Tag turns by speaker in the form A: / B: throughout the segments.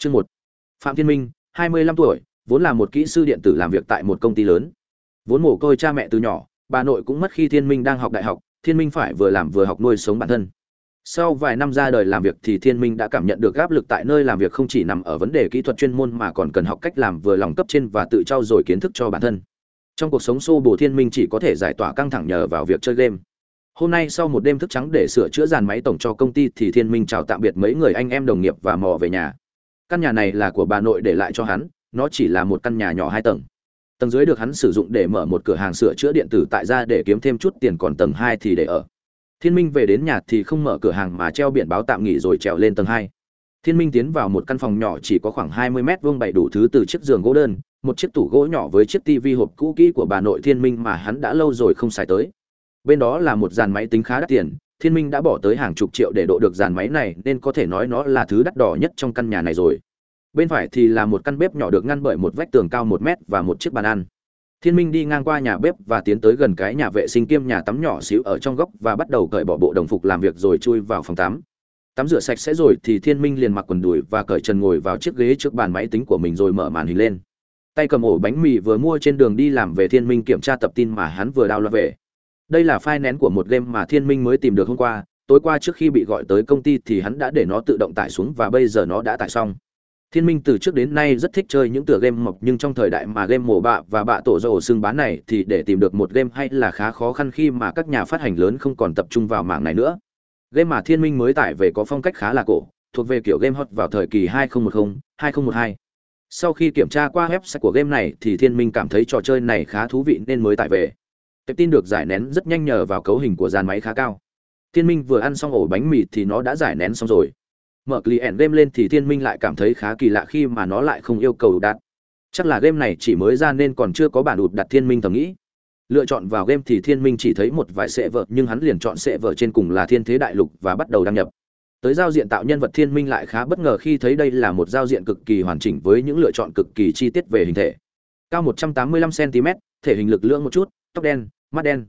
A: Chương một Phạm Thiên Minh, hai mươi 25 tuổi, vốn là một kỹ sư điện tử làm việc tại một công ty lớn. Vốn mồ côi cha mẹ từ nhỏ, bà nội cũng mất khi Thiên Minh đang học đại học, Thiên Minh phải vừa làm vừa học nuôi sống bản thân. Sau vài năm ra đời làm việc thì Thiên Minh đã cảm nhận được áp lực tại nơi làm việc không chỉ nằm ở vấn đề kỹ thuật chuyên môn mà còn cần học cách làm vừa lòng cấp trên và tự trau dồi kiến thức cho bản thân. Trong cuộc sống xô bồ Thiên Minh chỉ có thể giải tỏa căng thẳng nhờ vào việc chơi game. Hôm nay sau một đêm thức trắng để sửa chữa dàn máy tổng cho công ty thì Thiên Minh chào tạm biệt mấy người anh em đồng nghiệp và mò về nhà. Căn nhà này là của bà nội để lại cho hắn, nó chỉ là một căn nhà nhỏ hai tầng. Tầng dưới được hắn sử dụng để mở một cửa hàng sửa chữa điện tử tại gia để kiếm thêm chút tiền còn tầng hai thì để ở. Thiên Minh về đến nhà thì không mở cửa hàng mà treo biển báo tạm nghỉ rồi trèo lên tầng hai. Thiên Minh tiến vào một căn phòng nhỏ chỉ có khoảng 20 mét vuông bày đủ thứ từ chiếc giường gỗ đơn, một chiếc tủ gỗ nhỏ với chiếc tivi hộp cũ kỹ của bà nội Thiên Minh mà hắn đã lâu rồi không xài tới. Bên đó là một dàn máy tính khá đắt tiền, Thiên Minh đã bỏ tới hàng chục triệu để độ được dàn máy này, nên có thể nói nó là thứ đắt đỏ nhất trong căn nhà này rồi. Bên phải thì là một căn bếp nhỏ được ngăn bởi một vách tường cao một mét và một chiếc bàn ăn. Thiên Minh đi ngang qua nhà bếp và tiến tới gần cái nhà vệ sinh kiêm nhà tắm nhỏ xíu ở trong góc và bắt đầu cởi bỏ bộ đồng phục làm việc rồi chui vào phòng tắm. Tắm rửa sạch sẽ rồi thì Thiên Minh liền mặc quần đùi và cởi chân ngồi vào chiếc ghế trước bàn máy tính của mình rồi mở màn hình lên. Tay cầm ổ bánh mì vừa mua trên đường đi làm về Thiên Minh kiểm tra tập tin mà hắn vừa download về. Đây là file nén của một game mà Thiên Minh mới tìm được hôm qua, tối qua trước khi bị gọi tới công ty thì hắn đã để nó tự động tải xuống và bây giờ nó đã tải xong. Thiên Minh từ trước đến nay rất thích chơi những tựa game mộc nhưng trong thời đại mà game mổ bạ và bạ tổ do ổ xương bán này thì để tìm được một game hay là khá khó khăn khi mà các nhà phát hành lớn không còn tập trung vào mảng này nữa. Game mà Thiên Minh mới tải về có phong cách khá là cổ, thuộc về kiểu game hot vào thời kỳ 2010, 2012. Sau khi kiểm tra qua website của game này thì Thiên Minh cảm thấy trò chơi này khá thú vị nên mới tải về. Tệp tin được giải nén rất nhanh nhờ vào cấu hình của dàn máy khá cao. Thiên Minh vừa ăn xong ổ bánh mì thì nó đã giải nén xong rồi. Mở client game lên thì thiên minh lại cảm thấy khá kỳ lạ khi mà nó lại không yêu cầu đặt chắc là game này chỉ mới ra nên còn chưa có bản ụt đặt thiên minh thầm nghĩ. Lựa chọn vào game thì thiên minh chỉ thấy một vài sệ vợ nhưng hắn liền chọn sệ vợ trên cùng là thiên thế đại lục và bắt đầu đăng nhập. Tới giao diện tạo nhân vật thiên minh lại khá bất ngờ khi thấy đây là một giao diện cực kỳ hoàn chỉnh với những lựa chọn cực kỳ chi tiết về hình thể. Cao 185 cm thể hình lực lượng một chút, tóc đen mắt đen.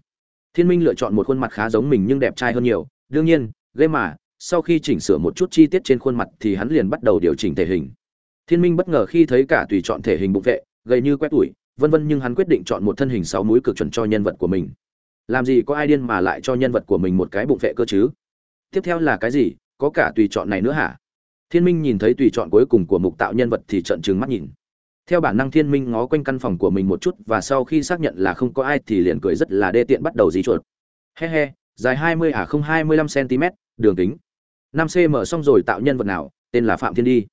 A: Thiên minh lựa chọn một khuôn mặt khá giống mình nhưng đẹp trai hơn nhiều. Đương nhiên game mà, sau khi chỉnh sửa một chút chi tiết trên khuôn mặt thì hắn liền bắt đầu điều chỉnh thể hình. Thiên minh bất ngờ khi thấy cả tùy chọn thể hình bụng vệ, gầy như quét tuổi vân vân nhưng hắn quyết định chọn một thân hình sáu múi cực chuẩn cho nhân vật của mình. Làm gì có ai điên mà lại cho nhân vật của mình một cái bụng vệ cơ chứ? Tiếp theo là cái gì? Có cả tùy chọn này nữa hả? Thiên minh nhìn thấy tùy chọn cuối cùng của mục tạo nhân vật thì trợn trừng mắt nhìn theo bản năng thiên minh ngó quanh căn phòng của mình một chút và sau khi xác nhận là không có ai thì liền cười rất là đê tiện bắt đầu dí chuột. He he, dài hai mươi à không hai mươi lăm cm đường kính. Năm cm xong rồi tạo nhân vật nào, tên là phạm thiên đi.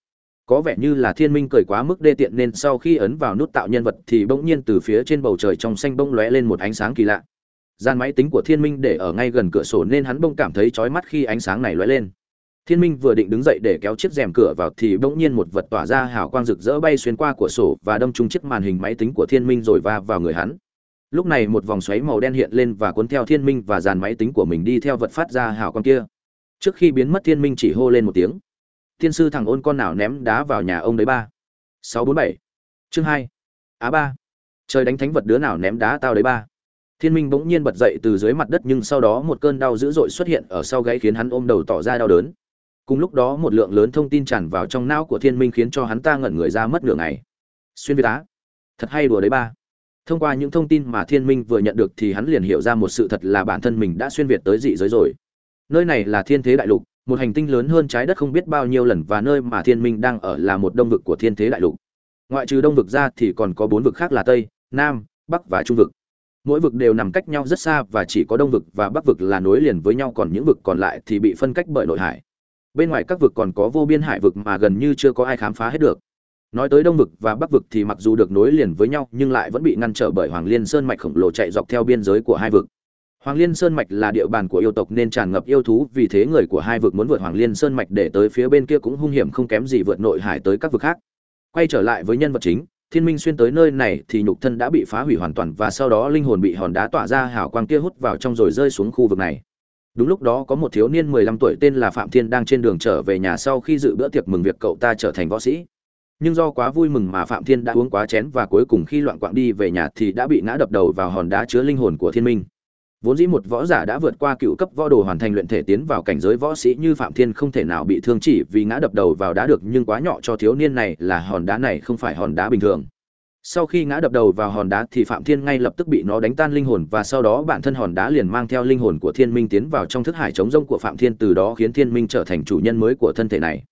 A: Có vẻ như là thiên minh cười quá mức đê tiện nên sau khi ấn vào nút tạo nhân vật thì bỗng nhiên từ phía trên bầu trời trong xanh bông lóe lên một ánh sáng kỳ lạ. Gian máy tính của thiên minh để ở ngay gần cửa sổ nên hắn bông cảm thấy chói mắt khi ánh sáng này lóe lên thiên minh vừa định đứng dậy để kéo chiếc rèm cửa vào thì bỗng nhiên một vật tỏa ra hào quang rực rỡ bay xuyên qua cửa sổ và đâm trúng chiếc màn hình máy tính của thiên minh rồi va vào người hắn. Lúc này một vòng xoáy màu đen hiện lên và cuốn theo thiên minh và dàn máy tính của mình đi theo vật phát ra hào quang kia. Trước khi biến mất thiên minh chỉ hô lên một tiếng. Thiên sư thằng ôn con nào ném đá vào nhà ông đấy ba. Sáu bốn bảy. Chương hai. Á ba. Trời đánh thánh vật đứa nào ném đá tao đấy ba. Thiên minh bỗng nhiên bật dậy từ dưới mặt đất nhưng sau đó một cơn đau dữ dội xuất hiện ở sau gáy khiến hắn ôm đầu tỏ ra đau đớn cùng lúc đó một lượng lớn thông tin tràn vào trong não của thiên minh khiến cho hắn ta ngẩn người ra mất nửa ngày. Xuyên việt á. Thật hay đùa đấy ba. Thông qua những thông tin mà thiên minh vừa nhận được thì hắn liền hiểu ra một sự thật là bản thân mình đã xuyên việt tới dị giới rồi. Nơi này là thiên thế đại lục, một hành tinh lớn hơn trái đất không biết bao nhiêu lần và nơi mà thiên minh đang ở là một đông vực của thiên thế đại lục. Ngoại trừ đông vực ra thì còn có bốn vực khác là tây, nam, bắc và trung vực. Mỗi vực đều nằm cách nhau rất xa và chỉ có đông vực và bắc vực là nối liền với nhau, còn những vực còn lại thì bị phân cách bởi nội hải bên ngoài các vực còn có vô biên hải vực mà gần như chưa có ai khám phá hết được nói tới đông vực và bắc vực thì mặc dù được nối liền với nhau nhưng lại vẫn bị ngăn trở bởi hoàng liên sơn mạch khổng lồ chạy dọc theo biên giới của hai vực Hoàng Liên Sơn mạch là địa bàn của yêu tộc nên tràn ngập yêu thú, vì thế người của hai vực muốn vượt Hoàng Liên Sơn mạch để tới phía bên kia cũng hung hiểm không kém gì vượt nội hải tới các vực khác. Quay trở lại với nhân vật chính, Thiên Minh xuyên tới nơi này thì nhục thân đã bị phá hủy hoàn toàn và sau đó linh hồn bị hòn đá tỏa ra hào quang kia hút vào trong rồi rơi xuống khu vực này. Đúng lúc đó có một thiếu niên 15 tuổi tên là Phạm Thiên đang trên đường trở về nhà sau khi dự bữa tiệc mừng việc cậu ta trở thành võ sĩ. Nhưng do quá vui mừng mà Phạm Thiên đã uống quá chén và cuối cùng khi loạn quạng đi về nhà thì đã bị ngã đập đầu vào hòn đá chứa linh hồn của Thiên Minh vốn dĩ một võ giả đã vượt qua cựu cấp võ đồ hoàn thành luyện thể tiến vào cảnh giới võ sĩ như phạm thiên không thể nào bị thương chỉ vì ngã đập đầu vào đá được, nhưng quá nhỏ cho thiếu niên này là hòn đá này không phải hòn đá bình thường sau khi ngã đập đầu vào hòn đá thì phạm thiên ngay lập tức bị nó đánh tan linh hồn và sau đó bản thân hòn đá liền mang theo linh hồn của thiên minh tiến vào trong thức hải chống rông của phạm thiên, từ đó khiến thiên minh trở thành chủ nhân mới của thân thể này.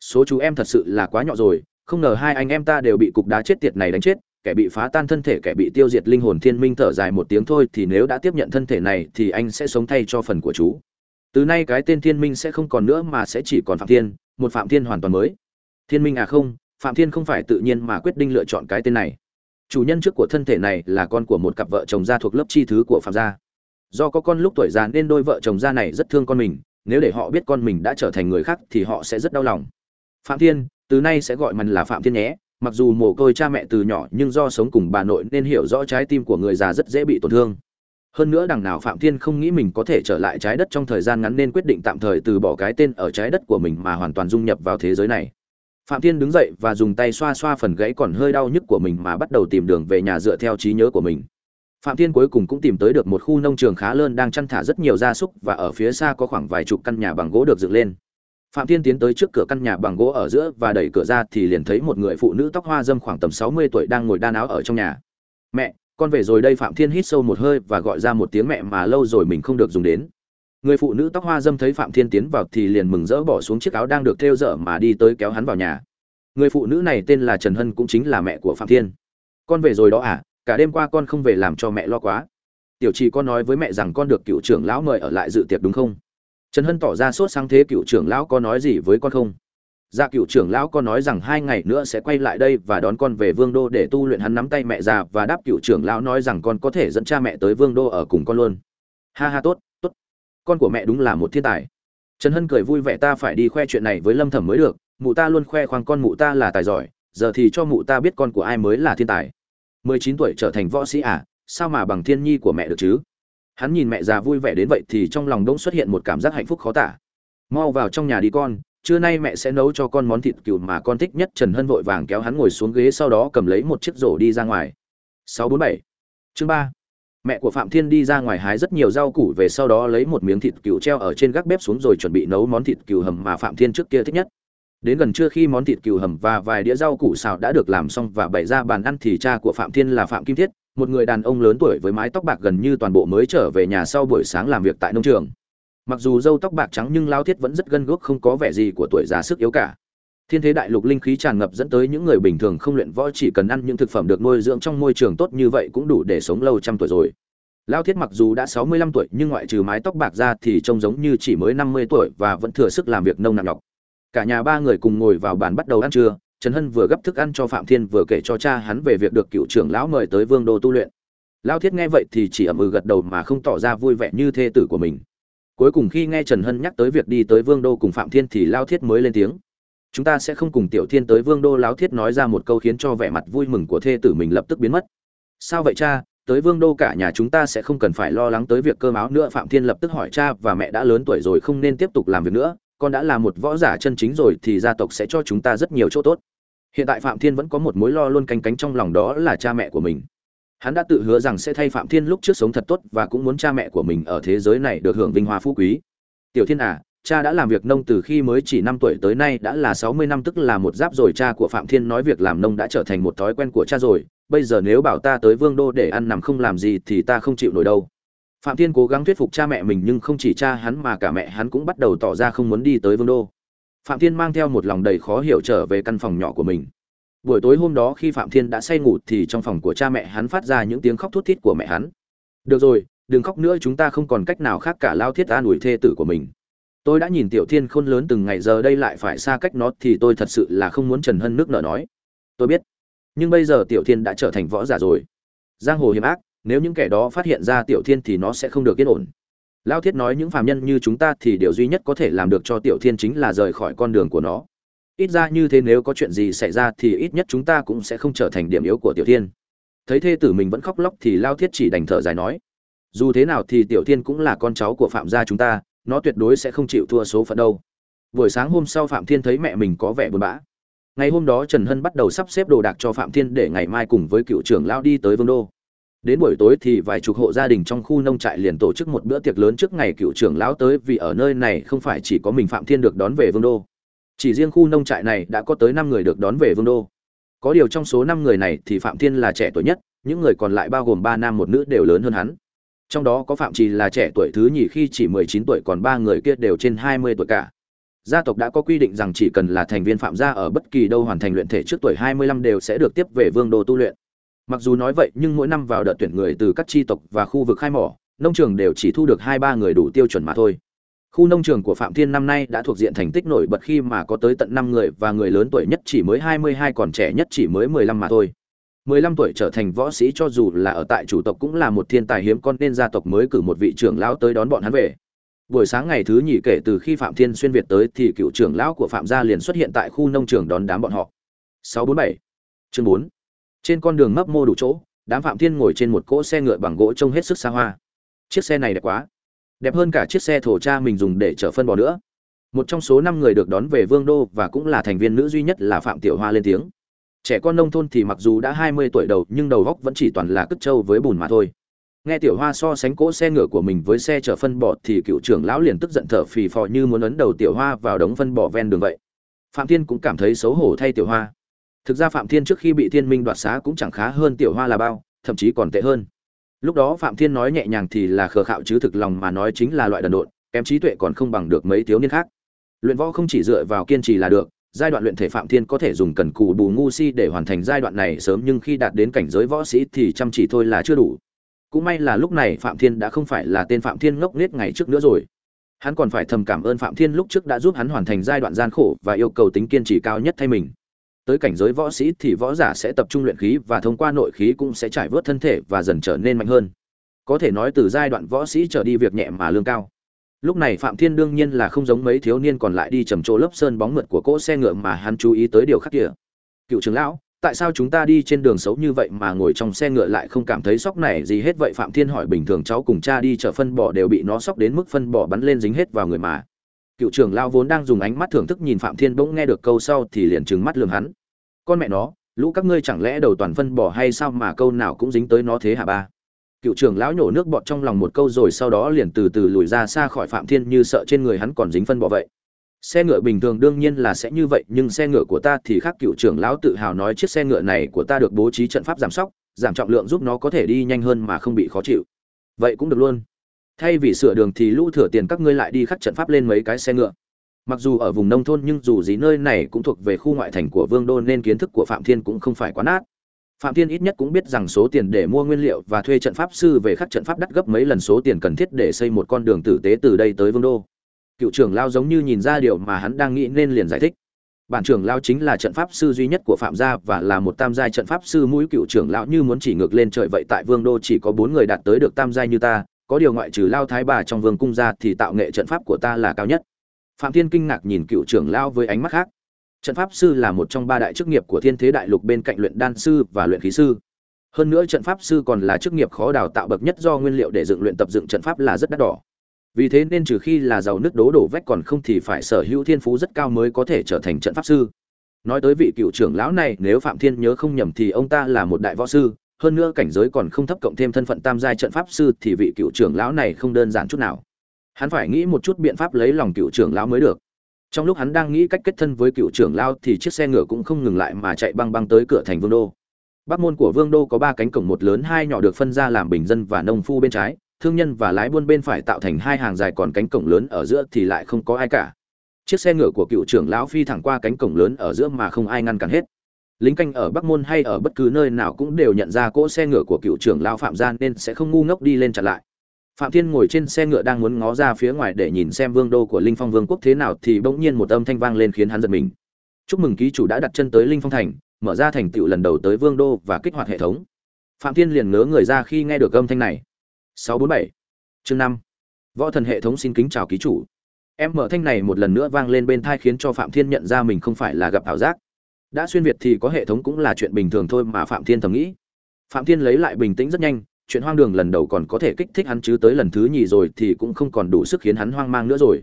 A: Số chú em thật sự là quá nhỏ rồi, không ngờ hai anh em ta đều bị cục đá chết tiệt này đánh chết, kẻ bị phá tan thân thể, kẻ bị tiêu diệt linh hồn, thiên minh thở dài một tiếng thôi thì nếu đã tiếp nhận thân thể này thì anh sẽ sống thay cho phần của chú. Từ nay cái tên thiên minh sẽ không còn nữa mà sẽ chỉ còn phạm thiên, một phạm thiên hoàn toàn mới. Thiên minh à không phạm thiên không phải tự nhiên mà quyết định lựa chọn cái tên này. Chủ nhân trước của thân thể này là con của một cặp vợ chồng gia thuộc lớp chi thứ của phạm gia. Do có con lúc tuổi già nên đôi vợ chồng gia này rất thương con mình, nếu để họ biết con mình đã trở thành người khác thì họ sẽ rất đau lòng. Phạm thiên, từ nay sẽ gọi mình là phạm thiên nhé, mặc dù mồ côi cha mẹ từ nhỏ nhưng do sống cùng bà nội nên hiểu rõ trái tim của người già rất dễ bị tổn thương. Hơn nữa đằng nào phạm thiên không nghĩ mình có thể trở lại trái đất trong thời gian ngắn nên quyết định tạm thời từ bỏ cái tên ở trái đất của mình mà hoàn toàn dung nhập vào thế giới này phạm thiên đứng dậy và dùng tay xoa xoa phần gãy còn hơi đau nhức của mình mà bắt đầu tìm đường về nhà dựa theo trí nhớ của mình. Phạm thiên cuối cùng cũng tìm tới được một khu nông trường khá lớn đang chăn thả rất nhiều gia súc và ở phía xa có khoảng vài chục căn nhà bằng gỗ được dựng lên. Phạm thiên tiến tới trước cửa căn nhà bằng gỗ ở giữa và đẩy cửa ra thì liền thấy một người phụ nữ tóc hoa dâm khoảng tầm sáu mươi tuổi đang ngồi đan áo ở trong nhà. Mẹ, con về rồi đây. Phạm thiên hít sâu một hơi và gọi ra một tiếng mẹ mà lâu rồi mình không được dùng đến người phụ nữ tóc hoa dâm thấy phạm thiên tiến vào thì liền mừng rỡ bỏ xuống chiếc áo đang được thêu dở mà đi tới kéo hắn vào nhà. Người phụ nữ này tên là trần hân cũng chính là mẹ của phạm thiên. Con về rồi đó à cả đêm qua con không về làm cho mẹ lo quá. Tiểu trì con nói với mẹ rằng con được cựu trưởng lão mời ở lại dự tiệc đúng không? Trần hân tỏ ra sốt sáng thế cựu trưởng lão có nói gì với con không? Dạ cựu trưởng lão có nói rằng hai ngày nữa sẽ quay lại đây và đón con về vương đô để tu luyện. Hắn nắm tay mẹ già và đáp cựu trưởng lão nói rằng con có thể dẫn cha mẹ tới vương đô ở cùng con luôn. Ha ha tốt tốt con của mẹ đúng là một thiên tài. Trần hân cười vui vẻ, ta phải đi khoe chuyện này với lâm thẩm mới được, mụ ta luôn khoe khoang con mụ ta là tài giỏi, giờ thì cho mụ ta biết con của ai mới là thiên tài. Mười chín tuổi trở thành võ sĩ à? Sao mà bằng thiên nhi của mẹ được chứ? Hắn nhìn mẹ già vui vẻ đến vậy thì trong lòng đông xuất hiện một cảm giác hạnh phúc khó tả. Mau vào trong nhà đi con, trưa nay mẹ sẽ nấu cho con món thịt cừu mà con thích nhất. Trần hân vội vàng kéo hắn ngồi xuống ghế, sau đó cầm lấy một chiếc rổ đi ra ngoài. Sáu bốn bảy. Chương ba mẹ của phạm thiên đi ra ngoài hái rất nhiều rau củ về sau đó lấy một miếng thịt cừu treo ở trên gác bếp xuống rồi chuẩn bị nấu món thịt cừu hầm mà phạm thiên trước kia thích nhất. Đến gần trưa khi món thịt cừu hầm và vài đĩa rau củ xào đã được làm xong và bày ra bàn ăn thì cha của phạm thiên là phạm kim thiết, một người đàn ông lớn tuổi với mái tóc bạc gần như toàn bộ mới trở về nhà sau buổi sáng làm việc tại nông trường. Mặc dù râu tóc bạc trắng nhưng lao thiết vẫn rất gân guốc không có vẻ gì của tuổi già sức yếu cả thiên thế đại lục linh khí tràn ngập dẫn tới những người bình thường không luyện võ chỉ cần ăn những thực phẩm được nuôi dưỡng trong môi trường tốt như vậy cũng đủ để sống lâu trăm tuổi rồi. Lao thiết mặc dù đã sáu mươi lăm tuổi nhưng ngoại trừ mái tóc bạc ra thì trông giống như chỉ mới năm mươi tuổi và vẫn thừa sức làm việc nông nặng nhọc. Cả nhà ba người cùng ngồi vào bàn bắt đầu ăn trưa, trần hân vừa gấp thức ăn cho phạm thiên vừa kể cho cha hắn về việc được cựu trưởng lão mời tới vương đô tu luyện. Lao thiết nghe vậy thì chỉ ậm ừ gật đầu mà không tỏ ra vui vẻ như thê tử của mình. Cuối cùng khi nghe trần hân nhắc tới việc đi tới vương đô cùng phạm thiên thì lao thiết mới lên tiếng chúng ta sẽ không cùng tiểu thiên tới vương đô Láo thiết nói ra một câu khiến cho vẻ mặt vui mừng của thê tử mình lập tức biến mất. Sao vậy cha? Tới vương đô cả nhà chúng ta sẽ không cần phải lo lắng tới việc cơm áo nữa. Phạm thiên lập tức hỏi cha và mẹ đã lớn tuổi rồi không nên tiếp tục làm việc nữa. Con đã là một võ giả chân chính rồi thì gia tộc sẽ cho chúng ta rất nhiều chỗ tốt. Hiện tại phạm thiên vẫn có một mối lo luôn canh cánh trong lòng đó là cha mẹ của mình. Hắn đã tự hứa rằng sẽ thay phạm thiên lúc trước sống thật tốt và cũng muốn cha mẹ của mình ở thế giới này được hưởng vinh hoa phú quý. Tiểu thiên à cha đã làm việc nông từ khi mới chỉ năm tuổi tới nay đã là sáu mươi năm, tức là một giáp rồi. Cha của phạm thiên nói việc làm nông đã trở thành một thói quen của cha rồi. Bây giờ nếu bảo ta tới vương đô để ăn nằm không làm gì thì ta không chịu nổi đâu. Phạm thiên cố gắng thuyết phục cha mẹ mình nhưng không chỉ cha hắn mà cả mẹ hắn cũng bắt đầu tỏ ra không muốn đi tới vương đô. Phạm thiên mang theo một lòng đầy khó hiểu trở về căn phòng nhỏ của mình. Buổi tối hôm đó khi phạm thiên đã say ngủ thì trong phòng của cha mẹ hắn phát ra những tiếng khóc thút thít của mẹ hắn. Được rồi, đừng khóc nữa, chúng ta không còn cách nào khác cả, lao thiết an ủi thê tử của mình tôi đã nhìn tiểu thiên khôn lớn từng ngày, giờ đây lại phải xa cách nó thì tôi thật sự là không muốn trần hân nước nở nói. Tôi biết. Nhưng bây giờ tiểu thiên đã trở thành võ giả rồi. Giang hồ hiểm ác, nếu những kẻ đó phát hiện ra tiểu thiên thì nó sẽ không được yên ổn. Lao thiết nói những phàm nhân như chúng ta thì điều duy nhất có thể làm được cho tiểu thiên chính là rời khỏi con đường của nó. Ít ra như thế nếu có chuyện gì xảy ra thì ít nhất chúng ta cũng sẽ không trở thành điểm yếu của tiểu thiên. Thấy thê tử mình vẫn khóc lóc thì lao thiết chỉ đành thở dài nói. Dù thế nào thì tiểu thiên cũng là con cháu của phạm gia chúng ta nó tuyệt đối sẽ không chịu thua số phận đâu. Buổi sáng hôm sau phạm thiên thấy mẹ mình có vẻ buồn bã. Ngày hôm đó trần hân bắt đầu sắp xếp đồ đạc cho phạm thiên để ngày mai cùng với cựu trưởng lao đi tới vương đô. Đến buổi tối thì vài chục hộ gia đình trong khu nông trại liền tổ chức một bữa tiệc lớn trước ngày cựu trưởng lão tới vì ở nơi này không phải chỉ có mình phạm thiên được đón về vương đô. Chỉ riêng khu nông trại này đã có tới năm người được đón về vương đô. Có điều trong số năm người này thì phạm thiên là trẻ tuổi nhất, những người còn lại bao gồm ba nam một nữ đều lớn hơn hắn trong đó có phạm trì là trẻ tuổi thứ nhì khi chỉ mười chín tuổi, còn ba người kia đều trên hai mươi tuổi cả. Gia tộc đã có quy định rằng chỉ cần là thành viên phạm gia ở bất kỳ đâu hoàn thành luyện thể trước tuổi hai mươi lăm đều sẽ được tiếp về vương đô tu luyện. Mặc dù nói vậy, nhưng mỗi năm vào đợt tuyển người từ các tri tộc và khu vực khai mỏ, nông trường đều chỉ thu được hai ba người đủ tiêu chuẩn mà thôi. Khu nông trường của phạm thiên năm nay đã thuộc diện thành tích nổi bật khi mà có tới tận năm người và người lớn tuổi nhất chỉ mới hai mươi hai, còn trẻ nhất chỉ mới mười lăm mà thôi mười lăm tuổi trở thành võ sĩ cho dù là ở tại chủ tộc cũng là một thiên tài hiếm con nên gia tộc mới cử một vị trưởng lão tới đón bọn hắn về. Buổi sáng ngày thứ nhì kể từ khi phạm thiên xuyên việt tới thì cựu trưởng lão của phạm gia liền xuất hiện tại khu nông trường đón đám bọn họ. 647 chương 4 trên con đường mấp mô đủ chỗ, đám phạm thiên ngồi trên một cỗ xe ngựa bằng gỗ trông hết sức xa hoa. Chiếc xe này đẹp quá. Đẹp hơn cả chiếc xe thổ cha mình dùng để chở phân bò nữa. Một trong số năm người được đón về vương đô và cũng là thành viên nữ duy nhất là phạm tiểu hoa lên tiếng trẻ con nông thôn thì mặc dù đã hai mươi tuổi đầu, nhưng đầu góc vẫn chỉ toàn là cất trâu với bùn mà thôi. Nghe tiểu hoa so sánh cỗ xe ngựa của mình với xe chở phân bò thì cựu trưởng lão liền tức giận thở phì phò như muốn ấn đầu tiểu hoa vào đống phân bò ven đường vậy. Phạm thiên cũng cảm thấy xấu hổ thay tiểu hoa. Thực ra phạm thiên trước khi bị thiên minh đoạt xá cũng chẳng khá hơn tiểu hoa là bao, thậm chí còn tệ hơn. Lúc đó phạm thiên nói nhẹ nhàng thì là khờ khạo chứ thực lòng mà nói chính là loại đần độn, kém trí tuệ còn không bằng được mấy thiếu niên khác. Luyện võ không chỉ dựa vào kiên trì là được giai đoạn luyện thể phạm thiên có thể dùng cần cù bù ngu si để hoàn thành giai đoạn này sớm nhưng khi đạt đến cảnh giới võ sĩ thì chăm chỉ thôi là chưa đủ. Cũng may là lúc này phạm thiên đã không phải là tên phạm thiên ngốc nghếch ngày trước nữa rồi. Hắn còn phải thầm cảm ơn phạm thiên lúc trước đã giúp hắn hoàn thành giai đoạn gian khổ và yêu cầu tính kiên trì cao nhất thay mình. Tới cảnh giới võ sĩ thì võ giả sẽ tập trung luyện khí và thông qua nội khí cũng sẽ trải vớt thân thể và dần trở nên mạnh hơn. Có thể nói từ giai đoạn võ sĩ trở đi việc nhẹ mà lương cao lúc này phạm thiên đương nhiên là không giống mấy thiếu niên còn lại đi trầm trồ lớp sơn bóng mượt của cỗ xe ngựa mà hắn chú ý tới điều khác kia cựu trưởng lão, tại sao chúng ta đi trên đường xấu như vậy mà ngồi trong xe ngựa lại không cảm thấy sốc này gì hết vậy? Phạm thiên hỏi bình thường cháu cùng cha đi chở phân bò đều bị nó sốc đến mức phân bò bắn lên dính hết vào người mà. Cựu trưởng lão vốn đang dùng ánh mắt thưởng thức nhìn phạm thiên bỗng nghe được câu sau thì liền trừng mắt lường hắn. Con mẹ nó, lũ các ngươi chẳng lẽ đầu toàn phân bò hay sao mà câu nào cũng dính tới nó thế hả ba? Cựu trưởng lão nhổ nước bọt trong lòng một câu rồi sau đó liền từ từ lùi ra xa khỏi phạm thiên như sợ trên người hắn còn dính phân bọ vậy. Xe ngựa bình thường đương nhiên là sẽ như vậy, nhưng xe ngựa của ta thì khác, cựu trưởng lão tự hào nói chiếc xe ngựa này của ta được bố trí trận pháp giảm sóc, giảm trọng lượng giúp nó có thể đi nhanh hơn mà không bị khó chịu. Vậy cũng được luôn. Thay vì sửa đường thì lũ thừa tiền các ngươi lại đi khắc trận pháp lên mấy cái xe ngựa. Mặc dù ở vùng nông thôn nhưng dù gì nơi này cũng thuộc về khu ngoại thành của vương đô nên kiến thức của phạm thiên cũng không phải quá nát phạm thiên ít nhất cũng biết rằng số tiền để mua nguyên liệu và thuê trận pháp sư về khắc trận pháp đắt gấp mấy lần số tiền cần thiết để xây một con đường tử tế từ đây tới vương đô. Cựu trưởng lao giống như nhìn ra điều mà hắn đang nghĩ nên liền giải thích. Bản trưởng lao chính là trận pháp sư duy nhất của phạm gia và là một tam giai trận pháp sư mũi. Cựu trưởng lão như muốn chỉ ngược lên trời vậy tại vương đô chỉ có bốn người đạt tới được tam giai như ta, có điều ngoại trừ lao thái bà trong vương cung ra thì tạo nghệ trận pháp của ta là cao nhất. Phạm thiên kinh ngạc nhìn cựu trưởng lao với ánh mắt khác trận pháp sư là một trong ba đại chức nghiệp của thiên thế đại lục bên cạnh luyện đan sư và luyện khí sư. Hơn nữa trận pháp sư còn là chức nghiệp khó đào tạo bậc nhất do nguyên liệu để dựng luyện tập dựng trận pháp là rất đắt đỏ. Vì thế nên trừ khi là giàu nước đố đổ vách còn không thì phải sở hữu thiên phú rất cao mới có thể trở thành trận pháp sư. Nói tới vị cựu trưởng lão này, nếu phạm thiên nhớ không nhầm thì ông ta là một đại võ sư, hơn nữa cảnh giới còn không thấp cộng thêm thân phận tam giai trận pháp sư thì vị cựu trưởng lão này không đơn giản chút nào. Hắn phải nghĩ một chút biện pháp lấy lòng cựu trưởng lão mới được trong lúc hắn đang nghĩ cách kết thân với cựu trưởng lão thì chiếc xe ngựa cũng không ngừng lại mà chạy băng băng tới cửa thành vương đô. Bắc môn của vương đô có ba cánh cổng, một lớn hai nhỏ được phân ra làm bình dân và nông phu bên trái. Thương nhân và lái buôn bên phải tạo thành hai hàng dài còn cánh cổng lớn ở giữa thì lại không có ai cả. Chiếc xe ngựa của cựu trưởng lão phi thẳng qua cánh cổng lớn ở giữa mà không ai ngăn cản hết. Lính canh ở bắc môn hay ở bất cứ nơi nào cũng đều nhận ra cỗ xe ngựa của cựu trưởng lão phạm gian nên sẽ không ngu ngốc đi lên chặn lại phạm thiên ngồi trên xe ngựa đang muốn ngó ra phía ngoài để nhìn xem vương đô của linh phong vương quốc thế nào thì bỗng nhiên một âm thanh vang lên khiến hắn giật mình chúc mừng ký chủ đã đặt chân tới linh phong thành mở ra thành tựu lần đầu tới vương đô và kích hoạt hệ thống phạm thiên liền ngớ người ra khi nghe được âm thanh này 647. Chương 5. Võ thần hệ thống xin kính chào ký chủ. Em mở thanh này một lần nữa vang lên bên tai khiến cho Phạm Thiên nhận ra mình không phải là gặp ảo giác. Đã xuyên việt thì có hệ thống cũng là chuyện bình thường thôi mà Phạm Thiên thầm nghĩ. Phạm Thiên lấy lại bình tĩnh rất nhanh, chuyện hoang đường lần đầu còn có thể kích thích hắn chứ tới lần thứ nhì rồi thì cũng không còn đủ sức khiến hắn hoang mang nữa rồi.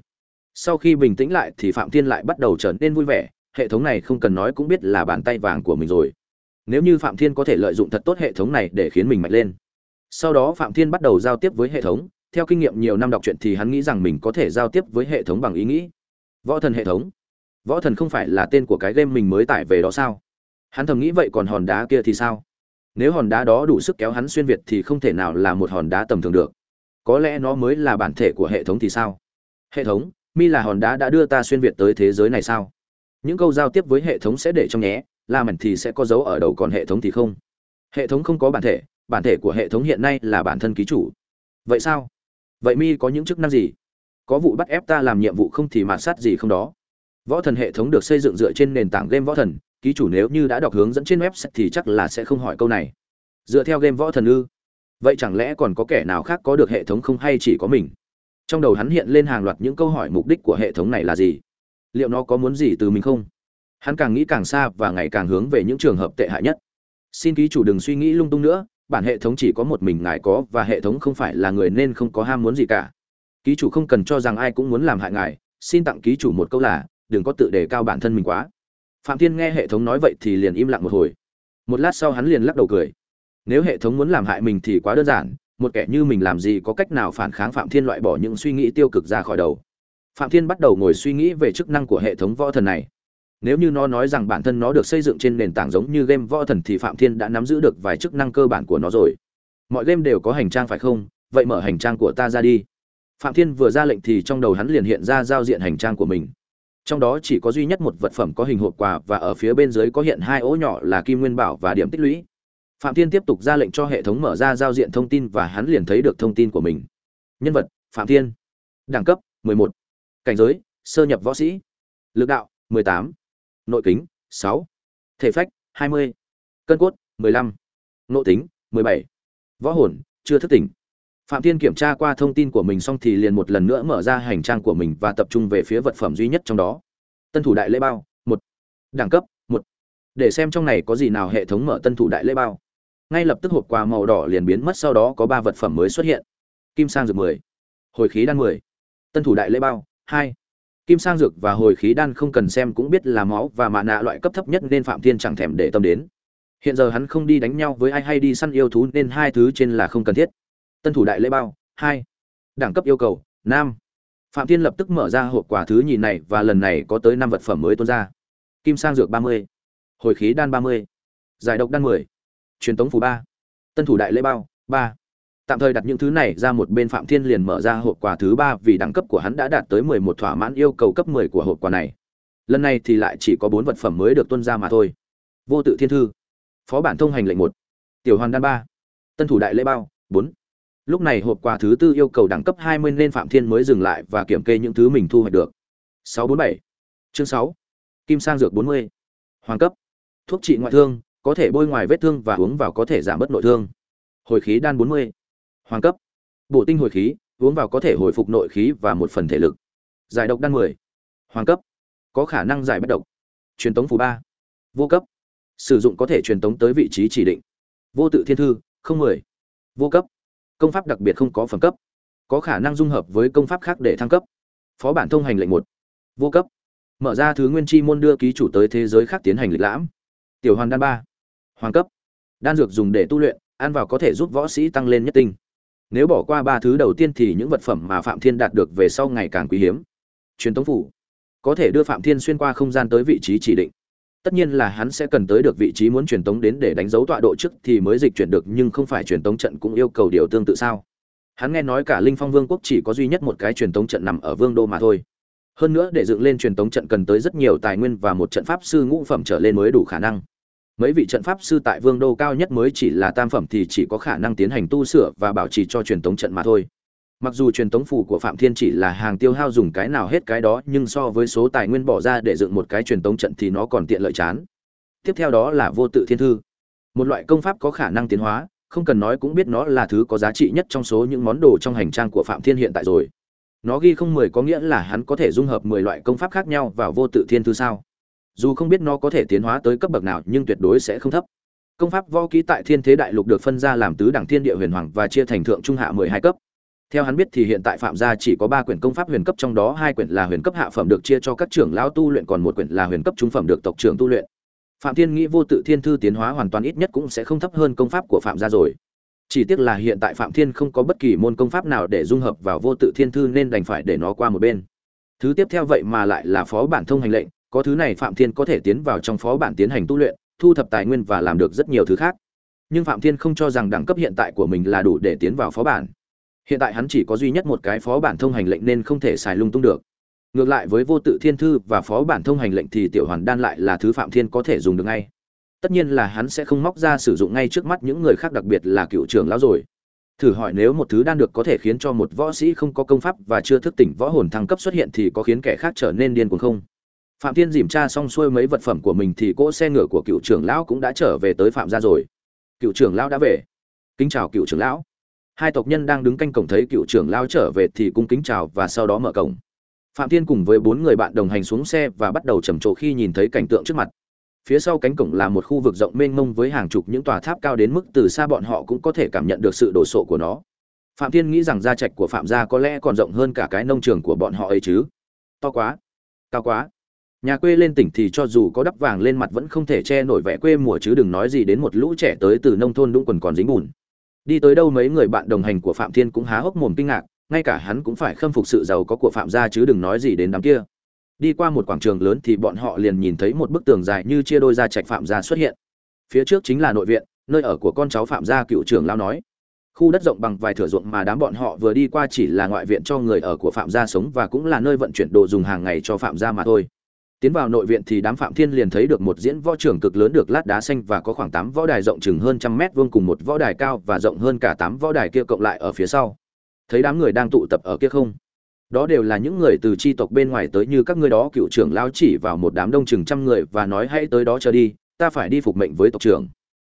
A: Sau khi bình tĩnh lại thì Phạm Thiên lại bắt đầu trở nên vui vẻ, hệ thống này không cần nói cũng biết là bàn tay vàng của mình rồi. Nếu như Phạm Thiên có thể lợi dụng thật tốt hệ thống này để khiến mình mạnh lên, sau đó phạm thiên bắt đầu giao tiếp với hệ thống theo kinh nghiệm nhiều năm đọc truyện thì hắn nghĩ rằng mình có thể giao tiếp với hệ thống bằng ý nghĩ. Võ thần hệ thống. Võ thần không phải là tên của cái game mình mới tải về đó sao? Hắn thầm nghĩ vậy còn hòn đá kia thì sao? Nếu hòn đá đó đủ sức kéo hắn xuyên việt thì không thể nào là một hòn đá tầm thường được. Có lẽ nó mới là bản thể của hệ thống thì sao? Hệ thống, mi là hòn đá đã đưa ta xuyên việt tới thế giới này sao? Những câu giao tiếp với hệ thống sẽ để trong nhé la mảnh thì sẽ có dấu ở đầu còn hệ thống thì không? Hệ thống không có bản thể bản thể của hệ thống hiện nay là bản thân ký chủ. Vậy sao? Vậy mi có những chức năng gì? Có vụ bắt ép ta làm nhiệm vụ không thì mạt sát gì không đó. Võ thần hệ thống được xây dựng dựa trên nền tảng game võ thần ký chủ nếu như đã đọc hướng dẫn trên web thì chắc là sẽ không hỏi câu này. Dựa theo game võ thần ư? Vậy chẳng lẽ còn có kẻ nào khác có được hệ thống không hay chỉ có mình? Trong đầu hắn hiện lên hàng loạt những câu hỏi mục đích của hệ thống này là gì? Liệu nó có muốn gì từ mình không? Hắn càng nghĩ càng xa và ngày càng hướng về những trường hợp tệ hại nhất. Xin ký chủ đừng suy nghĩ lung tung nữa, bản hệ thống chỉ có một mình ngài có và hệ thống không phải là người nên không có ham muốn gì cả. Ký chủ không cần cho rằng ai cũng muốn làm hại ngài, xin tặng ký chủ một câu là, đừng có tự đề cao bản thân mình quá phạm thiên nghe hệ thống nói vậy thì liền im lặng một hồi. Một lát sau hắn liền lắc đầu cười. Nếu hệ thống muốn làm hại mình thì quá đơn giản, một kẻ như mình làm gì có cách nào phản kháng phạm thiên loại bỏ những suy nghĩ tiêu cực ra khỏi đầu. Phạm thiên bắt đầu ngồi suy nghĩ về chức năng của hệ thống võ thần này. Nếu như nó nói rằng bản thân nó được xây dựng trên nền tảng giống như game võ thần thì phạm thiên đã nắm giữ được vài chức năng cơ bản của nó rồi. Mọi game đều có hành trang phải không? Vậy mở hành trang của ta ra đi. Phạm thiên vừa ra lệnh thì trong đầu hắn liền hiện ra giao diện hành trang của mình trong đó chỉ có duy nhất một vật phẩm có hình hộp quà và ở phía bên dưới có hiện hai ố nhỏ là kim nguyên bảo và điểm tích lũy phạm thiên tiếp tục ra lệnh cho hệ thống mở ra giao diện thông tin và hắn liền thấy được thông tin của mình nhân vật, phạm thiên đẳng cấp 11. cảnh giới, sơ nhập võ sĩ lực đạo 18. nội kính 6. thể phách 20. cân cốt 15. nội tính 17. võ hồn, chưa thức tỉnh phạm thiên kiểm tra qua thông tin của mình xong thì liền một lần nữa mở ra hành trang của mình và tập trung về phía vật phẩm duy nhất trong đó. Tân thủ đại lễ bao, một. Đẳng cấp, một. Để xem trong này có gì nào hệ thống mở tân thủ đại lễ bao. Ngay lập tức hộp quà màu đỏ liền biến mất, sau đó có ba vật phẩm mới xuất hiện. Kim sang dược mười. Hồi khí đan mười. Tân thủ đại lễ bao, hai. Kim sang dược và hồi khí đan không cần xem cũng biết là máu và mạ nạ loại cấp thấp nhất nên phạm thiên chẳng thèm để tâm đến. Hiện giờ hắn không đi đánh nhau với ai hay đi săn yêu thú nên hai thứ trên là không cần thiết tân thủ đại lễ bao, hai, đẳng cấp yêu cầu nam phạm thiên lập tức mở ra hộp quà thứ nhìn này và lần này có tới năm vật phẩm mới tuôn ra. Kim sang dược ba mươi, hồi khí đan ba mươi, giải độc đan mười, truyền tống phù ba, tân thủ đại lễ bao, ba. Tạm thời đặt những thứ này ra một bên, phạm thiên liền mở ra hộp quà thứ ba vì đẳng cấp của hắn đã đạt tới mười một thỏa mãn yêu cầu cấp mười của hộp quà này. Lần này thì lại chỉ có bốn vật phẩm mới được tuân ra mà thôi. Vô tự thiên thư, phó bản thông hành lệnh một, tiểu hoàn đan ba, tân thủ đại lễ bao, bốn lúc này hộp quà thứ tư yêu cầu đẳng cấp hai mươi nên phạm thiên mới dừng lại và kiểm kê những thứ mình thu hoạch được. Sáu bốn bảy. Chương 6 kim sang dược bốn mươi. Hoàng cấp. Thuốc trị ngoại thương, có thể bôi ngoài vết thương và uống vào có thể giảm bớt nội thương. Hồi khí đan 40. hoàng cấp. Bổ tinh hồi khí, uống vào có thể hồi phục nội khí và một phần thể lực. Giải độc đan 10. hoàng cấp. Có khả năng giải bất độc. Truyền tống phù 3 vô cấp. Sử dụng có thể truyền tống tới vị trí chỉ định. Vô tự thiên thư, không mười. Vô cấp công pháp đặc biệt không có phẩm cấp, có khả năng dung hợp với công pháp khác để thăng cấp. Phó bản thông hành lệnh một, vô cấp. Mở ra thứ nguyên chi môn đưa ký chủ tới thế giới khác tiến hành lịch lãm. Tiểu hoàn đan ba hoàng cấp. Đan dược dùng để tu luyện, ăn vào có thể giúp võ sĩ tăng lên nhất tinh. Nếu bỏ qua ba thứ đầu tiên thì những vật phẩm mà phạm thiên đạt được về sau ngày càng quý hiếm. Truyền tống phủ, có thể đưa phạm thiên xuyên qua không gian tới vị trí chỉ định tất nhiên là hắn sẽ cần tới được vị trí muốn truyền tống đến để đánh dấu tọa độ trước thì mới dịch chuyển được, nhưng không phải truyền tống trận cũng yêu cầu điều tương tự sao? Hắn nghe nói cả linh phong vương quốc chỉ có duy nhất một cái truyền tống trận nằm ở vương đô mà thôi. Hơn nữa để dựng lên truyền tống trận cần tới rất nhiều tài nguyên và một trận pháp sư ngũ phẩm trở lên mới đủ khả năng. Mấy vị trận pháp sư tại vương đô cao nhất mới chỉ là tam phẩm thì chỉ có khả năng tiến hành tu sửa và bảo trì cho truyền tống trận mà thôi mặc dù truyền tống phủ của phạm thiên chỉ là hàng tiêu hao dùng cái nào hết cái đó, nhưng so với số tài nguyên bỏ ra để dựng một cái truyền tống trận thì nó còn tiện lợi chán. Tiếp theo đó là vô tự thiên thư. Một loại công pháp có khả năng tiến hóa, không cần nói cũng biết nó là thứ có giá trị nhất trong số những món đồ trong hành trang của phạm thiên hiện tại rồi. Nó ghi không mười có nghĩa là hắn có thể dung hợp mười loại công pháp khác nhau vào vô tự thiên thư sao? Dù không biết nó có thể tiến hóa tới cấp bậc nào, nhưng tuyệt đối sẽ không thấp. Công pháp võ ký tại thiên thế đại lục được phân ra làm tứ đẳng thiên địa huyền hoàng và chia thành thượng trung hạ mười hai cấp theo hắn biết thì hiện tại phạm gia chỉ có ba quyển công pháp huyền cấp, trong đó hai quyển là huyền cấp hạ phẩm được chia cho các trưởng lão tu luyện, còn một quyển là huyền cấp trung phẩm được tộc trưởng tu luyện. Phạm thiên nghĩ vô tự thiên thư tiến hóa hoàn toàn ít nhất cũng sẽ không thấp hơn công pháp của phạm gia rồi. Chỉ tiếc là hiện tại phạm thiên không có bất kỳ môn công pháp nào để dung hợp vào vô tự thiên thư nên đành phải để nó qua một bên. Thứ tiếp theo vậy mà lại là phó bản thông hành lệnh, có thứ này phạm thiên có thể tiến vào trong phó bản tiến hành tu luyện, thu thập tài nguyên và làm được rất nhiều thứ khác. Nhưng phạm thiên không cho rằng đẳng cấp hiện tại của mình là đủ để tiến vào phó bản hiện tại hắn chỉ có duy nhất một cái phó bản thông hành lệnh nên không thể xài lung tung được. Ngược lại với vô tự thiên thư và phó bản thông hành lệnh thì tiểu hoàn đan lại là thứ phạm thiên có thể dùng được ngay. Tất nhiên là hắn sẽ không móc ra sử dụng ngay trước mắt những người khác, đặc biệt là cựu trưởng lão rồi. Thử hỏi nếu một thứ đan được có thể khiến cho một võ sĩ không có công pháp và chưa thức tỉnh võ hồn thăng cấp xuất hiện thì có khiến kẻ khác trở nên điên cuồng không? Phạm thiên dìm tra xong xuôi mấy vật phẩm của mình thì cỗ xe ngựa của cựu trưởng lão cũng đã trở về tới phạm gia rồi. Cựu trưởng lão đã về. Kính chào cựu trưởng lão hai tộc nhân đang đứng canh cổng thấy cựu trưởng lao trở về thì cung kính chào và sau đó mở cổng. Phạm thiên cùng với bốn người bạn đồng hành xuống xe và bắt đầu trầm trồ khi nhìn thấy cảnh tượng trước mặt. Phía sau cánh cổng là một khu vực rộng mênh mông với hàng chục những tòa tháp cao đến mức từ xa bọn họ cũng có thể cảm nhận được sự đồ sộ của nó. Phạm thiên nghĩ rằng gia trạch của phạm gia có lẽ còn rộng hơn cả cái nông trường của bọn họ ấy chứ. To quá, cao quá. Nhà quê lên tỉnh thì cho dù có đắp vàng lên mặt vẫn không thể che nổi vẻ quê mùa chứ đừng nói gì đến một lũ trẻ tới từ nông thôn đũng quần còn dính bùn đi tới đâu mấy người bạn đồng hành của phạm thiên cũng há hốc mồm kinh ngạc, ngay cả hắn cũng phải khâm phục sự giàu có của phạm gia chứ đừng nói gì đến đám kia. Đi qua một quảng trường lớn thì bọn họ liền nhìn thấy một bức tường dài như chia đôi ra trạch phạm gia xuất hiện. Phía trước chính là nội viện, nơi ở của con cháu phạm gia cựu trưởng lao nói. Khu đất rộng bằng vài thửa ruộng mà đám bọn họ vừa đi qua chỉ là ngoại viện cho người ở của phạm gia sống và cũng là nơi vận chuyển đồ dùng hàng ngày cho phạm gia mà thôi tiến vào nội viện thì đám phạm thiên liền thấy được một diễn võ trường cực lớn được lát đá xanh và có khoảng tám võ đài rộng chừng hơn trăm mét vuông cùng một võ đài cao và rộng hơn cả tám võ đài kia cộng lại ở phía sau. Thấy đám người đang tụ tập ở kia không? Đó đều là những người từ tri tộc bên ngoài tới như các ngươi đó, cựu trưởng lao chỉ vào một đám đông chừng trăm người và nói hãy tới đó chờ đi, ta phải đi phục mệnh với tộc trưởng.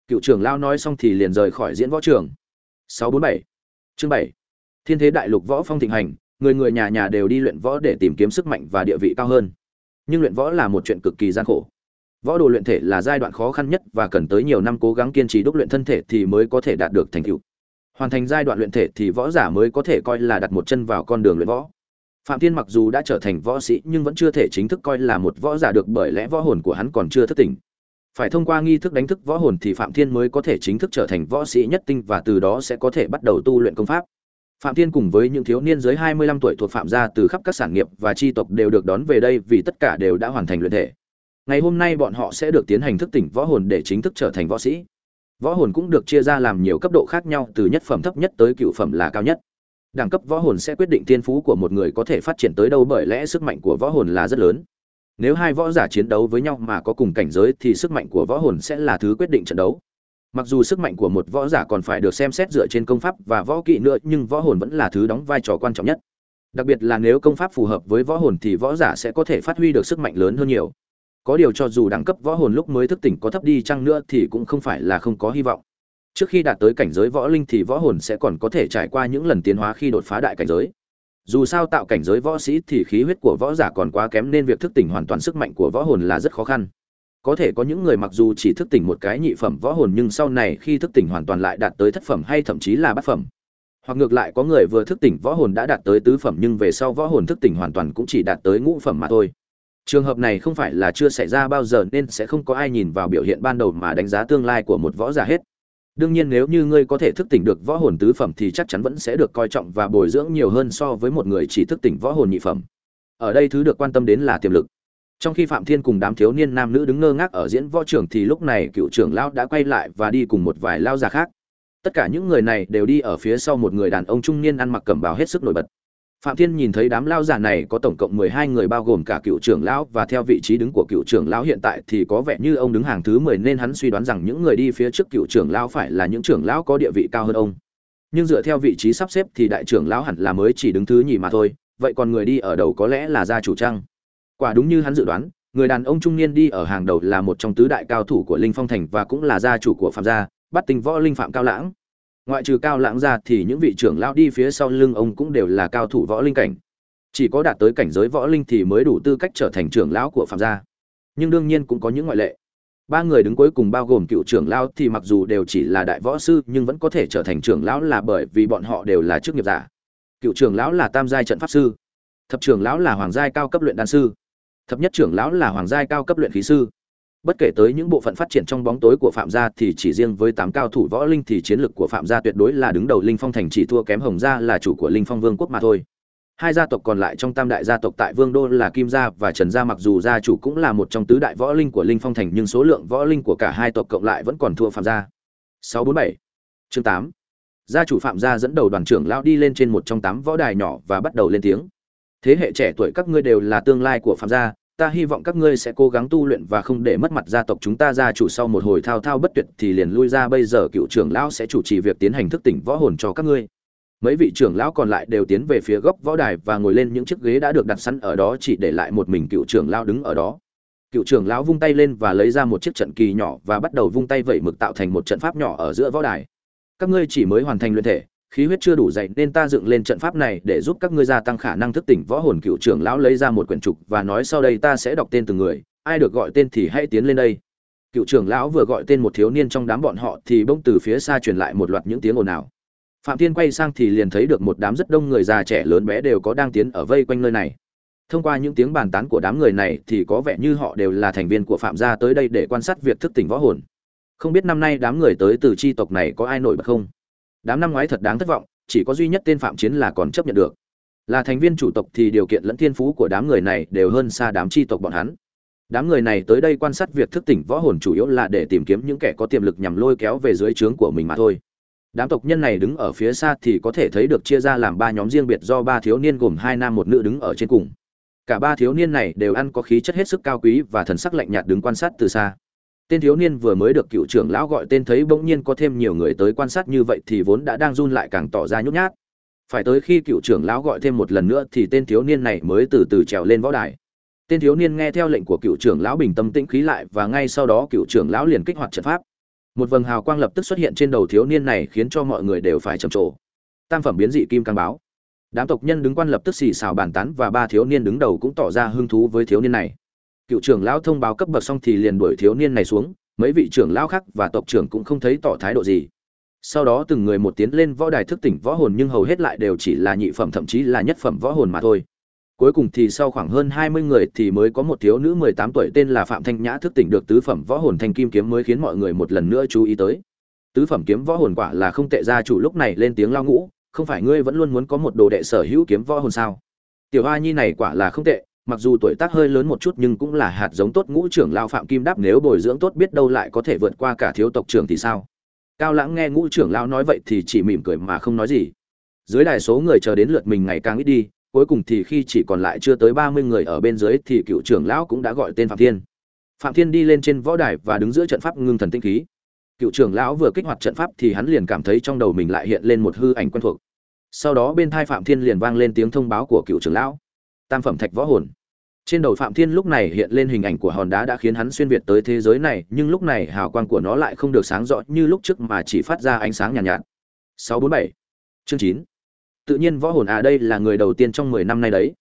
A: Cựu trưởng lao nói xong thì liền rời khỏi diễn võ trường. 647 chương 7 thiên thế đại lục võ phong thịnh hành, người người nhà nhà đều đi luyện võ để tìm kiếm sức mạnh và địa vị cao hơn nhưng luyện võ là một chuyện cực kỳ gian khổ. Võ đồ luyện thể là giai đoạn khó khăn nhất và cần tới nhiều năm cố gắng kiên trì đúc luyện thân thể thì mới có thể đạt được thành tựu. Hoàn thành giai đoạn luyện thể thì võ giả mới có thể coi là đặt một chân vào con đường luyện võ. Phạm thiên mặc dù đã trở thành võ sĩ nhưng vẫn chưa thể chính thức coi là một võ giả được bởi lẽ võ hồn của hắn còn chưa thức tỉnh phải thông qua nghi thức đánh thức võ hồn thì phạm thiên mới có thể chính thức trở thành võ sĩ nhất tinh và từ đó sẽ có thể bắt đầu tu luyện công pháp phạm thiên cùng với những thiếu niên dưới 25 tuổi thuộc phạm gia từ khắp các sản nghiệp và chi tộc đều được đón về đây vì tất cả đều đã hoàn thành luyện thể. Ngày hôm nay bọn họ sẽ được tiến hành thức tỉnh võ hồn để chính thức trở thành võ sĩ. Võ hồn cũng được chia ra làm nhiều cấp độ khác nhau, từ nhất phẩm thấp nhất tới cựu phẩm là cao nhất. Đẳng cấp võ hồn sẽ quyết định thiên phú của một người có thể phát triển tới đâu bởi lẽ sức mạnh của võ hồn là rất lớn. Nếu hai võ giả chiến đấu với nhau mà có cùng cảnh giới thì sức mạnh của võ hồn sẽ là thứ quyết định trận đấu mặc dù sức mạnh của một võ giả còn phải được xem xét dựa trên công pháp và võ kỹ nữa, nhưng võ hồn vẫn là thứ đóng vai trò quan trọng nhất. Đặc biệt là nếu công pháp phù hợp với võ hồn thì võ giả sẽ có thể phát huy được sức mạnh lớn hơn nhiều. Có điều cho dù đẳng cấp võ hồn lúc mới thức tỉnh có thấp đi chăng nữa thì cũng không phải là không có hy vọng. Trước khi đạt tới cảnh giới võ linh thì võ hồn sẽ còn có thể trải qua những lần tiến hóa khi đột phá đại cảnh giới. Dù sao tạo cảnh giới võ sĩ thì khí huyết của võ giả còn quá kém nên việc thức tỉnh hoàn toàn sức mạnh của võ hồn là rất khó khăn có thể có những người mặc dù chỉ thức tỉnh một cái nhị phẩm võ hồn nhưng sau này khi thức tỉnh hoàn toàn lại đạt tới thất phẩm hay thậm chí là bát phẩm. Hoặc ngược lại, có người vừa thức tỉnh võ hồn đã đạt tới tứ phẩm nhưng về sau võ hồn thức tỉnh hoàn toàn cũng chỉ đạt tới ngũ phẩm mà thôi. Trường hợp này không phải là chưa xảy ra bao giờ nên sẽ không có ai nhìn vào biểu hiện ban đầu mà đánh giá tương lai của một võ giả hết. Đương nhiên nếu như ngươi có thể thức tỉnh được võ hồn tứ phẩm thì chắc chắn vẫn sẽ được coi trọng và bồi dưỡng nhiều hơn so với một người chỉ thức tỉnh võ hồn nhị phẩm. Ở đây thứ được quan tâm đến là tiềm lực trong khi phạm thiên cùng đám thiếu niên nam nữ đứng ngơ ngác ở diễn võ trường thì lúc này cựu trưởng lão đã quay lại và đi cùng một vài lao già khác. Tất cả những người này đều đi ở phía sau một người đàn ông trung niên ăn mặc cẩm bào hết sức nổi bật. Phạm thiên nhìn thấy đám lao già này có tổng cộng mười hai người bao gồm cả cựu trưởng lão và theo vị trí đứng của cựu trưởng lão hiện tại thì có vẻ như ông đứng hàng thứ mười nên hắn suy đoán rằng những người đi phía trước cựu trưởng lão phải là những trưởng lão có địa vị cao hơn ông. Nhưng dựa theo vị trí sắp xếp thì đại trưởng lão hẳn là mới chỉ đứng thứ nhì mà thôi, vậy còn người đi ở đầu có lẽ là gia chủ trăng quả đúng như hắn dự đoán, người đàn ông trung niên đi ở hàng đầu là một trong tứ đại cao thủ của linh phong thành và cũng là gia chủ của phạm gia, bắt tình võ linh phạm cao lãng. Ngoại trừ cao lãng ra thì những vị trưởng lão đi phía sau lưng ông cũng đều là cao thủ võ linh cảnh. Chỉ có đạt tới cảnh giới võ linh thì mới đủ tư cách trở thành trưởng lão của phạm gia. Nhưng đương nhiên cũng có những ngoại lệ. Ba người đứng cuối cùng bao gồm cựu trưởng lão thì mặc dù đều chỉ là đại võ sư, nhưng vẫn có thể trở thành trưởng lão là bởi vì bọn họ đều là chức nghiệp giả. Cựu trưởng lão là tam giai trận pháp sư. Thập trưởng lão là hoàng giai cao cấp luyện đan sư thập nhất trưởng lão là hoàng giai cao cấp luyện khí sư. Bất kể tới những bộ phận phát triển trong bóng tối của phạm gia thì chỉ riêng với tám cao thủ võ linh thì chiến lực của phạm gia tuyệt đối là đứng đầu linh phong thành chỉ thua kém hồng gia là chủ của linh phong vương quốc mà thôi. Hai gia tộc còn lại trong tam đại gia tộc tại vương đô là kim gia và trần gia mặc dù gia chủ cũng là một trong tứ đại võ linh của linh phong thành nhưng số lượng võ linh của cả hai tộc cộng lại vẫn còn thua phạm gia. 647 chương 8 gia chủ phạm gia dẫn đầu đoàn trưởng lão đi lên trên một trong tám võ đài nhỏ và bắt đầu lên tiếng. Thế hệ trẻ tuổi các ngươi đều là tương lai của phạm gia ta hy vọng các ngươi sẽ cố gắng tu luyện và không để mất mặt gia tộc chúng ta gia chủ sau một hồi thao thao bất tuyệt thì liền lui ra. Bây giờ cựu trưởng lão sẽ chủ trì việc tiến hành thức tỉnh võ hồn cho các ngươi. Mấy vị trưởng lão còn lại đều tiến về phía góc võ đài và ngồi lên những chiếc ghế đã được đặt sẵn ở đó chỉ để lại một mình cựu trưởng lão đứng ở đó. Cựu trưởng lão vung tay lên và lấy ra một chiếc trận kỳ nhỏ và bắt đầu vung tay vẩy mực tạo thành một trận pháp nhỏ ở giữa võ đài. Các ngươi chỉ mới hoàn thành luyện thể khí huyết chưa đủ dày nên ta dựng lên trận pháp này để giúp các ngươi gia tăng khả năng thức tỉnh võ hồn cựu trưởng lão lấy ra một quyển trục và nói sau đây ta sẽ đọc tên từng người, ai được gọi tên thì hãy tiến lên đây. Cựu trưởng lão vừa gọi tên một thiếu niên trong đám bọn họ thì bỗng từ phía xa truyền lại một loạt những tiếng ồn ào. Phạm thiên quay sang thì liền thấy được một đám rất đông người già trẻ lớn bé đều có đang tiến ở vây quanh nơi này. Thông qua những tiếng bàn tán của đám người này thì có vẻ như họ đều là thành viên của phạm gia tới đây để quan sát việc thức tỉnh võ hồn. Không biết năm nay đám người tới từ chi tộc này có ai nổi bật không? Đám năm ngoái thật đáng thất vọng, chỉ có duy nhất tên phạm chiến là còn chấp nhận được. Là thành viên chủ tộc thì điều kiện lẫn thiên phú của đám người này đều hơn xa đám chi tộc bọn hắn. Đám người này tới đây quan sát việc thức tỉnh võ hồn chủ yếu là để tìm kiếm những kẻ có tiềm lực nhằm lôi kéo về dưới trướng của mình mà thôi. Đám tộc nhân này đứng ở phía xa thì có thể thấy được chia ra làm ba nhóm riêng biệt do ba thiếu niên gồm hai nam một nữ đứng ở trên cùng. Cả ba thiếu niên này đều ăn có khí chất hết sức cao quý và thần sắc lạnh nhạt đứng quan sát từ xa tên thiếu niên vừa mới được cựu trưởng lão gọi tên thấy bỗng nhiên có thêm nhiều người tới quan sát như vậy thì vốn đã đang run lại càng tỏ ra nhút nhát. Phải tới khi cựu trưởng lão gọi thêm một lần nữa thì tên thiếu niên này mới từ từ trèo lên võ đài. Tên thiếu niên nghe theo lệnh của cựu trưởng lão bình tâm tĩnh khí lại và ngay sau đó cựu trưởng lão liền kích hoạt trận pháp. Một vầng hào quang lập tức xuất hiện trên đầu thiếu niên này khiến cho mọi người đều phải trầm trồ. Tam phẩm biến dị kim càng báo. Đám tộc nhân đứng quan lập tức xì xào bàn tán và ba thiếu niên đứng đầu cũng tỏ ra hứng thú với thiếu niên này cựu trưởng lão thông báo cấp bậc xong thì liền đuổi thiếu niên này xuống, mấy vị trưởng lão khác và tộc trưởng cũng không thấy tỏ thái độ gì. Sau đó từng người một tiến lên võ đài thức tỉnh võ hồn nhưng hầu hết lại đều chỉ là nhị phẩm thậm chí là nhất phẩm võ hồn mà thôi. Cuối cùng thì sau khoảng hơn hai mươi người thì mới có một thiếu nữ mười tám tuổi tên là phạm thanh nhã thức tỉnh được tứ phẩm võ hồn thanh kim kiếm mới khiến mọi người một lần nữa chú ý tới. Tứ phẩm kiếm võ hồn quả là không tệ gia chủ lúc này lên tiếng lao ngũ, không phải ngươi vẫn luôn muốn có một đồ đệ sở hữu kiếm võ hồn sao? Tiểu hoa nhi này quả là không tệ mặc dù tuổi tác hơi lớn một chút nhưng cũng là hạt giống tốt ngũ trưởng lao phạm kim đáp nếu bồi dưỡng tốt biết đâu lại có thể vượt qua cả thiếu tộc trưởng thì sao? Cao lãng nghe ngũ trưởng lao nói vậy thì chỉ mỉm cười mà không nói gì. Dưới đài số người chờ đến lượt mình ngày càng ít đi, cuối cùng thì khi chỉ còn lại chưa tới ba mươi người ở bên dưới thì cựu trưởng lão cũng đã gọi tên phạm thiên. Phạm thiên đi lên trên võ đài và đứng giữa trận pháp ngưng thần tinh khí. Cựu trưởng lão vừa kích hoạt trận pháp thì hắn liền cảm thấy trong đầu mình lại hiện lên một hư ảnh quen thuộc. Sau đó bên thai phạm thiên liền vang lên tiếng thông báo của cựu trưởng lão. Tam phẩm thạch võ hồn trên đầu phạm thiên lúc này hiện lên hình ảnh của hòn đá đã khiến hắn xuyên việt tới thế giới này nhưng lúc này hào quang của nó lại không được sáng rõ như lúc trước mà chỉ phát ra ánh sáng nhàn nhạt, nhạt 647 chương 9 tự nhiên võ hồn à đây là người đầu tiên trong 10 năm nay đấy.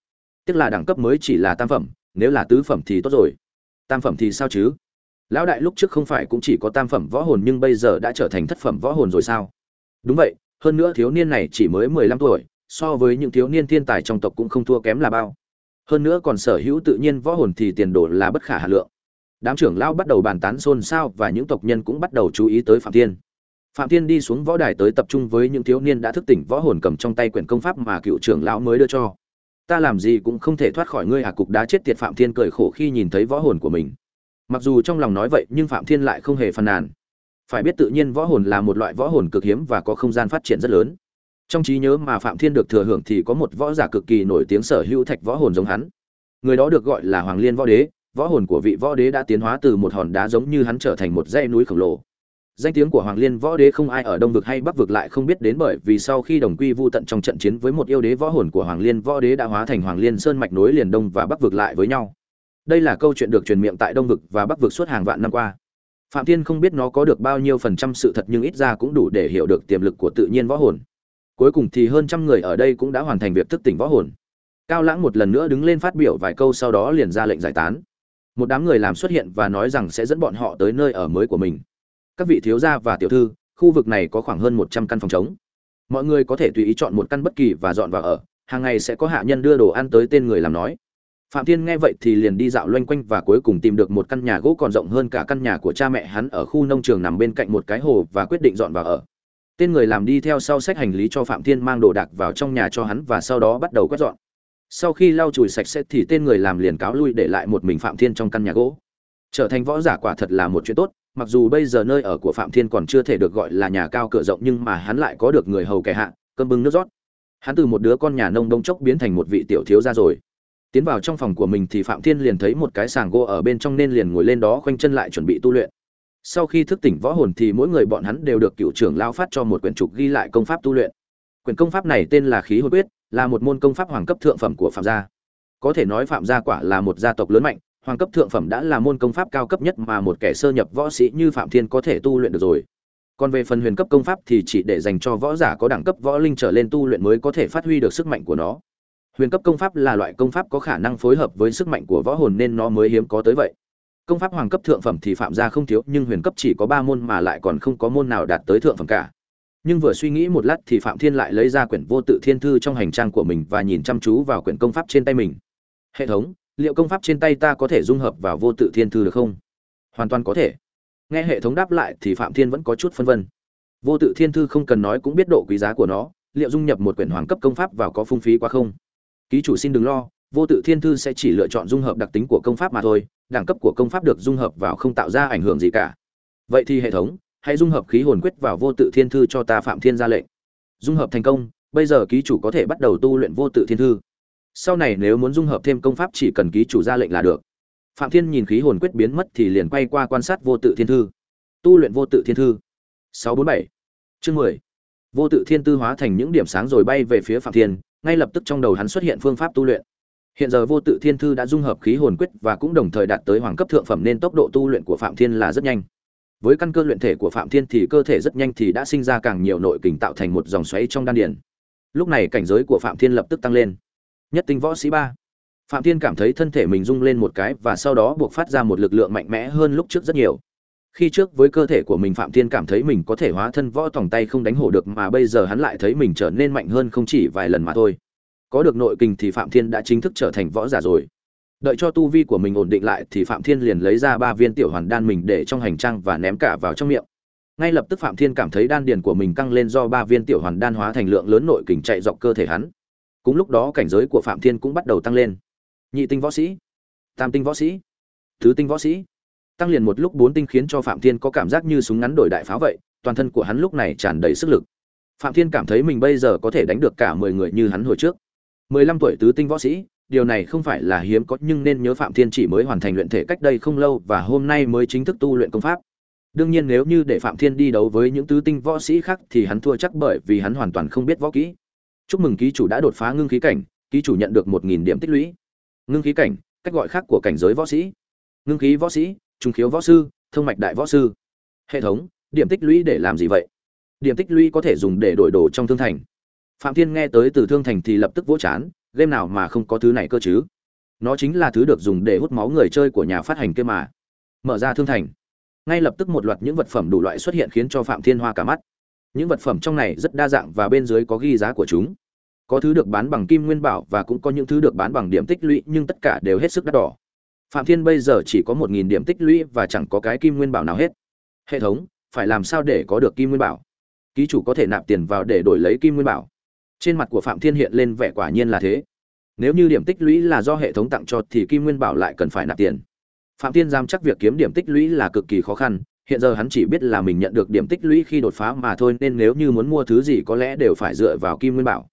A: Tức là đẳng cấp mới chỉ là tam phẩm nếu là tứ phẩm thì tốt rồi. Tam phẩm thì sao chứ? Lão đại lúc trước không phải cũng chỉ có tam phẩm võ hồn nhưng bây giờ đã trở thành thất phẩm võ hồn rồi sao? Đúng vậy hơn nữa thiếu niên này chỉ mới 15 tuổi so với những thiếu niên thiên tài trong tộc cũng không thua kém là bao hơn nữa còn sở hữu tự nhiên võ hồn thì tiền đồ là bất khả hà lượng. Đám trưởng lão bắt đầu bàn tán xôn xao và những tộc nhân cũng bắt đầu chú ý tới phạm thiên. Phạm thiên đi xuống võ đài tới tập trung với những thiếu niên đã thức tỉnh võ hồn cầm trong tay quyển công pháp mà cựu trưởng lão mới đưa cho. Ta làm gì cũng không thể thoát khỏi ngươi à cục đá chết tiệt, phạm thiên cười khổ khi nhìn thấy võ hồn của mình. Mặc dù trong lòng nói vậy, nhưng phạm thiên lại không hề phàn nàn. Phải biết tự nhiên võ hồn là một loại võ hồn cực hiếm và có không gian phát triển rất lớn trong trí nhớ mà phạm thiên được thừa hưởng thì có một võ giả cực kỳ nổi tiếng sở hữu thạch võ hồn giống hắn. Người đó được gọi là hoàng liên võ đế, võ hồn của vị võ đế đã tiến hóa từ một hòn đá giống như hắn trở thành một dãy núi khổng lồ. Danh tiếng của hoàng liên võ đế không ai ở đông vực hay bắc vực lại không biết đến bởi vì sau khi đồng quy vu tận trong trận chiến với một yêu đế võ hồn của hoàng liên võ đế đã hóa thành hoàng liên sơn mạch nối liền đông và bắc vực lại với nhau. Đây là câu chuyện được truyền miệng tại đông vực và bắc vực suốt hàng vạn năm qua. Phạm thiên không biết nó có được bao nhiêu phần trăm sự thật nhưng ít ra cũng đủ để hiểu được tiềm lực của tự nhiên võ hồn cuối cùng thì hơn trăm người ở đây cũng đã hoàn thành việc thức tỉnh võ hồn. Cao lãng một lần nữa đứng lên phát biểu vài câu sau đó liền ra lệnh giải tán. Một đám người làm xuất hiện và nói rằng sẽ dẫn bọn họ tới nơi ở mới của mình. Các vị thiếu gia và tiểu thư, khu vực này có khoảng hơn một trăm căn phòng trống. Mọi người có thể tùy ý chọn một căn bất kỳ và dọn vào ở, hàng ngày sẽ có hạ nhân đưa đồ ăn tới tên người làm nói. Phạm thiên nghe vậy thì liền đi dạo loanh quanh và cuối cùng tìm được một căn nhà gỗ còn rộng hơn cả căn nhà của cha mẹ hắn ở khu nông trường nằm bên cạnh một cái hồ và quyết định dọn vào ở tên người làm đi theo sau sách hành lý cho phạm thiên mang đồ đạc vào trong nhà cho hắn và sau đó bắt đầu quét dọn. Sau khi lau chùi sạch sẽ thì tên người làm liền cáo lui để lại một mình phạm thiên trong căn nhà gỗ. Trở thành võ giả quả thật là một chuyện tốt, mặc dù bây giờ nơi ở của phạm thiên còn chưa thể được gọi là nhà cao cửa rộng nhưng mà hắn lại có được người hầu kẻ hạ, cơm bưng nước rót. Hắn từ một đứa con nhà nông đông chốc biến thành một vị tiểu thiếu gia rồi. Tiến vào trong phòng của mình thì phạm thiên liền thấy một cái sàng gỗ ở bên trong nên liền ngồi lên đó khoanh chân lại chuẩn bị tu luyện sau khi thức tỉnh võ hồn thì mỗi người bọn hắn đều được cựu trưởng lao phát cho một quyển trục ghi lại công pháp tu luyện. Quyển công pháp này tên là khí hồn quyết, là một môn công pháp hoàng cấp thượng phẩm của phạm gia. Có thể nói phạm gia quả là một gia tộc lớn mạnh, hoàng cấp thượng phẩm đã là môn công pháp cao cấp nhất mà một kẻ sơ nhập võ sĩ như phạm thiên có thể tu luyện được rồi. Còn về phần huyền cấp công pháp thì chỉ để dành cho võ giả có đẳng cấp võ linh trở lên tu luyện mới có thể phát huy được sức mạnh của nó. Huyền cấp công pháp là loại công pháp có khả năng phối hợp với sức mạnh của võ hồn nên nó mới hiếm có tới vậy công pháp hoàng cấp thượng phẩm thì phạm gia không thiếu, nhưng huyền cấp chỉ có ba môn mà lại còn không có môn nào đạt tới thượng phẩm cả. Nhưng vừa suy nghĩ một lát thì phạm thiên lại lấy ra quyển vô tự thiên thư trong hành trang của mình và nhìn chăm chú vào quyển công pháp trên tay mình. Hệ thống, liệu công pháp trên tay ta có thể dung hợp vào vô tự thiên thư được không? Hoàn toàn có thể. Nghe hệ thống đáp lại thì phạm thiên vẫn có chút phân vân. Vô tự thiên thư không cần nói cũng biết độ quý giá của nó, liệu dung nhập một quyển hoàng cấp công pháp vào có phung phí quá không? Ký chủ xin đừng lo, vô tự thiên thư sẽ chỉ lựa chọn dung hợp đặc tính của công pháp mà thôi đẳng cấp của công pháp được dung hợp vào không tạo ra ảnh hưởng gì cả. Vậy thì hệ thống, hãy dung hợp khí hồn quyết vào vô tự thiên thư cho ta phạm thiên ra lệnh. Dung hợp thành công, bây giờ ký chủ có thể bắt đầu tu luyện vô tự thiên thư. Sau này nếu muốn dung hợp thêm công pháp chỉ cần ký chủ ra lệnh là được. Phạm thiên nhìn khí hồn quyết biến mất thì liền quay qua quan sát vô tự thiên thư. Tu luyện vô tự thiên thư. 647 chương 10 vô tự thiên tư hóa thành những điểm sáng rồi bay về phía phạm thiên, ngay lập tức trong đầu hắn xuất hiện phương pháp tu luyện hiện giờ vô tự thiên thư đã dung hợp khí hồn quyết và cũng đồng thời đạt tới hoàng cấp thượng phẩm nên tốc độ tu luyện của phạm thiên là rất nhanh. Với căn cơ luyện thể của phạm thiên thì cơ thể rất nhanh thì đã sinh ra càng nhiều nội kình tạo thành một dòng xoáy trong đan điền. Lúc này cảnh giới của phạm thiên lập tức tăng lên. Nhất tinh võ sĩ ba. Phạm thiên cảm thấy thân thể mình rung lên một cái và sau đó buộc phát ra một lực lượng mạnh mẽ hơn lúc trước rất nhiều. Khi trước với cơ thể của mình phạm thiên cảm thấy mình có thể hóa thân võ tòng tay không đánh hổ được mà bây giờ hắn lại thấy mình trở nên mạnh hơn không chỉ vài lần mà thôi có được nội kình thì phạm thiên đã chính thức trở thành võ giả rồi. Đợi cho tu vi của mình ổn định lại thì phạm thiên liền lấy ra ba viên tiểu hoàn đan mình để trong hành trang và ném cả vào trong miệng. Ngay lập tức phạm thiên cảm thấy đan điền của mình căng lên do ba viên tiểu hoàn đan hóa thành lượng lớn nội kình chạy dọc cơ thể hắn. Cùng lúc đó cảnh giới của phạm thiên cũng bắt đầu tăng lên. Nhị tinh võ sĩ, tam tinh võ sĩ, thứ tinh võ sĩ. Tăng liền một lúc bốn tinh khiến cho phạm thiên có cảm giác như súng ngắn đổi đại pháo vậy, toàn thân của hắn lúc này tràn đầy sức lực. Phạm thiên cảm thấy mình bây giờ có thể đánh được cả mười người như hắn hồi trước mười lăm tuổi tứ tinh võ sĩ, điều này không phải là hiếm có, nhưng nên nhớ phạm thiên chỉ mới hoàn thành luyện thể cách đây không lâu và hôm nay mới chính thức tu luyện công pháp. Đương nhiên nếu như để phạm thiên đi đấu với những tứ tinh võ sĩ khác thì hắn thua chắc bởi vì hắn hoàn toàn không biết võ kỹ. Chúc mừng ký chủ đã đột phá ngưng khí cảnh, ký chủ nhận được một nghìn điểm tích lũy. Ngưng khí cảnh, cách gọi khác của cảnh giới võ sĩ. Ngưng khí võ sĩ, trung khiếu võ sư, thông mạch đại võ sư. Hệ thống, điểm tích lũy để làm gì vậy? Điểm tích lũy có thể dùng để đổi đồ trong thương thành phạm thiên nghe tới từ thương thành thì lập tức vỗ chán, game nào mà không có thứ này cơ chứ? Nó chính là thứ được dùng để hút máu người chơi của nhà phát hành kia mà. Mở ra thương thành. Ngay lập tức một loạt những vật phẩm đủ loại xuất hiện khiến cho phạm thiên hoa cả mắt. Những vật phẩm trong này rất đa dạng và bên dưới có ghi giá của chúng. Có thứ được bán bằng kim nguyên bảo và cũng có những thứ được bán bằng điểm tích lũy, nhưng tất cả đều hết sức đắt đỏ. Phạm thiên bây giờ chỉ có một nghìn điểm tích lũy và chẳng có cái kim nguyên bảo nào hết. Hệ thống, phải làm sao để có được kim nguyên bảo? Ký chủ có thể nạp tiền vào để đổi lấy kim nguyên bảo trên mặt của phạm thiên hiện lên vẻ quả nhiên là thế. Nếu như điểm tích lũy là do hệ thống tặng cho thì kim nguyên bảo lại cần phải nạp tiền. Phạm thiên giam chắc việc kiếm điểm tích lũy là cực kỳ khó khăn, hiện giờ hắn chỉ biết là mình nhận được điểm tích lũy khi đột phá mà thôi, nên nếu như muốn mua thứ gì có lẽ đều phải dựa vào kim nguyên bảo.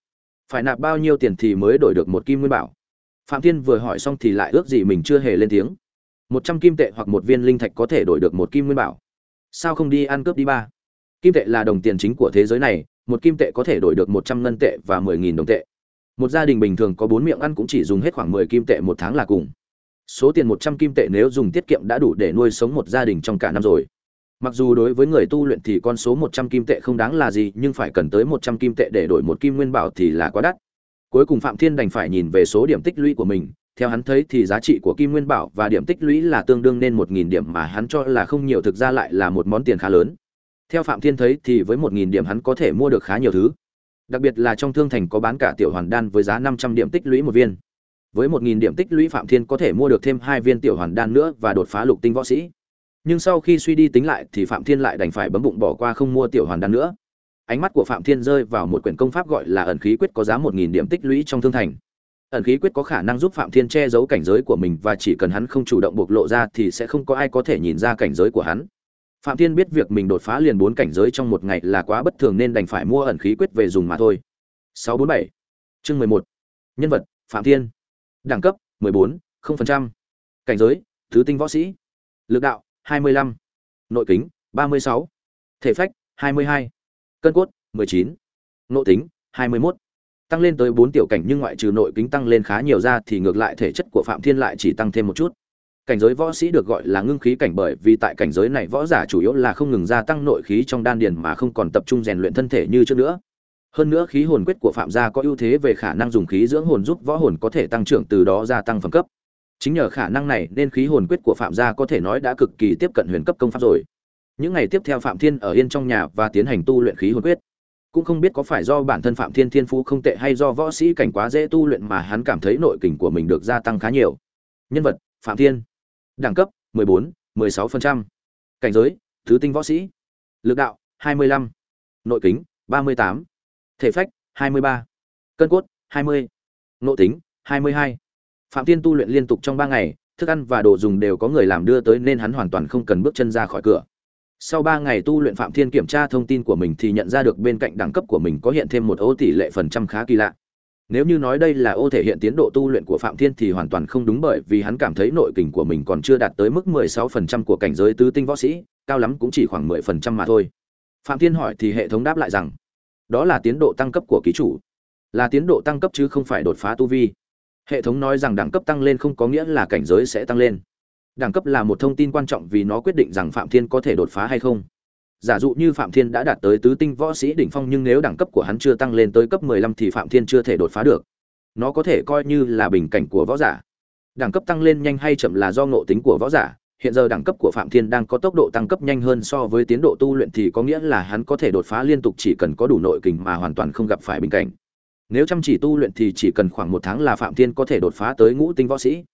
A: Phải nạp bao nhiêu tiền thì mới đổi được một kim nguyên bảo? Phạm thiên vừa hỏi xong thì lại ước gì mình chưa hề lên tiếng. Một trăm kim tệ hoặc một viên linh thạch có thể đổi được một kim nguyên bảo. Sao không đi ăn cướp đi ba? Kim tệ là đồng tiền chính của thế giới này một kim tệ có thể đổi được một trăm ngân tệ và mười nghìn đồng tệ. Một gia đình bình thường có bốn miệng ăn cũng chỉ dùng hết khoảng mười kim tệ một tháng là cùng. Số tiền một trăm kim tệ nếu dùng tiết kiệm đã đủ để nuôi sống một gia đình trong cả năm rồi. Mặc dù đối với người tu luyện thì con số một trăm kim tệ không đáng là gì, nhưng phải cần tới một trăm kim tệ để đổi một kim nguyên bảo thì là quá đắt. Cuối cùng phạm thiên đành phải nhìn về số điểm tích lũy của mình. Theo hắn thấy thì giá trị của kim nguyên bảo và điểm tích lũy là tương đương nên một nghìn điểm mà hắn cho là không nhiều, thực ra lại là một món tiền khá lớn theo phạm thiên thấy thì với một nghìn điểm hắn có thể mua được khá nhiều thứ. Đặc biệt là trong thương thành có bán cả tiểu hoàn đan với giá năm trăm điểm tích lũy một viên. Với một nghìn điểm tích lũy phạm thiên có thể mua được thêm hai viên tiểu hoàn đan nữa và đột phá lục tinh võ sĩ. Nhưng sau khi suy đi tính lại thì phạm thiên lại đành phải bấm bụng bỏ qua không mua tiểu hoàn đan nữa. Ánh mắt của phạm thiên rơi vào một quyển công pháp gọi là ẩn khí quyết có giá một nghìn điểm tích lũy trong thương thành. Ẩn khí quyết có khả năng giúp phạm thiên che giấu cảnh giới của mình và chỉ cần hắn không chủ động bộc lộ ra thì sẽ không có ai có thể nhìn ra cảnh giới của hắn phạm thiên biết việc mình đột phá liền bốn cảnh giới trong một ngày là quá bất thường nên đành phải mua ẩn khí quyết về dùng mà thôi 647 chương 11 nhân vật, phạm thiên đẳng cấp 14 0%. cảnh giới, thứ tinh võ sĩ lực đạo 25. nội kính 36. thể phách 22. cân cốt 19. nội tính 21. tăng lên tới 4 tiểu cảnh nhưng ngoại trừ nội kính tăng lên khá nhiều ra thì ngược lại thể chất của phạm thiên lại chỉ tăng thêm một chút cảnh giới võ sĩ được gọi là ngưng khí cảnh bởi vì tại cảnh giới này võ giả chủ yếu là không ngừng gia tăng nội khí trong đan điền mà không còn tập trung rèn luyện thân thể như trước nữa. Hơn nữa khí hồn quyết của phạm gia có ưu thế về khả năng dùng khí dưỡng hồn giúp võ hồn có thể tăng trưởng từ đó gia tăng phẩm cấp. Chính nhờ khả năng này nên khí hồn quyết của phạm gia có thể nói đã cực kỳ tiếp cận huyền cấp công pháp rồi. Những ngày tiếp theo phạm thiên ở yên trong nhà và tiến hành tu luyện khí hồn quyết. Cũng không biết có phải do bản thân phạm thiên thiên phú không tệ hay do võ sĩ cảnh quá dễ tu luyện mà hắn cảm thấy nội kình của mình được gia tăng khá nhiều. Nhân vật, phạm thiên đẳng cấp 14, 16%. cảnh giới thứ tinh võ sĩ lực đạo 25. nội kính 38. thể phách 23. cân cốt 20. nội tính 22. phạm tiên tu luyện liên tục trong 3 ngày thức ăn và đồ dùng đều có người làm đưa tới nên hắn hoàn toàn không cần bước chân ra khỏi cửa sau 3 ngày tu luyện phạm thiên kiểm tra thông tin của mình thì nhận ra được bên cạnh đẳng cấp của mình có hiện thêm một ô tỷ lệ phần trăm khá kỳ lạ nếu như nói đây là ô thể hiện tiến độ tu luyện của Phạm Thiên thì hoàn toàn không đúng bởi vì hắn cảm thấy nội kình của mình còn chưa đạt tới mức 16% của cảnh giới tứ tinh võ sĩ, cao lắm cũng chỉ khoảng 10% mà thôi. Phạm Thiên hỏi thì hệ thống đáp lại rằng, đó là tiến độ tăng cấp của ký chủ, là tiến độ tăng cấp chứ không phải đột phá tu vi. Hệ thống nói rằng đẳng cấp tăng lên không có nghĩa là cảnh giới sẽ tăng lên. Đẳng cấp là một thông tin quan trọng vì nó quyết định rằng Phạm Thiên có thể đột phá hay không giả dụ như phạm thiên đã đạt tới tứ tinh võ sĩ đỉnh phong nhưng nếu đẳng cấp của hắn chưa tăng lên tới cấp 15 thì phạm thiên chưa thể đột phá được. Nó có thể coi như là bình cảnh của võ giả. Đẳng cấp tăng lên nhanh hay chậm là do ngộ tính của võ giả. Hiện giờ đẳng cấp của phạm thiên đang có tốc độ tăng cấp nhanh hơn so với tiến độ tu luyện thì có nghĩa là hắn có thể đột phá liên tục chỉ cần có đủ nội kình mà hoàn toàn không gặp phải bình cảnh. Nếu chăm chỉ tu luyện thì chỉ cần khoảng một tháng là phạm thiên có thể đột phá tới ngũ tinh võ sĩ.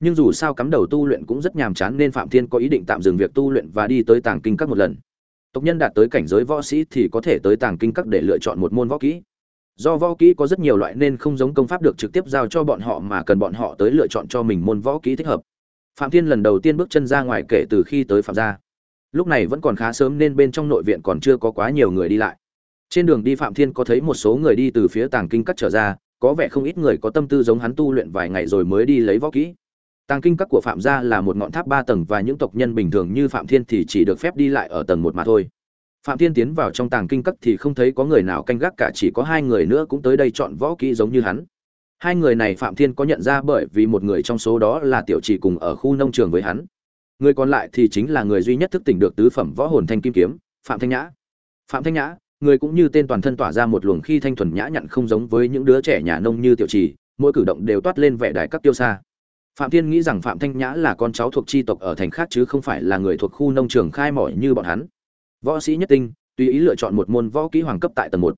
A: Nhưng dù sao cắm đầu tu luyện cũng rất nhàm chán nên phạm thiên có ý định tạm dừng việc tu luyện và đi tới tàng kinh các một lần tộc nhân đạt tới cảnh giới võ sĩ thì có thể tới tàng kinh các để lựa chọn một môn võ kỹ. Do võ kỹ có rất nhiều loại nên không giống công pháp được trực tiếp giao cho bọn họ mà cần bọn họ tới lựa chọn cho mình môn võ kỹ thích hợp. Phạm thiên lần đầu tiên bước chân ra ngoài kể từ khi tới phạm gia. Lúc này vẫn còn khá sớm nên bên trong nội viện còn chưa có quá nhiều người đi lại. Trên đường đi phạm thiên có thấy một số người đi từ phía tàng kinh cắt trở ra, có vẻ không ít người có tâm tư giống hắn tu luyện vài ngày rồi mới đi lấy võ kỹ. Tàng kinh các của Phạm gia là một ngọn tháp ba tầng và những tộc nhân bình thường như Phạm Thiên thì chỉ được phép đi lại ở tầng một mà thôi. Phạm Thiên tiến vào trong tàng kinh các thì không thấy có người nào canh gác cả chỉ có hai người nữa cũng tới đây chọn võ kỹ giống như hắn. Hai người này Phạm Thiên có nhận ra bởi vì một người trong số đó là tiểu trì cùng ở khu nông trường với hắn. Người còn lại thì chính là người duy nhất thức tỉnh được tứ phẩm võ hồn thanh kim kiếm, Phạm Thanh Nhã. Phạm Thanh Nhã, người cũng như tên toàn thân tỏa ra một luồng khi thanh thuần nhã nhặn không giống với những đứa trẻ nhà nông như tiểu trì, mỗi cử động đều toát lên vẻ đại các tiêu xa phạm thiên nghĩ rằng phạm thanh nhã là con cháu thuộc chi tộc ở thành khác chứ không phải là người thuộc khu nông trường khai mỏi như bọn hắn. Võ sĩ nhất tinh, tùy ý lựa chọn một môn võ kỹ hoàng cấp tại tầng một.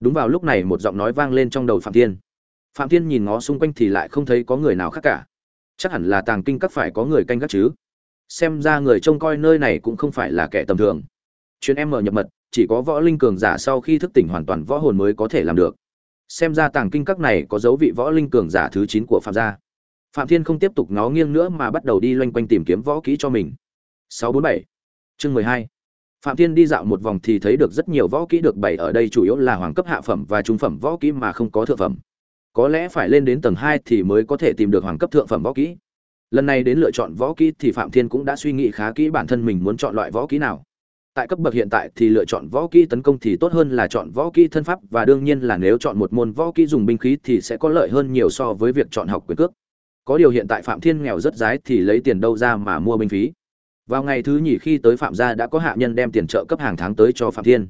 A: Đúng vào lúc này một giọng nói vang lên trong đầu phạm thiên. Phạm thiên nhìn ngó xung quanh thì lại không thấy có người nào khác cả. Chắc hẳn là tàng kinh các phải có người canh gác chứ. Xem ra người trông coi nơi này cũng không phải là kẻ tầm thường. Chuyện em mở nhập mật, chỉ có võ linh cường giả sau khi thức tỉnh hoàn toàn võ hồn mới có thể làm được. Xem ra tàng kinh các này có dấu vị võ linh cường giả thứ chín của phạm gia phạm thiên không tiếp tục ngó nghiêng nữa mà bắt đầu đi loanh quanh tìm kiếm võ kỹ cho mình. 647 chương 12 phạm thiên đi dạo một vòng thì thấy được rất nhiều võ kỹ được bày ở đây, chủ yếu là hoàng cấp hạ phẩm và trung phẩm võ kỹ mà không có thượng phẩm. Có lẽ phải lên đến tầng 2 thì mới có thể tìm được hoàng cấp thượng phẩm võ kỹ. Lần này đến lựa chọn võ kỹ thì phạm thiên cũng đã suy nghĩ khá kỹ bản thân mình muốn chọn loại võ kỹ nào. Tại cấp bậc hiện tại thì lựa chọn võ kỹ tấn công thì tốt hơn là chọn võ kỹ thân pháp và đương nhiên là nếu chọn một môn võ kỹ dùng binh khí thì sẽ có lợi hơn nhiều so với việc chọn học quyền cước có điều hiện tại phạm thiên nghèo rất rái thì lấy tiền đâu ra mà mua binh phí vào ngày thứ nhì khi tới phạm gia đã có hạ nhân đem tiền trợ cấp hàng tháng tới cho phạm thiên.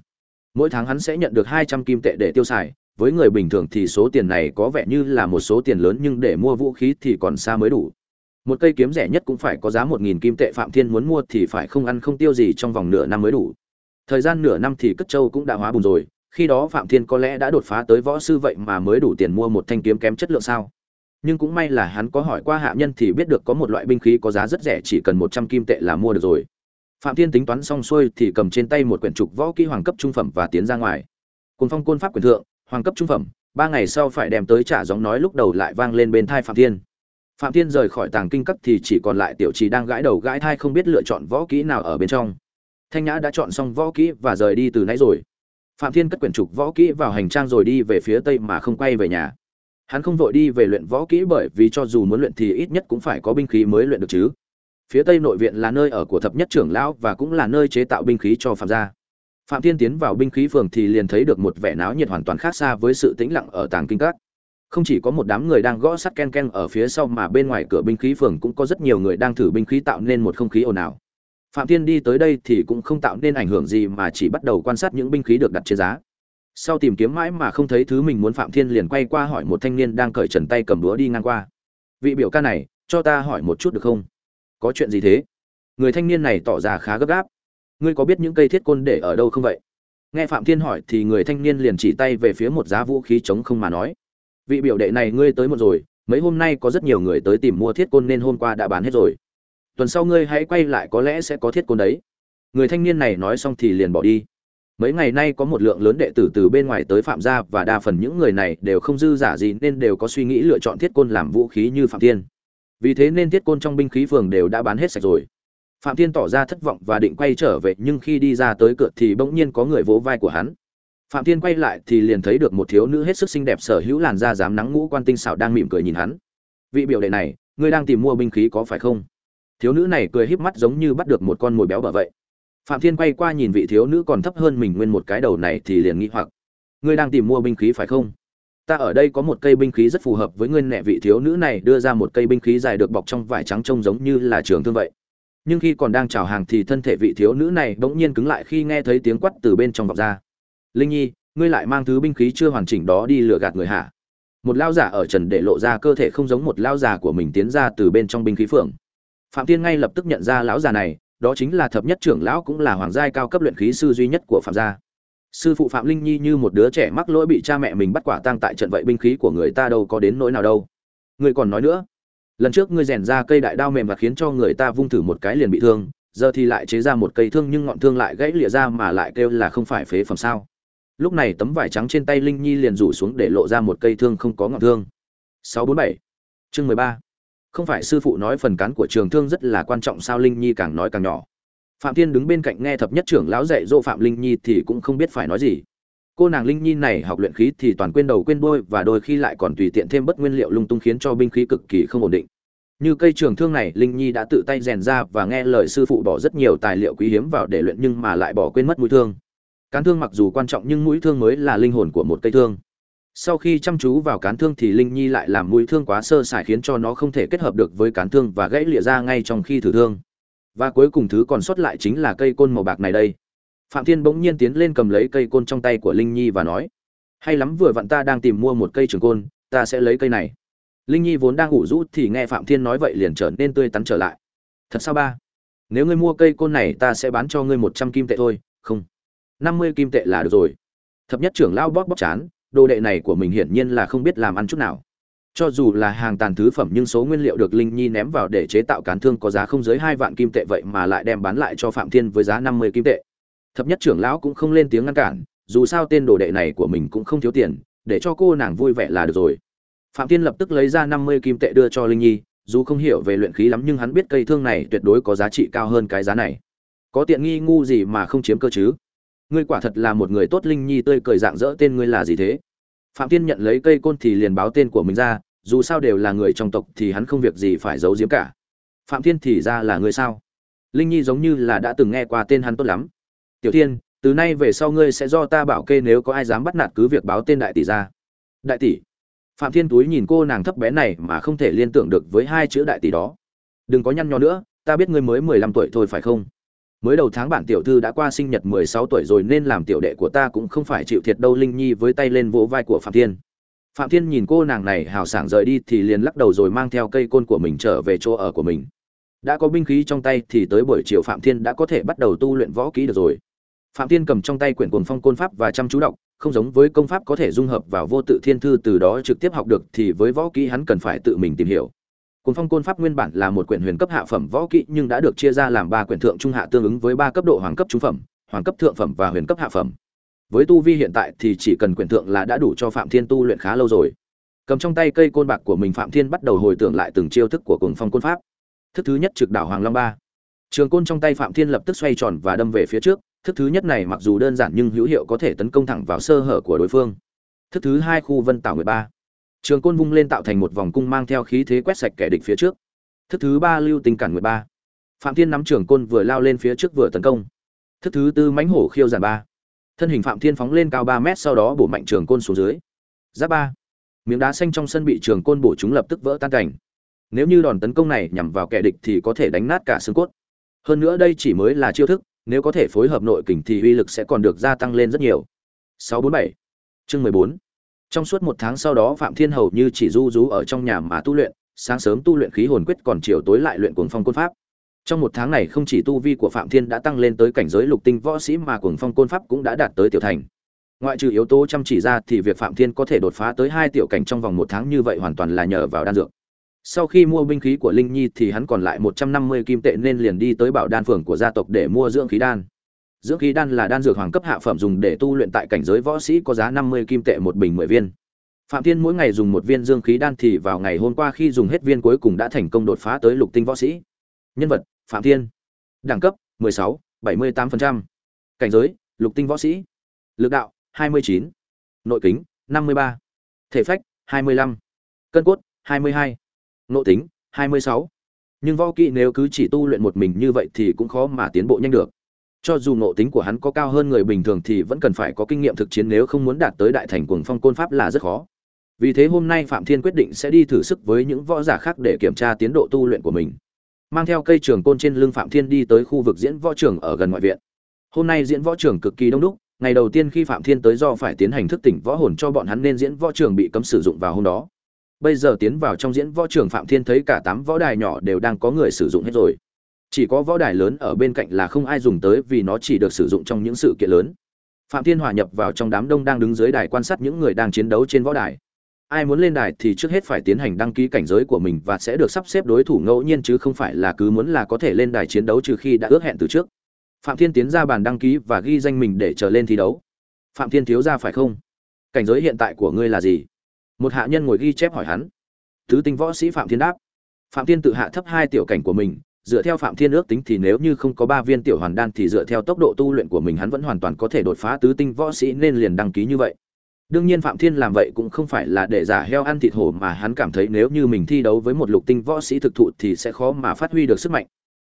A: Mỗi tháng hắn sẽ nhận được hai trăm kim tệ để tiêu xài, với người bình thường thì số tiền này có vẻ như là một số tiền lớn nhưng để mua vũ khí thì còn xa mới đủ. Một cây kiếm rẻ nhất cũng phải có giá một nghìn kim tệ phạm thiên muốn mua thì phải không ăn không tiêu gì trong vòng nửa năm mới đủ. Thời gian nửa năm thì cất châu cũng đã hóa bùn rồi, khi đó phạm thiên có lẽ đã đột phá tới võ sư vậy mà mới đủ tiền mua một thanh kiếm kém chất lượng sao? Nhưng cũng may là hắn có hỏi qua hạ nhân thì biết được có một loại binh khí có giá rất rẻ, chỉ cần một trăm kim tệ là mua được rồi. Phạm thiên tính toán xong xuôi thì cầm trên tay một quyển trục võ kỹ hoàng cấp trung phẩm và tiến ra ngoài. Cồn phong côn pháp quyền thượng, hoàng cấp trung phẩm, ba ngày sau phải đem tới trả gióng nói lúc đầu lại vang lên bên thai phạm thiên. Phạm thiên rời khỏi tàng kinh cấp thì chỉ còn lại tiểu trì đang gãi đầu gãi thai không biết lựa chọn võ kỹ nào ở bên trong. Thanh nhã đã chọn xong võ kỹ và rời đi từ nãy rồi. Phạm thiên cất quyển trục võ kỹ vào hành trang rồi đi về phía tây mà không quay về nhà hắn không vội đi về luyện võ kỹ bởi vì cho dù muốn luyện thì ít nhất cũng phải có binh khí mới luyện được chứ. Phía tây nội viện là nơi ở của thập nhất trưởng lão và cũng là nơi chế tạo binh khí cho phạm gia. Phạm thiên tiến vào binh khí phường thì liền thấy được một vẻ náo nhiệt hoàn toàn khác xa với sự tĩnh lặng ở tàng kinh các. Không chỉ có một đám người đang gõ sắt ken ken ở phía sau mà bên ngoài cửa binh khí phường cũng có rất nhiều người đang thử binh khí tạo nên một không khí ồn ào. Phạm thiên đi tới đây thì cũng không tạo nên ảnh hưởng gì mà chỉ bắt đầu quan sát những binh khí được đặt trên giá sau tìm kiếm mãi mà không thấy thứ mình muốn phạm thiên liền quay qua hỏi một thanh niên đang cởi trần tay cầm đũa đi ngang qua. Vị biểu ca này, cho ta hỏi một chút được không? Có chuyện gì thế? Người thanh niên này tỏ ra khá gấp gáp. Ngươi có biết những cây thiết côn để ở đâu không vậy? Nghe phạm thiên hỏi thì người thanh niên liền chỉ tay về phía một giá vũ khí chống không mà nói. Vị biểu đệ này ngươi tới một rồi, mấy hôm nay có rất nhiều người tới tìm mua thiết côn nên hôm qua đã bán hết rồi. Tuần sau ngươi hãy quay lại có lẽ sẽ có thiết côn đấy. Người thanh niên này nói xong thì liền bỏ đi mấy ngày nay có một lượng lớn đệ tử từ bên ngoài tới phạm gia và đa phần những người này đều không dư giả gì nên đều có suy nghĩ lựa chọn thiết côn làm vũ khí như phạm thiên. Vì thế nên thiết côn trong binh khí phường đều đã bán hết sạch rồi. Phạm thiên tỏ ra thất vọng và định quay trở về, nhưng khi đi ra tới cửa thì bỗng nhiên có người vỗ vai của hắn. Phạm thiên quay lại thì liền thấy được một thiếu nữ hết sức xinh đẹp sở hữu làn da dám nắng ngũ quan tinh xảo đang mỉm cười nhìn hắn. Vị biểu đệ này, ngươi đang tìm mua binh khí có phải không? Thiếu nữ này cười híp mắt giống như bắt được một con mồi béo bở vậy phạm thiên quay qua nhìn vị thiếu nữ còn thấp hơn mình nguyên một cái đầu này thì liền nghĩ hoặc. Ngươi đang tìm mua binh khí phải không? Ta ở đây có một cây binh khí rất phù hợp với ngươi nẹ vị thiếu nữ này đưa ra một cây binh khí dài được bọc trong vải trắng trông giống như là trường thương vậy. Nhưng khi còn đang chào hàng thì thân thể vị thiếu nữ này bỗng nhiên cứng lại khi nghe thấy tiếng quát từ bên trong vọng ra. Linh nhi, ngươi lại mang thứ binh khí chưa hoàn chỉnh đó đi lừa gạt người hả? Một lao giả ở trần để lộ ra cơ thể không giống một lao giả của mình tiến ra từ bên trong binh khí phượng. Phạm tiên ngay lập tức nhận ra lão già này đó chính là thập nhất trưởng lão cũng là hoàng giai cao cấp luyện khí sư duy nhất của phạm gia. Sư phụ phạm linh nhi như một đứa trẻ mắc lỗi bị cha mẹ mình bắt quả tang tại trận vậy binh khí của người ta đâu có đến nỗi nào đâu. Ngươi còn nói nữa, lần trước ngươi rèn ra cây đại đao mềm và khiến cho người ta vung thử một cái liền bị thương, giờ thì lại chế ra một cây thương nhưng ngọn thương lại gãy lìa ra mà lại kêu là không phải phế phẩm sao. Lúc này tấm vải trắng trên tay linh nhi liền rủ xuống để lộ ra một cây thương không có ngọn thương. 647 chương 13 không phải sư phụ nói phần cán của trường thương rất là quan trọng sao linh nhi càng nói càng nhỏ. Phạm thiên đứng bên cạnh nghe thập nhất trưởng lão dạy dỗ phạm linh nhi thì cũng không biết phải nói gì. Cô nàng linh nhi này học luyện khí thì toàn quên đầu quên đôi và đôi khi lại còn tùy tiện thêm bất nguyên liệu lung tung khiến cho binh khí cực kỳ không ổn định. Như cây trường thương này, linh nhi đã tự tay rèn ra và nghe lời sư phụ bỏ rất nhiều tài liệu quý hiếm vào để luyện nhưng mà lại bỏ quên mất mũi thương. Cán thương mặc dù quan trọng nhưng mũi thương mới là linh hồn của một cây thương sau khi chăm chú vào cán thương thì linh nhi lại làm mũi thương quá sơ sài khiến cho nó không thể kết hợp được với cán thương và gãy lịa ra ngay trong khi thử thương. Và cuối cùng thứ còn sót lại chính là cây côn màu bạc này đây. Phạm thiên bỗng nhiên tiến lên cầm lấy cây côn trong tay của linh nhi và nói, hay lắm, vừa vặn ta đang tìm mua một cây trường côn, ta sẽ lấy cây này. Linh nhi vốn đang ngủ rũ thì nghe phạm thiên nói vậy liền trở nên tươi tắn trở lại. Thật sao ba? Nếu ngươi mua cây côn này ta sẽ bán cho ngươi một trăm kim tệ thôi, không? năm mươi kim tệ là được rồi. Thập nhất trưởng lao bóp bóp chán đồ đệ này của mình hiển nhiên là không biết làm ăn chút nào. Cho dù là hàng tàn thứ phẩm nhưng số nguyên liệu được linh nhi ném vào để chế tạo cán thương có giá không dưới hai vạn kim tệ vậy mà lại đem bán lại cho phạm thiên với giá năm mươi kim tệ. Thập nhất trưởng lão cũng không lên tiếng ngăn cản, dù sao tên đồ đệ này của mình cũng không thiếu tiền, để cho cô nàng vui vẻ là được rồi. Phạm thiên lập tức lấy ra năm mươi kim tệ đưa cho linh nhi, dù không hiểu về luyện khí lắm nhưng hắn biết cây thương này tuyệt đối có giá trị cao hơn cái giá này. Có tiện nghi ngu gì mà không chiếm cơ chứ? Ngươi quả thật là một người tốt linh nhi tươi cười dạng dỡ tên ngươi là gì thế? Phạm thiên nhận lấy cây côn thì liền báo tên của mình ra, dù sao đều là người trong tộc thì hắn không việc gì phải giấu giếm cả. Phạm thiên thì ra là người sao? Linh nhi giống như là đã từng nghe qua tên hắn tốt lắm. Tiểu thiên, từ nay về sau ngươi sẽ do ta bảo kê nếu có ai dám bắt nạt cứ việc báo tên đại tỷ ra. Đại tỷ? Phạm thiên túi nhìn cô nàng thấp bé này mà không thể liên tưởng được với hai chữ đại tỷ đó. Đừng có nhăn nhó nữa, ta biết ngươi mới mười lăm tuổi thôi phải không? Mới đầu tháng bản tiểu thư đã qua sinh nhật mười sáu tuổi rồi nên làm tiểu đệ của ta cũng không phải chịu thiệt đâu, linh nhi với tay lên vỗ vai của phạm thiên. Phạm thiên nhìn cô nàng này hào sảng rời đi thì liền lắc đầu rồi mang theo cây côn của mình trở về chỗ ở của mình. Đã có binh khí trong tay thì tới buổi chiều phạm thiên đã có thể bắt đầu tu luyện võ kỹ được rồi. Phạm thiên cầm trong tay quyển cuồng phong côn pháp và chăm chú đọc, không giống với công pháp có thể dung hợp vào vô tự thiên thư từ đó trực tiếp học được thì với võ kỹ hắn cần phải tự mình tìm hiểu. Cuồng phong côn pháp nguyên bản là một quyển huyền cấp hạ phẩm võ kỹ nhưng đã được chia ra làm ba quyển thượng trung hạ tương ứng với ba cấp độ hoàng cấp trung phẩm, hoàng cấp thượng phẩm và huyền cấp hạ phẩm. Với tu vi hiện tại thì chỉ cần quyển thượng là đã đủ cho Phạm Thiên tu luyện khá lâu rồi. Cầm trong tay cây côn bạc của mình Phạm Thiên bắt đầu hồi tưởng lại từng chiêu thức của Cuồng phong côn pháp. Thức thứ nhất trực đảo Hoàng Long ba. Trường côn trong tay Phạm Thiên lập tức xoay tròn và đâm về phía trước, thức thứ nhất này mặc dù đơn giản nhưng hữu hiệu có thể tấn công thẳng vào sơ hở của đối phương. Thức thứ hai khu Vân Tảo ba trường côn vung lên tạo thành một vòng cung mang theo khí thế quét sạch kẻ địch phía trước. Thức thứ ba lưu tình cản mười ba. Phạm thiên nắm trường côn vừa lao lên phía trước vừa tấn công. Thức thứ tư mãnh hổ khiêu giàn ba. Thân hình phạm thiên phóng lên cao ba mét sau đó bổ mạnh trường côn xuống dưới. Giáp ba. Miếng đá xanh trong sân bị trường côn bổ chúng lập tức vỡ tan cảnh. Nếu như đòn tấn công này nhằm vào kẻ địch thì có thể đánh nát cả xương cốt. Hơn nữa đây chỉ mới là chiêu thức, nếu có thể phối hợp nội kình thì uy lực sẽ còn được gia tăng lên rất nhiều. 647 chương 14 trong suốt một tháng sau đó phạm thiên hầu như chỉ du rú ở trong nhà mà tu luyện, sáng sớm tu luyện khí hồn quyết còn chiều tối lại luyện cuồng phong côn pháp. Trong một tháng này không chỉ tu vi của phạm thiên đã tăng lên tới cảnh giới lục tinh võ sĩ mà cuồng phong côn pháp cũng đã đạt tới tiểu thành. Ngoại trừ yếu tố chăm chỉ ra thì việc phạm thiên có thể đột phá tới hai tiểu cảnh trong vòng một tháng như vậy hoàn toàn là nhờ vào đan dược. Sau khi mua binh khí của linh nhi thì hắn còn lại một trăm năm mươi kim tệ nên liền đi tới bảo đan phường của gia tộc để mua dưỡng khí đan dưỡng khí đan là đan dược hoàng cấp hạ phẩm dùng để tu luyện tại cảnh giới võ sĩ có giá năm mươi kim tệ một bình mười viên phạm thiên mỗi ngày dùng một viên dương khí đan thì vào ngày hôm qua khi dùng hết viên cuối cùng đã thành công đột phá tới lục tinh võ sĩ nhân vật phạm thiên đẳng cấp 16, 78%. cảnh giới lục tinh võ sĩ lực đạo 29. nội kính 53. thể phách 25. cân cốt 22. nội tính 26. nhưng võ kỹ nếu cứ chỉ tu luyện một mình như vậy thì cũng khó mà tiến bộ nhanh được cho dù ngộ tính của hắn có cao hơn người bình thường thì vẫn cần phải có kinh nghiệm thực chiến nếu không muốn đạt tới đại thành cuồng phong côn pháp là rất khó. Vì thế hôm nay phạm thiên quyết định sẽ đi thử sức với những võ giả khác để kiểm tra tiến độ tu luyện của mình. Mang theo cây trường côn trên lưng phạm thiên đi tới khu vực diễn võ trường ở gần ngoại viện. Hôm nay diễn võ trường cực kỳ đông đúc, ngày đầu tiên khi phạm thiên tới do phải tiến hành thức tỉnh võ hồn cho bọn hắn nên diễn võ trường bị cấm sử dụng vào hôm đó. Bây giờ tiến vào trong diễn võ trường phạm thiên thấy cả tám võ đài nhỏ đều đang có người sử dụng hết rồi chỉ có võ đài lớn ở bên cạnh là không ai dùng tới vì nó chỉ được sử dụng trong những sự kiện lớn. Phạm thiên hòa nhập vào trong đám đông đang đứng dưới đài quan sát những người đang chiến đấu trên võ đài. Ai muốn lên đài thì trước hết phải tiến hành đăng ký cảnh giới của mình và sẽ được sắp xếp đối thủ ngẫu nhiên chứ không phải là cứ muốn là có thể lên đài chiến đấu trừ khi đã ước hẹn từ trước. Phạm thiên tiến ra bàn đăng ký và ghi danh mình để trở lên thi đấu. Phạm thiên thiếu ra phải không? Cảnh giới hiện tại của ngươi là gì? Một hạ nhân ngồi ghi chép hỏi hắn. Tứ tinh võ sĩ phạm thiên đáp. Phạm thiên tự hạ thấp hai tiểu cảnh của mình dựa theo phạm thiên ước tính thì nếu như không có ba viên tiểu hoàn đan thì dựa theo tốc độ tu luyện của mình hắn vẫn hoàn toàn có thể đột phá tứ tinh võ sĩ nên liền đăng ký như vậy. Đương nhiên phạm thiên làm vậy cũng không phải là để giả heo ăn thịt hổ mà hắn cảm thấy nếu như mình thi đấu với một lục tinh võ sĩ thực thụ thì sẽ khó mà phát huy được sức mạnh.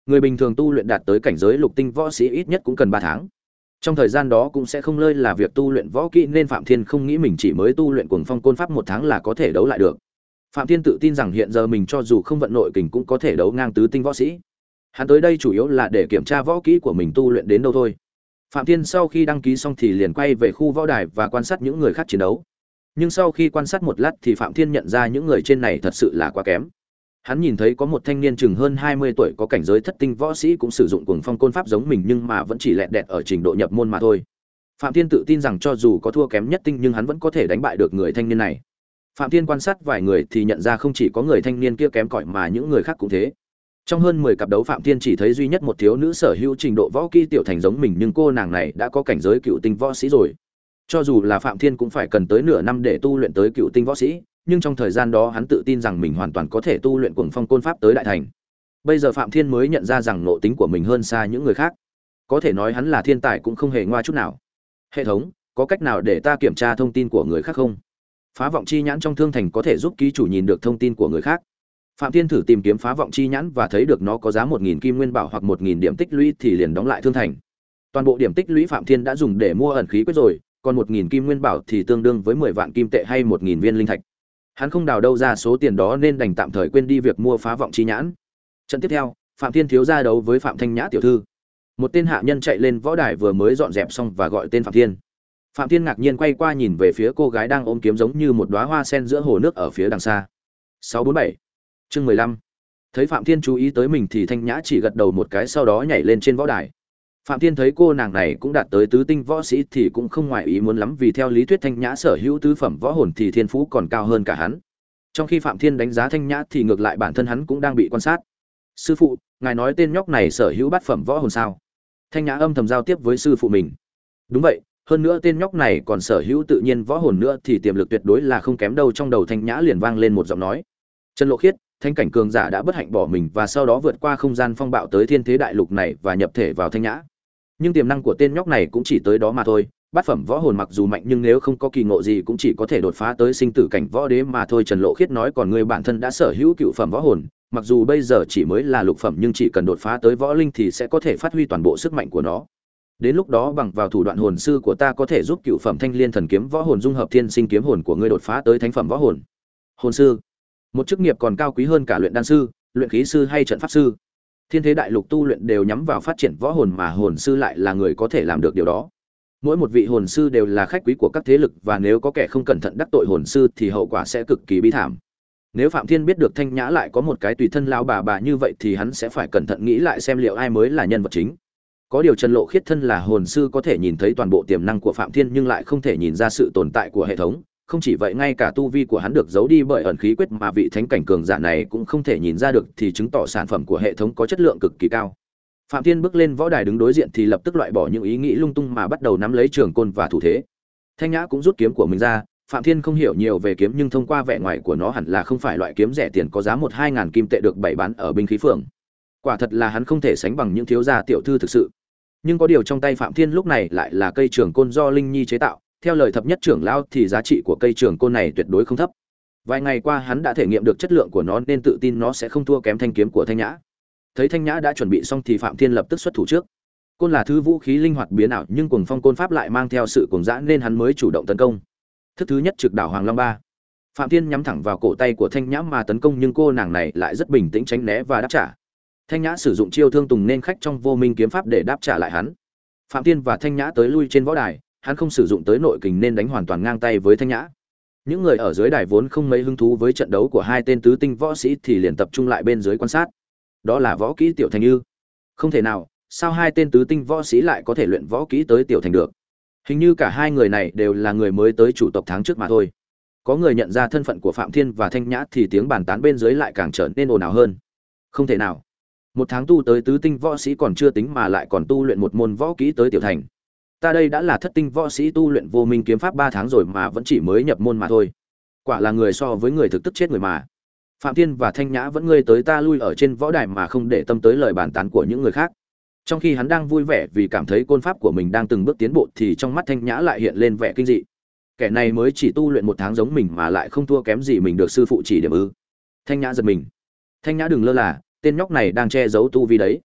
A: Người bình thường tu luyện đạt tới cảnh giới lục tinh võ sĩ ít nhất cũng cần ba tháng. Trong thời gian đó cũng sẽ không lơi là việc tu luyện võ kỹ nên phạm thiên không nghĩ mình chỉ mới tu luyện cuồng phong côn pháp một tháng là có thể đấu lại được phạm thiên tự tin rằng hiện giờ mình cho dù không vận nội kình cũng có thể đấu ngang tứ tinh võ sĩ. Hắn tới đây chủ yếu là để kiểm tra võ kỹ của mình tu luyện đến đâu thôi. Phạm thiên sau khi đăng ký xong thì liền quay về khu võ đài và quan sát những người khác chiến đấu. Nhưng sau khi quan sát một lát thì phạm thiên nhận ra những người trên này thật sự là quá kém. Hắn nhìn thấy có một thanh niên chừng hơn hai mươi tuổi có cảnh giới thất tinh võ sĩ cũng sử dụng cuồng phong côn pháp giống mình nhưng mà vẫn chỉ lẹt đẹt ở trình độ nhập môn mà thôi. Phạm thiên tự tin rằng cho dù có thua kém nhất tinh nhưng hắn vẫn có thể đánh bại được người thanh niên này phạm thiên quan sát vài người thì nhận ra không chỉ có người thanh niên kia kém cỏi mà những người khác cũng thế. Trong hơn mười cặp đấu phạm thiên chỉ thấy duy nhất một thiếu nữ sở hữu trình độ võ kỹ tiểu thành giống mình nhưng cô nàng này đã có cảnh giới cựu tinh võ sĩ rồi. Cho dù là phạm thiên cũng phải cần tới nửa năm để tu luyện tới cựu tinh võ sĩ, nhưng trong thời gian đó hắn tự tin rằng mình hoàn toàn có thể tu luyện cuồng phong côn pháp tới đại thành. Bây giờ phạm thiên mới nhận ra rằng nộ tính của mình hơn xa những người khác. Có thể nói hắn là thiên tài cũng không hề ngoa chút nào. Hệ thống, có cách nào để ta kiểm tra thông tin của người khác không? Phá vọng chi nhãn trong thương thành có thể giúp ký chủ nhìn được thông tin của người khác. Phạm thiên thử tìm kiếm phá vọng chi nhãn và thấy được nó có giá một nghìn kim nguyên bảo hoặc một nghìn điểm tích lũy thì liền đóng lại thương thành. Toàn bộ điểm tích lũy phạm thiên đã dùng để mua ẩn khí quyết rồi, còn một nghìn kim nguyên bảo thì tương đương với mười vạn kim tệ hay một nghìn viên linh thạch. Hắn không đào đâu ra số tiền đó nên đành tạm thời quên đi việc mua phá vọng chi nhãn. Trận tiếp theo, phạm thiên thiếu ra đấu với phạm thanh nhã tiểu thư. Một tên hạ nhân chạy lên võ đài vừa mới dọn dẹp xong và gọi tên phạm thiên phạm thiên ngạc nhiên quay qua nhìn về phía cô gái đang ôm kiếm giống như một đóa hoa sen giữa hồ nước ở phía đằng xa. 647 chương mười lăm. Thấy phạm thiên chú ý tới mình thì thanh nhã chỉ gật đầu một cái sau đó nhảy lên trên võ đài. Phạm thiên thấy cô nàng này cũng đạt tới tứ tinh võ sĩ thì cũng không ngoài ý muốn lắm vì theo lý thuyết thanh nhã sở hữu tứ phẩm võ hồn thì thiên phú còn cao hơn cả hắn. Trong khi phạm thiên đánh giá thanh nhã thì ngược lại bản thân hắn cũng đang bị quan sát. Sư phụ, ngài nói tên nhóc này sở hữu bát phẩm võ hồn sao? Thanh nhã âm thầm giao tiếp với sư phụ mình. Đúng vậy hơn nữa tên nhóc này còn sở hữu tự nhiên võ hồn nữa thì tiềm lực tuyệt đối là không kém đâu. Trong đầu thanh nhã liền vang lên một giọng nói. Trần lộ khiết, thanh cảnh cường giả đã bất hạnh bỏ mình và sau đó vượt qua không gian phong bạo tới thiên thế đại lục này và nhập thể vào thanh nhã. Nhưng tiềm năng của tên nhóc này cũng chỉ tới đó mà thôi. Bát phẩm võ hồn mặc dù mạnh nhưng nếu không có kỳ ngộ gì cũng chỉ có thể đột phá tới sinh tử cảnh võ đế mà thôi. Trần lộ khiết nói còn người bản thân đã sở hữu cựu phẩm võ hồn, mặc dù bây giờ chỉ mới là lục phẩm nhưng chỉ cần đột phá tới võ linh thì sẽ có thể phát huy toàn bộ sức mạnh của nó đến lúc đó bằng vào thủ đoạn hồn sư của ta có thể giúp cựu phẩm thanh liên thần kiếm võ hồn dung hợp thiên sinh kiếm hồn của ngươi đột phá tới thánh phẩm võ hồn. Hồn sư. Một chức nghiệp còn cao quý hơn cả luyện đan sư, luyện khí sư hay trận pháp sư. Thiên thế đại lục tu luyện đều nhắm vào phát triển võ hồn mà hồn sư lại là người có thể làm được điều đó. Mỗi một vị hồn sư đều là khách quý của các thế lực và nếu có kẻ không cẩn thận đắc tội hồn sư thì hậu quả sẽ cực kỳ bi thảm. Nếu phạm thiên biết được thanh nhã lại có một cái tùy thân lao bà bà như vậy thì hắn sẽ phải cẩn thận nghĩ lại xem liệu ai mới là nhân vật chính có điều trần lộ khiết thân là hồn sư có thể nhìn thấy toàn bộ tiềm năng của phạm thiên nhưng lại không thể nhìn ra sự tồn tại của hệ thống. Không chỉ vậy, ngay cả tu vi của hắn được giấu đi bởi ẩn khí quyết mà vị thánh cảnh cường giả này cũng không thể nhìn ra được thì chứng tỏ sản phẩm của hệ thống có chất lượng cực kỳ cao. Phạm thiên bước lên võ đài đứng đối diện thì lập tức loại bỏ những ý nghĩ lung tung mà bắt đầu nắm lấy trường côn và thủ thế. Thanh nhã cũng rút kiếm của mình ra. Phạm thiên không hiểu nhiều về kiếm nhưng thông qua vẻ ngoài của nó hẳn là không phải loại kiếm rẻ tiền có giá một hai ngàn kim tệ được bày bán ở binh khí phường quả thật là hắn không thể sánh bằng những thiếu gia tiểu thư thực sự. Nhưng có điều trong tay phạm thiên lúc này lại là cây trường côn do linh nhi chế tạo, theo lời thập nhất trưởng lão thì giá trị của cây trường côn này tuyệt đối không thấp. Vài ngày qua hắn đã thể nghiệm được chất lượng của nó nên tự tin nó sẽ không thua kém thanh kiếm của thanh nhã. Thấy thanh nhã đã chuẩn bị xong thì phạm thiên lập tức xuất thủ trước. Côn là thứ vũ khí linh hoạt biến ảo nhưng cuồng phong côn pháp lại mang theo sự cuồng dã nên hắn mới chủ động tấn công. Thức thứ nhất trực đảo hoàng long ba. Phạm thiên nhắm thẳng vào cổ tay của thanh nhã mà tấn công nhưng cô nàng này lại rất bình tĩnh tránh né và đáp trả thanh nhã sử dụng chiêu thương tùng nên khách trong vô minh kiếm pháp để đáp trả lại hắn. Phạm thiên và thanh nhã tới lui trên võ đài, hắn không sử dụng tới nội kình nên đánh hoàn toàn ngang tay với thanh nhã. Những người ở dưới đài vốn không mấy hứng thú với trận đấu của hai tên tứ tinh võ sĩ thì liền tập trung lại bên dưới quan sát. Đó là võ kỹ tiểu thành ư. Không thể nào, sao hai tên tứ tinh võ sĩ lại có thể luyện võ kỹ tới tiểu thành được? Hình như cả hai người này đều là người mới tới chủ tộc tháng trước mà thôi. Có người nhận ra thân phận của phạm thiên và thanh nhã thì tiếng bàn tán bên dưới lại càng trở nên ồn ào hơn. Không thể nào một tháng tu tới tứ tinh võ sĩ còn chưa tính mà lại còn tu luyện một môn võ kỹ tới tiểu thành. Ta đây đã là thất tinh võ sĩ tu luyện vô minh kiếm pháp ba tháng rồi mà vẫn chỉ mới nhập môn mà thôi. Quả là người so với người thực tức chết người mà. Phạm thiên và thanh nhã vẫn ngươi tới ta lui ở trên võ đài mà không để tâm tới lời bàn tán của những người khác. Trong khi hắn đang vui vẻ vì cảm thấy côn pháp của mình đang từng bước tiến bộ thì trong mắt thanh nhã lại hiện lên vẻ kinh dị. Kẻ này mới chỉ tu luyện một tháng giống mình mà lại không thua kém gì mình được sư phụ chỉ điểm ư. Thanh nhã giật mình. Thanh nhã đừng lơ là tên nhóc này đang che giấu tu vi đấy.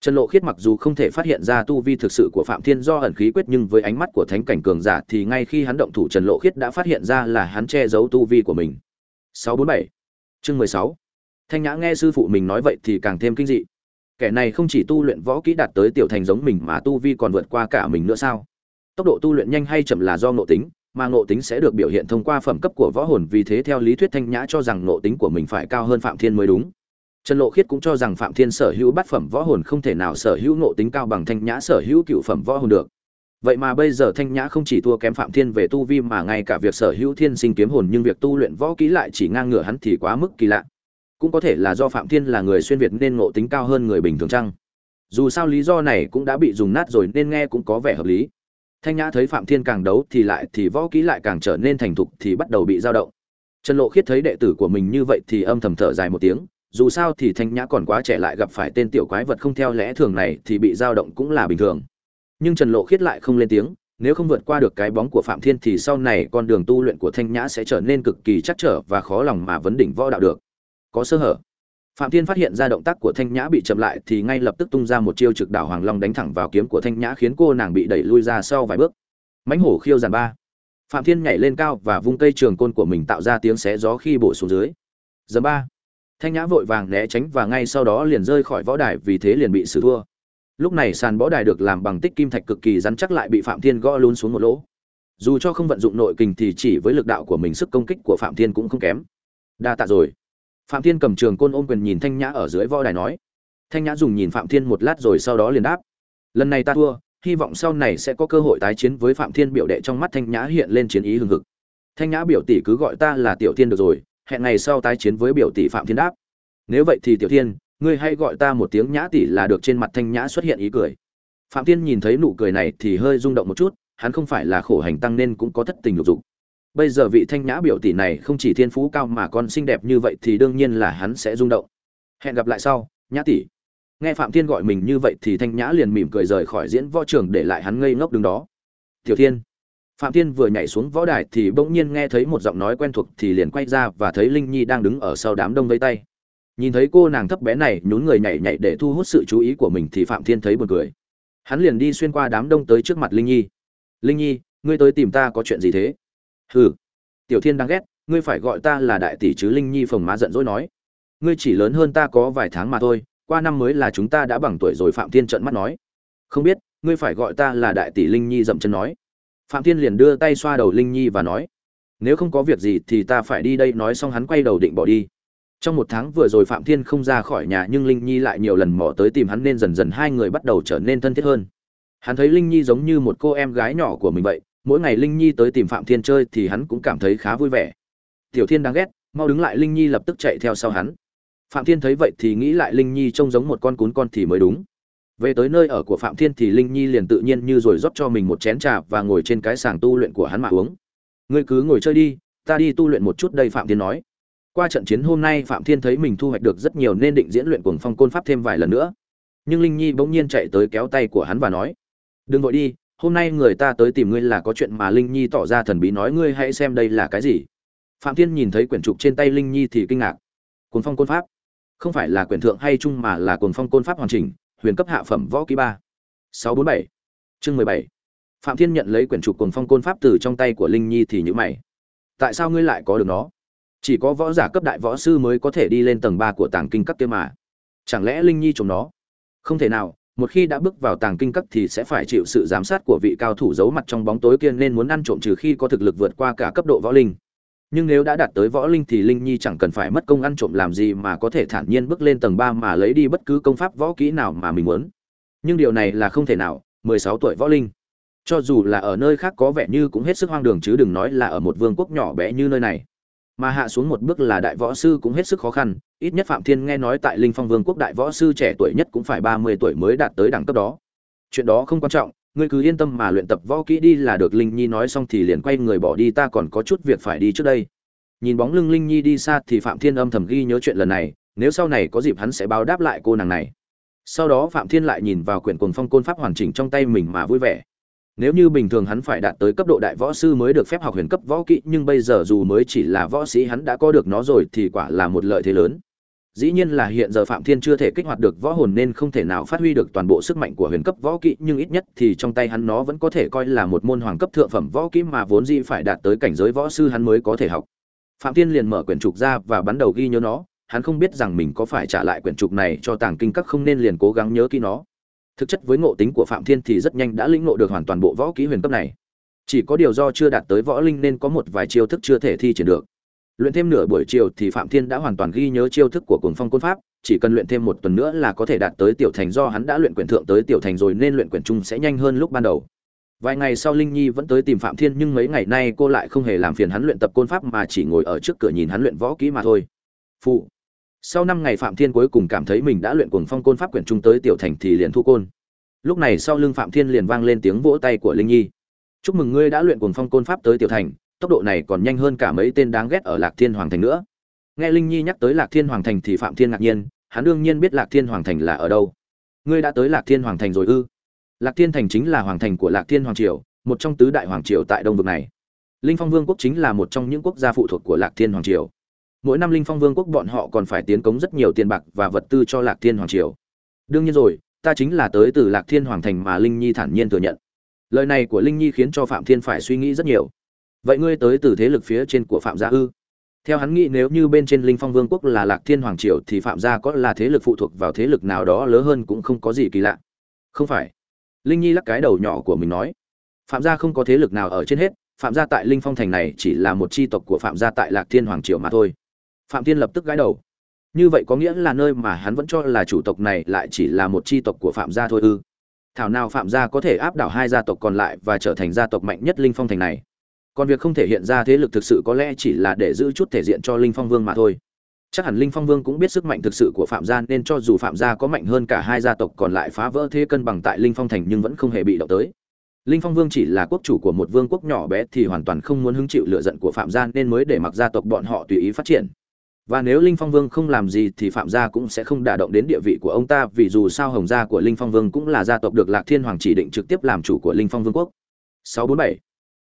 A: Trần lộ khiết mặc dù không thể phát hiện ra tu vi thực sự của phạm thiên do ẩn khí quyết, nhưng với ánh mắt của thánh cảnh cường giả thì ngay khi hắn động thủ, trần lộ khiết đã phát hiện ra là hắn che giấu tu vi của mình. 647 chương 16 thanh nhã nghe sư phụ mình nói vậy thì càng thêm kinh dị. Kẻ này không chỉ tu luyện võ kỹ đạt tới tiểu thành giống mình mà tu vi còn vượt qua cả mình nữa sao? Tốc độ tu luyện nhanh hay chậm là do ngộ tính, mà ngộ tính sẽ được biểu hiện thông qua phẩm cấp của võ hồn, vì thế theo lý thuyết thanh nhã cho rằng ngộ tính của mình phải cao hơn phạm thiên mới đúng trần lộ khiết cũng cho rằng phạm thiên sở hữu bát phẩm võ hồn không thể nào sở hữu ngộ tính cao bằng thanh nhã sở hữu cựu phẩm võ hồn được. Vậy mà bây giờ thanh nhã không chỉ thua kém phạm thiên về tu vi mà ngay cả việc sở hữu thiên sinh kiếm hồn nhưng việc tu luyện võ kỹ lại chỉ ngang ngửa hắn thì quá mức kỳ lạ. Cũng có thể là do phạm thiên là người xuyên việt nên ngộ tính cao hơn người bình thường chăng? Dù sao lý do này cũng đã bị dùng nát rồi nên nghe cũng có vẻ hợp lý. Thanh nhã thấy phạm thiên càng đấu thì lại thì võ kỹ lại càng trở nên thành thục thì bắt đầu bị dao động. Trần lộ khiết thấy đệ tử của mình như vậy thì âm thầm thở dài một tiếng dù sao thì thanh nhã còn quá trẻ lại gặp phải tên tiểu quái vật không theo lẽ thường này thì bị dao động cũng là bình thường. Nhưng trần lộ khiết lại không lên tiếng, nếu không vượt qua được cái bóng của phạm thiên thì sau này con đường tu luyện của thanh nhã sẽ trở nên cực kỳ chắc trở và khó lòng mà vấn đỉnh võ đạo được. Có sơ hở. Phạm thiên phát hiện ra động tác của thanh nhã bị chậm lại thì ngay lập tức tung ra một chiêu trực đảo hoàng long đánh thẳng vào kiếm của thanh nhã khiến cô nàng bị đẩy lui ra sau vài bước. Mãnh hổ khiêu giàn ba. Phạm thiên nhảy lên cao và vung cây trường côn của mình tạo ra tiếng xé gió khi bổ xuống dưới. Giờ ba thanh nhã vội vàng né tránh và ngay sau đó liền rơi khỏi võ đài vì thế liền bị xử thua. Lúc này sàn võ đài được làm bằng tích kim thạch cực kỳ rắn chắc lại bị phạm thiên gõ luôn xuống một lỗ. Dù cho không vận dụng nội kình thì chỉ với lực đạo của mình sức công kích của phạm thiên cũng không kém. Đa tạ rồi. Phạm thiên cầm trường côn ôm quyền nhìn thanh nhã ở dưới võ đài nói. Thanh nhã dùng nhìn phạm thiên một lát rồi sau đó liền đáp. Lần này ta thua, hy vọng sau này sẽ có cơ hội tái chiến với phạm thiên biểu đệ trong mắt thanh nhã hiện lên chiến ý hừng hực. Thanh nhã biểu tỷ cứ gọi ta là tiểu thiên được rồi hẹn ngày sau tái chiến với biểu tỷ phạm thiên đáp. Nếu vậy thì tiểu thiên, ngươi hay gọi ta một tiếng nhã tỷ là được trên mặt thanh nhã xuất hiện ý cười. Phạm thiên nhìn thấy nụ cười này thì hơi rung động một chút, hắn không phải là khổ hành tăng nên cũng có thất tình lục dục. Bây giờ vị thanh nhã biểu tỷ này không chỉ thiên phú cao mà còn xinh đẹp như vậy thì đương nhiên là hắn sẽ rung động. Hẹn gặp lại sau, nhã tỷ. Nghe phạm thiên gọi mình như vậy thì thanh nhã liền mỉm cười rời khỏi diễn võ trường để lại hắn ngây ngốc đứng đó. Tiểu thiên phạm thiên vừa nhảy xuống võ đài thì bỗng nhiên nghe thấy một giọng nói quen thuộc thì liền quay ra và thấy linh nhi đang đứng ở sau đám đông vây tay. Nhìn thấy cô nàng thấp bé này nhún người nhảy nhảy để thu hút sự chú ý của mình thì phạm thiên thấy buồn cười. Hắn liền đi xuyên qua đám đông tới trước mặt linh nhi. Linh nhi, ngươi tới tìm ta có chuyện gì thế? Hừ. Tiểu thiên đang ghét, ngươi phải gọi ta là đại tỷ chứ? Linh nhi phồng má giận dỗi nói. Ngươi chỉ lớn hơn ta có vài tháng mà thôi, qua năm mới là chúng ta đã bằng tuổi rồi. Phạm thiên trợn mắt nói. Không biết, ngươi phải gọi ta là đại tỷ. Linh nhi dậm chân nói phạm thiên liền đưa tay xoa đầu linh nhi và nói, nếu không có việc gì thì ta phải đi đây. Nói xong hắn quay đầu định bỏ đi. Trong một tháng vừa rồi phạm thiên không ra khỏi nhà nhưng linh nhi lại nhiều lần mò tới tìm hắn nên dần dần hai người bắt đầu trở nên thân thiết hơn. Hắn thấy linh nhi giống như một cô em gái nhỏ của mình vậy, mỗi ngày linh nhi tới tìm phạm thiên chơi thì hắn cũng cảm thấy khá vui vẻ. Tiểu thiên đáng ghét, mau đứng lại linh nhi lập tức chạy theo sau hắn. Phạm thiên thấy vậy thì nghĩ lại linh nhi trông giống một con cún con thì mới đúng về tới nơi ở của phạm thiên thì linh nhi liền tự nhiên như rồi rót cho mình một chén trà và ngồi trên cái sàng tu luyện của hắn mà uống. Ngươi cứ ngồi chơi đi, ta đi tu luyện một chút đây, phạm thiên nói. Qua trận chiến hôm nay, phạm thiên thấy mình thu hoạch được rất nhiều nên định diễn luyện cuồng phong côn pháp thêm vài lần nữa. Nhưng linh nhi bỗng nhiên chạy tới kéo tay của hắn và nói, đừng vội đi, hôm nay người ta tới tìm ngươi là có chuyện mà linh nhi tỏ ra thần bí nói ngươi hãy xem đây là cái gì. Phạm thiên nhìn thấy quyển trục trên tay linh nhi thì kinh ngạc. Cuồng phong côn pháp? Không phải là quyển thượng hay chung mà là cuồng phong côn pháp hoàn chỉnh huyền cấp hạ phẩm võ ký ba. sáu bốn bảy. Chương mười bảy. Phạm thiên nhận lấy quyển trục cồn phong côn pháp từ trong tay của linh nhi thì nhữ mày. Tại sao ngươi lại có được nó? Chỉ có võ giả cấp đại võ sư mới có thể đi lên tầng ba của tàng kinh cấp kia mà. Chẳng lẽ linh nhi trồng nó? Không thể nào, một khi đã bước vào tàng kinh cấp thì sẽ phải chịu sự giám sát của vị cao thủ giấu mặt trong bóng tối kia nên muốn ăn trộm trừ khi có thực lực vượt qua cả cấp độ võ linh nhưng nếu đã đạt tới võ linh thì linh nhi chẳng cần phải mất công ăn trộm làm gì mà có thể thản nhiên bước lên tầng ba mà lấy đi bất cứ công pháp võ kỹ nào mà mình muốn. Nhưng điều này là không thể nào, mười sáu tuổi võ linh. Cho dù là ở nơi khác có vẻ như cũng hết sức hoang đường chứ đừng nói là ở một vương quốc nhỏ bé như nơi này. Mà hạ xuống một bước là đại võ sư cũng hết sức khó khăn, ít nhất phạm thiên nghe nói tại linh phong vương quốc đại võ sư trẻ tuổi nhất cũng phải ba mươi tuổi mới đạt tới đẳng cấp đó. Chuyện đó không quan trọng ngươi cứ yên tâm mà luyện tập võ kỹ đi là được linh nhi nói xong thì liền quay người bỏ đi ta còn có chút việc phải đi trước đây. Nhìn bóng lưng linh nhi đi xa thì phạm thiên âm thầm ghi nhớ chuyện lần này nếu sau này có dịp hắn sẽ báo đáp lại cô nàng này. Sau đó phạm thiên lại nhìn vào quyển cuồng phong côn pháp hoàn chỉnh trong tay mình mà vui vẻ. Nếu như bình thường hắn phải đạt tới cấp độ đại võ sư mới được phép học huyền cấp võ kỹ, nhưng bây giờ dù mới chỉ là võ sĩ hắn đã có được nó rồi thì quả là một lợi thế lớn. Dĩ nhiên là hiện giờ Phạm Thiên chưa thể kích hoạt được võ hồn nên không thể nào phát huy được toàn bộ sức mạnh của huyền cấp võ kỹ, nhưng ít nhất thì trong tay hắn nó vẫn có thể coi là một môn hoàng cấp thượng phẩm võ kỹ mà vốn dĩ phải đạt tới cảnh giới võ sư hắn mới có thể học. Phạm Thiên liền mở quyển trục ra và bắn đầu ghi nhớ nó, hắn không biết rằng mình có phải trả lại quyển trục này cho Tàng Kinh Các không nên liền cố gắng nhớ kỹ nó. Thực chất với ngộ tính của phạm thiên thì rất nhanh đã lĩnh ngộ được hoàn toàn bộ võ kỹ huyền cấp này. Chỉ có điều do chưa đạt tới võ linh nên có một vài chiêu thức chưa thể thi triển được luyện thêm nửa buổi chiều thì phạm thiên đã hoàn toàn ghi nhớ chiêu thức của cuồng phong côn pháp, chỉ cần luyện thêm một tuần nữa là có thể đạt tới tiểu thành do hắn đã luyện quyển thượng tới tiểu thành rồi nên luyện quyển Chung sẽ nhanh hơn lúc ban đầu. Vài ngày sau linh nhi vẫn tới tìm phạm thiên nhưng mấy ngày nay cô lại không hề làm phiền hắn luyện tập côn pháp mà chỉ ngồi ở trước cửa nhìn hắn luyện võ kỹ mà thôi. Phụ. Sau năm ngày phạm thiên cuối cùng cảm thấy mình đã luyện cuồng phong côn pháp quyển trung tới tiểu thành thì liền thu côn. Lúc này sau lưng phạm thiên liền vang lên tiếng vỗ tay của linh nhi. Chúc mừng ngươi đã luyện cuồng phong côn pháp tới tiểu thành tốc độ này còn nhanh hơn cả mấy tên đáng ghét ở lạc thiên hoàng thành nữa. Nghe linh nhi nhắc tới lạc thiên hoàng thành thì phạm thiên ngạc nhiên, hắn đương nhiên biết lạc thiên hoàng thành là ở đâu. Ngươi đã tới lạc thiên hoàng thành rồi ư? Lạc thiên thành chính là hoàng thành của lạc thiên hoàng triều, một trong tứ đại hoàng triều tại đông vực này. Linh phong vương quốc chính là một trong những quốc gia phụ thuộc của lạc thiên hoàng triều. Mỗi năm linh phong vương quốc bọn họ còn phải tiến cống rất nhiều tiền bạc và vật tư cho lạc thiên hoàng triều. Đương nhiên rồi, ta chính là tới từ lạc thiên hoàng thành mà linh nhi thản nhiên thừa nhận. Lời này của linh nhi khiến cho phạm thiên phải suy nghĩ rất nhiều vậy ngươi tới từ thế lực phía trên của phạm gia ư? Theo hắn nghĩ nếu như bên trên linh phong vương quốc là lạc thiên hoàng triều thì phạm gia có là thế lực phụ thuộc vào thế lực nào đó lớn hơn cũng không có gì kỳ lạ. Không phải. Linh nhi lắc cái đầu nhỏ của mình nói. Phạm gia không có thế lực nào ở trên hết, phạm gia tại linh phong thành này chỉ là một c tộc của phạm gia tại lạc thiên hoàng triều mà thôi. Phạm thiên lập tức gãi đầu. Như vậy có nghĩa là nơi mà hắn vẫn cho là chủ tộc này lại chỉ là một chi tộc của phạm gia thôi ư? Thảo nào phạm gia có thể áp đảo hai gia tộc còn lại và trở thành gia tộc mạnh nhất linh phong thành này? Còn việc không thể hiện ra thế lực thực sự có lẽ chỉ là để giữ chút thể diện cho linh phong vương mà thôi. Chắc hẳn linh phong vương cũng biết sức mạnh thực sự của phạm gia, nên cho dù phạm gia có mạnh hơn cả hai gia tộc còn lại phá vỡ thế cân bằng tại linh phong thành nhưng vẫn không hề bị động tới. Linh phong vương chỉ là quốc chủ của một vương quốc nhỏ bé thì hoàn toàn không muốn hứng chịu lựa giận của phạm gia, nên mới để mặc gia tộc bọn họ tùy ý phát triển. Và nếu linh phong vương không làm gì thì phạm gia cũng sẽ không đả động đến địa vị của ông ta, vì dù sao hồng gia của linh phong vương cũng là gia tộc được lạc thiên hoàng chỉ định trực tiếp làm chủ của linh phong vương quốc. 647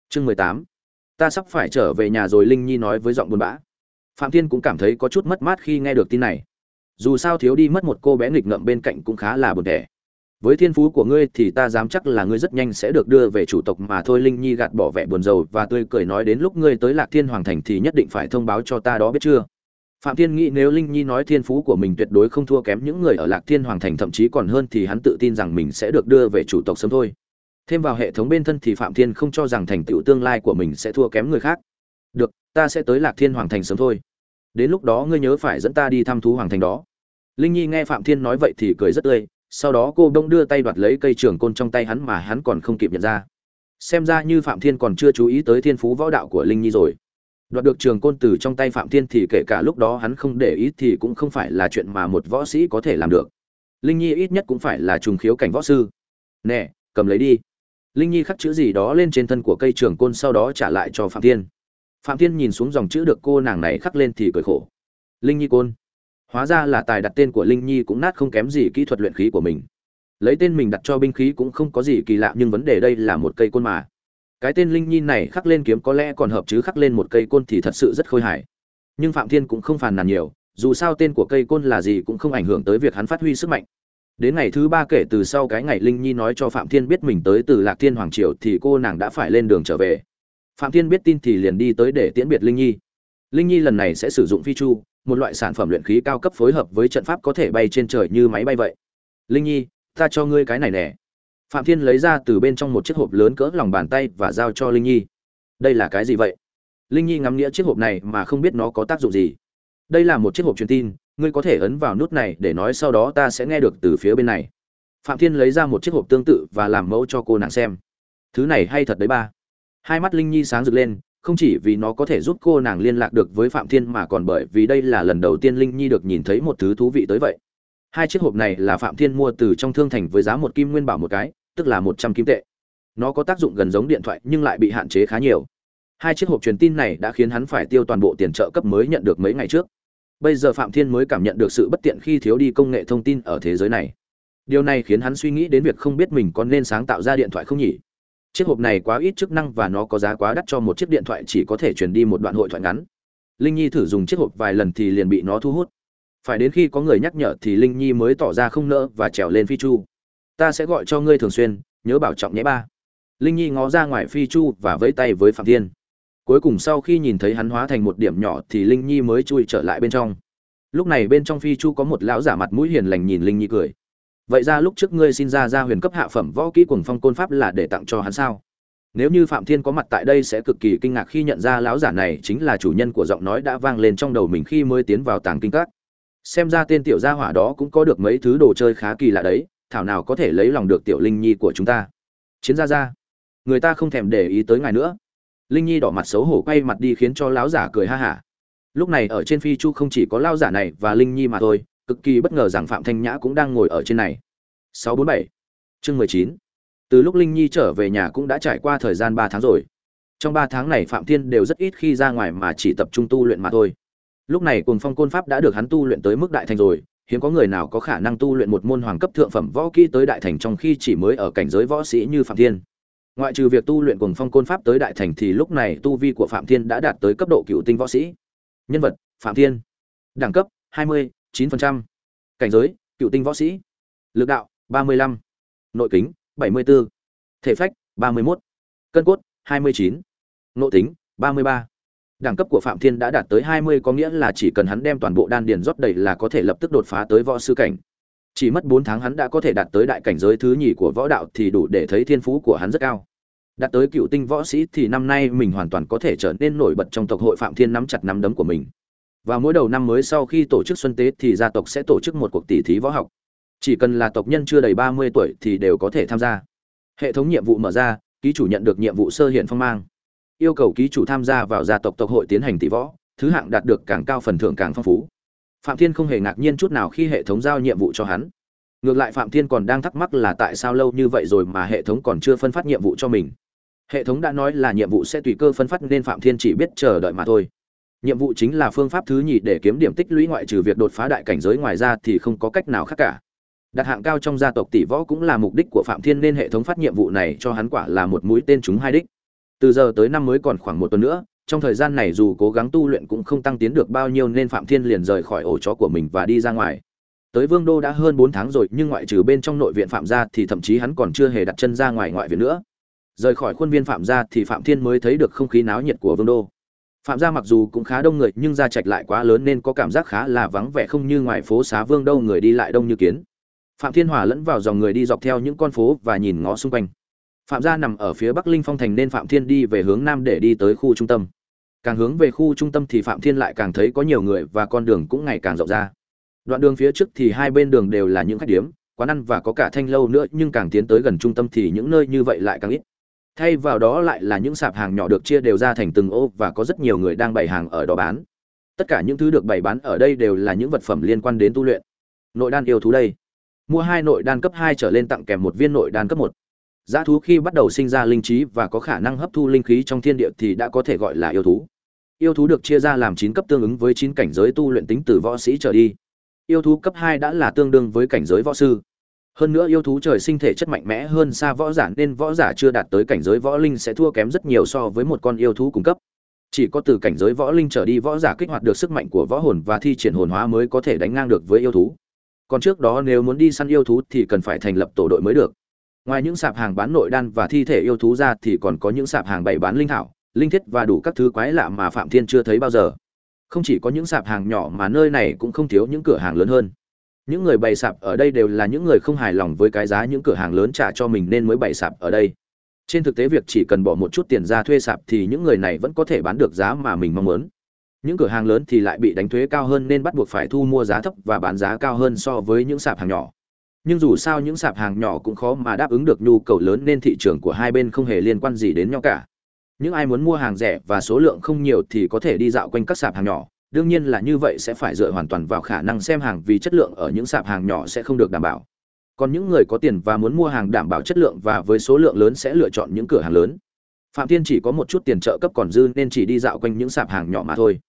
A: chương 18 ta sắp phải trở về nhà rồi, linh nhi nói với giọng buồn bã. Phạm thiên cũng cảm thấy có chút mất mát khi nghe được tin này. Dù sao thiếu đi mất một cô bé nghịch ngợm bên cạnh cũng khá là buồn đẻ. với thiên phú của ngươi thì ta dám chắc là ngươi rất nhanh sẽ được đưa về chủ tộc mà thôi, linh nhi gạt bỏ vẻ buồn rầu và tươi cười nói đến lúc ngươi tới lạc thiên hoàng thành thì nhất định phải thông báo cho ta đó biết chưa? Phạm thiên nghĩ nếu linh nhi nói thiên phú của mình tuyệt đối không thua kém những người ở lạc thiên hoàng thành, thậm chí còn hơn thì hắn tự tin rằng mình sẽ được đưa về chủ tộc sớm thôi thêm vào hệ thống bên thân thì phạm thiên không cho rằng thành tựu tương lai của mình sẽ thua kém người khác. Được, ta sẽ tới lạc thiên hoàng thành sớm thôi. Đến lúc đó ngươi nhớ phải dẫn ta đi thăm thú hoàng thành đó. Linh nhi nghe phạm thiên nói vậy thì cười rất tươi, sau đó cô bông đưa tay đoạt lấy cây trường côn trong tay hắn mà hắn còn không kịp nhận ra. Xem ra như phạm thiên còn chưa chú ý tới thiên phú võ đạo của linh nhi rồi. Đoạt được trường côn từ trong tay phạm thiên thì kể cả lúc đó hắn không để ý thì cũng không phải là chuyện mà một võ sĩ có thể làm được. Linh nhi ít nhất cũng phải là trùng khiếu cảnh võ sư. Nè, cầm lấy đi linh nhi khắc chữ gì đó lên trên thân của cây trường côn sau đó trả lại cho phạm thiên. Phạm thiên nhìn xuống dòng chữ được cô nàng này khắc lên thì cười khổ. Linh nhi côn. Hóa ra là tài đặt tên của linh nhi cũng nát không kém gì kỹ thuật luyện khí của mình. Lấy tên mình đặt cho binh khí cũng không có gì kỳ lạ, nhưng vấn đề đây là một cây côn mà. Cái tên linh nhi này khắc lên kiếm có lẽ còn hợp chứ khắc lên một cây côn thì thật sự rất khôi hài. Nhưng phạm thiên cũng không phàn nàn nhiều, dù sao tên của cây côn là gì cũng không ảnh hưởng tới việc hắn phát huy sức mạnh đến ngày thứ ba kể từ sau cái ngày linh nhi nói cho phạm thiên biết mình tới từ lạc thiên hoàng triều thì cô nàng đã phải lên đường trở về. Phạm thiên biết tin thì liền đi tới để tiễn biệt linh nhi. Linh nhi lần này sẽ sử dụng phi chu, một loại sản phẩm luyện khí cao cấp phối hợp với trận pháp có thể bay trên trời như máy bay vậy. Linh nhi, ta cho ngươi cái này nè. Phạm thiên lấy ra từ bên trong một chiếc hộp lớn cỡ lòng bàn tay và giao cho linh nhi. Đây là cái gì vậy? Linh nhi ngắm nghĩa chiếc hộp này mà không biết nó có tác dụng gì. Đây là một chiếc hộp truyền tin ngươi có thể ấn vào nút này để nói sau đó ta sẽ nghe được từ phía bên này. Phạm thiên lấy ra một chiếc hộp tương tự và làm mẫu cho cô nàng xem. Thứ này hay thật đấy ba. Hai mắt linh nhi sáng rực lên, không chỉ vì nó có thể giúp cô nàng liên lạc được với phạm thiên mà còn bởi vì đây là lần đầu tiên linh nhi được nhìn thấy một thứ thú vị tới vậy. Hai chiếc hộp này là phạm thiên mua từ trong thương thành với giá một kim nguyên bảo một cái, tức là một trăm kim tệ. Nó có tác dụng gần giống điện thoại nhưng lại bị hạn chế khá nhiều. Hai chiếc hộp truyền tin này đã khiến hắn phải tiêu toàn bộ tiền trợ cấp mới nhận được mấy ngày trước bây giờ phạm thiên mới cảm nhận được sự bất tiện khi thiếu đi công nghệ thông tin ở thế giới này. Điều này khiến hắn suy nghĩ đến việc không biết mình có nên sáng tạo ra điện thoại không nhỉ? Chiếc hộp này quá ít chức năng và nó có giá quá đắt cho một chiếc điện thoại chỉ có thể truyền đi một đoạn hội thoại ngắn. Linh nhi thử dùng chiếc hộp vài lần thì liền bị nó thu hút. Phải đến khi có người nhắc nhở thì linh nhi mới tỏ ra không nỡ và trèo lên phi chu. Ta sẽ gọi cho ngươi thường xuyên, nhớ bảo trọng nhé ba. Linh nhi ngó ra ngoài phi chu và vẫy tay với phạm thiên cuối cùng sau khi nhìn thấy hắn hóa thành một điểm nhỏ thì linh nhi mới chui trở lại bên trong. Lúc này bên trong phi chu có một lão giả mặt mũi hiền lành nhìn linh nhi cười. Vậy ra lúc trước ngươi xin ra ra huyền cấp hạ phẩm võ kỹ cuồng phong côn pháp là để tặng cho hắn sao? Nếu như phạm thiên có mặt tại đây sẽ cực kỳ kinh ngạc khi nhận ra lão giả này chính là chủ nhân của giọng nói đã vang lên trong đầu mình khi mới tiến vào tàng kinh các. Xem ra tên tiểu gia hỏa đó cũng có được mấy thứ đồ chơi khá kỳ lạ đấy, thảo nào có thể lấy lòng được tiểu linh nhi của chúng ta? Chiến gia gia, người ta không thèm để ý tới ngài nữa linh nhi đỏ mặt xấu hổ quay mặt đi khiến cho lão giả cười ha hả. Lúc này ở trên phi chu không chỉ có lão giả này và linh nhi mà thôi, cực kỳ bất ngờ rằng phạm thanh nhã cũng đang ngồi ở trên này. 647 chương 19 từ lúc linh nhi trở về nhà cũng đã trải qua thời gian 3 tháng rồi. Trong 3 tháng này phạm thiên đều rất ít khi ra ngoài mà chỉ tập trung tu luyện mà thôi. Lúc này cùng phong côn pháp đã được hắn tu luyện tới mức đại thành rồi, hiếm có người nào có khả năng tu luyện một môn hoàng cấp thượng phẩm võ kỹ tới đại thành trong khi chỉ mới ở cảnh giới võ sĩ như phạm thiên ngoại trừ việc tu luyện cùng phong côn pháp tới đại thành thì lúc này tu vi của phạm thiên đã đạt tới cấp độ cựu tinh võ sĩ nhân vật phạm thiên đẳng cấp 20, 9%. cảnh giới cựu tinh võ sĩ lực đạo 35. nội kính 74. thể phách 31. cân cốt 29. nội tính 33. đẳng cấp của phạm thiên đã đạt tới 20 có nghĩa là chỉ cần hắn đem toàn bộ đan điền rót đầy là có thể lập tức đột phá tới võ sư cảnh chỉ mất 4 tháng hắn đã có thể đạt tới đại cảnh giới thứ nhì của võ đạo thì đủ để thấy thiên phú của hắn rất cao đạt tới cựu tinh võ sĩ thì năm nay mình hoàn toàn có thể trở nên nổi bật trong tộc hội phạm thiên nắm chặt nắm đấm của mình. Và mỗi đầu năm mới sau khi tổ chức xuân tế thì gia tộc sẽ tổ chức một cuộc tỷ thí võ học. Chỉ cần là tộc nhân chưa đầy ba mươi tuổi thì đều có thể tham gia. Hệ thống nhiệm vụ mở ra, ký chủ nhận được nhiệm vụ sơ hiện phong mang. Yêu cầu ký chủ tham gia vào gia tộc tộc hội tiến hành tỷ võ, thứ hạng đạt được càng cao phần thưởng càng phong phú. Phạm thiên không hề ngạc nhiên chút nào khi hệ thống giao nhiệm vụ cho hắn. Ngược lại phạm thiên còn đang thắc mắc là tại sao lâu như vậy rồi mà hệ thống còn chưa phân phát nhiệm vụ cho mình hệ thống đã nói là nhiệm vụ sẽ tùy cơ phân phát nên phạm thiên chỉ biết chờ đợi mà thôi. Nhiệm vụ chính là phương pháp thứ nhì để kiếm điểm tích lũy ngoại trừ việc đột phá đại cảnh giới ngoài ra thì không có cách nào khác cả. Đặt hạng cao trong gia tộc tỷ võ cũng là mục đích của phạm thiên nên hệ thống phát nhiệm vụ này cho hắn quả là một mũi tên trúng hai đích. Từ giờ tới năm mới còn khoảng một tuần nữa, trong thời gian này dù cố gắng tu luyện cũng không tăng tiến được bao nhiêu nên phạm thiên liền rời khỏi ổ chó của mình và đi ra ngoài. Tới vương đô đã hơn bốn tháng rồi, nhưng ngoại trừ bên trong nội viện phạm gia thì thậm chí hắn còn chưa hề đặt chân ra ngoài ngoại viện nữa rời khỏi khuôn viên phạm gia thì phạm thiên mới thấy được không khí náo nhiệt của vương đô. Phạm gia mặc dù cũng khá đông người, nhưng gia trạch lại quá lớn nên có cảm giác khá là vắng vẻ không như ngoài phố xá vương đâu người đi lại đông như kiến. Phạm thiên hòa lẫn vào dòng người đi dọc theo những con phố và nhìn ngó xung quanh. Phạm gia nằm ở phía bắc linh phong thành nên phạm thiên đi về hướng nam để đi tới khu trung tâm. Càng hướng về khu trung tâm thì phạm thiên lại càng thấy có nhiều người và con đường cũng ngày càng rộng ra. Đoạn đường phía trước thì hai bên đường đều là những khách điếm, quán ăn và có cả thanh lâu nữa, nhưng càng tiến tới gần trung tâm thì những nơi như vậy lại càng ít thay vào đó lại là những sạp hàng nhỏ được chia đều ra thành từng ô và có rất nhiều người đang bày hàng ở đó bán tất cả những thứ được bày bán ở đây đều là những vật phẩm liên quan đến tu luyện nội đan yêu thú đây mua hai nội đan cấp hai trở lên tặng kèm một viên nội đan cấp một Giá thú khi bắt đầu sinh ra linh trí và có khả năng hấp thu linh khí trong thiên địa thì đã có thể gọi là yêu thú. Yêu thú được chia ra làm 9 cấp tương ứng với 9 cảnh giới tu luyện tính từ võ sĩ trở đi. Yêu thú cấp 2 đã là tương đương với cảnh giới võ sư. Hơn nữa yêu thú trời sinh thể chất mạnh mẽ hơn xa võ giả nên võ giả chưa đạt tới cảnh giới võ linh sẽ thua kém rất nhiều so với một con yêu thú cung cấp. Chỉ có từ cảnh giới võ linh trở đi võ giả kích hoạt được sức mạnh của võ hồn và thi triển hồn hóa mới có thể đánh ngang được với yêu thú. Còn trước đó nếu muốn đi săn yêu thú thì cần phải thành lập tổ đội mới được ngoài những sạp hàng bán nội đan và thi thể yêu thú ra thì còn có những sạp hàng bày bán linh thảo, linh thiết và đủ các thứ quái lạ mà phạm thiên chưa thấy bao giờ không chỉ có những sạp hàng nhỏ mà nơi này cũng không thiếu những cửa hàng lớn hơn những người bày sạp ở đây đều là những người không hài lòng với cái giá những cửa hàng lớn trả cho mình nên mới bày sạp ở đây. Trên thực tế việc chỉ cần bỏ một chút tiền ra thuê sạp thì những người này vẫn có thể bán được giá mà mình mong muốn. Những cửa hàng lớn thì lại bị đánh thuế cao hơn nên bắt buộc phải thu mua giá thấp và bán giá cao hơn so với những sạp hàng nhỏ. Nhưng dù sao những sạp hàng nhỏ cũng khó mà đáp ứng được nhu cầu lớn nên thị trường của hai bên không hề liên quan gì đến nhau cả. Những ai muốn mua hàng rẻ và số lượng không nhiều thì có thể đi dạo quanh các sạp hàng nhỏ đương nhiên là như vậy sẽ phải dựa hoàn toàn vào khả năng xem hàng vì chất lượng ở những sạp hàng nhỏ sẽ không được đảm bảo. Còn những người có tiền và muốn mua hàng đảm bảo chất lượng và với số lượng lớn sẽ lựa chọn những cửa hàng lớn. Phạm thiên chỉ có một chút tiền trợ cấp còn dư nên chỉ đi dạo quanh những sạp hàng nhỏ mà thôi.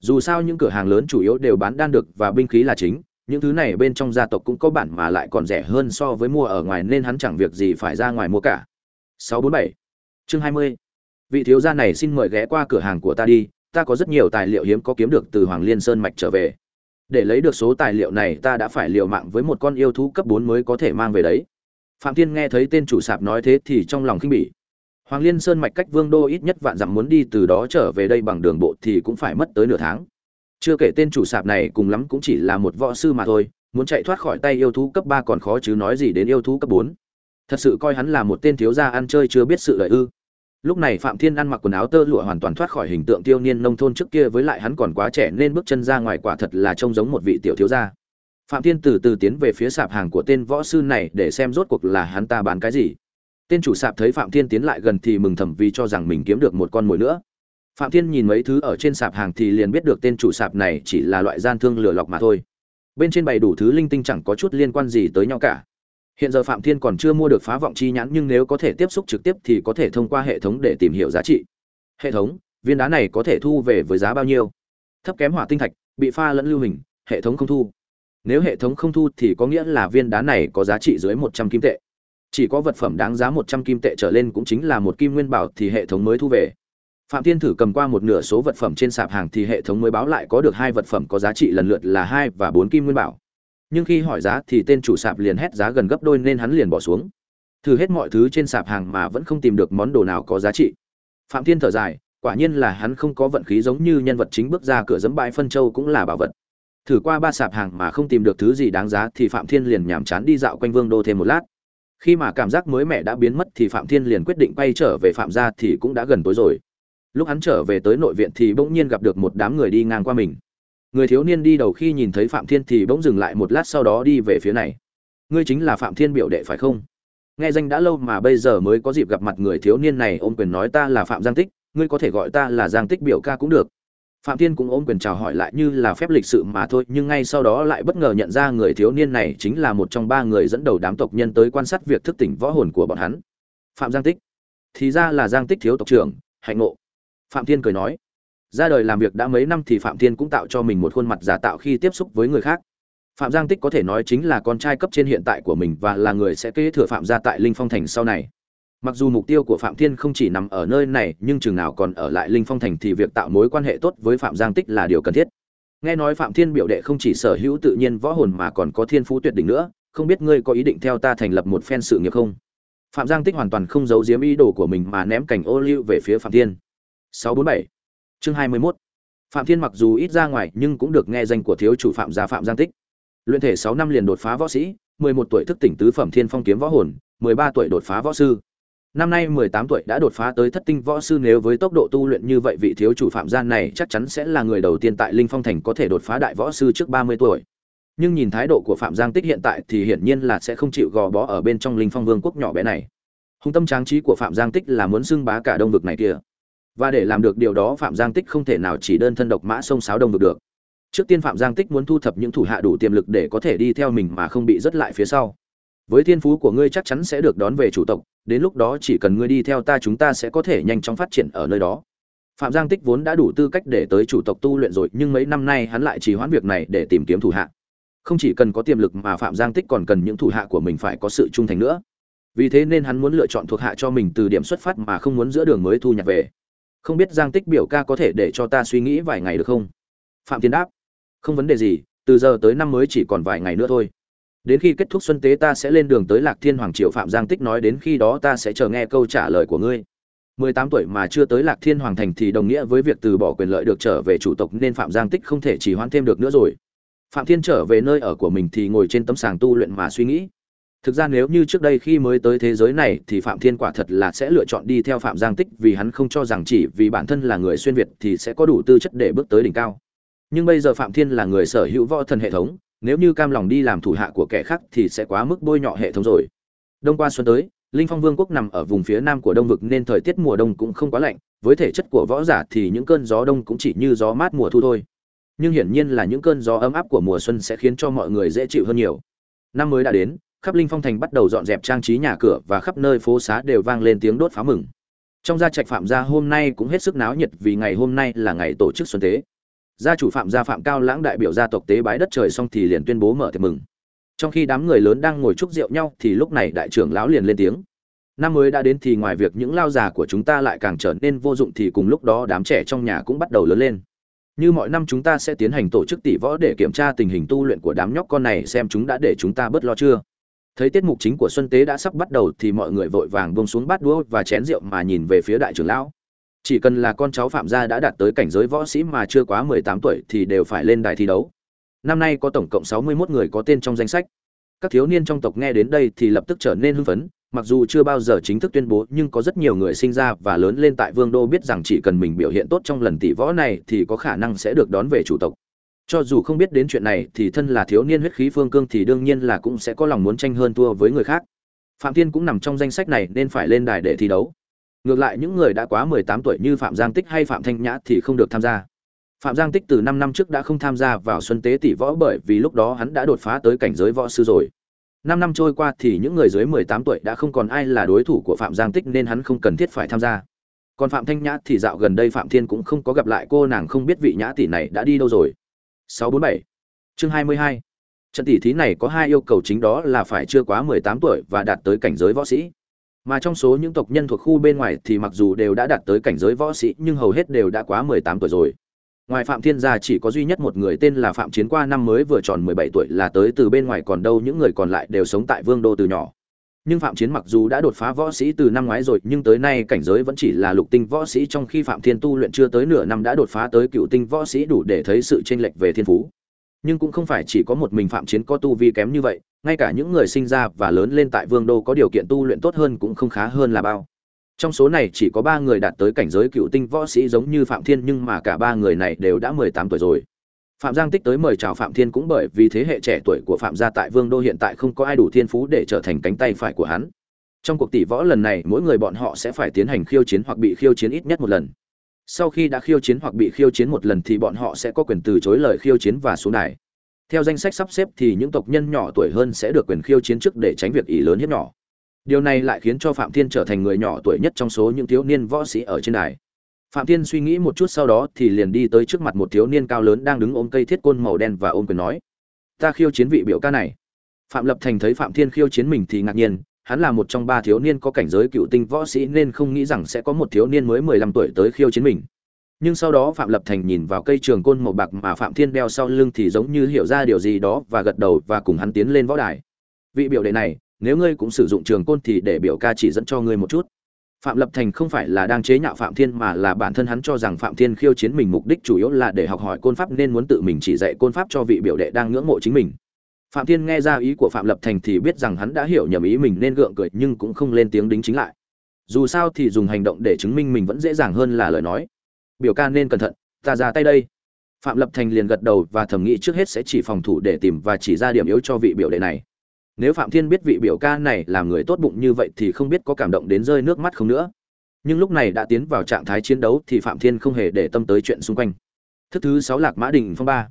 A: Dù sao những cửa hàng lớn chủ yếu đều bán đan được và binh khí là chính những thứ này bên trong gia tộc cũng có bản mà lại còn rẻ hơn so với mua ở ngoài nên hắn chẳng việc gì phải ra ngoài mua cả. 647 chương 20 Vị thiếu gia này xin mời ghé qua cửa hàng của ta đi, ta có rất nhiều tài liệu hiếm có kiếm được từ Hoàng Liên Sơn mạch trở về. Để lấy được số tài liệu này, ta đã phải liều mạng với một con yêu thú cấp 4 mới có thể mang về đấy. Phạm Thiên nghe thấy tên chủ sạp nói thế thì trong lòng khinh bỉ. Hoàng Liên Sơn mạch cách Vương đô ít nhất vạn dặm muốn đi từ đó trở về đây bằng đường bộ thì cũng phải mất tới nửa tháng chưa kể tên chủ sạp này cùng lắm cũng chỉ là một võ sư mà thôi, muốn chạy thoát khỏi tay yêu thú cấp ba còn khó chứ nói gì đến yêu thú cấp bốn thật sự coi hắn là một tên thiếu gia ăn chơi chưa biết sự lợi ư lúc này phạm thiên ăn mặc quần áo tơ lụa hoàn toàn thoát khỏi hình tượng tiêu niên nông thôn trước kia với lại hắn còn quá trẻ nên bước chân ra ngoài quả thật là trông giống một vị tiểu thiếu gia. Phạm thiên từ từ tiến về phía sạp hàng của tên võ sư này để xem rốt cuộc là hắn ta bán cái gì. Tên chủ sạp thấy phạm thiên tiến lại gần thì mừng thầm vì cho rằng mình kiếm được một con mồi nữa. Phạm thiên nhìn mấy thứ ở trên sạp hàng thì liền biết được tên chủ sạp này chỉ là loại gian thương lừa lọc mà thôi. Bên trên bày đủ thứ linh tinh chẳng có chút liên quan gì tới nhau cả hiện giờ phạm thiên còn chưa mua được phá vọng chi nhãn, nhưng nếu có thể tiếp xúc trực tiếp thì có thể thông qua hệ thống để tìm hiểu giá trị. Hệ thống, viên đá này có thể thu về với giá bao nhiêu? Thấp kém hỏa tinh thạch, bị pha lẫn lưu hình, hệ thống không thu. Nếu hệ thống không thu thì có nghĩa là viên đá này có giá trị dưới một trăm kim tệ. Chỉ có vật phẩm đáng giá một trăm kim tệ trở lên cũng chính là một kim nguyên bảo thì hệ thống mới thu về. Phạm thiên thử cầm qua một nửa số vật phẩm trên sạp hàng thì hệ thống mới báo lại có được hai vật phẩm có giá trị lần lượt là hai và bốn kim nguyên bảo nhưng khi hỏi giá thì tên chủ sạp liền hét giá gần gấp đôi nên hắn liền bỏ xuống. Thử hết mọi thứ trên sạp hàng mà vẫn không tìm được món đồ nào có giá trị. Phạm thiên thở dài, quả nhiên là hắn không có vận khí giống như nhân vật chính bước ra cửa dẫm bãi phân châu cũng là bảo vật. Thử qua ba sạp hàng mà không tìm được thứ gì đáng giá thì phạm thiên liền nhàm chán đi dạo quanh vương đô thêm một lát. Khi mà cảm giác mới mẻ đã biến mất thì phạm thiên liền quyết định quay trở về phạm gia thì cũng đã gần tối rồi. Lúc hắn trở về tới nội viện thì bỗng nhiên gặp được một đám người đi ngang qua mình người thiếu niên đi đầu khi nhìn thấy phạm thiên thì bỗng dừng lại một lát sau đó đi về phía này. Ngươi chính là phạm thiên biểu đệ phải không? Nghe danh đã lâu mà bây giờ mới có dịp gặp mặt người thiếu niên này, ôm quyền nói ta là phạm giang tích, ngươi có thể gọi ta là giang tích biểu ca cũng được. Phạm thiên cũng ôm quyền chào hỏi lại như là phép lịch sự mà thôi, nhưng ngay sau đó lại bất ngờ nhận ra người thiếu niên này chính là một trong ba người dẫn đầu đám tộc nhân tới quan sát việc thức tỉnh võ hồn của bọn hắn. Phạm giang tích. Thì ra là giang tích thiếu tộc trưởng, hạnh ngộ. Phạm thiên cười nói ra đời làm việc đã mấy năm thì phạm thiên cũng tạo cho mình một khuôn mặt giả tạo khi tiếp xúc với người khác. Phạm giang tích có thể nói chính là con trai cấp trên hiện tại của mình và là người sẽ kế thừa phạm gia tại linh phong thành sau này. Mặc dù mục tiêu của phạm thiên không chỉ nằm ở nơi này, nhưng chừng nào còn ở lại linh phong thành thì việc tạo mối quan hệ tốt với phạm giang tích là điều cần thiết. Nghe nói phạm thiên biểu đệ không chỉ sở hữu tự nhiên võ hồn mà còn có thiên phú tuyệt đỉnh nữa, không biết ngươi có ý định theo ta thành lập một phen sự nghiệp không? Phạm giang tích hoàn toàn không giấu giếm ý đồ của mình mà ném cảnh ô liu về phía phạm thiên. 647 chương 21 phạm thiên mặc dù ít ra ngoài, nhưng cũng được nghe danh của thiếu chủ phạm gia phạm giang tích. Luyện thể 6 năm liền đột phá võ sĩ 11 tuổi thức tỉnh tứ phẩm thiên phong kiếm võ hồn 13 tuổi đột phá võ sư. Năm nay 18 tuổi đã đột phá tới thất tinh võ sư, nếu với tốc độ tu luyện như vậy, vị thiếu chủ phạm gian này chắc chắn sẽ là người đầu tiên tại linh phong thành có thể đột phá đại võ sư trước 30 tuổi. Nhưng nhìn thái độ của phạm giang tích hiện tại thì hiển nhiên là sẽ không chịu gò bó ở bên trong linh phong vương quốc nhỏ bé này. Hùng tâm tráng trí của phạm giang tích là muốn xưng bá cả đông vực này kia và để làm được điều đó phạm giang tích không thể nào chỉ đơn thân độc mã sông sáo đông vực được. Trước tiên phạm giang tích muốn thu thập những thủ hạ đủ tiềm lực để có thể đi theo mình mà không bị dứt lại phía sau. Với thiên phú của ngươi chắc chắn sẽ được đón về chủ tộc, đến lúc đó chỉ cần ngươi đi theo ta chúng ta sẽ có thể nhanh chóng phát triển ở nơi đó. Phạm giang tích vốn đã đủ tư cách để tới chủ tộc tu luyện rồi, nhưng mấy năm nay hắn lại chỉ hoãn việc này để tìm kiếm thủ hạ. Không chỉ cần có tiềm lực mà phạm giang tích còn cần những thủ hạ của mình phải có sự trung thành nữa. Vì thế nên hắn muốn lựa chọn thuộc hạ cho mình từ điểm xuất phát mà không muốn giữa đường mới thu nhặt về không biết giang tích biểu ca có thể để cho ta suy nghĩ vài ngày được không? Phạm tiến đáp, không vấn đề gì, từ giờ tới năm mới chỉ còn vài ngày nữa thôi. Đến khi kết thúc xuân tế ta sẽ lên đường tới lạc thiên hoàng triều phạm giang tích nói đến khi đó ta sẽ chờ nghe câu trả lời của ngươi. Mười tám tuổi mà chưa tới lạc thiên hoàng thành thì đồng nghĩa với việc từ bỏ quyền lợi được trở về chủ tộc nên phạm giang tích không thể chỉ hoãn thêm được nữa rồi. Phạm thiên trở về nơi ở của mình thì ngồi trên tấm sàng tu luyện mà suy nghĩ thực ra nếu như trước đây khi mới tới thế giới này thì phạm thiên quả thật là sẽ lựa chọn đi theo phạm giang tích vì hắn không cho rằng chỉ vì bản thân là người xuyên việt thì sẽ có đủ tư chất để bước tới đỉnh cao. Nhưng bây giờ phạm thiên là người sở hữu võ thần hệ thống, nếu như cam lòng đi làm thủ hạ của kẻ khác thì sẽ quá mức bôi nhọ hệ thống rồi. Đông qua xuân tới, linh phong vương quốc nằm ở vùng phía nam của đông vực nên thời tiết mùa đông cũng không quá lạnh, với thể chất của võ giả thì những cơn gió đông cũng chỉ như gió mát mùa thu thôi. Nhưng hiển nhiên là những cơn gió ấm áp của mùa xuân sẽ khiến cho mọi người dễ chịu hơn nhiều. Năm mới đã đến khắp linh phong thành bắt đầu dọn dẹp trang trí nhà cửa và khắp nơi phố xá đều vang lên tiếng đốt pháo mừng. Trong gia trạch phạm gia hôm nay cũng hết sức náo nhiệt vì ngày hôm nay là ngày tổ chức xuân tế. Gia chủ phạm gia phạm cao lãng đại biểu gia tộc tế bái đất trời xong thì liền tuyên bố mở tiệc mừng. Trong khi đám người lớn đang ngồi chúc rượu nhau thì lúc này đại trưởng lão liền lên tiếng. Năm mới đã đến thì ngoài việc những lao già của chúng ta lại càng trở nên vô dụng thì cùng lúc đó đám trẻ trong nhà cũng bắt đầu lớn lên. Như mọi năm chúng ta sẽ tiến hành tổ chức tỷ võ để kiểm tra tình hình tu luyện của đám nhóc con này xem chúng đã để chúng ta bớt lo chưa thấy tiết mục chính của xuân tế đã sắp bắt đầu thì mọi người vội vàng bông xuống bát đũa và chén rượu mà nhìn về phía đại trưởng lão. Chỉ cần là con cháu phạm gia đã đạt tới cảnh giới võ sĩ mà chưa quá mười tám tuổi thì đều phải lên đài thi đấu. Năm nay có tổng cộng sáu mươi 61 người có tên trong danh sách. Các thiếu niên trong tộc nghe đến đây thì lập tức trở nên hưng phấn, mặc dù chưa bao giờ chính thức tuyên bố nhưng có rất nhiều người sinh ra và lớn lên tại vương đô biết rằng chỉ cần mình biểu hiện tốt trong lần tỷ võ này thì có khả năng sẽ được đón về chủ tộc cho dù không biết đến chuyện này thì thân là thiếu niên huyết khí phương cương thì đương nhiên là cũng sẽ có lòng muốn tranh hơn thua với người khác. Phạm thiên cũng nằm trong danh sách này nên phải lên đài để thi đấu. Ngược lại những người đã quá 18 tuổi như phạm giang tích hay phạm thanh nhã thì không được tham gia. Phạm giang tích từ 5 năm trước đã không tham gia vào xuân tế tỷ võ bởi vì lúc đó hắn đã đột phá tới cảnh giới võ sư rồi. Năm năm trôi qua thì những người dưới 18 tuổi đã không còn ai là đối thủ của phạm giang tích nên hắn không cần thiết phải tham gia. Còn phạm thanh nhã thì dạo gần đây phạm thiên cũng không có gặp lại cô, nàng không biết vị nhã tỷ này đã đi đâu rồi. 647 chương 22 trận tỷ thí này có hai yêu cầu chính đó là phải chưa quá 18 tuổi và đạt tới cảnh giới võ sĩ. Mà trong số những tộc nhân thuộc khu bên ngoài thì mặc dù đều đã đạt tới cảnh giới võ sĩ, nhưng hầu hết đều đã quá 18 tuổi rồi. Ngoài phạm thiên gia chỉ có duy nhất một người tên là phạm chiến qua năm mới vừa tròn 17 tuổi là tới từ bên ngoài, còn đâu những người còn lại đều sống tại vương đô từ nhỏ nhưng phạm chiến mặc dù đã đột phá võ sĩ từ năm ngoái rồi, nhưng tới nay cảnh giới vẫn chỉ là lục tinh võ sĩ trong khi phạm thiên tu luyện chưa tới nửa năm đã đột phá tới cựu tinh võ sĩ đủ để thấy sự chênh lệch về thiên phú. Nhưng cũng không phải chỉ có một mình phạm chiến có tu vi kém như vậy, ngay cả những người sinh ra và lớn lên tại vương đô có điều kiện tu luyện tốt hơn cũng không khá hơn là bao. Trong số này chỉ có ba người đạt tới cảnh giới cựu tinh võ sĩ giống như phạm thiên, nhưng mà cả ba người này đều đã mười tám tuổi rồi phạm giang tích tới mời chào phạm thiên cũng bởi vì thế hệ trẻ tuổi của phạm gia tại vương đô hiện tại không có ai đủ thiên phú để trở thành cánh tay phải của hắn. Trong cuộc tỷ võ lần này, mỗi người bọn họ sẽ phải tiến hành khiêu chiến hoặc bị khiêu chiến ít nhất một lần. Sau khi đã khiêu chiến hoặc bị khiêu chiến một lần thì bọn họ sẽ có quyền từ chối lời khiêu chiến và xuống đài. Theo danh sách sắp xếp thì những tộc nhân nhỏ tuổi hơn sẽ được quyền khiêu chiến trước để tránh việc ỷ lớn hiếp nhỏ. Điều này lại khiến cho phạm thiên trở thành người nhỏ tuổi nhất trong số những thiếu niên võ sĩ ở trên đài phạm thiên suy nghĩ một chút sau đó thì liền đi tới trước mặt một thiếu niên cao lớn đang đứng ôm cây thiết côn màu đen và ôm quyền nói, ta khiêu chiến vị biểu ca này. Phạm lập thành thấy phạm thiên khiêu chiến mình thì ngạc nhiên, hắn là một trong ba thiếu niên có cảnh giới cựu tinh võ sĩ nên không nghĩ rằng sẽ có một thiếu niên mới mười lăm tuổi tới khiêu chiến mình. Nhưng sau đó phạm lập thành nhìn vào cây trường côn màu bạc mà phạm thiên đeo sau lưng thì giống như hiểu ra điều gì đó và gật đầu và cùng hắn tiến lên võ đài. Vị biểu đệ này, nếu ngươi cũng sử dụng trường côn thì để biểu ca chỉ dẫn cho ngươi một chút phạm lập thành không phải là đang chế nhạo phạm thiên mà là bản thân hắn cho rằng phạm thiên khiêu chiến mình mục đích chủ yếu là để học hỏi côn pháp nên muốn tự mình chỉ dạy côn pháp cho vị biểu đệ đang ngưỡng mộ chính mình. Phạm thiên nghe ra ý của phạm lập thành thì biết rằng hắn đã hiểu nhầm ý mình nên gượng cười nhưng cũng không lên tiếng đính chính lại. Dù sao thì dùng hành động để chứng minh mình vẫn dễ dàng hơn là lời nói. Biểu ca nên cẩn thận, ta ra tay đây. Phạm lập thành liền gật đầu và thầm nghĩ trước hết sẽ chỉ phòng thủ để tìm và chỉ ra điểm yếu cho vị biểu đệ này nếu phạm thiên biết vị biểu ca này là người tốt bụng như vậy thì không biết có cảm động đến rơi nước mắt không nữa. Nhưng lúc này đã tiến vào trạng thái chiến đấu thì phạm thiên không hề để tâm tới chuyện xung quanh. Thức thứ sáu lạc mã đình phong ba.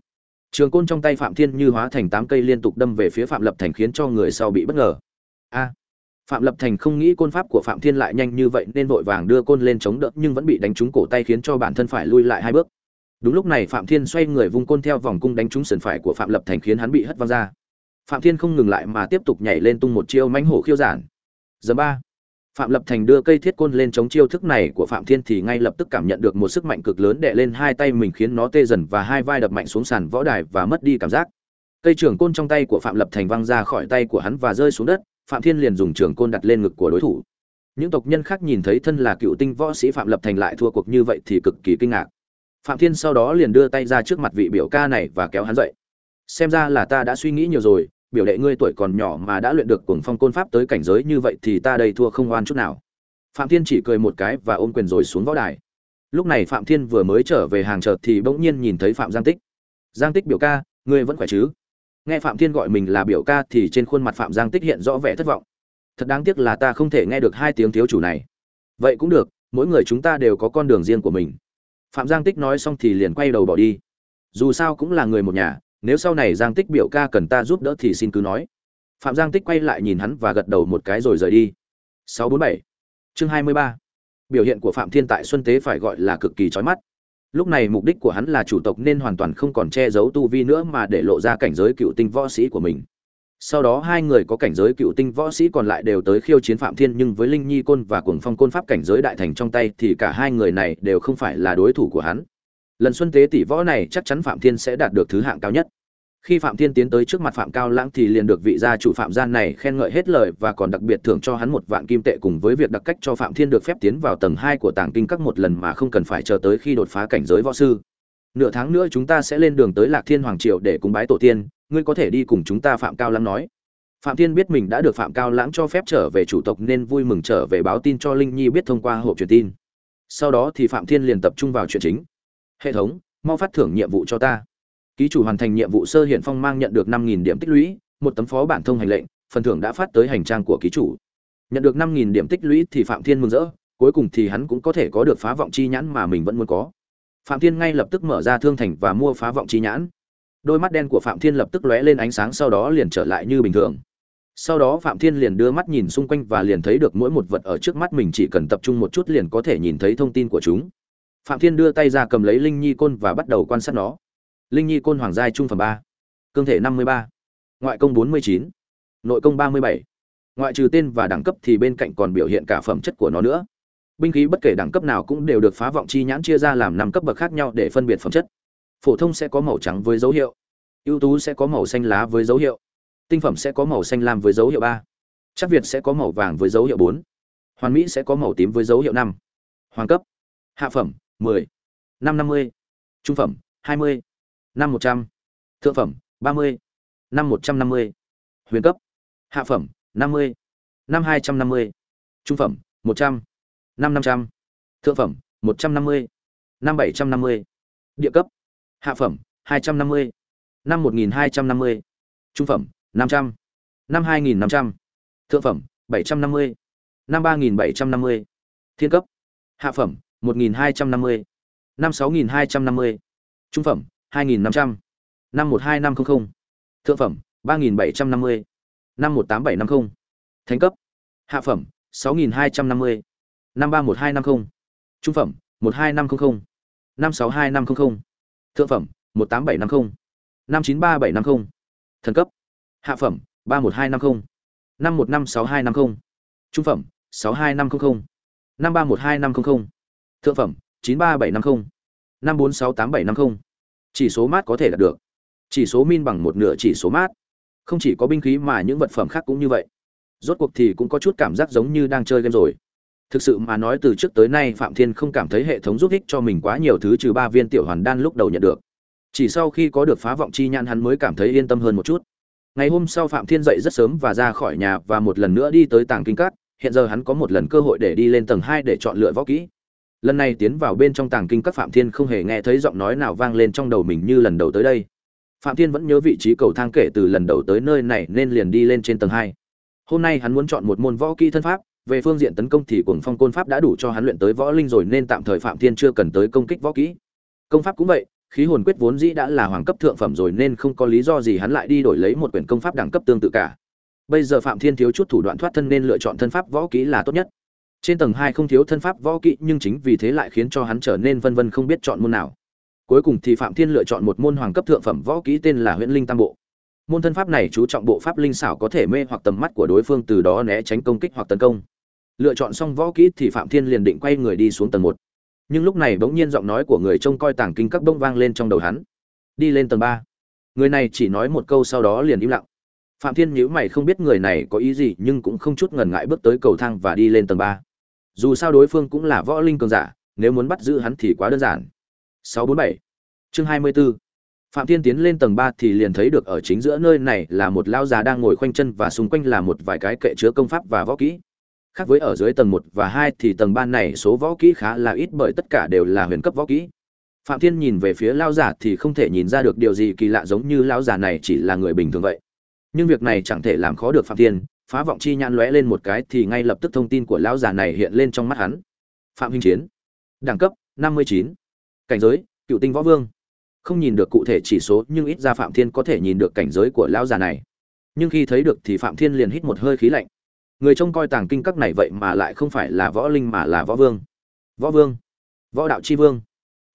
A: Trường côn trong tay phạm thiên như hóa thành tám cây liên tục đâm về phía phạm lập thành khiến cho người sau bị bất ngờ. A! Phạm lập thành không nghĩ côn pháp của phạm thiên lại nhanh như vậy nên vội vàng đưa côn lên chống đỡ nhưng vẫn bị đánh trúng cổ tay khiến cho bản thân phải lui lại hai bước. Đúng lúc này phạm thiên xoay người vung côn theo vòng cung đánh trúng sườn phải của phạm lập thành khiến hắn bị hất văng ra phạm thiên không ngừng lại mà tiếp tục nhảy lên tung một chiêu mãnh hổ khiêu giản. Giờ ba. Phạm lập thành đưa cây thiết côn lên chống chiêu thức này của phạm thiên thì ngay lập tức cảm nhận được một sức mạnh cực lớn đè lên hai tay mình khiến nó tê dần và hai vai đập mạnh xuống sàn võ đài và mất đi cảm giác. Cây trường côn trong tay của phạm lập thành văng ra khỏi tay của hắn và rơi xuống đất, phạm thiên liền dùng trường côn đặt lên ngực của đối thủ. Những tộc nhân khác nhìn thấy thân là cựu tinh võ sĩ phạm lập thành lại thua cuộc như vậy thì cực kỳ kinh ngạc. Phạm thiên sau đó liền đưa tay ra trước mặt vị biểu ca này và kéo hắn dậy. Xem ra là ta đã suy nghĩ nhiều rồi biểu đệ ngươi tuổi còn nhỏ mà đã luyện được cuồng phong côn pháp tới cảnh giới như vậy thì ta đây thua không oan chút nào. Phạm thiên chỉ cười một cái và ôm quyền rồi xuống võ đài. Lúc này phạm thiên vừa mới trở về hàng chợt thì bỗng nhiên nhìn thấy phạm giang tích. Giang tích biểu ca, ngươi vẫn khỏe chứ? Nghe phạm thiên gọi mình là biểu ca thì trên khuôn mặt phạm giang tích hiện rõ vẻ thất vọng. Thật đáng tiếc là ta không thể nghe được hai tiếng thiếu chủ này. Vậy cũng được, mỗi người chúng ta đều có con đường riêng của mình. Phạm giang tích nói xong thì liền quay đầu bỏ đi. Dù sao cũng là người một nhà nếu sau này giang tích biểu ca cần ta giúp đỡ thì xin cứ nói. Phạm giang tích quay lại nhìn hắn và gật đầu một cái rồi rời đi. 647 chương 23 biểu hiện của phạm thiên tại xuân tế phải gọi là cực kỳ chói mắt. Lúc này mục đích của hắn là chủ tộc nên hoàn toàn không còn che giấu tu vi nữa mà để lộ ra cảnh giới cựu tinh võ sĩ của mình. Sau đó hai người có cảnh giới cựu tinh võ sĩ còn lại đều tới khiêu chiến phạm thiên nhưng với linh nhi côn và cuồng phong côn pháp cảnh giới đại thành trong tay thì cả hai người này đều không phải là đối thủ của hắn. Lần xuân tế tỷ võ này chắc chắn phạm thiên sẽ đạt được thứ hạng cao nhất khi phạm thiên tiến tới trước mặt phạm cao lãng thì liền được vị gia chủ phạm gian này khen ngợi hết lời và còn đặc biệt thưởng cho hắn một vạn kim tệ cùng với việc đặc cách cho phạm thiên được phép tiến vào tầng hai của tàng kinh các một lần mà không cần phải chờ tới khi đột phá cảnh giới võ sư. Nửa tháng nữa chúng ta sẽ lên đường tới lạc thiên hoàng triều để cúng bái tổ tiên, ngươi có thể đi cùng chúng ta phạm cao lãng nói. Phạm thiên biết mình đã được phạm cao lãng cho phép trở về chủ tộc nên vui mừng trở về báo tin cho linh nhi biết thông qua hộp truyền tin. Sau đó thì phạm thiên liền tập trung vào chuyện chính. Hệ thống, mau phát thưởng nhiệm vụ cho ta ký chủ hoàn thành nhiệm vụ sơ hiện phong mang nhận được năm nghìn điểm tích lũy, một tấm phó bản thông hành lệnh, phần thưởng đã phát tới hành trang của ký chủ. Nhận được năm nghìn điểm tích lũy thì phạm thiên mừng rỡ, cuối cùng thì hắn cũng có thể có được phá vọng chi nhãn mà mình vẫn muốn có. Phạm thiên ngay lập tức mở ra thương thành và mua phá vọng chi nhãn. Đôi mắt đen của phạm thiên lập tức lóe lên ánh sáng sau đó liền trở lại như bình thường. Sau đó phạm thiên liền đưa mắt nhìn xung quanh và liền thấy được mỗi một vật ở trước mắt mình chỉ cần tập trung một chút liền có thể nhìn thấy thông tin của chúng. Phạm thiên đưa tay ra cầm lấy linh nhi côn và bắt đầu quan sát nó linh nhi côn hoàng giai trung phẩm ba, cương thể năm mươi ba, ngoại công bốn mươi chín, nội công ba mươi bảy. Ngoại trừ tên và đẳng cấp thì bên cạnh còn biểu hiện cả phẩm chất của nó nữa. Binh khí bất kể đẳng cấp nào cũng đều được phá vọng chi nhãn chia ra làm năm cấp bậc khác nhau để phân biệt phẩm chất. Phổ thông sẽ có màu trắng với dấu hiệu. Ưu tú sẽ có màu xanh lá với dấu hiệu. Tinh phẩm sẽ có màu xanh lam với dấu hiệu ba. Chắc việt sẽ có màu vàng với dấu hiệu bốn. Hoàn mỹ sẽ có màu tím với dấu hiệu năm. Hoàng cấp. Hạ phẩm, mười. Năm năm mươi. Trung phẩm, hai mươi năm một trăm thượng phẩm ba mươi năm một trăm năm mươi huyền cấp hạ phẩm năm mươi năm hai trăm năm mươi trung phẩm một trăm năm năm trăm thượng phẩm một trăm năm mươi năm bảy trăm năm mươi địa cấp hạ phẩm hai trăm năm mươi năm một nghìn hai trăm năm mươi trung phẩm năm trăm năm hai nghìn năm trăm thượng phẩm bảy trăm năm mươi năm ba nghìn bảy trăm năm mươi thiên cấp hạ phẩm một nghìn hai trăm năm mươi năm sáu nghìn hai trăm năm mươi trung phẩm hai nghìn năm trăm, năm một hai năm trăm linh thượng phẩm, ba nghìn bảy trăm năm mươi, năm một tám bảy năm mươi thánh cấp, hạ phẩm, sáu nghìn hai trăm năm mươi, năm ba một hai năm mươi trung phẩm, một hai năm trăm linh năm sáu hai năm trăm linh thượng phẩm, một tám bảy năm mươi năm chín ba bảy năm mươi thần cấp, hạ phẩm, ba một hai năm mươi năm một năm sáu hai năm mươi trung phẩm, sáu hai năm trăm linh năm ba một hai năm trăm linh thượng phẩm, chín ba bảy năm mươi năm bốn sáu tám bảy năm mươi chỉ số mát có thể đạt được. Chỉ số min bằng một nửa chỉ số mát. Không chỉ có binh khí mà những vật phẩm khác cũng như vậy. Rốt cuộc thì cũng có chút cảm giác giống như đang chơi game rồi. Thực sự mà nói từ trước tới nay phạm thiên không cảm thấy hệ thống giúp ích cho mình quá nhiều thứ trừ ba viên tiểu hoàn đan lúc đầu nhận được. Chỉ sau khi có được phá vọng chi nhãn hắn mới cảm thấy yên tâm hơn một chút. Ngày hôm sau phạm thiên dậy rất sớm và ra khỏi nhà và một lần nữa đi tới tàng kinh cát hiện giờ hắn có một lần cơ hội để đi lên tầng hai để chọn lựa võ kỹ lần này tiến vào bên trong tàng kinh các phạm thiên không hề nghe thấy giọng nói nào vang lên trong đầu mình như lần đầu tới đây. Phạm thiên vẫn nhớ vị trí cầu thang kể từ lần đầu tới nơi này nên liền đi lên trên tầng hai. Hôm nay hắn muốn chọn một môn võ kỹ thân pháp, về phương diện tấn công thì cuồng phong côn pháp đã đủ cho hắn luyện tới võ linh rồi nên tạm thời phạm thiên chưa cần tới công kích võ kỹ. Công pháp cũng vậy, khí hồn quyết vốn dĩ đã là hoàng cấp thượng phẩm rồi nên không có lý do gì hắn lại đi đổi lấy một quyển công pháp đẳng cấp tương tự cả. Bây giờ phạm thiên thiếu chút thủ đoạn thoát thân nên lựa chọn thân pháp võ kỹ là tốt nhất trên tầng hai không thiếu thân pháp võ kỹ, nhưng chính vì thế lại khiến cho hắn trở nên vân vân không biết chọn môn nào. Cuối cùng thì phạm thiên lựa chọn một môn hoàng cấp thượng phẩm võ kỹ tên là huyễn linh tam bộ. Môn thân pháp này chú trọng bộ pháp linh xảo có thể mê hoặc tầm mắt của đối phương, từ đó né tránh công kích hoặc tấn công. Lựa chọn xong võ kỹ thì phạm thiên liền định quay người đi xuống tầng một. Nhưng lúc này bỗng nhiên giọng nói của người trông coi tàng kinh các bông vang lên trong đầu hắn. Đi lên tầng ba. Người này chỉ nói một câu sau đó liền im lặng. Phạm thiên nhíu mày không biết người này có ý gì, nhưng cũng không chút ngần ngại bước tới cầu thang và đi lên tầng ba dù sao đối phương cũng là võ linh cường giả, nếu muốn bắt giữ hắn thì quá đơn giản. 647 chương 24 phạm thiên tiến lên tầng ba thì liền thấy được ở chính giữa nơi này là một lao già đang ngồi khoanh chân và xung quanh là một vài cái kệ chứa công pháp và võ kỹ. Khác với ở dưới tầng một và hai thì tầng ba này số võ kỹ khá là ít bởi tất cả đều là huyền cấp võ kỹ. Phạm thiên nhìn về phía lao giả thì không thể nhìn ra được điều gì kỳ lạ giống như lão già này chỉ là người bình thường vậy. Nhưng việc này chẳng thể làm khó được phạm thiên phá vọng chi nhãn lóe lên một cái thì ngay lập tức thông tin của lão già này hiện lên trong mắt hắn. Phạm Hinh chiến, đẳng cấp 59. cảnh giới, cựu tinh võ vương. Không nhìn được cụ thể chỉ số, nhưng ít ra phạm thiên có thể nhìn được cảnh giới của lão già này. Nhưng khi thấy được thì phạm thiên liền hít một hơi khí lạnh. Người trông coi tàng kinh các này vậy mà lại không phải là võ linh mà là võ vương. Võ vương, võ đạo chi vương.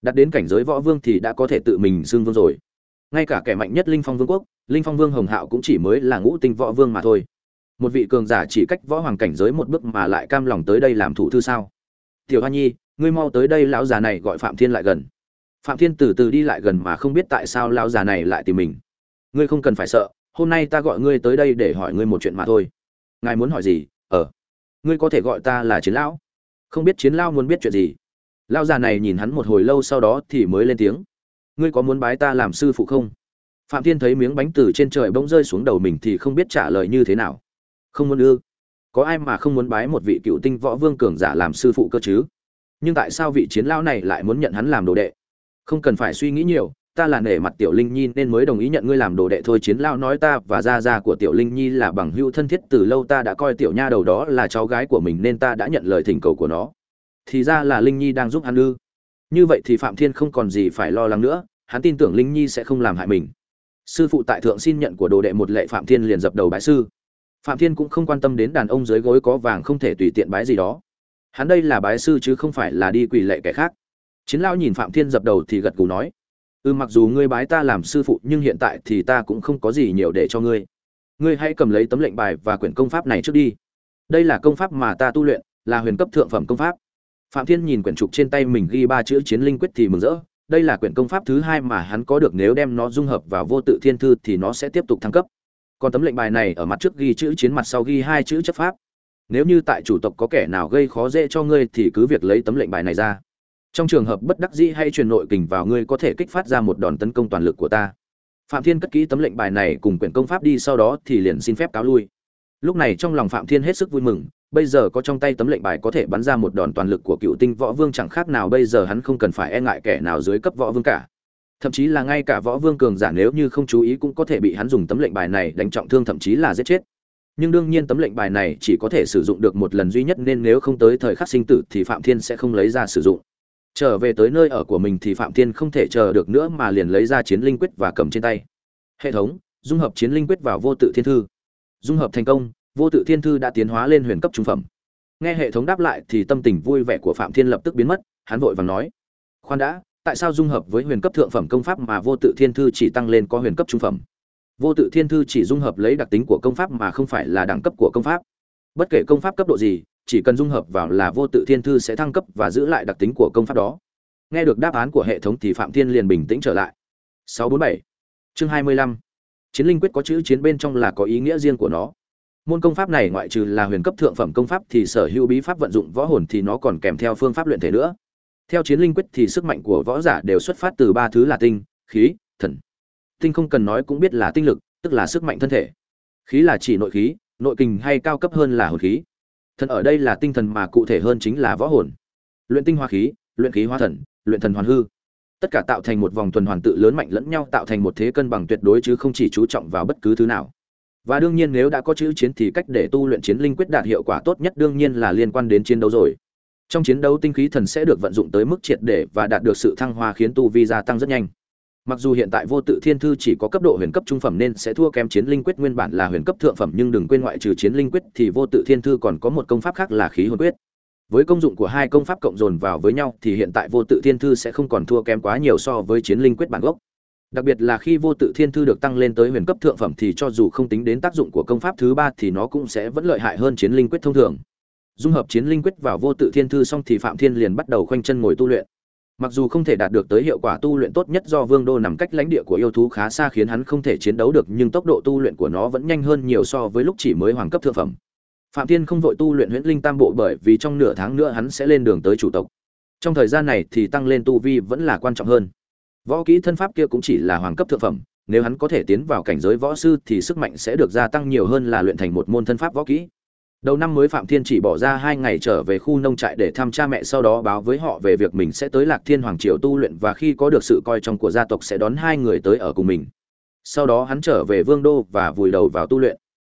A: Đặt đến cảnh giới võ vương thì đã có thể tự mình xưng vương rồi. Ngay cả kẻ mạnh nhất linh phong vương quốc, linh phong vương hồng hạo cũng chỉ mới là ngũ tinh võ vương mà thôi một vị cường giả chỉ cách võ hoàng cảnh giới một bước mà lại cam lòng tới đây làm thủ thư sao? Tiểu hoa nhi, ngươi mau tới đây, lão già này gọi phạm thiên lại gần. Phạm thiên từ từ đi lại gần mà không biết tại sao lão già này lại tìm mình. Ngươi không cần phải sợ, hôm nay ta gọi ngươi tới đây để hỏi ngươi một chuyện mà thôi. Ngài muốn hỏi gì? Ờ. Ngươi có thể gọi ta là chiến lão. Không biết chiến lão muốn biết chuyện gì? Lão già này nhìn hắn một hồi lâu sau đó thì mới lên tiếng. Ngươi có muốn bái ta làm sư phụ không? Phạm thiên thấy miếng bánh từ trên trời bỗng rơi xuống đầu mình thì không biết trả lời như thế nào không muốn ư? Có ai mà không muốn bái một vị cựu tinh võ vương cường giả làm sư phụ cơ chứ? Nhưng tại sao vị chiến lão này lại muốn nhận hắn làm đồ đệ? Không cần phải suy nghĩ nhiều, ta là nể mặt tiểu linh nhi nên mới đồng ý nhận ngươi làm đồ đệ thôi. Chiến lão nói ta và gia gia của tiểu linh nhi là bằng hữu thân thiết, từ lâu ta đã coi tiểu nha đầu đó là cháu gái của mình nên ta đã nhận lời thỉnh cầu của nó. Thì ra là linh nhi đang giúp hắn ư? Như vậy thì phạm thiên không còn gì phải lo lắng nữa, hắn tin tưởng linh nhi sẽ không làm hại mình. Sư phụ tại thượng xin nhận của đồ đệ một lệ phạm thiên liền dập đầu bái sư phạm thiên cũng không quan tâm đến đàn ông dưới gối có vàng không thể tùy tiện bái gì đó. Hắn đây là bái sư chứ không phải là đi quỳ lệ kẻ khác. Chiến lão nhìn phạm thiên dập đầu thì gật gù nói ừ mặc dù ngươi bái ta làm sư phụ, nhưng hiện tại thì ta cũng không có gì nhiều để cho ngươi. Ngươi hãy cầm lấy tấm lệnh bài và quyển công pháp này trước đi. Đây là công pháp mà ta tu luyện, là huyền cấp thượng phẩm công pháp. Phạm thiên nhìn quyển trục trên tay mình ghi ba chữ chiến linh quyết thì mừng rỡ. Đây là quyển công pháp thứ hai mà hắn có được, nếu đem nó dung hợp vào vô tự thiên thư thì nó sẽ tiếp tục thăng cấp còn tấm lệnh bài này ở mặt trước ghi chữ chiến mặt sau ghi hai chữ chấp pháp. Nếu như tại chủ tộc có kẻ nào gây khó dễ cho ngươi thì cứ việc lấy tấm lệnh bài này ra. Trong trường hợp bất đắc dĩ hay truyền nội kình vào ngươi có thể kích phát ra một đòn tấn công toàn lực của ta. Phạm thiên cất kỹ tấm lệnh bài này cùng quyển công pháp đi, sau đó thì liền xin phép cáo lui. Lúc này trong lòng phạm thiên hết sức vui mừng, bây giờ có trong tay tấm lệnh bài có thể bắn ra một đòn toàn lực của cựu tinh võ vương, chẳng khác nào bây giờ hắn không cần phải e ngại kẻ nào dưới cấp võ vương cả thậm chí là ngay cả võ vương cường giả nếu như không chú ý cũng có thể bị hắn dùng tấm lệnh bài này đánh trọng thương, thậm chí là giết chết. Nhưng đương nhiên tấm lệnh bài này chỉ có thể sử dụng được một lần duy nhất nên nếu không tới thời khắc sinh tử thì phạm thiên sẽ không lấy ra sử dụng. Trở về tới nơi ở của mình thì phạm thiên không thể chờ được nữa mà liền lấy ra chiến linh quyết và cầm trên tay. Hệ thống, dung hợp chiến linh quyết vào vô tự thiên thư. Dung hợp thành công, vô tự thiên thư đã tiến hóa lên huyền cấp trung phẩm. Nghe hệ thống đáp lại thì tâm tình vui vẻ của phạm thiên lập tức biến mất, hắn vội vàng nói, khoan đã tại sao dung hợp với huyền cấp thượng phẩm công pháp mà vô tự thiên thư chỉ tăng lên có huyền cấp trung phẩm? Vô tự thiên thư chỉ dung hợp lấy đặc tính của công pháp mà không phải là đẳng cấp của công pháp. Bất kể công pháp cấp độ gì, chỉ cần dung hợp vào là vô tự thiên thư sẽ thăng cấp và giữ lại đặc tính của công pháp đó. Nghe được đáp án của hệ thống thì phạm thiên liền bình tĩnh trở lại. 647 chương 25 chiến linh quyết có chữ chiến bên trong là có ý nghĩa riêng của nó. Môn công pháp này ngoại trừ là huyền cấp thượng phẩm công pháp thì sở hữu bí pháp vận dụng võ hồn thì nó còn kèm theo phương pháp luyện thể nữa theo chiến linh quyết thì sức mạnh của võ giả đều xuất phát từ ba thứ là tinh, khí, thần. Tinh không cần nói cũng biết là tinh lực, tức là sức mạnh thân thể. Khí là chỉ nội khí, nội kình hay cao cấp hơn là hồn khí. Thần ở đây là tinh thần mà cụ thể hơn chính là võ hồn. Luyện tinh hoa khí, luyện khí hoa thần, luyện thần hoàn hư. Tất cả tạo thành một vòng tuần hoàn tự lớn mạnh lẫn nhau tạo thành một thế cân bằng tuyệt đối chứ không chỉ chú trọng vào bất cứ thứ nào. Và đương nhiên nếu đã có chữ chiến thì cách để tu luyện chiến linh quyết đạt hiệu quả tốt nhất đương nhiên là liên quan đến chiến đấu rồi trong chiến đấu tinh khí thần sẽ được vận dụng tới mức triệt để và đạt được sự thăng hoa khiến tu vi gia tăng rất nhanh. Mặc dù hiện tại vô tự thiên thư chỉ có cấp độ huyền cấp trung phẩm nên sẽ thua kém chiến linh quyết nguyên bản là huyền cấp thượng phẩm nhưng đừng quên ngoại trừ chiến linh quyết thì vô tự thiên thư còn có một công pháp khác là khí hồn quyết. Với công dụng của hai công pháp cộng dồn vào với nhau thì hiện tại vô tự thiên thư sẽ không còn thua kém quá nhiều so với chiến linh quyết bản gốc. Đặc biệt là khi vô tự thiên thư được tăng lên tới huyền cấp thượng phẩm thì cho dù không tính đến tác dụng của công pháp thứ ba thì nó cũng sẽ vẫn lợi hại hơn chiến linh quyết thông thường dung hợp chiến linh quyết vào vô tự thiên thư xong thì phạm thiên liền bắt đầu khoanh chân ngồi tu luyện. Mặc dù không thể đạt được tới hiệu quả tu luyện tốt nhất do vương đô nằm cách lãnh địa của yêu thú khá xa khiến hắn không thể chiến đấu được, nhưng tốc độ tu luyện của nó vẫn nhanh hơn nhiều so với lúc chỉ mới hoàng cấp thượng phẩm. Phạm thiên không vội tu luyện huyễn linh tam bộ bởi vì trong nửa tháng nữa hắn sẽ lên đường tới chủ tộc. Trong thời gian này thì tăng lên tu vi vẫn là quan trọng hơn. Võ kỹ thân pháp kia cũng chỉ là hoàng cấp thượng phẩm, nếu hắn có thể tiến vào cảnh giới võ sư thì sức mạnh sẽ được gia tăng nhiều hơn là luyện thành một môn thân pháp võ kỹ đầu năm mới phạm thiên chỉ bỏ ra hai ngày trở về khu nông trại để thăm cha mẹ, sau đó báo với họ về việc mình sẽ tới lạc thiên hoàng triều tu luyện và khi có được sự coi trọng của gia tộc sẽ đón hai người tới ở cùng mình. Sau đó hắn trở về vương đô và vùi đầu vào tu luyện.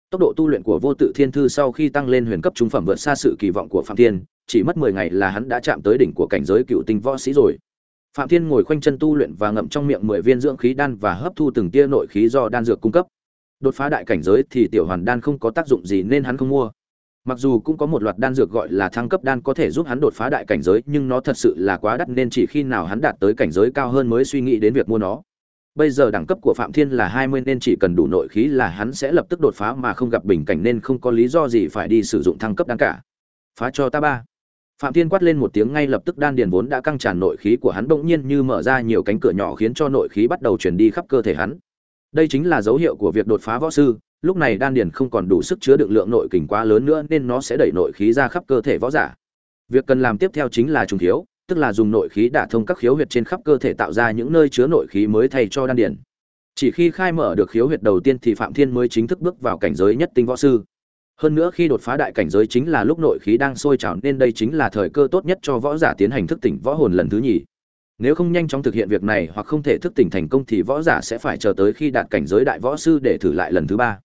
A: Tốc độ tu luyện của vô tự thiên thư sau khi tăng lên huyền cấp trung phẩm vượt xa sự kỳ vọng của phạm thiên, chỉ mất mười ngày là hắn đã chạm tới đỉnh của cảnh giới cựu tinh võ sĩ rồi. Phạm thiên ngồi khoanh chân tu luyện và ngậm trong miệng mười viên dưỡng khí đan và hấp thu từng tia nội khí do đan dược cung cấp. Đột phá đại cảnh giới thì tiểu hoàn đan không có tác dụng gì nên hắn không mua mặc dù cũng có một loạt đan dược gọi là thăng cấp đan có thể giúp hắn đột phá đại cảnh giới, nhưng nó thật sự là quá đắt nên chỉ khi nào hắn đạt tới cảnh giới cao hơn mới suy nghĩ đến việc mua nó. Bây giờ đẳng cấp của phạm thiên là hai mươi nên chỉ cần đủ nội khí là hắn sẽ lập tức đột phá mà không gặp bình cảnh nên không có lý do gì phải đi sử dụng thăng cấp đan cả. Phá cho ta ba. Phạm thiên quát lên một tiếng ngay lập tức đan điền vốn đã căng tràn nội khí của hắn bỗng nhiên như mở ra nhiều cánh cửa nhỏ khiến cho nội khí bắt đầu truyền đi khắp cơ thể hắn. Đây chính là dấu hiệu của việc đột phá võ sư lúc này đan điền không còn đủ sức chứa đựng lượng nội kình quá lớn nữa nên nó sẽ đẩy nội khí ra khắp cơ thể võ giả. Việc cần làm tiếp theo chính là trùng thiếu tức là dùng nội khí đả thông các khiếu huyệt trên khắp cơ thể tạo ra những nơi chứa nội khí mới thay cho đan điền. Chỉ khi khai mở được khiếu huyệt đầu tiên thì phạm thiên mới chính thức bước vào cảnh giới nhất tinh võ sư. Hơn nữa khi đột phá đại cảnh giới chính là lúc nội khí đang sôi trào nên đây chính là thời cơ tốt nhất cho võ giả tiến hành thức tỉnh võ hồn lần thứ nhì. Nếu không nhanh chóng thực hiện việc này hoặc không thể thức tỉnh thành công thì võ giả sẽ phải chờ tới khi đạt cảnh giới đại võ sư để thử lại lần thứ ba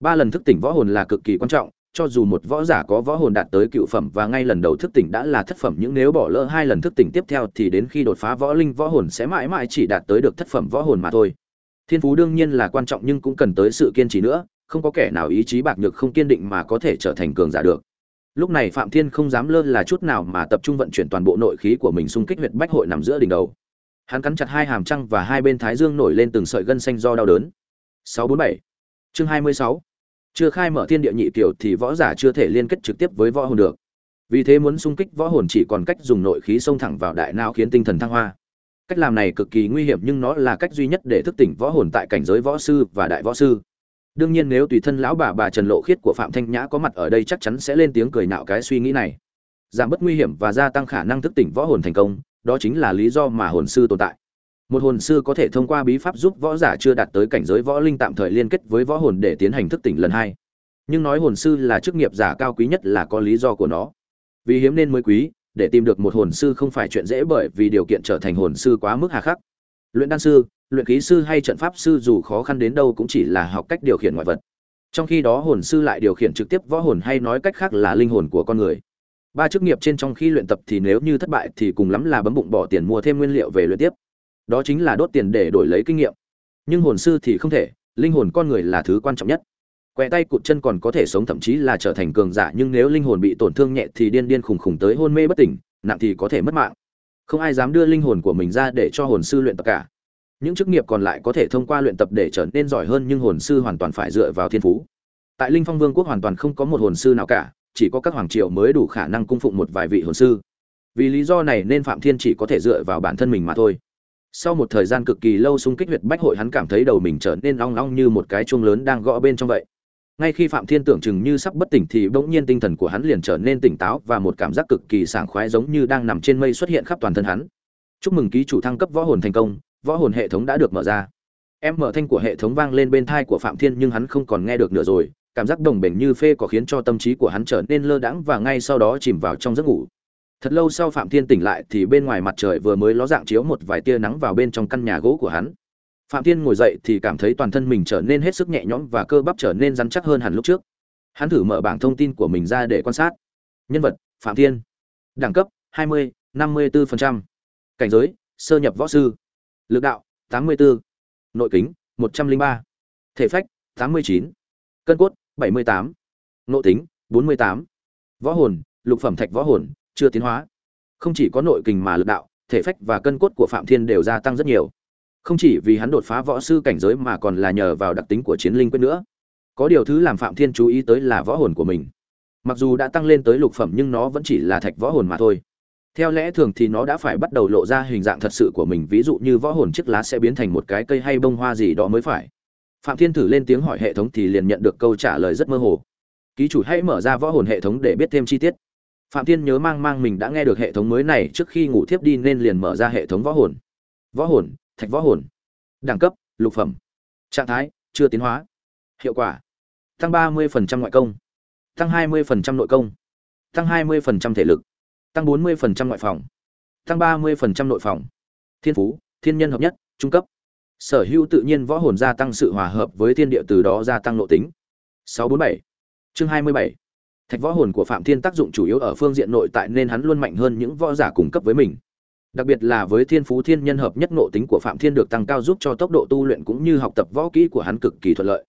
A: ba lần thức tỉnh võ hồn là cực kỳ quan trọng, cho dù một võ giả có võ hồn đạt tới cựu phẩm và ngay lần đầu thức tỉnh đã là thất phẩm, nhưng nếu bỏ lỡ hai lần thức tỉnh tiếp theo thì đến khi đột phá võ linh, võ hồn sẽ mãi mãi chỉ đạt tới được thất phẩm võ hồn mà thôi. Thiên phú đương nhiên là quan trọng nhưng cũng cần tới sự kiên trì nữa, không có kẻ nào ý chí bạc nhược không kiên định mà có thể trở thành cường giả được. Lúc này phạm thiên không dám lơ là chút nào mà tập trung vận chuyển toàn bộ nội khí của mình xung kích huyệt bách hội nằm giữa đỉnh đầu. Hắn cắn chặt hai hàm răng và hai bên thái dương nổi lên từng sợi gân xanh do đau đớn. 647 chương 26 chưa khai mở thiên địa nhị tiểu thì võ giả chưa thể liên kết trực tiếp với võ hồn được. Vì thế muốn xung kích võ hồn chỉ còn cách dùng nội khí xông thẳng vào đại não khiến tinh thần thăng hoa. Cách làm này cực kỳ nguy hiểm nhưng nó là cách duy nhất để thức tỉnh võ hồn tại cảnh giới võ sư và đại võ sư. Đương nhiên nếu tùy thân lão bà bà trần lộ khiết của phạm thanh nhã có mặt ở đây chắc chắn sẽ lên tiếng cười nạo cái suy nghĩ này. Giảm bớt nguy hiểm và gia tăng khả năng thức tỉnh võ hồn thành công, đó chính là lý do mà hồn sư tồn tại một hồn sư có thể thông qua bí pháp giúp võ giả chưa đạt tới cảnh giới võ linh tạm thời liên kết với võ hồn để tiến hành thức tỉnh lần hai. Nhưng nói hồn sư là chức nghiệp giả cao quý nhất là có lý do của nó. Vì hiếm nên mới quý, để tìm được một hồn sư không phải chuyện dễ bởi vì điều kiện trở thành hồn sư quá mức hà khắc. Luyện đan sư, luyện khí sư hay trận pháp sư dù khó khăn đến đâu cũng chỉ là học cách điều khiển ngoại vật. Trong khi đó hồn sư lại điều khiển trực tiếp võ hồn hay nói cách khác là linh hồn của con người. Ba chức nghiệp trên trong khi luyện tập thì nếu như thất bại thì cùng lắm là bấm bụng bỏ tiền mua thêm nguyên liệu về luyện tiếp đó chính là đốt tiền để đổi lấy kinh nghiệm. Nhưng hồn sư thì không thể, linh hồn con người là thứ quan trọng nhất. Quẹ tay cụt chân còn có thể sống thậm chí là trở thành cường giả, nhưng nếu linh hồn bị tổn thương nhẹ thì điên điên khùng khùng tới hôn mê bất tỉnh, nặng thì có thể mất mạng. Không ai dám đưa linh hồn của mình ra để cho hồn sư luyện tập cả. Những chức nghiệp còn lại có thể thông qua luyện tập để trở nên giỏi hơn, nhưng hồn sư hoàn toàn phải dựa vào thiên phú. Tại linh phong vương quốc hoàn toàn không có một hồn sư nào cả, chỉ có các hoàng triều mới đủ khả năng cung phụng một vài vị hồn sư. Vì lý do này nên phạm thiên chỉ có thể dựa vào bản thân mình mà thôi sau một thời gian cực kỳ lâu xung kích huyệt bách hội hắn cảm thấy đầu mình trở nên long long như một cái chuông lớn đang gõ bên trong vậy. Ngay khi phạm thiên tưởng chừng như sắp bất tỉnh thì bỗng nhiên tinh thần của hắn liền trở nên tỉnh táo và một cảm giác cực kỳ sảng khoái giống như đang nằm trên mây xuất hiện khắp toàn thân hắn. Chúc mừng ký chủ thăng cấp võ hồn thành công, võ hồn hệ thống đã được mở ra. Em mở thanh của hệ thống vang lên bên thai của phạm thiên nhưng hắn không còn nghe được nữa rồi, cảm giác đồng bền như phê có khiến cho tâm trí của hắn trở nên lơ đãng và ngay sau đó chìm vào trong giấc ngủ thật lâu sau phạm thiên tỉnh lại thì bên ngoài mặt trời vừa mới ló dạng chiếu một vài tia nắng vào bên trong căn nhà gỗ của hắn phạm thiên ngồi dậy thì cảm thấy toàn thân mình trở nên hết sức nhẹ nhõm và cơ bắp trở nên rắn chắc hơn hẳn lúc trước hắn thử mở bảng thông tin của mình ra để quan sát nhân vật phạm thiên đẳng cấp 20, 54%. cảnh giới sơ nhập võ sư lực đạo 84. nội kính 103. thể phách 89. cân cốt 78. nội tính 48. võ hồn lục phẩm thạch võ hồn chưa tiến hóa. Không chỉ có nội kình mà lực đạo, thể phách và cân cốt của phạm thiên đều gia tăng rất nhiều. Không chỉ vì hắn đột phá võ sư cảnh giới mà còn là nhờ vào đặc tính của chiến linh quyết nữa. Có điều thứ làm phạm thiên chú ý tới là võ hồn của mình. Mặc dù đã tăng lên tới lục phẩm nhưng nó vẫn chỉ là thạch võ hồn mà thôi. Theo lẽ thường thì nó đã phải bắt đầu lộ ra hình dạng thật sự của mình, ví dụ như võ hồn chiếc lá sẽ biến thành một cái cây hay bông hoa gì đó mới phải. Phạm thiên thử lên tiếng hỏi hệ thống thì liền nhận được câu trả lời rất mơ hồ. Ký chủ hãy mở ra võ hồn hệ thống để biết thêm chi tiết phạm thiên nhớ mang mang mình đã nghe được hệ thống mới này, trước khi ngủ thiếp đi nên liền mở ra hệ thống võ hồn. Võ hồn, thạch võ hồn. Đẳng cấp, lục phẩm. Trạng thái, chưa tiến hóa. Hiệu quả, tăng 30% ngoại công. Tăng 20% nội công. Tăng 20% thể lực. Tăng 40% ngoại phòng. Tăng 30% nội phòng. Thiên phú, thiên nhân hợp nhất, trung cấp. Sở hữu tự nhiên võ hồn gia tăng sự hòa hợp với thiên địa từ đó gia tăng nội tính. 647 chương 27 thạch võ hồn của phạm thiên tác dụng chủ yếu ở phương diện nội tại nên hắn luôn mạnh hơn những võ giả cùng cấp với mình. Đặc biệt là với thiên phú thiên nhân hợp nhất ngộ tính của phạm thiên được tăng cao giúp cho tốc độ tu luyện cũng như học tập võ kỹ của hắn cực kỳ thuận lợi.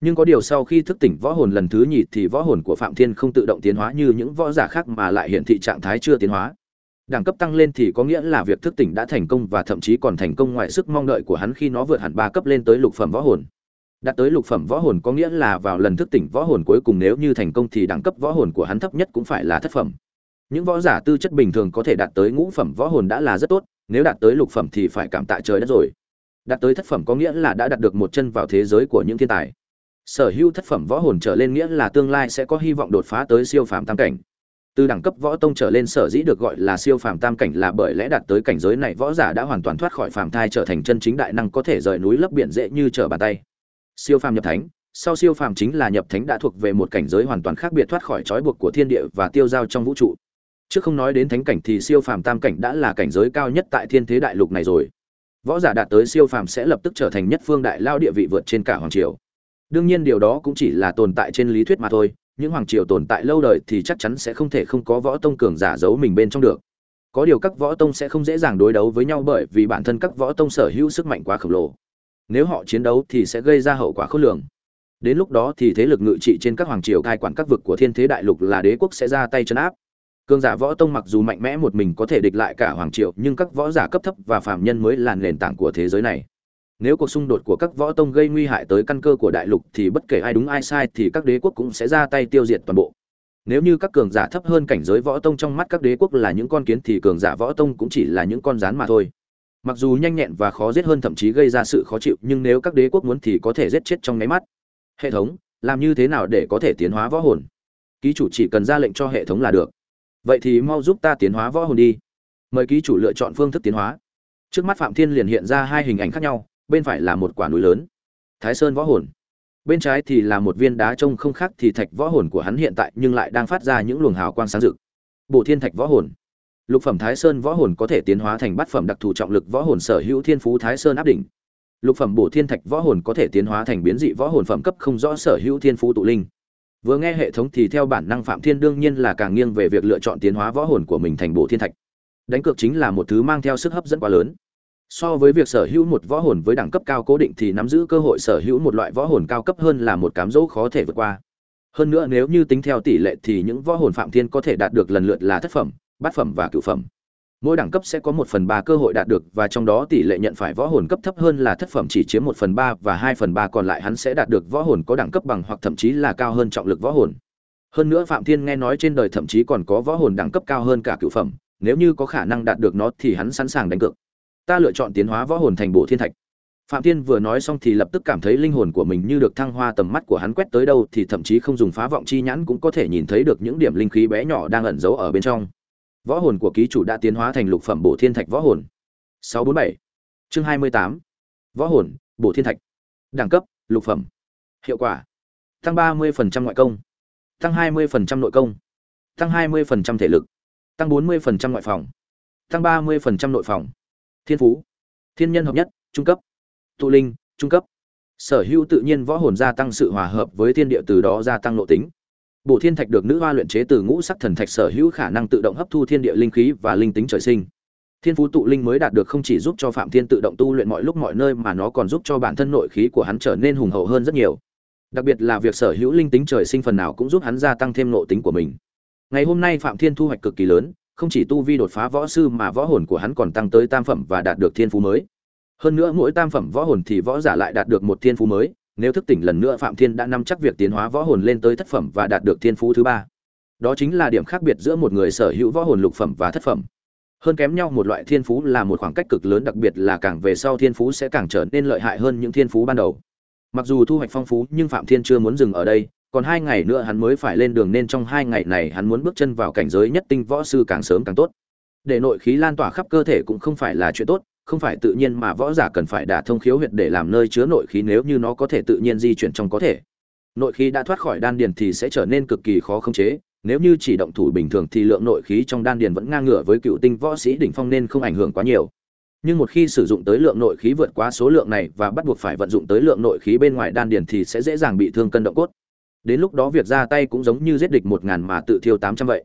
A: Nhưng có điều sau khi thức tỉnh võ hồn lần thứ nhì thì võ hồn của phạm thiên không tự động tiến hóa như những võ giả khác mà lại hiển thị trạng thái chưa tiến hóa. Đẳng cấp tăng lên thì có nghĩa là việc thức tỉnh đã thành công và thậm chí còn thành công ngoài sức mong đợi của hắn khi nó vượt hẳn ba cấp lên tới lục phẩm võ hồn đạt tới lục phẩm võ hồn có nghĩa là vào lần thức tỉnh võ hồn cuối cùng nếu như thành công thì đẳng cấp võ hồn của hắn thấp nhất cũng phải là thất phẩm. Những võ giả tư chất bình thường có thể đạt tới ngũ phẩm võ hồn đã là rất tốt, nếu đạt tới lục phẩm thì phải cảm tạ trời đất rồi. Đạt tới thất phẩm có nghĩa là đã đạt được một chân vào thế giới của những thiên tài. Sở hữu thất phẩm võ hồn trở lên nghĩa là tương lai sẽ có hy vọng đột phá tới siêu phàm tam cảnh. Từ đẳng cấp võ tông trở lên sở dĩ được gọi là siêu phàm tam cảnh là bởi lẽ đạt tới cảnh giới này võ giả đã hoàn toàn thoát khỏi phàm thai trở thành chân chính đại năng có thể rời núi lấp biển dễ như trở bàn tay siêu phàm nhập thánh sau siêu phàm chính là nhập thánh đã thuộc về một cảnh giới hoàn toàn khác biệt thoát khỏi trói buộc của thiên địa và tiêu giao trong vũ trụ Trước không nói đến thánh cảnh thì siêu phàm tam cảnh đã là cảnh giới cao nhất tại thiên thế đại lục này rồi. Võ giả đạt tới siêu phàm sẽ lập tức trở thành nhất phương đại lao địa vị vượt trên cả hoàng triều. Đương nhiên điều đó cũng chỉ là tồn tại trên lý thuyết mà thôi, những hoàng triều tồn tại lâu đời thì chắc chắn sẽ không thể không có võ tông cường giả giấu mình bên trong được. Có điều các võ tông sẽ không dễ dàng đối đấu với nhau bởi vì bản thân các võ tông sở hữu sức mạnh quá khổng lồ. Nếu họ chiến đấu thì sẽ gây ra hậu quả khốc lường. Đến lúc đó thì thế lực ngự trị trên các hoàng triều cai quản các vực của thiên thế đại lục là đế quốc sẽ ra tay trấn áp Cường giả võ tông mặc dù mạnh mẽ một mình có thể địch lại cả hoàng triều, nhưng các võ giả cấp thấp và phạm nhân mới là nền tảng của thế giới này. Nếu cuộc xung đột của các võ tông gây nguy hại tới căn cơ của đại lục thì bất kể ai đúng ai sai thì các đế quốc cũng sẽ ra tay tiêu diệt toàn bộ. Nếu như các cường giả thấp hơn cảnh giới võ tông trong mắt các đế quốc là những con kiến thì cường giả võ tông cũng chỉ là những con rán mà thôi. Mặc dù nhanh nhẹn và khó giết hơn thậm chí gây ra sự khó chịu, nhưng nếu các đế quốc muốn thì có thể giết chết trong nháy mắt. Hệ thống, làm như thế nào để có thể tiến hóa võ hồn? Ký chủ chỉ cần ra lệnh cho hệ thống là được. Vậy thì mau giúp ta tiến hóa võ hồn đi. Mời ký chủ lựa chọn phương thức tiến hóa. Trước mắt phạm thiên liền hiện ra hai hình ảnh khác nhau bên phải là một quả núi lớn thái sơn võ hồn. Bên trái thì là một viên đá trông không khác thì thạch võ hồn của hắn hiện tại nhưng lại đang phát ra những luồng hào quang sáng rực. Bộ thiên thạch võ hồn lục phẩm thái sơn võ hồn có thể tiến hóa thành bát phẩm đặc thù trọng lực võ hồn sở hữu thiên phú thái sơn áp đỉnh. Lục phẩm bổ thiên thạch võ hồn có thể tiến hóa thành biến dị võ hồn phẩm cấp không rõ sở hữu thiên phú tụ linh. Vừa nghe hệ thống thì theo bản năng phạm thiên đương nhiên là càng nghiêng về việc lựa chọn tiến hóa võ hồn của mình thành bổ thiên thạch. Đánh cược chính là một thứ mang theo sức hấp dẫn quá lớn. So với việc sở hữu một võ hồn với đẳng cấp cao cố định thì nắm giữ cơ hội sở hữu một loại võ hồn cao cấp hơn là một cám dỗ khó thể vượt qua. Hơn nữa nếu như tính theo tỷ lệ thì những võ hồn phạm thiên có thể đạt được lần lượt là thất phẩm bát phẩm và cửu phẩm. Mỗi đẳng cấp sẽ có một phần ba cơ hội đạt được và trong đó tỷ lệ nhận phải võ hồn cấp thấp hơn là thất phẩm chỉ chiếm một phần ba và hai phần ba còn lại hắn sẽ đạt được võ hồn có đẳng cấp bằng hoặc thậm chí là cao hơn trọng lực võ hồn. Hơn nữa phạm thiên nghe nói trên đời thậm chí còn có võ hồn đẳng cấp cao hơn cả cửu phẩm, nếu như có khả năng đạt được nó thì hắn sẵn sàng đánh cược. Ta lựa chọn tiến hóa võ hồn thành bộ thiên thạch. Phạm thiên vừa nói xong thì lập tức cảm thấy linh hồn của mình như được thăng hoa, tầm mắt của hắn quét tới đâu thì thậm chí không dùng phá vọng chi nhãn cũng có thể nhìn thấy được những điểm linh khí bé nhỏ đang ẩn giấu ở bên trong võ hồn của ký chủ đã tiến hóa thành lục phẩm bổ thiên thạch võ hồn. 647 chương 28 võ hồn, bổ thiên thạch. Đẳng cấp, lục phẩm. Hiệu quả. Tăng 30% ngoại công. Tăng 20% nội công. Tăng 20% thể lực. Tăng 40% ngoại phòng. Tăng 30% nội phòng. Thiên phú. Thiên nhân hợp nhất, trung cấp. Tụ linh, trung cấp. Sở hữu tự nhiên võ hồn gia tăng sự hòa hợp với thiên địa từ đó gia tăng nội tính. Bổ Thiên Thạch được nữ hoa luyện chế từ ngũ sắc thần thạch sở hữu khả năng tự động hấp thu thiên địa linh khí và linh tính trời sinh. Thiên phú tụ linh mới đạt được không chỉ giúp cho Phạm Thiên tự động tu luyện mọi lúc mọi nơi mà nó còn giúp cho bản thân nội khí của hắn trở nên hùng hậu hơn rất nhiều. Đặc biệt là việc sở hữu linh tính trời sinh phần nào cũng giúp hắn gia tăng thêm nội tính của mình. Ngày hôm nay Phạm Thiên thu hoạch cực kỳ lớn, không chỉ tu vi đột phá võ sư mà võ hồn của hắn còn tăng tới tam phẩm và đạt được thiên phú mới. Hơn nữa mỗi tam phẩm võ hồn thì võ giả lại đạt được một thiên phú mới, nếu thức tỉnh lần nữa phạm thiên đã nắm chắc việc tiến hóa võ hồn lên tới thất phẩm và đạt được thiên phú thứ ba, đó chính là điểm khác biệt giữa một người sở hữu võ hồn lục phẩm và thất phẩm. Hơn kém nhau, một loại thiên phú là một khoảng cách cực lớn, đặc biệt là càng về sau thiên phú sẽ càng trở nên lợi hại hơn những thiên phú ban đầu. Mặc dù thu hoạch phong phú, nhưng phạm thiên chưa muốn dừng ở đây, còn hai ngày nữa hắn mới phải lên đường nên trong hai ngày này hắn muốn bước chân vào cảnh giới nhất tinh võ sư càng sớm càng tốt. Để nội khí lan tỏa khắp cơ thể cũng không phải là chuyện tốt không phải tự nhiên mà võ giả cần phải đả thông khiếu huyệt để làm nơi chứa nội khí nếu như nó có thể tự nhiên di chuyển trong có thể. Nội khí đã thoát khỏi đan điền thì sẽ trở nên cực kỳ khó khống chế, nếu như chỉ động thủ bình thường thì lượng nội khí trong đan điền vẫn ngang ngửa với cựu tinh võ sĩ đỉnh phong nên không ảnh hưởng quá nhiều. Nhưng một khi sử dụng tới lượng nội khí vượt quá số lượng này và bắt buộc phải vận dụng tới lượng nội khí bên ngoài đan điền thì sẽ dễ dàng bị thương cân động cốt. Đến lúc đó việc ra tay cũng giống như giết địch một ngàn mà tự thiêu tám trăm vậy.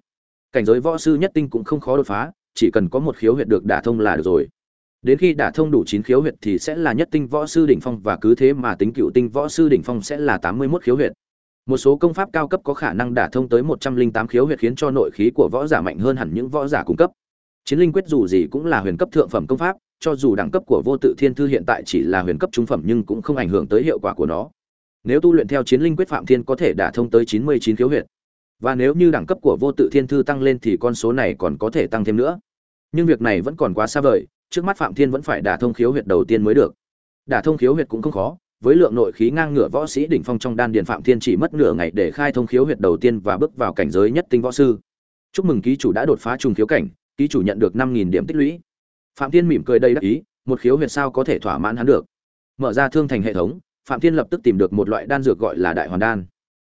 A: Cảnh giới võ sư nhất tinh cũng không khó đột phá, chỉ cần có một khiếu huyệt được đả thông là được rồi. Đến khi đả thông đủ chín khiếu huyệt thì sẽ là nhất tinh võ sư đỉnh phong và cứ thế mà tính cựu tinh võ sư đỉnh phong sẽ là tám mươi 81 khiếu huyệt. Một số công pháp cao cấp có khả năng đả thông tới một trăm linh tám khiếu huyệt khiến cho nội khí của võ giả mạnh hơn hẳn những võ giả cung cấp. Chiến linh quyết dù gì cũng là huyền cấp thượng phẩm công pháp, cho dù đẳng cấp của vô tự thiên thư hiện tại chỉ là huyền cấp trung phẩm nhưng cũng không ảnh hưởng tới hiệu quả của nó. Nếu tu luyện theo chiến linh quyết phạm thiên có thể đả thông tới chín mươi chín khiếu huyệt. Và nếu như đẳng cấp của vô tự thiên thư tăng lên thì con số này còn có thể tăng thêm nữa. Nhưng việc này vẫn còn quá xa vời, trước mắt Phạm Thiên vẫn phải đả thông khiếu huyệt đầu tiên mới được. Đả thông khiếu huyệt cũng không khó, với lượng nội khí ngang ngửa võ sĩ đỉnh phong trong đan điền Phạm Thiên chỉ mất nửa ngày để khai thông khiếu huyệt đầu tiên và bước vào cảnh giới nhất tinh võ sư. Chúc mừng ký chủ đã đột phá trùng khiếu cảnh, ký chủ nhận được 5000 điểm tích lũy. Phạm Thiên mỉm cười đầy đắc ý, một khiếu huyệt sao có thể thỏa mãn hắn được. Mở ra thương thành hệ thống, Phạm Thiên lập tức tìm được một loại đan dược gọi là Đại Hoàn đan.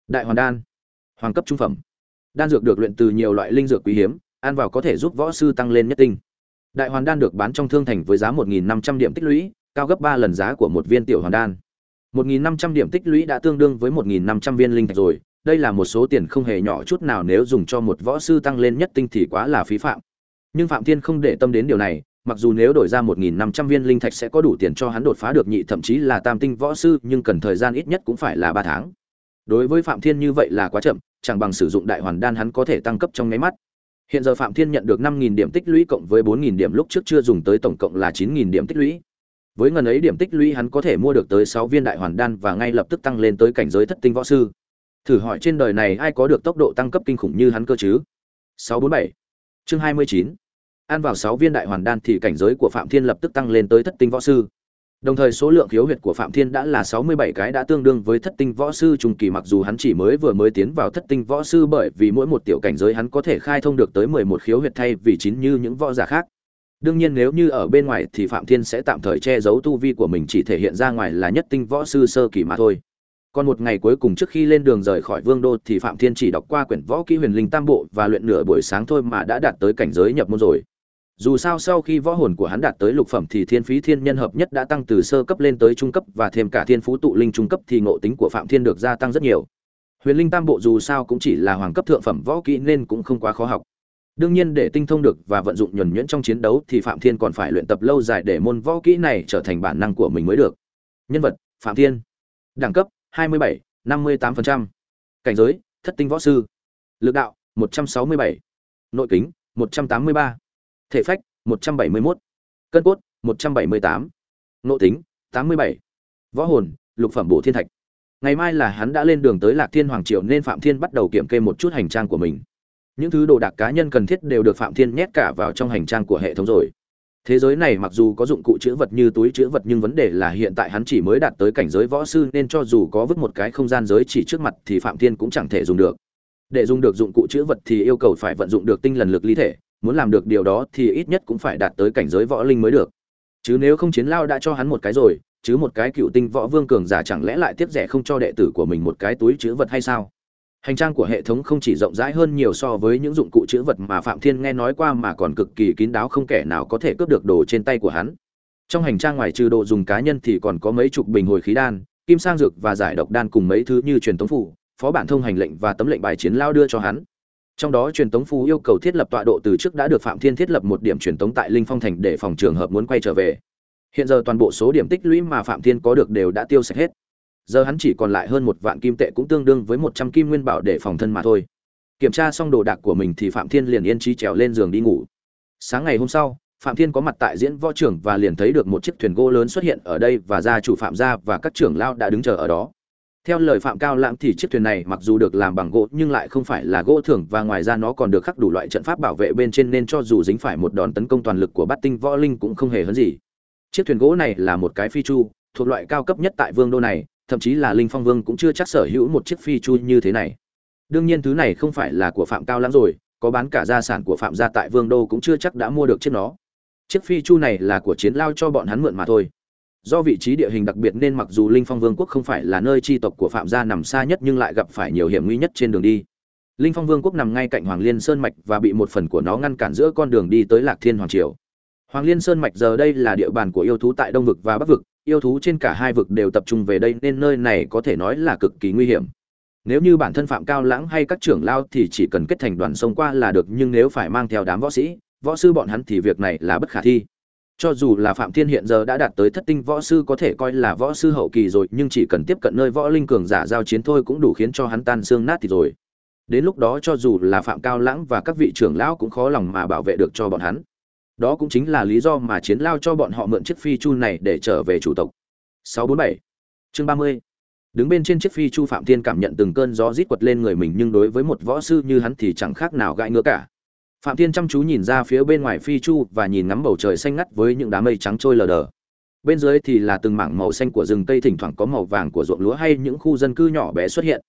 A: Đại Hoàn đan, hoàng cấp trung phẩm. Đan dược được luyện từ nhiều loại linh dược quý hiếm, ăn vào có thể giúp võ sư tăng lên nhất tinh. Đại hoàn đan được bán trong thương thành với giá 1500 điểm tích lũy, cao gấp 3 lần giá của một viên tiểu hoàn đan. 1500 điểm tích lũy đã tương đương với 1500 viên linh thạch rồi, đây là một số tiền không hề nhỏ chút nào nếu dùng cho một võ sư tăng lên nhất tinh thì quá là phí phạm. Nhưng Phạm Thiên không để tâm đến điều này, mặc dù nếu đổi ra 1500 viên linh thạch sẽ có đủ tiền cho hắn đột phá được nhị thậm chí là tam tinh võ sư, nhưng cần thời gian ít nhất cũng phải là 3 tháng. Đối với Phạm Thiên như vậy là quá chậm, chẳng bằng sử dụng đại hoàn đan hắn có thể tăng cấp trong nháy mắt. Hiện giờ Phạm Thiên nhận được 5000 điểm tích lũy cộng với 4000 điểm lúc trước chưa dùng tới tổng cộng là 9000 điểm tích lũy. Với ngần ấy điểm tích lũy hắn có thể mua được tới 6 viên đại hoàn đan và ngay lập tức tăng lên tới cảnh giới thất tinh võ sư. Thử hỏi trên đời này ai có được tốc độ tăng cấp kinh khủng như hắn cơ chứ? 647. Chương 29. Ăn vào 6 viên đại hoàn đan thì cảnh giới của Phạm Thiên lập tức tăng lên tới thất tinh võ sư. Đồng thời số lượng khiếu huyệt của Phạm Thiên đã là 67 cái đã tương đương với thất tinh võ sư trung kỳ, mặc dù hắn chỉ mới vừa mới tiến vào thất tinh võ sư bởi vì mỗi một tiểu cảnh giới hắn có thể khai thông được tới 11 khiếu huyệt thay vì chín như những võ giả khác. Đương nhiên nếu như ở bên ngoài thì Phạm Thiên sẽ tạm thời che giấu tu vi của mình chỉ thể hiện ra ngoài là nhất tinh võ sư sơ kỳ mà thôi. còn một ngày cuối cùng trước khi lên đường rời khỏi vương đô thì phạm thiên chỉ đọc qua quyển võ kỹ huyền linh tam bộ và luyện nửa buổi sáng thôi mà đã đạt tới cảnh giới nhập môn rồi dù sao sau khi võ hồn của hắn đạt tới lục phẩm thì thiên phí thiên nhân hợp nhất đã tăng từ sơ cấp lên tới trung cấp và thêm cả thiên phú tụ linh trung cấp thì ngộ tính của phạm thiên được gia tăng rất nhiều huyền linh tam bộ dù sao cũng chỉ là hoàng cấp thượng phẩm võ kỹ nên cũng không quá khó học đương nhiên để tinh thông được và vận dụng nhuần nhuyễn trong chiến đấu thì phạm thiên còn phải luyện tập lâu dài để môn võ kỹ này trở thành bản năng của mình mới được nhân vật phạm thiên đẳng cấp 27, 58%. cảnh giới thất tinh võ sư lực đạo 167. nội kính 183 thể phách 171. cân cốt 178. nội tính 87. võ hồn, lục phẩm bổ thiên thạch ngày mai là hắn đã lên đường tới lạc thiên hoàng triều nên phạm thiên bắt đầu kiểm kê một chút hành trang của mình những thứ đồ đạc cá nhân cần thiết đều được phạm thiên nhét cả vào trong hành trang của hệ thống rồi thế giới này mặc dù có dụng cụ chữ vật như túi chữ vật nhưng vấn đề là hiện tại hắn chỉ mới đạt tới cảnh giới võ sư nên cho dù có vứt một cái không gian giới chỉ trước mặt thì phạm thiên cũng chẳng thể dùng được để dùng được dụng cụ chữ vật thì yêu cầu phải vận dụng được tinh lần lực ly thể muốn làm được điều đó thì ít nhất cũng phải đạt tới cảnh giới võ linh mới được. Chứ nếu không chiến lao đã cho hắn một cái rồi, chứ một cái cựu tinh võ vương cường giả chẳng lẽ lại tiếp rẻ không cho đệ tử của mình một cái túi chữ vật hay sao? Hành trang của hệ thống không chỉ rộng rãi hơn nhiều so với những dụng cụ chữ vật mà phạm thiên nghe nói qua mà còn cực kỳ kín đáo không kẻ nào có thể cướp được đồ trên tay của hắn. Trong hành trang ngoài trừ đồ dùng cá nhân thì còn có mấy chục bình hồi khí đan, kim sang dược và giải độc đan cùng mấy thứ như truyền thống phủ, phó bản thông hành lệnh và tấm lệnh bài chiến lao đưa cho hắn trong đó truyền tống phú yêu cầu thiết lập tọa độ từ trước đã được phạm thiên thiết lập một điểm truyền tống tại linh phong thành để phòng trường hợp muốn quay trở về. Hiện giờ toàn bộ số điểm tích lũy mà phạm thiên có được đều đã tiêu sạch hết. Giờ hắn chỉ còn lại hơn một vạn kim tệ cũng tương đương với một trăm kim nguyên bảo để phòng thân mà thôi. Kiểm tra xong đồ đạc của mình thì phạm thiên liền yên trí trèo lên giường đi ngủ. Sáng ngày hôm sau, phạm thiên có mặt tại diễn võ trưởng và liền thấy được một chiếc thuyền gỗ lớn xuất hiện ở đây và gia chủ phạm gia và các trưởng lao đã đứng chờ ở đó theo lời phạm cao lãng thì chiếc thuyền này mặc dù được làm bằng gỗ nhưng lại không phải là gỗ thường và ngoài ra nó còn được khắc đủ loại trận pháp bảo vệ bên trên nên cho dù dính phải một đòn tấn công toàn lực của bát tinh võ linh cũng không hề hấn gì. Chiếc thuyền gỗ này là một cái phi chu, thuộc loại cao cấp nhất tại vương đô này, thậm chí là linh phong vương cũng chưa chắc sở hữu một chiếc phi chu như thế này. Đương nhiên thứ này không phải là của phạm cao lãng rồi, có bán cả gia sản của phạm gia tại vương đô cũng chưa chắc đã mua được chiếc nó. Chiếc phi chu này là của chiến lao cho bọn hắn mượn mà thôi do vị trí địa hình đặc biệt nên mặc dù linh phong vương quốc không phải là nơi tri tộc của phạm gia nằm xa nhất nhưng lại gặp phải nhiều hiểm nguy nhất trên đường đi. Linh phong vương quốc nằm ngay cạnh hoàng liên sơn mạch và bị một phần của nó ngăn cản giữa con đường đi tới lạc thiên hoàng triều. Hoàng liên sơn mạch giờ đây là địa bàn của yêu thú tại đông vực và bắc vực, yêu thú trên cả hai vực đều tập trung về đây nên nơi này có thể nói là cực kỳ nguy hiểm. Nếu như bản thân phạm cao lãng hay các trưởng lao thì chỉ cần kết thành đoàn sông qua là được nhưng nếu phải mang theo đám võ sĩ, võ sư bọn hắn thì việc này là bất khả thi cho dù là phạm thiên hiện giờ đã đạt tới thất tinh võ sư có thể coi là võ sư hậu kỳ rồi, nhưng chỉ cần tiếp cận nơi võ linh cường giả giao chiến thôi cũng đủ khiến cho hắn tan xương nát thì rồi. Đến lúc đó cho dù là phạm cao lãng và các vị trưởng lão cũng khó lòng mà bảo vệ được cho bọn hắn. Đó cũng chính là lý do mà chiến lao cho bọn họ mượn chiếc phi chu này để trở về chủ tộc. 647 chương 30 đứng bên trên chiếc phi chu phạm thiên cảm nhận từng cơn gió rít quật lên người mình, nhưng đối với một võ sư như hắn thì chẳng khác nào gãi ngứa cả phạm thiên chăm chú nhìn ra phía bên ngoài phi chu và nhìn ngắm bầu trời xanh ngắt với những đám mây trắng trôi lờ đờ. Bên dưới thì là từng mảng màu xanh của rừng cây thỉnh thoảng có màu vàng của ruộng lúa hay những khu dân cư nhỏ bé xuất hiện.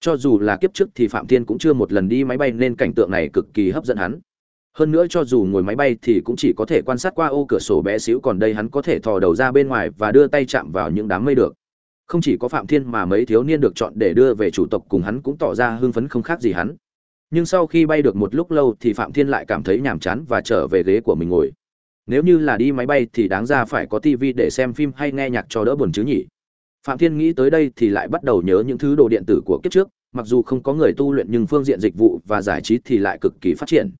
A: Cho dù là kiếp trước thì phạm thiên cũng chưa một lần đi máy bay nên cảnh tượng này cực kỳ hấp dẫn hắn. Hơn nữa cho dù ngồi máy bay thì cũng chỉ có thể quan sát qua ô cửa sổ bé xíu còn đây hắn có thể thò đầu ra bên ngoài và đưa tay chạm vào những đám mây được. Không chỉ có phạm thiên mà mấy thiếu niên được chọn để đưa về chủ tộc cùng hắn cũng tỏ ra hưng phấn không khác gì hắn nhưng sau khi bay được một lúc lâu thì phạm thiên lại cảm thấy nhàm chán và trở về ghế của mình ngồi. Nếu như là đi máy bay thì đáng ra phải có tivi để xem phim hay nghe nhạc cho đỡ buồn chứ nhỉ? Phạm thiên nghĩ tới đây thì lại bắt đầu nhớ những thứ đồ điện tử của kiếp trước, mặc dù không có người tu luyện nhưng phương diện dịch vụ và giải trí thì lại cực kỳ phát triển.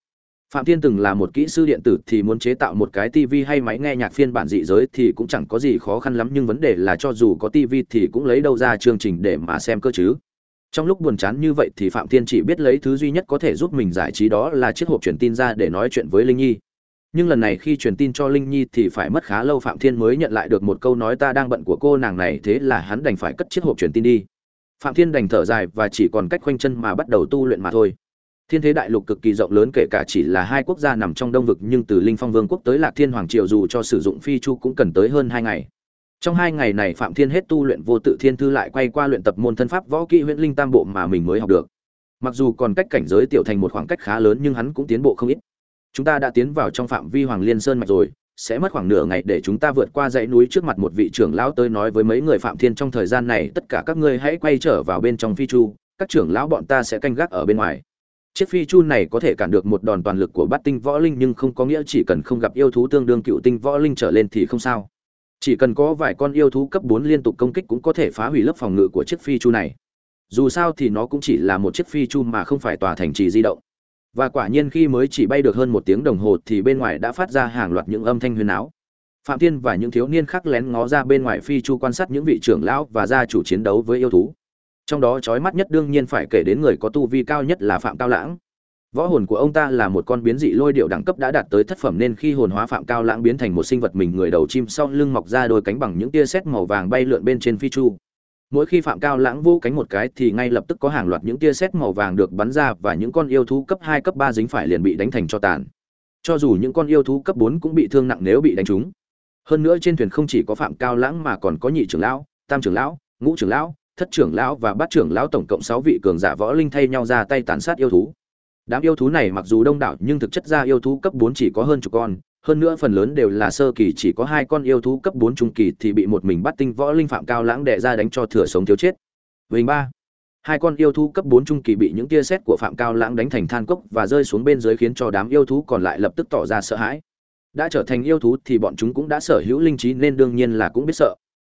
A: Phạm thiên từng là một kỹ sư điện tử thì muốn chế tạo một cái tivi hay máy nghe nhạc phiên bản dị giới thì cũng chẳng có gì khó khăn lắm nhưng vấn đề là cho dù có tivi thì cũng lấy đâu ra chương trình để mà xem cơ chứ trong lúc buồn chán như vậy thì phạm thiên chỉ biết lấy thứ duy nhất có thể giúp mình giải trí đó là chiếc hộp truyền tin ra để nói chuyện với linh nhi. Nhưng lần này khi truyền tin cho linh nhi thì phải mất khá lâu phạm thiên mới nhận lại được một câu nói ta đang bận của cô nàng này, thế là hắn đành phải cất chiếc hộp truyền tin đi. Phạm thiên đành thở dài và chỉ còn cách khoanh chân mà bắt đầu tu luyện mà thôi. Thiên thế đại lục cực kỳ rộng lớn kể cả chỉ là hai quốc gia nằm trong đông vực nhưng từ linh phong vương quốc tới lạc thiên hoàng triều dù cho sử dụng phi chu cũng cần tới hơn hai ngày trong hai ngày này phạm thiên hết tu luyện vô tự thiên thư lại quay qua luyện tập môn thân pháp võ kỹ huyễn linh tam bộ mà mình mới học được. Mặc dù còn cách cảnh giới tiểu thành một khoảng cách khá lớn nhưng hắn cũng tiến bộ không ít. Chúng ta đã tiến vào trong phạm vi hoàng liên sơn mạch rồi, sẽ mất khoảng nửa ngày để chúng ta vượt qua dãy núi trước mặt một vị trưởng lão tới nói với mấy người phạm thiên trong thời gian này, tất cả các ngươi hãy quay trở vào bên trong phi chu, các trưởng lão bọn ta sẽ canh gác ở bên ngoài. Chiếc phi chu này có thể cản được một đòn toàn lực của bát tinh võ linh nhưng không có nghĩa chỉ cần không gặp yêu thú tương đương cựu tinh võ linh trở lên thì không sao chỉ cần có vài con yêu thú cấp 4 liên tục công kích cũng có thể phá hủy lớp phòng ngự của chiếc phi chu này. Dù sao thì nó cũng chỉ là một chiếc phi chu mà không phải tòa thành trì di động. Và quả nhiên khi mới chỉ bay được hơn một tiếng đồng hồ thì bên ngoài đã phát ra hàng loạt những âm thanh huyền áo phạm thiên và những thiếu niên khác lén ngó ra bên ngoài phi chu quan sát những vị trưởng lão và gia chủ chiến đấu với yêu thú. Trong đó chói mắt nhất đương nhiên phải kể đến người có tu vi cao nhất là phạm cao lãng võ hồn của ông ta là một con biến dị lôi điệu đẳng cấp đã đạt tới thất phẩm nên khi hồn hóa phạm cao lãng biến thành một sinh vật mình người đầu chim sau lưng mọc ra đôi cánh bằng những tia sét màu vàng bay lượn bên trên phi chu. Mỗi khi phạm cao lãng vô cánh một cái thì ngay lập tức có hàng loạt những tia sét màu vàng được bắn ra và những con yêu thú cấp hai, cấp ba dính phải liền bị đánh thành cho tàn. Cho dù những con yêu thú cấp bốn cũng bị thương nặng nếu bị đánh trúng. Hơn nữa trên thuyền không chỉ có phạm cao lãng mà còn có nhị trưởng lão, tam trưởng lão, ngũ trưởng lão, thất trưởng lão và bát trưởng lão tổng cộng sáu vị cường giả võ linh thay nhau ra tay tàn sát yêu thú đám yêu thú này mặc dù đông đảo nhưng thực chất ra yêu thú cấp bốn chỉ có hơn chục con, hơn nữa phần lớn đều là sơ kỳ, chỉ có hai con yêu thú cấp bốn trung kỳ thì bị một mình bắt tinh võ linh phạm cao lãng đệ ra đánh cho thừa sống thiếu chết. Vinh ba. Hai con yêu thú cấp bốn trung kỳ bị những tia sét của phạm cao lãng đánh thành than cốc và rơi xuống bên dưới khiến cho đám yêu thú còn lại lập tức tỏ ra sợ hãi. Đã trở thành yêu thú thì bọn chúng cũng đã sở hữu linh trí nên đương nhiên là cũng biết sợ.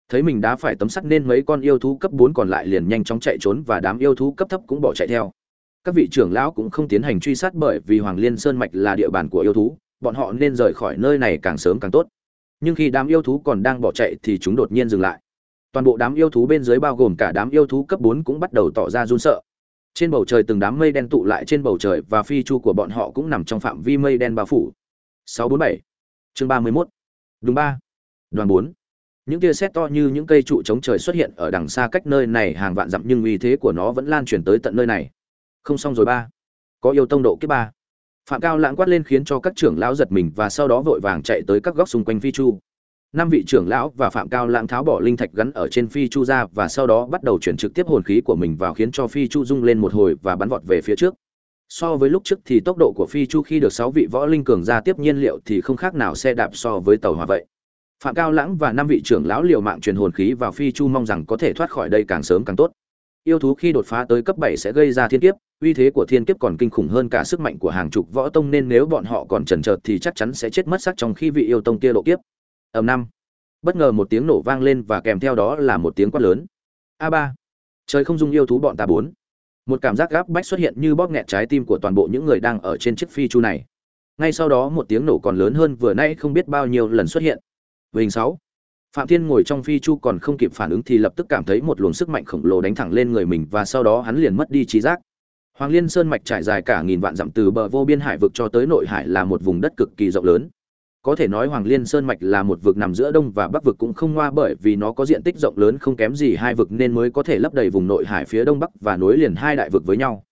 A: Thấy mình đã phải tấm sắt nên mấy con yêu thú cấp bốn còn lại liền nhanh chóng chạy trốn và đám yêu thú cấp thấp cũng bỏ chạy theo các vị trưởng lão cũng không tiến hành truy sát bởi vì hoàng liên sơn mạch là địa bàn của yêu thú, bọn họ nên rời khỏi nơi này càng sớm càng tốt. Nhưng khi đám yêu thú còn đang bỏ chạy thì chúng đột nhiên dừng lại. Toàn bộ đám yêu thú bên dưới bao gồm cả đám yêu thú cấp bốn cũng bắt đầu tỏ ra run sợ. Trên bầu trời từng đám mây đen tụ lại trên bầu trời và phi chu của bọn họ cũng nằm trong phạm vi mây đen bao phủ. 647 chương 31 đúng ba. Đoàn 4 những tia sét to như những cây trụ chống trời xuất hiện ở đằng xa cách nơi này hàng vạn dặm nhưng uy thế của nó vẫn lan truyền tới tận nơi này không xong rồi ba. Có yêu tông độ kiếp ba. Phạm cao lãng quát lên khiến cho các trưởng lão giật mình và sau đó vội vàng chạy tới các góc xung quanh phi chu. Năm vị trưởng lão và phạm cao lãng tháo bỏ linh thạch gắn ở trên phi chu ra và sau đó bắt đầu chuyển trực tiếp hồn khí của mình vào khiến cho phi chu rung lên một hồi và bắn vọt về phía trước. So với lúc trước thì tốc độ của phi chu khi được sáu vị võ linh cường ra tiếp nhiên liệu thì không khác nào xe đạp so với tàu hỏa vậy. Phạm cao lãng và năm vị trưởng lão liều mạng truyền hồn khí vào phi chu mong rằng có thể thoát khỏi đây càng sớm càng tốt. Yêu thú khi đột phá tới cấp bảy sẽ gây ra thiên kiếp uy thế của thiên kiếp còn kinh khủng hơn cả sức mạnh của hàng chục võ tông nên nếu bọn họ còn chần chừ thì chắc chắn sẽ chết mất sắc trong khi vị yêu tông kia độ kiếp. Ầm năm. Bất ngờ một tiếng nổ vang lên và kèm theo đó là một tiếng quát lớn. A ba. Trời không dung yêu thú bọn ta bốn. Một cảm giác gáp bách xuất hiện như bóp nghẹt trái tim của toàn bộ những người đang ở trên chiếc phi chu này. Ngay sau đó một tiếng nổ còn lớn hơn vừa nãy không biết bao nhiêu lần xuất hiện. Vinh sáu. Phạm Thiên ngồi trong phi chu còn không kịp phản ứng thì lập tức cảm thấy một luồng sức mạnh khổng lồ đánh thẳng lên người mình và sau đó hắn liền mất đi trí giác. Hoàng Liên Sơn mạch trải dài cả nghìn vạn dặm từ bờ vô biên hải vực cho tới nội hải là một vùng đất cực kỳ rộng lớn. Có thể nói Hoàng Liên Sơn mạch là một vực nằm giữa đông và bắc vực cũng không ngoa bởi vì nó có diện tích rộng lớn không kém gì hai vực nên mới có thể lấp đầy vùng nội hải phía đông bắc và nối liền hai đại vực với nhau.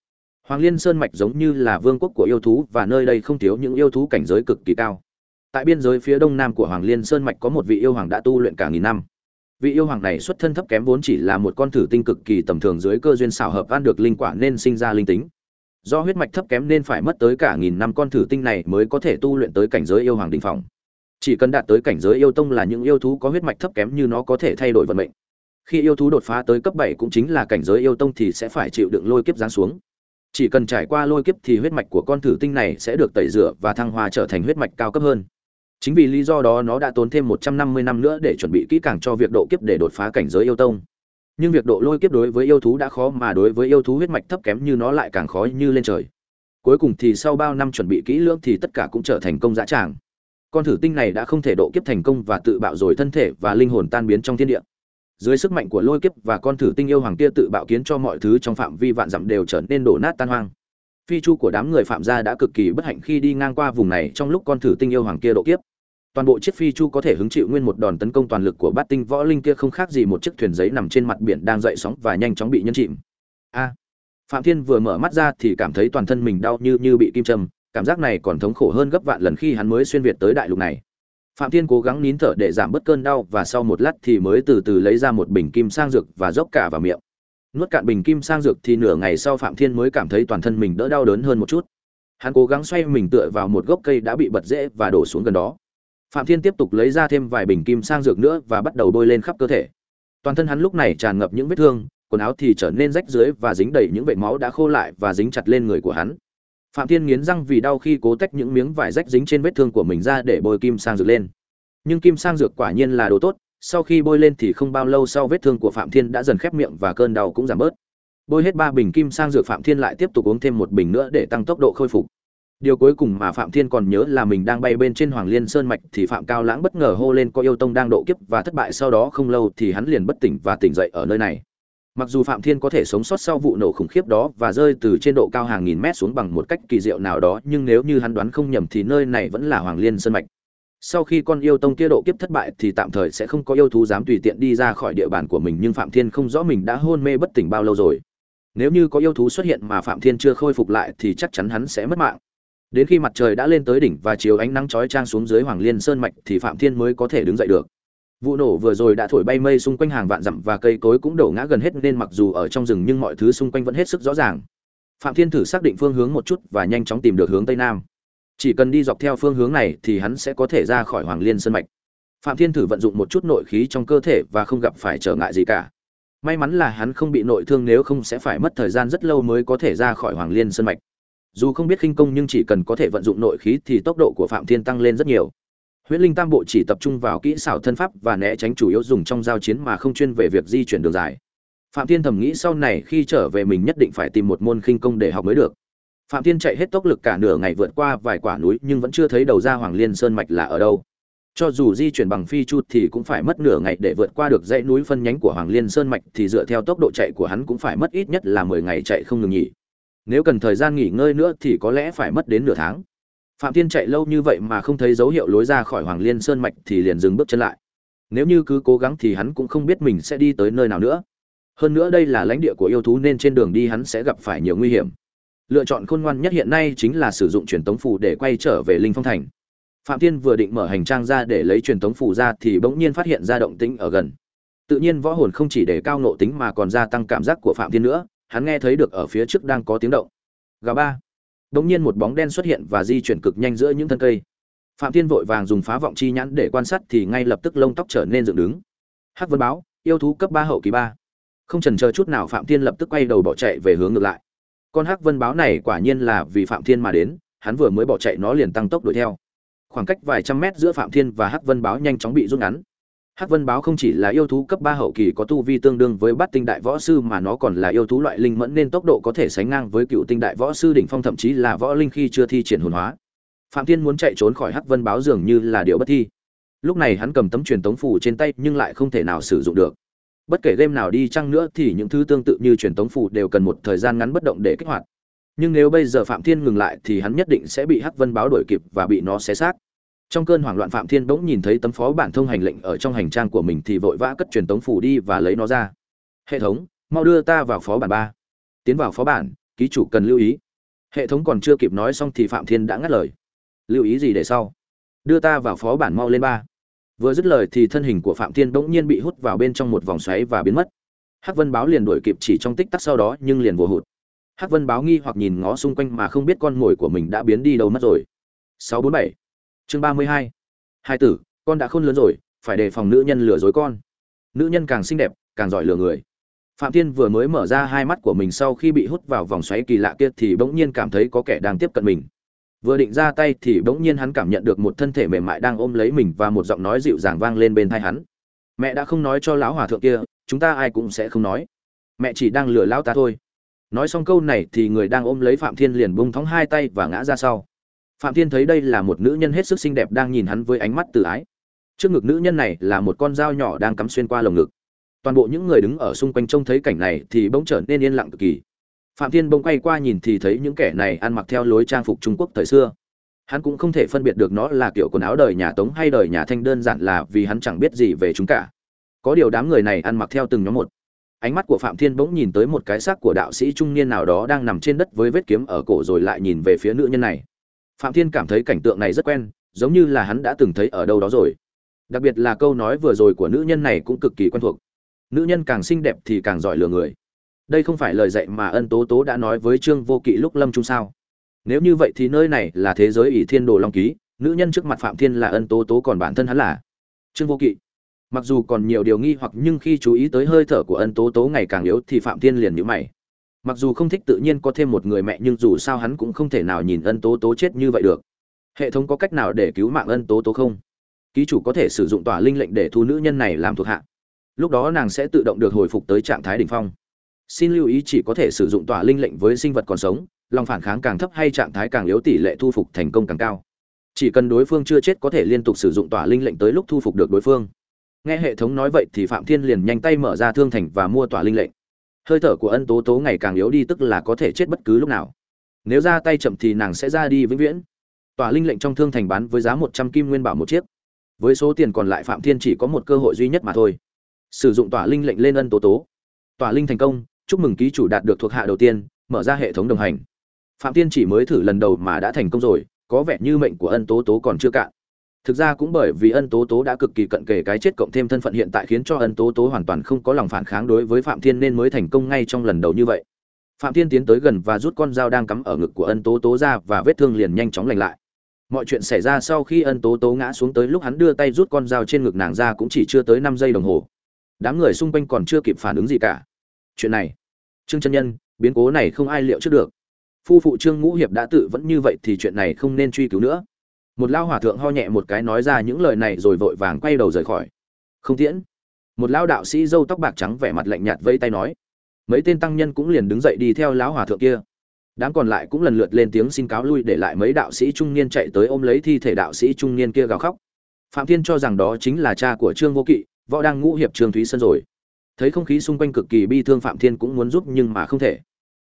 A: Hoàng Liên Sơn mạch giống như là vương quốc của yêu thú và nơi đây không thiếu những yêu thú cảnh giới cực kỳ cao tại biên giới phía đông nam của hoàng liên sơn mạch có một vị yêu hoàng đã tu luyện cả nghìn năm vị yêu hoàng này xuất thân thấp kém vốn chỉ là một con thử tinh cực kỳ tầm thường dưới cơ duyên xảo hợp ăn được linh quả nên sinh ra linh tính. Do huyết mạch thấp kém nên phải mất tới cả nghìn năm con thử tinh này mới có thể tu luyện tới cảnh giới yêu hoàng đình phòng chỉ cần đạt tới cảnh giới yêu tông là những yêu thú có huyết mạch thấp kém như nó có thể thay đổi vận mệnh. Khi yêu thú đột phá tới cấp bảy cũng chính là cảnh giới yêu tông thì sẽ phải chịu đựng lôi kiếp giáng xuống. Chỉ cần trải qua lôi kiếp thì huyết mạch của con thử tinh này sẽ được tẩy rửa và thăng hoa trở thành huyết mạch cao cấp hơn. Chính vì lý do đó nó đã tốn thêm 150 năm nữa để chuẩn bị kỹ càng cho việc độ kiếp để đột phá cảnh giới yêu tông. Nhưng việc độ lôi kiếp đối với yêu thú đã khó mà đối với yêu thú huyết mạch thấp kém như nó lại càng khó như lên trời. Cuối cùng thì sau bao năm chuẩn bị kỹ lưỡng thì tất cả cũng trở thành công dã tràng. Con thử tinh này đã không thể độ kiếp thành công và tự bạo rồi thân thể và linh hồn tan biến trong thiên địa. Dưới sức mạnh của lôi kiếp và con thử tinh yêu hoàng kia tự bạo kiến cho mọi thứ trong phạm vi vạn dặm đều trở nên đổ nát tan hoang phi chu của đám người phạm gia đã cực kỳ bất hạnh khi đi ngang qua vùng này trong lúc con thử tinh yêu hoàng kia độ kiếp toàn bộ chiếc phi chu có thể hứng chịu nguyên một đòn tấn công toàn lực của bát tinh võ linh kia không khác gì một chiếc thuyền giấy nằm trên mặt biển đang dậy sóng và nhanh chóng bị nhân chìm. A. Phạm thiên vừa mở mắt ra thì cảm thấy toàn thân mình đau như như bị kim châm, cảm giác này còn thống khổ hơn gấp vạn lần khi hắn mới xuyên việt tới đại lục này. Phạm thiên cố gắng nín thở để giảm bớt cơn đau và sau một lát thì mới từ từ lấy ra một bình kim sang dược và dốc cả vào miệng. Nuốt cạn bình kim sang dược thì nửa ngày sau phạm thiên mới cảm thấy toàn thân mình đỡ đau đớn hơn một chút. Hắn cố gắng xoay mình tựa vào một gốc cây đã bị bật rễ và đổ xuống gần đó phạm thiên tiếp tục lấy ra thêm vài bình kim sang dược nữa và bắt đầu bôi lên khắp cơ thể. Toàn thân hắn lúc này tràn ngập những vết thương, quần áo thì trở nên rách dưới và dính đầy những vệt máu đã khô lại và dính chặt lên người của hắn. Phạm thiên nghiến răng vì đau khi cố tách những miếng vải rách dính trên vết thương của mình ra để bôi kim sang dược lên. Nhưng kim sang dược quả nhiên là đồ tốt, sau khi bôi lên thì không bao lâu sau vết thương của phạm thiên đã dần khép miệng và cơn đau cũng giảm bớt. Bôi hết ba bình kim sang dược, phạm thiên lại tiếp tục uống thêm một bình nữa để tăng tốc độ khôi phục điều cuối cùng mà phạm thiên còn nhớ là mình đang bay bên trên hoàng liên sơn mạch thì phạm cao lãng bất ngờ hô lên có yêu tông đang độ kiếp và thất bại, sau đó không lâu thì hắn liền bất tỉnh và tỉnh dậy ở nơi này. Mặc dù phạm thiên có thể sống sót sau vụ nổ khủng khiếp đó và rơi từ trên độ cao hàng nghìn mét xuống bằng một cách kỳ diệu nào đó, nhưng nếu như hắn đoán không nhầm thì nơi này vẫn là hoàng liên sơn mạch. Sau khi con yêu tông kia độ kiếp thất bại thì tạm thời sẽ không có yêu thú dám tùy tiện đi ra khỏi địa bàn của mình, nhưng phạm thiên không rõ mình đã hôn mê bất tỉnh bao lâu rồi. Nếu như có yêu thú xuất hiện mà phạm thiên chưa khôi phục lại thì chắc chắn hắn sẽ mất mạng đến khi mặt trời đã lên tới đỉnh và chiếu ánh nắng chói chang xuống dưới hoàng liên sơn mạch thì phạm thiên mới có thể đứng dậy được. Vụ nổ vừa rồi đã thổi bay mây xung quanh hàng vạn dặm và cây cối cũng đổ ngã gần hết nên mặc dù ở trong rừng nhưng mọi thứ xung quanh vẫn hết sức rõ ràng. Phạm thiên thử xác định phương hướng một chút và nhanh chóng tìm được hướng tây nam. Chỉ cần đi dọc theo phương hướng này thì hắn sẽ có thể ra khỏi hoàng liên sơn mạch. Phạm thiên thử vận dụng một chút nội khí trong cơ thể và không gặp phải trở ngại gì cả. May mắn là hắn không bị nội thương, nếu không sẽ phải mất thời gian rất lâu mới có thể ra khỏi hoàng liên sơn mạch dù không biết khinh công nhưng chỉ cần có thể vận dụng nội khí thì tốc độ của phạm thiên tăng lên rất nhiều. Huyễn linh tam bộ chỉ tập trung vào kỹ xảo thân pháp và né tránh chủ yếu dùng trong giao chiến mà không chuyên về việc di chuyển đường dài. Phạm thiên thầm nghĩ sau này khi trở về mình nhất định phải tìm một môn khinh công để học mới được. Phạm thiên chạy hết tốc lực cả nửa ngày vượt qua vài quả núi nhưng vẫn chưa thấy đầu ra hoàng liên sơn mạch là ở đâu. Cho dù di chuyển bằng phi chu thì cũng phải mất nửa ngày để vượt qua được dãy núi phân nhánh của hoàng liên sơn mạch thì dựa theo tốc độ chạy của hắn cũng phải mất ít nhất là mười ngày chạy không ngừng nghỉ nếu cần thời gian nghỉ ngơi nữa thì có lẽ phải mất đến nửa tháng. Phạm thiên chạy lâu như vậy mà không thấy dấu hiệu lối ra khỏi hoàng liên sơn mạch thì liền dừng bước chân lại. Nếu như cứ cố gắng thì hắn cũng không biết mình sẽ đi tới nơi nào nữa. Hơn nữa đây là lãnh địa của yêu thú nên trên đường đi hắn sẽ gặp phải nhiều nguy hiểm. Lựa chọn khôn ngoan nhất hiện nay chính là sử dụng truyền tống phù để quay trở về linh phong thành. Phạm thiên vừa định mở hành trang ra để lấy truyền tống phù ra thì bỗng nhiên phát hiện ra động tĩnh ở gần. Tự nhiên võ hồn không chỉ để cao nộ tính mà còn gia tăng cảm giác của phạm thiên nữa hắn nghe thấy được ở phía trước đang có tiếng động. Gà ba. Đột nhiên một bóng đen xuất hiện và di chuyển cực nhanh giữa những thân cây. Phạm thiên vội vàng dùng phá vọng chi nhãn để quan sát thì ngay lập tức lông tóc trở nên dựng đứng. Hắc vân báo, yêu thú cấp ba hậu kỳ ba. Không chần chờ chút nào phạm thiên lập tức quay đầu bỏ chạy về hướng ngược lại. Con hắc vân báo này quả nhiên là vì phạm thiên mà đến, hắn vừa mới bỏ chạy nó liền tăng tốc đuổi theo. Khoảng cách vài trăm mét giữa phạm thiên và hắc vân báo nhanh chóng bị rút ngắn hắc vân báo không chỉ là yêu thú cấp ba hậu kỳ có tu vi tương đương với bát tinh đại võ sư mà nó còn là yêu thú loại linh mẫn nên tốc độ có thể sánh ngang với cựu tinh đại võ sư đỉnh phong, thậm chí là võ linh khi chưa thi triển hồn hóa. Phạm thiên muốn chạy trốn khỏi hắc vân báo dường như là điều bất thi. Lúc này hắn cầm tấm truyền tống phủ trên tay nhưng lại không thể nào sử dụng được. Bất kể game nào đi chăng nữa thì những thứ tương tự như truyền tống phủ đều cần một thời gian ngắn bất động để kích hoạt. Nhưng nếu bây giờ phạm thiên ngừng lại thì hắn nhất định sẽ bị hắc vân báo đuổi kịp và bị nó xé xác trong cơn hoảng loạn phạm thiên bỗng nhìn thấy tấm phó bản thông hành lệnh ở trong hành trang của mình thì vội vã cất truyền tống phủ đi và lấy nó ra. Hệ thống, mau đưa ta vào phó bản ba. Tiến vào phó bản, ký chủ cần lưu ý. Hệ thống còn chưa kịp nói xong thì phạm thiên đã ngắt lời. Lưu ý gì để sau? Đưa ta vào phó bản mau lên ba. Vừa dứt lời thì thân hình của phạm thiên bỗng nhiên bị hút vào bên trong một vòng xoáy và biến mất. Hắc vân báo liền đuổi kịp chỉ trong tích tắc sau đó nhưng liền vô hụt. Hắc vân báo nghi hoặc nhìn ngó xung quanh mà không biết con mồi của mình đã biến đi đâu mất rồi. 647 chương ba mươi hai. Hai tử, con đã khôn lớn rồi, phải đề phòng nữ nhân lừa dối con. Nữ nhân càng xinh đẹp, càng giỏi lừa người. Phạm thiên vừa mới mở ra hai mắt của mình sau khi bị hút vào vòng xoáy kỳ lạ kia thì bỗng nhiên cảm thấy có kẻ đang tiếp cận mình. Vừa định ra tay thì bỗng nhiên hắn cảm nhận được một thân thể mềm mại đang ôm lấy mình và một giọng nói dịu dàng vang lên bên tai hắn. Mẹ đã không nói cho lão hòa thượng kia, chúng ta ai cũng sẽ không nói. Mẹ chỉ đang lừa lão ta thôi. Nói xong câu này thì người đang ôm lấy phạm thiên liền bung thóng hai tay và ngã ra sau phạm thiên thấy đây là một nữ nhân hết sức xinh đẹp đang nhìn hắn với ánh mắt từ ái. Trước ngực nữ nhân này là một con dao nhỏ đang cắm xuyên qua lồng ngực. Toàn bộ những người đứng ở xung quanh trông thấy cảnh này thì bỗng trở nên yên lặng cực kỳ. Phạm thiên bỗng quay qua nhìn thì thấy những kẻ này ăn mặc theo lối trang phục trung quốc thời xưa. Hắn cũng không thể phân biệt được nó là kiểu quần áo đời nhà tống hay đời nhà thanh, đơn giản là vì hắn chẳng biết gì về chúng cả. Có điều đám người này ăn mặc theo từng nhóm một. Ánh mắt của phạm thiên bỗng nhìn tới một cái xác của đạo sĩ trung niên nào đó đang nằm trên đất với vết kiếm ở cổ rồi lại nhìn về phía nữ nhân này phạm thiên cảm thấy cảnh tượng này rất quen, giống như là hắn đã từng thấy ở đâu đó rồi. Đặc biệt là câu nói vừa rồi của nữ nhân này cũng cực kỳ quen thuộc. Nữ nhân càng xinh đẹp thì càng giỏi lừa người. Đây không phải lời dạy mà ân tố tố đã nói với trương vô kỵ lúc lâm trung sao? Nếu như vậy thì nơi này là thế giới ỷ thiên đồ long ký, nữ nhân trước mặt phạm thiên là ân tố tố còn bản thân hắn là trương vô kỵ. Mặc dù còn nhiều điều nghi hoặc nhưng khi chú ý tới hơi thở của ân tố tố ngày càng yếu thì phạm thiên liền nhíu mày mặc dù không thích tự nhiên có thêm một người mẹ nhưng dù sao hắn cũng không thể nào nhìn ân tố tố chết như vậy được. Hệ thống có cách nào để cứu mạng ân tố tố không? Ký chủ có thể sử dụng tỏa linh lệnh để thu nữ nhân này làm thuộc hạ. Lúc đó nàng sẽ tự động được hồi phục tới trạng thái đ ỉ n h phong. Xin lưu ý chỉ có thể sử dụng tỏa linh lệnh với sinh vật còn sống, lòng phản kháng càng thấp hay trạng thái càng yếu tỷ lệ thu phục thành công càng cao. Chỉ cần đối phương chưa chết có thể liên tục sử dụng tỏa linh lệnh tới lúc thu phục được đối phương. Nghe hệ thống nói vậy thì phạm thiên liền nhanh tay mở ra thương thành và mua tỏa linh lệnh hơi thở của ân tố tố ngày càng yếu đi tức là có thể chết bất cứ lúc nào. Nếu ra tay chậm thì nàng sẽ ra đi vĩnh viễn. Tòa linh lệnh trong thương thành bán với giá một trăm kim nguyên bảo một chiếc. Với số tiền còn lại phạm thiên chỉ có một cơ hội duy nhất mà thôi. Sử dụng tòa linh lệnh lên ân tố tố. Tòa linh thành công, chúc mừng ký chủ đạt được thuộc hạ đầu tiên, mở ra hệ thống đồng hành. Phạm thiên chỉ mới thử lần đầu mà đã thành công rồi, có vẻ như mệnh của ân tố tố còn chưa cạn thực ra cũng bởi vì ân tố tố đã cực kỳ cận kề cái chết cộng thêm thân phận hiện tại khiến cho ân tố tố hoàn toàn không có lòng phản kháng đối với phạm thiên nên mới thành công ngay trong lần đầu như vậy. Phạm thiên tiến tới gần và rút con dao đang cắm ở ngực của ân tố tố ra và vết thương liền nhanh chóng lành lại. Mọi chuyện xảy ra sau khi ân tố tố ngã xuống tới lúc hắn đưa tay rút con dao trên ngực nàng ra cũng chỉ chưa tới năm giây đồng hồ. Đám người xung quanh còn chưa kịp phản ứng gì cả. Chuyện này, trương chân nhân, biến cố này không ai liệu trước được. Phu phụ trương ngũ hiệp đã tự vẫn như vậy thì chuyện này không nên truy cứu nữa một lao hòa thượng ho nhẹ một cái nói ra những lời này rồi vội vàng quay đầu rời khỏi. Không tiễn. Một lao đạo sĩ dâu tóc bạc trắng vẻ mặt lạnh nhạt vây tay nói. Mấy tên tăng nhân cũng liền đứng dậy đi theo lão hòa thượng kia. Đám còn lại cũng lần lượt lên tiếng xin cáo lui để lại mấy đạo sĩ trung niên chạy tới ôm lấy thi thể đạo sĩ trung niên kia gào khóc. Phạm thiên cho rằng đó chính là cha của trương vô kỵ, võ đang ngũ hiệp trương thúy sơn rồi. Thấy không khí xung quanh cực kỳ bi thương phạm thiên cũng muốn giúp nhưng mà không thể.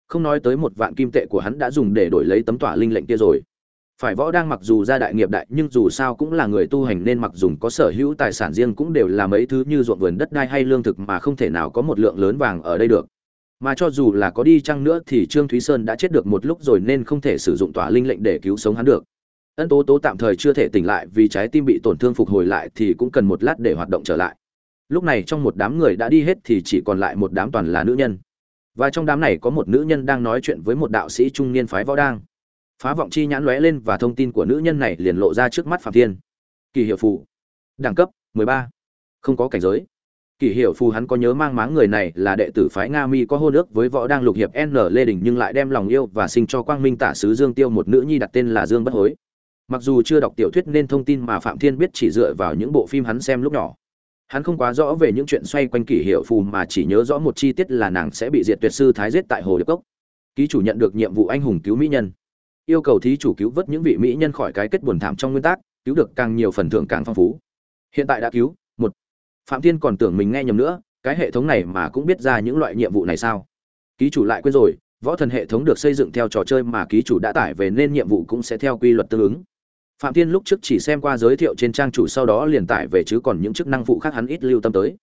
A: Không nói tới một vạn kim tệ của hắn đã dùng để đổi lấy tấm tỏa linh lệnh kia rồi phải võ đang mặc dù ra đại nghiệp đại, nhưng dù sao cũng là người tu hành nên mặc dù có sở hữu tài sản riêng cũng đều là mấy thứ như ruộng vườn đất đai hay lương thực mà không thể nào có một lượng lớn vàng ở đây được. Mà cho dù là có đi chăng nữa thì trương thúy sơn đã chết được một lúc rồi nên không thể sử dụng tỏa linh lệnh để cứu sống hắn được. Ân tố tố tạm thời chưa thể tỉnh lại vì trái tim bị tổn thương phục hồi lại thì cũng cần một lát để hoạt động trở lại. Lúc này trong một đám người đã đi hết thì chỉ còn lại một đám toàn là nữ nhân. Và trong đám này có một nữ nhân đang nói chuyện với một đạo sĩ trung niên phái võ đang phá vọng chi nhãn lóe lên và thông tin của nữ nhân này liền lộ ra trước mắt phạm thiên. Kỳ hiệu phù. Đẳng cấp 13. không có cảnh giới. Kỳ hiệu phù hắn có nhớ mang máng người này là đệ tử phái nga mi có hôn ước với võ đang lục hiệp n lê đình nhưng lại đem lòng yêu và sinh cho quang minh tả sứ dương tiêu một nữ nhi đặt tên là dương bất hối. Mặc dù chưa đọc tiểu thuyết nên thông tin mà phạm thiên biết chỉ dựa vào những bộ phim hắn xem lúc nhỏ. Hắn không quá rõ về những chuyện xoay quanh kỷ hiệu phù mà chỉ nhớ rõ một chi tiết là nàng sẽ bị diệt tuyệt sư thái giết tại hồ điệp cốc. Ký chủ nhận được nhiệm vụ anh hùng cứu mỹ nhân yêu cầu thí chủ cứu vớt những vị mỹ nhân khỏi cái kết buồn thảm trong nguyên tắc, cứu được càng nhiều phần thưởng càng phong phú. Hiện tại đã cứu, một. Phạm thiên còn tưởng mình nghe nhầm nữa, cái hệ thống này mà cũng biết ra những loại nhiệm vụ này sao? Ký chủ lại quên rồi, võ thần hệ thống được xây dựng theo trò chơi mà ký chủ đã tải về nên nhiệm vụ cũng sẽ theo quy luật tương ứng. Phạm thiên lúc trước chỉ xem qua giới thiệu trên trang chủ sau đó liền tải về chứ còn những chức năng phụ khác hắn ít lưu tâm tới.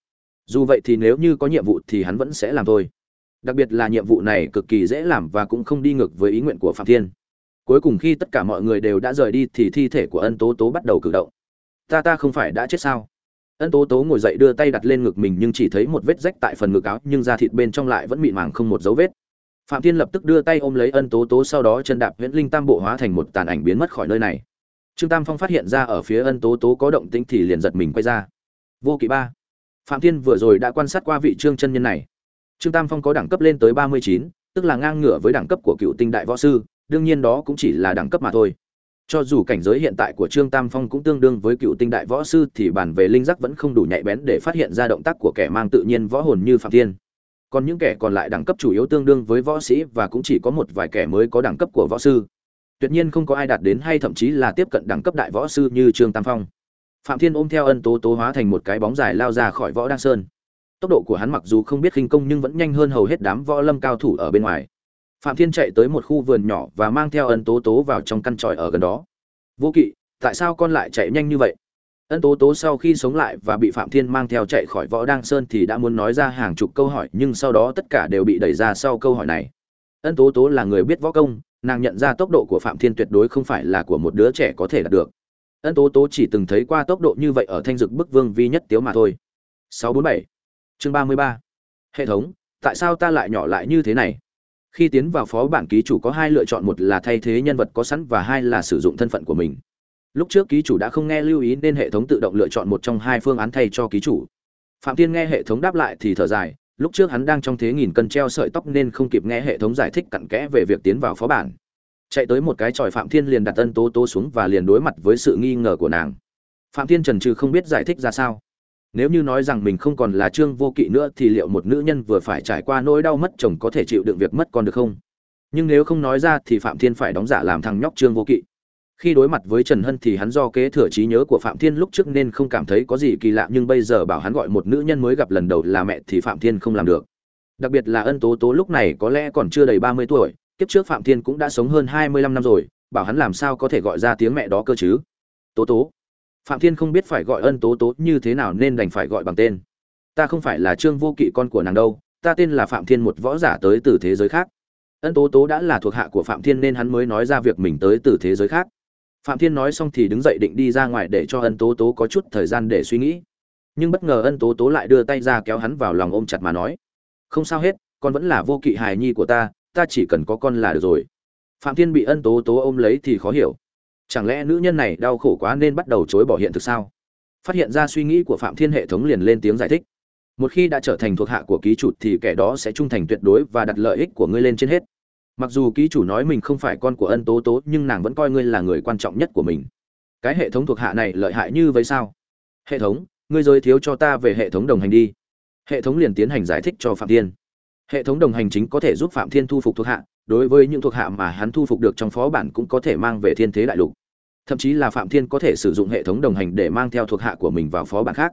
A: Dù vậy thì nếu như có nhiệm vụ thì hắn vẫn sẽ làm thôi. Đặc biệt là nhiệm vụ này cực kỳ dễ làm và cũng không đi ngược với ý nguyện của phạm thiên cuối cùng khi tất cả mọi người đều đã rời đi thì thi thể của ân tố tố bắt đầu cử động. Ta ta không phải đã chết sao? Ân tố tố ngồi dậy đưa tay đặt lên ngực mình nhưng chỉ thấy một vết rách tại phần ngực áo, nhưng da thịt bên trong lại vẫn mịn màng không một dấu vết. Phạm thiên lập tức đưa tay ôm lấy ân tố tố, sau đó chân đạp Viễn linh tam bộ hóa thành một tàn ảnh biến mất khỏi nơi này. Trương tam phong phát hiện ra ở phía ân tố tố có động tĩnh thì liền giật mình quay ra. Vô kỵ ba. Phạm thiên vừa rồi đã quan sát qua vị trương chân nhân này. Trương tam phong có đẳng cấp lên tới ba mươi chín, tức là ngang ngửa với đẳng cấp của cựu tinh đại võ sư đương nhiên đó cũng chỉ là đẳng cấp mà thôi. Cho dù cảnh giới hiện tại của trương tam phong cũng tương đương với cựu tinh đại võ sư thì bản về linh giác vẫn không đủ nhạy bén để phát hiện ra động tác của kẻ mang tự nhiên võ hồn như phạm thiên. Còn những kẻ còn lại đẳng cấp chủ yếu tương đương với võ sĩ và cũng chỉ có một vài kẻ mới có đẳng cấp của võ sư. Tuyệt nhiên không có ai đạt đến hay thậm chí là tiếp cận đẳng cấp đại võ sư như trương tam phong. Phạm thiên ôm theo ân tố tố hóa thành một cái bóng dài lao ra khỏi võ đăng sơn. Tốc độ của hắn mặc dù không biết khinh công nhưng vẫn nhanh hơn hầu hết đám võ lâm cao thủ ở bên ngoài phạm thiên chạy tới một khu vườn nhỏ và mang theo ân tố tố vào trong căn tròi ở gần đó. Vô kỵ, tại sao con lại chạy nhanh như vậy? Ân tố tố sau khi sống lại và bị phạm thiên mang theo chạy khỏi võ đăng sơn thì đã muốn nói ra hàng chục câu hỏi, nhưng sau đó tất cả đều bị đẩy ra sau câu hỏi này. Ân tố tố là người biết võ công, nàng nhận ra tốc độ của phạm thiên tuyệt đối không phải là của một đứa trẻ có thể đạt được. Ân tố tố chỉ từng thấy qua tốc độ như vậy ở thanh dực bức vương vi nhất tiếu mà thôi. 647 chương 33 hệ thống, tại sao ta lại nhỏ lại như thế này? Khi tiến vào phó bản ký chủ có hai lựa chọn, một là thay thế nhân vật có sẵn và hai là sử dụng thân phận của mình. Lúc trước ký chủ đã không nghe lưu ý nên hệ thống tự động lựa chọn một trong hai phương án thay cho ký chủ. Phạm thiên nghe hệ thống đáp lại thì thở dài, lúc trước hắn đang trong thế nghìn cân treo sợi tóc nên không kịp nghe hệ thống giải thích cặn kẽ về việc tiến vào phó bản. Chạy tới một cái tròi, phạm thiên liền đặt ân tố tố xuống và liền đối mặt với sự nghi ngờ của nàng. Phạm thiên trần trừ không biết giải thích ra sao nếu như nói rằng mình không còn là trương vô kỵ nữa thì liệu một nữ nhân vừa phải trải qua nỗi đau mất chồng có thể chịu đựng việc mất con được không? Nhưng nếu không nói ra thì phạm thiên phải đóng giả làm thằng nhóc trương vô kỵ. Khi đối mặt với trần hân thì hắn do kế thừa trí nhớ của phạm thiên lúc trước nên không cảm thấy có gì kỳ lạ, nhưng bây giờ bảo hắn gọi một nữ nhân mới gặp lần đầu là mẹ thì phạm thiên không làm được. Đặc biệt là ân tố tố lúc này có lẽ còn chưa đầy ba mươi tuổi, kiếp trước phạm thiên cũng đã sống hơn hai mươi lăm năm rồi, bảo hắn làm sao có thể gọi ra tiếng mẹ đó cơ chứ? Tố tố phạm thiên không biết phải gọi ân tố tố như thế nào nên đành phải gọi bằng tên. Ta không phải là trương vô kỵ con của nàng đâu, ta tên là phạm thiên một võ giả tới từ thế giới khác. Ân tố tố đã là thuộc hạ của phạm thiên nên hắn mới nói ra việc mình tới từ thế giới khác. Phạm thiên nói xong thì đứng dậy định đi ra ngoài để cho ân tố tố có chút thời gian để suy nghĩ. Nhưng bất ngờ ân tố tố lại đưa tay ra kéo hắn vào lòng ôm chặt mà nói, không sao hết, con vẫn là vô kỵ hài nhi của ta ta chỉ cần có con là được rồi. Phạm thiên bị ân tố tố ôm lấy thì khó hiểu chẳng lẽ nữ nhân này đau khổ quá nên bắt đầu chối bỏ hiện thực sao? Phát hiện ra suy nghĩ của phạm thiên hệ thống liền lên tiếng giải thích. Một khi đã trở thành thuộc hạ của ký chủ thì kẻ đó sẽ trung thành tuyệt đối và đặt lợi ích của ngươi lên trên hết. Mặc dù ký chủ nói mình không phải con của ân tố tố, nhưng nàng vẫn coi ngươi là người quan trọng nhất của mình. Cái hệ thống thuộc hạ này lợi hại như vậy sao? Hệ thống, ngươi giới thiếu cho ta về hệ thống đồng hành đi. Hệ thống liền tiến hành giải thích cho phạm thiên. Hệ thống đồng hành chính có thể giúp phạm thiên thu phục thuộc hạ, đối với những thuộc hạ mà hắn thu phục được trong phó bản cũng có thể mang về thiên thế đại lục thậm chí là phạm thiên có thể sử dụng hệ thống đồng hành để mang theo thuộc hạ của mình vào phó bản khác.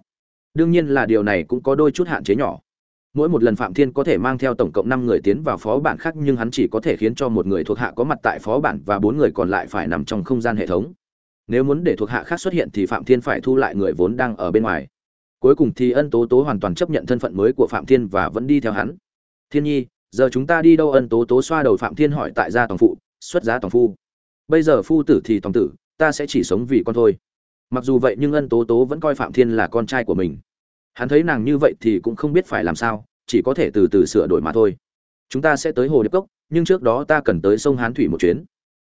A: Đương nhiên là điều này cũng có đôi chút hạn chế nhỏ. Mỗi một lần phạm thiên có thể mang theo tổng cộng năm người tiến vào phó bản khác nhưng hắn chỉ có thể khiến cho một người thuộc hạ có mặt tại phó bản và bốn người còn lại phải nằm trong không gian hệ thống. Nếu muốn để thuộc hạ khác xuất hiện thì phạm thiên phải thu lại người vốn đang ở bên ngoài. Cuối cùng thì ân tố tố hoàn toàn chấp nhận thân phận mới của phạm thiên và vẫn đi theo hắn. Thiên nhi, giờ chúng ta đi đâu? Ân tố tố xoa đầu phạm thiên hỏi tại gia tổng phụ, xuất giá tổng phu. Bây giờ phu tử thì tổng tử ta sẽ chỉ sống vì con thôi. Mặc dù vậy nhưng ân tố tố vẫn coi phạm thiên là con trai của mình. Hắn thấy nàng như vậy thì cũng không biết phải làm sao, chỉ có thể từ từ sửa đổi mà thôi. Chúng ta sẽ tới hồ điệp cốc, nhưng trước đó ta cần tới sông hán thủy một chuyến.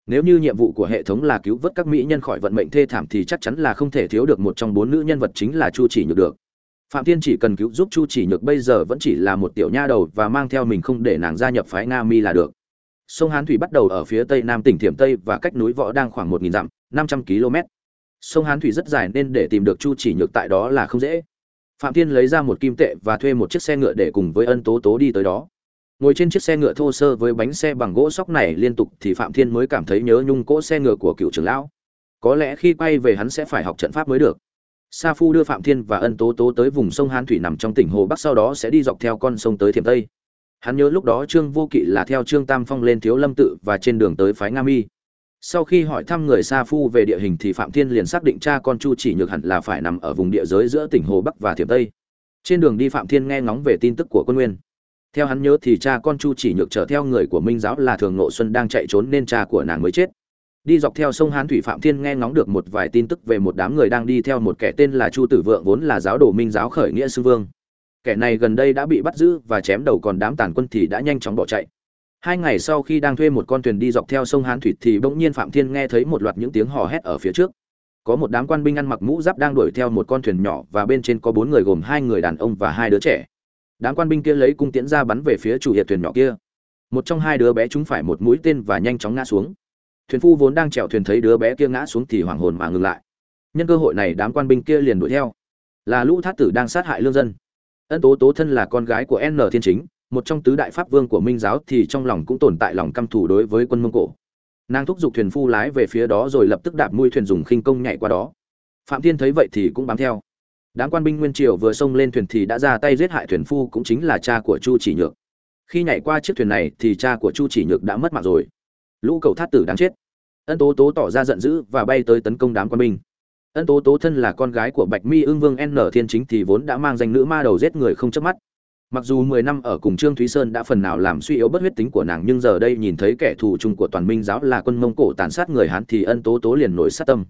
A: Nếu như nhiệm vụ của hệ thống là cứu vớt các mỹ nhân khỏi vận mệnh thê thảm thì chắc chắn là không thể thiếu được một trong bốn nữ nhân vật chính là chu chỉ nhược được. Phạm thiên chỉ cần cứu giúp chu chỉ nhược bây giờ vẫn chỉ là một tiểu nha đầu và mang theo mình không để nàng gia nhập phái nga mi là được. Sông hán thủy bắt đầu ở phía tây nam tỉnh thiểm tây và cách núi võ đang khoảng một nghìn dặm năm trăm km. Sông hán thủy rất dài nên để tìm được chu chỉ nhược tại đó là không dễ. Phạm thiên lấy ra một kim tệ và thuê một chiếc xe ngựa để cùng với ân tố tố đi tới đó. Ngồi trên chiếc xe ngựa thô sơ với bánh xe bằng gỗ sóc này liên tục thì phạm thiên mới cảm thấy nhớ nhung cỗ xe ngựa của cựu trưởng lão. Có lẽ khi quay về hắn sẽ phải học trận pháp mới được. Sa phu đưa phạm thiên và ân tố tố tới vùng sông hán thủy nằm trong tỉnh hồ bắc, sau đó sẽ đi dọc theo con sông tới thiểm tây. Hắn nhớ lúc đó trương vô kỵ là theo trương tam phong lên thiếu lâm tự và trên đường tới phái nga mi sau khi hỏi thăm người sa phu về địa hình thì phạm thiên liền xác định cha con chu chỉ nhược hẳn là phải nằm ở vùng địa giới giữa tỉnh hồ bắc và thiểm tây. Trên đường đi phạm thiên nghe ngóng về tin tức của quân nguyên. Theo hắn nhớ thì cha con chu chỉ nhược chở theo người của minh giáo là thường ngộ xuân đang chạy trốn nên cha của nàng mới chết. Đi dọc theo sông hán thủy, phạm thiên nghe ngóng được một vài tin tức về một đám người đang đi theo một kẻ tên là chu tử vượng, vốn là giáo đồ minh giáo khởi nghĩa sư vương. Kẻ này gần đây đã bị bắt giữ và chém đầu còn đám tàn quân thì đã nhanh chóng bỏ chạy hai ngày sau khi đang thuê một con thuyền đi dọc theo sông hán thủy thì bỗng nhiên phạm thiên nghe thấy một loạt những tiếng hò hét ở phía trước. Có một đám quan binh ăn mặc mũ giáp đang đuổi theo một con thuyền nhỏ và bên trên có bốn người gồm hai người đàn ông và hai đứa trẻ. Đám quan binh kia lấy cung tiễn ra bắn về phía chủ hiệp thuyền nhỏ kia. Một trong hai đứa bé chúng phải một mũi tên và nhanh chóng ngã xuống. Thuyền phu vốn đang chèo thuyền thấy đứa bé kia ngã xuống thì hoảng hồn mà ngừng lại. Nhân cơ hội này đám quan binh kia liền đuổi theo. Là lũ thát tử đang sát hại lương dân. Ân tố tố thân là con gái của n thiên chính một trong tứ đại pháp vương của minh giáo thì trong lòng cũng tồn tại lòng căm thù đối với quân mông cổ. Nàng thúc giục thuyền phu lái về phía đó rồi lập tức đạp mũi thuyền dùng khinh công nhảy qua đó. Phạm thiên thấy vậy thì cũng bám theo. Đám quan binh nguyên triều vừa xông lên thuyền thì đã ra tay giết hại thuyền phu cũng chính là cha của chu chỉ nhược. Khi nhảy qua chiếc thuyền này thì cha của chu chỉ nhược đã mất mạng rồi. Lũ cầu thát tử đáng chết. Ân tố tố tỏ ra giận dữ và bay tới tấn công đám quan binh. Ân tố tố thân là con gái của bạch mi ương vương n thiên chính thì vốn đã mang danh nữ ma đầu giết người không chớp mắt mặc dù mười năm ở cùng trương thúy sơn đã phần nào làm suy yếu bất huyết tính của nàng, nhưng giờ đây nhìn thấy kẻ thù chung của toàn minh giáo là quân mông cổ tàn sát người hán thì ân tố tố liền nổi sát tâm.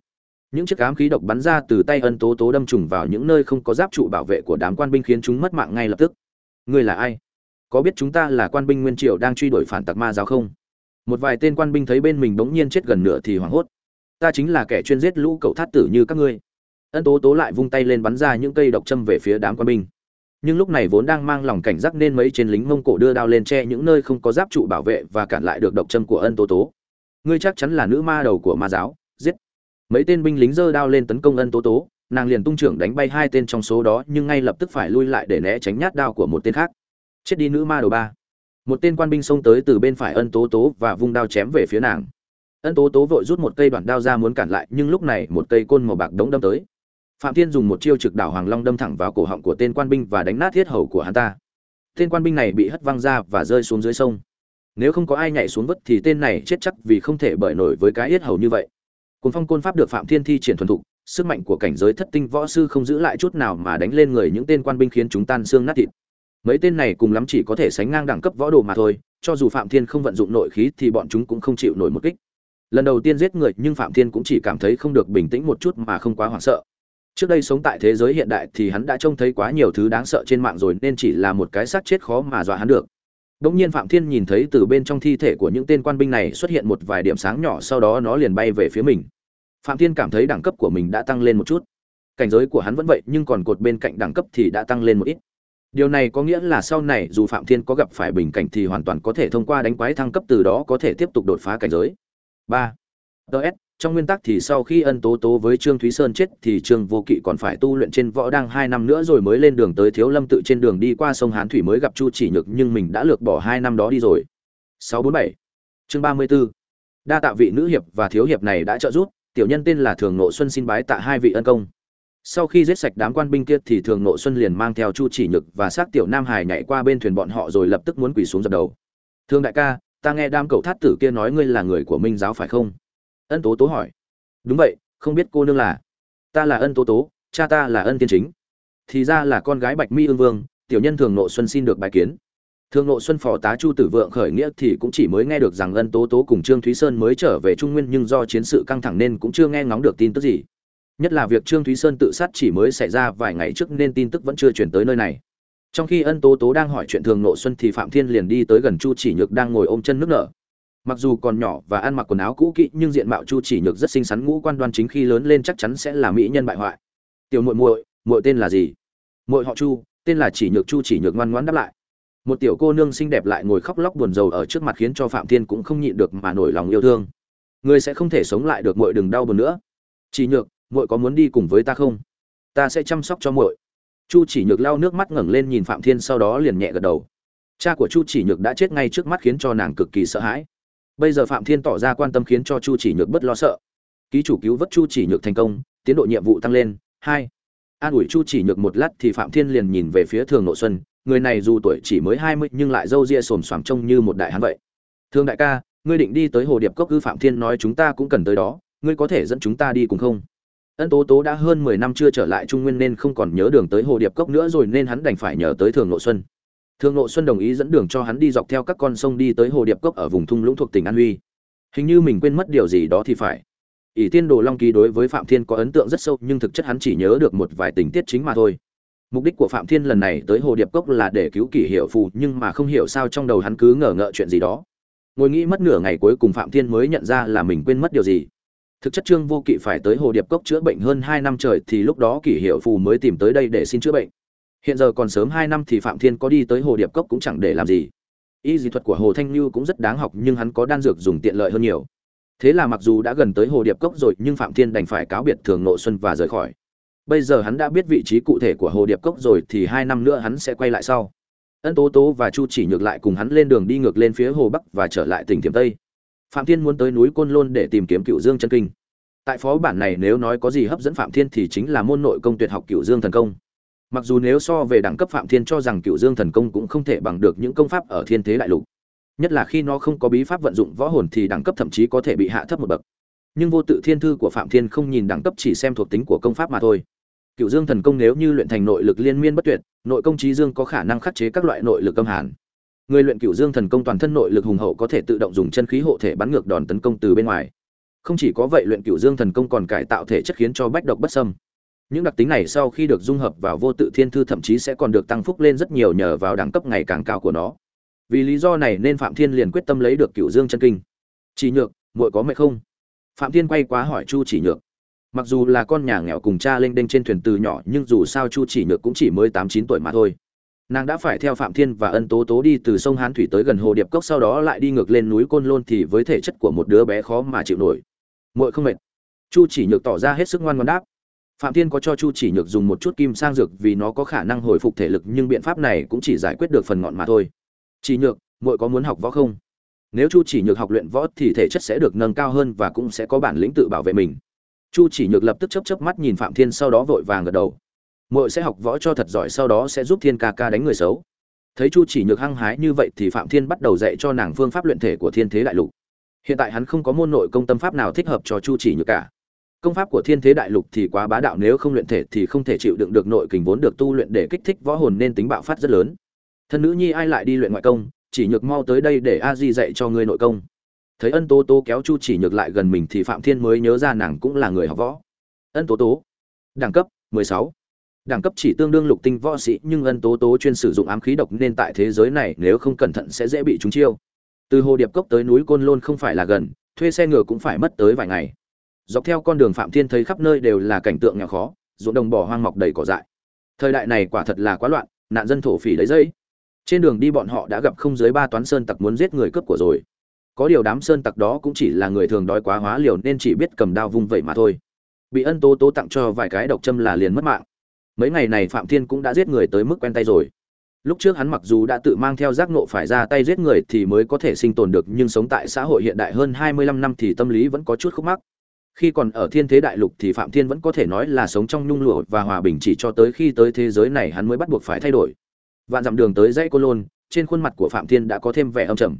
A: Những chiếc ám khí độc bắn ra từ tay ân tố tố đâm trùng vào những nơi không có giáp trụ bảo vệ của đám quan binh khiến chúng mất mạng ngay lập tức. Ngươi là ai? Có biết chúng ta là quan binh nguyên triều đang truy đuổi phản tặc ma giáo không? Một vài tên quan binh thấy bên mình bỗng nhiên chết gần nửa thì hoảng hốt. Ta chính là kẻ chuyên giết lũ cậu thát tử như các ngươi. Ân tố tố lại vung tay lên bắn ra những cây độc châm về phía đám quan binh nhưng lúc này vốn đang mang lòng cảnh giác nên mấy trên lính mông cổ đưa đao lên che những nơi không có giáp trụ bảo vệ và cản lại được độc châm của ân tố tố. Ngươi chắc chắn là nữ ma đầu của ma giáo, giết. Mấy tên binh lính giơ đao lên tấn công ân tố tố, nàng liền tung trưởng đánh bay hai tên trong số đó, nhưng ngay lập tức phải lui lại để né tránh nhát đao của một tên khác. Chết đi nữ ma đầu ba. Một tên quan binh xông tới từ bên phải ân tố tố và vung đao chém về phía nàng. Ân tố tố vội rút một cây đoạn đao ra muốn cản lại, nhưng lúc này một cây côn màu bạc đống đâm tới phạm thiên dùng một chiêu trực đảo hoàng long đâm thẳng vào cổ họng của tên quan binh và đánh nát thiết hầu của hắn ta. Tên quan binh này bị hất văng ra và rơi xuống dưới sông. Nếu không có ai nhảy xuống vất thì tên này chết chắc vì không thể bởi nổi với cái yết hầu như vậy. Cồn phong côn pháp được phạm thiên thi triển thuần thục, sức mạnh của cảnh giới thất tinh võ sư không giữ lại chút nào mà đánh lên người những tên quan binh khiến chúng tan xương nát thịt. Mấy tên này cùng lắm chỉ có thể sánh ngang đẳng cấp võ đồ mà thôi, cho dù phạm thiên không vận dụng nội khí thì bọn chúng cũng không chịu nổi một kích. Lần đầu tiên giết người nhưng phạm thiên cũng chỉ cảm thấy không được bình tĩnh một chút mà không quá hoảng sợ trước đây sống tại thế giới hiện đại thì hắn đã trông thấy quá nhiều thứ đáng sợ trên mạng rồi nên chỉ là một cái xác chết khó mà dọa hắn được Đống nhiên Phạm Thiên nhìn thấy từ bên trong thi thể của những tên quan binh này xuất hiện một vài điểm sáng nhỏ, sau đó nó liền bay về phía mình. Phạm Thiên cảm thấy đẳng cấp của mình đã tăng lên một chút. Cảnh giới của hắn vẫn vậy, nhưng còn cột bên cạnh đẳng cấp thì đã tăng lên một ít. Điều này có nghĩa là sau này dù Phạm Thiên có gặp phải bình cảnh thì hoàn toàn có thể thông qua đánh quái thăng cấp từ đó có thể tiếp tục đột phá cảnh giới. ba ts trong nguyên tắc thì sau khi ân tố tố với Trương Thúy Sơn chết thì Trương Vô Kỵ còn phải tu luyện trên võ đang hai năm nữa rồi mới lên đường tới Thiếu Lâm tự trên đường đi qua sông Hán Thủy mới gặp Chu Chỉ Nhược nhưng mình đã lược bỏ hai năm đó đi rồi. 647. Chương 34. Đa tạ vị nữ hiệp và thiếu hiệp này đã trợ giúp, tiểu nhân tên là Thường nộ Xuân xin bái tạ hai vị ân công. Sau khi giết sạch đám quan binh kia thì Thường nộ Xuân liền mang theo Chu Chỉ Nhược và xác tiểu Nam Hải nhảy qua bên thuyền bọn họ rồi lập tức muốn quỳ xuống dập đầu. "Thương đại ca, ta nghe đám cậu thát tử kia nói ngươi là người của Minh giáo phải không?" Ân Tố Tố hỏi. Đúng vậy, không biết cô nương là. Ta là ân tố tố, cha ta là ân tiên chính. Thì ra là con gái bạch mi ương vương, tiểu nhân thường nội xuân xin được bài kiến. Thường nội xuân phò tá chu tử vượng khởi nghĩa thì cũng chỉ mới nghe được rằng ân tố tố cùng trương thúy sơn mới trở về trung nguyên nhưng do chiến sự căng thẳng nên cũng chưa nghe ngóng được tin tức gì. Nhất là việc trương thúy sơn tự sát chỉ mới xảy ra vài ngày trước nên tin tức vẫn chưa chuyển tới nơi này. Trong khi ân tố tố đang hỏi chuyện thường nội xuân thì phạm thiên liền đi tới gần chu chỉ nhược đang ngồi ôm chân nước nở mặc dù còn nhỏ và ăn mặc quần áo cũ kỹ, nhưng diện mạo chu chỉ nhược rất xinh xắn, ngũ quan đoan chính khi lớn lên chắc chắn sẽ là mỹ nhân bại hoại. Tiểu muội muội muội tên là gì? Muội họ chu, tên là chỉ nhược. Chu chỉ nhược ngoan ngoãn đáp lại. Một tiểu cô nương xinh đẹp lại ngồi khóc lóc buồn rầu ở trước mặt khiến cho phạm thiên cũng không nhịn được mà nổi lòng yêu thương. Ngươi sẽ không thể sống lại được, muội đừng đau buồn nữa. Chỉ nhược, muội có muốn đi cùng với ta không? Ta sẽ chăm sóc cho muội. Chu chỉ nhược lau nước mắt ngẩng lên nhìn phạm thiên sau đó liền nhẹ gật đầu. Cha của chu chỉ nhược đã chết ngay trước mắt khiến cho nàng cực kỳ sợ hãi bây giờ phạm thiên tỏ ra quan tâm khiến cho chu chỉ nhược bất lo sợ. Ký chủ cứu vớt chu chỉ nhược thành công, tiến độ nhiệm vụ tăng lên. Hai, an ủi chu chỉ nhược một lát thì phạm thiên liền nhìn về phía thường nội xuân. Người này dù tuổi chỉ mới hai mươi nhưng lại râu ria xồm xoàm trông như một đại hán vậy. Thương đại ca, ngươi định đi tới hồ điệp cốc cư phạm thiên nói chúng ta cũng cần tới đó. Ngươi có thể dẫn chúng ta đi cùng không? Ân tố tố đã hơn mười năm chưa trở lại trung nguyên nên không còn nhớ đường tới hồ điệp cốc nữa rồi nên hắn đành phải nhờ tới thường nội xuân. Thương Ngộ Xuân đồng ý dẫn đường cho hắn đi dọc theo các con sông đi tới hồ điệp cốc ở vùng thung lũng thuộc tỉnh An Huy. Hình như mình quên mất điều gì đó thì phải. ỷ Tiên Đồ Long Ký đối với Phạm Thiên có ấn tượng rất sâu, nhưng thực chất hắn chỉ nhớ được một vài tình tiết chính mà thôi. Mục đích của Phạm Thiên lần này tới hồ điệp cốc là để cứu Kỷ Hiểu Phù, nhưng mà không hiểu sao trong đầu hắn cứ ngờ ngợ chuyện gì đó. Ngồi nghĩ mất nửa ngày cuối cùng Phạm Thiên mới nhận ra là mình quên mất điều gì. Thực chất Trương Vô Kỵ phải tới hồ điệp cốc chữa bệnh hơn hai năm trời thì lúc đó Kỷ Hiểu Phù mới tìm tới đây để xin chữa bệnh hiện giờ còn sớm hai năm thì phạm thiên có đi tới hồ điệp cốc cũng chẳng để làm gì. Y dị thuật của hồ thanh lưu cũng rất đáng học nhưng hắn có đan dược dùng tiện lợi hơn nhiều. Thế là mặc dù đã gần tới hồ điệp cốc rồi nhưng phạm thiên đành phải cáo biệt thường nội xuân và rời khỏi. Bây giờ hắn đã biết vị trí cụ thể của hồ điệp cốc rồi thì hai năm nữa hắn sẽ quay lại sau. Ân tố tố và chu chỉ nhược lại cùng hắn lên đường đi ngược lên phía hồ bắc và trở lại tỉnh Thiểm tây. Phạm thiên muốn tới núi côn lôn để tìm kiếm cựu dương chân kinh. Tại phó bản này nếu nói có gì hấp dẫn phạm thiên thì chính là môn nội công tuyệt học cựu dương thần công mặc dù nếu so về đẳng cấp phạm thiên cho rằng cựu dương thần công cũng không thể bằng được những công pháp ở thiên thế đại lục, nhất là khi nó không có bí pháp vận dụng võ hồn thì đẳng cấp thậm chí có thể bị hạ thấp một bậc. Nhưng vô tự thiên thư của phạm thiên không nhìn đẳng cấp chỉ xem thuộc tính của công pháp mà thôi. Cựu dương thần công nếu như luyện thành nội lực liên miên bất tuyệt, nội công trí dương có khả năng khắc chế các loại nội lực âm hàn. Người luyện cựu dương thần công toàn thân nội lực hùng hậu có thể tự động dùng chân khí hộ thể bắn ngược đòn tấn công từ bên ngoài. Không chỉ có vậy luyện cựu dương thần công còn cải tạo thể chất khiến cho bách độc bất sâm những đặc tính này sau khi được dung hợp vào vô tự thiên thư thậm chí sẽ còn được tăng phúc lên rất nhiều nhờ vào đẳng cấp ngày càng cao của nó. Vì lý do này nên phạm thiên liền quyết tâm lấy được cựu dương chân kinh. Chỉ nhược, muội có mệt không? Phạm thiên quay quá hỏi chu chỉ nhược. Mặc dù là con nhà nghèo cùng cha lên đênh trên thuyền từ nhỏ, nhưng dù sao chu chỉ nhược cũng chỉ mới tám chín tuổi mà thôi. Nàng đã phải theo phạm thiên và ân tố tố đi từ sông hán thủy tới gần hồ điệp cốc sau đó lại đi ngược lên núi côn lôn thì với thể chất của một đứa bé khó mà chịu nổi. Muội không mệt. Chu chỉ nhược tỏ ra hết sức ngoan ngoãn đáp phạm thiên có cho chu chỉ nhược dùng một chút kim sang dược vì nó có khả năng hồi phục thể lực, nhưng biện pháp này cũng chỉ giải quyết được phần ngọn mà thôi. Chỉ nhược, muội có muốn học võ không? Nếu chu chỉ nhược học luyện võ thì thể chất sẽ được nâng cao hơn và cũng sẽ có bản lĩnh tự bảo vệ mình. Chu chỉ nhược lập tức chấp chấp mắt nhìn phạm thiên sau đó vội vàng gật đầu. Muội sẽ học võ cho thật giỏi, sau đó sẽ giúp thiên ca ca đánh người xấu. Thấy chu chỉ nhược hăng hái như vậy thì phạm thiên bắt đầu dạy cho nàng phương pháp luyện thể của thiên thế đại lục. Hiện tại hắn không có môn nội công tâm pháp nào thích hợp cho chu chỉ nhược cả công pháp của thiên thế đại lục thì quá bá đạo, nếu không luyện thể thì không thể chịu đựng được nội kình vốn được tu luyện để kích thích võ hồn nên tính bạo phát rất lớn. Thân nữ nhi ai lại đi luyện ngoại công, chỉ nhược mau tới đây để a di dạy cho ngươi nội công. Thấy ân tố tố kéo chu chỉ nhược lại gần mình thì phạm thiên mới nhớ ra nàng cũng là người học võ. Ân tố tố, đẳng cấp 16. đẳng cấp chỉ tương đương lục tinh võ sĩ, nhưng ân tố tố chuyên sử dụng ám khí độc nên tại thế giới này nếu không cẩn thận sẽ dễ bị trúng chiêu. Từ hồ điệp cốc tới núi côn lôn không phải là gần, thuê xe ngựa cũng phải mất tới vài ngày dọc theo con đường phạm thiên thấy khắp nơi đều là cảnh tượng nghèo khó, ruộng đồng bỏ hoang mọc đầy cỏ dại. Thời đại này quả thật là quá loạn, nạn dân thổ phỉ lấy dây. Trên đường đi bọn họ đã gặp không dưới ba toán sơn tặc muốn giết người cướp của rồi. Có điều đám sơn tặc đó cũng chỉ là người thường đói quá hóa liều nên chỉ biết cầm đao vung vậy mà thôi. Bị ân tố tố tặng cho vài cái độc châm là liền mất mạng. Mấy ngày này phạm thiên cũng đã giết người tới mức quen tay rồi. Lúc trước hắn mặc dù đã tự mang theo giác nộ phải ra tay giết người thì mới có thể sinh tồn được, nhưng sống tại xã hội hiện đại hơn 25 năm thì tâm lý vẫn có chút khúc mắc khi còn ở thiên thế đại lục thì phạm thiên vẫn có thể nói là sống trong nhung lụa và hòa bình chỉ cho tới khi tới thế giới này hắn mới bắt buộc phải thay đổi. Vạn dặm đường tới dãy cô lôn, trên khuôn mặt của phạm thiên đã có thêm vẻ âm trầm.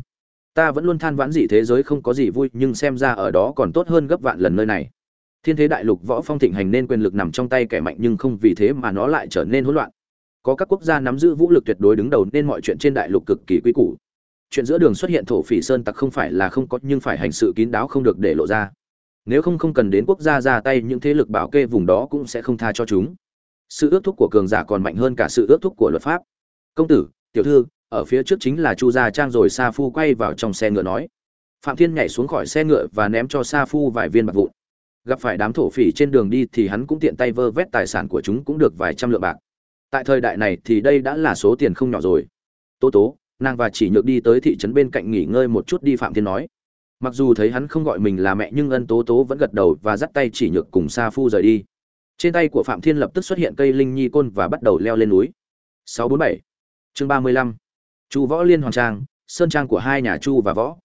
A: Ta vẫn luôn than vãn dị thế giới không có gì vui, nhưng xem ra ở đó còn tốt hơn gấp vạn lần nơi này. Thiên thế đại lục võ phong thịnh hành nên quyền lực nằm trong tay kẻ mạnh nhưng không vì thế mà nó lại trở nên hỗn loạn. Có các quốc gia nắm giữ vũ lực tuyệt đối đứng đầu nên mọi chuyện trên đại lục cực kỳ quý củ. Chuyện giữa đường xuất hiện thổ phỉ sơn tặc không phải là không có, nhưng phải hành sự kín đáo không được để lộ ra nếu không không cần đến quốc gia ra tay, những thế lực bảo kê vùng đó cũng sẽ không tha cho chúng. Sự ước thúc của cường giả còn mạnh hơn cả sự ước thúc của luật pháp. Công tử, tiểu thư, ở phía trước chính là chu gia trang rồi sa phu quay vào trong xe ngựa nói. Phạm thiên nhảy xuống khỏi xe ngựa và ném cho sa phu vài viên bạc vụn. Gặp phải đám thổ phỉ trên đường đi thì hắn cũng tiện tay vơ vét tài sản của chúng cũng được vài trăm lượng bạc. Tại thời đại này thì đây đã là số tiền không nhỏ rồi. Tố tố, nàng và chỉ nhược đi tới thị trấn bên cạnh nghỉ ngơi một chút đi, phạm thiên nói mặc dù thấy hắn không gọi mình là mẹ nhưng ân tố tố vẫn gật đầu và dắt tay chỉ nhược cùng sa phu rời đi. Trên tay của phạm thiên lập tức xuất hiện cây linh nhi côn và bắt đầu leo lên núi. 647 chương 35 chu võ liên hoàng trang, sơn trang của hai nhà chu và võ.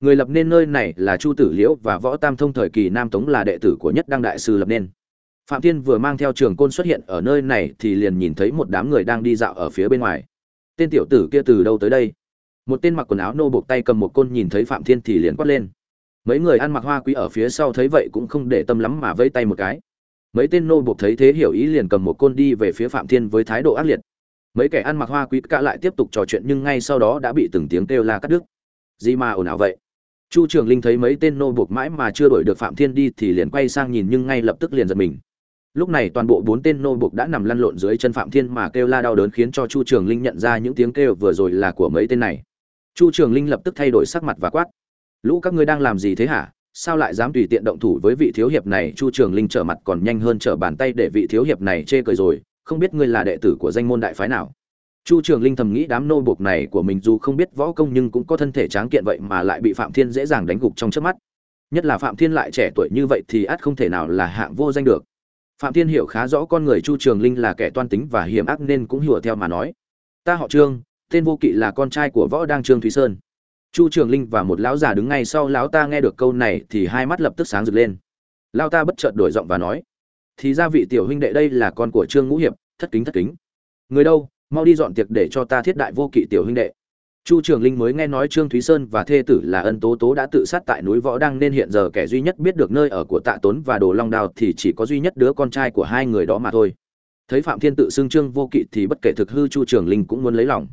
A: Người lập nên nơi này là chu tử liễu và võ tam thông thời kỳ nam tống là đệ tử của nhất đăng đại sư lập nên. Phạm thiên vừa mang theo trường côn xuất hiện ở nơi này thì liền nhìn thấy một đám người đang đi dạo ở phía bên ngoài. Tên tiểu tử kia từ đâu tới đây? Một tên mặc quần áo nô buộc tay cầm một côn nhìn thấy phạm thiên thì liền quát lên. Mấy người ăn mặc hoa quý ở phía sau thấy vậy cũng không để tâm lắm mà vây tay một cái. Mấy tên nô buộc thấy thế hiểu ý liền cầm một côn đi về phía phạm thiên với thái độ ác liệt. Mấy kẻ ăn mặc hoa quý cả lại tiếp tục trò chuyện nhưng ngay sau đó đã bị từng tiếng kêu la cắt đứt. Gì mà ồn ào vậy? Chu trường linh thấy mấy tên nô buộc mãi mà chưa đuổi được phạm thiên đi thì liền quay sang nhìn nhưng ngay lập tức liền giật mình. Lúc này toàn bộ bốn tên nô buộc đã nằm lăn lộn dưới chân phạm thiên mà kêu la đau đớn khiến cho chu trường linh nhận ra những tiếng kêu vừa rồi là của mấy tên này chu trường linh lập tức thay đổi sắc mặt và quát. Lũ các ngươi đang làm gì thế hả? Sao lại dám tùy tiện động thủ với vị thiếu hiệp này? Chu trường linh trở mặt còn nhanh hơn trở bàn tay để vị thiếu hiệp này chê cười rồi. Không biết ngươi là đệ tử của danh môn đại phái nào? Chu trường linh thầm nghĩ đám nô buộc này của mình dù không biết võ công nhưng cũng có thân thể tráng kiện vậy mà lại bị phạm thiên dễ dàng đánh gục trong trước mắt. Nhất là phạm thiên lại trẻ tuổi như vậy thì ắt không thể nào là hạng vô danh được. Phạm thiên hiểu khá rõ con người chu trường linh là kẻ toan tính và hiểm ác nên cũng hiểu theo mà nói. Ta họ trương tên vô kỵ là con trai của võ đang trương thúy sơn. Chu trường linh và một lão già đứng ngay sau lão ta nghe được câu này thì hai mắt lập tức sáng rực lên. Lão ta bất chợt đổi giọng và nói, thì ra vị tiểu huynh đệ đây là con của trương ngũ hiệp, thất kính thất kính. Người đâu, mau đi dọn tiệc để cho ta thiết đại vô kỵ tiểu huynh đệ. Chu trường linh mới nghe nói trương thúy sơn và thê tử là ân tố tố đã tự sát tại núi võ đăng nên hiện giờ kẻ duy nhất biết được nơi ở của tạ tốn và đồ long đào thì chỉ có duy nhất đứa con trai của hai người đó mà thôi. Thấy phạm thiên tự xưng trương vô kỵ thì bất kể thực hư chu trường linh cũng muốn lấy lòng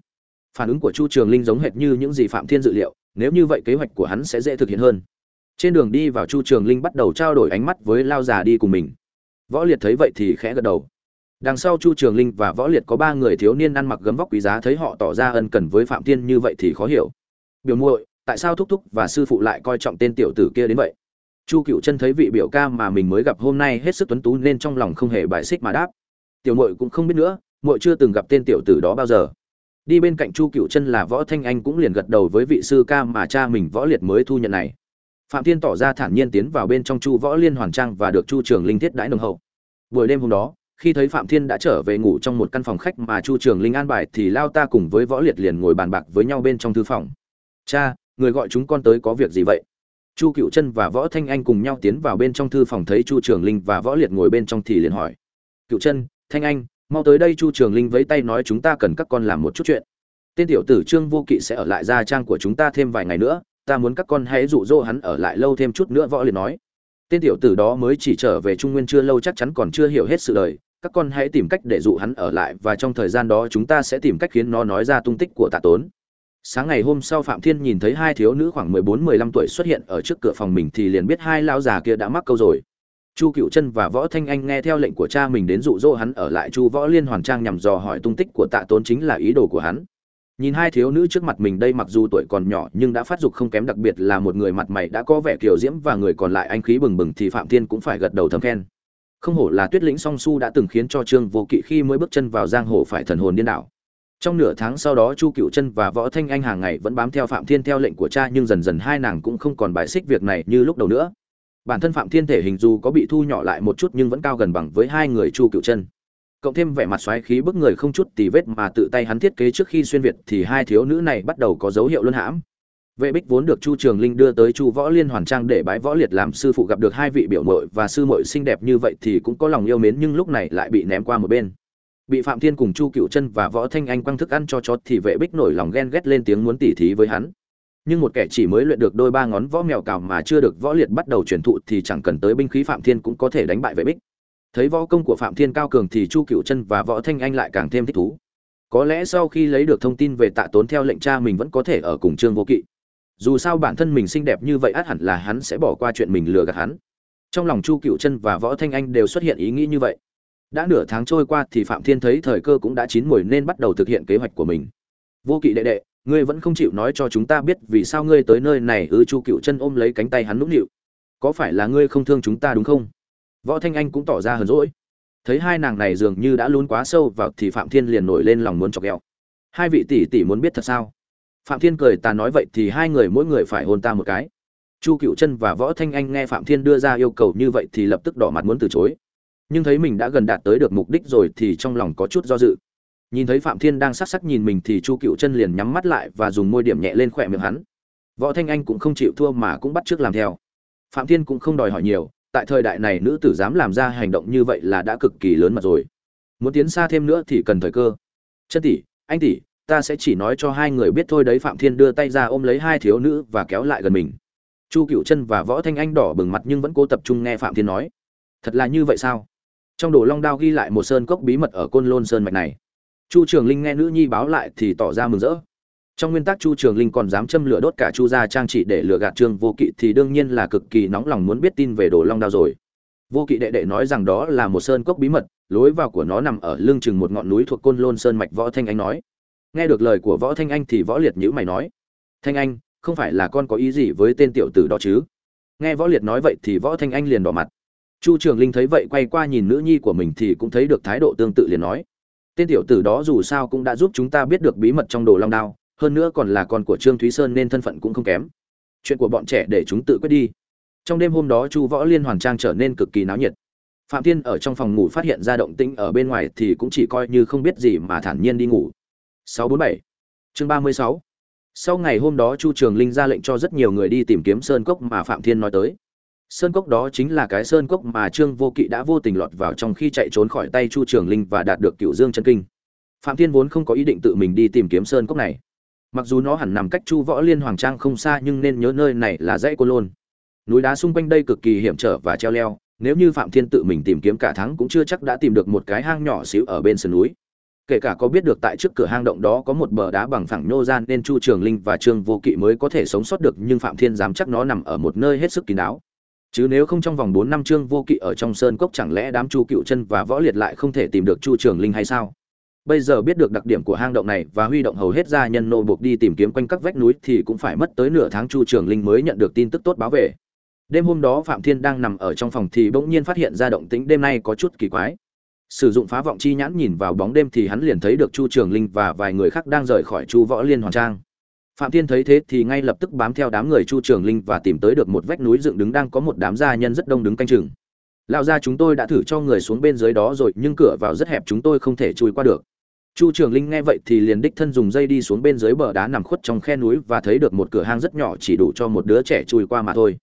A: phản ứng của chu trường linh giống hệt như những gì phạm thiên dự liệu, nếu như vậy kế hoạch của hắn sẽ dễ thực hiện hơn. Trên đường đi vào chu trường linh bắt đầu trao đổi ánh mắt với lao già đi cùng mình. Võ liệt thấy vậy thì khẽ gật đầu. Đằng sau chu trường linh và võ liệt có ba người thiếu niên ăn mặc gấm vóc quý giá thấy họ tỏ ra ân cần với phạm thiên như vậy thì khó hiểu. Biểu muội, tại sao thúc thúc và sư phụ lại coi trọng tên tiểu tử kia đến vậy? Chu cựu chân thấy vị biểu ca mà mình mới gặp hôm nay hết sức tuấn tú nên trong lòng không hề bài xích mà đáp. Tiểu mội cũng không biết nữa mội chưa từng gặp tên tiểu tử đó bao giờ đi bên cạnh chu cựu chân là võ thanh anh cũng liền gật đầu với vị sư ca mà cha mình võ liệt mới thu nhận này. Phạm thiên tỏ ra thản nhiên tiến vào bên trong chu võ liên hoàn trang và được chu trường linh thiết đãi nồng hậu. Buổi đêm hôm đó, khi thấy phạm thiên đã trở về ngủ trong một căn phòng khách mà chu trường linh an bài thì lao ta cùng với võ liệt liền ngồi bàn bạc với nhau bên trong thư phòng. Cha, người gọi chúng con tới có việc gì vậy? Chu cựu chân và võ thanh anh cùng nhau tiến vào bên trong thư phòng thấy chu trường linh và võ liệt ngồi bên trong thì liền hỏi. Cựu chân, thanh anh mau tới đây chu trường linh với tay nói chúng ta cần các con làm một chút chuyện. Tên tiểu tử trương vô kỵ sẽ ở lại gia trang của chúng ta thêm vài ngày nữa, ta muốn các con hãy dụ dỗ hắn ở lại lâu thêm chút nữa, võ liền nói. Tên tiểu tử đó mới chỉ trở về trung nguyên chưa lâu chắc chắn còn chưa hiểu hết sự đời, các con hãy tìm cách để dụ hắn ở lại và trong thời gian đó chúng ta sẽ tìm cách khiến nó nói ra tung tích của tạ tốn. Sáng ngày hôm sau phạm thiên nhìn thấy hai thiếu nữ khoảng mười bốn, mười lăm tuổi xuất hiện ở trước cửa phòng mình thì liền biết hai lão già kia đã mắc câu rồi chu cựu chân và võ thanh anh nghe theo lệnh của cha mình đến dụ dỗ hắn ở lại chu võ liên hoàn trang nhằm dò hỏi tung tích của tạ tốn chính là ý đồ của hắn. Nhìn hai thiếu nữ trước mặt mình đây mặc dù tuổi còn nhỏ nhưng đã phát dục không kém đặc biệt là một người mặt mày đã có vẻ kiều diễm và người còn lại anh khí bừng bừng thì phạm thiên cũng phải gật đầu thầm khen. Không hổ là tuyết lĩnh song su đã từng khiến cho trương vô kỵ khi mới bước chân vào giang hồ phải thần hồn điên đảo. Trong nửa tháng sau đó chu cựu chân và võ thanh anh hàng ngày vẫn bám theo phạm thiên theo lệnh của cha nhưng dần dần hai nàng cũng không còn bài xích việc này như lúc đầu nữa bản thân phạm thiên thể hình dù có bị thu nhỏ lại một chút nhưng vẫn cao gần bằng với hai người chu cựu chân. Cộng thêm vẻ mặt xoáy khí bức người không chút tì vết mà tự tay hắn thiết kế trước khi xuyên việt thì hai thiếu nữ này bắt đầu có dấu hiệu luân hãm. Vệ bích vốn được chu trường linh đưa tới chu võ liên hoàn trang để bái võ liệt làm sư phụ gặp được hai vị biểu mội và sư mội xinh đẹp như vậy thì cũng có lòng yêu mến nhưng lúc này lại bị ném qua một bên. Bị phạm thiên cùng chu cựu chân và võ thanh anh quăng thức ăn cho chó thì vệ bích nổi lòng ghen ghét lên tiếng muốn tỉ thí với hắn nhưng một kẻ chỉ mới luyện được đôi ba ngón võ mèo cào mà chưa được võ liệt bắt đầu truyền thụ thì chẳng cần tới binh khí phạm thiên cũng có thể đánh bại vệ bích. Thấy võ công của phạm thiên cao cường thì chu cựu chân và võ thanh anh lại càng thêm thích thú. Có lẽ sau khi lấy được thông tin về tạ tốn theo lệnh cha mình vẫn có thể ở cùng trương vô kỵ. Dù sao bản thân mình xinh đẹp như vậy ắt hẳn là hắn sẽ bỏ qua chuyện mình lừa gạt hắn. Trong lòng chu cựu chân và võ thanh anh đều xuất hiện ý nghĩ như vậy. Đã nửa tháng trôi qua thì phạm thiên thấy thời cơ cũng đã chín mùi nên bắt đầu thực hiện kế hoạch của mình. Vô kỵ đệ đệ ngươi vẫn không chịu nói cho chúng ta biết vì sao ngươi tới nơi này ư chu cựu chân ôm lấy cánh tay hắn nũng nịu. Có phải là ngươi không thương chúng ta đúng không? Võ thanh anh cũng tỏ ra hờn rỗi thấy hai nàng này dường như đã lún quá sâu vào thì phạm thiên liền nổi lên lòng muốn chọc ghẹo. Hai vị tỷ tỷ muốn biết thật sao? Phạm thiên cười, ta nói vậy thì hai người mỗi người phải hôn ta một cái. Chu cựu chân và võ thanh anh nghe phạm thiên đưa ra yêu cầu như vậy thì lập tức đỏ mặt muốn từ chối. Nhưng thấy mình đã gần đạt tới được mục đích rồi thì trong lòng có chút do dự nhìn thấy phạm thiên đang sắc sắc nhìn mình thì chu cựu chân liền nhắm mắt lại và dùng môi điểm nhẹ lên khỏe miệng hắn. Võ thanh anh cũng không chịu thua mà cũng bắt trước làm theo. Phạm thiên cũng không đòi hỏi nhiều, tại thời đại này nữ tử dám làm ra hành động như vậy là đã cực kỳ lớn mật rồi. Muốn tiến xa thêm nữa thì cần thời cơ. Chân tỷ, anh tỷ, ta sẽ chỉ nói cho hai người biết thôi đấy, phạm thiên đưa tay ra ôm lấy hai thiếu nữ và kéo lại gần mình. Chu cựu chân và võ thanh anh đỏ bừng mặt nhưng vẫn cố tập trung nghe phạm thiên nói. Thật là như vậy sao? Trong đồ long đao ghi lại một sơn cốc bí mật ở côn lôn sơn mạch này chu trường linh nghe nữ nhi báo lại thì tỏ ra mừng rỡ. Trong nguyên tắc chu trường linh còn dám châm lửa đốt cả chu gia trang trị để lừa gạt trương vô kỵ thì đương nhiên là cực kỳ nóng lòng muốn biết tin về đồ long đao rồi. Vô kỵ đệ đệ nói rằng đó là một sơn cốc bí mật, lối vào của nó nằm ở lưng chừng một ngọn núi thuộc côn lôn sơn mạch võ thanh anh nói. Nghe được lời của võ thanh anh thì võ liệt nhữ mày nói. Thanh anh, không phải là con có ý gì với tên tiểu tử đó chứ? Nghe võ liệt nói vậy thì võ thanh anh liền đỏ mặt. Chu trường linh thấy vậy quay qua nhìn nữ nhi của mình thì cũng thấy được thái độ tương tự liền nói tên tiểu tử đó dù sao cũng đã giúp chúng ta biết được bí mật trong đồ long đao, hơn nữa còn là con của trương thúy sơn nên thân phận cũng không kém. Chuyện của bọn trẻ để chúng tự quyết đi. Trong đêm hôm đó chu võ liên hoàn trang trở nên cực kỳ náo nhiệt. Phạm thiên ở trong phòng ngủ phát hiện ra động tĩnh ở bên ngoài thì cũng chỉ coi như không biết gì mà thản nhiên đi ngủ. 647 chương 36 sau ngày hôm đó chu trường linh ra lệnh cho rất nhiều người đi tìm kiếm sơn cốc mà phạm thiên nói tới sơn cốc đó chính là cái sơn cốc mà trương vô kỵ đã vô tình lọt vào trong khi chạy trốn khỏi tay chu trường linh và đạt được cựu dương chân kinh. Phạm thiên vốn không có ý định tự mình đi tìm kiếm sơn cốc này. Mặc dù nó hẳn nằm cách chu võ liên hoàng trang không xa nhưng nên nhớ nơi này là dãy cô lôn. Núi đá xung quanh đây cực kỳ hiểm trở và treo leo, nếu như phạm thiên tự mình tìm kiếm cả tháng cũng chưa chắc đã tìm được một cái hang nhỏ xíu ở bên sườn núi. Kể cả có biết được tại trước cửa hang động đó có một bờ đá bằng phẳng nhô gian nên chu trường linh và trương vô kỵ mới có thể sống sót được nhưng phạm thiên dám chắc nó nằm ở một nơi hết sức kín đáo chứ nếu không trong vòng bốn năm trương vô kỵ ở trong sơn cốc chẳng lẽ đám chu cựu chân và võ liệt lại không thể tìm được chu trường linh hay sao? Bây giờ biết được đặc điểm của hang động này và huy động hầu hết gia nhân nô buộc đi tìm kiếm quanh các vách núi thì cũng phải mất tới nửa tháng chu trường linh mới nhận được tin tức tốt báo về. Đêm hôm đó phạm thiên đang nằm ở trong phòng thì bỗng nhiên phát hiện ra động tĩnh đêm nay có chút kỳ quái. Sử dụng phá vọng chi nhãn nhìn vào bóng đêm thì hắn liền thấy được chu trường linh và vài người khác đang rời khỏi chu võ liên hoàn trang phạm thiên thấy thế thì ngay lập tức bám theo đám người chu trường linh và tìm tới được một vách núi dựng đứng đang có một đám gia nhân rất đông đứng canh chừng. Lão gia chúng tôi đã thử cho người xuống bên dưới đó rồi, nhưng cửa vào rất hẹp chúng tôi không thể chui qua được. Chu trường linh nghe vậy thì liền đích thân dùng dây đi xuống bên dưới bờ đá nằm khuất trong khe núi và thấy được một cửa hang rất nhỏ chỉ đủ cho một đứa trẻ chui qua mà thôi.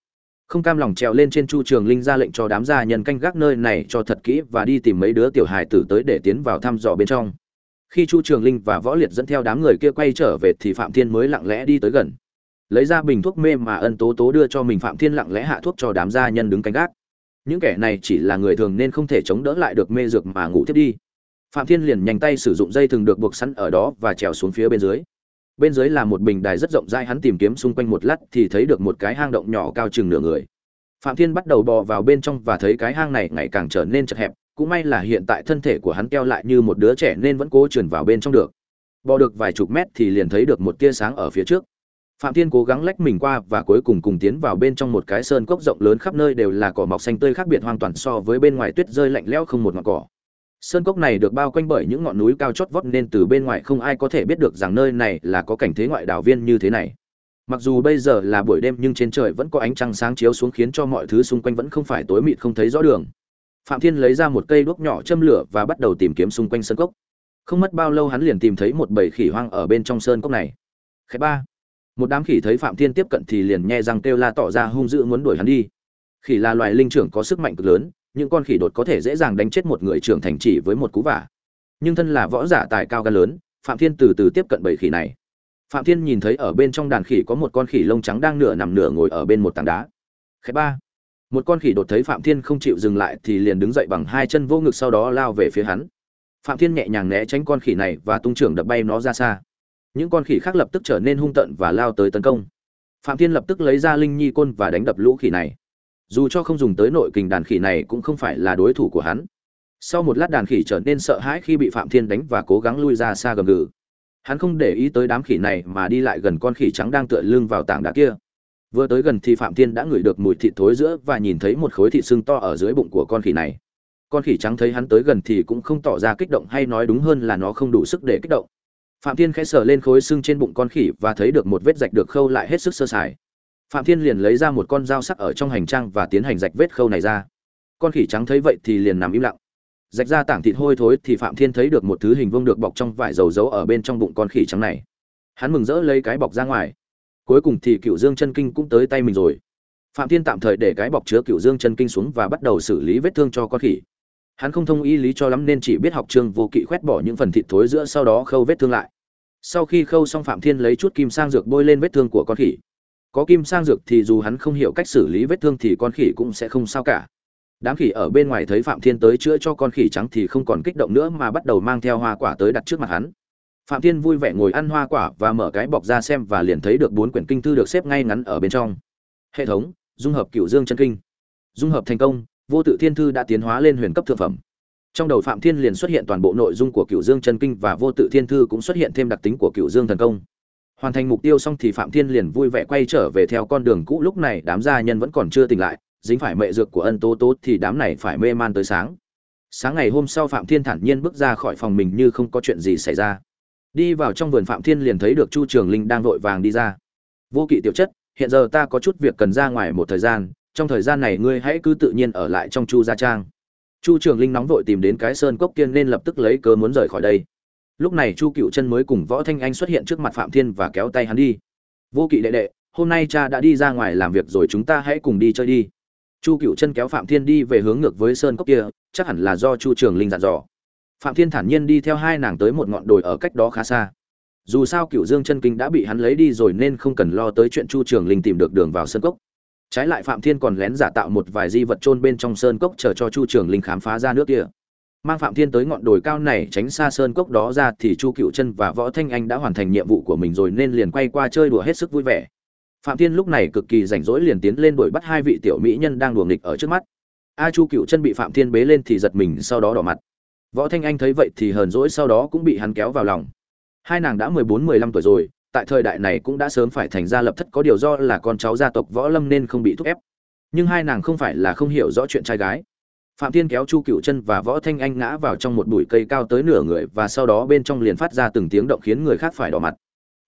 A: Không cam lòng trèo lên trên chu trường linh ra lệnh cho đám gia nhân canh gác nơi này cho thật kỹ và đi tìm mấy đứa tiểu hài tử tới để tiến vào thăm dò bên trong khi chu trường linh và võ liệt dẫn theo đám người kia quay trở về thì phạm thiên mới lặng lẽ đi tới gần. Lấy ra bình thuốc mê mà ân tố tố đưa cho mình, phạm thiên lặng lẽ hạ thuốc cho đám gia nhân đứng canh gác. Những kẻ này chỉ là người thường nên không thể chống đỡ lại được mê dược mà ngủ tiếp đi. Phạm thiên liền nhanh tay sử dụng dây thừng được buộc sẵn ở đó và trèo xuống phía bên dưới. Bên dưới là một bình đài rất rộng rãi hắn tìm kiếm xung quanh một lát thì thấy được một cái hang động nhỏ cao chừng nửa người. Phạm thiên bắt đầu bò vào bên trong và thấy cái hang này ngày càng trở nên chật hẹp cũng may là hiện tại thân thể của hắn keo lại như một đứa trẻ nên vẫn cố trườn vào bên trong được. Bò được vài chục mét thì liền thấy được một tia sáng ở phía trước. Phạm thiên cố gắng lách mình qua và cuối cùng cùng tiến vào bên trong một cái sơn cốc rộng lớn khắp nơi đều là cỏ mọc xanh tươi khác biệt hoàn toàn so với bên ngoài tuyết rơi lạnh lẽo không một ngọn cỏ. Sơn cốc này được bao quanh bởi những ngọn núi cao chót vót nên từ bên ngoài không ai có thể biết được rằng nơi này là có cảnh thế ngoại đảo viên như thế này. Mặc dù bây giờ là buổi đêm nhưng trên trời vẫn có ánh trăng sáng chiếu xuống khiến cho mọi thứ xung quanh vẫn không phải tối mịt không thấy rõ đường phạm thiên lấy ra một cây đuốc nhỏ châm lửa và bắt đầu tìm kiếm xung quanh sơn cốc. Không mất bao lâu hắn liền tìm thấy một bầy khỉ hoang ở bên trong sơn cốc này. Khẽ ba. Một đám khỉ thấy phạm thiên tiếp cận thì liền nhẹ răng kêu la tỏ ra hung dữ muốn đuổi hắn đi. Khỉ là loài linh trưởng có sức mạnh cực lớn, những con khỉ đột có thể dễ dàng đánh chết một người trưởng thành chỉ với một cú vả. Nhưng thân là võ giả tài cao gan lớn, phạm thiên từ từ tiếp cận bầy khỉ này. Phạm thiên nhìn thấy ở bên trong đàn khỉ có một con khỉ lông trắng đang nửa nằm nửa ngồi ở bên một tảng đá. Khẽ ba một con khỉ đột thấy phạm thiên không chịu dừng lại thì liền đứng dậy bằng hai chân vô ngực sau đó lao về phía hắn. Phạm thiên nhẹ nhàng né tránh con khỉ này và tung trưởng đập bay nó ra xa. Những con khỉ khác lập tức trở nên hung tợn và lao tới tấn công. Phạm thiên lập tức lấy ra linh nhi côn và đánh đập lũ khỉ này. Dù cho không dùng tới nội kình đàn khỉ này cũng không phải là đối thủ của hắn. Sau một lát đàn khỉ trở nên sợ hãi khi bị phạm thiên đánh và cố gắng lui ra xa gầm gừ. Hắn không để ý tới đám khỉ này mà đi lại gần con khỉ trắng đang tựa lưng vào tảng đá kia vừa tới gần thì phạm thiên đã ngửi được mùi thịt thối giữa và nhìn thấy một khối thịt sưng to ở dưới bụng của con khỉ này. Con khỉ trắng thấy hắn tới gần thì cũng không tỏ ra kích động hay nói đúng hơn là nó không đủ sức để kích động. Phạm thiên khẽ sờ lên khối sưng trên bụng con khỉ và thấy được một vết rạch được khâu lại hết sức sơ sài. Phạm thiên liền lấy ra một con dao sắc ở trong hành trang và tiến hành rạch vết khâu này ra. Con khỉ trắng thấy vậy thì liền nằm im lặng. Rạch ra tảng thịt hôi thối thì phạm thiên thấy được một thứ hình vuông được bọc trong vải dầu giấu ở bên trong bụng con khỉ trắng này. Hắn mừng rỡ lấy cái bọc ra ngoài cuối cùng thì cựu dương chân kinh cũng tới tay mình rồi. Phạm thiên tạm thời để cái bọc chứa cựu dương chân kinh xuống và bắt đầu xử lý vết thương cho con khỉ. Hắn không thông y lý cho lắm nên chỉ biết học trương vô kỵ khoét bỏ những phần thịt thối giữa sau đó khâu vết thương lại. Sau khi khâu xong phạm thiên lấy chút kim sang dược bôi lên vết thương của con khỉ. Có kim sang dược thì dù hắn không hiểu cách xử lý vết thương thì con khỉ cũng sẽ không sao cả. Đám khỉ ở bên ngoài thấy phạm thiên tới chữa cho con khỉ trắng thì không còn kích động nữa mà bắt đầu mang theo hoa quả tới đặt trước mặt hắn phạm thiên vui vẻ ngồi ăn hoa quả và mở cái bọc ra xem và liền thấy được bốn quyển kinh thư được xếp ngay ngắn ở bên trong. Hệ thống, dung hợp cửu dương chân kinh. Dung hợp thành công, vô tự thiên thư đã tiến hóa lên huyền cấp thượng phẩm. Trong đầu phạm thiên liền xuất hiện toàn bộ nội dung của cửu dương chân kinh và vô tự thiên thư cũng xuất hiện thêm đặc tính của cửu dương thần công. Hoàn thành mục tiêu xong thì phạm thiên liền vui vẻ quay trở về theo con đường cũ. Lúc này đám gia nhân vẫn còn chưa tỉnh lại, dính phải mệ dược của ân tố tố thì đám này phải mê man tới sáng. Sáng ngày hôm sau phạm thiên thản nhiên bước ra khỏi phòng mình như không có chuyện gì xảy ra đi vào trong vườn phạm thiên liền thấy được chu trường linh đang vội vàng đi ra. Vô kỵ tiểu chất, hiện giờ ta có chút việc cần ra ngoài một thời gian, trong thời gian này ngươi hãy cứ tự nhiên ở lại trong chu gia trang. Chu trường linh nóng vội tìm đến cái sơn cốc kiên nên lập tức lấy cớ muốn rời khỏi đây. Lúc này chu cựu chân mới cùng võ thanh anh xuất hiện trước mặt phạm thiên và kéo tay hắn đi. Vô kỵ đệ đệ, hôm nay cha đã đi ra ngoài làm việc rồi chúng ta hãy cùng đi chơi đi. Chu cựu chân kéo phạm thiên đi về hướng ngược với sơn cốc kia, chắc hẳn là do chu trường linh dặn dò phạm thiên thản nhiên đi theo hai nàng tới một ngọn đồi ở cách đó khá xa. Dù sao cựu dương chân kinh đã bị hắn lấy đi rồi nên không cần lo tới chuyện chu trường linh tìm được đường vào sơn cốc. Trái lại phạm thiên còn lén giả tạo một vài di vật chôn bên trong sơn cốc chờ cho chu trường linh khám phá ra nước kia. Mang phạm thiên tới ngọn đồi cao này tránh xa sơn cốc đó ra thì chu cựu chân và võ thanh anh đã hoàn thành nhiệm vụ của mình rồi nên liền quay qua chơi đùa hết sức vui vẻ. Phạm thiên lúc này cực kỳ rảnh rỗi liền tiến lên đuổi bắt hai vị tiểu mỹ nhân đang đùa nghịch ở trước mắt. A chu cựu chân bị phạm thiên bế lên thì giật mình sau đó đỏ mặt võ thanh anh thấy vậy thì hờn dỗi sau đó cũng bị hắn kéo vào lòng. Hai nàng đã mười bốn, mười lăm tuổi rồi, tại thời đại này cũng đã sớm phải thành gia lập thất có điều do là con cháu gia tộc võ lâm nên không bị thúc ép. Nhưng hai nàng không phải là không hiểu rõ chuyện trai gái. Phạm thiên kéo chu cựu chân và võ thanh anh ngã vào trong một bụi cây cao tới nửa người và sau đó bên trong liền phát ra từng tiếng động khiến người khác phải đỏ mặt.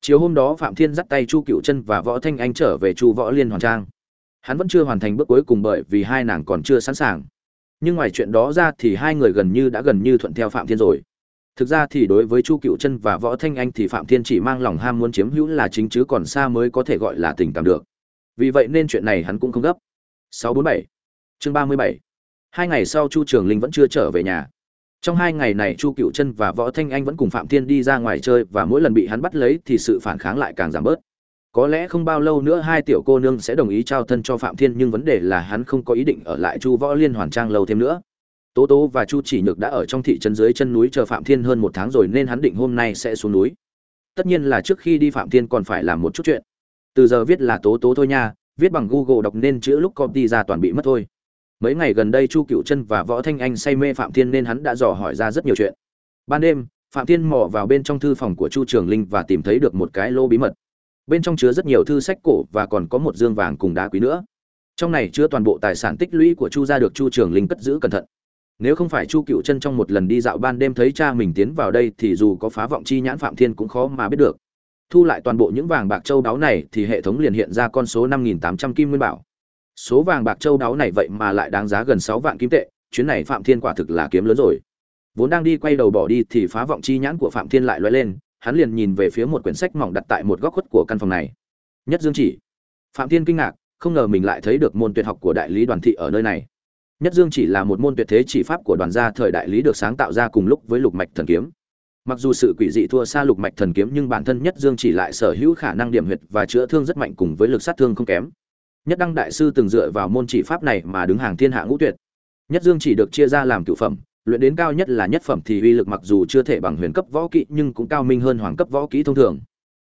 A: Chiều hôm đó phạm thiên dắt tay chu cựu chân và võ thanh anh trở về chu võ liên hoàn trang. Hắn vẫn chưa hoàn thành bước cuối cùng bởi vì hai nàng còn chưa sẵn sàng nhưng ngoài chuyện đó ra thì hai người gần như đã gần như thuận theo phạm thiên rồi. Thực ra thì đối với chu cựu chân và võ thanh anh thì phạm thiên chỉ mang lòng ham muốn chiếm hữu là chính chứ còn xa mới có thể gọi là tình cảm được. Vì vậy nên chuyện này hắn cũng không gấp. 647 chương 37 hai ngày sau chu trường linh vẫn chưa trở về nhà. Trong hai ngày này chu cựu chân và võ thanh anh vẫn cùng phạm thiên đi ra ngoài chơi và mỗi lần bị hắn bắt lấy thì sự phản kháng lại càng giảm bớt có lẽ không bao lâu nữa hai tiểu cô nương sẽ đồng ý trao thân cho phạm thiên, nhưng vấn đề là hắn không có ý định ở lại chu võ liên hoàn trang lâu thêm nữa. Tố tố và chu chỉ nhược đã ở trong thị trấn dưới chân núi chờ phạm thiên hơn một tháng rồi nên hắn định hôm nay sẽ xuống núi. Tất nhiên là trước khi đi phạm thiên còn phải làm một chút chuyện. Từ giờ viết là tố tố thôi nha, viết bằng google đọc nên chữ lúc copy ra toàn bị mất thôi. Mấy ngày gần đây chu cựu chân và võ thanh anh say mê phạm thiên nên hắn đã dò hỏi ra rất nhiều chuyện. Ban đêm, phạm thiên mò vào bên trong thư phòng của chu trường linh và tìm thấy được một cái lô bí mật bên trong chứa rất nhiều thư sách cổ và còn có một dương vàng cùng đá quý nữa. Trong này chứa toàn bộ tài sản tích lũy của chu gia được chu trường linh cất giữ cẩn thận. Nếu không phải chu cựu chân trong một lần đi dạo ban đêm thấy cha mình tiến vào đây thì dù có phá vọng chi nhãn phạm thiên cũng khó mà biết được. Thu lại toàn bộ những vàng bạc châu đáo này thì hệ thống liền hiện ra con số năm nghìn tám trăm kim nguyên bảo. Số vàng bạc châu đáo này vậy mà lại đáng giá gần sáu vạn kim tệ, chuyến này phạm thiên quả thực là kiếm lớn rồi. Vốn đang đi quay đầu bỏ đi thì phá vọng chi nhãn của phạm thiên lại loay lên hắn liền nhìn về phía một quyển sách mỏng đặt tại một góc khuất của căn phòng này. Nhất dương chỉ. Phạm thiên kinh ngạc, không ngờ mình lại thấy được môn tuyệt học của đại lý đoàn thị ở nơi này. Nhất dương chỉ là một môn tuyệt thế chỉ pháp của đoàn gia thời đại lý được sáng tạo ra cùng lúc với lục mạch thần kiếm. Mặc dù sự quỷ dị thua xa lục mạch thần kiếm nhưng bản thân nhất dương chỉ lại sở hữu khả năng điểm huyệt và chữa thương rất mạnh cùng với lực sát thương không kém. Nhất đăng đại sư từng dựa vào môn chỉ pháp này mà đứng hàng thiên hạ ngũ tuyệt. Nhất dương chỉ được chia ra làm cựu phẩm luyện đến cao nhất là nhất phẩm thì uy lực mặc dù chưa thể bằng huyền cấp võ kỹ, nhưng cũng cao minh hơn hoàng cấp võ kỹ thông thường.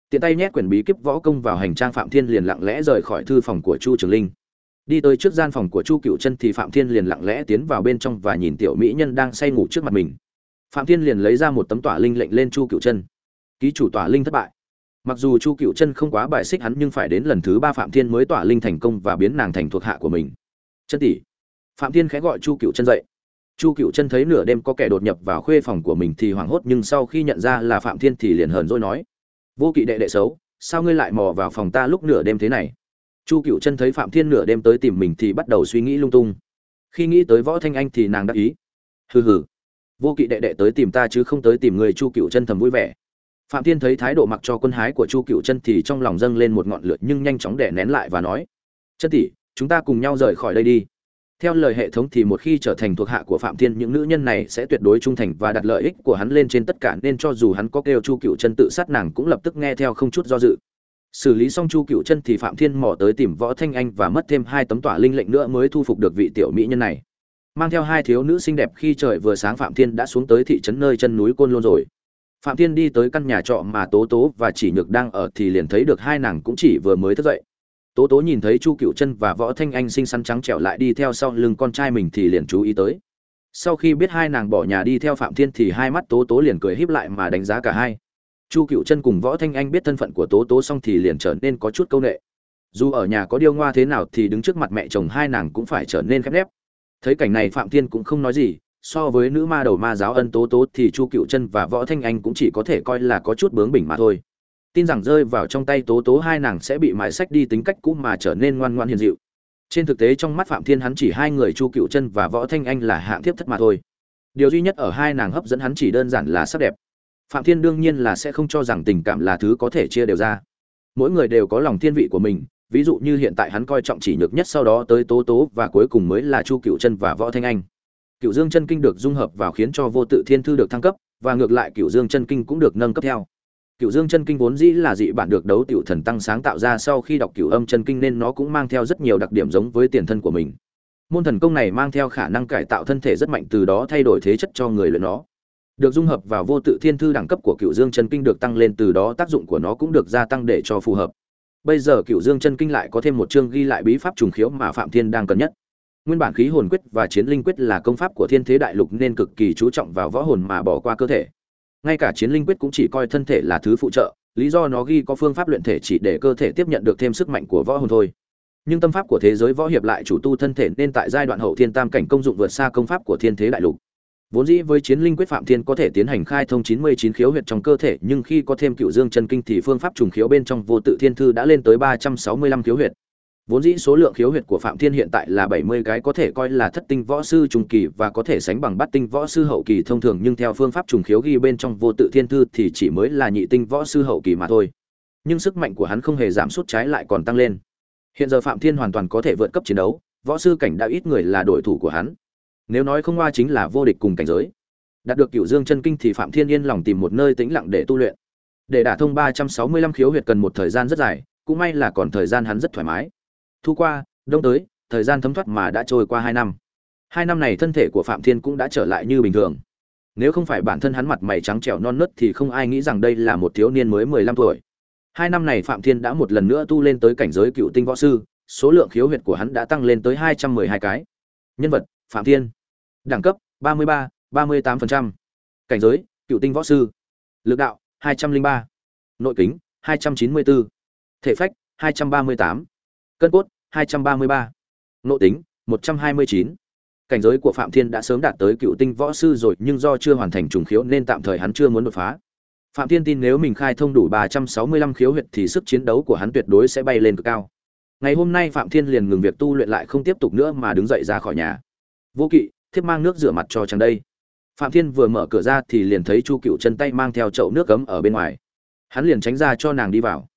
A: Tiện tay nhét quyển bí kíp võ công vào hành trang phạm thiên liền lặng lẽ rời khỏi thư phòng của chu trường linh. Đi tới trước gian phòng của chu cựu chân thì phạm thiên liền lặng lẽ tiến vào bên trong và nhìn tiểu mỹ nhân đang say ngủ trước mặt mình. Phạm thiên liền lấy ra một tấm tỏa linh lệnh lên chu cựu chân. Ký chủ tỏa linh thất bại. Mặc dù chu cựu chân không quá bài xích hắn, nhưng phải đến lần thứ ba phạm thiên mới tỏa linh thành công và biến nàng thành thuộc hạ của mình. Chân tỷ. Phạm thiên khẽ gọi chu cựu chân dậy chu cựu chân thấy nửa đêm có kẻ đột nhập vào khuê phòng của mình thì hoảng hốt nhưng sau khi nhận ra là phạm thiên thì liền hờn dỗi nói, vô kỵ đệ đệ xấu, sao ngươi lại mò vào phòng ta lúc nửa đêm thế này? Chu cựu chân thấy phạm thiên nửa đêm tới tìm mình thì bắt đầu suy nghĩ lung tung. Khi nghĩ tới võ thanh anh thì nàng đắc ý, hừ hừ, vô kỵ đệ đệ tới tìm ta chứ không tới tìm người. Chu cựu chân thầm vui vẻ. Phạm thiên thấy thái độ mặc cho quân hái của chu cựu chân thì trong lòng dâng lên một ngọn lửa nhưng nhanh chóng đè nén lại và nói, chân tỷ, chúng ta cùng nhau rời khỏi đây đi theo lời hệ thống thì một khi trở thành thuộc hạ của phạm thiên, những nữ nhân này sẽ tuyệt đối trung thành và đặt lợi ích của hắn lên trên tất cả, nên cho dù hắn có kêu chu cựu chân tự sát nàng cũng lập tức nghe theo không chút do dự. Xử lý xong chu cựu chân thì phạm thiên mò tới tìm võ thanh anh và mất thêm hai tấm tỏa linh lệnh nữa mới thu phục được vị tiểu mỹ nhân này. Mang theo hai thiếu nữ xinh đẹp khi trời vừa sáng, phạm thiên đã xuống tới thị trấn nơi chân núi côn lôn rồi. Phạm thiên đi tới căn nhà trọ mà tố tố và chỉ nhược đang ở thì liền thấy được hai nàng cũng chỉ vừa mới thức dậy tố tố nhìn thấy chu cựu chân và võ thanh anh xinh xắn trắng trẻo lại đi theo sau lưng con trai mình thì liền chú ý tới. Sau khi biết hai nàng bỏ nhà đi theo phạm thiên thì hai mắt tố tố liền cười híp lại mà đánh giá cả hai. Chu cựu chân cùng võ thanh anh biết thân phận của tố tố xong thì liền trở nên có chút c â u n ệ dù ở nhà có điêu ngoa thế nào thì đứng trước mặt mẹ chồng hai nàng cũng phải trở nên khép nép. Thấy cảnh này phạm thiên cũng không nói gì, so với nữ ma đầu ma giáo ân tố tố thì chu cựu chân và võ thanh anh cũng chỉ có thể coi là có chút bướng bỉnh mà thôi tin rằng rơi vào trong tay tố tố hai nàng sẽ bị mãi sách đi tính cách cũ mà trở nên ngoan ngoan hiền dịu. Trên thực tế trong mắt phạm thiên hắn chỉ hai người chu cựu chân và võ thanh anh là hạng thiếp thất mà thôi. Điều duy nhất ở hai nàng hấp dẫn hắn chỉ đơn giản là sắc đẹp. Phạm thiên đương nhiên là sẽ không cho rằng tình cảm là thứ có thể chia đều ra. Mỗi người đều có lòng thiên vị của mình, ví dụ như hiện tại hắn coi trọng chỉ nhược nhất sau đó tới tố tố và cuối cùng mới là chu cựu chân và võ thanh anh. Cựu dương chân kinh được dung hợp vào khiến cho vô tự thiên thư được thăng cấp, và ngược lại cựu dương chân kinh cũng được nâng cấp theo. Cửu dương chân kinh vốn dĩ là dị bản được đấu tiểu thần tăng sáng tạo ra sau khi đọc cửu âm chân kinh nên nó cũng mang theo rất nhiều đặc điểm giống với tiền thân của mình. Môn thần công này mang theo khả năng cải tạo thân thể rất mạnh từ đó thay đổi thế chất cho người luyện nó. Được dung hợp vào vô tự thiên thư đẳng cấp của cửu dương chân kinh được tăng lên từ đó tác dụng của nó cũng được gia tăng để cho phù hợp. Bây giờ cửu dương chân kinh lại có thêm một chương ghi lại bí pháp trùng khiếu mà phạm thiên đang cần nhất. Nguyên bản khí hồn quyết và chiến linh quyết là công pháp của thiên thế đại lục nên cực kỳ chú trọng vào võ hồn mà bỏ qua cơ thể ngay cả chiến linh quyết cũng chỉ coi thân thể là thứ phụ trợ, lý do nó ghi có phương pháp luyện thể chỉ để cơ thể tiếp nhận được thêm sức mạnh của võ hồn thôi. Nhưng tâm pháp của thế giới võ hiệp lại chủ tu thân thể nên tại giai đoạn hậu thiên tam cảnh công dụng vượt xa công pháp của thiên thế đại lục. Vốn dĩ với chiến linh quyết phạm thiên có thể tiến hành khai thông 99 khiếu huyệt trong cơ thể, nhưng khi có thêm cựu dương chân kinh thì phương pháp trùng khiếu bên trong vô tự thiên thư đã lên tới 365 khiếu huyệt vốn dĩ số lượng khiếu huyệt của phạm thiên hiện tại là 70 cái, có thể coi là thất tinh võ sư trung kỳ và có thể sánh bằng bát tinh võ sư hậu kỳ thông thường, nhưng theo phương pháp trùng khiếu ghi bên trong vô tự thiên thư thì chỉ mới là nhị tinh võ sư hậu kỳ mà thôi. Nhưng sức mạnh của hắn không hề giảm sút trái lại còn tăng lên. Hiện giờ phạm thiên hoàn toàn có thể vượt cấp chiến đấu, võ sư cảnh đã ít người là đối thủ của hắn. Nếu nói không qua chính là vô địch cùng cảnh giới. Đạt được cựu dương chân kinh thì phạm thiên yên lòng tìm một nơi tĩnh lặng để tu luyện. Để đả thông ba trăm sáu mươi lăm khiếu huyệt cần một thời gian rất dài, cũng may là còn thời gian hắn rất thoải mái thu qua, đông tới, thời gian thấm thoát mà đã trôi qua hai năm. Hai năm này thân thể của phạm thiên cũng đã trở lại như bình thường. Nếu không phải bản thân hắn mặt mày trắng trẻo non nớt thì không ai nghĩ rằng đây là một thiếu niên mới mười lăm tuổi. Hai năm này phạm thiên đã một lần nữa tu lên tới cảnh giới cựu tinh võ sư, số lượng khiếu huyệt của hắn đã tăng lên tới hai trăm mười hai cái. Nhân vật, phạm thiên. Đẳng cấp, ba mươi ba ba mươi tám cảnh giới, cựu tinh võ sư. Lực đạo, hai trăm linh ba. Nội kính, hai trăm chín mươi bốn. Thể phách, hai trăm ba mươi tám cân cốt 233. Nộ tính 129. Cảnh giới của Phạm Thiên đã sớm đạt tới cựu tinh võ sư rồi, nhưng do chưa hoàn thành trùng khiếu nên tạm thời hắn chưa muốn đột phá. Phạm Thiên tin nếu mình khai thông đủ 365 khiếu huyệt thì sức chiến đấu của hắn tuyệt đối sẽ bay lên cực cao. Ngày hôm nay Phạm Thiên liền ngừng việc tu luyện lại không tiếp tục nữa mà đứng dậy ra khỏi nhà. Vô Kỵ, thiếp mang nước rửa mặt cho chàng đây. Phạm Thiên vừa mở cửa ra thì liền thấy Chu Cựu chân tay mang theo chậu nước cấm ở bên ngoài. Hắn liền tránh ra cho nàng đi vào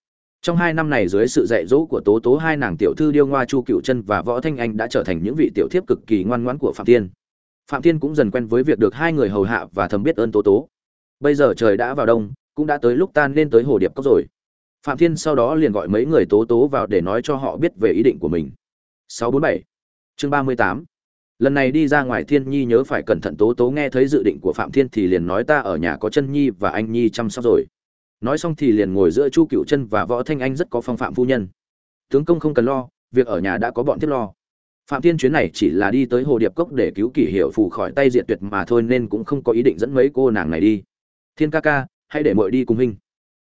A: trong hai năm này dưới sự dạy dỗ của tố tố hai nàng tiểu thư điêu ngoa, chu cựu chân và võ thanh anh đã trở thành những vị tiểu thiếp cực kỳ ngoan ngoãn của phạm thiên. Phạm thiên cũng dần quen với việc được hai người hầu hạ và thầm biết ơn tố tố. Bây giờ trời đã vào đông, cũng đã tới lúc tan nên tới hồ điệp cốc rồi. Phạm thiên sau đó liền gọi mấy người tố tố vào để nói cho họ biết về ý định của mình. 647 chương 38 lần này đi ra ngoài thiên nhi nhớ phải cẩn thận tố tố nghe thấy dự định của phạm thiên thì liền nói ta ở nhà có chân nhi và anh nhi chăm sóc rồi nói xong thì liền ngồi giữa chu cựu chân và võ thanh anh rất có phong phạm phu nhân. Tướng công không cần lo, việc ở nhà đã có bọn tiếp lo. Phạm thiên chuyến này chỉ là đi tới hồ điệp cốc để cứu kỷ hiệu phù khỏi tay diệt tuyệt mà thôi nên cũng không có ý định dẫn mấy cô nàng này đi. Thiên ca ca, hãy để mội đi cùng huynh.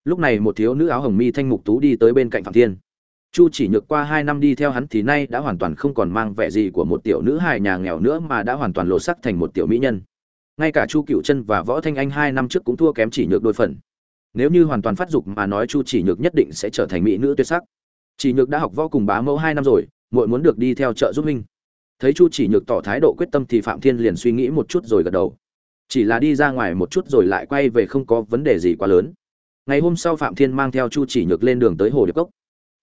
A: Lúc này một thiếu nữ áo hồng mi thanh mục tú đi tới bên cạnh phạm thiên. Chu chỉ nhược qua hai năm đi theo hắn thì nay đã hoàn toàn không còn mang vẻ gì của một tiểu nữ hài nhà nghèo nữa mà đã hoàn toàn lộ sắc thành một tiểu mỹ nhân. Ngay cả chu cựu chân và võ thanh anh hai năm trước cũng thua kém chỉ nhược đôi phần nếu như hoàn toàn phát dục mà nói chu chỉ nhược nhất định sẽ trở thành mỹ nữ tuyệt sắc. Chỉ nhược đã học võ cùng bá mẫu hai năm rồi, muội muốn được đi theo trợ giúp minh thấy chu chỉ nhược tỏ thái độ quyết tâm thì phạm thiên liền suy nghĩ một chút rồi gật đầu. Chỉ là đi ra ngoài một chút rồi lại quay về không có vấn đề gì quá lớn. Ngày hôm sau phạm thiên mang theo chu chỉ nhược lên đường tới hồ điệp cốc.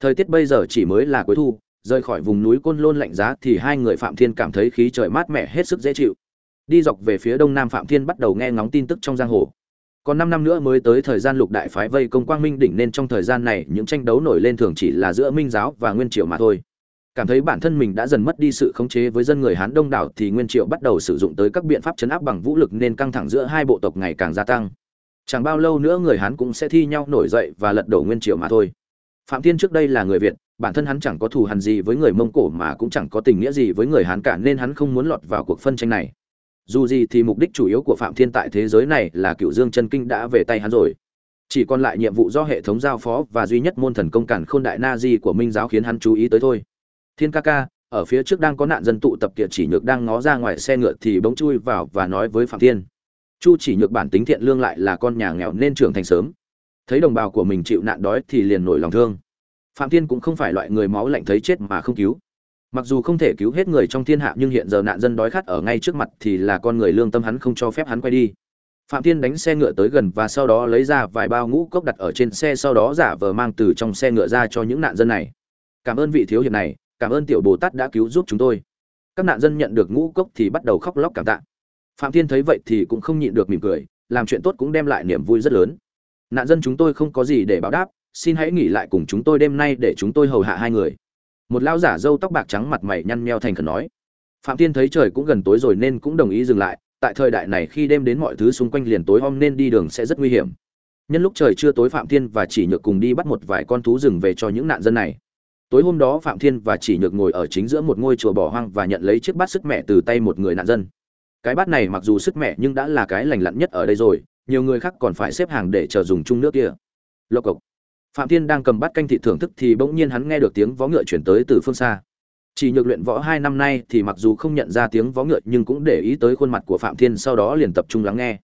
A: Thời tiết bây giờ chỉ mới là cuối thu, rời khỏi vùng núi côn lôn lạnh giá thì hai người phạm thiên cảm thấy khí trời mát mẻ hết sức dễ chịu. Đi dọc về phía đông nam phạm thiên bắt đầu nghe ngóng tin tức trong giang hồ còn năm năm nữa mới tới thời gian lục đại phái vây công quang minh đỉnh nên trong thời gian này những tranh đấu nổi lên thường chỉ là giữa minh giáo và nguyên triều mà thôi. Cảm thấy bản thân mình đã dần mất đi sự khống chế với dân người hán đông đảo thì nguyên triệu bắt đầu sử dụng tới các biện pháp chấn áp bằng vũ lực nên căng thẳng giữa hai bộ tộc ngày càng gia tăng. Chẳng bao lâu nữa người hán cũng sẽ thi nhau nổi dậy và lật đổ nguyên triều mà thôi. Phạm thiên trước đây là người việt, bản thân hắn chẳng có thù hằn gì với người mông cổ mà cũng chẳng có tình nghĩa gì với người hán cả nên hắn không muốn lọt vào cuộc phân tranh này dù gì thì mục đích chủ yếu của phạm thiên tại thế giới này là cựu dương chân kinh đã về tay hắn rồi. Chỉ còn lại nhiệm vụ do hệ thống giao phó và duy nhất môn thần công cản khôn đại na di của minh giáo khiến hắn chú ý tới thôi. Thiên ca ca, ở phía trước đang có nạn dân tụ tập kiệt chỉ nhược đang ngó ra ngoài xe ngựa thì bỗng chui vào và nói với phạm thiên. Chu chỉ nhược bản tính thiện lương lại là con nhà nghèo nên trưởng thành sớm. Thấy đồng bào của mình chịu nạn đói thì liền nổi lòng thương. Phạm thiên cũng không phải loại người máu lạnh thấy chết mà không cứu mặc dù không thể cứu hết người trong thiên hạ, nhưng hiện giờ nạn dân đói khát ở ngay trước mặt thì là con người lương tâm hắn không cho phép hắn quay đi. Phạm thiên đánh xe ngựa tới gần và sau đó lấy ra vài bao ngũ cốc đặt ở trên xe, sau đó giả vờ mang từ trong xe ngựa ra cho những nạn dân này. Cảm ơn vị thiếu hiệp này, cảm ơn tiểu bồ tát đã cứu giúp chúng tôi. Các nạn dân nhận được ngũ cốc thì bắt đầu khóc lóc cảm tạ. Phạm thiên thấy vậy thì cũng không nhịn được mỉm cười, làm chuyện tốt cũng đem lại niềm vui rất lớn. Nạn dân chúng tôi không có gì để báo đáp, xin hãy nghỉ lại cùng chúng tôi đêm nay để chúng tôi hầu hạ hai người một lão giả râu tóc bạc trắng mặt mày nhăn meo thành khẩn nói, phạm tiên thấy trời cũng gần tối rồi nên cũng đồng ý dừng lại, tại thời đại này khi đêm đến mọi thứ xung quanh liền tối om nên đi đường sẽ rất nguy hiểm. Nhân lúc trời chưa tối phạm thiên và chỉ nhược cùng đi bắt một vài con thú rừng về cho những nạn dân này. Tối hôm đó phạm thiên và chỉ nhược ngồi ở chính giữa một ngôi chùa bỏ hoang và nhận lấy chiếc bát sức mẹ từ tay một người nạn dân. Cái bát này mặc dù sức mẹ nhưng đã là cái lành lặn nhất ở đây rồi, nhiều người khác còn phải xếp hàng để chờ dùng chung nước kia. Lộc cộc phạm thiên đang cầm bát canh thị thưởng thức thì bỗng nhiên hắn nghe được tiếng vó ngựa chuyển tới từ phương xa. Chỉ nhược luyện võ hai năm nay thì mặc dù không nhận ra tiếng vó ngựa nhưng cũng để ý tới khuôn mặt của phạm thiên sau đó liền tập trung lắng nghe.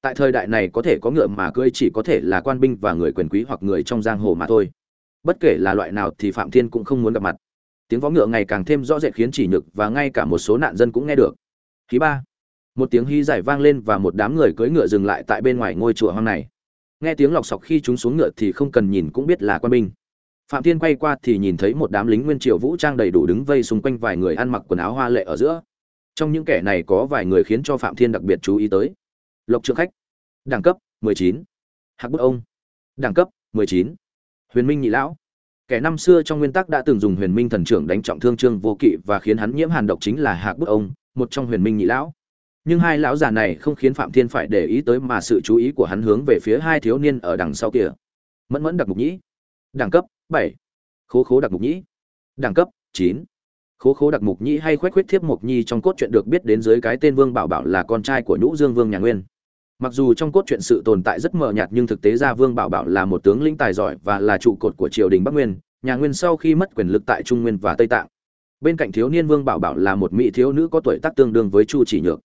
A: Tại thời đại này có thể có ngựa mà cưỡi chỉ có thể là quan binh và người quyền quý hoặc người trong giang hồ mà thôi. Bất kể là loại nào thì phạm thiên cũng không muốn gặp mặt. Tiếng vó ngựa ngày càng thêm rõ rệt khiến chỉ nhược và ngay cả một số nạn dân cũng nghe được. Thứ ba. Một tiếng hí giải vang lên và một đám người cưỡi ngựa dừng lại tại bên ngoài ngôi chùa hoang này nghe tiếng lọc sọc khi chúng xuống ngựa thì không cần nhìn cũng biết là quan binh. Phạm thiên quay qua thì nhìn thấy một đám lính nguyên triều vũ trang đầy đủ đứng vây xung quanh vài người ăn mặc quần áo hoa lệ ở giữa. Trong những kẻ này có vài người khiến cho phạm thiên đặc biệt chú ý tới. Lộc trượng khách. Đẳng cấp 19. hạc bút ông. Đẳng cấp 19. huyền minh nhị lão. Kẻ năm xưa trong nguyên tắc đã từng dùng huyền minh thần trưởng đánh trọng thương trương vô kỵ và khiến hắn nhiễm hàn độc chính là hạc bút ông, một trong huyền minh nhị lão nhưng hai lão già này không khiến phạm thiên phải để ý tới mà sự chú ý của hắn hướng về phía hai thiếu niên ở đằng sau kia. Mẫn mẫn đặc mục nhĩ. Đẳng cấp, bảy; khố khố đặc mục nhĩ. Đẳng cấp, chín; khố khố đặc mục nhĩ hay khoét khuyết thiếp mục nhi trong cốt truyện được biết đến dưới cái tên vương bảo bảo là con trai của nhũ dương vương nhà nguyên. Mặc dù trong cốt truyện sự tồn tại rất mờ nhạt nhưng thực tế ra vương bảo bảo là một tướng lĩnh tài giỏi và là trụ cột của triều đình bắc nguyên, nhà nguyên sau khi mất quyền lực tại trung nguyên và tây tạng. Bên cạnh thiếu niên vương bảo bảo là một mỹ thiếu nữ có tuổi tác tương đương với chu chỉ nhược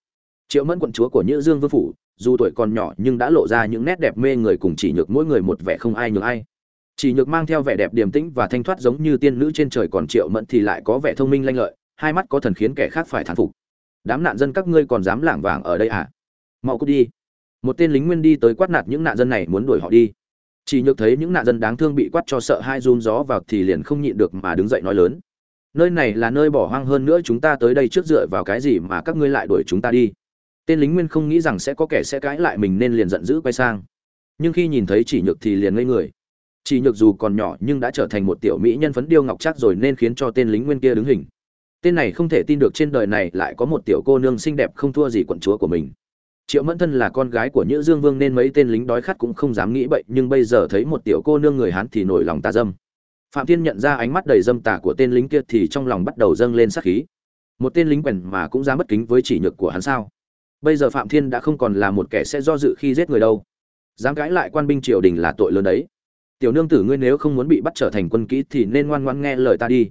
A: triệu mẫn quận chúa của nhữ dương vương phủ, dù tuổi còn nhỏ nhưng đã lộ ra những nét đẹp mê người cùng chỉ nhược mỗi người một vẻ không ai nhường ai. Chỉ nhược mang theo vẻ đẹp điềm tĩnh và thanh thoát giống như tiên nữ trên trời còn triệu mẫn thì lại có vẻ thông minh lanh lợi, hai mắt có thần khiến kẻ khác phải thán phục. Đám nạn dân các ngươi còn dám lảng vàng ở đây à? Mau cút đi. Một tên lính nguyên đi tới quát nạt những nạn dân này muốn đuổi họ đi. Chỉ nhược thấy những nạn dân đáng thương bị quát cho sợ hai run gió vào thì liền không nhịn được mà đứng dậy nói lớn. Nơi này là nơi bỏ hoang hơn nữa, chúng ta tới đây trước dựa vào cái gì mà các ngươi lại đuổi chúng ta đi? Tên lính nguyên không nghĩ rằng sẽ có kẻ sẽ cãi lại mình nên liền giận dữ quay sang. Nhưng khi nhìn thấy chỉ nhược thì liền ngây người. Chỉ nhược dù còn nhỏ nhưng đã trở thành một tiểu mỹ nhân phấn điêu ngọc chắc rồi nên khiến cho tên lính nguyên kia đứng hình. Tên này không thể tin được trên đời này lại có một tiểu cô nương xinh đẹp không thua gì quận chúa của mình. Triệu mẫn thân là con gái của nhữ dương vương nên mấy tên lính đói khát cũng không dám nghĩ bậy, nhưng bây giờ thấy một tiểu cô nương người hán thì nổi lòng tà dâm. Phạm thiên nhận ra ánh mắt đầy dâm tà của tên lính kia thì trong lòng bắt đầu dâng lên sát khí. Một tên lính quèn mà cũng dám bất kính với chỉ nhược của hắn sao? Bây giờ phạm thiên đã không còn là một kẻ sẽ do dự khi giết người đâu. Dám cãi lại quan binh triều đình là tội lớn đấy. Tiểu nương tử ngươi nếu không muốn bị bắt trở thành quân kỹ thì nên ngoan ngoãn nghe lời ta đi.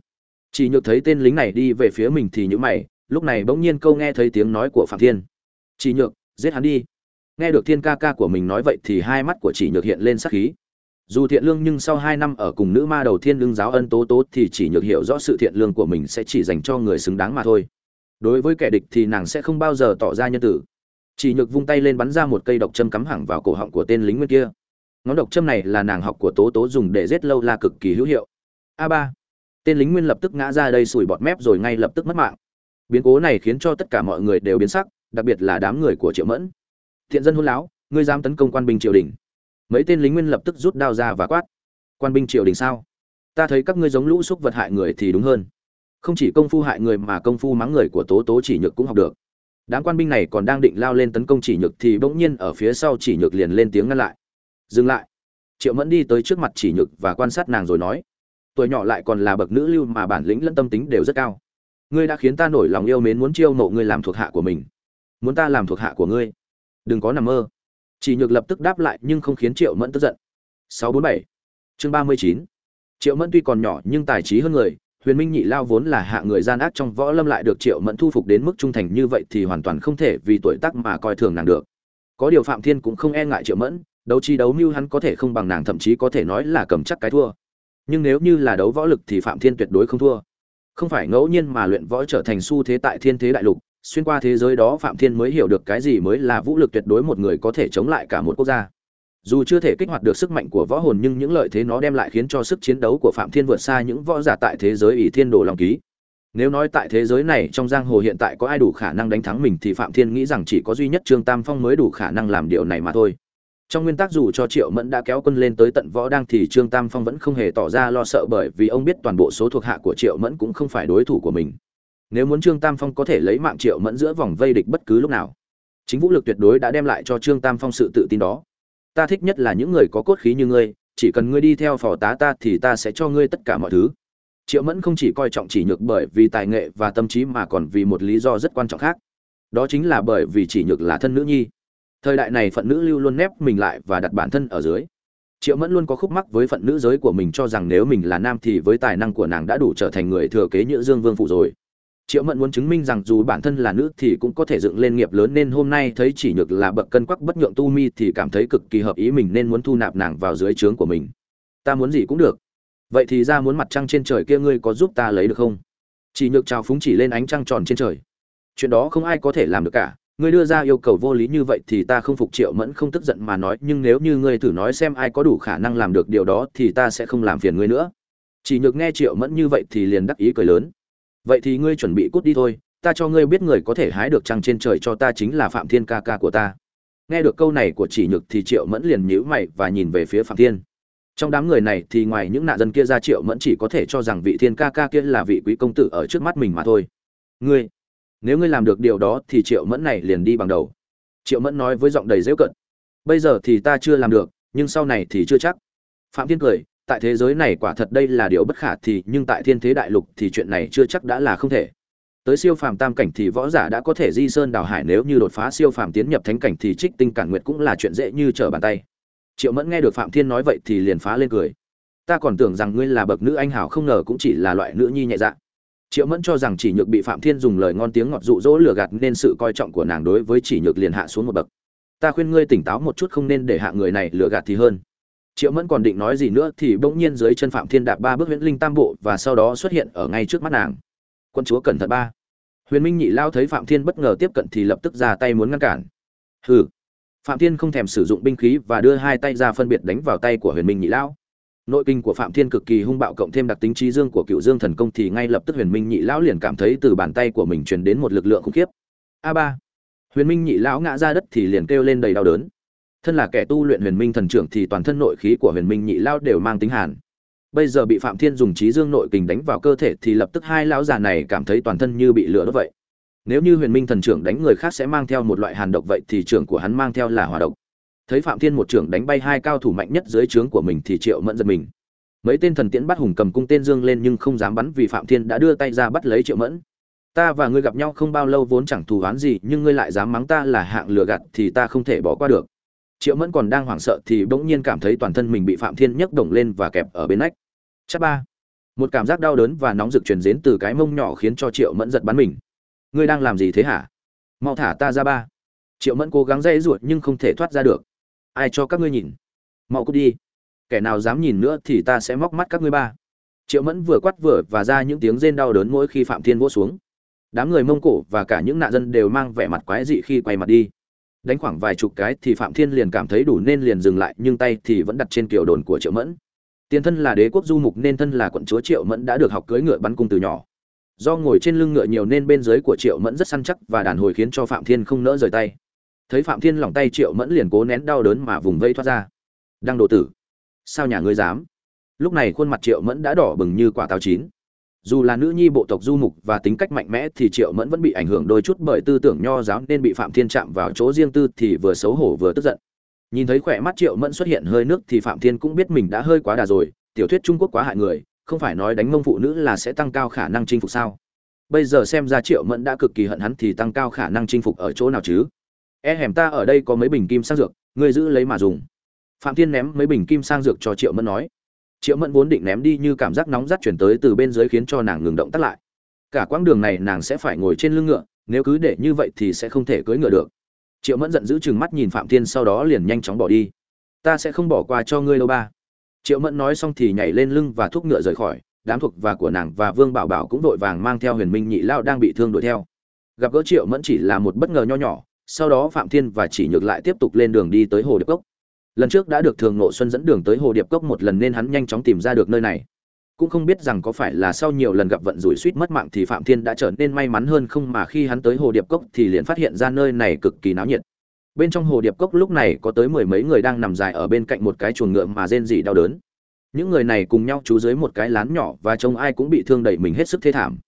A: Chỉ nhược thấy tên lính này đi về phía mình thì những mày, lúc này bỗng nhiên câu nghe thấy tiếng nói của phạm thiên. Chỉ nhược, giết hắn đi. Nghe được thiên ca ca của mình nói vậy thì hai mắt của chỉ nhược hiện lên sắc khí. Dù thiện lương nhưng sau hai năm ở cùng nữ ma đầu thiên lương giáo ân tố tố thì chỉ nhược hiểu rõ sự thiện lương của mình sẽ chỉ dành cho người xứng đáng mà thôi đối với kẻ địch thì nàng sẽ không bao giờ tỏ ra nhân tử. Chỉ nhược vung tay lên bắn ra một cây độc châm cắm hẳn vào cổ họng của tên lính nguyên kia. Ngón độc châm này là nàng học của tố tố dùng để giết lâu la cực kỳ hữu hiệu. A ba. Tên lính nguyên lập tức ngã ra đây sủi bọt mép rồi ngay lập tức mất mạng. Biến cố này khiến cho tất cả mọi người đều biến sắc, đặc biệt là đám người của triệu mẫn. Thiện dân hôn láo, ngươi dám tấn công quan binh triều đình. Mấy tên lính nguyên lập tức rút đao ra và quát. Quan binh triều đình sao? Ta thấy các ngươi giống lũ xúc vật hại người thì đúng hơn không chỉ công phu hại người mà công phu mắng người của tố tố chỉ nhược cũng học được. Đám quan binh này còn đang định lao lên tấn công chỉ nhược thì bỗng nhiên ở phía sau chỉ nhược liền lên tiếng ngăn lại. Dừng lại. Triệu mẫn đi tới trước mặt chỉ nhược và quan sát nàng rồi nói, tuổi nhỏ lại còn là bậc nữ lưu mà bản lĩnh lẫn tâm tính đều rất cao. Ngươi đã khiến ta nổi lòng yêu mến muốn chiêu nộ ngươi làm thuộc hạ của mình. Muốn ta làm thuộc hạ của ngươi. Đừng có nằm mơ. Chỉ nhược lập tức đáp lại nhưng không khiến triệu mẫn tức giận. 647 chương 39 triệu mẫn tuy còn nhỏ nhưng tài trí hơn người huyền minh nhị lao vốn là hạ người gian ác trong võ lâm lại được triệu mẫn thu phục đến mức trung thành như vậy thì hoàn toàn không thể vì tuổi tác mà coi thường nàng được. Có điều phạm thiên cũng không e ngại triệu mẫn, đấu chi đấu mưu hắn có thể không bằng nàng thậm chí có thể nói là cầm chắc cái thua. Nhưng nếu như là đấu võ lực thì phạm thiên tuyệt đối không thua. Không phải ngẫu nhiên mà luyện võ trở thành xu thế tại thiên thế đại lục, xuyên qua thế giới đó phạm thiên mới hiểu được cái gì mới là vũ lực tuyệt đối một người có thể chống lại cả một quốc gia dù chưa thể kích hoạt được sức mạnh của võ hồn nhưng những lợi thế nó đem lại khiến cho sức chiến đấu của phạm thiên vượt xa những võ giả tại thế giới ỷ thiên đồ lòng ký. Nếu nói tại thế giới này, trong giang hồ hiện tại có ai đủ khả năng đánh thắng mình thì phạm thiên nghĩ rằng chỉ có duy nhất trương tam phong mới đủ khả năng làm điều này mà thôi. Trong nguyên tắc dù cho triệu mẫn đã kéo quân lên tới tận võ đang thì trương tam phong vẫn không hề tỏ ra lo sợ bởi vì ông biết toàn bộ số thuộc hạ của triệu mẫn cũng không phải đối thủ của mình. Nếu muốn trương tam phong có thể lấy mạng triệu mẫn giữa vòng vây địch bất cứ lúc nào, chính vũ lực tuyệt đối đã đem lại cho trương tam phong sự tự tin đó ta thích nhất là những người có cốt khí như ngươi, chỉ cần ngươi đi theo phò tá ta thì ta sẽ cho ngươi tất cả mọi thứ. Triệu mẫn không chỉ coi trọng chỉ nhược bởi vì tài nghệ và tâm trí mà còn vì một lý do rất quan trọng khác. Đó chính là bởi vì chỉ nhược là thân nữ nhi. Thời đại này phận nữ lưu luôn nép mình lại và đặt bản thân ở dưới. Triệu mẫn luôn có khúc mắc với phận nữ giới của mình cho rằng nếu mình là nam thì với tài năng của nàng đã đủ trở thành người thừa kế nhữ dương vương phụ rồi triệu mẫn muốn chứng minh rằng dù bản thân là nữ thì cũng có thể dựng lên nghiệp lớn nên hôm nay thấy chỉ nhược là bậc cân quắc bất nhượng tu mi thì cảm thấy cực kỳ hợp ý mình nên muốn thu nạp nàng vào dưới trướng của mình. Ta muốn gì cũng được. Vậy thì ra muốn mặt trăng trên trời kia ngươi có giúp ta lấy được không? Chỉ nhược trào phúng chỉ lên ánh trăng tròn trên trời. Chuyện đó không ai có thể làm được cả. Ngươi đưa ra yêu cầu vô lý như vậy thì ta không phục triệu mẫn không tức giận mà nói, nhưng nếu như ngươi thử nói xem ai có đủ khả năng làm được điều đó thì ta sẽ không làm phiền ngươi nữa. Chỉ nhược nghe triệu mẫn như vậy thì liền đắc ý cười lớn vậy thì ngươi chuẩn bị cút đi thôi, ta cho ngươi biết người có thể hái được trăng trên trời cho ta chính là phạm thiên ca ca của ta. Nghe được câu này của chỉ nhược thì triệu mẫn liền nhíu mày và nhìn về phía phạm thiên. Trong đám người này thì ngoài những nạn dân kia ra, triệu mẫn chỉ có thể cho rằng vị thiên ca ca kia là vị quý công tử ở trước mắt mình mà thôi. Ngươi, nếu ngươi làm được điều đó thì triệu mẫn này liền đi bằng đầu. Triệu mẫn nói với giọng đầy dễu cận bây giờ thì ta chưa làm được, nhưng sau này thì chưa chắc. Phạm thiên cười tại thế giới này quả thật đây là điều bất khả thì, nhưng tại thiên thế đại lục thì chuyện này chưa chắc đã là không thể. Tới siêu phàm tam cảnh thì võ giả đã có thể di sơn đào hải, nếu như đột phá siêu phàm tiến nhập thánh cảnh thì trích tinh cản nguyệt cũng là chuyện dễ như trở bàn tay. Triệu mẫn nghe được phạm thiên nói vậy thì liền phá lên cười. Ta còn tưởng rằng ngươi là bậc nữ anh hào không ngờ cũng chỉ là loại nữ nhi nhẹ dạ. Triệu mẫn cho rằng chỉ nhược bị phạm thiên dùng lời ngon tiếng ngọt dụ dỗ lừa gạt nên sự coi trọng của nàng đối với chỉ nhược liền hạ xuống một bậc. Ta khuyên ngươi tỉnh táo một chút không nên để hạ người này lừa gạt thì hơn triệu mẫn còn định nói gì nữa thì bỗng nhiên dưới chân phạm thiên đạp ba bước huyễn linh tam bộ và sau đó xuất hiện ở ngay trước mắt nàng. Quân chúa cẩn thận ba. Huyền minh nhị lao thấy phạm thiên bất ngờ tiếp cận thì lập tức ra tay muốn ngăn cản. Hừ. Phạm thiên không thèm sử dụng binh khí và đưa hai tay ra phân biệt đánh vào tay của huyền minh nhị lão nội kinh của phạm thiên cực kỳ hung bạo cộng thêm đặc tính trí dương của cựu dương thần công thì ngay lập tức huyền minh nhị lão liền cảm thấy từ bàn tay của mình truyền đến một lực lượng khủng khiếp. A ba. Huyền minh nhị lão ngã ra đất thì liền kêu lên đầy đau đớn thân là kẻ tu luyện huyền minh thần trưởng thì toàn thân nội khí của huyền minh nhị lao đều mang tính hàn. Bây giờ bị phạm thiên dùng trí dương nội kình đánh vào cơ thể thì lập tức hai lão già này cảm thấy toàn thân như bị lửa đốt vậy. Nếu như huyền minh thần trưởng đánh người khác sẽ mang theo một loại hàn độc vậy thì trưởng của hắn mang theo là hỏa độc. Thấy phạm thiên một trưởng đánh bay hai cao thủ mạnh nhất dưới trướng của mình thì triệu mẫn giật mình. Mấy tên thần tiễn bắt hùng cầm cung tên dương lên nhưng không dám bắn vì phạm thiên đã đưa tay ra bắt lấy triệu mẫn. Ta và ngươi gặp nhau không bao lâu vốn chẳng thù oán gì nhưng ngươi lại dám mắng ta là hạng lừa gạt thì ta không thể bỏ qua được triệu mẫn còn đang hoảng sợ thì bỗng nhiên cảm thấy toàn thân mình bị phạm thiên nhấc động lên và kẹp ở bên nách. Chắc ba. Một cảm giác đau đớn và nóng rực truyền đến từ cái mông nhỏ khiến cho triệu mẫn giật bắn mình. Ngươi đang làm gì thế hả? Mau thả ta ra ba. Triệu mẫn cố gắng dây ruột nhưng không thể thoát ra được. Ai cho các ngươi nhìn? Mau cút đi. Kẻ nào dám nhìn nữa thì ta sẽ móc mắt các ngươi ba. Triệu mẫn vừa quát vừa và ra những tiếng rên đau đớn mỗi khi phạm thiên vỗ xuống. Đám người mông cổ và cả những nạn dân đều mang vẻ mặt quái dị khi quay mặt đi đánh khoảng vài chục cái thì phạm thiên liền cảm thấy đủ nên liền dừng lại, nhưng tay thì vẫn đặt trên kiểu đồn của triệu mẫn. Tiền thân là đế quốc du mục nên thân là quận chúa triệu mẫn đã được học cưỡi ngựa bắn cung từ nhỏ. Do ngồi trên lưng ngựa nhiều nên bên dưới của triệu mẫn rất săn chắc và đàn hồi khiến cho phạm thiên không nỡ rời tay. Thấy phạm thiên lỏng tay triệu mẫn liền cố nén đau đớn mà vùng vây thoát ra. Đang độ tử, sao nhà ngươi dám? Lúc này khuôn mặt triệu mẫn đã đỏ bừng như quả táo chín dù là nữ nhi bộ tộc du mục và tính cách mạnh mẽ thì triệu mẫn vẫn bị ảnh hưởng đôi chút bởi tư tưởng nho giáo nên bị phạm thiên chạm vào chỗ riêng tư thì vừa xấu hổ vừa tức giận. Nhìn thấy khỏe mắt triệu mẫn xuất hiện hơi nước thì phạm thiên cũng biết mình đã hơi quá đà rồi, tiểu thuyết trung quốc quá hại người, không phải nói đánh mông phụ nữ là sẽ tăng cao khả năng chinh phục sao? Bây giờ xem ra triệu mẫn đã cực kỳ hận hắn thì tăng cao khả năng chinh phục ở chỗ nào chứ? E hẻm ta ở đây có mấy bình kim sang dược, ngươi giữ lấy mà dùng. Phạm thiên ném mấy bình kim sang dược cho triệu mẫn nói triệu mẫn vốn định ném đi như cảm giác nóng rát chuyển tới từ bên dưới khiến cho nàng ngừng động tắt lại. Cả quãng đường này nàng sẽ phải ngồi trên lưng ngựa, nếu cứ để như vậy thì sẽ không thể cưỡi ngựa được. Triệu mẫn giận dữ chừng mắt nhìn phạm thiên sau đó liền nhanh chóng bỏ đi. Ta sẽ không bỏ qua cho ngươi đâu ba. Triệu mẫn nói xong thì nhảy lên lưng và thúc ngựa rời khỏi. Đám thuộc và của nàng và vương bảo bảo cũng vội vàng mang theo huyền minh nhị lao đang bị thương đuổi theo. Gặp gỡ triệu mẫn chỉ là một bất ngờ nho nhỏ, sau đó phạm thiên và chỉ nhược lại tiếp tục lên đường đi tới hồ điệp cốc lần trước đã được thường nội xuân dẫn đường tới hồ điệp cốc một lần nên hắn nhanh chóng tìm ra được nơi này. Cũng không biết rằng có phải là sau nhiều lần gặp vận rủi suýt mất mạng thì phạm thiên đã trở nên may mắn hơn không mà khi hắn tới hồ điệp cốc thì liền phát hiện ra nơi này cực kỳ náo nhiệt. Bên trong hồ điệp cốc lúc này có tới mười mấy người đang nằm dài ở bên cạnh một cái chuồng ngựa mà rên rỉ đau đớn. Những người này cùng nhau trú dưới một cái lán nhỏ và trông ai cũng bị thương đẩy mình hết sức thê thảm.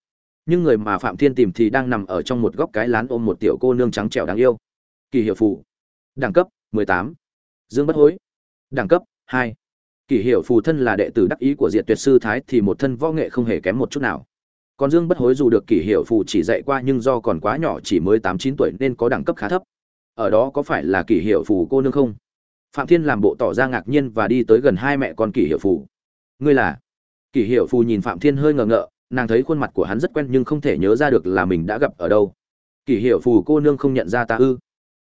A: Nhưng người mà phạm thiên tìm thì đang nằm ở trong một góc cái lán ôm một tiểu cô nương trắng trẻo đáng yêu. Kỳ hiệu phụ. Đẳng cấp 18 dương bất hối. Đẳng cấp hai, kỷ hiệu phù thân là đệ tử đắc ý của diệt tuyệt sư thái thì một thân võ nghệ không hề kém một chút nào. Còn dương bất hối dù được kỷ hiệu phù chỉ dạy qua nhưng do còn quá nhỏ chỉ mới tám chín tuổi nên có đẳng cấp khá thấp. Ở đó có phải là kỷ hiệu phù cô nương không? Phạm thiên làm bộ tỏ ra ngạc nhiên và đi tới gần hai mẹ con kỷ hiệu phù. Ngươi là? Kỷ hiệu phù nhìn phạm thiên hơi ngờ ngợ nàng thấy khuôn mặt của hắn rất quen nhưng không thể nhớ ra được là mình đã gặp ở đâu. Kỷ hiệu phù cô nương không nhận ra ta ư?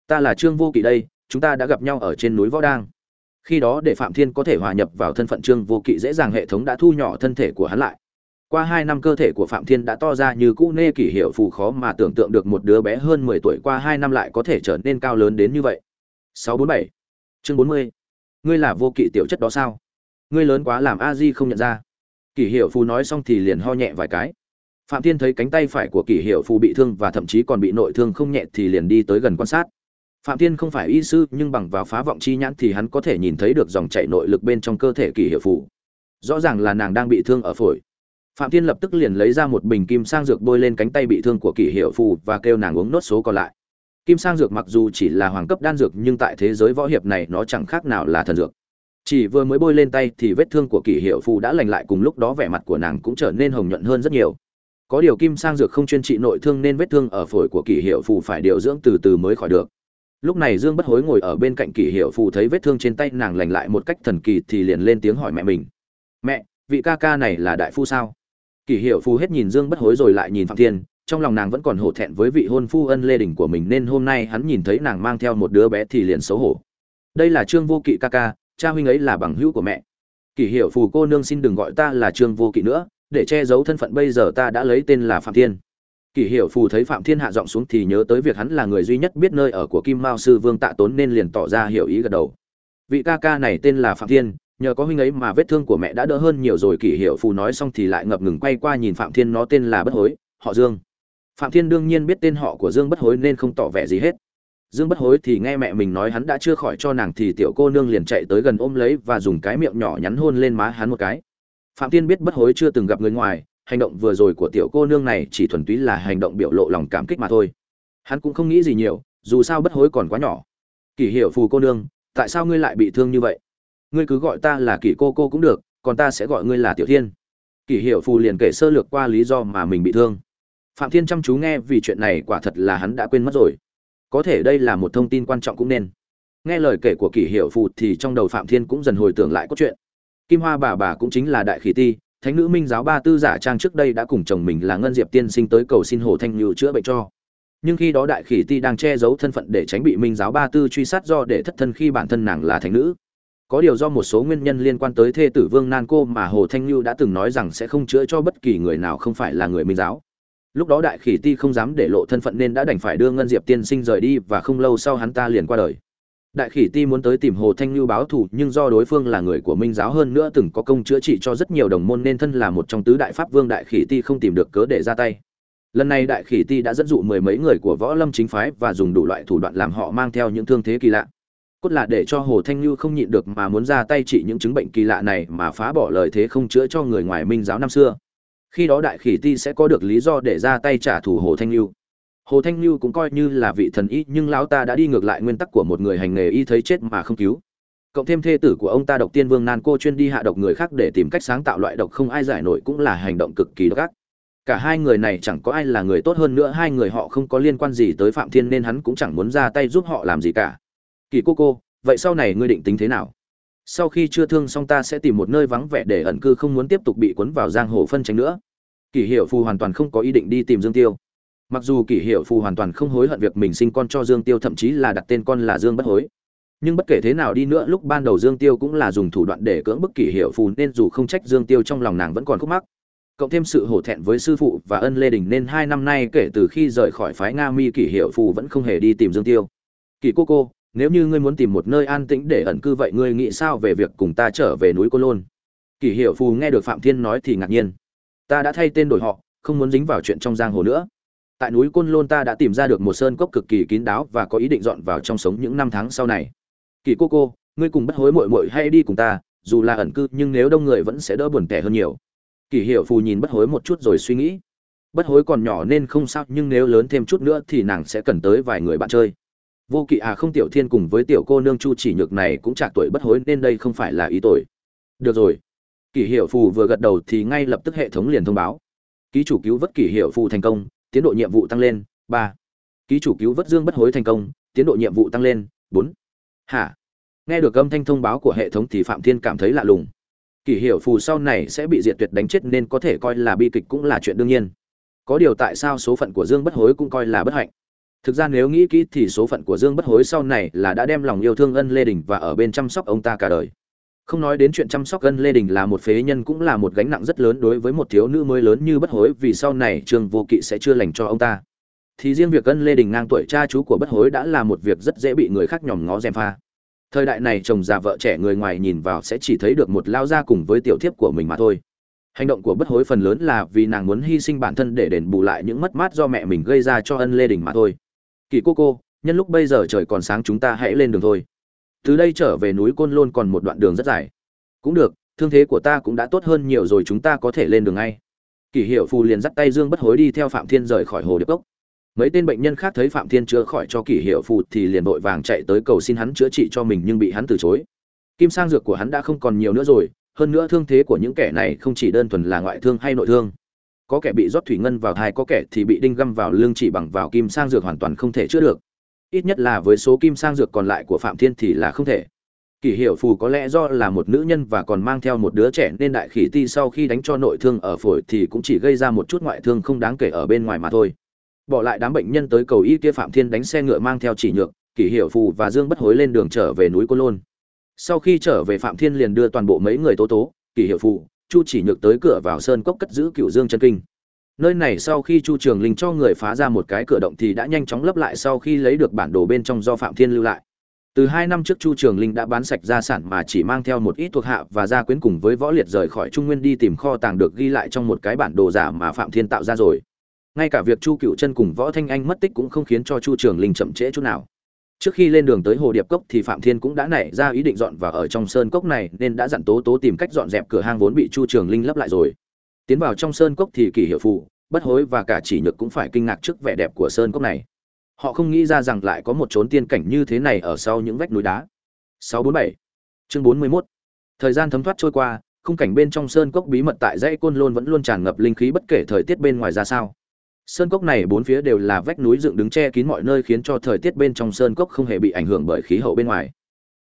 A: Ta là trương vô kỵ đây chúng ta đã gặp nhau ở trên núi võ đang. Khi đó để phạm thiên có thể hòa nhập vào thân phận trương vô kỵ dễ dàng hệ thống đã thu nhỏ thân thể của hắn lại. Qua hai năm cơ thể của phạm thiên đã to ra như cũ nê kỷ hiệu phù khó mà tưởng tượng được một đứa bé hơn mười tuổi qua hai năm lại có thể trở nên cao lớn đến như vậy. Sáu bốn bảy. Chương bốn mươi. Ngươi là vô kỵ tiểu chất đó sao? Ngươi lớn quá làm a di không nhận ra. Kỷ hiệu phù nói xong thì liền ho nhẹ vài cái. Phạm thiên thấy cánh tay phải của kỷ hiệu phù bị thương và thậm chí còn bị nội thương không nhẹ thì liền đi tới gần quan sát phạm thiên không phải y sư, nhưng bằng vào phá vọng chi nhãn thì hắn có thể nhìn thấy được dòng chảy nội lực bên trong cơ thể kỳ hiệu phù. Rõ ràng là nàng đang bị thương ở phổi. Phạm thiên lập tức liền lấy ra một bình kim sang dược bôi lên cánh tay bị thương của kỳ hiệu phù và kêu nàng uống nốt số còn lại. Kim sang dược mặc dù chỉ là hoàng cấp đan dược, nhưng tại thế giới võ hiệp này nó chẳng khác nào là thần dược. Chỉ vừa mới bôi lên tay thì vết thương của kỳ hiệu phù đã lành lại cùng lúc đó vẻ mặt của nàng cũng trở nên hồng nhuận hơn rất nhiều. Có điều kim sang dược không chuyên trị nội thương nên vết thương ở phổi của kỳ hiệu phù phải điều dưỡng từ từ mới khỏi được lúc này dương bất hối ngồi ở bên cạnh kỷ hiệu phù thấy vết thương trên tay nàng lành lại một cách thần kỳ thì liền lên tiếng hỏi mẹ mình. Mẹ, vị ca ca này là đại phu sao? Kỷ hiệu phù hết nhìn dương bất hối rồi lại nhìn phạm thiên, trong lòng nàng vẫn còn hổ thẹn với vị hôn phu ân lê đình của mình nên hôm nay hắn nhìn thấy nàng mang theo một đứa bé thì liền xấu hổ. Đây là trương vô kỵ ca ca, cha huynh ấy là bằng hữu của mẹ. Kỷ hiệu phù, cô nương xin đừng gọi ta là trương vô kỵ nữa, để che giấu thân phận bây giờ ta đã lấy tên là phạm thiên kỷ hiệu phù thấy phạm thiên hạ giọng xuống thì nhớ tới việc hắn là người duy nhất biết nơi ở của kim mao sư vương tạ tốn nên liền tỏ ra hiểu ý gật đầu. Vị ca ca này tên là phạm thiên, nhờ có huynh ấy mà vết thương của mẹ đã đỡ hơn nhiều rồi, kỷ hiệu phù nói xong thì lại ngập ngừng quay qua nhìn phạm thiên, nó tên là bất hối, họ dương. Phạm thiên đương nhiên biết tên họ của dương bất hối nên không tỏ vẻ gì hết. Dương bất hối thì nghe mẹ mình nói hắn đã chưa khỏi cho nàng thì tiểu cô nương liền chạy tới gần ôm lấy và dùng cái miệng nhỏ nhắn hôn lên má hắn một cái. Phạm thiên biết bất hối chưa từng gặp người ngoài hành động vừa rồi của tiểu cô nương này chỉ thuần túy là hành động biểu lộ lòng cảm kích mà thôi. Hắn cũng không nghĩ gì nhiều, dù sao bất hối còn quá nhỏ. Kỷ hiệu phù cô nương, tại sao ngươi lại bị thương như vậy? Ngươi cứ gọi ta là kỷ cô cô cũng được, còn ta sẽ gọi ngươi là tiểu thiên. Kỷ hiệu phù liền kể sơ lược qua lý do mà mình bị thương. Phạm thiên chăm chú nghe vì chuyện này quả thật là hắn đã quên mất rồi. Có thể đây là một thông tin quan trọng cũng nên. Nghe lời kể của kỷ hiệu phù thì trong đầu phạm thiên cũng dần hồi tưởng lại cốt truyện. Kim hoa bà bà cũng chính là đại khỉ ti thánh nữ minh giáo ba tư giả trang trước đây đã cùng chồng mình là ngân diệp tiên sinh tới cầu xin hồ thanh như chữa bệnh cho. Nhưng khi đó đại khỉ ti đang che giấu thân phận để tránh bị minh giáo ba tư truy sát do để thất thân khi bản thân nàng là thánh nữ. Có điều do một số nguyên nhân liên quan tới thê tử vương nan cô mà hồ thanh như đã từng nói rằng sẽ không chữa cho bất kỳ người nào không phải là người minh giáo. Lúc đó đại khỉ ti không dám để lộ thân phận nên đã đành phải đưa ngân diệp tiên sinh rời đi và không lâu sau hắn ta liền qua đời đại khỉ ti muốn tới tìm hồ thanh lưu báo thù, nhưng do đối phương là người của minh giáo hơn nữa từng có công chữa trị cho rất nhiều đồng môn nên thân là một trong tứ đại pháp vương đại khỉ ti không tìm được cớ để ra tay. Lần này đại khỉ ti đã dẫn dụ mười mấy người của võ lâm chính phái và dùng đủ loại thủ đoạn làm họ mang theo những thương thế kỳ lạ. Cốt là để cho hồ thanh lưu không nhịn được mà muốn ra tay trị những chứng bệnh kỳ lạ này mà phá bỏ lời thế không chữa cho người ngoài minh giáo năm xưa. Khi đó đại khỉ ti sẽ có được lý do để ra tay trả thù hồ thanh lưu hồ thanh lưu cũng coi như là vị thần y, nhưng lão ta đã đi ngược lại nguyên tắc của một người hành nghề y thấy chết mà không cứu. Cộng thêm thê tử của ông ta độc tiên vương nan cô chuyên đi hạ độc người khác để tìm cách sáng tạo loại độc không ai giải nổi cũng là hành động cực kỳ độc ác. Cả hai người này chẳng có ai là người tốt hơn nữa, hai người họ không có liên quan gì tới phạm thiên nên hắn cũng chẳng muốn ra tay giúp họ làm gì cả. Kỳ cô cô, vậy sau này ngươi định tính thế nào? Sau khi chưa thương xong ta sẽ tìm một nơi vắng vẻ để ẩn cư không muốn tiếp tục bị cuốn vào giang hồ phân tranh nữa. Kỷ hiệu phù hoàn toàn không có ý định đi tìm dương tiêu mặc dù kỷ hiệu phù hoàn toàn không hối hận việc mình sinh con cho dương tiêu, thậm chí là đặt tên con là dương bất hối. Nhưng bất kể thế nào đi nữa, lúc ban đầu dương tiêu cũng là dùng thủ đoạn để cưỡng bức kỷ hiệu phù, nên dù không trách dương tiêu trong lòng nàng vẫn còn khúc mắc. Cộng thêm sự hổ thẹn với sư phụ và ân lê đình, nên hai năm nay kể từ khi rời khỏi phái nga, mi kỷ hiệu phù vẫn không hề đi tìm dương tiêu. Kỷ cô cô, nếu như ngươi muốn tìm một nơi an tĩnh để ẩn cư vậy, ngươi nghĩ sao về việc cùng ta trở về núi cô lôn? Kỷ hiệu phù nghe được phạm thiên nói thì ngạc nhiên. Ta đã thay tên đổi họ, không muốn dính vào chuyện trong giang hồ nữa tại núi côn lôn ta đã tìm ra được một sơn cốc cực kỳ kín đáo và có ý định dọn vào trong sống những năm tháng sau này. Kỳ cô cô, ngươi cùng bất hối mội mội hay đi cùng ta, dù là ẩn cư, nhưng nếu đông người vẫn sẽ đỡ buồn tẻ hơn nhiều. Kỳ hiệu phù nhìn bất hối một chút rồi suy nghĩ. Bất hối còn nhỏ nên không sao, nhưng nếu lớn thêm chút nữa thì nàng sẽ cần tới vài người bạn chơi. Vô kỵ à không tiểu thiên cùng với tiểu cô nương chu chỉ nhược này cũng chạc tuổi bất hối nên đây không phải là ý tội. Được rồi. Kỷ hiệu phù vừa gật đầu thì ngay lập tức hệ thống liền thông báo. Ký chủ cứu vớt kỷ hiệu phù thành công tiến độ nhiệm vụ tăng lên, ba. Ký chủ cứu vớt dương bất hối thành công, tiến độ nhiệm vụ tăng lên, bốn. Hả? Nghe được âm thanh thông báo của hệ thống thì phạm thiên cảm thấy lạ lùng. Kỷ hiệu phù sau này sẽ bị diệt tuyệt đánh chết nên có thể coi là bi kịch cũng là chuyện đương nhiên. Có điều tại sao số phận của dương bất hối cũng coi là bất hạnh? Thực ra nếu nghĩ kỹ thì số phận của dương bất hối sau này là đã đem lòng yêu thương ân lê đình và ở bên chăm sóc ông ta cả đời không nói đến chuyện chăm sóc ân lê đình là một phế nhân cũng là một gánh nặng rất lớn đối với một thiếu nữ mới lớn như bất hối, vì sau này trường vô kỵ sẽ chưa lành cho ông ta. Thì riêng việc ân lê đình ngang tuổi cha chú của bất hối đã là một việc rất dễ bị người khác nhòm ngó dèm pha. Thời đại này chồng già vợ trẻ người ngoài nhìn vào sẽ chỉ thấy được một lao gia cùng với tiểu thiếp của mình mà thôi. Hành động của bất hối phần lớn là vì nàng muốn hy sinh bản thân để đền bù lại những mất mát do mẹ mình gây ra cho ân lê đình mà thôi. Kỳ cô cô, nhân lúc bây giờ trời còn sáng chúng ta hãy lên đường thôi từ đây trở về núi côn lôn còn một đoạn đường rất dài. Cũng được, thương thế của ta cũng đã tốt hơn nhiều rồi, chúng ta có thể lên đường ngay. Kỷ hiệu phù liền dắt tay dương bất hối đi theo phạm thiên rời khỏi hồ điệp cốc. Mấy tên bệnh nhân khác thấy phạm thiên chữa khỏi cho kỷ hiệu phù thì liền vội vàng chạy tới cầu xin hắn chữa trị cho mình nhưng bị hắn từ chối. Kim sang dược của hắn đã không còn nhiều nữa rồi, hơn nữa thương thế của những kẻ này không chỉ đơn thuần là ngoại thương hay nội thương. Có kẻ bị rót thủy ngân vào thai, có kẻ thì bị đinh găm vào lưng chỉ bằng vào kim sang dược hoàn toàn không thể chữa được ít nhất là với số kim sang dược còn lại của phạm thiên thì là không thể. Kỷ hiệu phù có lẽ do là một nữ nhân và còn mang theo một đứa trẻ nên đại khỉ ti sau khi đánh cho nội thương ở phổi thì cũng chỉ gây ra một chút ngoại thương không đáng kể ở bên ngoài mà thôi. Bỏ lại đám bệnh nhân tới cầu y kia phạm thiên đánh xe ngựa mang theo chỉ nhược, kỷ hiệu phù và dương bất hối lên đường trở về núi côn lôn. Sau khi trở về phạm thiên liền đưa toàn bộ mấy người tố tố, kỷ hiệu phù, chu chỉ nhược tới cửa vào sơn cốc cất giữ cựu dương chân kinh nơi này sau khi chu trường linh cho người phá ra một cái cửa động thì đã nhanh chóng lấp lại sau khi lấy được bản đồ bên trong do phạm thiên lưu lại. Từ hai năm trước chu trường linh đã bán sạch gia sản mà chỉ mang theo một ít thuộc hạ và gia quyến cùng với võ liệt rời khỏi trung nguyên đi tìm kho tàng được ghi lại trong một cái bản đồ giả mà phạm thiên tạo ra rồi. Ngay cả việc chu cựu chân cùng võ thanh anh mất tích cũng không khiến cho chu trường linh chậm trễ chút nào. Trước khi lên đường tới hồ điệp cốc thì phạm thiên cũng đã nảy ra ý định dọn và ở trong sơn cốc này nên đã dặn tố tố tìm cách dọn dẹp cửa hang vốn bị chu trường linh lấp lại rồi tiến vào trong sơn cốc thì kỷ hiệu phụ bất hối và cả chỉ nhược cũng phải kinh ngạc trước vẻ đẹp của sơn cốc này. Họ không nghĩ ra rằng lại có một chốn tiên cảnh như thế này ở sau những vách núi đá. 647 chương 41 thời gian thấm thoát trôi qua, khung cảnh bên trong sơn cốc bí mật tại dãy côn lôn vẫn luôn tràn ngập linh khí bất kể thời tiết bên ngoài ra sao. Sơn cốc này bốn phía đều là vách núi dựng đứng che kín mọi nơi khiến cho thời tiết bên trong sơn cốc không hề bị ảnh hưởng bởi khí hậu bên ngoài.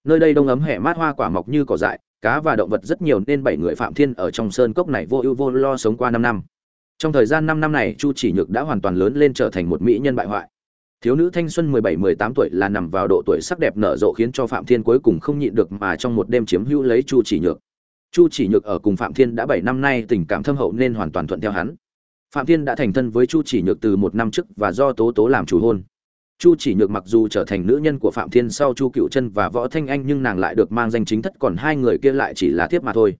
A: Nơi đây đông ấm hẻ mát hoa quả mọc như cỏ dại cá và động vật rất nhiều nên bảy người phạm thiên ở trong sơn cốc này vô ưu vô lo sống qua năm năm. Trong thời gian năm năm này, chu chỉ nhược đã hoàn toàn lớn lên trở thành một mỹ nhân bại hoại. Thiếu nữ thanh xuân 17-18 tuổi là nằm vào độ tuổi sắc đẹp nở rộ khiến cho phạm thiên cuối cùng không nhịn được mà trong một đêm chiếm hữu lấy chu chỉ nhược. Chu chỉ nhược ở cùng phạm thiên đã 7 năm nay tình cảm thâm hậu nên hoàn toàn thuận theo hắn. Phạm thiên đã thành thân với chu chỉ nhược từ một năm trước và do tố tố làm chủ hôn chu chỉ nhược mặc dù trở thành nữ nhân của phạm thiên sau chu cựu chân và võ thanh anh nhưng nàng lại được mang danh chính thất, còn hai người kia lại chỉ là thiếp mà thôi.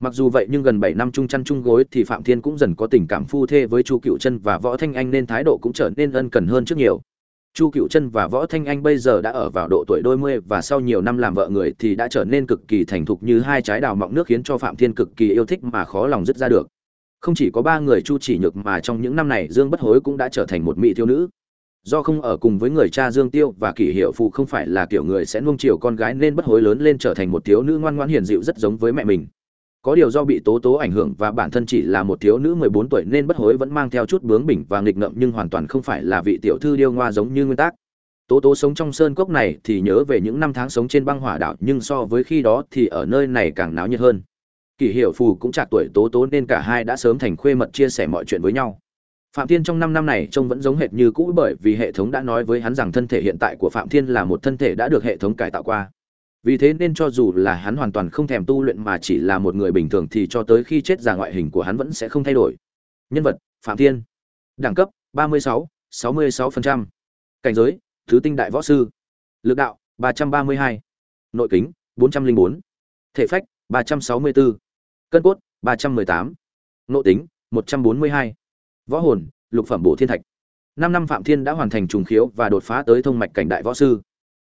A: Mặc dù vậy nhưng gần bảy năm chung chăn chung gối thì phạm thiên cũng dần có tình cảm phu thê với chu cựu chân và võ thanh anh nên thái độ cũng trở nên ân cần hơn trước nhiều. Chu cựu chân và võ thanh anh bây giờ đã ở vào độ tuổi đôi mươi và sau nhiều năm làm vợ người thì đã trở nên cực kỳ thành thục như hai trái đào mọng nước khiến cho phạm thiên cực kỳ yêu thích mà khó lòng dứt ra được. Không chỉ có ba người chu chỉ nhược mà trong những năm này dương bất hối cũng đã trở thành một mỹ thiếu nữ do không ở cùng với người cha dương tiêu và kỷ hiệu phụ không phải là kiểu người sẽ nuông chiều con gái nên bất hối lớn lên trở thành một thiếu nữ ngoan ngoãn hiền dịu rất giống với mẹ mình. Có điều do bị tố tố ảnh hưởng và bản thân chỉ là một thiếu nữ mười bốn tuổi nên bất hối vẫn mang theo chút bướng bỉnh và nghịch ngợm nhưng hoàn toàn không phải là vị tiểu thư điêu ngoa giống như nguyên tắc tố tố sống trong sơn cốc này thì nhớ về những năm tháng sống trên băng hỏa đảo nhưng so với khi đó thì ở nơi này càng náo nhiệt hơn. Kỷ hiệu phù cũng chạc tuổi tố tố nên cả hai đã sớm thành khuê mật chia sẻ mọi chuyện với nhau phạm thiên trong năm năm này trông vẫn giống hệt như cũ bởi vì hệ thống đã nói với hắn rằng thân thể hiện tại của phạm thiên là một thân thể đã được hệ thống cải tạo qua vì thế nên cho dù là hắn hoàn toàn không thèm tu luyện mà chỉ là một người bình thường thì cho tới khi chết già ngoại hình của hắn vẫn sẽ không thay đổi nhân vật phạm thiên đẳng cấp 36, 66%. cảnh giới thứ tinh đại võ sư lực đạo 332. nội kính 404. thể phách 364. cân cốt 318. nội tính 142 võ hồn lục phẩm bổ thiên thạch năm năm phạm thiên đã hoàn thành trùng khiếu và đột phá tới thông mạch cảnh đại võ sư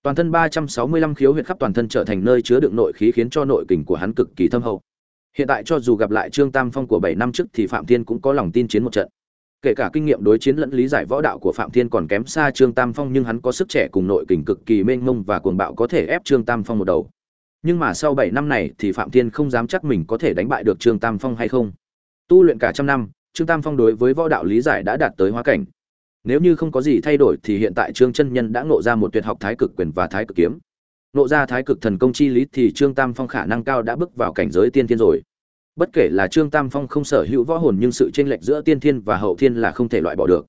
A: toàn thân 365 khiếu huyệt khắp toàn thân trở thành nơi chứa đựng nội khí khiến cho nội kình của hắn cực kỳ thâm hậu. Hiện tại cho dù gặp lại Trương Tam Phong của bảy năm trước thì Phạm Thiên cũng có lòng tin chiến một trận. Kể cả kinh nghiệm đối chiến lẫn lý giải võ đạo của Phạm Thiên còn kém xa Trương Tam Phong nhưng hắn có sức trẻ cùng nội kình cực kỳ mênh mông và cuồng bạo có thể ép Trương Tam Phong một đầu. Nhưng mà sau bảy năm này thì Phạm Thiên không dám chắc mình có thể đánh bại được Trương Tam Phong hay không. Tu luyện cả trăm năm, Trương Tam Phong đối với võ đạo lý giải đã đạt tới hóa cảnh, nếu như không có gì thay đổi thì hiện tại trương chân nhân đã ngộ ra một tuyệt học thái cực quyền và thái cực kiếm. Ngộ ra thái cực thần công chi lý thì trương tam phong khả năng cao đã bước vào cảnh giới tiên thiên rồi. Bất kể là trương tam phong không sở hữu võ hồn nhưng sự chênh lệch giữa tiên thiên và hậu thiên là không thể loại bỏ được.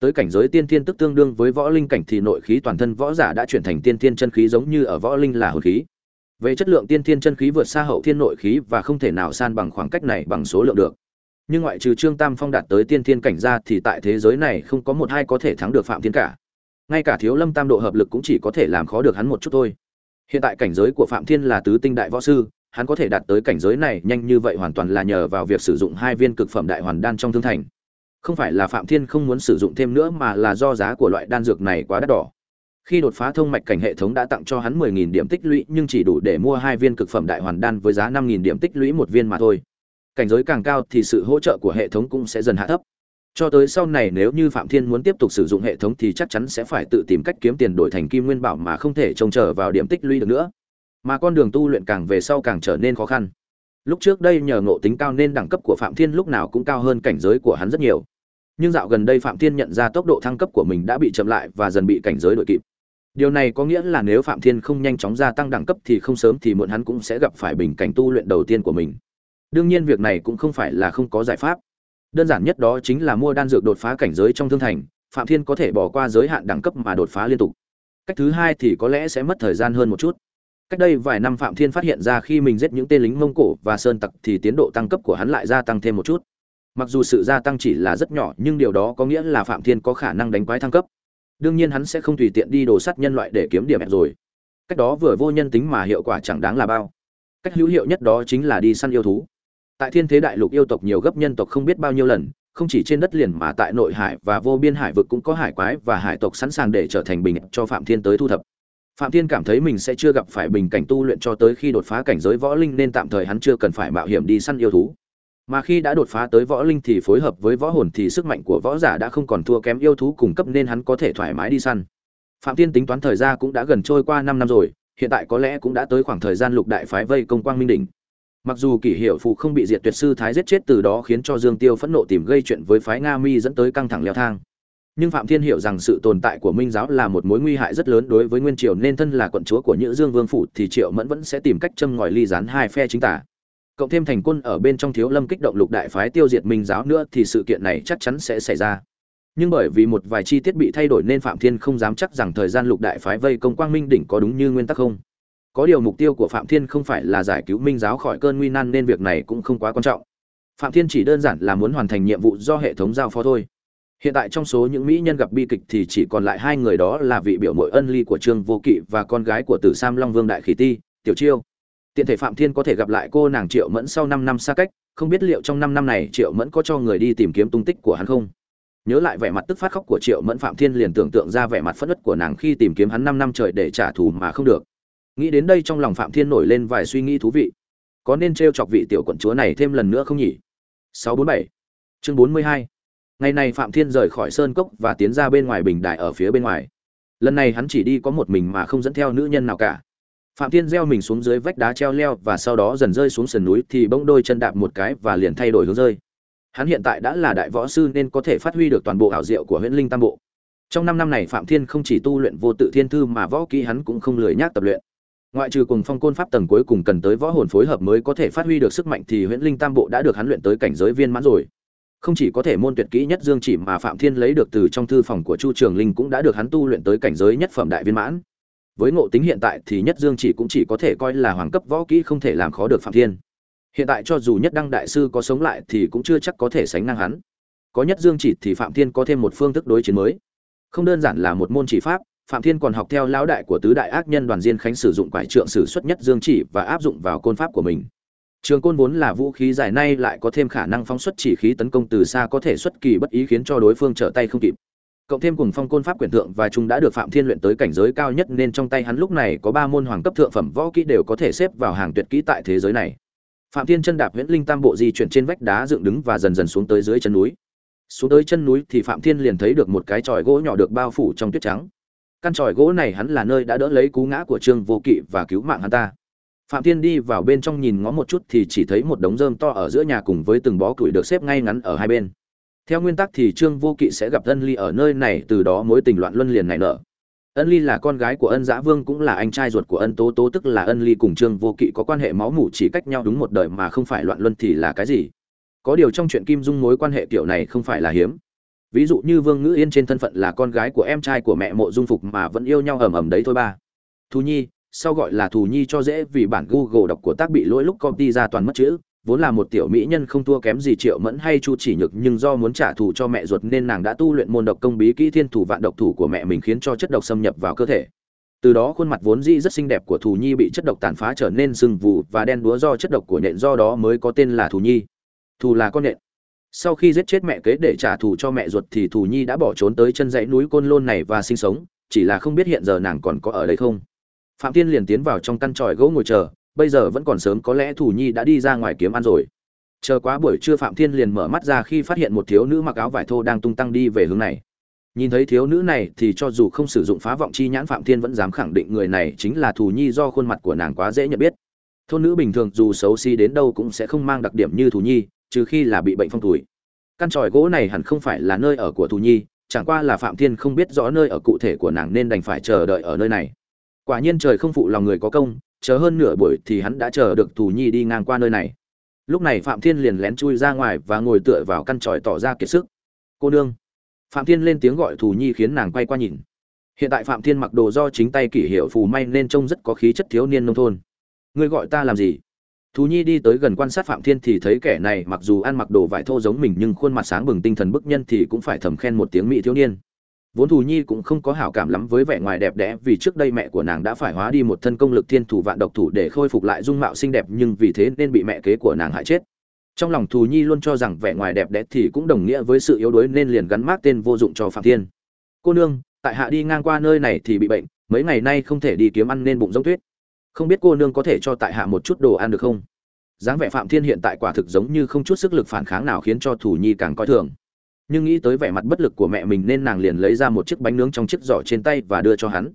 A: Tới cảnh giới tiên thiên tức tương đương với võ linh cảnh thì nội khí toàn thân võ giả đã chuyển thành tiên thiên chân khí giống như ở võ linh là hồn khí. Về chất lượng tiên thiên chân khí vượt xa hậu thiên nội khí và không thể nào san bằng khoảng cách này bằng số lượng được nhưng ngoại trừ trương tam phong đạt tới tiên thiên cảnh ra thì tại thế giới này không có một hai có thể thắng được phạm thiên cả. Ngay cả thiếu lâm tam độ hợp lực cũng chỉ có thể làm khó được hắn một chút thôi. Hiện tại cảnh giới của phạm thiên là tứ tinh đại võ sư, hắn có thể đạt tới cảnh giới này nhanh như vậy hoàn toàn là nhờ vào việc sử dụng hai viên cực phẩm đại hoàn đan trong thương thành. Không phải là phạm thiên không muốn sử dụng thêm nữa mà là do giá của loại đan dược này quá đắt đỏ. Khi đột phá thông mạch cảnh hệ thống đã tặng cho hắn 10.000 điểm tích lũy, nhưng chỉ đủ để mua hai viên cực phẩm đại hoàn đan với giá 5.000 điểm tích lũy một viên mà thôi cảnh giới càng cao thì sự hỗ trợ của hệ thống cũng sẽ dần hạ thấp. Cho tới sau này nếu như phạm thiên muốn tiếp tục sử dụng hệ thống thì chắc chắn sẽ phải tự tìm cách kiếm tiền đổi thành kim nguyên bảo mà không thể trông chờ vào điểm tích lũy được nữa. Mà con đường tu luyện càng về sau càng trở nên khó khăn. Lúc trước đây nhờ ngộ tính cao nên đẳng cấp của phạm thiên lúc nào cũng cao hơn cảnh giới của hắn rất nhiều. Nhưng dạo gần đây phạm thiên nhận ra tốc độ thăng cấp của mình đã bị chậm lại và dần bị cảnh giới đội kịp. Điều này có nghĩa là nếu phạm thiên không nhanh chóng gia tăng đẳng cấp thì không sớm thì muộn hắn cũng sẽ gặp phải bình cảnh tu luyện đầu tiên của mình đương nhiên việc này cũng không phải là không có giải pháp. Đơn giản nhất đó chính là mua đan dược đột phá cảnh giới trong thương thành, phạm thiên có thể bỏ qua giới hạn đẳng cấp mà đột phá liên tục. Cách thứ hai thì có lẽ sẽ mất thời gian hơn một chút. Cách đây vài năm phạm thiên phát hiện ra khi mình giết những tên lính mông cổ và sơn tặc thì tiến độ tăng cấp của hắn lại gia tăng thêm một chút. Mặc dù sự gia tăng chỉ là rất nhỏ, nhưng điều đó có nghĩa là phạm thiên có khả năng đánh quái thăng cấp. Đương nhiên hắn sẽ không tùy tiện đi đồ sắt nhân loại để kiếm điểm rồi. Cách đó vừa vô nhân tính mà hiệu quả chẳng đáng là bao. Cách hữu hiệu nhất đó chính là đi săn yêu thú tại thiên thế đại lục yêu tộc nhiều gấp nhân tộc không biết bao nhiêu lần, không chỉ trên đất liền mà tại nội hải và vô biên hải vực cũng có hải quái và hải tộc sẵn sàng để trở thành bình cho phạm thiên tới thu thập. Phạm thiên cảm thấy mình sẽ chưa gặp phải bình cảnh tu luyện cho tới khi đột phá cảnh giới võ linh nên tạm thời hắn chưa cần phải mạo hiểm đi săn yêu thú. Mà khi đã đột phá tới võ linh thì phối hợp với võ hồn thì sức mạnh của võ giả đã không còn thua kém yêu thú cung cấp nên hắn có thể thoải mái đi săn. Phạm thiên tính toán thời gian cũng đã gần trôi qua năm năm rồi, hiện tại có lẽ cũng đã tới khoảng thời gian lục đại phái vây công quang minh đỉnh mặc dù kỷ hiệu phụ không bị diệt tuyệt sư thái giết chết từ đó khiến cho dương tiêu phẫn nộ tìm gây chuyện với phái nga mi dẫn tới căng thẳng leo thang. Nhưng phạm thiên hiểu rằng sự tồn tại của minh giáo là một mối nguy hại rất lớn đối với nguyên triều nên thân là quận chúa của nhữ dương vương phủ thì triệu mẫn vẫn sẽ tìm cách châm ngòi ly rán hai phe chính tả. Cộng thêm thành quân ở bên trong thiếu lâm kích động lục đại phái tiêu diệt minh giáo nữa thì sự kiện này chắc chắn sẽ xảy ra. Nhưng bởi vì một vài chi tiết bị thay đổi nên phạm thiên không dám chắc rằng thời gian lục đại phái vây công quang minh đỉnh có đúng như nguyên tắc không có điều mục tiêu của phạm thiên không phải là giải cứu minh giáo khỏi cơn nguy nan nên việc này cũng không quá quan trọng. Phạm thiên chỉ đơn giản là muốn hoàn thành nhiệm vụ do hệ thống giao phó thôi. Hiện tại trong số những mỹ nhân gặp bi kịch thì chỉ còn lại hai người đó là vị biểu mội ân ly của trương vô kỵ và con gái của tử sam long vương đại khí ti, tiểu chiêu. Tiện thể phạm thiên có thể gặp lại cô nàng triệu mẫn sau năm năm xa cách, không biết liệu trong năm năm này triệu mẫn có cho người đi tìm kiếm tung tích của hắn không? Nhớ lại vẻ mặt tức phát khóc của triệu mẫn, phạm thiên liền tưởng tượng ra vẻ mặt phất ất của nàng khi tìm kiếm hắn năm năm trời để trả thù mà không được nghĩ đến đây trong lòng phạm thiên nổi lên vài suy nghĩ thú vị. Có nên t chọc vị tiểu quận chúa này thêm lần nữa không nhỉ? 647 chương 42 ngày này phạm thiên rời khỏi sơn cốc và tiến ra bên ngoài bình đại ở phía bên ngoài. Lần này hắn chỉ đi có một mình mà không dẫn theo nữ nhân nào cả. Phạm thiên gieo mình xuống dưới vách đá treo leo và sau đó dần rơi xuống sườn núi thì bỗng đôi chân đạp một cái và liền thay đổi hướng rơi. Hắn hiện tại đã là đại võ sư nên có thể phát huy được toàn bộ ảo diệu của huyễn linh tam bộ. Trong năm năm này phạm thiên không chỉ tu luyện vô tự thiên thư mà võ kỹ hắn cũng không lười nhác tập luyện ngoại trừ cùng phong côn pháp tầng cuối cùng cần tới võ hồn phối hợp mới có thể phát huy được sức mạnh thì huyễn linh tam bộ đã được hắn luyện tới cảnh giới viên mãn rồi. Không chỉ có thể môn tuyệt kỹ nhất dương chỉ mà phạm thiên lấy được từ trong thư phòng của chu trường linh cũng đã được hắn tu luyện tới cảnh giới nhất phẩm đại viên mãn. Với ngộ tính hiện tại thì nhất dương chỉ cũng chỉ có thể coi là hoàng cấp võ kỹ không thể làm khó được phạm thiên. Hiện tại cho dù nhất đăng đại sư có sống lại thì cũng chưa chắc có thể sánh ngang hắn. Có nhất dương chỉ thì phạm thiên có thêm một phương thức đối chiến mới. Không đơn giản là một môn chỉ pháp phạm thiên còn học theo lão đại của tứ đại ác nhân đoàn diên khánh sử dụng quải trượng sử xuất nhất dương chỉ và áp dụng vào côn pháp của mình. Trường côn vốn là vũ khí dài nay lại có thêm khả năng phóng xuất chỉ khí tấn công từ xa có thể xuất kỳ bất ý khiến cho đối phương trở tay không kịp. Cộng thêm cùng phong côn pháp quyển thượng và chúng đã được phạm thiên luyện tới cảnh giới cao nhất nên trong tay hắn lúc này có ba môn hoàng cấp thượng phẩm võ kỹ đều có thể xếp vào hàng tuyệt kỹ tại thế giới này. Phạm thiên chân đạp huyễn linh tam bộ di chuyển trên vách đá dựng đứng và dần dần xuống tới dưới chân núi. Xuống tới chân núi thì phạm thiên liền thấy được một cái tròi gỗ nhỏ được bao phủ trong tuyết trắng căn tròi gỗ này hắn là nơi đã đỡ lấy cú ngã của trương vô kỵ và cứu mạng hắn ta. Phạm thiên đi vào bên trong nhìn ngó một chút thì chỉ thấy một đống rơm to ở giữa nhà cùng với từng bó củi được xếp ngay ngắn ở hai bên. Theo nguyên tắc thì trương vô kỵ sẽ gặp ân ly ở nơi này, từ đó mối tình loạn luân liền nảy nở. Ân ly là con gái của ân giã vương cũng là anh trai ruột của ân tố tố, tức là ân ly cùng trương vô kỵ có quan hệ máu mủ chỉ cách nhau đúng một đời mà không phải loạn luân thì là cái gì? Có điều trong chuyện kim dung mối quan hệ kiểu này không phải là hiếm ví dụ như vương ngữ yên trên thân phận là con gái của em trai của mẹ mộ dung phục mà vẫn yêu nhau ầm ầm đấy thôi ba. Thù nhi, sau gọi là thù nhi cho dễ vì bản google đọc của tác bị lỗi lúc copy ra toàn mất chữ, vốn là một tiểu mỹ nhân không thua kém gì triệu mẫn hay chu chỉ nhược nhưng do muốn trả thù cho mẹ ruột nên nàng đã tu luyện môn độc công bí kỹ thiên thủ vạn độc thủ của mẹ mình khiến cho chất độc xâm nhập vào cơ thể. Từ đó khuôn mặt vốn dĩ rất xinh đẹp của thù nhi bị chất độc tàn phá trở nên sưng vù và đen đúa do chất độc của nhện do đó mới có tên là thù nhi. Thù là con nhện sau khi giết chết mẹ kế để trả thù cho mẹ ruột thì thù nhi đã bỏ trốn tới chân dãy núi côn lôn này và sinh sống, chỉ là không biết hiện giờ nàng còn có ở đây không. Phạm tiên liền tiến vào trong căn tròi gỗ ngồi chờ, bây giờ vẫn còn sớm có lẽ thù nhi đã đi ra ngoài kiếm ăn rồi. Chờ quá buổi trưa phạm thiên liền mở mắt ra khi phát hiện một thiếu nữ mặc áo vải thô đang tung tăng đi về hướng này. Nhìn thấy thiếu nữ này thì cho dù không sử dụng phá vọng chi nhãn phạm thiên vẫn dám khẳng định người này chính là thù nhi do khuôn mặt của nàng quá dễ nhận biết. Thôn nữ bình thường dù xấu xí đến đâu cũng sẽ không mang đặc điểm như thù nhi trừ khi là bị bệnh phong thủy căn tròi gỗ này hẳn không phải là nơi ở của thù nhi, chẳng qua là phạm thiên không biết rõ nơi ở cụ thể của nàng nên đành phải chờ đợi ở nơi này. Quả nhiên trời không phụ lòng người có công, chờ hơn nửa buổi thì hắn đã chờ được thù nhi đi ngang qua nơi này. Lúc này phạm thiên liền lén chui ra ngoài và ngồi tựa vào căn tròi tỏ ra kiệt sức. Cô nương. Phạm thiên lên tiếng gọi thù nhi khiến nàng quay qua nhìn. Hiện tại phạm thiên mặc đồ do chính tay kỷ hiệu phù may nên trông rất có khí chất thiếu niên nông thôn. Ngươi gọi ta làm gì? Thú nhi đi tới gần quan sát phạm thiên thì thấy kẻ này mặc dù ăn mặc đồ vải thô giống mình nhưng khuôn mặt sáng bừng tinh thần bức nhân thì cũng phải thầm khen một tiếng mỹ thiếu niên. Vốn thù nhi cũng không có hảo cảm lắm với vẻ ngoài đẹp đẽ vì trước đây mẹ của nàng đã phải hóa đi một thân công lực thiên thủ vạn độc thủ để khôi phục lại dung mạo xinh đẹp nhưng vì thế nên bị mẹ kế của nàng hại chết. Trong lòng thù nhi luôn cho rằng vẻ ngoài đẹp đẽ thì cũng đồng nghĩa với sự yếu đuối nên liền gắn mác tên vô dụng cho phạm thiên. Cô nương, tại hạ đi ngang qua nơi này thì bị bệnh, mấy ngày nay không thể đi kiếm ăn nên bụng giống tuyết không biết cô nương có thể cho tại hạ một chút đồ ăn được không? Dáng vẻ phạm thiên hiện tại quả thực giống như không chút sức lực phản kháng nào khiến cho thủ nhi càng coi thường. Nhưng nghĩ tới vẻ mặt bất lực của mẹ mình nên nàng liền lấy ra một chiếc bánh nướng trong chiếc giỏ trên tay và đưa cho hắn.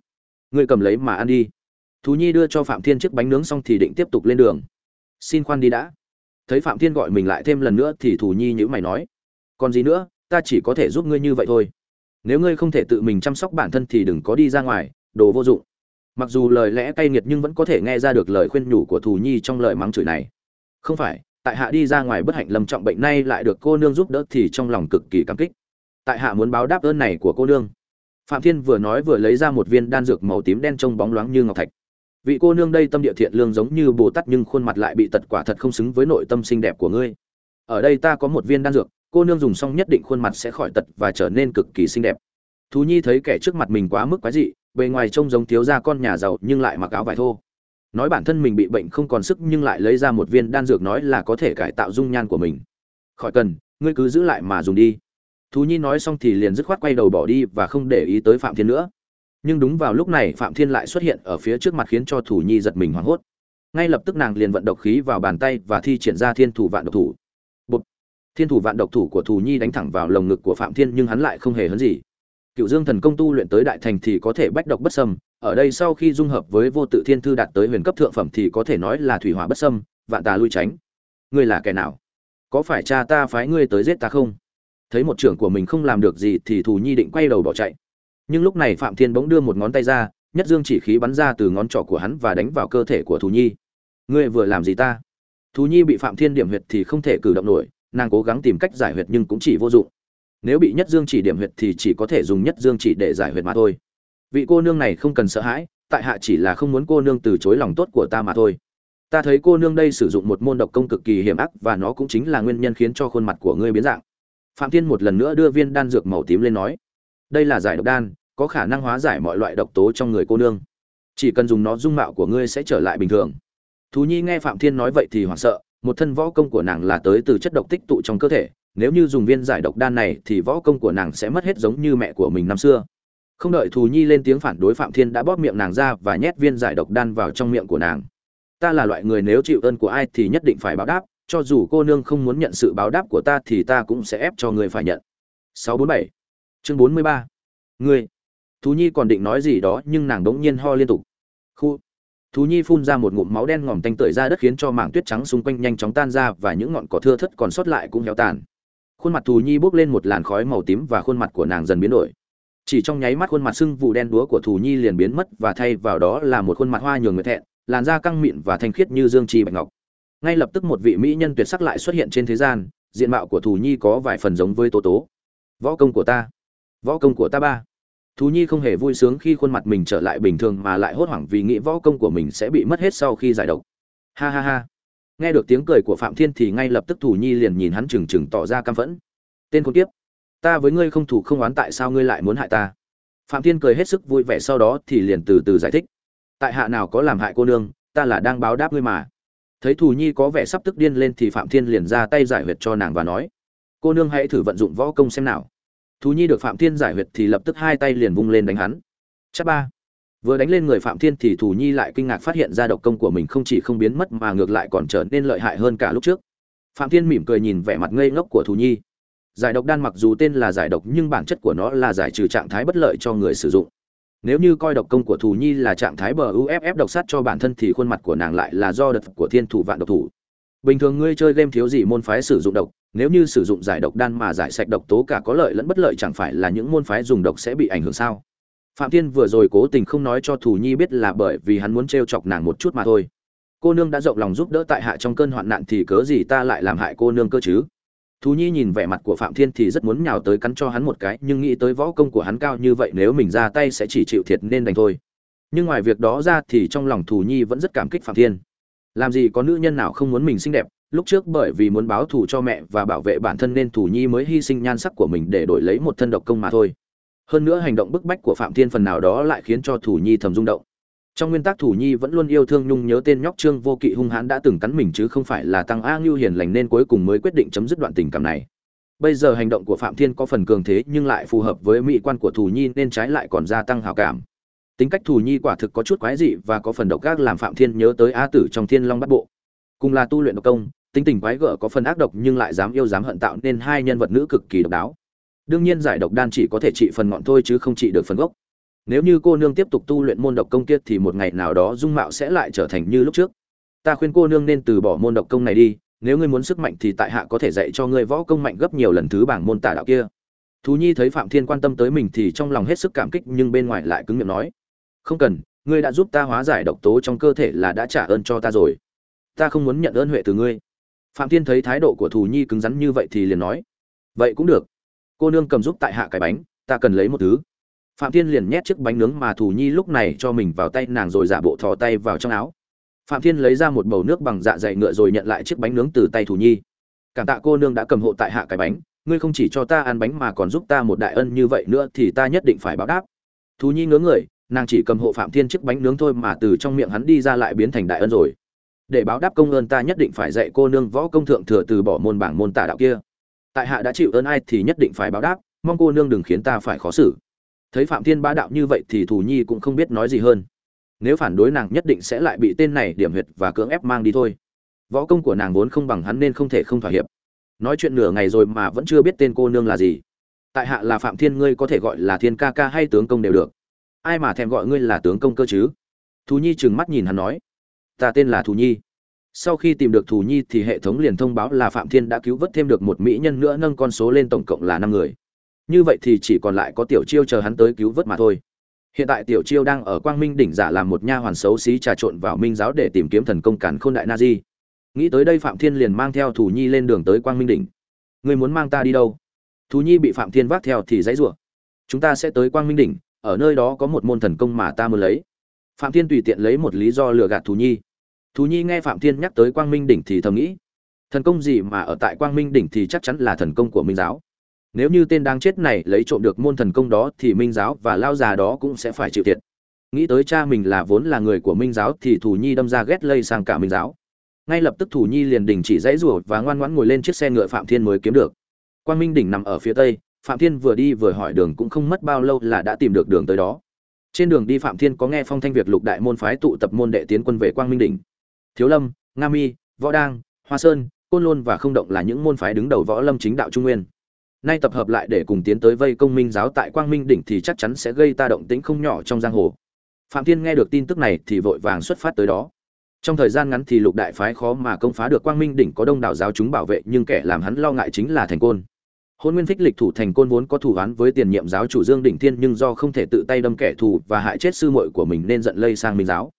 A: Ngươi cầm lấy mà ăn đi. Thú nhi đưa cho phạm thiên chiếc bánh nướng xong thì định tiếp tục lên đường. Xin khoan đi đã. Thấy phạm thiên gọi mình lại thêm lần nữa thì thù nhi nhữ mày nói, còn gì nữa, ta chỉ có thể giúp ngươi như vậy thôi. Nếu ngươi không thể tự mình chăm sóc bản thân thì đừng có đi ra ngoài, đồ vô dụng mặc dù lời lẽ cay nghiệt nhưng vẫn có thể nghe ra được lời khuyên nhủ của thù nhi trong lời mắng chửi này. Không phải, tại hạ đi ra ngoài bất hạnh lâm trọng bệnh nay lại được cô nương giúp đỡ thì trong lòng cực kỳ cảm kích. Tại hạ muốn báo đáp ơn này của cô nương. Phạm thiên vừa nói vừa lấy ra một viên đan dược màu tím đen trông bóng loáng như ngọc thạch. Vị cô nương đây tâm địa thiện lương giống như bồ tát nhưng khuôn mặt lại bị tật quả thật không xứng với nội tâm xinh đẹp của ngươi. Ở đây ta có một viên đan dược, cô nương dùng xong nhất định khuôn mặt sẽ khỏi tật và trở nên cực kỳ xinh đẹp. Thú nhi thấy kẻ trước mặt mình quá mức quái dị bề ngoài trông giống thiếu gia con nhà giàu nhưng lại mặc áo vải thô. Nói bản thân mình bị bệnh không còn sức nhưng lại lấy ra một viên đan dược nói là có thể cải tạo dung nhan của mình. Khỏi cần, ngươi cứ giữ lại mà dùng đi. Thú nhi nói xong thì liền dứt khoát quay đầu bỏ đi và không để ý tới phạm thiên nữa. Nhưng đúng vào lúc này phạm thiên lại xuất hiện ở phía trước mặt khiến cho thủ nhi giật mình hoảng hốt. Ngay lập tức nàng liền vận độc khí vào bàn tay và thi triển ra thiên thủ vạn độc thủ. Bụt. thiên thủ vạn độc thủ của thủ nhi đánh thẳng vào lồng ngực của phạm thiên nhưng hắn lại không hề hấn gì cựu dương thần công tu luyện tới đại thành thì có thể bách độc bất sâm ở đây sau khi dung hợp với vô tự thiên thư đạt tới huyền cấp thượng phẩm thì có thể nói là thủy hỏa bất sâm vạn tà lui tránh. Ngươi là kẻ nào? Có phải cha ta phái ngươi tới giết ta không? Thấy một trưởng của mình không làm được gì thì thù nhi định quay đầu bỏ chạy. Nhưng lúc này phạm thiên bỗng đưa một ngón tay ra, nhất dương chỉ khí bắn ra từ ngón trỏ của hắn và đánh vào cơ thể của thù nhi. Ngươi vừa làm gì ta? Thù nhi bị phạm thiên điểm huyệt thì không thể cử động nổi, nàng cố gắng tìm cách giải huyệt nhưng cũng chỉ vô dụng nếu bị nhất dương chỉ điểm huyệt thì chỉ có thể dùng nhất dương chỉ để giải huyệt mà thôi. Vị cô nương này không cần sợ hãi, tại hạ chỉ là không muốn cô nương từ chối lòng tốt của ta mà thôi. Ta thấy cô nương đây sử dụng một môn độc công cực kỳ hiểm ác và nó cũng chính là nguyên nhân khiến cho khuôn mặt của ngươi biến dạng. Phạm thiên một lần nữa đưa viên đan dược màu tím lên nói, đây là giải độc đan, có khả năng hóa giải mọi loại độc tố trong người cô nương. Chỉ cần dùng nó, dung mạo của ngươi sẽ trở lại bình thường. Thú nhi nghe phạm thiên nói vậy thì hoảng sợ, một thân võ công của nàng là tới từ chất độc tích tụ trong cơ thể nếu như dùng viên giải độc đan này thì võ công của nàng sẽ mất hết giống như mẹ của mình năm xưa. Không đợi thù nhi lên tiếng phản đối phạm thiên đã bóp miệng nàng ra và nhét viên giải độc đan vào trong miệng của nàng. Ta là loại người nếu chịu ơn của ai thì nhất định phải báo đáp, cho dù cô nương không muốn nhận sự báo đáp của ta thì ta cũng sẽ ép cho người phải nhận. 647 chương 43 người thú nhi còn định nói gì đó nhưng nàng đống nhiên ho liên tục. Khu. Thú nhi phun ra một ngụm máu đen ngòm tanh tưởi ra đất khiến cho mảng tuyết trắng xung quanh nhanh chóng tan ra và những ngọn cỏ thưa thất còn sót lại cũng héo tàn khuôn mặt thù nhi bốc lên một làn khói màu tím và khuôn mặt của nàng dần biến đổi. Chỉ trong nháy mắt khuôn mặt sưng vụ đen đúa của thù nhi liền biến mất và thay vào đó là một khuôn mặt hoa nhường người thẹn, làn da căng mịn và thanh khiết như dương trì bạch ngọc. Ngay lập tức một vị mỹ nhân tuyệt sắc lại xuất hiện trên thế gian, diện mạo của thù nhi có vài phần giống với tố tố. Võ công của ta. Võ công của ta ba. Thú nhi không hề vui sướng khi khuôn mặt mình trở lại bình thường mà lại hốt hoảng vì nghĩ võ công của mình sẽ bị mất hết sau khi giải độc. Ha ha ha nghe được tiếng cười của phạm thiên thì ngay lập tức thủ nhi liền nhìn hắn trừng trừng tỏ ra căm phẫn. Tên con tiếp ta với ngươi không thủ không oán tại sao ngươi lại muốn hại ta? Phạm thiên cười hết sức vui vẻ sau đó thì liền từ từ giải thích. Tại hạ nào có làm hại cô nương, ta là đang báo đáp ngươi mà. Thấy thủ nhi có vẻ sắp tức điên lên thì phạm thiên liền ra tay giải huyệt cho nàng và nói, cô nương hãy thử vận dụng võ công xem nào. Thú nhi được phạm thiên giải huyệt thì lập tức hai tay liền vung lên đánh hắn. Chắc ba vừa đánh lên người phạm thiên thì Thủ nhi lại kinh ngạc phát hiện ra độc công của mình không chỉ không biến mất mà ngược lại còn trở nên lợi hại hơn cả lúc trước. Phạm thiên mỉm cười nhìn vẻ mặt ngây ngốc của Thủ nhi. Giải độc đan mặc dù tên là giải độc nhưng bản chất của nó là giải trừ trạng thái bất lợi cho người sử dụng. Nếu như coi độc công của Thủ nhi là trạng thái bờ uff độc sát cho bản thân thì khuôn mặt của nàng lại là do đợt của thiên thủ vạn độc thủ. Bình thường ngươi chơi game thiếu gì môn phái sử dụng độc, nếu như sử dụng giải độc đan mà giải sạch độc tố cả có lợi lẫn bất lợi chẳng phải là những môn phái dùng độc sẽ bị ảnh hưởng sao? Phạm thiên vừa rồi cố tình không nói cho thủ nhi biết là bởi vì hắn muốn t chọc nàng một chút mà thôi. Cô nương đã rộng lòng giúp đỡ tại hạ trong cơn hoạn nạn thì cớ gì ta lại làm hại cô nương cơ chứ? Thú nhi nhìn vẻ mặt của phạm thiên thì rất muốn nhào tới cắn cho hắn một cái, nhưng nghĩ tới võ công của hắn cao như vậy nếu mình ra tay sẽ chỉ chịu thiệt nên đành thôi. Nhưng ngoài việc đó ra thì trong lòng thù nhi vẫn rất cảm kích phạm thiên. Làm gì có nữ nhân nào không muốn mình xinh đẹp, lúc trước bởi vì muốn báo thù cho mẹ và bảo vệ bản thân nên Thù nhi mới hy sinh nhan sắc của mình để đổi lấy một thân độc công mà thôi hơn nữa hành động bức bách của phạm thiên phần nào đó lại khiến cho thủ nhi thầm rung động. Trong nguyên tắc, thủ nhi vẫn luôn yêu thương nhung, nhớ tên nhóc trương vô kỵ hung hãn đã từng cắn mình chứ không phải là tăng a ngưu hiền lành nên cuối cùng mới quyết định chấm dứt đoạn tình cảm này. Bây giờ hành động của phạm thiên có phần cường thế nhưng lại phù hợp với mỹ quan của thủ nhi nên trái lại còn gia tăng hào cảm. Tính cách thủ nhi quả thực có chút quái dị và có phần độc ác làm phạm thiên nhớ tới a tử trong thiên long bắt bộ. Cùng là tu luyện độc công, tính tình quái gở có phần ác độc nhưng lại dám yêu dám hận tạo nên hai nhân vật nữ cực kỳ độc đáo đương nhiên giải độc đan chỉ có thể trị phần ngọn thôi chứ không trị được phần gốc. Nếu như cô nương tiếp tục tu luyện môn độc công kia thì một ngày nào đó dung mạo sẽ lại trở thành như lúc trước. Ta khuyên cô nương nên từ bỏ môn độc công này đi, nếu ngươi muốn sức mạnh thì tại hạ có thể dạy cho ngươi võ công mạnh gấp nhiều lần thứ bảng môn tả đạo kia. Thú nhi thấy phạm thiên quan tâm tới mình thì trong lòng hết sức cảm kích nhưng bên ngoài lại cứng miệng nói, không cần, ngươi đã giúp ta hóa giải độc tố trong cơ thể là đã trả ơn cho ta rồi. Ta không muốn nhận ơn huệ từ ngươi. Phạm thiên thấy thái độ của thù nhi cứng rắn như vậy thì liền nói, vậy cũng được cô nương cầm giúp tại hạ cái bánh, ta cần lấy một thứ. Phạm thiên liền nhét chiếc bánh nướng mà thù nhi lúc này cho mình vào tay, nàng rồi giả bộ thò tay vào trong áo. Phạm thiên lấy ra một bầu nước bằng dạ dày ngựa rồi nhận lại chiếc bánh nướng từ tay thù nhi. Cảm tạ cô nương đã cầm hộ tại hạ cái bánh, ngươi không chỉ cho ta ăn bánh mà còn giúp ta một đại ân như vậy nữa thì ta nhất định phải báo đáp. Thù nhi ngớ người, nàng chỉ cầm hộ phạm thiên chiếc bánh nướng thôi mà từ trong miệng hắn đi ra lại biến thành đại ân rồi. Để báo đáp công ơn ta nhất định phải dạy cô nương võ công thượng thừa từ bỏ môn bảng môn tả đạo kia tại hạ đã chịu ơn ai thì nhất định phải báo đáp, mong cô nương đừng khiến ta phải khó xử. Thấy phạm thiên bá đạo như vậy thì thù nhi cũng không biết nói gì hơn. Nếu phản đối nàng nhất định sẽ lại bị tên này điểm huyệt và cưỡng ép mang đi thôi. Võ công của nàng vốn không bằng hắn nên không thể không thỏa hiệp. Nói chuyện nửa ngày rồi mà vẫn chưa biết tên cô nương là gì. Tại hạ là phạm thiên, ngươi có thể gọi là thiên ca ca hay tướng công đều được. Ai mà thèm gọi ngươi là tướng công cơ chứ? Thú nhi trừng mắt nhìn hắn nói. Ta tên là thú nhi sau khi tìm được thù nhi thì hệ thống liền thông báo là phạm thiên đã cứu vớt thêm được một mỹ nhân nữa nâng con số lên tổng cộng là năm người. Như vậy thì chỉ còn lại có tiểu chiêu chờ hắn tới cứu vớt mà thôi. Hiện tại tiểu chiêu đang ở quang minh đỉnh giả làm một nha hoàn xấu xí trà trộn vào minh giáo để tìm kiếm thần công cản khôn đại na di. Nghĩ tới đây phạm thiên liền mang theo thù nhi lên đường tới quang minh đỉnh. Người muốn mang ta đi đâu? Thù nhi bị phạm thiên vác theo thì dãy rủa. Chúng ta sẽ tới quang minh đỉnh, ở nơi đó có một môn thần công mà ta muốn lấy. Phạm thiên tùy tiện lấy một lý do lừa gạt thù nhi thú nhi nghe phạm thiên nhắc tới quang minh đỉnh thì thầm nghĩ, thần công gì mà ở tại quang minh đỉnh thì chắc chắn là thần công của minh giáo. Nếu như tên đang chết này lấy trộm được môn thần công đó thì minh giáo và lao già đó cũng sẽ phải chịu thiệt. Nghĩ tới cha mình là vốn là người của minh giáo thì thủ nhi đâm ra ghét lây sang cả minh giáo. Ngay lập tức thủ nhi liền đình chỉ dãy rủa và ngoan ngoãn ngồi lên chiếc xe ngựa phạm thiên mới kiếm được. Quang minh đỉnh nằm ở phía tây, phạm thiên vừa đi vừa hỏi đường cũng không mất bao lâu là đã tìm được đường tới đó. Trên đường đi phạm thiên có nghe phong thanh việc lục đại môn phái tụ tập môn đệ tiến quân về quang minh đỉnh thiếu lâm, nga mi, võ đang, hoa sơn, côn lôn và không động là những môn phái đứng đầu võ lâm chính đạo trung nguyên. Nay tập hợp lại để cùng tiến tới vây công minh giáo tại quang minh đỉnh thì chắc chắn sẽ gây ta động tĩnh không nhỏ trong giang hồ. Phạm thiên nghe được tin tức này thì vội vàng xuất phát tới đó. Trong thời gian ngắn thì lục đại phái khó mà công phá được quang minh đỉnh có đông đảo giáo chúng bảo vệ, nhưng kẻ làm hắn lo ngại chính là thành côn. Hôn nguyên phích lịch thủ thành côn vốn có thủ án với tiền nhiệm giáo chủ dương đỉnh thiên nhưng do không thể tự tay đâm kẻ thù và hại chết sư muội của mình nên giận lây sang minh giáo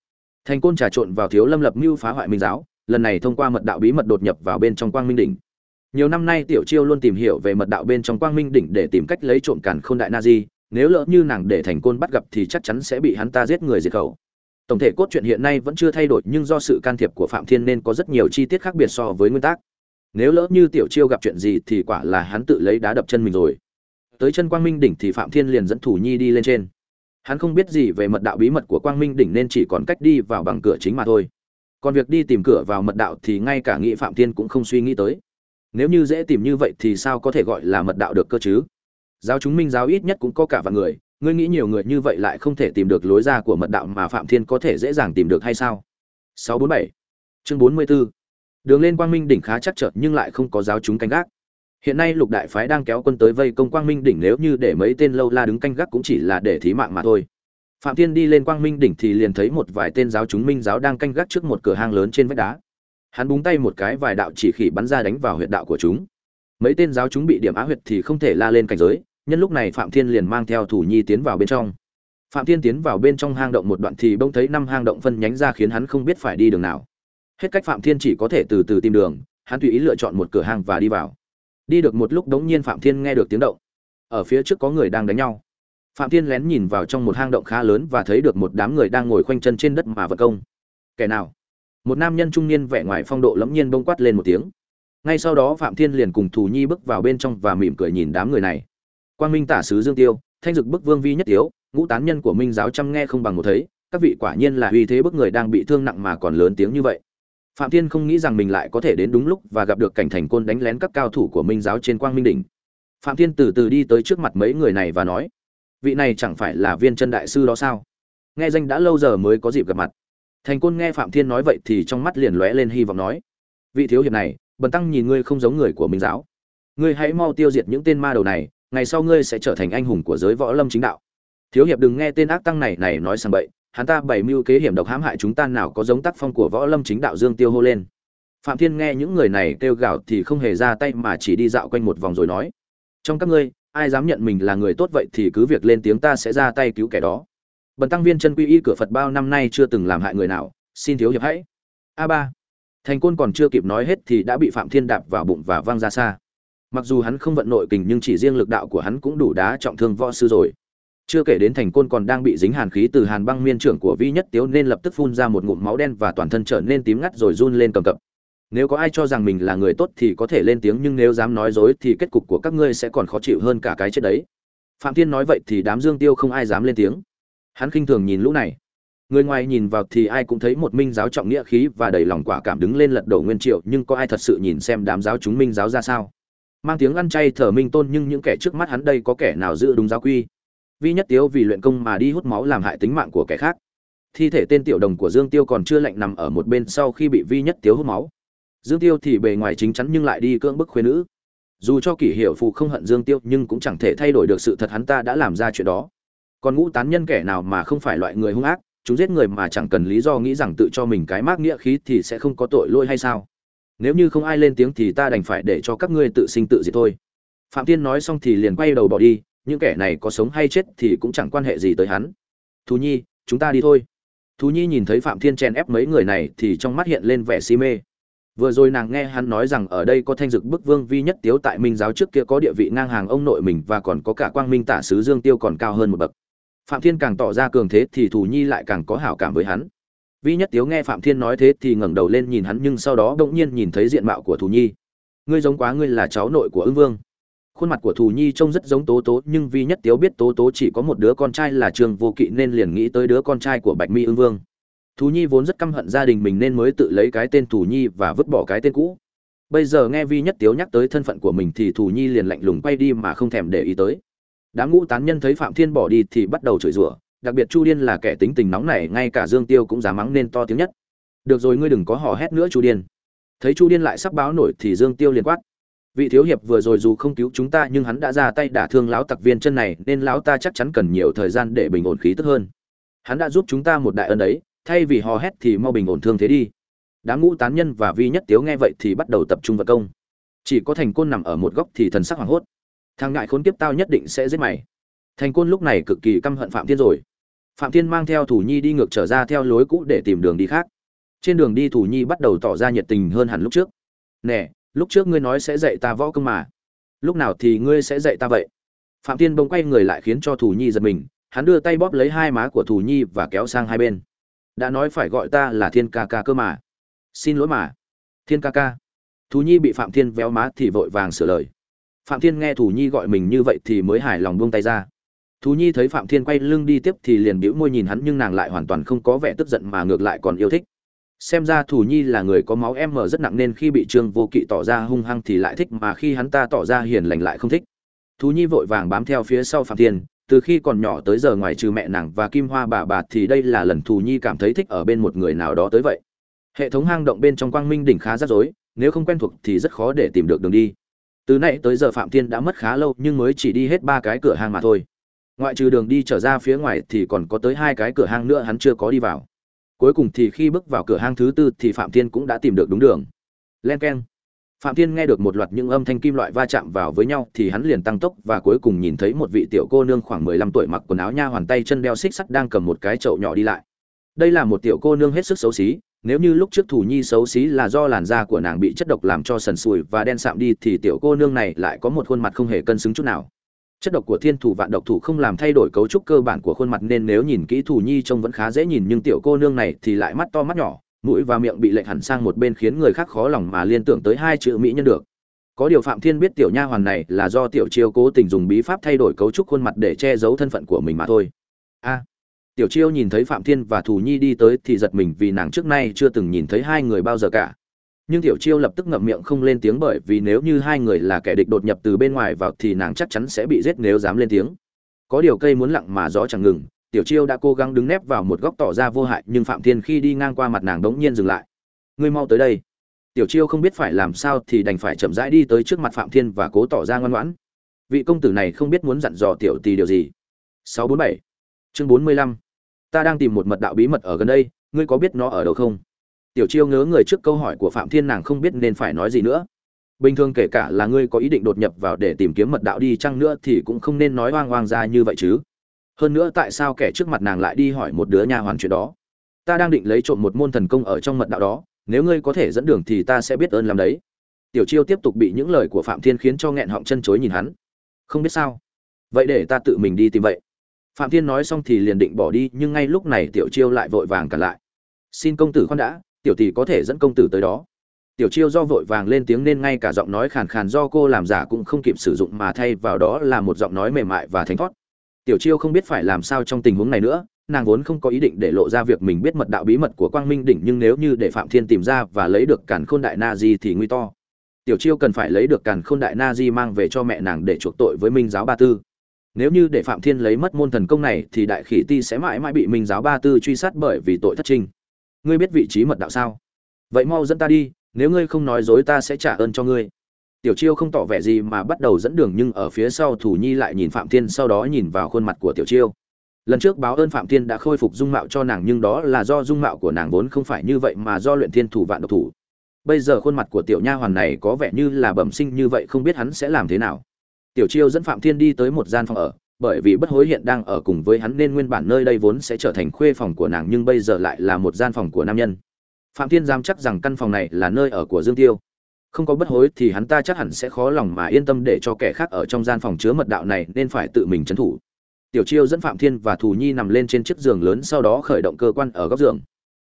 A: thành côn trà trộn vào thiếu lâm lập mưu phá hoại minh giáo, lần này thông qua mật đạo bí mật đột nhập vào bên trong quang minh đỉnh. Nhiều năm nay tiểu chiêu luôn tìm hiểu về mật đạo bên trong quang minh đỉnh để tìm cách lấy trộm càn khôn đại na di, nếu lỡ như nàng để thành côn bắt gặp thì chắc chắn sẽ bị hắn ta giết người diệt khẩu. Tổng thể cốt truyện hiện nay vẫn chưa thay đổi, nhưng do sự can thiệp của phạm thiên nên có rất nhiều chi tiết khác biệt so với nguyên tắc. Nếu lỡ như tiểu chiêu gặp chuyện gì thì quả là hắn tự lấy đá đập chân mình rồi. Tới chân quang minh đỉnh thì phạm thiên liền dẫn thủ nhi đi lên trên hắn không biết gì về mật đạo bí mật của quang minh đỉnh nên chỉ còn cách đi vào bằng cửa chính mà thôi. Còn việc đi tìm cửa vào mật đạo thì ngay cả nghị phạm thiên cũng không suy nghĩ tới. Nếu như dễ tìm như vậy thì sao có thể gọi là mật đạo được cơ chứ? Giáo chúng minh giáo ít nhất cũng có cả vạn người, ngươi nghĩ nhiều người như vậy lại không thể tìm được lối ra của mật đạo mà phạm thiên có thể dễ dàng tìm được hay sao? 647 chương 44 đường lên quang minh đỉnh khá chắc chở nhưng lại không có giáo chúng canh gác hiện nay lục đại phái đang kéo quân tới vây công quang minh đỉnh nếu như để mấy tên lâu la đứng canh gác cũng chỉ là để thí mạng mà thôi. Phạm thiên đi lên quang minh đỉnh thì liền thấy một vài tên giáo chúng minh giáo đang canh gác trước một cửa hang lớn trên vách đá. Hắn búng tay một cái vài đạo chỉ khỉ bắn ra đánh vào huyệt đạo của chúng. Mấy tên giáo chúng bị điểm á huyệt thì không thể la lên cảnh giới, nhân lúc này phạm thiên liền mang theo thủ nhi tiến vào bên trong. Phạm thiên tiến vào bên trong hang động một đoạn thì bỗng thấy năm hang động phân nhánh ra khiến hắn không biết phải đi đường nào. Hết cách phạm thiên chỉ có thể từ từ tìm đường, hắn tùy ý lựa chọn một cửa hang và đi vào đi được một lúc đống nhiên phạm thiên nghe được tiếng động. Ở phía trước có người đang đánh nhau. Phạm thiên lén nhìn vào trong một hang động khá lớn và thấy được một đám người đang ngồi khoanh chân trên đất mà vật công. Kẻ nào? Một nam nhân trung niên vẻ ngoài phong độ lẫm nhiên bông quát lên một tiếng. Ngay sau đó phạm thiên liền cùng thù nhi bước vào bên trong và mỉm cười nhìn đám người này. Quang minh tả sứ dương tiêu, thanh dực bức vương vi nhất tiếu, ngũ tán nhân của minh giáo chăm nghe không bằng một thấy, các vị quả nhiên là uy thế bức người đang bị thương nặng mà còn lớn tiếng như vậy phạm thiên không nghĩ rằng mình lại có thể đến đúng lúc và gặp được cảnh thành côn đánh lén các cao thủ của minh giáo trên quang minh đỉnh. Phạm thiên từ từ đi tới trước mặt mấy người này và nói, vị này chẳng phải là viên chân đại sư đó sao? Nghe danh đã lâu giờ mới có dịp gặp mặt. Thành côn nghe phạm thiên nói vậy thì trong mắt liền lóe lên hy vọng nói, vị thiếu hiệp này, bần tăng nhìn ngươi không giống người của minh giáo. Ngươi hãy mau tiêu diệt những tên ma đầu này, ngày sau ngươi sẽ trở thành anh hùng của giới võ lâm chính đạo. Thiếu hiệp đừng nghe tên ác tăng này này nói sang bậy hắn ta bày mưu kế hiểm độc hãm hại chúng ta nào có giống tác phong của võ lâm chính đạo dương tiêu hô lên. Phạm thiên nghe những người này kêu gào thì không hề ra tay mà chỉ đi dạo quanh một vòng rồi nói, trong các ngươi, ai dám nhận mình là người tốt vậy thì cứ việc lên tiếng ta sẽ ra tay cứu kẻ đó. Bần tăng viên chân quy y cửa phật bao năm nay chưa từng làm hại người nào, xin thiếu hiệp hãy. A ba. Thành côn còn chưa kịp nói hết thì đã bị phạm thiên đạp vào bụng và văng ra xa. Mặc dù hắn không vận nội kình nhưng chỉ riêng lực đạo của hắn cũng đủ đá trọng thương võ sư rồi chưa kể đến thành côn còn đang bị dính hàn khí từ hàn băng miên trưởng của vi nhất tiếu nên lập tức phun ra một ngụm máu đen và toàn thân trở nên tím ngắt rồi run lên cầm cập. Nếu có ai cho rằng mình là người tốt thì có thể lên tiếng nhưng nếu dám nói dối thì kết cục của các ngươi sẽ còn khó chịu hơn cả cái chết đấy. Phạm thiên nói vậy thì đám dương tiêu không ai dám lên tiếng. Hắn khinh thường nhìn lũ này. Người ngoài nhìn vào thì ai cũng thấy một minh giáo trọng nghĩa khí và đầy lòng quả cảm đứng lên lật đổ nguyên triệu nhưng có ai thật sự nhìn xem đám giáo chúng minh giáo ra sao? Mang tiếng ăn chay thờ minh tôn nhưng những kẻ trước mắt hắn đây có kẻ nào giữ đúng giáo quy? Vi nhất tiếu vì luyện công mà đi hút máu làm hại tính mạng của kẻ khác. Thi thể tên tiểu đồng của dương tiêu còn chưa lạnh nằm ở một bên sau khi bị vi nhất tiếu hút máu. Dương tiêu thì bề ngoài chính chắn nhưng lại đi cưỡng bức khuyên nữ. Dù cho kỷ Hiểu phụ không hận dương tiêu nhưng cũng chẳng thể thay đổi được sự thật hắn ta đã làm ra chuyện đó. Còn ngũ tán nhân kẻ nào mà không phải loại người hung ác, chúng giết người mà chẳng cần lý do nghĩ rằng tự cho mình cái mác nghĩa khí thì sẽ không có tội lỗi hay sao? Nếu như không ai lên tiếng thì ta đành phải để cho các ngươi tự sinh tự diệt thôi. Phạm tiên nói xong thì liền quay đầu bỏ đi những kẻ này có sống hay chết thì cũng chẳng quan hệ gì tới hắn. Thú nhi, chúng ta đi thôi. Thú nhi nhìn thấy phạm thiên chen ép mấy người này thì trong mắt hiện lên vẻ si mê. Vừa rồi nàng nghe hắn nói rằng ở đây có thanh dực bức vương vi nhất tiếu tại minh giáo trước kia có địa vị ngang hàng ông nội mình và còn có cả quang minh tả sứ dương tiêu còn cao hơn một bậc. Phạm thiên càng tỏ ra cường thế thì thù nhi lại càng có hảo cảm với hắn. Vi nhất tiếu nghe phạm thiên nói thế thì ngẩng đầu lên nhìn hắn nhưng sau đó đột nhiên nhìn thấy diện mạo của thù nhi. Ngươi giống quá ngươi là cháu nội của ưng vương khuôn mặt của thù nhi trông rất giống tố tố, nhưng vi nhất tiếu biết tố tố chỉ có một đứa con trai là Trường vô kỵ nên liền nghĩ tới đứa con trai của bạch mi ưng vương. Thù nhi vốn rất căm hận gia đình mình nên mới tự lấy cái tên thù nhi và vứt bỏ cái tên cũ. Bây giờ nghe vi nhất tiếu nhắc tới thân phận của mình thì thù nhi liền lạnh lùng quay đi mà không thèm để ý tới. Đám ngũ tán nhân thấy phạm thiên bỏ đi thì bắt đầu chửi rủa, đặc biệt chu điên là kẻ tính tình nóng này ngay cả dương tiêu cũng dám mắng nên to tiếng nhất. Được rồi, ngươi đừng có hò hét nữa, chu điên. Thấy chu điên lại sắp báo nổi thì dương tiêu liền quát vị thiếu hiệp vừa rồi dù không cứu chúng ta nhưng hắn đã ra tay đả thương lão tặc viên chân này nên lão ta chắc chắn cần nhiều thời gian để bình ổn khí tức hơn. Hắn đã giúp chúng ta một đại ân ấy, thay vì hò hét thì mau bình ổn thương thế đi. Đám ngũ tán nhân và vi nhất tiếu nghe vậy thì bắt đầu tập trung vật công. Chỉ có thành côn nằm ở một góc thì thần sắc hoảng hốt. Thằng ngại khốn kiếp tao nhất định sẽ giết mày. Thành côn lúc này cực kỳ căm hận phạm thiên rồi. Phạm thiên mang theo thủ nhi đi ngược trở ra theo lối cũ để tìm đường đi khác. Trên đường đi thủ nhi bắt đầu tỏ ra nhiệt tình hơn hẳn lúc trước. Nè lúc trước ngươi nói sẽ dạy ta võ công mà. Lúc nào thì ngươi sẽ dạy ta vậy? Phạm thiên bông quay người lại khiến cho thủ nhi giật mình, hắn đưa tay bóp lấy hai má của thủ nhi và kéo sang hai bên. Đã nói phải gọi ta là thiên ca ca cơ mà. Xin lỗi mà. Thiên ca ca. Thù nhi bị phạm thiên véo má thì vội vàng sửa lời. Phạm thiên nghe thù nhi gọi mình như vậy thì mới hài lòng buông tay ra. Thú nhi thấy phạm thiên quay lưng đi tiếp thì liền bĩu môi nhìn hắn nhưng nàng lại hoàn toàn không có vẻ tức giận mà ngược lại còn yêu thích xem ra thủ nhi là người có máu em mờ rất nặng nên khi bị trương vô kỵ tỏ ra hung hăng thì lại thích, mà khi hắn ta tỏ ra hiền lành lại không thích. Thú nhi vội vàng bám theo phía sau phạm thiên, từ khi còn nhỏ tới giờ ngoài trừ mẹ nàng và kim hoa bà bà thì đây là lần thù nhi cảm thấy thích ở bên một người nào đó tới vậy. Hệ thống hang động bên trong quang minh đỉnh khá rắc rối, nếu không quen thuộc thì rất khó để tìm được đường đi. Từ nay tới giờ phạm thiên đã mất khá lâu nhưng mới chỉ đi hết ba cái cửa hang mà thôi. Ngoại trừ đường đi trở ra phía ngoài thì còn có tới hai cái cửa hang nữa hắn chưa có đi vào cuối cùng thì khi bước vào cửa hang thứ tư thì phạm thiên cũng đã tìm được đúng đường. Len k phạm thiên nghe được một loạt những âm thanh kim loại va chạm vào với nhau thì hắn liền tăng tốc và cuối cùng nhìn thấy một vị tiểu cô nương khoảng mười lăm tuổi mặc quần áo nha hoàn tay chân đeo xích sắt đang cầm một cái chậu nhỏ đi lại. Đây là một tiểu cô nương hết sức xấu xí, nếu như lúc trước thủ nhi xấu xí là do làn da của nàng bị chất độc làm cho sần sùi và đen sạm đi thì tiểu cô nương này lại có một khuôn mặt không hề cân xứng chút nào chất độc của thiên thủ vạn độc thủ không làm thay đổi cấu trúc cơ bản của khuôn mặt nên nếu nhìn kỹ thủ nhi trông vẫn khá dễ nhìn nhưng tiểu cô nương này thì lại mắt to mắt nhỏ, mũi và miệng bị lệch hẳn sang một bên khiến người khác khó lòng mà liên tưởng tới hai chữ mỹ nhân được. Có điều phạm thiên biết tiểu nha hoàn này là do tiểu chiêu cố tình dùng bí pháp thay đổi cấu trúc khuôn mặt để che giấu thân phận của mình mà thôi. A. À, tiểu chiêu nhìn thấy phạm thiên và thù nhi đi tới thì giật mình vì nàng trước nay chưa từng nhìn thấy hai người bao giờ cả nhưng tiểu chiêu lập tức ngậm miệng không lên tiếng bởi vì nếu như hai người là kẻ địch đột nhập từ bên ngoài vào thì nàng chắc chắn sẽ bị giết nếu dám lên tiếng. Có điều cây muốn lặng mà gió chẳng ngừng, tiểu chiêu đã cố gắng đứng nép vào một góc tỏ ra vô hại nhưng phạm thiên khi đi ngang qua mặt nàng đống nhiên dừng lại. Ngươi mau tới đây. Tiểu chiêu không biết phải làm sao thì đành phải chậm rãi đi tới trước mặt phạm thiên và cố tỏ ra ngoan ngoãn. Vị công tử này không biết muốn dặn dò tiểu Tì điều gì. 647 chương 45 ta đang tìm một mật đạo bí mật ở gần đây, ngươi có biết nó ở đâu không? Tiểu chiêu ngớ người trước câu hỏi của phạm thiên nàng không biết nên phải nói gì nữa. Bình thường kể cả là ngươi có ý định đột nhập vào để tìm kiếm mật đạo đi chăng nữa thì cũng không nên nói oang oang ra như vậy chứ. Hơn nữa tại sao kẻ trước mặt nàng lại đi hỏi một đứa nha hoàn chuyện đó? Ta đang định lấy trộm một môn thần công ở trong mật đạo đó, nếu ngươi có thể dẫn đường thì ta sẽ biết ơn làm đấy. Tiểu chiêu tiếp tục bị những lời của phạm thiên khiến cho nghẹn họng chân chối nhìn hắn. Không biết sao? Vậy để ta tự mình đi tìm vậy. Phạm thiên nói xong thì liền định bỏ đi, nhưng ngay lúc này tiểu chiêu lại vội vàng cản lại. Xin công tử khoan đã tiểu tỷ có thể dẫn công tử tới đó. Tiểu chiêu do vội vàng lên tiếng nên ngay cả giọng nói khàn khàn do cô làm giả cũng không kịp sử dụng mà thay vào đó là một giọng nói mềm mại và thánh thót. Tiểu chiêu không biết phải làm sao trong tình huống này nữa, nàng vốn không có ý định để lộ ra việc mình biết mật đạo bí mật của quang minh đỉnh nhưng nếu như để phạm thiên tìm ra và lấy được càn khôn đại na di thì nguy to. Tiểu chiêu cần phải lấy được càn khôn đại na di mang về cho mẹ nàng để chuộc tội với minh giáo ba tư. Nếu như để phạm thiên lấy mất môn thần công này thì đại khỉ ti sẽ mãi mãi bị minh giáo ba tư truy sát bởi vì tội thất trinh ngươi biết vị trí mật đạo sao? Vậy mau dẫn ta đi, nếu ngươi không nói dối ta sẽ trả ơn cho ngươi. Tiểu chiêu không tỏ vẻ gì mà bắt đầu dẫn đường nhưng ở phía sau thủ nhi lại nhìn phạm thiên sau đó nhìn vào khuôn mặt của tiểu chiêu. Lần trước báo ơn phạm thiên đã khôi phục dung mạo cho nàng nhưng đó là do dung mạo của nàng vốn không phải như vậy mà do luyện thiên thủ vạn độc thủ. Bây giờ khuôn mặt của tiểu nha hoàn này có vẻ như là bẩm sinh như vậy không biết hắn sẽ làm thế nào. Tiểu chiêu dẫn phạm thiên đi tới một gian phòng ở bởi vì bất hối hiện đang ở cùng với hắn nên nguyên bản nơi đây vốn sẽ trở thành khuê phòng của nàng nhưng bây giờ lại là một gian phòng của nam nhân. Phạm thiên giam chắc rằng căn phòng này là nơi ở của dương tiêu. Không có bất hối thì hắn ta chắc hẳn sẽ khó lòng mà yên tâm để cho kẻ khác ở trong gian phòng chứa mật đạo này nên phải tự mình trấn thủ. Tiểu chiêu dẫn phạm thiên và thù nhi nằm lên trên chiếc giường lớn sau đó khởi động cơ quan ở góc giường.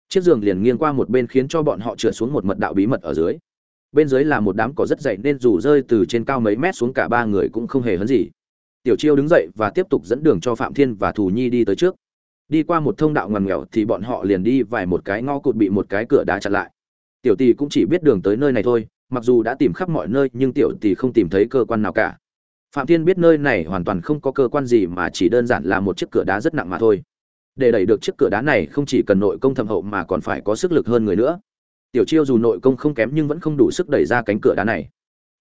A: Chiếc giường liền nghiêng qua một bên khiến cho bọn họ trượt xuống một mật đạo bí mật ở dưới. Bên dưới là một đám cỏ rất dày nên dù rơi từ trên cao mấy mét xuống cả ba người cũng không hề hấn gì tiểu chiêu đứng dậy và tiếp tục dẫn đường cho phạm thiên và thù nhi đi tới trước. Đi qua một thông đạo ngoằn nghèo thì bọn họ liền đi vài một cái ngõ cụt bị một cái cửa đá chặn lại. Tiểu tỷ cũng chỉ biết đường tới nơi này thôi, mặc dù đã tìm khắp mọi nơi nhưng tiểu tỷ không tìm thấy cơ quan nào cả. Phạm thiên biết nơi này hoàn toàn không có cơ quan gì mà chỉ đơn giản là một chiếc cửa đá rất nặng mà thôi. Để đẩy được chiếc cửa đá này không chỉ cần nội công thâm hậu mà còn phải có sức lực hơn người nữa. Tiểu chiêu dù nội công không kém nhưng vẫn không đủ sức đẩy ra cánh cửa đá này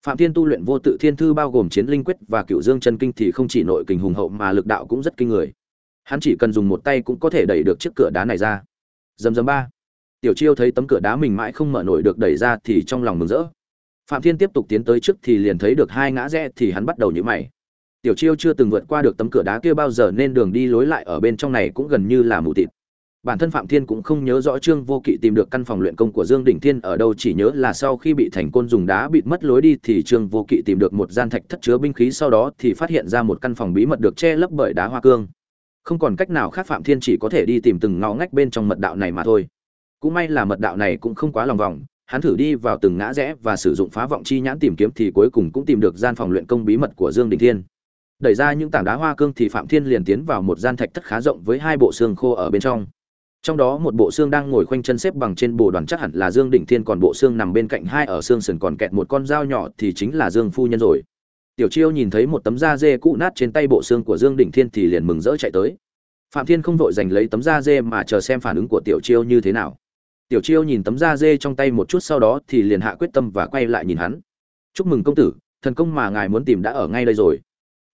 A: phạm thiên tu luyện vô tự thiên thư bao gồm chiến linh quyết và cựu dương chân kinh thì không chỉ nội kình hùng hậu mà lực đạo cũng rất kinh người. Hắn chỉ cần dùng một tay cũng có thể đẩy được chiếc cửa đá này ra. Dầm dầm ba. Tiểu chiêu thấy tấm cửa đá mình mãi không mở nổi được đẩy ra thì trong lòng mừng rỡ. Phạm thiên tiếp tục tiến tới trước thì liền thấy được hai ngã rẽ thì hắn bắt đầu nhíu mày. Tiểu chiêu chưa từng vượt qua được tấm cửa đá kia bao giờ nên đường đi lối lại ở bên trong này cũng gần như là mù tịt bản thân phạm thiên cũng không nhớ rõ trương vô kỵ tìm được căn phòng luyện công của dương đỉnh thiên ở đâu, chỉ nhớ là sau khi bị thành côn dùng đá bịt mất lối đi thì trương vô kỵ tìm được một gian thạch thất chứa binh khí, sau đó thì phát hiện ra một căn phòng bí mật được che lấp bởi đá hoa cương. Không còn cách nào khác, phạm thiên chỉ có thể đi tìm từng ngõ ngách bên trong mật đạo này mà thôi. Cũng may là mật đạo này cũng không quá lòng vòng, hắn thử đi vào từng ngã rẽ và sử dụng phá vọng chi nhãn tìm kiếm thì cuối cùng cũng tìm được gian phòng luyện công bí mật của dương đình thiên. Đẩy ra những tảng đá hoa cương thì phạm thiên liền tiến vào một gian thạch thất khá rộng với hai bộ xương khô ở bên trong trong đó một bộ xương đang ngồi khoanh chân xếp bằng trên bồ đoàn chắc hẳn là dương đỉnh thiên, còn bộ xương nằm bên cạnh hai ở xương sườn còn kẹt một con dao nhỏ thì chính là dương phu nhân rồi. Tiểu chiêu nhìn thấy một tấm da dê cũ nát trên tay bộ xương của dương đỉnh thiên thì liền mừng rỡ chạy tới. Phạm thiên không vội giành lấy tấm da dê mà chờ xem phản ứng của tiểu chiêu như thế nào. Tiểu chiêu nhìn tấm da dê trong tay một chút sau đó thì liền hạ quyết tâm và quay lại nhìn hắn. Chúc mừng công tử, thần công mà ngài muốn tìm đã ở ngay đây rồi.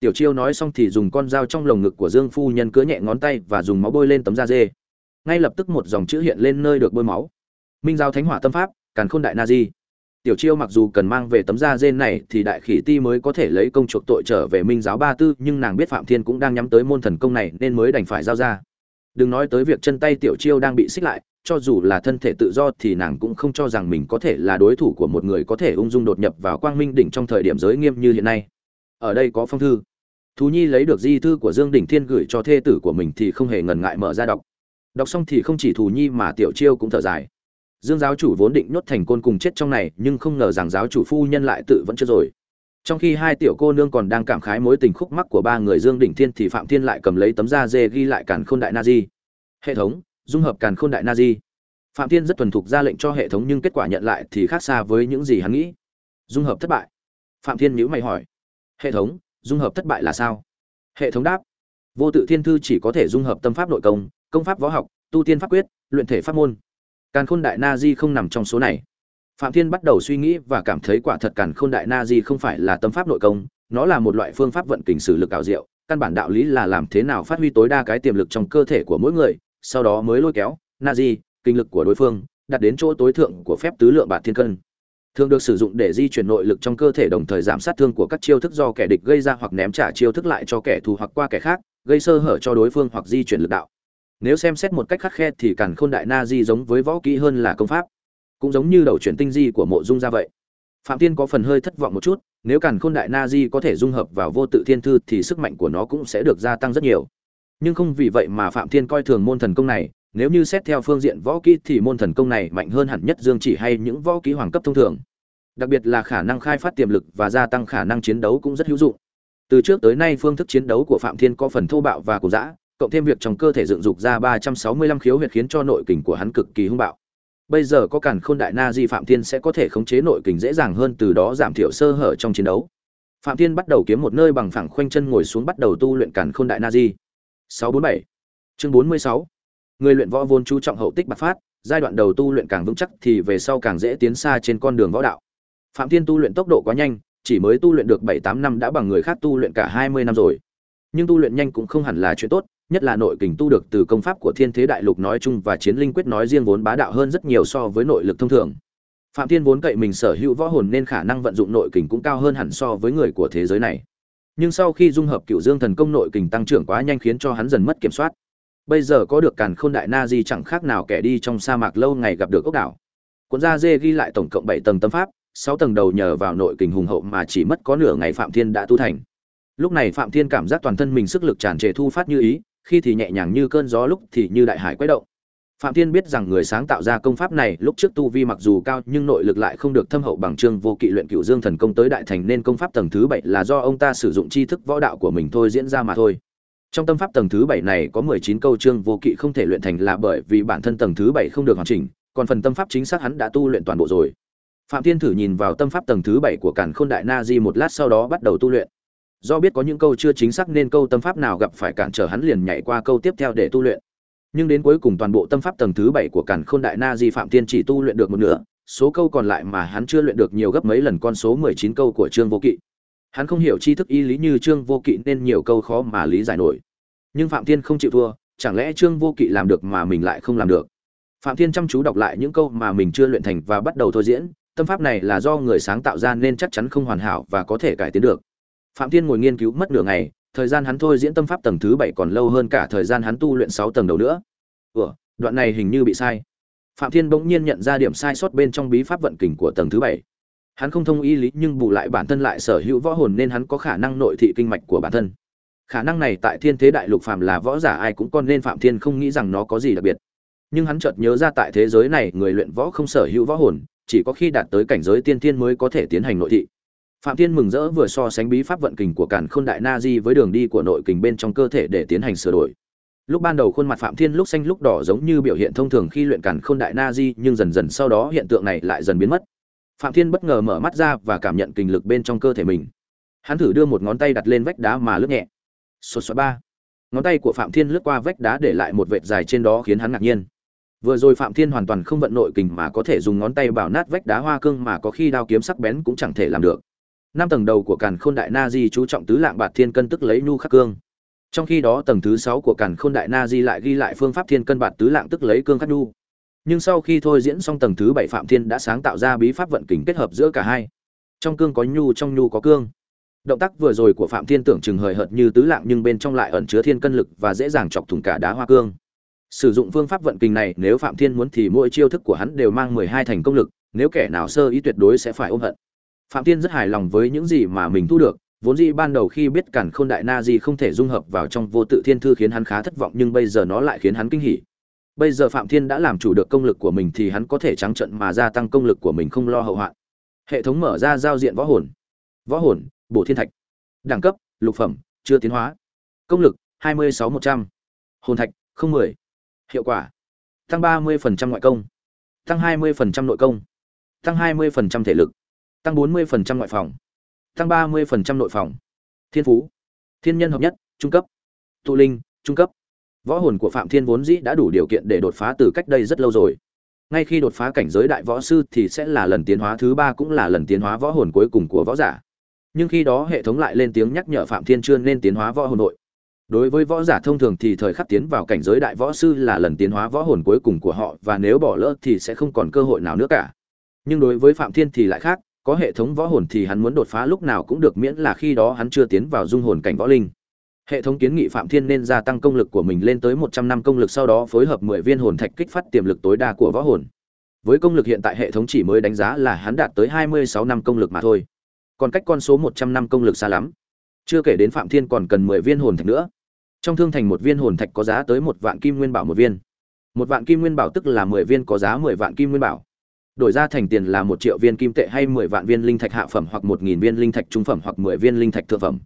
A: Tiểu chiêu nói xong thì dùng con dao trong lồng ngực của dương phu nhân cứa nhẹ ngón tay và dùng máu bôi lên tấm da dê ngay lập tức một dòng chữ hiện lên nơi được bôi máu. Minh giao thánh hỏa tâm pháp, càn khôn đại na di. Tiểu chiêu mặc dù cần mang về tấm da dên này thì đại khỉ ti mới có thể lấy công chuộc tội trở về minh giáo ba tư, nhưng nàng biết phạm thiên cũng đang nhắm tới môn thần công này nên mới đành phải giao ra. Đừng nói tới việc chân tay tiểu chiêu đang bị xích lại, cho dù là thân thể tự do thì nàng cũng không cho rằng mình có thể là đối thủ của một người có thể ung dung đột nhập vào quang minh đỉnh trong thời điểm giới nghiêm như hiện nay. Ở đây có phong thư. Thú nhi lấy được di thư của dương đỉnh thiên gửi cho thê tử của mình thì không hề ngần ngại mở ra đọc đọc xong thì không chỉ thù nhi mà tiểu chiêu cũng thở dài. Dương giáo chủ vốn định nhốt thành côn cùng chết trong này, nhưng không ngờ rằng giáo chủ phu nhân lại tự vẫn chưa rồi. Trong khi hai tiểu cô nương còn đang cảm khái mối tình khúc mắc của ba người dương đỉnh thiên thì phạm thiên lại cầm lấy tấm da dê ghi lại càn khôn đại na di. Hệ thống, dung hợp càn khôn đại na di. Phạm thiên rất thuần thục ra lệnh cho hệ thống nhưng kết quả nhận lại thì khác xa với những gì hắn nghĩ. Dung hợp thất bại. Phạm thiên nhữ mày hỏi. Hệ thống, dung hợp thất bại là sao? Hệ thống đáp. Vô tự thiên thư chỉ có thể dung hợp tâm pháp nội công công pháp võ học, tu tiên pháp quyết, luyện thể pháp môn. Càn khôn đại na di không nằm trong số này. Phạm thiên bắt đầu suy nghĩ và cảm thấy quả thật càn khôn đại na di không phải là tâm pháp nội công, nó là một loại phương pháp vận kình sử lực ảo diệu, căn bản đạo lý là làm thế nào phát huy tối đa cái tiềm lực trong cơ thể của mỗi người, sau đó mới lôi kéo, na di, kinh lực của đối phương, đặt đến chỗ tối thượng của phép tứ lượng bạt thiên cân. Thường được sử dụng để di chuyển nội lực trong cơ thể đồng thời giảm sát thương của các chiêu thức do kẻ địch gây ra hoặc ném trả chiêu thức lại cho kẻ thù hoặc qua kẻ khác, gây sơ hở cho đối phương hoặc di chuyển lực đạo nếu xem xét một cách khắc khe thì càn khôn đại na di giống với võ kỹ hơn là công pháp. Cũng giống như đầu chuyển tinh di của mộ dung ra vậy. Phạm tiên có phần hơi thất vọng một chút, nếu càn khôn đại na di có thể dung hợp vào vô tự thiên thư thì sức mạnh của nó cũng sẽ được gia tăng rất nhiều. Nhưng không vì vậy mà phạm thiên coi thường môn thần công này, nếu như xét theo phương diện võ kỹ thì môn thần công này mạnh hơn hẳn nhất dương chỉ hay những võ kỹ hoàng cấp thông thường. Đặc biệt là khả năng khai phát tiềm lực và gia tăng khả năng chiến đấu cũng rất hữu dụng. Từ trước tới nay phương thức chiến đấu của phạm thiên có phần thô bạo và cổ dã cộng thêm việc trong cơ thể dựng dục ra 365 khiếu huyệt khiến cho nội kình của hắn cực kỳ hung bạo. Bây giờ có cản khôn đại na di Phạm Thiên sẽ có thể khống chế nội kình dễ dàng hơn từ đó giảm thiểu sơ hở trong chiến đấu. Phạm Thiên bắt đầu kiếm một nơi bằng phẳng khoanh chân ngồi xuống bắt đầu tu luyện cản khôn đại na di. 647. Chương 46. Người luyện võ vốn chú trọng hậu tích bạc phát, giai đoạn đầu tu luyện càng vững chắc thì về sau càng dễ tiến xa trên con đường võ đạo. Phạm Thiên tu luyện tốc độ quá nhanh, chỉ mới tu luyện được 7-8 năm đã bằng người khác tu luyện cả 20 năm rồi. Nhưng tu luyện nhanh cũng không hẳn là chuyện tốt, nhất là nội kình tu được từ công pháp của Thiên Thế Đại Lục nói chung và Chiến Linh Quyết nói riêng vốn bá đạo hơn rất nhiều so với nội lực thông thường. Phạm Thiên vốn cậy mình sở hữu võ hồn nên khả năng vận dụng nội kình cũng cao hơn hẳn so với người của thế giới này. Nhưng sau khi dung hợp Cựu Dương Thần Công nội kình tăng trưởng quá nhanh khiến cho hắn dần mất kiểm soát. Bây giờ có được Càn Khôn Đại Na Di chẳng khác nào kẻ đi trong sa mạc lâu ngày gặp được ốc đảo. Cuốn da dê ghi lại tổng cộng 7 tầng tâm pháp, 6 tầng đầu nhờ vào nội kình hùng hậu mà chỉ mất có nửa ngày Phạm Thiên đã tu thành. Lúc này Phạm Thiên cảm giác toàn thân mình sức lực tràn trề thu phát như ý, khi thì nhẹ nhàng như cơn gió, lúc thì như đại hải quấy động. Phạm thiên biết rằng người sáng tạo ra công pháp này, lúc trước tu vi mặc dù cao, nhưng nội lực lại không được thâm hậu bằng trương vô kỵ luyện cửu dương thần công tới đại thành, nên công pháp tầng thứ bảy là do ông ta sử dụng tri thức võ đạo của mình thôi diễn ra mà thôi. Trong tâm pháp tầng thứ bảy này có mười chín câu trương vô kỵ không thể luyện thành là bởi vì bản thân tầng thứ bảy không được hoàn chỉnh, còn phần tâm pháp chính xác hắn đã tu luyện toàn bộ rồi. Phạm thiên thử nhìn vào tâm pháp tầng thứ bảy của càn khôn đại na di một lát sau đó bắt đầu tu luyện do biết có những câu chưa chính xác nên câu tâm pháp nào gặp phải cản trở hắn liền nhảy qua câu tiếp theo để tu luyện. Nhưng đến cuối cùng toàn bộ tâm pháp tầng thứ bảy của cản khôn đại na di phạm tiên chỉ tu luyện được một nửa, số câu còn lại mà hắn chưa luyện được nhiều gấp mấy lần con số mười chín câu của trương vô kỵ. Hắn không hiểu tri thức y lý như trương vô kỵ nên nhiều câu khó mà lý giải nổi. Nhưng phạm tiên không chịu thua, chẳng lẽ trương vô kỵ làm được mà mình lại không làm được? Phạm thiên chăm chú đọc lại những câu mà mình chưa luyện thành và bắt đầu thôi diễn, tâm pháp này là do người sáng tạo ra nên chắc chắn không hoàn hảo và có thể cải tiến được phạm thiên ngồi nghiên cứu mất nửa ngày, thời gian hắn thôi diễn tâm pháp tầng thứ bảy còn lâu hơn cả thời gian hắn tu luyện sáu tầng đầu nữa. Ủa, đoạn này hình như bị sai. Phạm thiên bỗng nhiên nhận ra điểm sai sót bên trong bí pháp vận kình của tầng thứ bảy. Hắn không thông y lý nhưng bù lại bản thân lại sở hữu võ hồn nên hắn có khả năng nội thị kinh mạch của bản thân. Khả năng này tại thiên thế đại lục phàm là võ giả ai cũng con nên phạm thiên không nghĩ rằng nó có gì đặc biệt. Nhưng hắn chợt nhớ ra tại thế giới này người luyện võ không sở hữu võ hồn, chỉ có khi đạt tới cảnh giới tiên thiên mới có thể tiến hành nội thị phạm thiên mừng rỡ vừa so sánh bí pháp vận kình của cản khôn đại na di với đường đi của nội kình bên trong cơ thể để tiến hành sửa đổi. Lúc ban đầu khuôn mặt phạm thiên lúc xanh lúc đỏ giống như biểu hiện thông thường khi luyện cản khôn đại na di, nhưng dần dần sau đó hiện tượng này lại dần biến mất. Phạm thiên bất ngờ mở mắt ra và cảm nhận kình lực bên trong cơ thể mình. Hắn thử đưa một ngón tay đặt lên vách đá mà lướt nhẹ. Sột soạt ba. Ngón tay của phạm thiên lướt qua vách đá để lại một vệt dài trên đó khiến hắn ngạc nhiên. Vừa rồi phạm thiên hoàn toàn không vận nội kình mà có thể dùng ngón tay bảo nát vách đá hoa cương mà có khi đao kiếm sắc bén cũng chẳng thể làm được năm tầng đầu của càn khôn đại na di chú trọng tứ lạng bạt thiên cân tức lấy nhu khắc cương. Trong khi đó tầng thứ sáu của càn khôn đại na di lại ghi lại phương pháp thiên cân bạt tứ lạng tức lấy cương khắc nhu. Nhưng sau khi thôi diễn xong tầng thứ bảy phạm thiên đã sáng tạo ra bí pháp vận kình kết hợp giữa cả hai. Trong cương có nhu, trong nhu có cương. Động tác vừa rồi của phạm thiên tưởng chừng hời hợt như tứ lạng nhưng bên trong lại ẩn chứa thiên cân lực và dễ dàng chọc thủng cả đá hoa cương. Sử dụng phương pháp vận kình này, nếu phạm thiên muốn thì mỗi chiêu thức của hắn đều mang mười hai thành công lực, nếu kẻ nào sơ ý tuyệt đối sẽ phải ôm hận phạm thiên rất hài lòng với những gì mà mình thu được, vốn dĩ ban đầu khi biết cản khôn đại na di không thể dung hợp vào trong vô tự thiên thư khiến hắn khá thất vọng nhưng bây giờ nó lại khiến hắn kinh hỉ. Bây giờ phạm thiên đã làm chủ được công lực của mình thì hắn có thể trắng trợn mà gia tăng công lực của mình không lo hậu hoạn. Hệ thống mở ra giao diện võ hồn. Võ hồn, bổ thiên thạch. Đẳng cấp, lục phẩm, chưa tiến hóa. Công lực, hai mươi sáu một trăm. Hồn thạch, không mười. Hiệu quả, tăng ba mươi ngoại công. Tăng hai mươi nội công. Tăng hai mươi thể lực tăng bốn mươi ngoại phòng. Tăng ba mươi nội phòng. Thiên phú. Thiên nhân hợp nhất, trung cấp. Tụ linh, trung cấp. Võ hồn của phạm thiên vốn dĩ đã đủ điều kiện để đột phá từ cách đây rất lâu rồi. Ngay khi đột phá cảnh giới đại võ sư thì sẽ là lần tiến hóa thứ ba cũng là lần tiến hóa võ hồn cuối cùng của võ giả. Nhưng khi đó hệ thống lại lên tiếng nhắc nhở phạm thiên chưa nên tiến hóa võ hồn nội. Đối với võ giả thông thường thì thời khắc tiến vào cảnh giới đại võ sư là lần tiến hóa võ hồn cuối cùng của họ và nếu bỏ lỡ thì sẽ không còn cơ hội nào nữa cả. Nhưng đối với phạm thiên thì lại khác có hệ thống võ hồn thì hắn muốn đột phá lúc nào cũng được miễn là khi đó hắn chưa tiến vào dung hồn cảnh võ linh. Hệ thống kiến nghị phạm thiên nên gia tăng công lực của mình lên tới một trăm năm công lực sau đó phối hợp mười viên hồn thạch kích phát tiềm lực tối đa của võ hồn. Với công lực hiện tại hệ thống chỉ mới đánh giá là hắn đạt tới hai mươi sáu năm công lực mà thôi. Còn cách con số một trăm năm công lực xa lắm. Chưa kể đến phạm thiên còn cần mười viên hồn thạch nữa. Trong thương thành một viên hồn thạch có giá tới một vạn kim nguyên bảo một viên. Một vạn kim nguyên bảo tức là mười viên có giá mười vạn kim nguyên bảo đổi ra thành tiền là một triệu viên kim tệ hay mười vạn viên linh thạch hạ phẩm hoặc một nghìn viên linh thạch trung phẩm hoặc mười viên linh thạch thượng phẩm.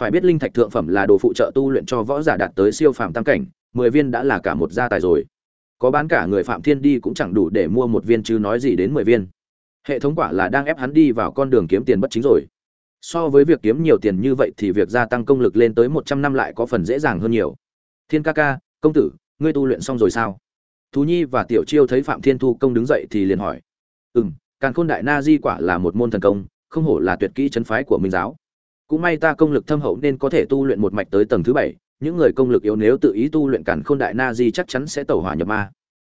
A: Phải biết linh thạch thượng phẩm là đồ phụ trợ tu luyện cho võ giả đạt tới siêu phàm tam cảnh, mười viên đã là cả một gia tài rồi. Có bán cả người phạm thiên đi cũng chẳng đủ để mua một viên chứ nói gì đến mười viên. Hệ thống quả là đang ép hắn đi vào con đường kiếm tiền bất chính rồi. So với việc kiếm nhiều tiền như vậy thì việc gia tăng công lực lên tới một trăm năm lại có phần dễ dàng hơn nhiều. Thiên ca ca, công tử, ngươi tu luyện xong rồi sao? Thú nhi và tiểu chiêu thấy phạm thiên thu công đứng dậy thì liền hỏi Ừm, càn khôn đại na di quả là một môn thần công không hổ là tuyệt kỹ chấn phái của minh giáo. Cũng may ta công lực thâm hậu nên có thể tu luyện một mạch tới tầng thứ bảy những người công lực yếu nếu tự ý tu luyện càn khôn đại na di chắc chắn sẽ tẩu hỏa nhập ma.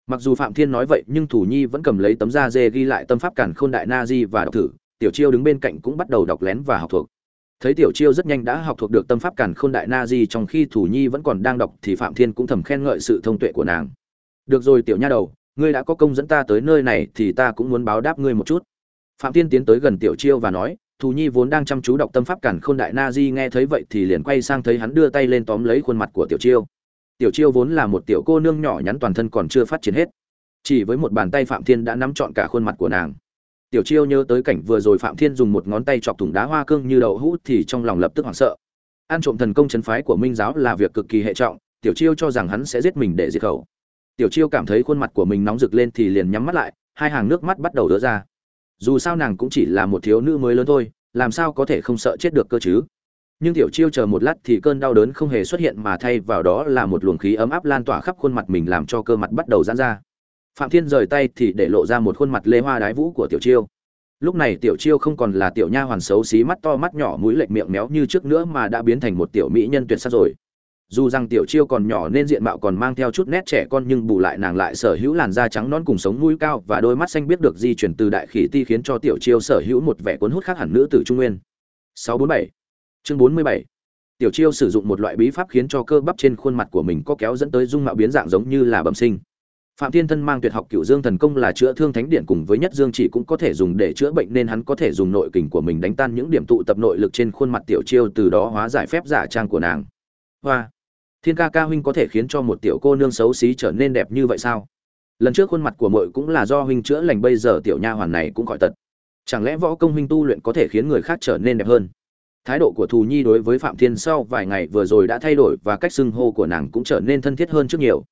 A: Mặc dù phạm thiên nói vậy nhưng thủ nhi vẫn cầm lấy tấm da dê ghi lại tâm pháp càn khôn đại na di và đọc thử tiểu chiêu đứng bên cạnh cũng bắt đầu đọc lén và học thuộc. Thấy tiểu chiêu rất nhanh đã học thuộc được tâm pháp càn khôn đại na di trong khi thủ nhi vẫn còn đang đọc thì phạm thiên cũng thầm khen ngợi sự thông tuệ của nàng. Được rồi tiểu nha đầu ngươi đã có công dẫn ta tới nơi này thì ta cũng muốn báo đáp ngươi một chút. Phạm thiên tiến tới gần tiểu chiêu và nói, thù nhi vốn đang chăm chú đọc tâm pháp cản khôn đại na di nghe thấy vậy thì liền quay sang thấy hắn đưa tay lên tóm lấy khuôn mặt của tiểu chiêu. Tiểu chiêu vốn là một tiểu cô nương nhỏ nhắn toàn thân còn chưa phát triển hết. Chỉ với một bàn tay phạm thiên đã nắm trọn cả khuôn mặt của nàng. Tiểu chiêu nhớ tới cảnh vừa rồi phạm thiên dùng một ngón tay chọc thủng đá hoa cương như đậu hũ thì trong lòng lập tức hoảng sợ. Ăn trộm thần công chấn phái của minh giáo là việc cực kỳ hệ trọng, tiểu chiêu cho rằng hắn sẽ giết mình để diệt khẩu tiểu chiêu cảm thấy khuôn mặt của mình nóng rực lên thì liền nhắm mắt lại, hai hàng nước mắt bắt đầu đỡ ra. Dù sao nàng cũng chỉ là một thiếu nữ mới lớn thôi, làm sao có thể không sợ chết được cơ chứ? Nhưng tiểu chiêu chờ một lát thì cơn đau đớn không hề xuất hiện mà thay vào đó là một luồng khí ấm áp lan tỏa khắp khuôn mặt mình làm cho cơ mặt bắt đầu giãn ra. Phạm thiên rời tay thì để lộ ra một khuôn mặt lê hoa đái vũ của tiểu chiêu. Lúc này tiểu chiêu không còn là tiểu nha hoàn xấu xí, mắt to, mắt nhỏ, mũi lệch miệng méo như trước nữa mà đã biến thành một tiểu mỹ nhân tuyệt sắc rồi dù rằng tiểu chiêu còn nhỏ nên diện mạo còn mang theo chút nét trẻ con nhưng bù lại nàng lại sở hữu làn da trắng non cùng sống mũi cao và đôi mắt xanh biết được di chuyển từ đại khỉ ti khiến cho tiểu chiêu sở hữu một vẻ cuốn hút khác hẳn nữ tử trung nguyên. 647 chương 47 tiểu chiêu sử dụng một loại bí pháp khiến cho cơ bắp trên khuôn mặt của mình có kéo dẫn tới dung mạo biến dạng giống như là bẩm sinh. Phạm thiên thân mang tuyệt học cựu dương thần công là chữa thương thánh điện cùng với nhất dương chỉ cũng có thể dùng để chữa bệnh nên hắn có thể dùng nội kình của mình đánh tan những điểm tụ tập nội lực trên khuôn mặt tiểu chiêu từ đó hóa giải phép giả trang của nàng. Hoa thiên ca ca huynh có thể khiến cho một tiểu cô nương xấu xí trở nên đẹp như vậy sao? Lần trước khuôn mặt của mội cũng là do huynh chữa lành, bây giờ tiểu nha hoàn này cũng gọi tật. Chẳng lẽ võ công huynh tu luyện có thể khiến người khác trở nên đẹp hơn? Thái độ của thù nhi đối với phạm thiên sau vài ngày vừa rồi đã thay đổi và cách xưng hô của nàng cũng trở nên thân thiết hơn trước nhiều.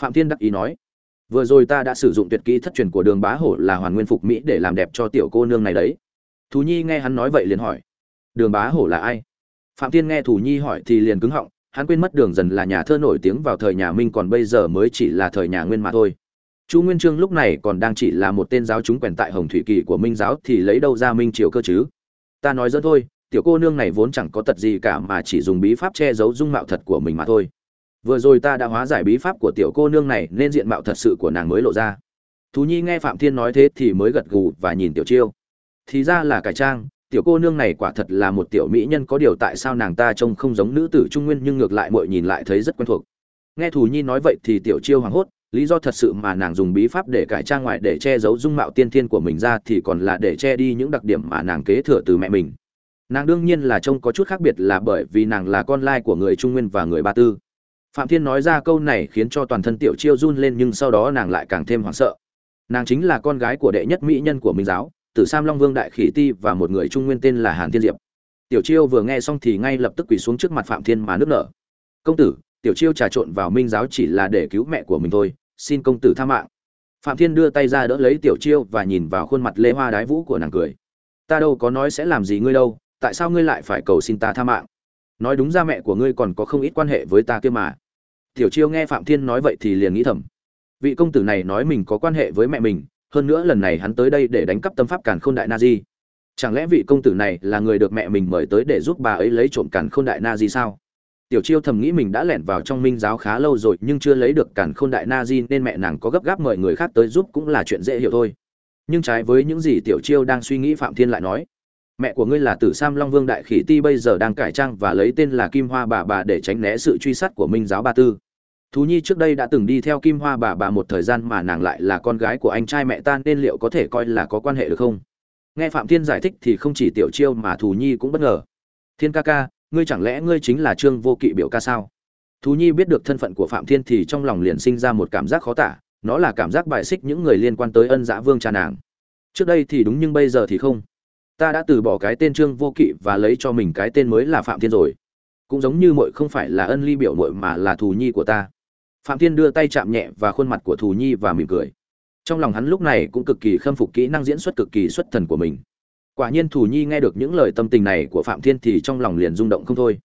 A: Phạm thiên đắc ý nói, vừa rồi ta đã sử dụng tuyệt kỹ thất truyền của đường bá hổ là hoàn nguyên phục mỹ để làm đẹp cho tiểu cô nương này đấy. Thù nhi nghe hắn nói vậy liền hỏi, đường bá hổ là ai? Phạm thiên nghe thù nhi hỏi thì liền cứng họng hắn quên mất đường dần là nhà thơ nổi tiếng vào thời nhà minh, còn bây giờ mới chỉ là thời nhà nguyên mà thôi. Chu nguyên trương lúc này còn đang chỉ là một tên giáo chúng quèn tại hồng thủy kỳ của minh giáo thì lấy đâu ra minh triều cơ chứ? Ta nói dẫn thôi, tiểu cô nương này vốn chẳng có tật gì cả mà chỉ dùng bí pháp che giấu dung mạo thật của mình mà thôi. Vừa rồi ta đã hóa giải bí pháp của tiểu cô nương này nên diện mạo thật sự của nàng mới lộ ra. Thú nhi nghe phạm thiên nói thế thì mới gật gù và nhìn tiểu chiêu. Thì ra là cải trang tiểu cô nương này quả thật là một tiểu mỹ nhân có điều tại sao nàng ta trông không giống nữ tử trung nguyên nhưng ngược lại muội nhìn lại thấy rất quen thuộc. Nghe thù nhi nói vậy thì tiểu chiêu hoảng hốt, lý do thật sự mà nàng dùng bí pháp để cải trang ngoài để che giấu dung mạo tiên thiên của mình ra thì còn là để che đi những đặc điểm mà nàng kế thừa từ mẹ mình. Nàng đương nhiên là trông có chút khác biệt là bởi vì nàng là con lai của người trung nguyên và người ba tư. Phạm thiên nói ra câu này khiến cho toàn thân tiểu chiêu run lên nhưng sau đó nàng lại càng thêm hoảng sợ. Nàng chính là con gái của đệ nhất mỹ nhân của minh giáo tử sam long vương đại khỉ ti và một người trung nguyên tên là hàn thiên diệp. Tiểu chiêu vừa nghe xong thì ngay lập tức quỳ xuống trước mặt phạm thiên mà nước nở. Công tử, tiểu chiêu trà trộn vào minh giáo chỉ là để cứu mẹ của mình thôi, xin công tử tha mạng. Phạm thiên đưa tay ra đỡ lấy tiểu chiêu và nhìn vào khuôn mặt lê hoa đái vũ của nàng cười. Ta đâu có nói sẽ làm gì ngươi đâu, tại sao ngươi lại phải cầu xin ta tha mạng? Nói đúng ra mẹ của ngươi còn có không ít quan hệ với ta kia mà. Tiểu chiêu nghe phạm thiên nói vậy thì liền nghĩ thầm. Vị công tử này nói mình có quan hệ với mẹ mình hơn nữa lần này hắn tới đây để đánh cắp tâm pháp càn khôn đại na di chẳng lẽ vị công tử này là người được mẹ mình mời tới để giúp bà ấy lấy trộm càn khôn đại na di sao? Tiểu chiêu thầm nghĩ mình đã lẻn vào trong minh giáo khá lâu rồi nhưng chưa lấy được càn khôn đại na di nên mẹ nàng có gấp gáp mời người khác tới giúp cũng là chuyện dễ hiểu thôi. Nhưng trái với những gì tiểu chiêu đang suy nghĩ phạm thiên lại nói, mẹ của ngươi là tử sam long vương đại khỉ ti bây giờ đang cải trang và lấy tên là kim hoa bà bà để tránh né sự truy sát của minh giáo ba tư thú nhi trước đây đã từng đi theo kim hoa bà bà một thời gian mà nàng lại là con gái của anh trai mẹ ta, nên liệu có thể coi là có quan hệ được không? Nghe phạm thiên giải thích thì không chỉ tiểu chiêu mà thú nhi cũng bất ngờ. Thiên ca ca, ngươi chẳng lẽ ngươi chính là trương vô kỵ biểu ca sao? Thú nhi biết được thân phận của phạm thiên thì trong lòng liền sinh ra một cảm giác khó tả, nó là cảm giác bài xích những người liên quan tới ân dã vương cha nàng. Trước đây thì đúng nhưng bây giờ thì không. Ta đã từ bỏ cái tên trương vô kỵ và lấy cho mình cái tên mới là phạm thiên rồi. Cũng giống như mội không phải là ân ly biểu mội mà là thù nhi của ta phạm thiên đưa tay chạm nhẹ và khuôn mặt của thù nhi và mỉm cười. Trong lòng hắn lúc này cũng cực kỳ khâm phục kỹ năng diễn xuất cực kỳ xuất thần của mình. Quả nhiên thù nhi nghe được những lời tâm tình này của phạm thiên thì trong lòng liền rung động không thôi.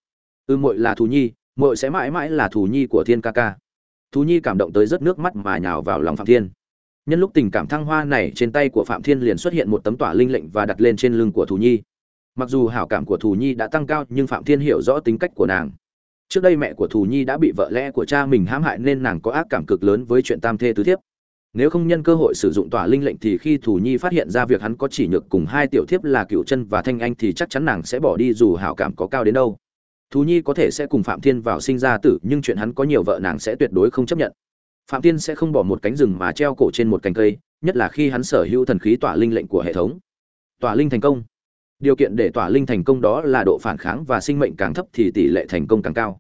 A: Ư ừ, muội là thù nhi muội sẽ mãi mãi là thù nhi của thiên ca ca. Thù nhi cảm động tới rất nước mắt mà nhào vào lòng phạm thiên. Nhân lúc tình cảm thăng hoa này trên tay của phạm thiên liền xuất hiện một tấm tỏa linh lệnh và đặt lên trên lưng của thù nhi. Mặc dù hảo cảm của thù nhi đã tăng cao nhưng phạm thiên hiểu rõ tính cách của nàng trước đây mẹ của thù nhi đã bị vợ lẽ của cha mình hãm hại nên nàng có ác cảm cực lớn với chuyện tam thê tứ thiếp. Nếu không nhân cơ hội sử dụng tỏa linh lệnh thì khi thù nhi phát hiện ra việc hắn có chỉ nhược cùng hai tiểu thiếp là cựu chân và thanh anh thì chắc chắn nàng sẽ bỏ đi dù hảo cảm có cao đến đâu. Thù nhi có thể sẽ cùng phạm thiên vào sinh ra tử, nhưng chuyện hắn có nhiều vợ nàng sẽ tuyệt đối không chấp nhận. Phạm thiên sẽ không bỏ một cánh rừng mà treo cổ trên một cành cây, nhất là khi hắn sở hữu thần khí tỏa linh lệnh của hệ thống. Tỏa linh thành công. Điều kiện để tỏa linh thành công đó là độ phản kháng và sinh mệnh càng thấp thì tỷ lệ thành công càng cao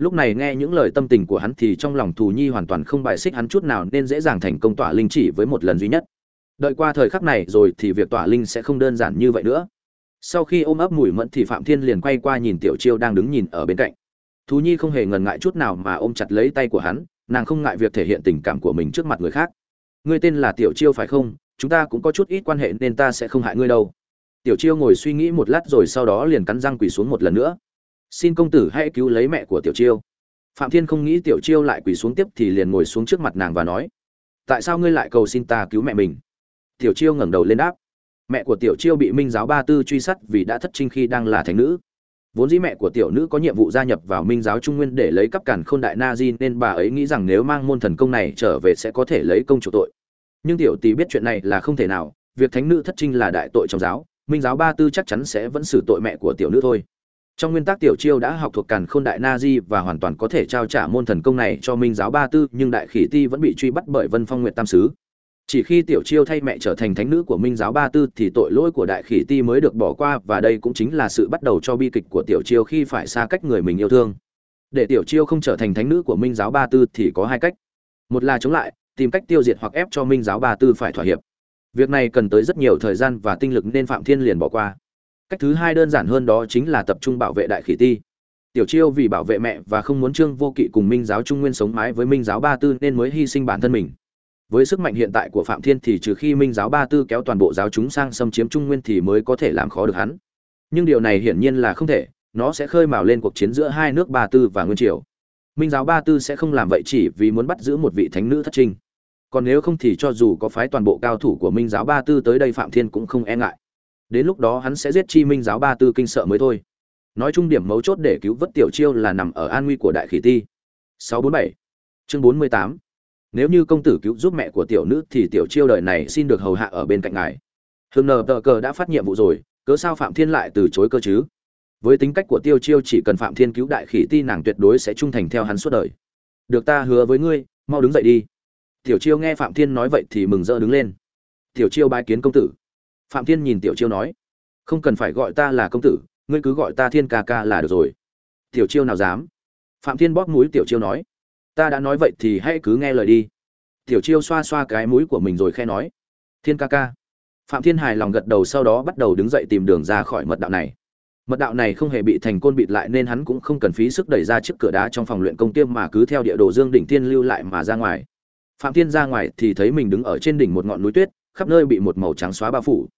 A: lúc này nghe những lời tâm tình của hắn thì trong lòng thù nhi hoàn toàn không bài xích hắn chút nào nên dễ dàng thành công tỏa linh chỉ với một lần duy nhất. Đợi qua thời khắc này rồi thì việc tỏa linh sẽ không đơn giản như vậy nữa. Sau khi ôm ấp mùi mẫn thì phạm thiên liền quay qua nhìn tiểu chiêu đang đứng nhìn ở bên cạnh. Thú nhi không hề ngần ngại chút nào mà ôm chặt lấy tay của hắn, nàng không ngại việc thể hiện tình cảm của mình trước mặt người khác. Ngươi tên là tiểu chiêu phải không? Chúng ta cũng có chút ít quan hệ nên ta sẽ không hại ngươi đâu. Tiểu chiêu ngồi suy nghĩ một lát rồi sau đó liền cắn răng quỳ xuống một lần nữa xin công tử hãy cứu lấy mẹ của tiểu chiêu. Phạm thiên không nghĩ tiểu chiêu lại quỳ xuống tiếp thì liền ngồi xuống trước mặt nàng và nói, tại sao ngươi lại cầu xin ta cứu mẹ mình? Tiểu chiêu ngẩng đầu lên đáp, mẹ của tiểu chiêu bị minh giáo ba tư truy sát vì đã thất trinh khi đang là thành nữ. Vốn dĩ mẹ của tiểu nữ có nhiệm vụ gia nhập vào minh giáo trung nguyên để lấy cắp cản khôn đại na di nên bà ấy nghĩ rằng nếu mang môn thần công này trở về sẽ có thể lấy công chủ tội. Nhưng tiểu tì biết chuyện này là không thể nào, việc thánh nữ thất trinh là đại tội trong giáo, minh giáo ba tư chắc chắn sẽ vẫn xử tội mẹ của tiểu nữ thôi trong nguyên tắc tiểu chiêu đã học thuộc càn khôn đại na di và hoàn toàn có thể trao trả môn thần công này cho minh giáo ba tư, nhưng đại khỉ ti vẫn bị truy bắt bởi vân phong nguyệt tam sứ. Chỉ khi tiểu chiêu thay mẹ trở thành thánh nữ của minh giáo ba tư thì tội lỗi của đại khỉ ti mới được bỏ qua và đây cũng chính là sự bắt đầu cho bi kịch của tiểu chiêu khi phải xa cách người mình yêu thương. Để tiểu chiêu không trở thành thánh nữ của minh giáo ba tư thì có hai cách. Một là chống lại, tìm cách tiêu diệt hoặc ép cho minh giáo ba tư phải thỏa hiệp. Việc này cần tới rất nhiều thời gian và tinh lực nên phạm thiên liền bỏ qua cách thứ hai đơn giản hơn đó chính là tập trung bảo vệ đại khỉ ti. Tiểu chiêu vì bảo vệ mẹ và không muốn trương vô kỵ cùng minh giáo trung nguyên sống mái với minh giáo ba tư nên mới hy sinh bản thân mình. Với sức mạnh hiện tại của phạm thiên thì trừ khi minh giáo ba tư kéo toàn bộ giáo chúng sang xâm chiếm trung nguyên thì mới có thể làm khó được hắn. Nhưng điều này hiển nhiên là không thể, nó sẽ khơi mào lên cuộc chiến giữa hai nước ba tư và nguyên triều. Minh giáo ba tư sẽ không làm vậy chỉ vì muốn bắt giữ một vị thánh nữ thất trinh. Còn nếu không thì cho dù có phái toàn bộ cao thủ của minh giáo ba tư tới đây phạm thiên cũng không e ngại đến lúc đó hắn sẽ giết chi minh giáo ba tư kinh sợ mới thôi. Nói chung điểm mấu chốt để cứu vớt tiểu chiêu là nằm ở an nguy của đại khỉ ti. 647 chương 48 nếu như công tử cứu giúp mẹ của tiểu nữ thì tiểu chiêu đời này xin được hầu hạ ở bên cạnh ngài. Hương nờ tờ cờ đã phát nhiệm vụ rồi, cớ sao phạm thiên lại từ chối cơ chứ? Với tính cách của tiêu chiêu chỉ cần phạm thiên cứu đại khỉ ti nàng tuyệt đối sẽ trung thành theo hắn suốt đời. Được ta hứa với ngươi, mau đứng dậy đi. Tiểu chiêu nghe phạm thiên nói vậy thì mừng rỡ đứng lên. Tiểu chiêu bái kiến công tử phạm thiên nhìn tiểu chiêu nói, không cần phải gọi ta là công tử, ngươi cứ gọi ta thiên ca ca là được rồi. Tiểu chiêu nào dám? Phạm thiên bóp mũi tiểu chiêu nói, ta đã nói vậy thì hãy cứ nghe lời đi. Tiểu chiêu xoa xoa cái mũi của mình rồi khe nói, thiên ca ca. Phạm thiên hài lòng gật đầu sau đó bắt đầu đứng dậy tìm đường ra khỏi mật đạo này. Mật đạo này không hề bị thành côn bịt lại nên hắn cũng không cần phí sức đẩy ra chiếc cửa đá trong phòng luyện công tiêm mà cứ theo địa đồ dương đỉnh thiên lưu lại mà ra ngoài. Phạm thiên ra ngoài thì thấy mình đứng ở trên đỉnh một ngọn núi tuyết, khắp nơi bị một màu trắng xóa bao phủ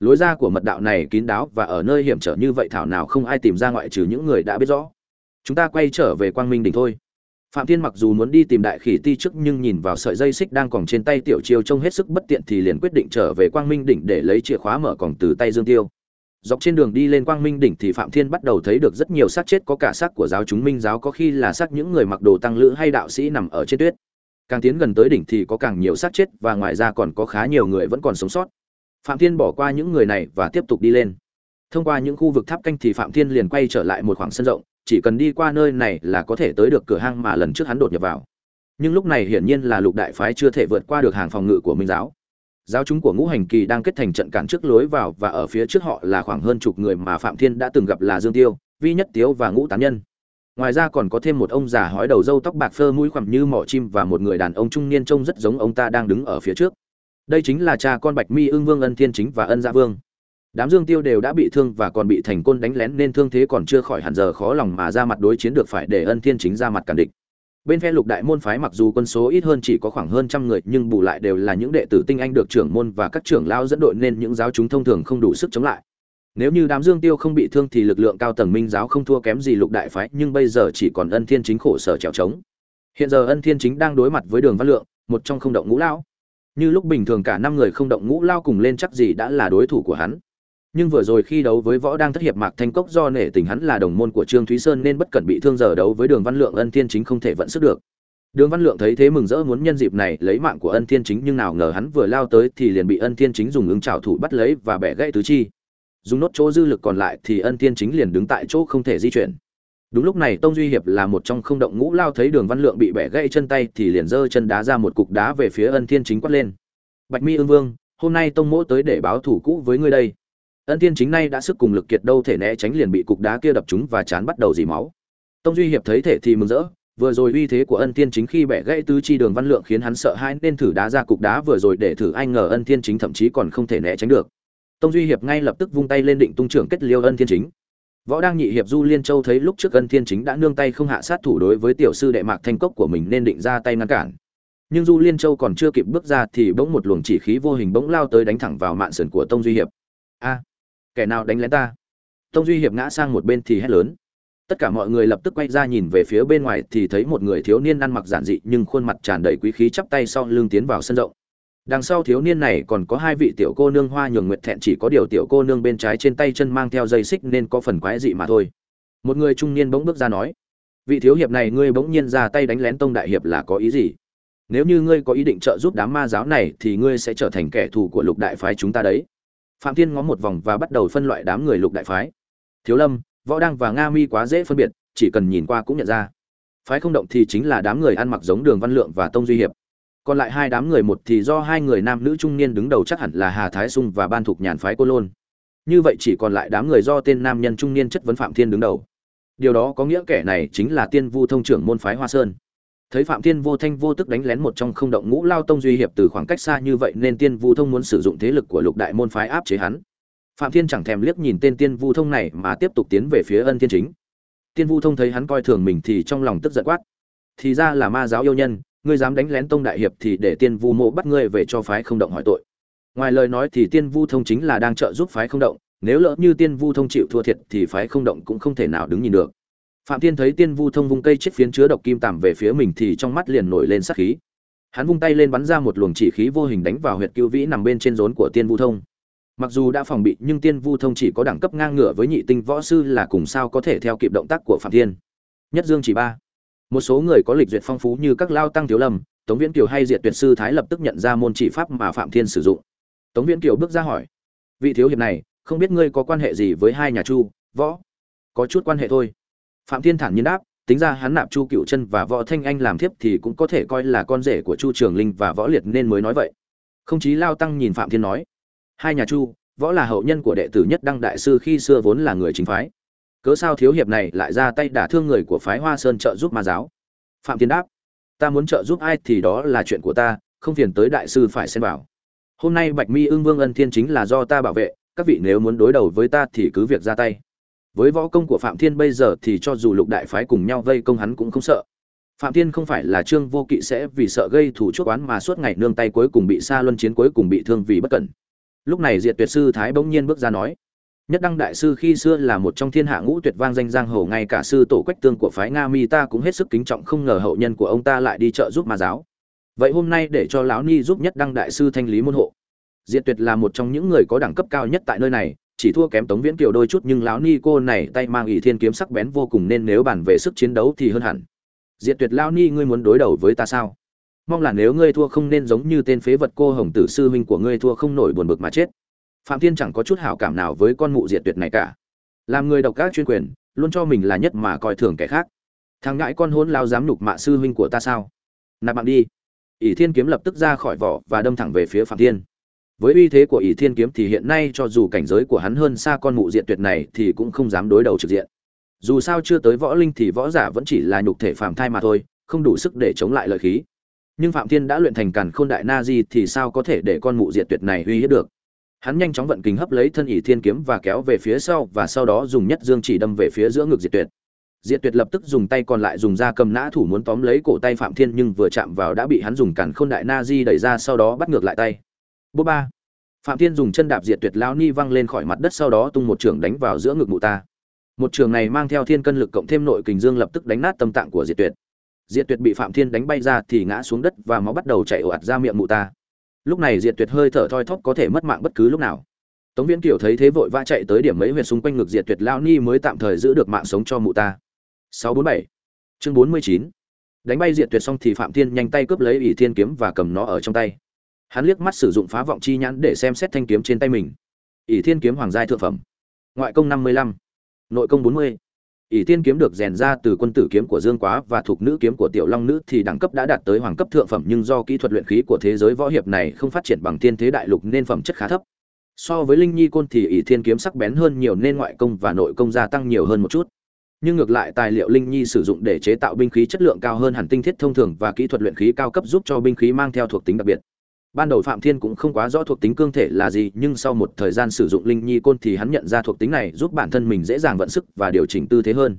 A: lối ra của mật đạo này kín đáo và ở nơi hiểm trở như vậy thảo nào không ai tìm ra ngoại trừ những người đã biết rõ. Chúng ta quay trở về quang minh đỉnh thôi. Phạm thiên mặc dù muốn đi tìm đại khỉ ti trước nhưng nhìn vào sợi dây xích đang còn trên tay tiểu chiêu trông hết sức bất tiện thì liền quyết định trở về quang minh đỉnh để lấy chìa khóa mở còng từ tay dương tiêu. Dọc trên đường đi lên quang minh đỉnh thì phạm thiên bắt đầu thấy được rất nhiều xác chết có cả xác của giáo chúng minh giáo, có khi là xác những người mặc đồ tăng lữ hay đạo sĩ nằm ở trên tuyết. Càng tiến gần tới đỉnh thì có càng nhiều xác chết và ngoài ra còn có khá nhiều người vẫn còn sống sót phạm thiên bỏ qua những người này và tiếp tục đi lên. Thông qua những khu vực tháp canh thì phạm thiên liền quay trở lại một khoảng sân rộng, chỉ cần đi qua nơi này là có thể tới được cửa hang mà lần trước hắn đột nhập vào. Nhưng lúc này hiển nhiên là lục đại phái chưa thể vượt qua được hàng phòng ngự của minh giáo. Giáo chúng của ngũ hành kỳ đang kết thành trận cản trước lối vào và ở phía trước họ là khoảng hơn chục người mà phạm thiên đã từng gặp là dương tiêu, vi nhất tiếu và ngũ tán nhân. Ngoài ra còn có thêm một ông già hói đầu râu tóc bạc phơ mũi khoằm như mỏ chim và một người đàn ông trung niên trông rất giống ông ta đang đứng ở phía trước đây chính là cha con bạch mi ưng vương ân thiên chính và ân gia vương. Đám dương tiêu đều đã bị thương và còn bị thành côn đánh lén nên thương thế còn chưa khỏi hẳn giờ khó lòng mà ra mặt đối chiến được phải để ân thiên chính ra mặt cản địch. Bên phe lục đại môn phái mặc dù quân số ít hơn chỉ có khoảng hơn trăm người, nhưng bù lại đều là những đệ tử tinh anh được trưởng môn và các trưởng lao dẫn đội nên những giáo chúng thông thường không đủ sức chống lại. Nếu như đám dương tiêu không bị thương thì lực lượng cao tầng minh giáo không thua kém gì lục đại phái, nhưng bây giờ chỉ còn ân thiên chính khổ sở trèo trống. Hiện giờ ân thiên chính đang đối mặt với đường văn lượng, một trong không động ngũ lao như lúc bình thường cả năm người không động ngũ lao cùng lên chắc gì đã là đối thủ của hắn. Nhưng vừa rồi khi đấu với võ đang thất hiệp mạc thanh cốc do nể tình hắn là đồng môn của trương thúy sơn nên bất cẩn bị thương giờ đấu với đường văn lượng ân thiên chính không thể vận sức được. Đường văn lượng thấy thế mừng rỡ muốn nhân dịp này lấy mạng của ân thiên chính nhưng nào ngờ hắn vừa lao tới thì liền bị ân thiên chính dùng ứng trào thủ bắt lấy và bẻ gãy tứ chi. Dùng nốt chỗ dư lực còn lại thì ân thiên chính liền đứng tại chỗ không thể di chuyển đúng lúc này tông duy hiệp là một trong không động ngũ lao thấy đường văn lượng bị bẻ gãy chân tay thì liền giơ chân đá ra một cục đá về phía ân thiên chính quát lên. Bạch mi ương vương, hôm nay tông mỗ tới để báo thủ cũ với ngươi đây. Ân thiên chính nay đã sức cùng lực kiệt đâu thể né tránh liền bị cục đá kia đập trúng và chán bắt đầu dì máu. Tông duy hiệp thấy thể thì mừng rỡ, vừa rồi uy thế của ân thiên chính khi bẻ gãy tứ chi đường văn lượng khiến hắn sợ hãi nên thử đá ra cục đá vừa rồi để thử anh ngờ ân thiên chính thậm chí còn không thể né tránh được. Tông duy hiệp ngay lập tức vung tay lên định tung trưởng kết liêu ân thiên chính võ đang nhị hiệp du liên châu thấy lúc trước ân thiên chính đã nương tay không hạ sát thủ đối với tiểu sư đệ mạc thanh cốc của mình nên định ra tay ngăn cản. Nhưng du liên châu còn chưa kịp bước ra thì bỗng một luồng chỉ khí vô hình bỗng lao tới đánh thẳng vào mạn sườn của tông duy hiệp. A, kẻ nào đánh lén ta? Tông duy hiệp ngã sang một bên thì hét lớn. Tất cả mọi người lập tức quay ra nhìn về phía bên ngoài thì thấy một người thiếu niên ăn mặc giản dị nhưng khuôn mặt tràn đầy quý khí chắp tay sau lưng tiến vào sân rộng đằng sau thiếu niên này còn có hai vị tiểu cô nương hoa nhường nguyệt thẹn chỉ có điều tiểu cô nương bên trái trên tay chân mang theo dây xích nên có phần quái dị mà thôi. Một người trung niên bỗng bước ra nói, vị thiếu hiệp này ngươi bỗng nhiên ra tay đánh lén tông đại hiệp là có ý gì? Nếu như ngươi có ý định trợ giúp đám ma giáo này thì ngươi sẽ trở thành kẻ thù của lục đại phái chúng ta đấy. Phạm thiên ngó một vòng và bắt đầu phân loại đám người lục đại phái. Thiếu lâm, võ đăng và nga mi quá dễ phân biệt, chỉ cần nhìn qua cũng nhận ra. Phái không động thì chính là đám người ăn mặc giống đường văn lượng và tông duy hiệp còn lại hai đám người một thì do hai người nam nữ trung niên đứng đầu chắc hẳn là hà thái sung và ban thục nhàn phái cô lôn. Như vậy chỉ còn lại đám người do tên nam nhân trung niên chất vấn phạm thiên đứng đầu. Điều đó có nghĩa kẻ này chính là tiên vu thông trưởng môn phái hoa sơn. Thấy phạm thiên vô thanh vô tức đánh lén một trong không động ngũ lao tông duy hiệp từ khoảng cách xa như vậy nên tiên vu thông muốn sử dụng thế lực của lục đại môn phái áp chế hắn. Phạm thiên chẳng thèm liếc nhìn tên tiên vu thông này mà tiếp tục tiến về phía ân thiên chính. Tiên vu thông thấy hắn coi thường mình thì trong lòng tức giận quát. Thì ra là ma giáo yêu nhân ngươi dám đánh lén tông đại hiệp thì để tiên vu mộ bắt ngươi về cho phái không động hỏi tội. Ngoài lời nói thì tiên vu thông chính là đang trợ giúp phái không động, nếu lỡ như tiên vu thông chịu thua thiệt thì phái không động cũng không thể nào đứng nhìn được. Phạm thiên thấy tiên vu thông vung cây chết phiến chứa độc kim tằm về phía mình thì trong mắt liền nổi lên sát khí. Hắn vung tay lên bắn ra một luồng chỉ khí vô hình đánh vào huyệt cứu vĩ nằm bên trên rốn của tiên vu thông. Mặc dù đã phòng bị, nhưng tiên vu thông chỉ có đẳng cấp ngang ngửa với nhị tinh võ sư là cùng sao có thể theo kịp động tác của phạm thiên. Nhất dương chỉ ba một số người có lịch duyệt phong phú như các lao tăng thiếu lâm, tống viễn kiều hay diệt tuyệt sư thái lập tức nhận ra môn chỉ pháp mà phạm thiên sử dụng. Tống viễn kiều bước ra hỏi, vị thiếu hiệp này, không biết ngươi có quan hệ gì với hai nhà chu, võ? Có chút quan hệ thôi. Phạm thiên thản nhiên đáp, tính ra hắn nạp chu cựu chân và võ thanh anh làm thiếp thì cũng có thể coi là con rể của chu trường linh và võ liệt nên mới nói vậy. Không chí lao tăng nhìn phạm thiên nói, hai nhà chu, võ là hậu nhân của đệ tử nhất đăng đại sư khi xưa vốn là người chính phái cớ sao thiếu hiệp này lại ra tay đả thương người của phái hoa sơn trợ giúp ma giáo? Phạm thiên đáp, ta muốn trợ giúp ai thì đó là chuyện của ta, không phiền tới đại sư phải xem vào. Hôm nay bạch mi ưng vương ân thiên chính là do ta bảo vệ, các vị nếu muốn đối đầu với ta thì cứ việc ra tay. Với võ công của phạm thiên bây giờ thì cho dù lục đại phái cùng nhau vây công hắn cũng không sợ. Phạm thiên không phải là trương vô kỵ sẽ vì sợ gây thủ chuốc oán mà suốt ngày nương tay cuối cùng bị xa luân chiến cuối cùng bị thương vì bất cẩn. Lúc này diệt tuyệt sư thái bỗng nhiên bước ra nói nhất đăng đại sư khi xưa là một trong thiên hạ ngũ tuyệt vang danh giang hồ, ngay cả sư tổ quách tương của phái nga mi ta cũng hết sức kính trọng, không ngờ hậu nhân của ông ta lại đi trợ giúp ma giáo. Vậy hôm nay để cho lão ni giúp nhất đăng đại sư thanh lý môn hộ. Diệt tuyệt là một trong những người có đẳng cấp cao nhất tại nơi này, chỉ thua kém tống viễn kiều đôi chút, nhưng lão ni cô này tay mang ỷ thiên kiếm sắc bén vô cùng nên nếu bàn về sức chiến đấu thì hơn hẳn. Diệt tuyệt lão ni, ngươi muốn đối đầu với ta sao? Mong là nếu ngươi thua không nên giống như tên phế vật cô hồng tử sư huynh của ngươi thua không nổi buồn bực mà chết phạm thiên chẳng có chút hảo cảm nào với con mụ diệt tuyệt này cả. Làm người độc các chuyên quyền, luôn cho mình là nhất mà coi thường kẻ khác. Thằng ngãi con hôn lao dám nhục mạ sư huynh của ta sao? Nạp mạng đi. Ỷ thiên kiếm lập tức ra khỏi vỏ và đâm thẳng về phía phạm thiên. Với uy thế của ỷ thiên kiếm thì hiện nay cho dù cảnh giới của hắn hơn xa con mụ diện tuyệt này thì cũng không dám đối đầu trực diện. Dù sao chưa tới võ linh thì võ giả vẫn chỉ là nhục thể phàm thai mà thôi, không đủ sức để chống lại lợi khí. Nhưng phạm thiên đã luyện thành càn khôn đại na di thì sao có thể để con mụ diệt tuyệt này uy hiếp được? Hắn nhanh chóng vận kình hấp lấy thân ỷ thiên kiếm và kéo về phía sau và sau đó dùng nhất dương chỉ đâm về phía giữa ngực diệt tuyệt. Diệt tuyệt lập tức dùng tay còn lại dùng da cầm nã thủ muốn tóm lấy cổ tay phạm thiên nhưng vừa chạm vào đã bị hắn dùng cản khôn đại na di đẩy ra sau đó bắt ngược lại tay. Bố ba. Phạm thiên dùng chân đạp diệt tuyệt lão ni văng lên khỏi mặt đất sau đó tung một trường đánh vào giữa ngực mụ ta. Một trường này mang theo thiên cân lực cộng thêm nội kình dương lập tức đánh nát tâm tạng của diệt tuyệt. Diệt tuyệt bị phạm thiên đánh bay ra thì ngã xuống đất và máu bắt đầu chảy ồ ạt ra miệng mụ ta lúc này diệt tuyệt hơi thở thoi thóp có thể mất mạng bất cứ lúc nào. Tống viễn kiều thấy thế vội vã chạy tới điểm mấy huyệt xung quanh ngực diệt tuyệt lao ni mới tạm thời giữ được mạng sống cho mụ ta. 647 chương 49 đánh bay diệt tuyệt xong thì phạm thiên nhanh tay cướp lấy ỷ thiên kiếm và cầm nó ở trong tay. Hắn liếc mắt sử dụng phá vọng chi nhãn để xem xét thanh kiếm trên tay mình. Ỷ thiên kiếm hoàng giai thượng phẩm. Ngoại công năm mươi lăm. Nội công bốn mươi ỷ thiên kiếm được rèn ra từ quân tử kiếm của dương quá và thuộc nữ kiếm của tiểu long nữ thì đẳng cấp đã đạt tới hoàng cấp thượng phẩm, nhưng do kỹ thuật luyện khí của thế giới võ hiệp này không phát triển bằng thiên thế đại lục nên phẩm chất khá thấp. So với linh nhi côn thì ỷ thiên kiếm sắc bén hơn nhiều nên ngoại công và nội công gia tăng nhiều hơn một chút. Nhưng ngược lại, tài liệu linh nhi sử dụng để chế tạo binh khí chất lượng cao hơn hẳn tinh thiết thông thường và kỹ thuật luyện khí cao cấp giúp cho binh khí mang theo thuộc tính đặc biệt ban đầu phạm thiên cũng không quá rõ thuộc tính cương thể là gì, nhưng sau một thời gian sử dụng linh nhi côn thì hắn nhận ra thuộc tính này giúp bản thân mình dễ dàng vận sức và điều chỉnh tư thế hơn.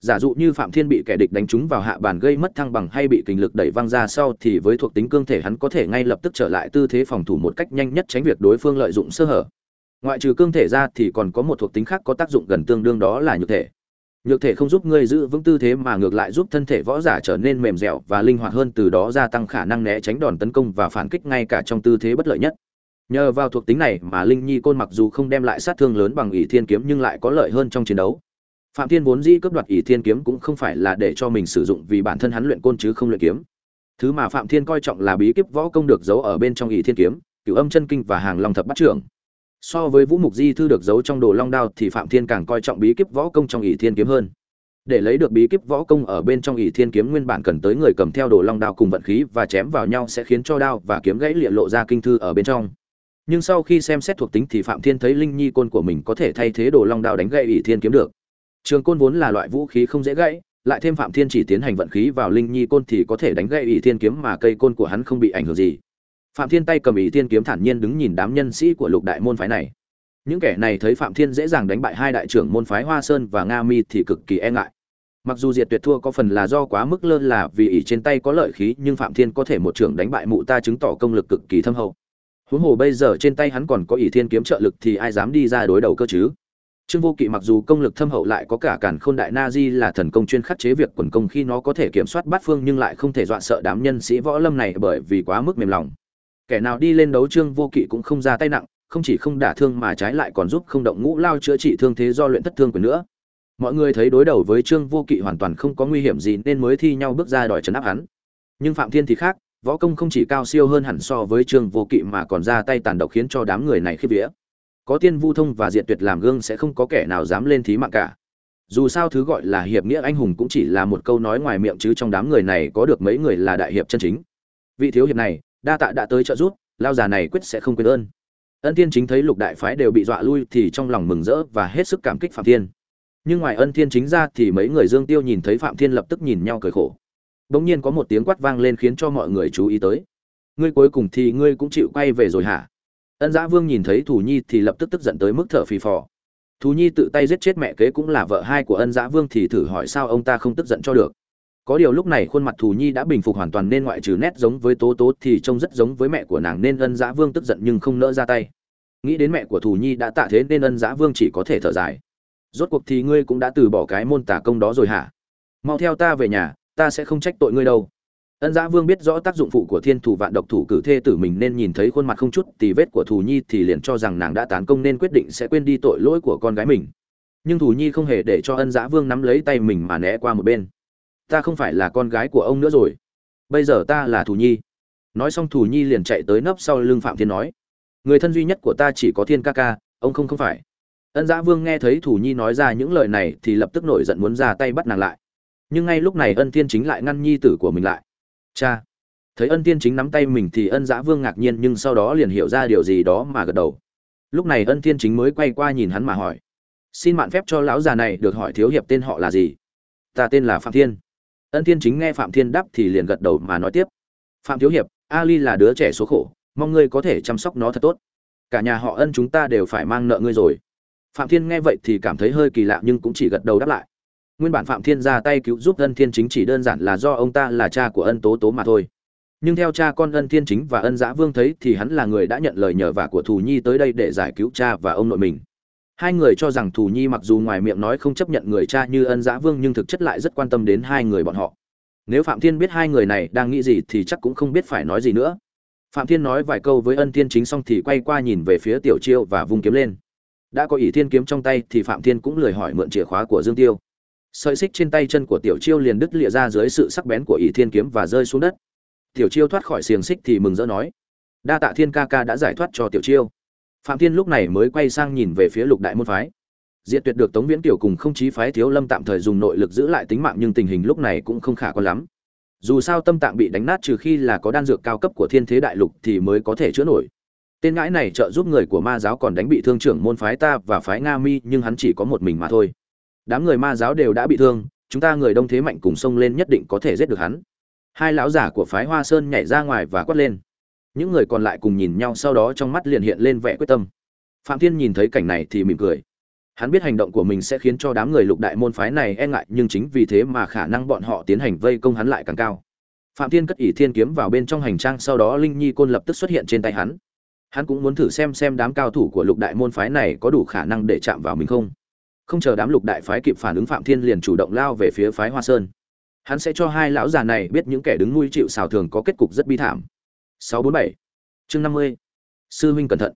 A: Giả dụ như phạm thiên bị kẻ địch đánh trúng vào hạ bàn gây mất thăng bằng hay bị kình lực đẩy văng ra sau thì với thuộc tính cương thể hắn có thể ngay lập tức trở lại tư thế phòng thủ một cách nhanh nhất tránh việc đối phương lợi dụng sơ hở. Ngoại trừ cương thể ra thì còn có một thuộc tính khác có tác dụng gần tương đương đó là nhược thể nhược thể không giúp ngươi giữ vững tư thế mà ngược lại giúp thân thể võ giả trở nên mềm dẻo và linh hoạt hơn, từ đó gia tăng khả năng né tránh đòn tấn công và phản kích ngay cả trong tư thế bất lợi nhất. Nhờ vào thuộc tính này mà linh nhi côn mặc dù không đem lại sát thương lớn bằng ỷ thiên kiếm nhưng lại có lợi hơn trong chiến đấu. Phạm thiên vốn dĩ cướp đoạt ỷ thiên kiếm cũng không phải là để cho mình sử dụng vì bản thân hắn luyện côn chứ không luyện kiếm. Thứ mà phạm thiên coi trọng là bí kíp võ công được giấu ở bên trong ỷ thiên kiếm, cửu âm chân kinh và hàng long thập bát trưởng so với vũ mục di thư được giấu trong đồ long đao thì phạm thiên càng coi trọng bí kíp võ công trong ỷ thiên kiếm hơn. Để lấy được bí kíp võ công ở bên trong ỷ thiên kiếm nguyên bản cần tới người cầm theo đồ long đao cùng vận khí và chém vào nhau sẽ khiến cho đao và kiếm gãy lịa lộ ra kinh thư ở bên trong. Nhưng sau khi xem xét thuộc tính thì phạm thiên thấy linh nhi côn của mình có thể thay thế đồ long đao đánh gãy ỷ thiên kiếm được. Trường côn vốn là loại vũ khí không dễ gãy, lại thêm phạm thiên chỉ tiến hành vận khí vào linh nhi côn thì có thể đánh gãy ỷ thiên kiếm mà cây côn của hắn không bị ảnh hưởng gì phạm thiên tay cầm ý thiên kiếm thản nhiên đứng nhìn đám nhân sĩ của lục đại môn phái này. Những kẻ này thấy phạm thiên dễ dàng đánh bại hai đại trưởng môn phái hoa sơn và nga mi thì cực kỳ e ngại. Mặc dù diệt tuyệt thua có phần là do quá mức lơ là vì ỷ trên tay có lợi khí, nhưng phạm thiên có thể một trưởng đánh bại mụ ta chứng tỏ công lực cực kỳ thâm hậu. Huống hồ bây giờ trên tay hắn còn có ỷ thiên kiếm trợ lực thì ai dám đi ra đối đầu cơ chứ? Trương Vô Kỵ mặc dù công lực thâm hậu lại có cả cản khôn đại na di là thần công chuyên khắc chế việc quần công khi nó có thể kiểm soát bát phương nhưng lại không thể dọa sợ đám nhân sĩ võ lâm này bởi vì quá mức mềm lòng. Kẻ nào đi lên đấu Trương Vô Kỵ cũng không ra tay nặng, không chỉ không đả thương mà trái lại còn giúp không động ngũ lao chữa trị thương thế do luyện thất thương của nữa. Mọi người thấy đối đầu với Trương Vô Kỵ hoàn toàn không có nguy hiểm gì nên mới thi nhau bước ra đòi trấn áp hắn. Nhưng Phạm Thiên thì khác, võ công không chỉ cao siêu hơn hẳn so với Trương Vô Kỵ mà còn ra tay tàn độc khiến cho đám người này khiếp vía có tiên vu thông và diệt tuyệt làm gương sẽ không có kẻ nào dám lên thí mạng cả dù sao thứ gọi là hiệp nghĩa anh hùng cũng chỉ là một câu nói ngoài miệng chứ trong đám người này có được mấy người là đại hiệp chân chính vị thiếu hiệp này đa tạ đã tới trợ giúp, lao già này quyết sẽ không quên ơn. Ân thiên chính thấy lục đại phái đều bị dọa lui thì trong lòng mừng rỡ và hết sức cảm kích phạm thiên. Nhưng ngoài ân thiên chính ra thì mấy người dương tiêu nhìn thấy phạm thiên lập tức nhìn nhau cười khổ. Bỗng nhiên có một tiếng quát vang lên khiến cho mọi người chú ý tới. Ngươi cuối cùng thì ngươi cũng chịu quay về rồi hả? Ân giã vương nhìn thấy Thủ nhi thì lập tức tức giận tới mức thở phì phò. Thú nhi tự tay giết chết mẹ kế cũng là vợ hai của ân giã vương thì thử hỏi sao ông ta không tức giận cho được có điều lúc này khuôn mặt thù nhi đã bình phục hoàn toàn nên ngoại trừ nét giống với tố tố thì trông rất giống với mẹ của nàng nên ân giã vương tức giận nhưng không nỡ ra tay. Nghĩ đến mẹ của thù nhi đã tạ thế nên ân giã vương chỉ có thể thở dài. Rốt cuộc thì ngươi cũng đã từ bỏ cái môn tả công đó rồi hả? Mau theo ta về nhà, ta sẽ không trách tội ngươi đâu. Ân giã vương biết rõ tác dụng phụ của thiên thủ vạn độc thủ cử thê tử mình nên nhìn thấy khuôn mặt không chút tì vết của thù nhi thì liền cho rằng nàng đã tán công nên quyết định sẽ quên đi tội lỗi của con gái mình. Nhưng thù nhi không hề để cho ân giã vương nắm lấy tay mình mà né qua một bên ta không phải là con gái của ông nữa rồi. Bây giờ ta là thù nhi. Nói xong thù nhi liền chạy tới nấp sau lưng phạm thiên nói, người thân duy nhất của ta chỉ có thiên ca ca, ông không không phải. Ân giã vương nghe thấy thù nhi nói ra những lời này thì lập tức nổi giận muốn ra tay bắt nàng lại. Nhưng ngay lúc này ân thiên chính lại ngăn nhi tử của mình lại. Cha. Thấy ân thiên chính nắm tay mình thì ân giã vương ngạc nhiên nhưng sau đó liền hiểu ra điều gì đó mà gật đầu. Lúc này ân thiên chính mới quay qua nhìn hắn mà hỏi, xin mạn phép cho lão già này được hỏi thiếu hiệp tên họ là gì? Ta tên là phạm thiên ân Thiên chính nghe phạm thiên đáp thì liền gật đầu mà nói tiếp. Phạm thiếu hiệp, ali là đứa trẻ số khổ, mong ngươi có thể chăm sóc nó thật tốt. Cả nhà họ ân chúng ta đều phải mang nợ ngươi rồi. Phạm thiên nghe vậy thì cảm thấy hơi kỳ lạ nhưng cũng chỉ gật đầu đáp lại. Nguyên bản phạm thiên ra tay cứu giúp ân thiên chính chỉ đơn giản là do ông ta là cha của ân tố tố mà thôi. Nhưng theo cha con ân thiên chính và ân giã vương thấy thì hắn là người đã nhận lời nhờ vả của thù nhi tới đây để giải cứu cha và ông nội mình hai người cho rằng thù nhi mặc dù ngoài miệng nói không chấp nhận người cha như ân giã vương nhưng thực chất lại rất quan tâm đến hai người bọn họ. Nếu phạm thiên biết hai người này đang nghĩ gì thì chắc cũng không biết phải nói gì nữa. Phạm thiên nói vài câu với ân thiên chính xong thì quay qua nhìn về phía tiểu chiêu và vung kiếm lên. Đã có ỷ thiên kiếm trong tay thì phạm thiên cũng lười hỏi mượn chìa khóa của dương tiêu. Sợi xích trên tay chân của tiểu chiêu liền đứt lịa ra dưới sự sắc bén của ỷ thiên kiếm và rơi xuống đất. Tiểu chiêu thoát khỏi xiềng xích thì mừng rỡ nói, đa tạ thiên ca ca đã giải thoát cho tiểu chiêu phạm thiên lúc này mới quay sang nhìn về phía lục đại môn phái. Diệt tuyệt được tống viễn tiểu cùng không chí phái thiếu lâm tạm thời dùng nội lực giữ lại tính mạng nhưng tình hình lúc này cũng không khả quan lắm. Dù sao tâm tạng bị đánh nát trừ khi là có đan dược cao cấp của thiên thế đại lục thì mới có thể chữa nổi. Tên ngãi này trợ giúp người của ma giáo còn đánh bị thương trưởng môn phái ta và phái nga mi, nhưng hắn chỉ có một mình mà thôi. Đám người ma giáo đều đã bị thương, chúng ta người đông thế mạnh cùng xông lên nhất định có thể giết được hắn. Hai lão giả của phái hoa sơn nhảy ra ngoài và quát lên những người còn lại cùng nhìn nhau sau đó trong mắt liền hiện lên vẻ quyết tâm. Phạm thiên nhìn thấy cảnh này thì mỉm cười. Hắn biết hành động của mình sẽ khiến cho đám người lục đại môn phái này e ngại, nhưng chính vì thế mà khả năng bọn họ tiến hành vây công hắn lại càng cao. Phạm thiên cất ỷ thiên kiếm vào bên trong hành trang, sau đó linh nhi côn lập tức xuất hiện trên tay hắn. Hắn cũng muốn thử xem xem đám cao thủ của lục đại môn phái này có đủ khả năng để chạm vào mình không. Không chờ đám lục đại phái kịp phản ứng, phạm thiên liền chủ động lao về phía phái hoa sơn. Hắn sẽ cho hai lão già này biết những kẻ đứng nuôi chịu xào thường có kết cục rất bi thảm. 647 chương 50 sư huynh cẩn thận.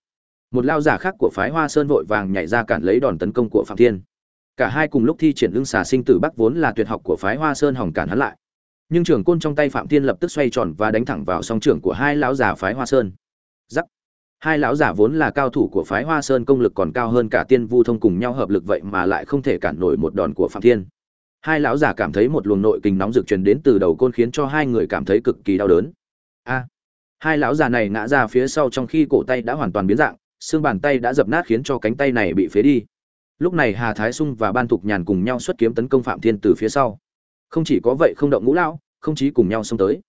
A: Một lao giả khác của phái hoa sơn vội vàng nhảy ra cản lấy đòn tấn công của phạm thiên. Cả hai cùng lúc thi triển lưng xà sinh tử bắc vốn là tuyệt học của phái hoa sơn hỏng cản hắn lại. Nhưng trường côn trong tay phạm thiên lập tức xoay tròn và đánh thẳng vào song trưởng của hai lão già phái hoa sơn. Giắc hai lão giả vốn là cao thủ của phái hoa sơn công lực còn cao hơn cả tiên vu thông cùng nhau hợp lực vậy mà lại không thể cản nổi một đòn của phạm thiên. Hai lão giả cảm thấy một luồng nội kình nóng rực truyền đến từ đầu côn khiến cho hai người cảm thấy cực kỳ đau đớn. A hai lão già này ngã ra phía sau trong khi cổ tay đã hoàn toàn biến dạng, xương bàn tay đã dập nát khiến cho cánh tay này bị phế đi. Lúc này hà thái sung và ban thục nhàn cùng nhau xuất kiếm tấn công phạm thiên từ phía sau. Không chỉ có vậy không động ngũ lão, không chí cùng nhau xông tới.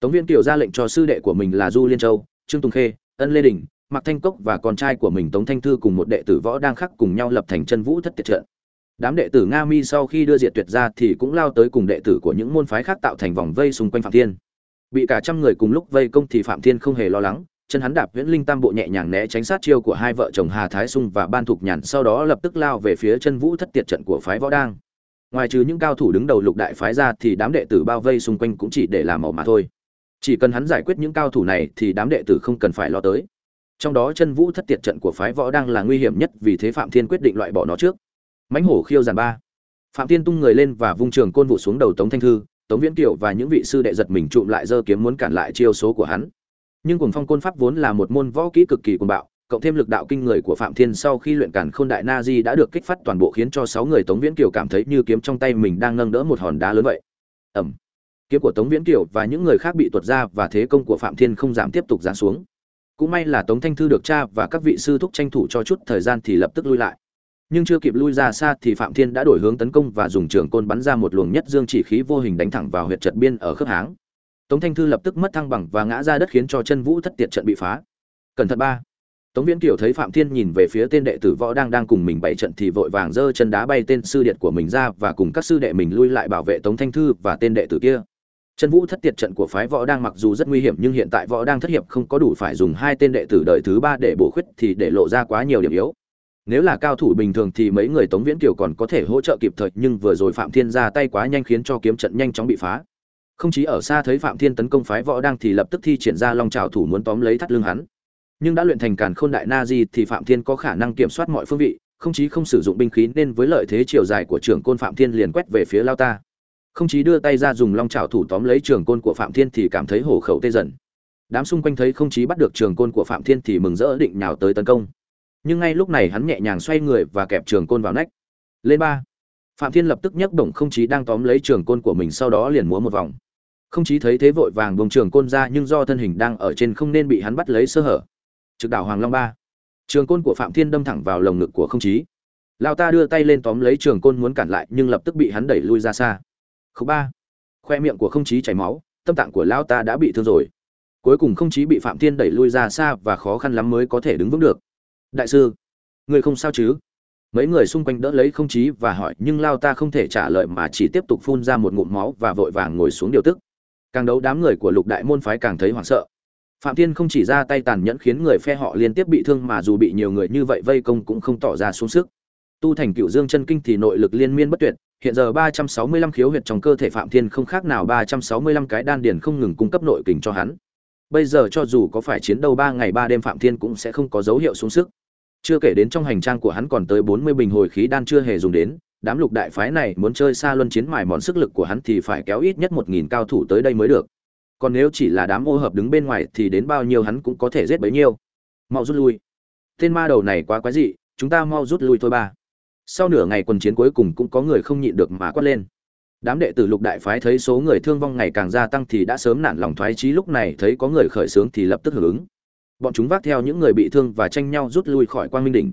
A: Tống viên kiều ra lệnh cho sư đệ của mình là du liên châu, trương tùng khê, ân lê đình mặc thanh cốc và con trai của mình tống thanh thư cùng một đệ tử võ đang khắc cùng nhau lập thành chân vũ thất tiệt trận. Đám đệ tử nga mi sau khi đưa diệt tuyệt ra thì cũng lao tới cùng đệ tử của những môn phái khác tạo thành vòng vây xung quanh phạm thiên bị cả trăm người cùng lúc vây công thì phạm thiên không hề lo lắng, chân hắn đạp viễn linh tam bộ nhẹ nhàng né tránh sát chiêu của hai vợ chồng hà thái sung và ban thục nhàn, sau đó lập tức lao về phía chân vũ thất tiệt trận của phái võ đang. Ngoài trừ những cao thủ đứng đầu lục đại phái ra thì đám đệ tử bao vây xung quanh cũng chỉ để làm màu mà thôi. Chỉ cần hắn giải quyết những cao thủ này thì đám đệ tử không cần phải lo tới. Trong đó chân vũ thất tiệt trận của phái võ đang là nguy hiểm nhất vì thế phạm thiên quyết định loại bỏ nó trước. Mãnh hổ khiêu giàn ba. Phạm thiên tung người lên và vung trường côn vụ xuống đầu tống thanh thư tống viễn kiều và những vị sư đệ giật mình trụm lại giơ kiếm muốn cản lại chiêu số của hắn. Nhưng cuồng phong côn pháp vốn là một môn võ kỹ cực kỳ cuồng bạo, cộng thêm lực đạo kinh người của phạm thiên sau khi luyện cản khôn đại na di đã được kích phát toàn bộ khiến cho sáu người tống viễn kiều cảm thấy như kiếm trong tay mình đang nâng đỡ một hòn đá lớn vậy. Ầm. kiếm của tống viễn kiều và những người khác bị tuột ra và thế công của phạm thiên không giảm tiếp tục giáng xuống. Cũng may là tống thanh thư được cha và các vị sư thúc tranh thủ cho chút thời gian thì lập tức lui lại nhưng chưa kịp lui ra xa thì phạm thiên đã đổi hướng tấn công và dùng trường côn bắn ra một luồng nhất dương chỉ khí vô hình đánh thẳng vào huyệt trật biên ở khớp háng. Tống thanh thư lập tức mất thăng bằng và ngã ra đất khiến cho chân vũ thất tiệt trận bị phá. Cẩn thận ba. Tống viễn kiều thấy phạm thiên nhìn về phía tên đệ tử võ đang đang cùng mình bảy trận thì vội vàng giơ chân đá bay tên sư điện của mình ra và cùng các sư đệ mình lui lại bảo vệ tống thanh thư và tên đệ tử kia. Chân vũ thất tiệt trận của phái võ đang mặc dù rất nguy hiểm nhưng hiện tại võ đang thất hiệp không có đủ phải dùng hai tên đệ tử đời thứ ba để bổ khuyết thì để lộ ra quá nhiều điểm yếu nếu là cao thủ bình thường thì mấy người tống viễn kiều còn có thể hỗ trợ kịp thời, nhưng vừa rồi phạm thiên ra tay quá nhanh khiến cho kiếm trận nhanh chóng bị phá. Không chỉ ở xa thấy phạm thiên tấn công phái võ đang thì lập tức thi triển ra long trào thủ muốn tóm lấy thắt lưng hắn. Nhưng đã luyện thành càn khôn đại na di thì phạm thiên có khả năng kiểm soát mọi phương vị, không chí không sử dụng binh khí nên với lợi thế chiều dài của trưởng côn phạm thiên liền quét về phía lao ta. Không chí đưa tay ra dùng long trào thủ tóm lấy trường côn của phạm thiên thì cảm thấy hổ khẩu tê dần. Đám xung quanh thấy không chí bắt được trường côn của phạm thiên thì mừng rỡ định nhào tới tấn công nhưng ngay lúc này hắn nhẹ nhàng xoay người và kẹp trường côn vào nách. Lên ba. Phạm thiên lập tức nhấc bổng không chí đang tóm lấy trường côn của mình sau đó liền múa một vòng. Không chí thấy thế vội vàng bông trường côn ra nhưng do thân hình đang ở trên không nên bị hắn bắt lấy sơ hở. Trực đảo hoàng long ba. Trường côn của phạm thiên đâm thẳng vào lồng ngực của không chí. Lao ta đưa tay lên tóm lấy trường côn muốn cản lại nhưng lập tức bị hắn đẩy lui ra xa. Khúc ba. Khoe miệng của không chí chảy máu, tâm tạng của lao ta đã bị thương rồi. Cuối cùng không chí bị phạm thiên đẩy lui ra xa và khó khăn lắm mới có thể đứng vững được đại sư, người không sao chứ? Mấy người xung quanh đỡ lấy không chí và hỏi, nhưng lao ta không thể trả lời mà chỉ tiếp tục phun ra một ngụm máu và vội vàng ngồi xuống điều tức. Càng đấu đám người của lục đại môn phái càng thấy hoảng sợ. Phạm thiên không chỉ ra tay tàn nhẫn khiến người phe họ liên tiếp bị thương mà dù bị nhiều người như vậy vây công cũng không tỏ ra xuống sức. Tu thành cựu dương chân kinh thì nội lực liên miên bất tuyệt, hiện giờ ba trăm sáu mươi lăm khiếu huyệt trong cơ thể phạm thiên không khác nào ba trăm sáu mươi lăm cái đan điền không ngừng cung cấp nội kình cho hắn. Bây giờ cho dù có phải chiến đấu ba ngày ba đêm phạm thiên cũng sẽ không có dấu hiệu xuống sức chưa kể đến trong hành trang của hắn còn tới bốn mươi bình hồi khí đan chưa hề dùng đến, đám lục đại phái này muốn chơi xa luân chiến mài mòn sức lực của hắn thì phải kéo ít nhất một nghìn cao thủ tới đây mới được. Còn nếu chỉ là đám ô hợp đứng bên ngoài thì đến bao nhiêu hắn cũng có thể giết bấy nhiêu. Mau rút lui. Tên ma đầu này quá quái dị, chúng ta mau rút lui thôi ba. Sau nửa ngày quần chiến cuối cùng cũng có người không nhịn được mà quát lên. Đám đệ tử lục đại phái thấy số người thương vong ngày càng gia tăng thì đã sớm nản lòng thoái chí, lúc này thấy có người khởi sướng thì lập tức hưởng ứng bọn chúng vác theo những người bị thương và tranh nhau rút lui khỏi quang minh đỉnh.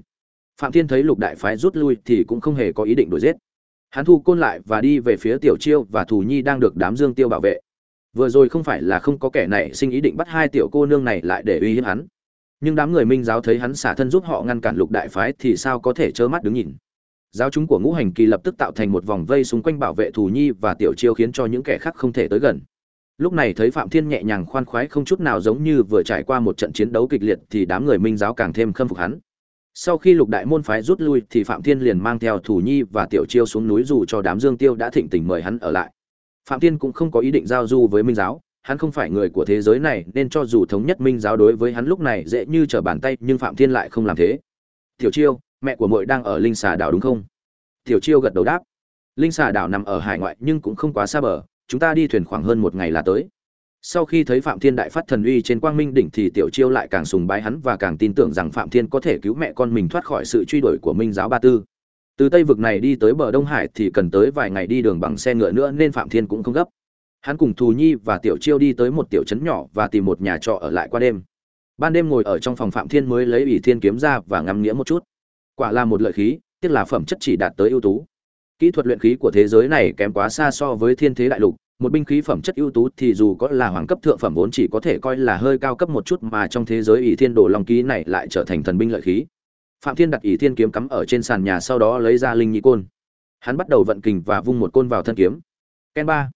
A: Phạm thiên thấy lục đại phái rút lui thì cũng không hề có ý định đuổi giết. Hắn thu côn lại và đi về phía tiểu chiêu và thù nhi đang được đám dương tiêu bảo vệ. Vừa rồi không phải là không có kẻ này sinh ý định bắt hai tiểu cô nương này lại để uy hiếp hắn. Nhưng đám người minh giáo thấy hắn xả thân giúp họ ngăn cản lục đại phái thì sao có thể trơ mắt đứng nhìn. Giáo chúng của ngũ hành kỳ lập tức tạo thành một vòng vây xung quanh bảo vệ thù nhi và tiểu chiêu khiến cho những kẻ khác không thể tới gần lúc này thấy phạm thiên nhẹ nhàng khoan khoái không chút nào giống như vừa trải qua một trận chiến đấu kịch liệt thì đám người minh giáo càng thêm khâm phục hắn. Sau khi lục đại môn phái rút lui thì phạm thiên liền mang theo thủ nhi và tiểu chiêu xuống núi dù cho đám dương tiêu đã thịnh tình mời hắn ở lại. Phạm thiên cũng không có ý định giao du với minh giáo, hắn không phải người của thế giới này nên cho dù thống nhất minh giáo đối với hắn lúc này dễ như trở bàn tay nhưng phạm thiên lại không làm thế. Tiểu chiêu, mẹ của mội đang ở linh xà đảo đúng không? Tiểu chiêu gật đầu đáp. Linh xà đảo nằm ở hải ngoại nhưng cũng không quá xa bờ chúng ta đi thuyền khoảng hơn một ngày là tới. Sau khi thấy phạm thiên đại phát thần uy trên quang minh đỉnh thì tiểu chiêu lại càng sùng bái hắn và càng tin tưởng rằng phạm thiên có thể cứu mẹ con mình thoát khỏi sự truy đuổi của minh giáo ba tư. Từ tây vực này đi tới bờ đông hải thì cần tới vài ngày đi đường bằng xe ngựa nữa nên phạm thiên cũng không gấp. Hắn cùng thù nhi và tiểu chiêu đi tới một tiểu trấn nhỏ và tìm một nhà trọ ở lại qua đêm. Ban đêm ngồi ở trong phòng phạm thiên mới lấy ủy thiên kiếm ra và ngắm nghĩa một chút. Quả là một lợi khí, tiếc là phẩm chất chỉ đạt tới ưu tú. Kỹ thuật luyện khí của thế giới này kém quá xa so với thiên thế đại lục một binh khí phẩm chất ưu tú thì dù có là hoàng cấp thượng phẩm vốn chỉ có thể coi là hơi cao cấp một chút mà trong thế giới ỷ thiên đồ long ký này lại trở thành thần binh lợi khí. Phạm thiên đặt ỷ thiên kiếm cắm ở trên sàn nhà sau đó lấy ra linh nhị côn. Hắn bắt đầu vận kình và vung một côn vào thân kiếm. Ken ba.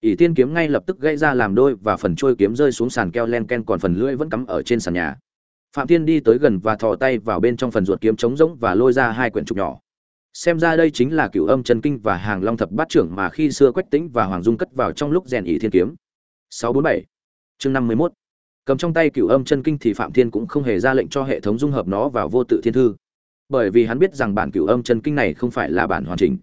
A: Ỷ thiên kiếm ngay lập tức gãy ra làm đôi và phần trôi kiếm rơi xuống sàn keo len ken còn phần lưỡi vẫn cắm ở trên sàn nhà. Phạm thiên đi tới gần và thò tay vào bên trong phần ruột kiếm trống rỗng và lôi ra hai quyển trục nhỏ xem ra đây chính là cửu âm chân kinh và hàng long thập bát trưởng mà khi xưa quách tĩnh và hoàng dung cất vào trong lúc rèn ỷ thiên kiếm. 647 chương 51 cầm trong tay cửu âm chân kinh thì phạm thiên cũng không hề ra lệnh cho hệ thống dung hợp nó vào vô tự thiên thư. Bởi vì hắn biết rằng bản cửu âm chân kinh này không phải là bản hoàn chỉnh.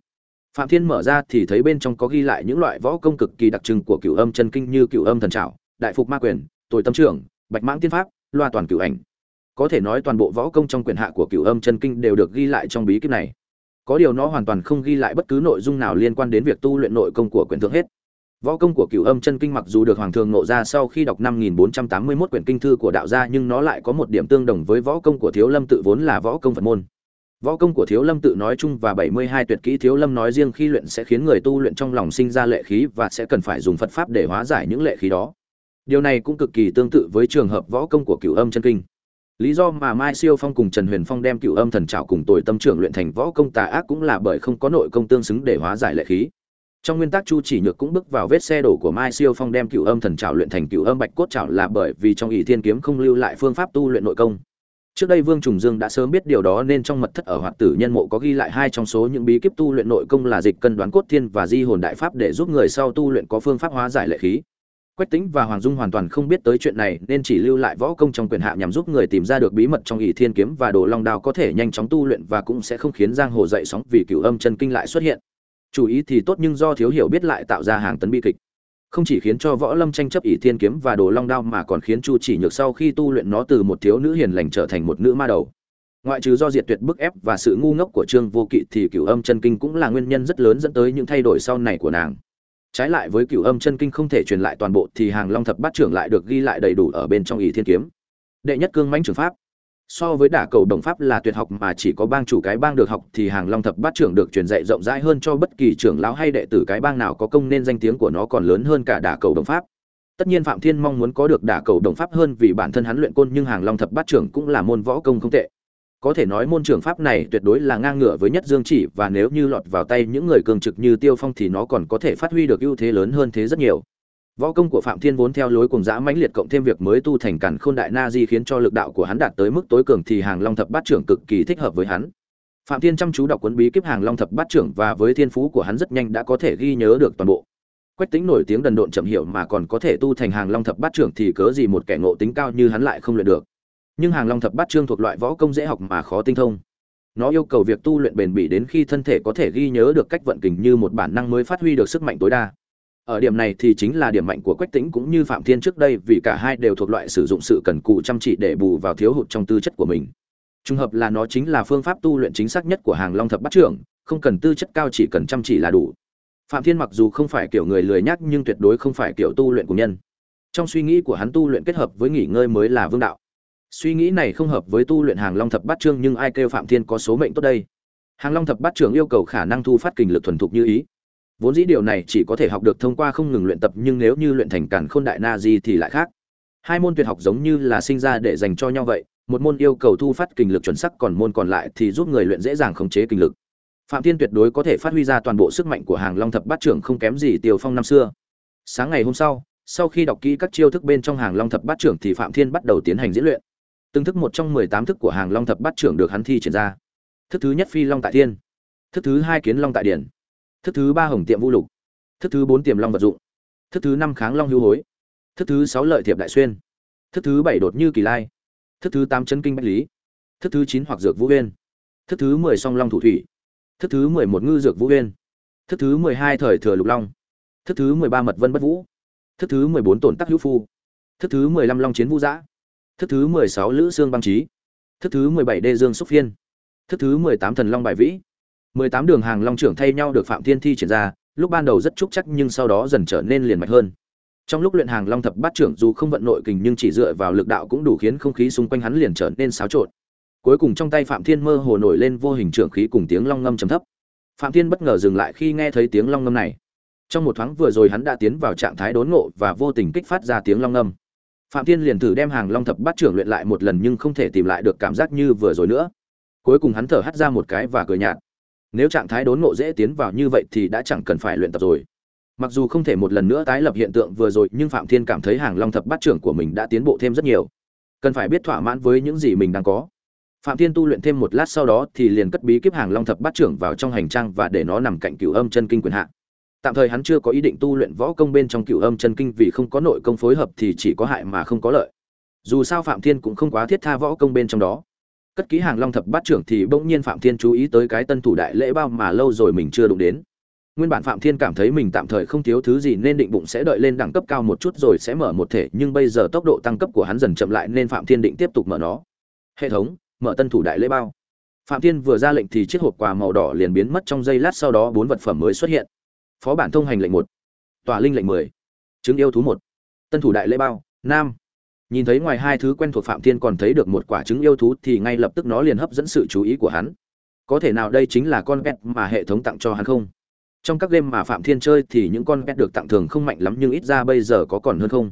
A: Phạm thiên mở ra thì thấy bên trong có ghi lại những loại võ công cực kỳ đặc trưng của cửu âm chân kinh như cửu âm thần trảo, đại phục ma quyền tuổi tâm trưởng, bạch mãng tiên pháp, loa toàn cửu ảnh. Có thể nói toàn bộ võ công trong quyền hạ của cửu âm chân kinh đều được ghi lại trong bí kíp này có điều nó hoàn toàn không ghi lại bất cứ nội dung nào liên quan đến việc tu luyện nội công của quyển thượng hết. Võ công của cửu âm chân kinh mặc dù được hoàng thường nộ ra sau khi đọc 5481 quyển kinh thư của đạo gia, nhưng nó lại có một điểm tương đồng với võ công của thiếu lâm tự vốn là võ công phật môn. Võ công của thiếu lâm tự nói chung và 72 tuyệt kỹ thiếu lâm nói riêng khi luyện sẽ khiến người tu luyện trong lòng sinh ra lệ khí và sẽ cần phải dùng phật pháp để hóa giải những lệ khí đó. Điều này cũng cực kỳ tương tự với trường hợp võ công của cửu âm chân kinh lý do mà mai siêu phong cùng trần huyền phong đem cựu âm thần trào cùng tội tâm trưởng luyện thành võ công tà ác cũng là bởi không có nội công tương xứng để hóa giải lệ khí. Trong nguyên tắc chu chỉ nhược cũng bước vào vết xe đổ của mai siêu phong đem cựu âm thần trào luyện thành cựu âm bạch cốt trào là bởi vì trong ỷ thiên kiếm không lưu lại phương pháp tu luyện nội công. Trước đây vương trùng dương đã sớm biết điều đó nên trong mật thất ở hoạt tử nhân mộ có ghi lại hai trong số những bí kíp tu luyện nội công là dịch cân đoán cốt thiên và di hồn đại pháp để giúp người sau tu luyện có phương pháp hóa giải lệ khí. Quách Tĩnh và Hoàng Dung hoàn toàn không biết tới chuyện này, nên chỉ lưu lại võ công trong quyền hạ nhằm giúp người tìm ra được bí mật trong ỷ thiên kiếm và đồ long đao có thể nhanh chóng tu luyện và cũng sẽ không khiến giang hồ dậy sóng vì cửu âm chân kinh lại xuất hiện. Chủ ý thì tốt nhưng do thiếu hiểu biết lại tạo ra hàng tấn bi kịch. Không chỉ khiến cho võ lâm tranh chấp ỷ thiên kiếm và đồ long đao mà còn khiến Chu Chỉ Nhược sau khi tu luyện nó từ một thiếu nữ hiền lành trở thành một nữ ma đầu. Ngoại trừ do diệt tuyệt bức ép và sự ngu ngốc của Trương Vô Kỵ thì cửu âm chân kinh cũng là nguyên nhân rất lớn dẫn tới những thay đổi sau này của nàng trái lại với cựu âm chân kinh không thể truyền lại toàn bộ thì hàng long thập bát trưởng lại được ghi lại đầy đủ ở bên trong ý thiên kiếm. Đệ nhất cương mãnh trường pháp. So với đả cầu đồng pháp là tuyệt học mà chỉ có bang chủ cái bang được học thì hàng long thập bát trưởng được truyền dạy rộng rãi hơn cho bất kỳ trưởng lão hay đệ tử cái bang nào có công nên danh tiếng của nó còn lớn hơn cả đả cầu đồng pháp. Tất nhiên phạm thiên mong muốn có được đả cầu đồng pháp hơn vì bản thân hắn luyện côn nhưng hàng long thập bát trưởng cũng là môn võ công không tệ có thể nói môn trường pháp này tuyệt đối là ngang ngửa với nhất dương chỉ, và nếu như lọt vào tay những người cường trực như tiêu phong thì nó còn có thể phát huy được ưu thế lớn hơn thế rất nhiều. Võ công của phạm thiên vốn theo lối cùng dã mãnh liệt cộng thêm việc mới tu thành cản khôn đại na di khiến cho lực đạo của hắn đạt tới mức tối cường thì hàng long thập bát trưởng cực kỳ thích hợp với hắn. Phạm thiên chăm chú đọc cuốn bí kíp hàng long thập bát trưởng và với thiên phú của hắn rất nhanh đã có thể ghi nhớ được toàn bộ. Quách tính nổi tiếng đần độn chậm hiểu mà còn có thể tu thành hàng long thập bát trưởng thì cớ gì một kẻ ngộ tính cao như hắn lại không luyện được nhưng hàng long thập bát trương thuộc loại võ công dễ học mà khó tinh thông. Nó yêu cầu việc tu luyện bền bỉ đến khi thân thể có thể ghi nhớ được cách vận kình như một bản năng mới phát huy được sức mạnh tối đa. Ở điểm này thì chính là điểm mạnh của quách tĩnh cũng như phạm thiên trước đây, vì cả hai đều thuộc loại sử dụng sự cần cù chăm chỉ để bù vào thiếu hụt trong tư chất của mình. Trùng hợp là nó chính là phương pháp tu luyện chính xác nhất của hàng long thập bát trưởng, không cần tư chất cao chỉ cần chăm chỉ là đủ. Phạm thiên mặc dù không phải kiểu người lười nhác nhưng tuyệt đối không phải kiểu tu luyện của nhân. Trong suy nghĩ của hắn tu luyện kết hợp với nghỉ ngơi mới là vương đạo suy nghĩ này không hợp với tu luyện hàng long thập bát trương, nhưng ai kêu phạm thiên có số mệnh tốt đây? Hàng long thập bát trưởng yêu cầu khả năng thu phát kình lực thuần thục như ý. Vốn dĩ điều này chỉ có thể học được thông qua không ngừng luyện tập, nhưng nếu như luyện thành cản khôn đại na di thì lại khác. Hai môn tuyệt học giống như là sinh ra để dành cho nhau vậy, một môn yêu cầu thu phát kình lực chuẩn sắc còn môn còn lại thì giúp người luyện dễ dàng khống chế kình lực. Phạm thiên tuyệt đối có thể phát huy ra toàn bộ sức mạnh của hàng long thập bát trưởng không kém gì tiêu phong năm xưa. Sáng ngày hôm sau sau khi đọc kỹ các chiêu thức bên trong hàng long thập bát trưởng thì phạm thiên bắt đầu tiến hành diễn luyện từng thức một trong mười tám thức của hàng long thập bát trưởng được hắn thi triển ra thức thứ nhất phi long tại thiên thức thứ hai kiến long tại điển thức thứ ba hồng tiệm vũ lục thức thứ bốn tiềm long vật dụng thức thứ năm kháng long hữu hối thức thứ sáu lợi thiệp đại xuyên thức thứ bảy đột như kỳ lai thức thứ tám chân kinh bách lý thức thứ chín hoặc dược vũ huyên thức thứ mười song long thủ thủy thức thứ mười một ngư dược vũ huyên thức thứ mười hai thời thừa lục long thức thứ mười ba mật vân bất vũ thức thứ mười bốn tổn tắc hữu phu thức thứ mười lăm long chiến vũ giã thức thứ mười sáu lữ xương băng trí thức thứ mười bảy đê dương xúc phiên. Thức thứ mười tám thần long bài vĩ. mười tám đường hàng long trưởng thay nhau được phạm thiên thi triển ra, lúc ban đầu rất trúc chắc nhưng sau đó dần trở nên liền mạch hơn. Trong lúc luyện hàng long thập bát trưởng dù không vận nội kình nhưng chỉ dựa vào lực đạo cũng đủ khiến không khí xung quanh hắn liền trở nên xáo trộn. Cuối cùng trong tay phạm thiên mơ hồ nổi lên vô hình trưởng khí cùng tiếng long ngâm trầm thấp. Phạm thiên bất ngờ dừng lại khi nghe thấy tiếng long ngâm này. Trong một thoáng vừa rồi hắn đã tiến vào trạng thái đốn ngộ và vô tình kích phát ra tiếng long ngâm phạm thiên liền thử đem hàng long thập bát trưởng luyện lại một lần nhưng không thể tìm lại được cảm giác như vừa rồi nữa. Cuối cùng hắn thở hắt ra một cái và cười nhạt. Nếu trạng thái đốn ngộ dễ tiến vào như vậy thì đã chẳng cần phải luyện tập rồi. Mặc dù không thể một lần nữa tái lập hiện tượng vừa rồi, nhưng phạm thiên cảm thấy hàng long thập bát trưởng của mình đã tiến bộ thêm rất nhiều. Cần phải biết thỏa mãn với những gì mình đang có. Phạm thiên tu luyện thêm một lát sau đó thì liền cất bí kíp hàng long thập bát trưởng vào trong hành trang và để nó nằm cạnh cửu âm chân kinh quyền hạ tạm thời hắn chưa có ý định tu luyện võ công bên trong cựu âm chân kinh vì không có nội công phối hợp thì chỉ có hại mà không có lợi. Dù sao phạm thiên cũng không quá thiết tha võ công bên trong đó. Cất kỹ hàng long thập bát trưởng thì bỗng nhiên phạm thiên chú ý tới cái tân thủ đại lễ bao mà lâu rồi mình chưa đụng đến. Nguyên bản phạm thiên cảm thấy mình tạm thời không thiếu thứ gì nên định bụng sẽ đợi lên đẳng cấp cao một chút rồi sẽ mở một thể, nhưng bây giờ tốc độ tăng cấp của hắn dần chậm lại nên phạm thiên định tiếp tục mở nó. Hệ thống, mở tân thủ đại lễ bao. Phạm thiên vừa ra lệnh thì chiếc hộp quà màu đỏ liền biến mất trong giây lát, sau đó bốn vật phẩm mới xuất hiện phó bản thông hành lệnh một, tòa linh lệnh mười, chứng yêu thú một, tân thủ đại lễ bao, nam. Nhìn thấy ngoài hai thứ quen thuộc phạm thiên còn thấy được một quả trứng yêu thú thì ngay lập tức nó liền hấp dẫn sự chú ý của hắn. Có thể nào đây chính là con pet mà hệ thống tặng cho hắn không? Trong các game mà phạm thiên chơi thì những con pet được tặng thường không mạnh lắm nhưng ít ra bây giờ có còn hơn không?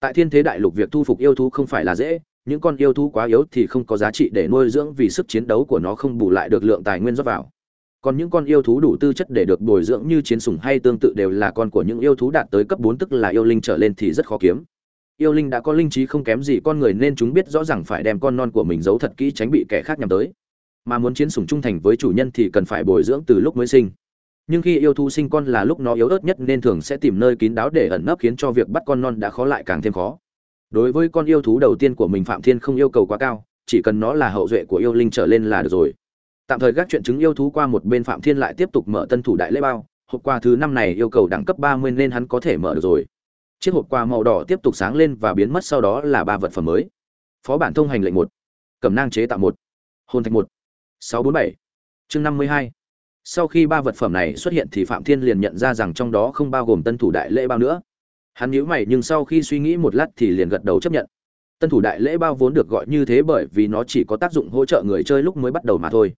A: Tại thiên thế đại lục việc thu phục yêu thú không phải là dễ, những con yêu thú quá yếu thì không có giá trị để nuôi dưỡng vì sức chiến đấu của nó không bù lại được lượng tài nguyên rót vào còn những con yêu thú đủ tư chất để được bồi dưỡng như chiến sủng hay tương tự đều là con của những yêu thú đạt tới cấp 4 tức là yêu linh trở lên thì rất khó kiếm. Yêu linh đã có linh trí không kém gì con người nên chúng biết rõ ràng phải đem con non của mình giấu thật kỹ tránh bị kẻ khác nhắm tới. Mà muốn chiến sủng trung thành với chủ nhân thì cần phải bồi dưỡng từ lúc mới sinh. Nhưng khi yêu thú sinh con là lúc nó yếu ớt nhất nên thường sẽ tìm nơi kín đáo để ẩn nấp khiến cho việc bắt con non đã khó lại càng thêm khó. Đối với con yêu thú đầu tiên của mình phạm thiên không yêu cầu quá cao, chỉ cần nó là hậu duệ của yêu linh trở lên là được rồi tạm thời gác chuyện chứng yêu thú qua một bên phạm thiên lại tiếp tục mở tân thủ đại lễ bao. Hộp quà thứ năm này yêu cầu đẳng cấp ba mươi nên hắn có thể mở được rồi. Chiếc hộp quà màu đỏ tiếp tục sáng lên và biến mất sau đó là ba vật phẩm mới. Phó bản thông hành lệnh một. Cẩm nang chế tạo một. Hôn thạch một. Sáu bốn bảy. Chương năm mươi hai. Sau khi ba vật phẩm này xuất hiện thì phạm thiên liền nhận ra rằng trong đó không bao gồm tân thủ đại lễ bao nữa. Hắn nhíu mày nhưng sau khi suy nghĩ một lát thì liền gật đầu chấp nhận. Tân thủ đại lễ bao vốn được gọi như thế bởi vì nó chỉ có tác dụng hỗ trợ người chơi lúc mới bắt đầu mà thôi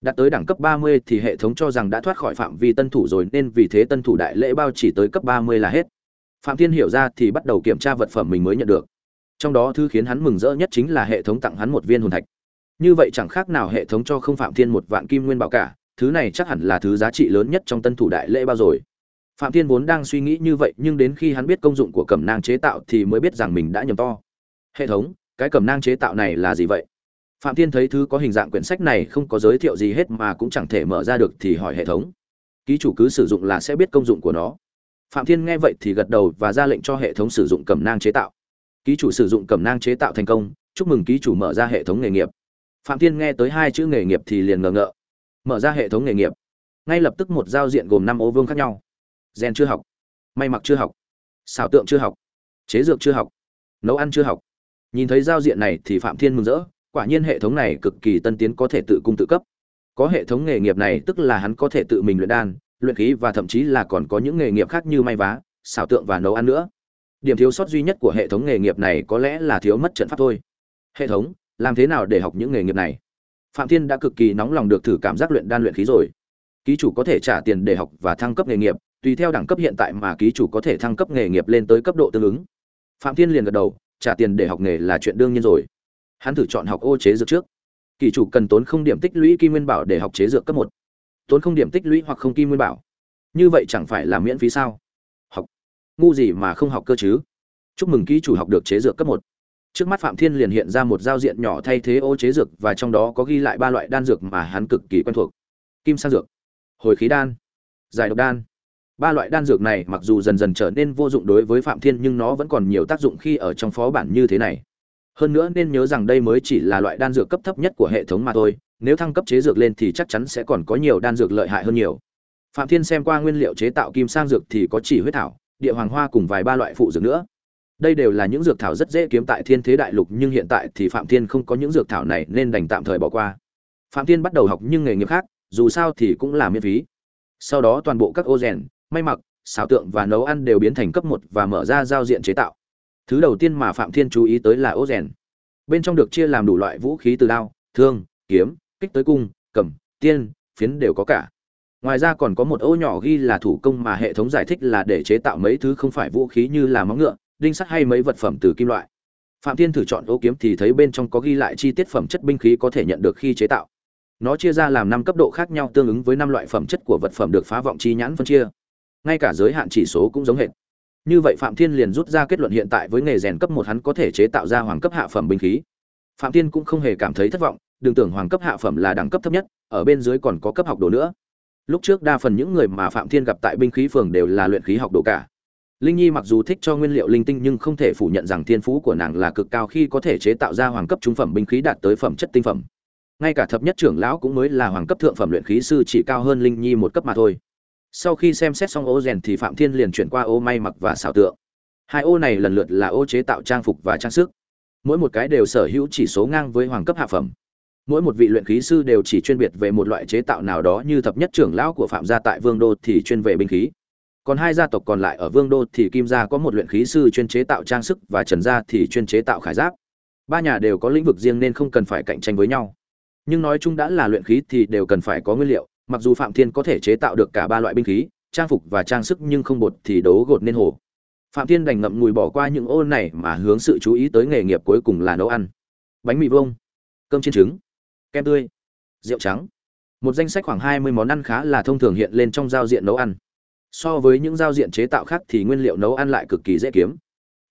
A: đạt tới đẳng cấp 30 thì hệ thống cho rằng đã thoát khỏi phạm vi tân thủ rồi, nên vì thế tân thủ đại lễ bao chỉ tới cấp 30 là hết. Phạm thiên hiểu ra thì bắt đầu kiểm tra vật phẩm mình mới nhận được. Trong đó thứ khiến hắn mừng rỡ nhất chính là hệ thống tặng hắn một viên hồn thạch. Như vậy chẳng khác nào hệ thống cho không phạm thiên một vạn kim nguyên bảo cả, thứ này chắc hẳn là thứ giá trị lớn nhất trong tân thủ đại lễ bao rồi. Phạm thiên vốn đang suy nghĩ như vậy, nhưng đến khi hắn biết công dụng của cẩm nang chế tạo thì mới biết rằng mình đã nhầm to. Hệ thống, cái cẩm nang chế tạo này là gì vậy? Phạm thiên thấy thứ có hình dạng quyển sách này không có giới thiệu gì hết mà cũng chẳng thể mở ra được thì hỏi hệ thống. Ký chủ cứ sử dụng là sẽ biết công dụng của nó. Phạm thiên nghe vậy thì gật đầu và ra lệnh cho hệ thống sử dụng cẩm nang chế tạo. Ký chủ sử dụng cẩm nang chế tạo thành công. Chúc mừng ký chủ mở ra hệ thống nghề nghiệp. Phạm thiên nghe tới hai chữ nghề nghiệp thì liền ngờ ngợ. Mở ra hệ thống nghề nghiệp. Ngay lập tức một giao diện gồm năm ô vương khác nhau. Gen chưa học. May mặc chưa học. Xảo tượng chưa học. Chế dược chưa học. Nấu ăn chưa học. Nhìn thấy giao diện này thì phạm thiên mừng rỡ quả nhiên hệ thống này cực kỳ tân tiến có thể tự cung tự cấp. Có hệ thống nghề nghiệp này tức là hắn có thể tự mình luyện đan, luyện khí và thậm chí là còn có những nghề nghiệp khác như may vá, xảo tượng và nấu ăn nữa. Điểm thiếu sót duy nhất của hệ thống nghề nghiệp này có lẽ là thiếu mất trận pháp thôi. Hệ thống, làm thế nào để học những nghề nghiệp này? Phạm thiên đã cực kỳ nóng lòng được thử cảm giác luyện đan luyện khí rồi. Ký chủ có thể trả tiền để học và thăng cấp nghề nghiệp, tùy theo đẳng cấp hiện tại mà ký chủ có thể thăng cấp nghề nghiệp lên tới cấp độ tương ứng. Phạm thiên liền gật đầu, trả tiền để học nghề là chuyện đương nhiên rồi hắn thử chọn học ô chế dược trước. Kỳ chủ cần tốn không điểm tích lũy kim nguyên bảo để học chế dược cấp một. Tốn không điểm tích lũy hoặc không kim nguyên bảo. Như vậy chẳng phải là miễn phí sao? Học. Ngu gì mà không học cơ chứ? Chúc mừng ký chủ học được chế dược cấp một. Trước mắt phạm thiên liền hiện ra một giao diện nhỏ thay thế ô chế dược và trong đó có ghi lại ba loại đan dược mà hắn cực kỳ quen thuộc. Kim sang dược, hồi khí đan, giải độc đan. Ba loại đan dược này mặc dù dần dần trở nên vô dụng đối với phạm thiên nhưng nó vẫn còn nhiều tác dụng khi ở trong phó bản như thế này hơn nữa nên nhớ rằng đây mới chỉ là loại đan dược cấp thấp nhất của hệ thống mà thôi, nếu thăng cấp chế dược lên thì chắc chắn sẽ còn có nhiều đan dược lợi hại hơn nhiều. Phạm thiên xem qua nguyên liệu chế tạo kim sang dược thì có chỉ huyết thảo, địa hoàng hoa cùng vài ba loại phụ dược nữa. Đây đều là những dược thảo rất dễ kiếm tại thiên thế đại lục, nhưng hiện tại thì phạm thiên không có những dược thảo này nên đành tạm thời bỏ qua. Phạm thiên bắt đầu học những nghề nghiệp khác, dù sao thì cũng là miễn phí. Sau đó toàn bộ các ô rèn, may mặc, xào tượng và nấu ăn đều biến thành cấp một và mở ra giao diện chế tạo thứ đầu tiên mà phạm thiên chú ý tới là ô rèn bên trong được chia làm đủ loại vũ khí từ đao, thương, kiếm, kích tới cung, cầm, tiên, phiến đều có cả. Ngoài ra còn có một ô nhỏ ghi là thủ công mà hệ thống giải thích là để chế tạo mấy thứ không phải vũ khí như là móng ngựa, đinh sắt hay mấy vật phẩm từ kim loại. Phạm thiên thử chọn ô kiếm thì thấy bên trong có ghi lại chi tiết phẩm chất binh khí có thể nhận được khi chế tạo. Nó chia ra làm năm cấp độ khác nhau tương ứng với năm loại phẩm chất của vật phẩm được phá vọng chi nhãn phân chia. Ngay cả giới hạn chỉ số cũng giống hệt như vậy phạm thiên liền rút ra kết luận hiện tại với nghề rèn cấp một hắn có thể chế tạo ra hoàng cấp hạ phẩm binh khí. Phạm thiên cũng không hề cảm thấy thất vọng, đừng tưởng hoàng cấp hạ phẩm là đẳng cấp thấp nhất, ở bên dưới còn có cấp học đồ nữa. Lúc trước đa phần những người mà phạm thiên gặp tại binh khí phường đều là luyện khí học đồ cả. Linh nhi mặc dù thích cho nguyên liệu linh tinh nhưng không thể phủ nhận rằng thiên phú của nàng là cực cao khi có thể chế tạo ra hoàng cấp trung phẩm binh khí đạt tới phẩm chất tinh phẩm. Ngay cả thập nhất trưởng lão cũng mới là hoàng cấp thượng phẩm luyện khí sư chỉ cao hơn linh nhi một cấp mà thôi sau khi xem xét xong ô rèn thì phạm thiên liền chuyển qua ô may mặc và xảo tượng. Hai ô này lần lượt là ô chế tạo trang phục và trang sức. Mỗi một cái đều sở hữu chỉ số ngang với hoàng cấp hạ phẩm. Mỗi một vị luyện khí sư đều chỉ chuyên biệt về một loại chế tạo nào đó như thập nhất trưởng lão của phạm gia tại vương đô thì chuyên về binh khí. Còn hai gia tộc còn lại ở vương đô thì kim gia có một luyện khí sư chuyên chế tạo trang sức và trần gia thì chuyên chế tạo khải giáp. Ba nhà đều có lĩnh vực riêng nên không cần phải cạnh tranh với nhau. Nhưng nói chung đã là luyện khí thì đều cần phải có nguyên liệu mặc dù phạm thiên có thể chế tạo được cả ba loại binh khí, trang phục và trang sức nhưng không bột thì đấu gột nên hồ. Phạm thiên đành ngậm ngùi bỏ qua những ô này mà hướng sự chú ý tới nghề nghiệp cuối cùng là nấu ăn. Bánh mì vông cơm chiên trứng, kem tươi, rượu trắng. Một danh sách khoảng hai mươi món ăn khá là thông thường hiện lên trong giao diện nấu ăn. So với những giao diện chế tạo khác thì nguyên liệu nấu ăn lại cực kỳ dễ kiếm.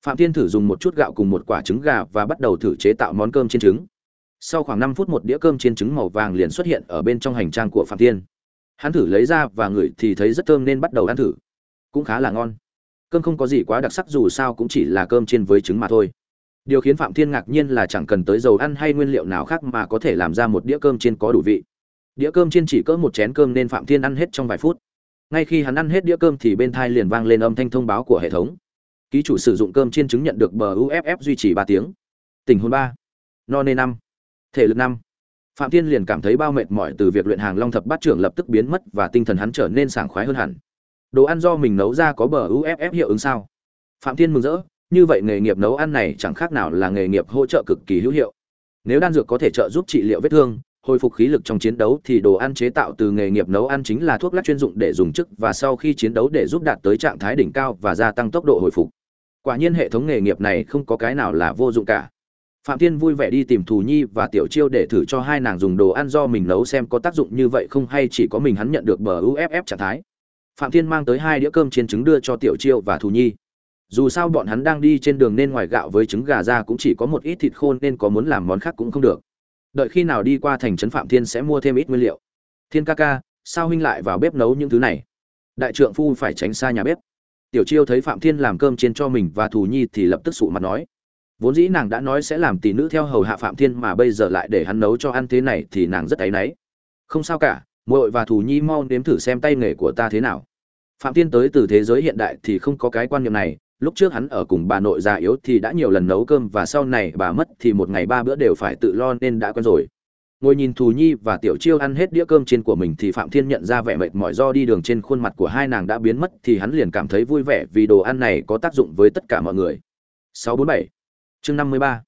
A: Phạm thiên thử dùng một chút gạo cùng một quả trứng gà và bắt đầu thử chế tạo món cơm chiên trứng sau khoảng năm phút một đĩa cơm chiên trứng màu vàng liền xuất hiện ở bên trong hành trang của phạm thiên. Hắn thử lấy ra và ngửi thì thấy rất thơm nên bắt đầu ăn thử. Cũng khá là ngon. Cơm không có gì quá đặc sắc dù sao cũng chỉ là cơm chiên với trứng mà thôi. Điều khiến phạm thiên ngạc nhiên là chẳng cần tới dầu ăn hay nguyên liệu nào khác mà có thể làm ra một đĩa cơm chiên có đủ vị. Đĩa cơm chiên chỉ cỡ một chén cơm nên phạm thiên ăn hết trong vài phút. Ngay khi hắn ăn hết đĩa cơm thì bên thai liền vang lên âm thanh thông báo của hệ thống. Ký chủ sử dụng cơm chiên chứng nhận được bờ uff duy trì ba tiếng. Tình huống ba. No nê năm thể lực năm. Phạm thiên liền cảm thấy bao mệt mỏi từ việc luyện hàng long thập bát trưởng lập tức biến mất và tinh thần hắn trở nên sảng khoái hơn hẳn. Đồ ăn do mình nấu ra có bờ uff hiệu ứng sao? Phạm thiên mừng rỡ, như vậy nghề nghiệp nấu ăn này chẳng khác nào là nghề nghiệp hỗ trợ cực kỳ hữu hiệu. Nếu đan dược có thể trợ giúp trị liệu vết thương, hồi phục khí lực trong chiến đấu thì đồ ăn chế tạo từ nghề nghiệp nấu ăn chính là thuốc lắc chuyên dụng để dùng trước và sau khi chiến đấu để giúp đạt tới trạng thái đỉnh cao và gia tăng tốc độ hồi phục. Quả nhiên hệ thống nghề nghiệp này không có cái nào là vô dụng cả phạm thiên vui vẻ đi tìm thù nhi và tiểu chiêu để thử cho hai nàng dùng đồ ăn do mình nấu xem có tác dụng như vậy không hay chỉ có mình hắn nhận được bờ uff trạng thái. Phạm thiên mang tới hai đĩa cơm chiên trứng đưa cho tiểu chiêu và thù nhi. Dù sao bọn hắn đang đi trên đường nên ngoài gạo với trứng gà ra cũng chỉ có một ít thịt khô nên có muốn làm món khác cũng không được. Đợi khi nào đi qua thành trấn phạm thiên sẽ mua thêm ít nguyên liệu. Thiên ca ca, sao huynh lại vào bếp nấu những thứ này? Đại trượng phu phải tránh xa nhà bếp. Tiểu chiêu thấy phạm thiên làm cơm chiên cho mình và thù nhi thì lập tức sụ mặt nói vốn dĩ nàng đã nói sẽ làm tỷ nữ theo hầu hạ phạm thiên mà bây giờ lại để hắn nấu cho ăn thế này thì nàng rất áy náy. Không sao cả, muội và thù nhi mau nếm thử xem tay nghề của ta thế nào. Phạm thiên tới từ thế giới hiện đại thì không có cái quan niệm này, lúc trước hắn ở cùng bà nội già yếu thì đã nhiều lần nấu cơm và sau này bà mất thì một ngày ba bữa đều phải tự lo nên đã quen rồi. Ngồi nhìn thù nhi và tiểu chiêu ăn hết đĩa cơm trên của mình thì phạm thiên nhận ra vẻ mệt mỏi do đi đường trên khuôn mặt của hai nàng đã biến mất thì hắn liền cảm thấy vui vẻ vì đồ ăn này có tác dụng với tất cả mọi người. 647 chương 53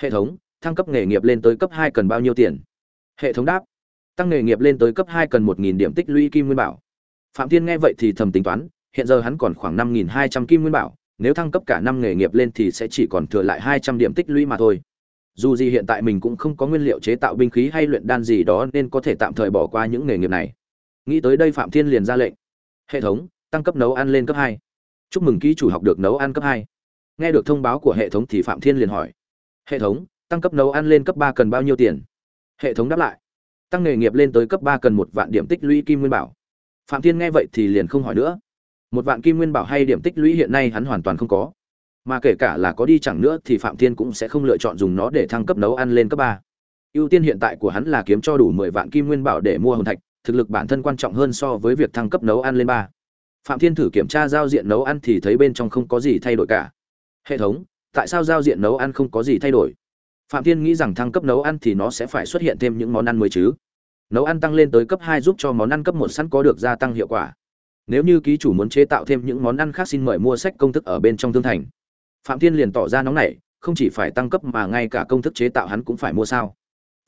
A: hệ thống, thăng cấp nghề nghiệp lên tới cấp 2 cần bao nhiêu tiền? Hệ thống đáp, tăng nghề nghiệp lên tới cấp 2 cần 1.000 điểm tích lũy kim nguyên bảo. Phạm thiên nghe vậy thì thầm tính toán, hiện giờ hắn còn khoảng 5.200 kim nguyên bảo, nếu thăng cấp cả năm nghề nghiệp lên thì sẽ chỉ còn thừa lại 200 điểm tích lũy mà thôi. Dù gì hiện tại mình cũng không có nguyên liệu chế tạo binh khí hay luyện đan gì đó nên có thể tạm thời bỏ qua những nghề nghiệp này. Nghĩ tới đây phạm thiên liền ra lệnh. Hệ thống, tăng cấp nấu ăn lên cấp 2. chúc mừng ký chủ học được nấu ăn cấp 2 nghe được thông báo của hệ thống thì phạm thiên liền hỏi. Hệ thống, tăng cấp nấu ăn lên cấp ba cần bao nhiêu tiền? Hệ thống đáp lại. Tăng nghề nghiệp lên tới cấp ba cần một vạn điểm tích lũy kim nguyên bảo. Phạm thiên nghe vậy thì liền không hỏi nữa. Một vạn kim nguyên bảo hay điểm tích lũy hiện nay hắn hoàn toàn không có. Mà kể cả là có đi chẳng nữa thì phạm thiên cũng sẽ không lựa chọn dùng nó để thăng cấp nấu ăn lên cấp ba. Ưu tiên hiện tại của hắn là kiếm cho đủ mười vạn kim nguyên bảo để mua hồn thạch, thực lực bản thân quan trọng hơn so với việc thăng cấp nấu ăn lên ba. Phạm thiên thử kiểm tra giao diện nấu ăn thì thấy bên trong không có gì thay đổi cả hệ thống, tại sao giao diện nấu ăn không có gì thay đổi? Phạm thiên nghĩ rằng thăng cấp nấu ăn thì nó sẽ phải xuất hiện thêm những món ăn mới chứ. Nấu ăn tăng lên tới cấp hai giúp cho món ăn cấp một sẵn có được gia tăng hiệu quả. Nếu như ký chủ muốn chế tạo thêm những món ăn khác xin mời mua sách công thức ở bên trong thương thành. Phạm thiên liền tỏ ra nóng nảy, không chỉ phải tăng cấp mà ngay cả công thức chế tạo hắn cũng phải mua sao.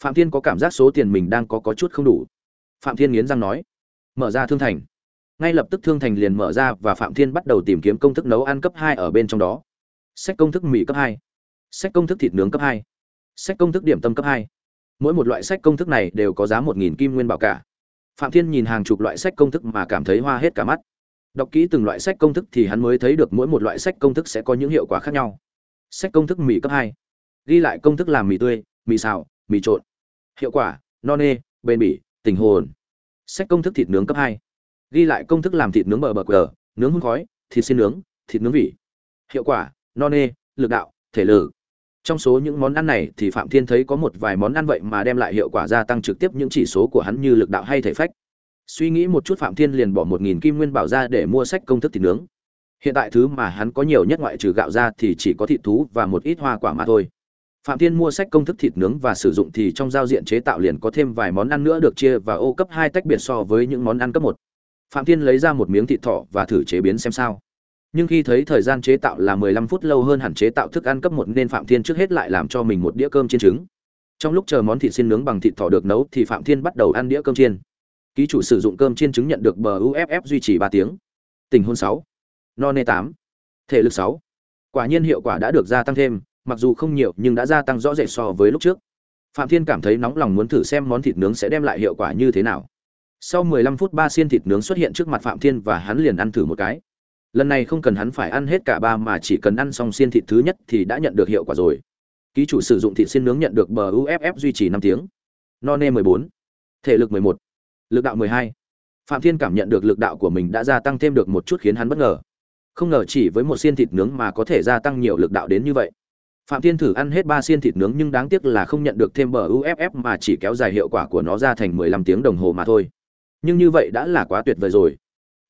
A: Phạm thiên có cảm giác số tiền mình đang có có chút không đủ. Phạm thiên nghiến răng nói, mở ra thương thành. Ngay lập tức thương thành liền mở ra và phạm thiên bắt đầu tìm kiếm công thức nấu ăn cấp hai ở bên trong đó sách công thức mì cấp hai sách công thức thịt nướng cấp hai sách công thức điểm tâm cấp hai mỗi một loại sách công thức này đều có giá một nghìn kim nguyên bảo cả phạm thiên nhìn hàng chục loại sách công thức mà cảm thấy hoa hết cả mắt đọc kỹ từng loại sách công thức thì hắn mới thấy được mỗi một loại sách công thức sẽ có những hiệu quả khác nhau sách công thức mì cấp hai ghi lại công thức làm mì tươi mì xào mì trộn hiệu quả no nê bền bỉ tình hồn sách công thức thịt nướng cấp hai ghi lại công thức làm thịt nướng bờ bờ cờ nướng hun khói thịt xin nướng thịt nướng vị hiệu quả no nê, lực đạo, thể lực. Trong số những món ăn này thì phạm thiên thấy có một vài món ăn vậy mà đem lại hiệu quả gia tăng trực tiếp những chỉ số của hắn như lực đạo hay thể phách. Suy nghĩ một chút phạm thiên liền bỏ một nghìn kim nguyên bảo ra để mua sách công thức thịt nướng. Hiện tại thứ mà hắn có nhiều nhất ngoại trừ gạo ra thì chỉ có thịt thú và một ít hoa quả mà thôi. Phạm thiên mua sách công thức thịt nướng và sử dụng thì trong giao diện chế tạo liền có thêm vài món ăn nữa được chia và ô cấp hai tách biệt so với những món ăn cấp một. Phạm thiên lấy ra một miếng thịt thỏ và thử chế biến xem sao nhưng khi thấy thời gian chế tạo là 15 phút lâu hơn hẳn chế tạo thức ăn cấp một nên phạm thiên trước hết lại làm cho mình một đĩa cơm chiên trứng trong lúc chờ món thịt xin nướng bằng thịt thỏ được nấu thì phạm thiên bắt đầu ăn đĩa cơm chiên ký chủ sử dụng cơm chiên trứng nhận được bờ uff duy trì 3 tiếng tình hôn 6. no nê 8. thể lực 6. quả nhiên hiệu quả đã được gia tăng thêm, mặc dù không nhiều nhưng đã gia tăng rõ rệt so với lúc trước phạm thiên cảm thấy nóng lòng muốn thử xem món thịt nướng sẽ đem lại hiệu quả như thế nào sau 15 phút ba xiên thịt nướng xuất hiện trước mặt phạm thiên và hắn liền ăn thử một cái lần này không cần hắn phải ăn hết cả ba mà chỉ cần ăn xong xiên thịt thứ nhất thì đã nhận được hiệu quả rồi ký chủ sử dụng thịt xiên nướng nhận được bờ uff duy trì năm tiếng no nê 14. thể lực 11. lực đạo 12. phạm thiên cảm nhận được lực đạo của mình đã gia tăng thêm được một chút khiến hắn bất ngờ không ngờ chỉ với một xiên thịt nướng mà có thể gia tăng nhiều lực đạo đến như vậy phạm thiên thử ăn hết ba xiên thịt nướng nhưng đáng tiếc là không nhận được thêm bờ uff mà chỉ kéo dài hiệu quả của nó ra thành 15 tiếng đồng hồ mà thôi nhưng như vậy đã là quá tuyệt vời rồi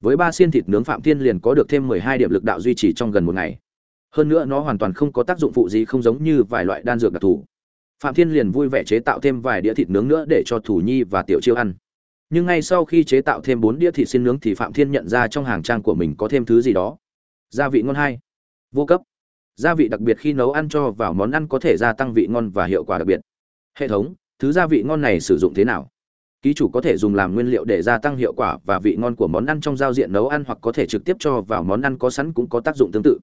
A: với ba xiên thịt nướng phạm thiên liền có được thêm 12 điểm lực đạo duy trì trong gần một ngày. Hơn nữa nó hoàn toàn không có tác dụng phụ gì không giống như vài loại đan dược đặc thù. Phạm thiên liền vui vẻ chế tạo thêm vài đĩa thịt nướng nữa để cho thủ nhi và tiểu chiêu ăn. Nhưng ngay sau khi chế tạo thêm bốn đĩa thịt xiên nướng thì phạm thiên nhận ra trong hàng trang của mình có thêm thứ gì đó. Gia vị ngon hay, vô cấp. Gia vị đặc biệt khi nấu ăn cho vào món ăn có thể gia tăng vị ngon và hiệu quả đặc biệt. Hệ thống thứ gia vị ngon này sử dụng thế nào? Ký chủ có thể dùng làm nguyên liệu để gia tăng hiệu quả và vị ngon của món ăn trong giao diện nấu ăn hoặc có thể trực tiếp cho vào món ăn có sẵn cũng có tác dụng tương tự.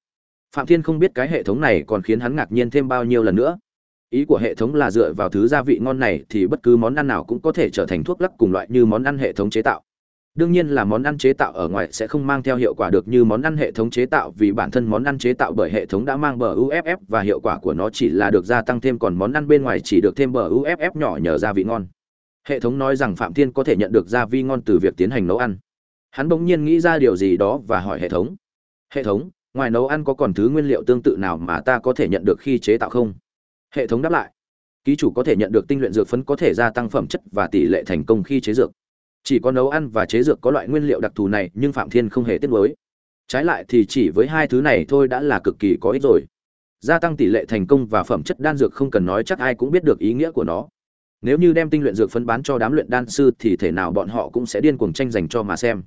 A: Phạm thiên không biết cái hệ thống này còn khiến hắn ngạc nhiên thêm bao nhiêu lần nữa. Ý của hệ thống là dựa vào thứ gia vị ngon này thì bất cứ món ăn nào cũng có thể trở thành thuốc lắc cùng loại như món ăn hệ thống chế tạo. Đương nhiên là món ăn chế tạo ở ngoài sẽ không mang theo hiệu quả được như món ăn hệ thống chế tạo vì bản thân món ăn chế tạo bởi hệ thống đã mang bờ uff và hiệu quả của nó chỉ là được gia tăng thêm còn món ăn bên ngoài chỉ được thêm bờ uff nhỏ nhờ gia vị ngon hệ thống nói rằng phạm thiên có thể nhận được gia vị ngon từ việc tiến hành nấu ăn. Hắn bỗng nhiên nghĩ ra điều gì đó và hỏi hệ thống. Hệ thống, ngoài nấu ăn có còn thứ nguyên liệu tương tự nào mà ta có thể nhận được khi chế tạo không? Hệ thống đáp lại. Ký chủ có thể nhận được tinh luyện dược phấn có thể gia tăng phẩm chất và tỷ lệ thành công khi chế dược. Chỉ có nấu ăn và chế dược có loại nguyên liệu đặc thù này, nhưng phạm thiên không hề tiếc nuối. Trái lại thì chỉ với hai thứ này thôi đã là cực kỳ có ích rồi. Gia tăng tỷ lệ thành công và phẩm chất đan dược không cần nói chắc ai cũng biết được ý nghĩa của nó nếu như đem tinh luyện dược phấn bán cho đám luyện đan sư thì thể nào bọn họ cũng sẽ điên cuồng tranh giành cho mà xem.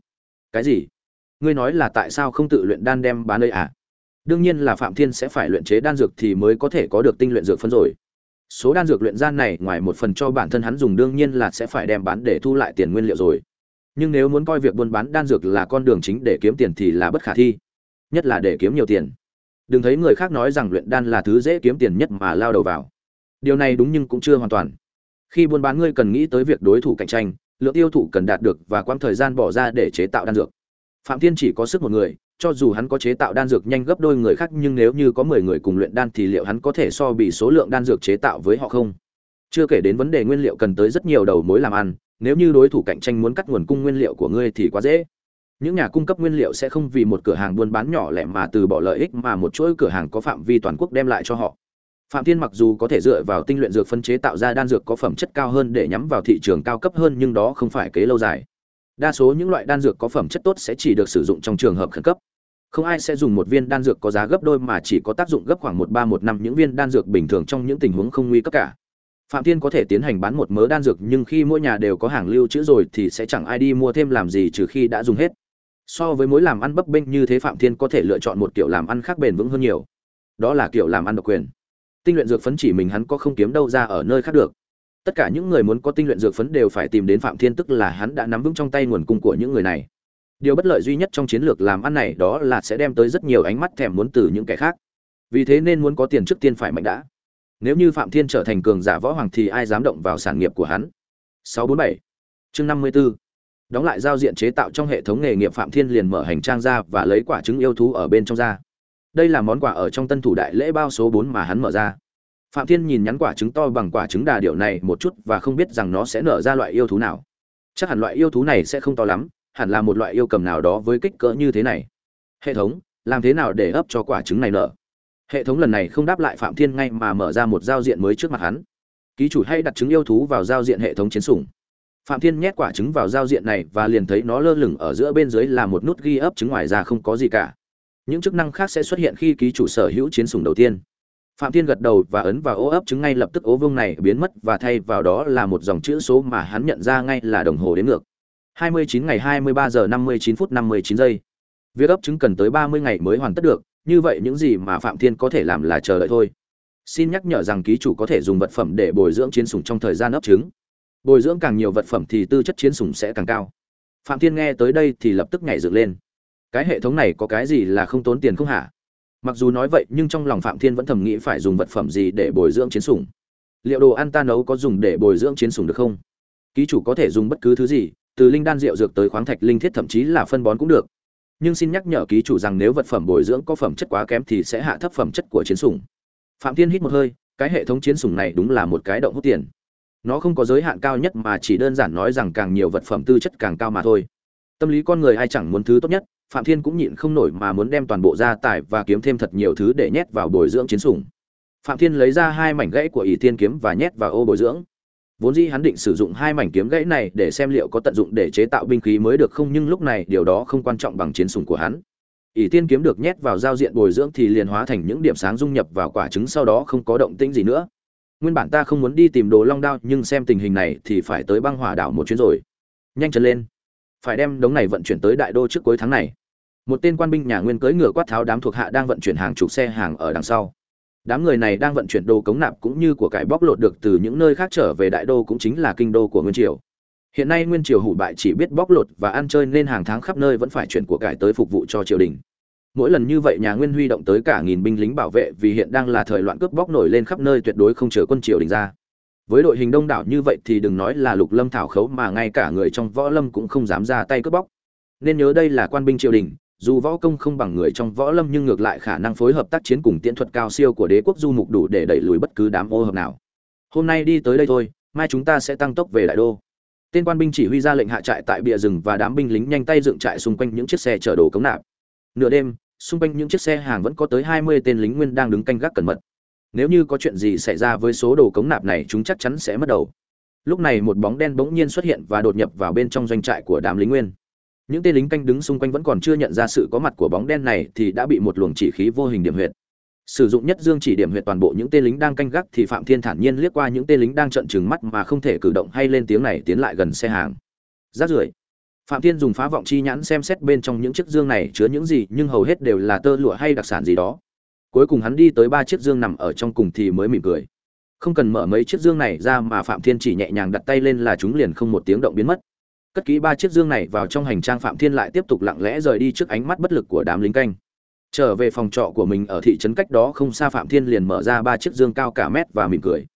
A: Cái gì? Ngươi nói là tại sao không tự luyện đan đem bán đây à? Đương nhiên là phạm thiên sẽ phải luyện chế đan dược thì mới có thể có được tinh luyện dược phấn rồi. Số đan dược luyện gian này ngoài một phần cho bản thân hắn dùng đương nhiên là sẽ phải đem bán để thu lại tiền nguyên liệu rồi. Nhưng nếu muốn coi việc buôn bán đan dược là con đường chính để kiếm tiền thì là bất khả thi. Nhất là để kiếm nhiều tiền. Đừng thấy người khác nói rằng luyện đan là thứ dễ kiếm tiền nhất mà lao đầu vào. Điều này đúng nhưng cũng chưa hoàn toàn khi buôn bán ngươi cần nghĩ tới việc đối thủ cạnh tranh, lượng tiêu thụ cần đạt được và quãng thời gian bỏ ra để chế tạo đan dược. Phạm thiên chỉ có sức một người, cho dù hắn có chế tạo đan dược nhanh gấp đôi người khác nhưng nếu như có mười người cùng luyện đan thì liệu hắn có thể so bị số lượng đan dược chế tạo với họ không? Chưa kể đến vấn đề nguyên liệu cần tới rất nhiều đầu mối làm ăn, nếu như đối thủ cạnh tranh muốn cắt nguồn cung nguyên liệu của ngươi thì quá dễ. Những nhà cung cấp nguyên liệu sẽ không vì một cửa hàng buôn bán nhỏ lẻ mà từ bỏ lợi ích mà một chuỗi cửa hàng có phạm vi toàn quốc đem lại cho họ phạm thiên mặc dù có thể dựa vào tinh luyện dược phân chế tạo ra đan dược có phẩm chất cao hơn để nhắm vào thị trường cao cấp hơn nhưng đó không phải kế lâu dài. Đa số những loại đan dược có phẩm chất tốt sẽ chỉ được sử dụng trong trường hợp khẩn cấp. Không ai sẽ dùng một viên đan dược có giá gấp đôi mà chỉ có tác dụng gấp khoảng một ba một năm những viên đan dược bình thường trong những tình huống không nguy cấp cả. Phạm thiên có thể tiến hành bán một mớ đan dược nhưng khi mỗi nhà đều có hàng lưu trữ rồi thì sẽ chẳng ai đi mua thêm làm gì trừ khi đã dùng hết. So với mối làm ăn bấp bênh như thế phạm thiên có thể lựa chọn một kiểu làm ăn khác bền vững hơn nhiều. Đó là kiểu làm ăn độc quyền tinh luyện dược phấn chỉ mình hắn có không kiếm đâu ra ở nơi khác được. Tất cả những người muốn có tinh luyện dược phấn đều phải tìm đến phạm thiên tức là hắn đã nắm vững trong tay nguồn cung của những người này. Điều bất lợi duy nhất trong chiến lược làm ăn này đó là sẽ đem tới rất nhiều ánh mắt thèm muốn từ những kẻ khác. Vì thế nên muốn có tiền trước tiên phải mạnh đã. Nếu như phạm thiên trở thành cường giả võ hoàng thì ai dám động vào sản nghiệp của hắn? 647 chương 54 đóng lại giao diện chế tạo trong hệ thống nghề nghiệp phạm thiên liền mở hành trang ra và lấy quả trứng yêu thú ở bên trong ra đây là món quà ở trong tân thủ đại lễ bao số 4 mà hắn mở ra. Phạm thiên nhìn nhắn quả trứng to bằng quả trứng đà điểu này một chút và không biết rằng nó sẽ nở ra loại yêu thú nào. Chắc hẳn loại yêu thú này sẽ không to lắm, hẳn là một loại yêu cầm nào đó với kích cỡ như thế này. Hệ thống, làm thế nào để ấp cho quả trứng này nở? Hệ thống lần này không đáp lại phạm thiên ngay mà mở ra một giao diện mới trước mặt hắn. Ký chủ hay đặt trứng yêu thú vào giao diện hệ thống chiến sủng. Phạm thiên nhét quả trứng vào giao diện này và liền thấy nó lơ lửng ở giữa bên dưới là một nút ghi ấp trứng ngoài ra không có gì cả những chức năng khác sẽ xuất hiện khi ký chủ sở hữu chiến sủng đầu tiên. Phạm thiên gật đầu và ấn vào ô ấp trứng ngay lập tức ố vương này biến mất và thay vào đó là một dòng chữ số mà hắn nhận ra ngay là đồng hồ đến ngược. 29 ngày 23 giờ 59 phút 59 giây. Việc ấp trứng cần tới 30 ngày mới hoàn tất được, như vậy những gì mà phạm thiên có thể làm là chờ đợi thôi. Xin nhắc nhở rằng ký chủ có thể dùng vật phẩm để bồi dưỡng chiến sủng trong thời gian ấp trứng bồi dưỡng càng nhiều vật phẩm thì tư chất chiến sủng sẽ càng cao. Phạm thiên nghe tới đây thì lập tức nhảy dựng lên cái hệ thống này có cái gì là không tốn tiền không hả? Mặc dù nói vậy, nhưng trong lòng phạm thiên vẫn thầm nghĩ phải dùng vật phẩm gì để bồi dưỡng chiến sủng. Liệu đồ ăn ta nấu có dùng để bồi dưỡng chiến sủng được không? Ký chủ có thể dùng bất cứ thứ gì, từ linh đan rượu dược tới khoáng thạch linh thiết thậm chí là phân bón cũng được. Nhưng xin nhắc nhở ký chủ rằng nếu vật phẩm bồi dưỡng có phẩm chất quá kém thì sẽ hạ thấp phẩm chất của chiến sủng. Phạm thiên hít một hơi, cái hệ thống chiến sủng này đúng là một cái động hút tiền. Nó không có giới hạn cao nhất mà chỉ đơn giản nói rằng càng nhiều vật phẩm tư chất càng cao mà thôi. Tâm lý con người ai chẳng muốn thứ tốt nhất phạm thiên cũng nhịn không nổi mà muốn đem toàn bộ gia tài và kiếm thêm thật nhiều thứ để nhét vào bồi dưỡng chiến sủng. Phạm thiên lấy ra hai mảnh gãy của ỷ tiên kiếm và nhét vào ô bồi dưỡng. Vốn dĩ hắn định sử dụng hai mảnh kiếm gãy này để xem liệu có tận dụng để chế tạo binh khí mới được không, nhưng lúc này điều đó không quan trọng bằng chiến sủng của hắn. Ỷ tiên kiếm được nhét vào giao diện bồi dưỡng thì liền hóa thành những điểm sáng dung nhập vào quả trứng sau đó không có động tĩnh gì nữa. Nguyên bản ta không muốn đi tìm đồ long đao, nhưng xem tình hình này thì phải tới băng hỏa đảo một chuyến rồi. Nhanh chân lên phải đem đống này vận chuyển tới đại đô trước cuối tháng này. Một tên quan binh nhà nguyên cưỡi ngựa quát tháo đám thuộc hạ đang vận chuyển hàng chục xe hàng ở đằng sau. Đám người này đang vận chuyển đồ cống nạp cũng như của cải bóc lột được từ những nơi khác trở về đại đô cũng chính là kinh đô của nguyên triều. Hiện nay nguyên triều hủ bại chỉ biết bóc lột và ăn chơi nên hàng tháng khắp nơi vẫn phải chuyển của cải tới phục vụ cho triều đình. Mỗi lần như vậy nhà nguyên huy động tới cả nghìn binh lính bảo vệ vì hiện đang là thời loạn cướp bóc nổi lên khắp nơi tuyệt đối không chờ quân triều đình ra với đội hình đông đảo như vậy thì đừng nói là lục lâm thảo khấu mà ngay cả người trong võ lâm cũng không dám ra tay cướp bóc. Nên nhớ đây là quan binh triều đình, dù võ công không bằng người trong võ lâm nhưng ngược lại khả năng phối hợp tác chiến cùng tiễn thuật cao siêu của đế quốc du mục đủ để đẩy lùi bất cứ đám ô hợp nào. Hôm nay đi tới đây thôi, mai chúng ta sẽ tăng tốc về đại đô. Tên quan binh chỉ huy ra lệnh hạ trại tại bìa rừng và đám binh lính nhanh tay dựng trại xung quanh những chiếc xe chở đồ cống nạp. Nửa đêm, xung quanh những chiếc xe hàng vẫn có tới hai mươi tên lính nguyên đang đứng canh gác cẩn mật nếu như có chuyện gì xảy ra với số đồ cống nạp này, chúng chắc chắn sẽ mất đầu. Lúc này một bóng đen bỗng nhiên xuất hiện và đột nhập vào bên trong doanh trại của đám lính nguyên. Những tên lính canh đứng xung quanh vẫn còn chưa nhận ra sự có mặt của bóng đen này thì đã bị một luồng chỉ khí vô hình điểm huyệt. Sử dụng nhất dương chỉ điểm huyệt toàn bộ những tên lính đang canh gác thì phạm thiên thản nhiên liếc qua những tên lính đang trợn trừng mắt mà không thể cử động hay lên tiếng này tiến lại gần xe hàng. Rát rưởi. Phạm thiên dùng phá vọng chi nhãn xem xét bên trong những chiếc dương này chứa những gì, nhưng hầu hết đều là tơ lụa hay đặc sản gì đó cuối cùng hắn đi tới ba chiếc dương nằm ở trong cùng thì mới mỉm cười. Không cần mở mấy chiếc dương này ra mà phạm thiên chỉ nhẹ nhàng đặt tay lên là chúng liền không một tiếng động biến mất. Cất kỹ ba chiếc dương này vào trong hành trang phạm thiên lại tiếp tục lặng lẽ rời đi trước ánh mắt bất lực của đám lính canh. Trở về phòng trọ của mình ở thị trấn cách đó không xa phạm thiên liền mở ra ba chiếc dương cao cả mét và mỉm cười.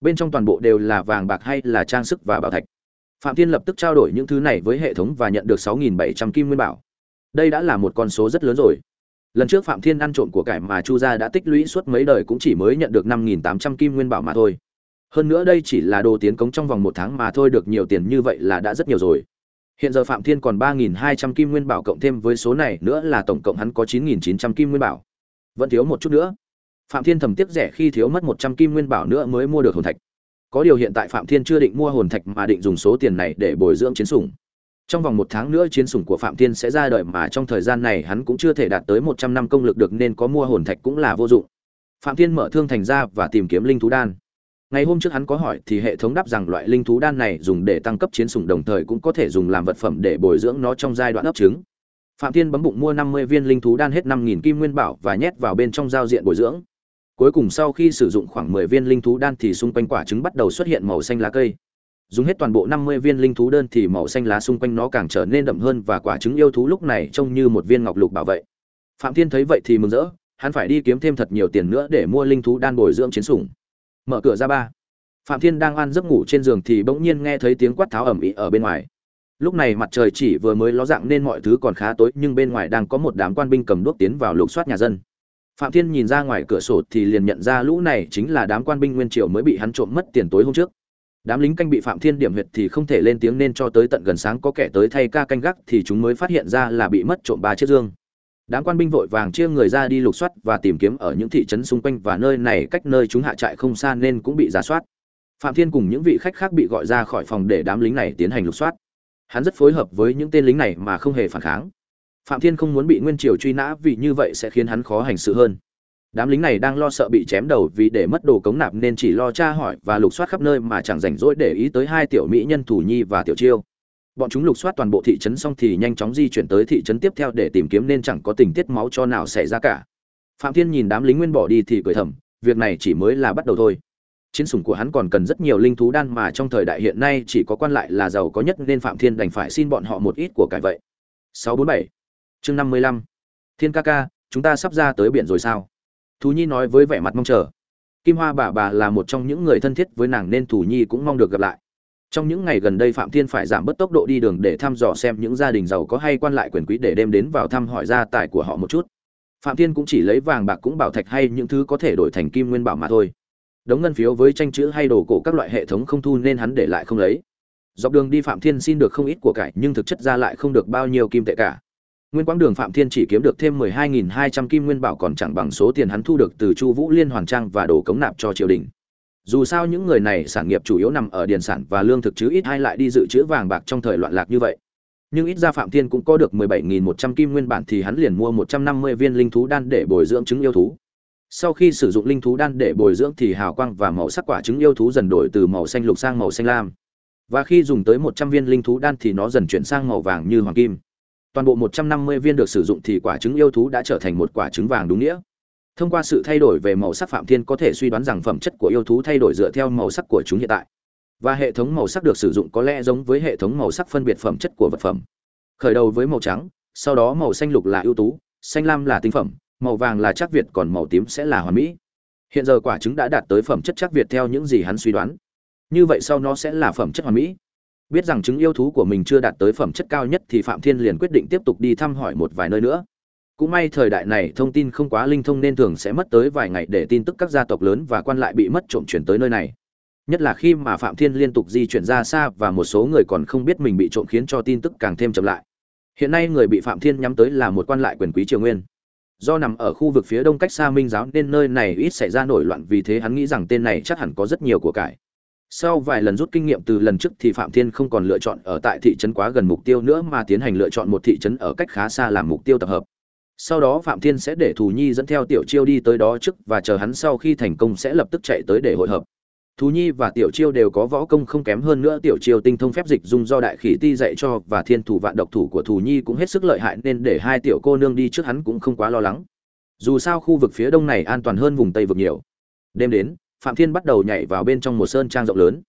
A: Bên trong toàn bộ đều là vàng bạc hay là trang sức và bảo thạch. Phạm thiên lập tức trao đổi những thứ này với hệ thống và nhận được 6.700 kim nguyên bảo. Đây đã là một con số rất lớn rồi lần trước phạm thiên ăn trộm của cải mà chu gia đã tích lũy suốt mấy đời cũng chỉ mới nhận được 5.800 kim nguyên bảo mà thôi. Hơn nữa đây chỉ là đồ tiến cống trong vòng một tháng mà thôi, được nhiều tiền như vậy là đã rất nhiều rồi. Hiện giờ phạm thiên còn 3.200 kim nguyên bảo cộng thêm với số này nữa là tổng cộng hắn có 9.900 kim nguyên bảo. Vẫn thiếu một chút nữa. Phạm thiên thầm tiếc rẻ khi thiếu mất một trăm kim nguyên bảo nữa mới mua được hồn thạch. Có điều hiện tại phạm thiên chưa định mua hồn thạch mà định dùng số tiền này để bồi dưỡng chiến sủng trong vòng một tháng nữa chiến sủng của phạm thiên sẽ ra đời mà trong thời gian này hắn cũng chưa thể đạt tới một trăm năm công lực được nên có mua hồn thạch cũng là vô dụng. Phạm thiên mở thương thành ra và tìm kiếm linh thú đan. Ngày hôm trước hắn có hỏi thì hệ thống đáp rằng loại linh thú đan này dùng để tăng cấp chiến sủng đồng thời cũng có thể dùng làm vật phẩm để bồi dưỡng nó trong giai đoạn ấp trứng. Phạm thiên bấm bụng mua năm mươi viên linh thú đan hết năm nghìn kim nguyên bảo và nhét vào bên trong giao diện bồi dưỡng. Cuối cùng sau khi sử dụng khoảng mười viên linh thú đan thì xung quanh quả trứng bắt đầu xuất hiện màu xanh lá cây dùng hết toàn bộ năm mươi viên linh thú đơn thì màu xanh lá xung quanh nó càng trở nên đậm hơn và quả trứng yêu thú lúc này trông như một viên ngọc lục bảo vệ. Phạm thiên thấy vậy thì mừng rỡ, hắn phải đi kiếm thêm thật nhiều tiền nữa để mua linh thú đan bồi dưỡng chiến sủng. Mở cửa ra ba. Phạm thiên đang ăn giấc ngủ trên giường thì bỗng nhiên nghe thấy tiếng quát tháo ầm ĩ ở bên ngoài. Lúc này mặt trời chỉ vừa mới ló dạng nên mọi thứ còn khá tối, nhưng bên ngoài đang có một đám quan binh cầm đuốc tiến vào lục soát nhà dân. Phạm thiên nhìn ra ngoài cửa sổ thì liền nhận ra lũ này chính là đám quan binh nguyên triều mới bị hắn trộm mất tiền tối hôm trước đám lính canh bị phạm thiên điểm huyệt thì không thể lên tiếng nên cho tới tận gần sáng có kẻ tới thay ca canh gác thì chúng mới phát hiện ra là bị mất trộm ba chiếc dương. Đám quan binh vội vàng chia người ra đi lục soát và tìm kiếm ở những thị trấn xung quanh và nơi này cách nơi chúng hạ trại không xa nên cũng bị giả soát. Phạm thiên cùng những vị khách khác bị gọi ra khỏi phòng để đám lính này tiến hành lục soát. Hắn rất phối hợp với những tên lính này mà không hề phản kháng. Phạm thiên không muốn bị nguyên triều truy nã vì như vậy sẽ khiến hắn khó hành sự hơn đám lính này đang lo sợ bị chém đầu vì để mất đồ cống nạp nên chỉ lo tra hỏi và lục soát khắp nơi mà chẳng rảnh rỗi để ý tới hai tiểu mỹ nhân thủ nhi và tiểu chiêu. Bọn chúng lục soát toàn bộ thị trấn xong thì nhanh chóng di chuyển tới thị trấn tiếp theo để tìm kiếm nên chẳng có tình tiết máu cho nào xảy ra cả. Phạm thiên nhìn đám lính nguyên bỏ đi thì cười thầm, việc này chỉ mới là bắt đầu thôi. Chiến sủng của hắn còn cần rất nhiều linh thú đan mà trong thời đại hiện nay chỉ có quan lại là giàu có nhất nên phạm thiên đành phải xin bọn họ một ít của cải vậy. 647 chương 55 thiên ca ca, chúng ta sắp ra tới biển rồi sao? Thú nhi nói với vẻ mặt mong chờ. Kim hoa bà bà là một trong những người thân thiết với nàng nên thú nhi cũng mong được gặp lại. Trong những ngày gần đây phạm thiên phải giảm bớt tốc độ đi đường để thăm dò xem những gia đình giàu có hay quan lại quyền quý để đem đến vào thăm hỏi gia tài của họ một chút. Phạm thiên cũng chỉ lấy vàng bạc cũng bảo thạch hay những thứ có thể đổi thành kim nguyên bảo mà thôi. Đống ngân phiếu với tranh chữ hay đồ cổ các loại hệ thống không thu nên hắn để lại không lấy. Dọc đường đi phạm thiên xin được không ít của cải nhưng thực chất ra lại không được bao nhiêu kim tệ cả nguyên quãng đường phạm thiên chỉ kiếm được thêm 12.200 kim nguyên bảo còn chẳng bằng số tiền hắn thu được từ chu vũ liên hoàn trang và đồ cống nạp cho triều đình. Dù sao những người này sản nghiệp chủ yếu nằm ở điền sản và lương thực chứ ít hay lại đi dự trữ vàng bạc trong thời loạn lạc như vậy. Nhưng ít ra phạm thiên cũng có được 17.100 kim nguyên bản thì hắn liền mua 150 viên linh thú đan để bồi dưỡng trứng yêu thú. Sau khi sử dụng linh thú đan để bồi dưỡng thì hào quang và màu sắc quả trứng yêu thú dần đổi từ màu xanh lục sang màu xanh lam. Và khi dùng tới 100 viên linh thú đan thì nó dần chuyển sang màu vàng như hoàng kim toàn bộ 150 viên được sử dụng thì quả trứng yêu thú đã trở thành một quả trứng vàng đúng nghĩa. Thông qua sự thay đổi về màu sắc phạm thiên có thể suy đoán rằng phẩm chất của yêu thú thay đổi dựa theo màu sắc của chúng hiện tại. Và hệ thống màu sắc được sử dụng có lẽ giống với hệ thống màu sắc phân biệt phẩm chất của vật phẩm. Khởi đầu với màu trắng, sau đó màu xanh lục là ưu tú, xanh lam là tinh phẩm, màu vàng là chắc việt, còn màu tím sẽ là hoàn mỹ. Hiện giờ quả trứng đã đạt tới phẩm chất chắc việt theo những gì hắn suy đoán. Như vậy sau nó sẽ là phẩm chất hoàn mỹ biết rằng chứng yêu thú của mình chưa đạt tới phẩm chất cao nhất thì phạm thiên liền quyết định tiếp tục đi thăm hỏi một vài nơi nữa. Cũng may thời đại này thông tin không quá linh thông nên thường sẽ mất tới vài ngày để tin tức các gia tộc lớn và quan lại bị mất trộm chuyển tới nơi này. Nhất là khi mà phạm thiên liên tục di chuyển ra xa và một số người còn không biết mình bị trộm khiến cho tin tức càng thêm chậm lại. Hiện nay người bị phạm thiên nhắm tới là một quan lại quyền quý triều nguyên. Do nằm ở khu vực phía đông cách xa minh giáo nên nơi này ít xảy ra nổi loạn vì thế hắn nghĩ rằng tên này chắc hẳn có rất nhiều của cải sau vài lần rút kinh nghiệm từ lần trước thì phạm thiên không còn lựa chọn ở tại thị trấn quá gần mục tiêu nữa mà tiến hành lựa chọn một thị trấn ở cách khá xa làm mục tiêu tập hợp. Sau đó phạm thiên sẽ để thù nhi dẫn theo tiểu chiêu đi tới đó trước và chờ hắn sau khi thành công sẽ lập tức chạy tới để hội hợp. Thù nhi và tiểu chiêu đều có võ công không kém hơn nữa, tiểu chiêu tinh thông phép dịch dùng do đại khỉ ti dạy cho và thiên thủ vạn độc thủ của thù nhi cũng hết sức lợi hại nên để hai tiểu cô nương đi trước hắn cũng không quá lo lắng. Dù sao khu vực phía đông này an toàn hơn vùng tây vực nhiều. Đêm đến phạm thiên bắt đầu nhảy vào bên trong một sơn trang rộng lớn.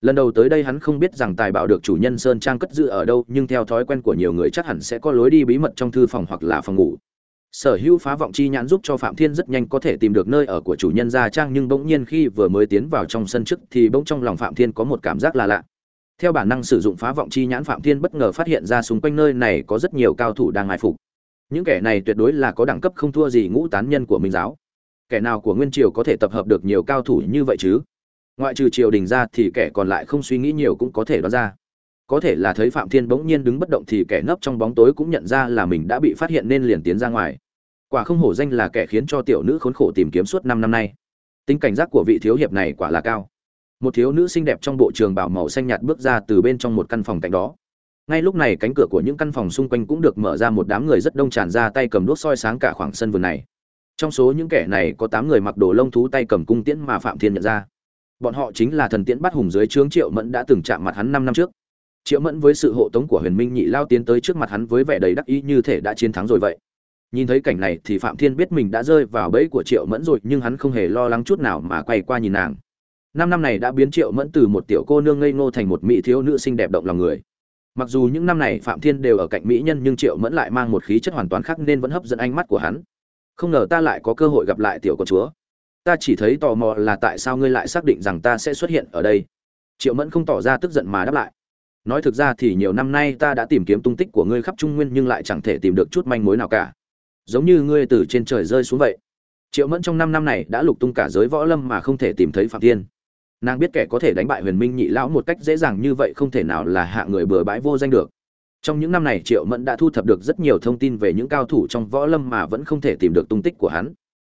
A: Lần đầu tới đây hắn không biết rằng tài bảo được chủ nhân sơn trang cất giữ ở đâu, nhưng theo thói quen của nhiều người chắc hẳn sẽ có lối đi bí mật trong thư phòng hoặc là phòng ngủ. Sở hữu phá vọng chi nhãn giúp cho phạm thiên rất nhanh có thể tìm được nơi ở của chủ nhân gia trang, nhưng bỗng nhiên khi vừa mới tiến vào trong sân trước thì bỗng trong lòng phạm thiên có một cảm giác là lạ. Theo bản năng sử dụng phá vọng chi nhãn, phạm thiên bất ngờ phát hiện ra xung quanh nơi này có rất nhiều cao thủ đang mai phục. Những kẻ này tuyệt đối là có đẳng cấp không thua gì ngũ tán nhân của minh giáo kẻ nào của nguyên triều có thể tập hợp được nhiều cao thủ như vậy chứ? Ngoại trừ triều đình ra thì kẻ còn lại không suy nghĩ nhiều cũng có thể đoán ra. Có thể là thấy phạm thiên bỗng nhiên đứng bất động thì kẻ nấp trong bóng tối cũng nhận ra là mình đã bị phát hiện nên liền tiến ra ngoài. Quả không hổ danh là kẻ khiến cho tiểu nữ khốn khổ tìm kiếm suốt năm năm nay. Tính cảnh giác của vị thiếu hiệp này quả là cao. Một thiếu nữ xinh đẹp trong bộ trường bảo màu xanh nhạt bước ra từ bên trong một căn phòng cạnh đó. Ngay lúc này cánh cửa của những căn phòng xung quanh cũng được mở ra một đám người rất đông tràn ra tay cầm đuốc soi sáng cả khoảng sân vườn này trong số những kẻ này có tám người mặc đồ lông thú tay cầm cung tiễn mà phạm thiên nhận ra. Bọn họ chính là thần tiễn bắt hùng dưới trướng triệu mẫn đã từng chạm mặt hắn năm năm trước. Triệu mẫn với sự hộ tống của huyền minh nhị lao tiến tới trước mặt hắn với vẻ đầy đắc ý như thể đã chiến thắng rồi vậy. Nhìn thấy cảnh này thì phạm thiên biết mình đã rơi vào bẫy của triệu mẫn rồi, nhưng hắn không hề lo lắng chút nào mà quay qua nhìn nàng. Năm năm này đã biến triệu mẫn từ một tiểu cô nương ngây ngô thành một mỹ thiếu nữ xinh đẹp động lòng người. Mặc dù những năm này phạm thiên đều ở cạnh mỹ nhân, nhưng triệu mẫn lại mang một khí chất hoàn toàn khác nên vẫn hấp dẫn ánh mắt của hắn không ngờ ta lại có cơ hội gặp lại tiểu con chúa. Ta chỉ thấy tò mò là tại sao ngươi lại xác định rằng ta sẽ xuất hiện ở đây. Triệu mẫn không tỏ ra tức giận mà đáp lại. Nói thực ra thì nhiều năm nay ta đã tìm kiếm tung tích của ngươi khắp trung nguyên nhưng lại chẳng thể tìm được chút manh mối nào cả. Giống như ngươi từ trên trời rơi xuống vậy. Triệu mẫn trong năm năm này đã lục tung cả giới võ lâm mà không thể tìm thấy phạm thiên. Nàng biết kẻ có thể đánh bại huyền minh nhị lão một cách dễ dàng như vậy không thể nào là hạ người bừa bãi vô danh được trong những năm này, triệu mẫn đã thu thập được rất nhiều thông tin về những cao thủ trong võ lâm mà vẫn không thể tìm được tung tích của hắn.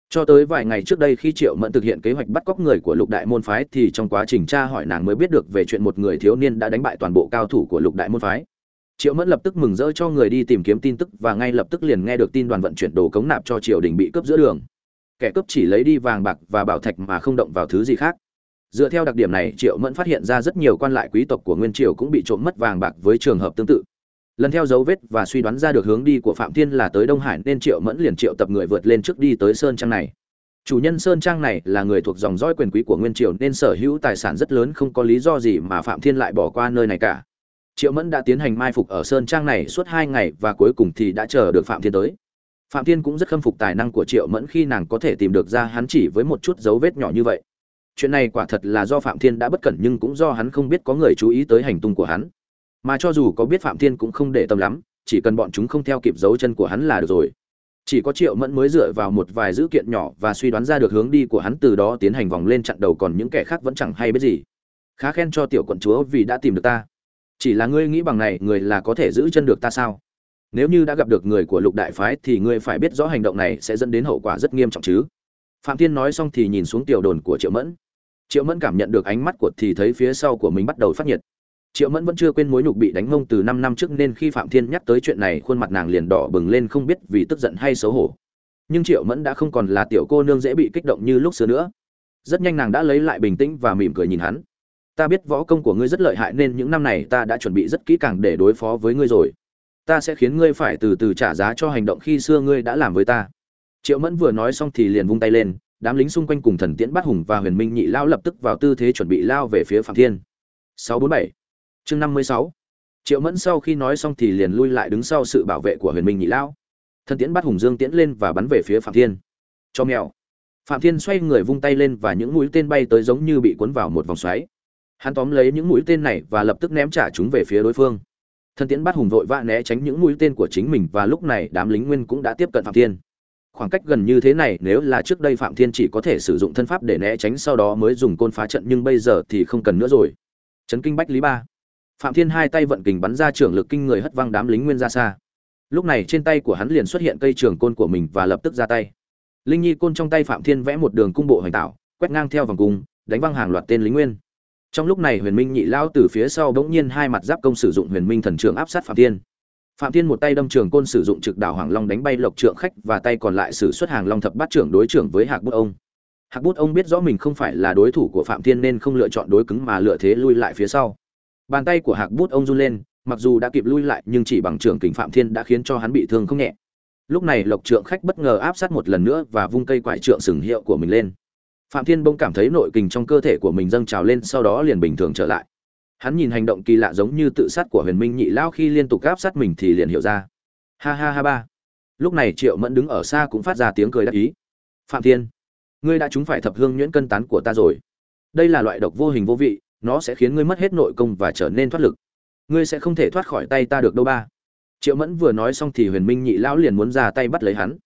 A: Cho tới vài ngày trước đây, khi triệu mẫn thực hiện kế hoạch bắt cóc người của lục đại môn phái, thì trong quá trình tra hỏi nàng mới biết được về chuyện một người thiếu niên đã đánh bại toàn bộ cao thủ của lục đại môn phái. Triệu mẫn lập tức mừng rỡ cho người đi tìm kiếm tin tức và ngay lập tức liền nghe được tin đoàn vận chuyển đồ cống nạp cho triều đình bị cướp giữa đường. Kẻ cướp chỉ lấy đi vàng bạc và bảo thạch mà không động vào thứ gì khác. Dựa theo đặc điểm này, triệu mẫn phát hiện ra rất nhiều quan lại quý tộc của nguyên triều cũng bị trộm mất vàng bạc với trường hợp tương tự lần theo dấu vết và suy đoán ra được hướng đi của phạm thiên là tới đông hải nên triệu mẫn liền triệu tập người vượt lên trước đi tới sơn trang này. Chủ nhân sơn trang này là người thuộc dòng dõi quyền quý của nguyên triều nên sở hữu tài sản rất lớn không có lý do gì mà phạm thiên lại bỏ qua nơi này cả. Triệu mẫn đã tiến hành mai phục ở sơn trang này suốt hai ngày và cuối cùng thì đã chờ được phạm thiên tới. Phạm thiên cũng rất khâm phục tài năng của triệu mẫn khi nàng có thể tìm được ra hắn chỉ với một chút dấu vết nhỏ như vậy. Chuyện này quả thật là do phạm thiên đã bất cẩn nhưng cũng do hắn không biết có người chú ý tới hành tung của hắn mà cho dù có biết phạm thiên cũng không để tâm lắm, chỉ cần bọn chúng không theo kịp dấu chân của hắn là được rồi. Chỉ có triệu mẫn mới dựa vào một vài dữ kiện nhỏ và suy đoán ra được hướng đi của hắn từ đó tiến hành vòng lên chặn đầu còn những kẻ khác vẫn chẳng hay biết gì. Khá khen cho tiểu quận chúa vì đã tìm được ta. Chỉ là ngươi nghĩ bằng này, người là có thể giữ chân được ta sao? Nếu như đã gặp được người của lục đại phái thì ngươi phải biết rõ hành động này sẽ dẫn đến hậu quả rất nghiêm trọng chứ. Phạm thiên nói xong thì nhìn xuống tiểu đồn của triệu mẫn. Triệu mẫn cảm nhận được ánh mắt của thì thấy phía sau của mình bắt đầu phát nhiệt triệu mẫn vẫn chưa quên mối nhục bị đánh mông từ năm năm trước nên khi phạm thiên nhắc tới chuyện này, khuôn mặt nàng liền đỏ bừng lên không biết vì tức giận hay xấu hổ. Nhưng triệu mẫn đã không còn là tiểu cô nương dễ bị kích động như lúc xưa nữa. Rất nhanh nàng đã lấy lại bình tĩnh và mỉm cười nhìn hắn. Ta biết võ công của ngươi rất lợi hại nên những năm này ta đã chuẩn bị rất kỹ càng để đối phó với ngươi rồi. Ta sẽ khiến ngươi phải từ từ trả giá cho hành động khi xưa ngươi đã làm với ta. Triệu mẫn vừa nói xong thì liền vung tay lên, đám lính xung quanh cùng thần tiễn bắt hùng và huyền minh nhị lao lập tức vào tư thế chuẩn bị lao về phía phạm thiên. 647 chương 56 triệu mẫn sau khi nói xong thì liền lui lại đứng sau sự bảo vệ của huyền minh nhị lao thần tiễn bắt hùng dương tiễn lên và bắn về phía phạm thiên. Cho mèo. Phạm thiên xoay người vung tay lên và những mũi tên bay tới giống như bị cuốn vào một vòng xoáy. Hắn tóm lấy những mũi tên này và lập tức ném trả chúng về phía đối phương. Thần tiễn bắt hùng vội vã né tránh những mũi tên của chính mình và lúc này đám lính nguyên cũng đã tiếp cận phạm thiên. Khoảng cách gần như thế này, nếu là trước đây phạm thiên chỉ có thể sử dụng thân pháp để né tránh sau đó mới dùng côn phá trận nhưng bây giờ thì không cần nữa rồi. Chấn kinh bách lý ba phạm thiên hai tay vận kình bắn ra trưởng lực kinh người hất văng đám lính nguyên ra xa. Lúc này trên tay của hắn liền xuất hiện cây trường côn của mình và lập tức ra tay. Linh nhi côn trong tay phạm thiên vẽ một đường cung bộ hoành tạo, quét ngang theo vòng cung, đánh văng hàng loạt tên lính nguyên. Trong lúc này huyền minh nhị lao từ phía sau bỗng nhiên hai mặt giáp công sử dụng huyền minh thần trường áp sát phạm thiên. Phạm thiên một tay đâm trường côn sử dụng trực đảo hoàng long đánh bay lộc trượng khách và tay còn lại sử xuất hàng long thập bát trưởng đối trưởng với hạc bút ông. Hạc bút ông biết rõ mình không phải là đối thủ của phạm thiên nên không lựa chọn đối cứng mà lựa thế lui lại phía sau bàn tay của hạc bút ông run lên, mặc dù đã kịp lui lại nhưng chỉ bằng trưởng kình phạm thiên đã khiến cho hắn bị thương không nhẹ. Lúc này lộc trượng khách bất ngờ áp sát một lần nữa và vung cây quải trượng sừng hiệu của mình lên. Phạm thiên bỗng cảm thấy nội kình trong cơ thể của mình dâng trào lên, sau đó liền bình thường trở lại. Hắn nhìn hành động kỳ lạ giống như tự sát của huyền minh nhị lao khi liên tục áp sát mình thì liền hiểu ra. Ha ha ha ba. Lúc này triệu mẫn đứng ở xa cũng phát ra tiếng cười đắc ý. Phạm thiên, ngươi đã trúng phải thập hương nhuyễn cân tán của ta rồi. Đây là loại độc vô hình vô vị nó sẽ khiến ngươi mất hết nội công và trở nên thoát lực. Ngươi sẽ không thể thoát khỏi tay ta được đâu ba. Triệu mẫn vừa nói xong thì huyền minh nhị lão liền muốn ra tay bắt lấy hắn.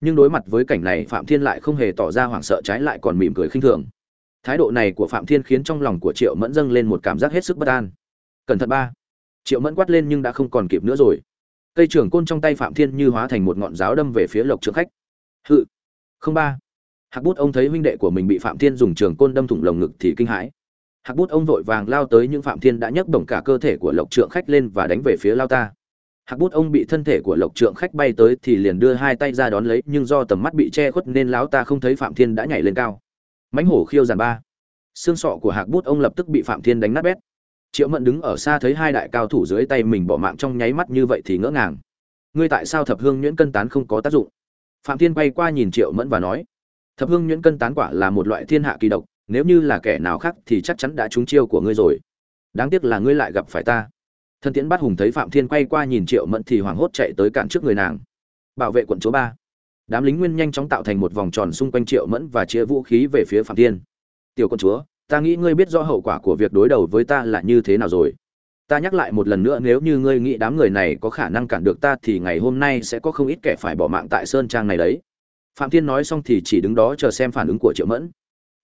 A: Nhưng đối mặt với cảnh này, phạm thiên lại không hề tỏ ra hoảng sợ, trái lại còn mỉm cười khinh thường. Thái độ này của phạm thiên khiến trong lòng của triệu mẫn dâng lên một cảm giác hết sức bất an. Cẩn thận ba. Triệu mẫn quát lên nhưng đã không còn kịp nữa rồi. Cây trưởng côn trong tay phạm thiên như hóa thành một ngọn giáo đâm về phía lộc trượng khách. Hự, không ba. Hạc bút ông thấy huynh đệ của mình bị phạm thiên dùng trường côn đâm thủng lồng ngực thì kinh hãi hạc bút ông vội vàng lao tới nhưng phạm thiên đã nhấc bổng cả cơ thể của lộc trượng khách lên và đánh về phía lao ta. Hạc bút ông bị thân thể của lộc trượng khách bay tới thì liền đưa hai tay ra đón lấy, nhưng do tầm mắt bị che khuất nên lão ta không thấy phạm thiên đã nhảy lên cao. Mãnh hổ khiêu giàn ba. Xương sọ của hạc bút ông lập tức bị phạm thiên đánh nát bét. Triệu mẫn đứng ở xa thấy hai đại cao thủ dưới tay mình bỏ mạng trong nháy mắt như vậy thì ngỡ ngàng. Ngươi tại sao thập hương nhuyễn cân tán không có tác dụng? Phạm thiên bay qua nhìn triệu mẫn và nói, thập hương nhuyễn cân tán quả là một loại thiên hạ kỳ độc nếu như là kẻ nào khác thì chắc chắn đã trúng chiêu của ngươi rồi. Đáng tiếc là ngươi lại gặp phải ta. Thân tiễn bát hùng thấy phạm thiên quay qua nhìn triệu mẫn thì hoảng hốt chạy tới cản trước người nàng. Bảo vệ quận chúa ba. Đám lính nguyên nhanh chóng tạo thành một vòng tròn xung quanh triệu mẫn và chia vũ khí về phía phạm thiên. Tiểu quận chúa, ta nghĩ ngươi biết rõ hậu quả của việc đối đầu với ta là như thế nào rồi. Ta nhắc lại một lần nữa, nếu như ngươi nghĩ đám người này có khả năng cản được ta thì ngày hôm nay sẽ có không ít kẻ phải bỏ mạng tại sơn trang này đấy. Phạm thiên nói xong thì chỉ đứng đó chờ xem phản ứng của triệu mẫn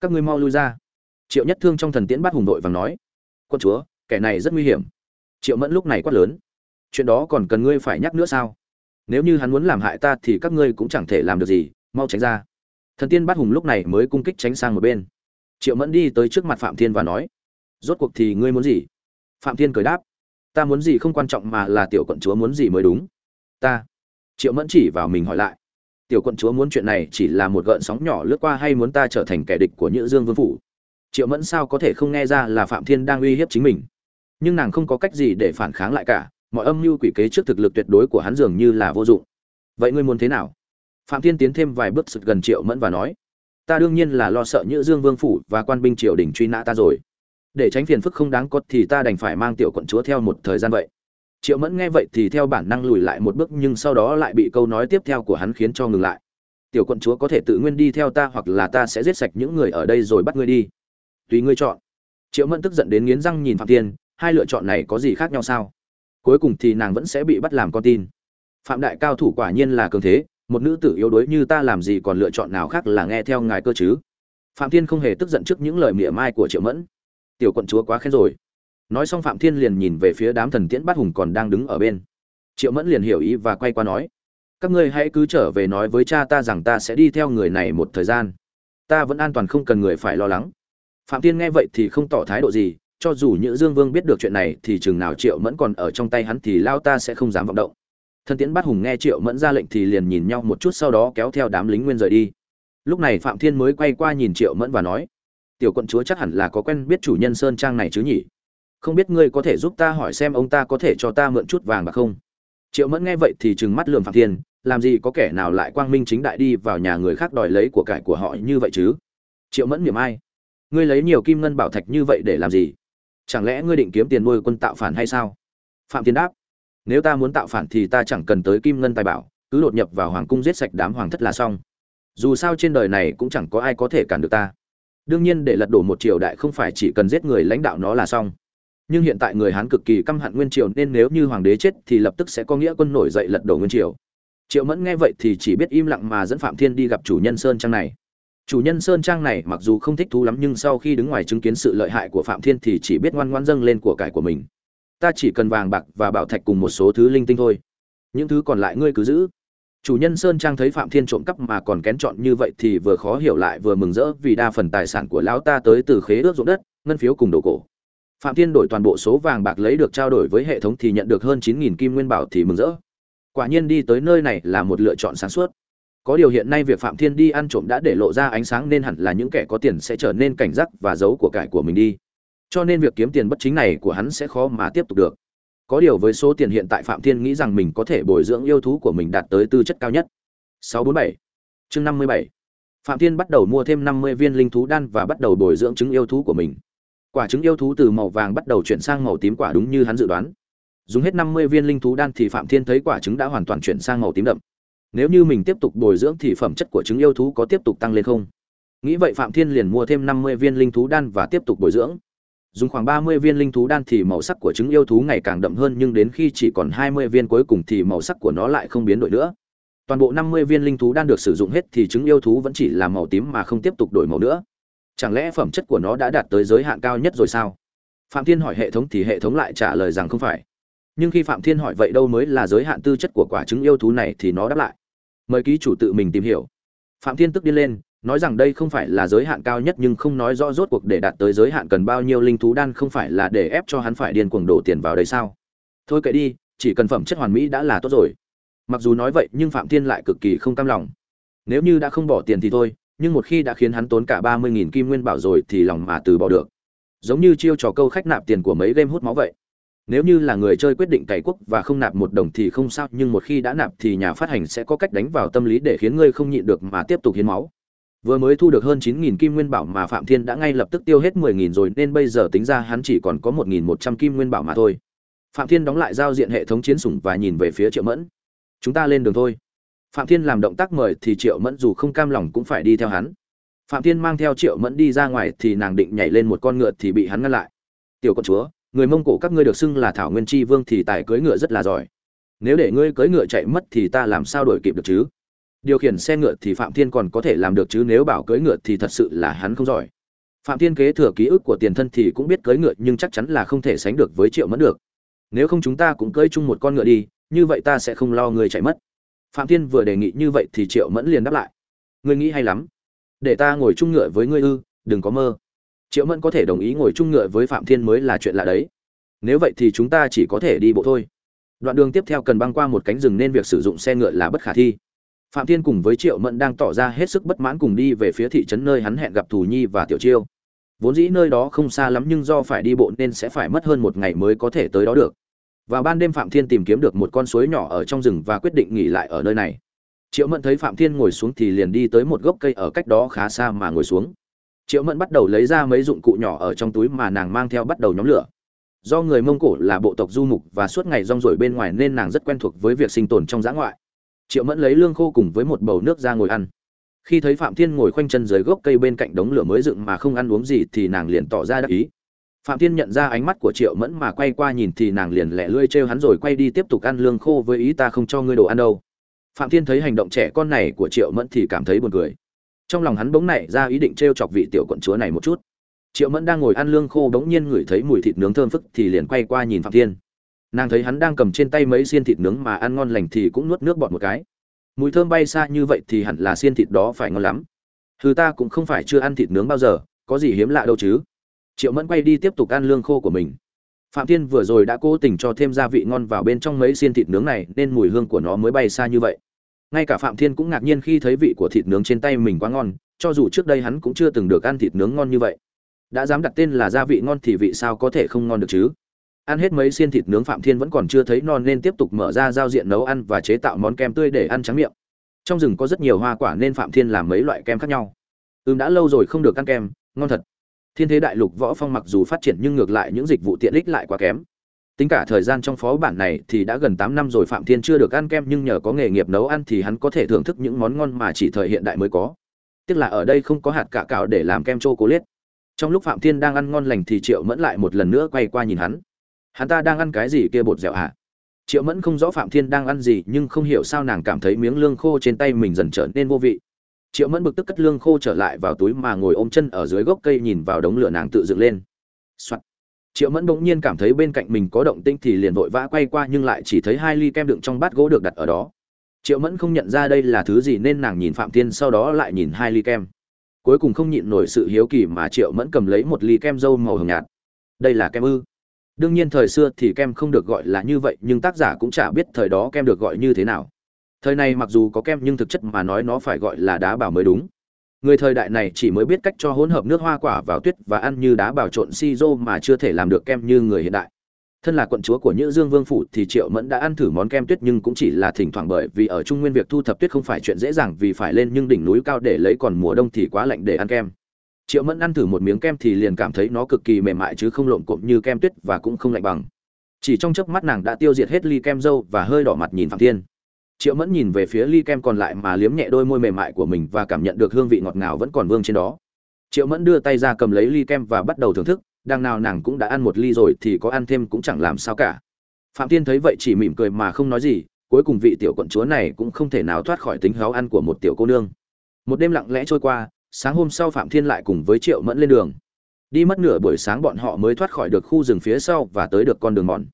A: các ngươi mau lui ra. Triệu nhất thương trong thần tiễn bắt hùng đội và nói, quân chúa, kẻ này rất nguy hiểm. Triệu mẫn lúc này quát lớn, chuyện đó còn cần ngươi phải nhắc nữa sao? Nếu như hắn muốn làm hại ta thì các ngươi cũng chẳng thể làm được gì, mau tránh ra. Thần tiên bắt hùng lúc này mới cung kích tránh sang một bên. Triệu mẫn đi tới trước mặt phạm thiên và nói, rốt cuộc thì ngươi muốn gì? Phạm thiên cười đáp, ta muốn gì không quan trọng mà là tiểu quận chúa muốn gì mới đúng. Ta? Triệu mẫn chỉ vào mình hỏi lại tiểu quận chúa muốn chuyện này chỉ là một gợn sóng nhỏ lướt qua hay muốn ta trở thành kẻ địch của nhữ dương vương phủ? Triệu mẫn sao có thể không nghe ra là phạm thiên đang uy hiếp chính mình? Nhưng nàng không có cách gì để phản kháng lại cả, mọi âm mưu quỷ kế trước thực lực tuyệt đối của hắn dường như là vô dụng. Vậy ngươi muốn thế nào? Phạm thiên tiến thêm vài bước sực gần triệu mẫn và nói, ta đương nhiên là lo sợ nhữ dương vương phủ và quan binh triều đình truy nã ta rồi. Để tránh phiền phức không đáng có thì ta đành phải mang tiểu quận chúa theo một thời gian vậy triệu mẫn nghe vậy thì theo bản năng lùi lại một bước nhưng sau đó lại bị câu nói tiếp theo của hắn khiến cho ngừng lại. Tiểu quận chúa có thể tự nguyên đi theo ta hoặc là ta sẽ giết sạch những người ở đây rồi bắt ngươi đi. Tùy ngươi chọn. Triệu mẫn tức giận đến nghiến răng nhìn phạm thiên hai lựa chọn này có gì khác nhau sao? Cuối cùng thì nàng vẫn sẽ bị bắt làm con tin. Phạm đại cao thủ quả nhiên là cường thế, một nữ tử yếu đuối như ta làm gì còn lựa chọn nào khác là nghe theo ngài cơ chứ? Phạm thiên không hề tức giận trước những lời mỉa mai của triệu mẫn. Tiểu quận chúa quá khen rồi nói xong phạm thiên liền nhìn về phía đám thần tiễn bát hùng còn đang đứng ở bên. Triệu mẫn liền hiểu ý và quay qua nói, các ngươi hãy cứ trở về nói với cha ta rằng ta sẽ đi theo người này một thời gian. Ta vẫn an toàn không cần người phải lo lắng. Phạm thiên nghe vậy thì không tỏ thái độ gì, cho dù nhữ dương vương biết được chuyện này thì chừng nào triệu mẫn còn ở trong tay hắn thì lao ta sẽ không dám vọng động. Thần tiễn bát hùng nghe triệu mẫn ra lệnh thì liền nhìn nhau một chút sau đó kéo theo đám lính nguyên rời đi. Lúc này phạm thiên mới quay qua nhìn triệu mẫn và nói, tiểu quận chúa chắc hẳn là có quen biết chủ nhân sơn trang này chứ nhỉ? Không biết ngươi có thể giúp ta hỏi xem ông ta có thể cho ta mượn chút vàng bạc không? Triệu mẫn nghe vậy thì trừng mắt lườm phạm thiên, làm gì có kẻ nào lại quang minh chính đại đi vào nhà người khác đòi lấy của cải của họ như vậy chứ? Triệu mẫn miệng ai? Ngươi lấy nhiều kim ngân bảo thạch như vậy để làm gì? Chẳng lẽ ngươi định kiếm tiền nuôi quân tạo phản hay sao? Phạm thiên đáp, nếu ta muốn tạo phản thì ta chẳng cần tới kim ngân tài bảo, cứ đột nhập vào hoàng cung giết sạch đám hoàng thất là xong. Dù sao trên đời này cũng chẳng có ai có thể cản được ta. Đương nhiên để lật đổ một triều đại không phải chỉ cần giết người lãnh đạo nó là xong nhưng hiện tại người hán cực kỳ căm hận nguyên triều nên nếu như hoàng đế chết thì lập tức sẽ có nghĩa quân nổi dậy lật đổ nguyên triều. Triệu mẫn nghe vậy thì chỉ biết im lặng mà dẫn phạm thiên đi gặp chủ nhân sơn trang này. Chủ nhân sơn trang này mặc dù không thích thú lắm nhưng sau khi đứng ngoài chứng kiến sự lợi hại của phạm thiên thì chỉ biết ngoan ngoan dâng lên của cải của mình. Ta chỉ cần vàng bạc và bảo thạch cùng một số thứ linh tinh thôi. Những thứ còn lại ngươi cứ giữ. Chủ nhân sơn trang thấy phạm thiên trộm cắp mà còn kén chọn như vậy thì vừa khó hiểu lại vừa mừng rỡ vì đa phần tài sản của lão ta tới từ khế ước ruộng đất, ngân phiếu cùng đồ cổ phạm thiên đổi toàn bộ số vàng bạc lấy được trao đổi với hệ thống thì nhận được hơn chín nghìn kim nguyên bảo thì mừng rỡ. Quả nhiên đi tới nơi này là một lựa chọn sáng suốt. Có điều hiện nay việc phạm thiên đi ăn trộm đã để lộ ra ánh sáng nên hẳn là những kẻ có tiền sẽ trở nên cảnh giác và giấu của cải của mình đi. Cho nên việc kiếm tiền bất chính này của hắn sẽ khó mà tiếp tục được. Có điều với số tiền hiện tại phạm thiên nghĩ rằng mình có thể bồi dưỡng yêu thú của mình đạt tới tư chất cao nhất. 647 chương 57 phạm thiên bắt đầu mua thêm 50 viên linh thú đan và bắt đầu bồi dưỡng trứng yêu thú của mình quả trứng yêu thú từ màu vàng bắt đầu chuyển sang màu tím quả đúng như hắn dự đoán dùng hết 50 viên linh thú đan thì phạm thiên thấy quả trứng đã hoàn toàn chuyển sang màu tím đậm nếu như mình tiếp tục bồi dưỡng thì phẩm chất của trứng yêu thú có tiếp tục tăng lên không nghĩ vậy phạm thiên liền mua thêm 50 viên linh thú đan và tiếp tục bồi dưỡng dùng khoảng 30 viên linh thú đan thì màu sắc của trứng yêu thú ngày càng đậm hơn nhưng đến khi chỉ còn 20 viên cuối cùng thì màu sắc của nó lại không biến đổi nữa. Toàn bộ 50 viên linh thú đan được sử dụng hết thì trứng yêu thú vẫn chỉ là màu tím mà không tiếp tục đổi màu nữa. Chẳng lẽ phẩm chất của nó đã đạt tới giới hạn cao nhất rồi sao? Phạm Thiên hỏi hệ thống thì hệ thống lại trả lời rằng không phải. Nhưng khi Phạm Thiên hỏi vậy đâu mới là giới hạn tư chất của quả trứng yêu thú này thì nó đáp lại. Mời ký chủ tự mình tìm hiểu. phạm thiên tức điên lên, nói rằng đây không phải là giới hạn cao nhất nhưng không nói rõ rốt cuộc để đạt tới giới hạn cần bao nhiêu linh thú đan không phải là để ép cho hắn phải điên cuồng đổ tiền vào đây sao thôi kệ đi, chỉ cần phẩm chất hoàn mỹ đã là tốt rồi mặc dù nói vậy nhưng phạm thiên lại cực kỳ không cam lòng nếu như đã không bỏ tiền thì thôi nhưng một khi đã khiến hắn tốn cả ba mươi nghìn kim nguyên bảo rồi thì lòng mà từ bỏ được. Giống như chiêu trò câu khách nạp tiền của mấy game hút máu vậy. Nếu như là người chơi quyết định cày quốc và không nạp một đồng thì không sao, nhưng một khi đã nạp thì nhà phát hành sẽ có cách đánh vào tâm lý để khiến ngươi không nhịn được mà tiếp tục hiến máu. Vừa mới thu được hơn chín nghìn kim nguyên bảo mà phạm thiên đã ngay lập tức tiêu hết mười nghìn rồi, nên bây giờ tính ra hắn chỉ còn có một nghìn một trăm kim nguyên bảo mà thôi. Phạm thiên đóng lại giao diện hệ thống chiến sủng và nhìn về phía triệu mẫn. Chúng ta lên đường thôi phạm thiên làm động tác mời thì triệu mẫn dù không cam lòng cũng phải đi theo hắn. Phạm thiên mang theo triệu mẫn đi ra ngoài thì nàng định nhảy lên một con ngựa thì bị hắn ngăn lại. Tiểu con chúa, người mông cổ các ngươi được xưng là thảo nguyên tri vương thì tài cưỡi ngựa rất là giỏi. Nếu để ngươi cưỡi ngựa chạy mất thì ta làm sao đuổi kịp được chứ? Điều khiển xe ngựa thì phạm thiên còn có thể làm được chứ nếu bảo cưỡi ngựa thì thật sự là hắn không giỏi. Phạm thiên kế thừa ký ức của tiền thân thì cũng biết cưỡi ngựa nhưng chắc chắn là không thể sánh được với triệu mẫn được. Nếu không chúng ta cũng cưỡi chung một con ngựa đi, như vậy ta sẽ không lo người chạy mất phạm thiên vừa đề nghị như vậy thì triệu mẫn liền đáp lại. Ngươi nghĩ hay lắm. Để ta ngồi chung ngựa với ngươi ư, đừng có mơ. Triệu mẫn có thể đồng ý ngồi chung ngựa với phạm thiên mới là chuyện lạ đấy. Nếu vậy thì chúng ta chỉ có thể đi bộ thôi. Đoạn đường tiếp theo cần băng qua một cánh rừng nên việc sử dụng xe ngựa là bất khả thi. Phạm thiên cùng với triệu mẫn đang tỏ ra hết sức bất mãn cùng đi về phía thị trấn nơi hắn hẹn gặp thù nhi và tiểu chiêu. Vốn dĩ nơi đó không xa lắm nhưng do phải đi bộ nên sẽ phải mất hơn một ngày mới có thể tới đó được vào ban đêm phạm thiên tìm kiếm được một con suối nhỏ ở trong rừng và quyết định nghỉ lại ở nơi này. Triệu mẫn thấy phạm thiên ngồi xuống thì liền đi tới một gốc cây ở cách đó khá xa mà ngồi xuống. Triệu mẫn bắt đầu lấy ra mấy dụng cụ nhỏ ở trong túi mà nàng mang theo bắt đầu nhóm lửa. Do người mông cổ là bộ tộc du mục và suốt ngày rong rổi bên ngoài nên nàng rất quen thuộc với việc sinh tồn trong giã ngoại. Triệu mẫn lấy lương khô cùng với một bầu nước ra ngồi ăn. Khi thấy phạm thiên ngồi khoanh chân dưới gốc cây bên cạnh đống lửa mới dựng mà không ăn uống gì thì nàng liền tỏ ra đắc ý phạm thiên nhận ra ánh mắt của triệu mẫn mà quay qua nhìn thì nàng liền lẹ lươi trêu hắn rồi quay đi tiếp tục ăn lương khô với ý ta không cho ngươi đồ ăn đâu. Phạm thiên thấy hành động trẻ con này của triệu mẫn thì cảm thấy buồn cười. Trong lòng hắn bỗng nảy ra ý định trêu chọc vị tiểu quận chúa này một chút. Triệu mẫn đang ngồi ăn lương khô bỗng nhiên ngửi thấy mùi thịt nướng thơm phức thì liền quay qua nhìn phạm thiên. Nàng thấy hắn đang cầm trên tay mấy xiên thịt nướng mà ăn ngon lành thì cũng nuốt nước bọt một cái. Mùi thơm bay xa như vậy thì hẳn là xiên thịt đó phải ngon lắm. Thứ ta cũng không phải chưa ăn thịt nướng bao giờ, có gì hiếm lạ đâu chứ triệu mẫn quay đi tiếp tục ăn lương khô của mình. Phạm thiên vừa rồi đã cố tình cho thêm gia vị ngon vào bên trong mấy xiên thịt nướng này, nên mùi hương của nó mới bay xa như vậy. Ngay cả phạm thiên cũng ngạc nhiên khi thấy vị của thịt nướng trên tay mình quá ngon, cho dù trước đây hắn cũng chưa từng được ăn thịt nướng ngon như vậy. Đã dám đặt tên là gia vị ngon thì vị sao có thể không ngon được chứ? Ăn hết mấy xiên thịt nướng phạm thiên vẫn còn chưa thấy non nên tiếp tục mở ra giao diện nấu ăn và chế tạo món kem tươi để ăn trắng miệng. Trong rừng có rất nhiều hoa quả nên phạm thiên làm mấy loại kem khác nhau. Ừm, đã lâu rồi không được ăn kem, ngon thật thiên thế đại lục võ phong mặc dù phát triển nhưng ngược lại những dịch vụ tiện ích lại quá kém. Tính cả thời gian trong phó bản này thì đã gần tám năm rồi phạm thiên chưa được ăn kem nhưng nhờ có nghề nghiệp nấu ăn thì hắn có thể thưởng thức những món ngon mà chỉ thời hiện đại mới có. Tức là ở đây không có hạt cạ cạo để làm kem chô cố liết trong lúc phạm thiên đang ăn ngon lành thì triệu mẫn lại một lần nữa quay qua nhìn hắn. Hắn ta đang ăn cái gì kia bột dẻo hả? Triệu mẫn không rõ phạm thiên đang ăn gì nhưng không hiểu sao nàng cảm thấy miếng lương khô trên tay mình dần trở nên vô vị triệu mẫn bực tức cất lương khô trở lại vào túi mà ngồi ôm chân ở dưới gốc cây nhìn vào đống lửa nàng tự dựng lên、Soạn. triệu mẫn bỗng nhiên cảm thấy bên cạnh mình có động tinh thì liền vội vã quay qua nhưng lại chỉ thấy hai ly kem đựng trong bát gỗ được đặt ở đó. Triệu mẫn không nhận ra đây là thứ gì nên nàng nhìn phạm thiên sau đó lại nhìn hai ly kem. Cuối cùng không nhịn nổi sự hiếu kỳ mà triệu mẫn cầm lấy một ly kem dâu màu hồng nhạt. Đây là kem ư? Đương nhiên thời xưa thì kem không được gọi là như vậy nhưng tác giả cũng chả biết thời đó kem được gọi như thế nào thời này mặc dù có kem nhưng thực chất mà nói nó phải gọi là đá bảo mới đúng. Người thời đại này chỉ mới biết cách cho hỗn hợp nước hoa quả vào tuyết và ăn như đá bảo trộn si rô mà chưa thể làm được kem như người hiện đại. Thân là quận chúa của nhữ dương vương phủ thì triệu mẫn đã ăn thử món kem tuyết nhưng cũng chỉ là thỉnh thoảng bởi vì ở trung nguyên việc thu thập tuyết không phải chuyện dễ dàng vì phải lên nhưng đỉnh núi cao để lấy còn mùa đông thì quá lạnh để ăn kem. Triệu mẫn ăn thử một miếng kem thì liền cảm thấy nó cực kỳ mềm mại chứ không lộn cộm như kem tuyết và cũng không lạnh bằng. Chỉ trong chớp mắt nàng đã tiêu diệt hết ly kem dâu và hơi đỏ mặt nhìn phạm thiên triệu mẫn nhìn về phía ly kem còn lại mà liếm nhẹ đôi môi mềm mại của mình và cảm nhận được hương vị ngọt ngào vẫn còn vương trên đó. Triệu mẫn đưa tay ra cầm lấy ly kem và bắt đầu thưởng thức, đằng nào nàng cũng đã ăn một ly rồi thì có ăn thêm cũng chẳng làm sao cả. Phạm thiên thấy vậy chỉ mỉm cười mà không nói gì, cuối cùng vị tiểu quận chúa này cũng không thể nào thoát khỏi tính héo ăn của một tiểu cô nương. Một đêm lặng lẽ trôi qua, sáng hôm sau phạm thiên lại cùng với triệu mẫn lên đường. Đi mất nửa buổi sáng bọn họ mới thoát khỏi được khu rừng phía sau và tới được con đường mòn.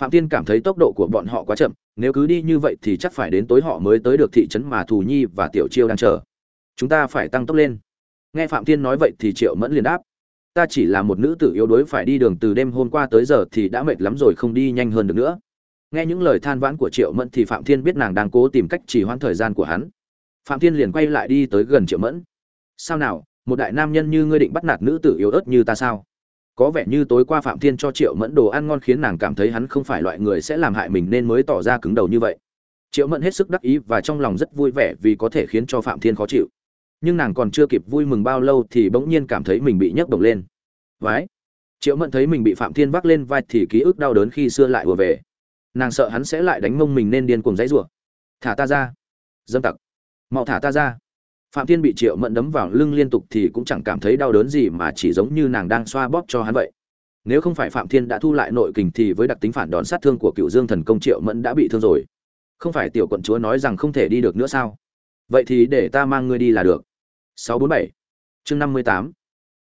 A: Phạm thiên cảm thấy tốc độ của bọn họ quá chậm nếu cứ đi như vậy thì chắc phải đến tối họ mới tới được thị trấn mà thù nhi và tiểu chiêu đang chờ. Chúng ta phải tăng tốc lên. Nghe phạm thiên nói vậy thì triệu mẫn liền đáp. Ta chỉ là một nữ tử yếu đuối phải đi đường từ đêm hôm qua tới giờ thì đã mệt lắm rồi không đi nhanh hơn được nữa. Nghe những lời than vãn của triệu mẫn thì phạm thiên biết nàng đang cố tìm cách trì hoãn thời gian của hắn. Phạm thiên liền quay lại đi tới gần triệu mẫn. Sao nào, một đại nam nhân như ngươi định bắt nạt nữ tử yếu ớt như ta sao? Có vẻ như tối qua phạm thiên cho triệu mẫn đồ ăn ngon khiến nàng cảm thấy hắn không phải loại người sẽ làm hại mình nên mới tỏ ra cứng đầu như vậy. Triệu mẫn hết sức đắc ý và trong lòng rất vui vẻ vì có thể khiến cho phạm thiên khó chịu. Nhưng nàng còn chưa kịp vui mừng bao lâu thì bỗng nhiên cảm thấy mình bị nhấc bổng lên. Vái triệu mẫn thấy mình bị phạm thiên vác lên vai thì ký ức đau đớn khi xưa lại vừa về. Nàng sợ hắn sẽ lại đánh mông mình nên điên cuồng dãy rủa. Thả ta ra. Dâm tặc. Mau thả ta ra phạm thiên bị triệu mẫn đấm vào lưng liên tục thì cũng chẳng cảm thấy đau đớn gì mà chỉ giống như nàng đang xoa bóp cho hắn vậy. Nếu không phải phạm thiên đã thu lại nội kình thì với đặc tính phản đòn sát thương của cựu dương thần công triệu mẫn đã bị thương rồi. Không phải tiểu quận chúa nói rằng không thể đi được nữa sao? Vậy thì để ta mang ngươi đi là được. 647 chương 58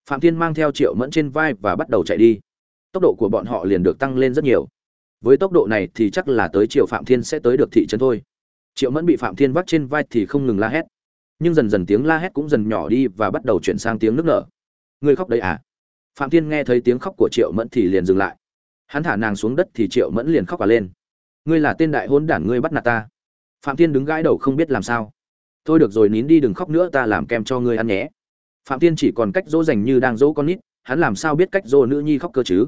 A: phạm thiên mang theo triệu mẫn trên vai và bắt đầu chạy đi. Tốc độ của bọn họ liền được tăng lên rất nhiều. Với tốc độ này thì chắc là tới triệu phạm thiên sẽ tới được thị trấn thôi. Triệu mẫn bị phạm thiên vắt trên vai thì không ngừng la hét nhưng dần dần tiếng la hét cũng dần nhỏ đi và bắt đầu chuyển sang tiếng nức nở. Người khóc đấy à? Phạm thiên nghe thấy tiếng khóc của triệu mẫn thì liền dừng lại. Hắn thả nàng xuống đất thì triệu mẫn liền khóc cả lên. Ngươi là tên đại hôn đản ngươi bắt nạt ta. Phạm thiên đứng gãi đầu không biết làm sao. Thôi được rồi, nín đi, đừng khóc nữa, ta làm kem cho ngươi ăn nhé. Phạm thiên chỉ còn cách dỗ dành như đang dỗ con nít, hắn làm sao biết cách dỗ nữ nhi khóc cơ chứ?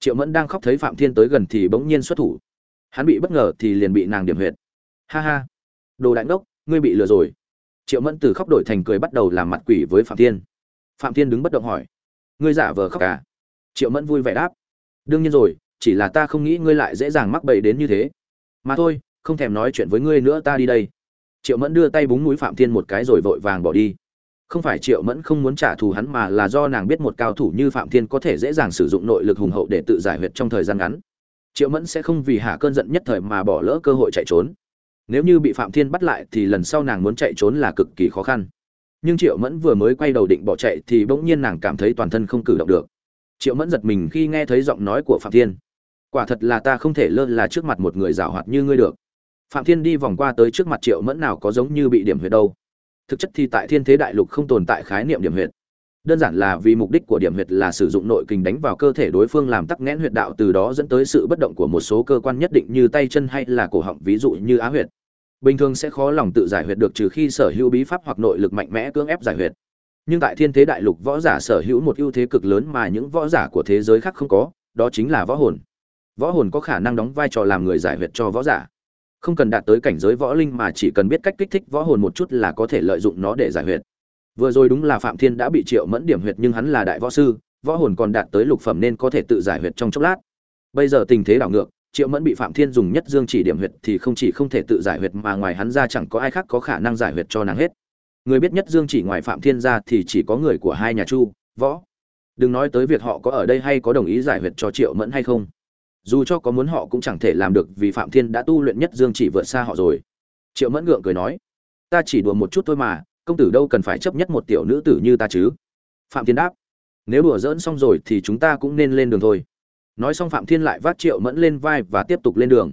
A: Triệu mẫn đang khóc thấy phạm thiên tới gần thì bỗng nhiên xuất thủ. Hắn bị bất ngờ thì liền bị nàng điểm huyệt. Ha ha. Đồ đại ngốc, ngươi bị lừa rồi triệu mẫn từ khóc đổi thành cười bắt đầu làm mặt quỷ với phạm thiên. Phạm thiên đứng bất động hỏi, ngươi giả vờ khóc à? Triệu mẫn vui vẻ đáp, đương nhiên rồi, chỉ là ta không nghĩ ngươi lại dễ dàng mắc bậy đến như thế. Mà thôi, không thèm nói chuyện với ngươi nữa, ta đi đây. Triệu mẫn đưa tay búng núi phạm thiên một cái rồi vội vàng bỏ đi. Không phải triệu mẫn không muốn trả thù hắn mà là do nàng biết một cao thủ như phạm thiên có thể dễ dàng sử dụng nội lực hùng hậu để tự giải huyệt trong thời gian ngắn. Triệu mẫn sẽ không vì hạ cơn giận nhất thời mà bỏ lỡ cơ hội chạy trốn nếu như bị phạm thiên bắt lại thì lần sau nàng muốn chạy trốn là cực kỳ khó khăn. Nhưng triệu mẫn vừa mới quay đầu định bỏ chạy thì bỗng nhiên nàng cảm thấy toàn thân không cử động được. Triệu mẫn giật mình khi nghe thấy giọng nói của phạm thiên. Quả thật là ta không thể lơ là trước mặt một người giảo hoạt như ngươi được. Phạm thiên đi vòng qua tới trước mặt triệu mẫn nào có giống như bị điểm huyệt đâu. Thực chất thì tại thiên thế đại lục không tồn tại khái niệm điểm huyệt. Đơn giản là vì mục đích của điểm huyệt là sử dụng nội kình đánh vào cơ thể đối phương làm tắc nghẽn huyệt đạo, từ đó dẫn tới sự bất động của một số cơ quan nhất định như tay chân hay là cổ họng, ví dụ như á huyệt bình thường sẽ khó lòng tự giải huyệt được trừ khi sở hữu bí pháp hoặc nội lực mạnh mẽ cưỡng ép giải huyệt. Nhưng tại thiên thế đại lục, võ giả sở hữu một ưu thế cực lớn mà những võ giả của thế giới khác không có, đó chính là võ hồn. Võ hồn có khả năng đóng vai trò làm người giải huyệt cho võ giả. Không cần đạt tới cảnh giới võ linh mà chỉ cần biết cách kích thích võ hồn một chút là có thể lợi dụng nó để giải huyệt. Vừa rồi đúng là phạm thiên đã bị triệu mẫn điểm huyệt nhưng hắn là đại võ sư, võ hồn còn đạt tới lục phẩm nên có thể tự giải huyệt trong chốc lát. Bây giờ tình thế đảo ngược triệu mẫn bị phạm thiên dùng nhất dương chỉ điểm huyệt thì không chỉ không thể tự giải huyệt mà ngoài hắn ra chẳng có ai khác có khả năng giải huyệt cho nàng hết. Người biết nhất dương chỉ ngoài phạm thiên ra thì chỉ có người của hai nhà chu, võ. Đừng nói tới việc họ có ở đây hay có đồng ý giải huyệt cho triệu mẫn hay không. Dù cho có muốn họ cũng chẳng thể làm được vì phạm thiên đã tu luyện nhất dương chỉ vượt xa họ rồi. Triệu mẫn gượng cười nói, ta chỉ đùa một chút thôi mà, công tử đâu cần phải chấp nhất một tiểu nữ tử như ta chứ? Phạm thiên đáp, nếu đùa dỡn xong rồi thì chúng ta cũng nên lên đường thôi nói xong phạm thiên lại vác triệu mẫn lên vai và tiếp tục lên đường.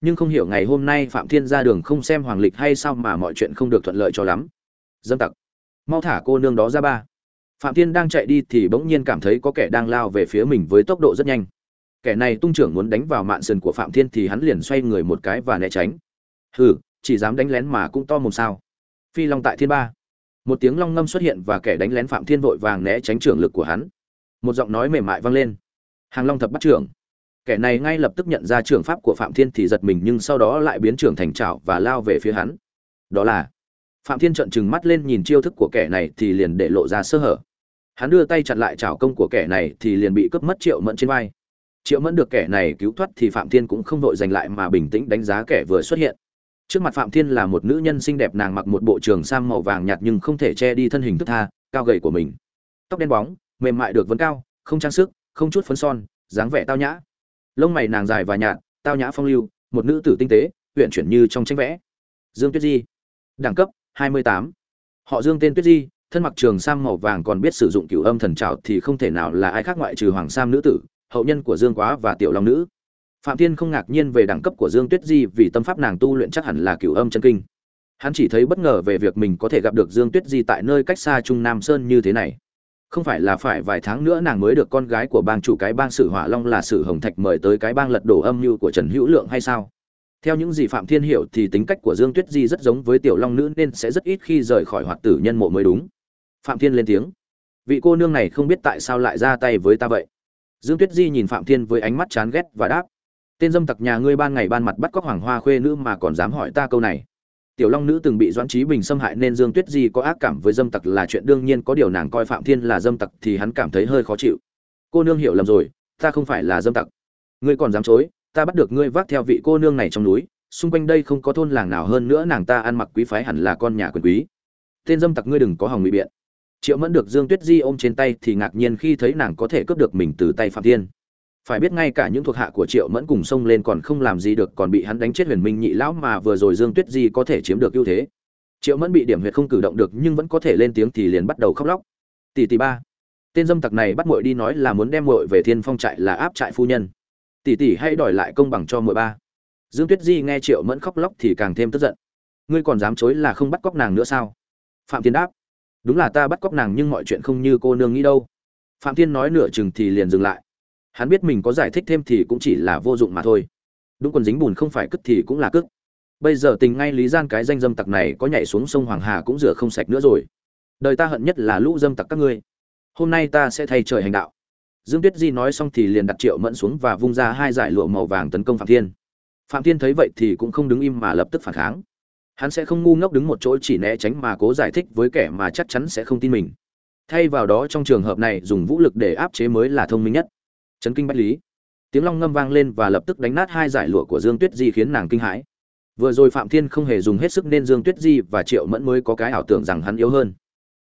A: Nhưng không hiểu ngày hôm nay phạm thiên ra đường không xem hoàng lịch hay sao mà mọi chuyện không được thuận lợi cho lắm. Dâm tặc. Mau thả cô nương đó ra ba. Phạm thiên đang chạy đi thì bỗng nhiên cảm thấy có kẻ đang lao về phía mình với tốc độ rất nhanh. Kẻ này tung trưởng muốn đánh vào mạn sườn của phạm thiên thì hắn liền xoay người một cái và né tránh. Hừ, chỉ dám đánh lén mà cũng to mồm sao. Phi long tại thiên ba. Một tiếng long ngâm xuất hiện và kẻ đánh lén phạm thiên vội vàng né tránh trưởng lực của hắn. Một giọng nói mềm mại vang lên hàng long thập bắt trưởng. Kẻ này ngay lập tức nhận ra trưởng pháp của phạm thiên thì giật mình nhưng sau đó lại biến trưởng thành trảo và lao về phía hắn. Đó là, phạm thiên trợn trừng mắt lên nhìn chiêu thức của kẻ này thì liền để lộ ra sơ hở. Hắn đưa tay chặn lại trảo công của kẻ này thì liền bị cướp mất triệu mẫn trên vai. Triệu mẫn được kẻ này cứu thoát thì phạm thiên cũng không vội giành lại mà bình tĩnh đánh giá kẻ vừa xuất hiện. Trước mặt phạm thiên là một nữ nhân xinh đẹp nàng mặc một bộ trường sam màu vàng nhạt nhưng không thể che đi thân hình thức tha, cao gầy của mình. Tóc đen bóng, mềm mại được vấn cao, không trang sức không chút phấn son, dáng vẻ tao nhã. Lông mày nàng dài và nhạt, tao nhã phong lưu, một nữ tử tinh tế huyện chuyển như trong tranh vẽ. Dương tuyết di, đẳng cấp 28. họ dương tên tuyết di, thân mặc trường sam màu vàng còn biết sử dụng cửu âm thần trảo thì không thể nào là ai khác ngoại trừ hoàng sam nữ tử, hậu nhân của dương quá và tiểu long nữ. Phạm thiên không ngạc nhiên về đẳng cấp của dương tuyết di vì tâm pháp nàng tu luyện chắc hẳn là cửu âm chân kinh. Hắn chỉ thấy bất ngờ về việc mình có thể gặp được dương tuyết di tại nơi cách xa trung nam sơn như thế này không phải là phải vài tháng nữa nàng mới được con gái của bang chủ cái bang sử hỏa long là sử hồng thạch mời tới cái bang lật đổ âm mưu của trần hữu lượng hay sao? Theo những gì phạm thiên hiểu thì tính cách của dương tuyết di rất giống với tiểu long nữ nên sẽ rất ít khi rời khỏi hoạt tử nhân mộ mới đúng. Phạm thiên lên tiếng. Vị cô nương này không biết tại sao lại ra tay với ta vậy? Dương tuyết di nhìn phạm thiên với ánh mắt chán ghét và đáp. Tên dâm tặc nhà ngươi ban ngày ban mặt bắt cóc hoàng hoa khuê nữ mà còn dám hỏi ta câu này tiểu long nữ từng bị doãn trí bình xâm hại nên dương tuyết di có ác cảm với dâm tặc là chuyện đương nhiên, có điều nàng coi phạm thiên là dâm tặc thì hắn cảm thấy hơi khó chịu. Cô nương hiểu lầm rồi, ta không phải là dâm tặc. Ngươi còn dám chối, ta bắt được ngươi vác theo vị cô nương này trong núi, xung quanh đây không có thôn làng nào hơn nữa, nàng ta ăn mặc quý phái hẳn là con nhà quyền quý. Tên dâm tặc ngươi đừng có hòng bị biện. Triệu mẫn được dương tuyết di ôm trên tay thì ngạc nhiên khi thấy nàng có thể cướp được mình từ tay phạm thiên phải biết ngay cả những thuộc hạ của triệu mẫn cùng xông lên còn không làm gì được, còn bị hắn đánh chết huyền minh nhị lão mà vừa rồi dương tuyết di có thể chiếm được ưu thế. Triệu mẫn bị điểm huyệt không cử động được nhưng vẫn có thể lên tiếng thì liền bắt đầu khóc lóc. Tỷ tỷ ba, tên dâm tặc này bắt muội đi nói là muốn đem muội về thiên phong trại là áp trại phu nhân. Tỷ tỷ hãy đòi lại công bằng cho muội ba. Dương tuyết di nghe triệu mẫn khóc lóc thì càng thêm tức giận. Ngươi còn dám chối là không bắt cóc nàng nữa sao? Phạm thiên đáp. Đúng là ta bắt cóc nàng nhưng mọi chuyện không như cô nương nghĩ đâu. Phạm thiên nói nửa chừng thì liền dừng lại hắn biết mình có giải thích thêm thì cũng chỉ là vô dụng mà thôi. Đúng quần dính bùn không phải cất thì cũng là cất bây giờ tình ngay lý gian cái danh dâm tặc này có nhảy xuống sông hoàng hà cũng rửa không sạch nữa rồi. Đời ta hận nhất là lũ dâm tặc các ngươi. Hôm nay ta sẽ thay trời hành đạo. Dương tuyết di nói xong thì liền đặt triệu mẫn xuống và vung ra hai giải lụa màu vàng tấn công phạm thiên. Phạm thiên thấy vậy thì cũng không đứng im mà lập tức phản kháng. Hắn sẽ không ngu ngốc đứng một chỗ chỉ né tránh mà cố giải thích với kẻ mà chắc chắn sẽ không tin mình. Thay vào đó trong trường hợp này dùng vũ lực để áp chế mới là thông minh nhất chấn kinh bách lý. Tiếng long ngâm vang lên và lập tức đánh nát hai giải lụa của dương tuyết di khiến nàng kinh hãi. Vừa rồi phạm thiên không hề dùng hết sức nên dương tuyết di và triệu mẫn mới có cái ảo tưởng rằng hắn yếu hơn.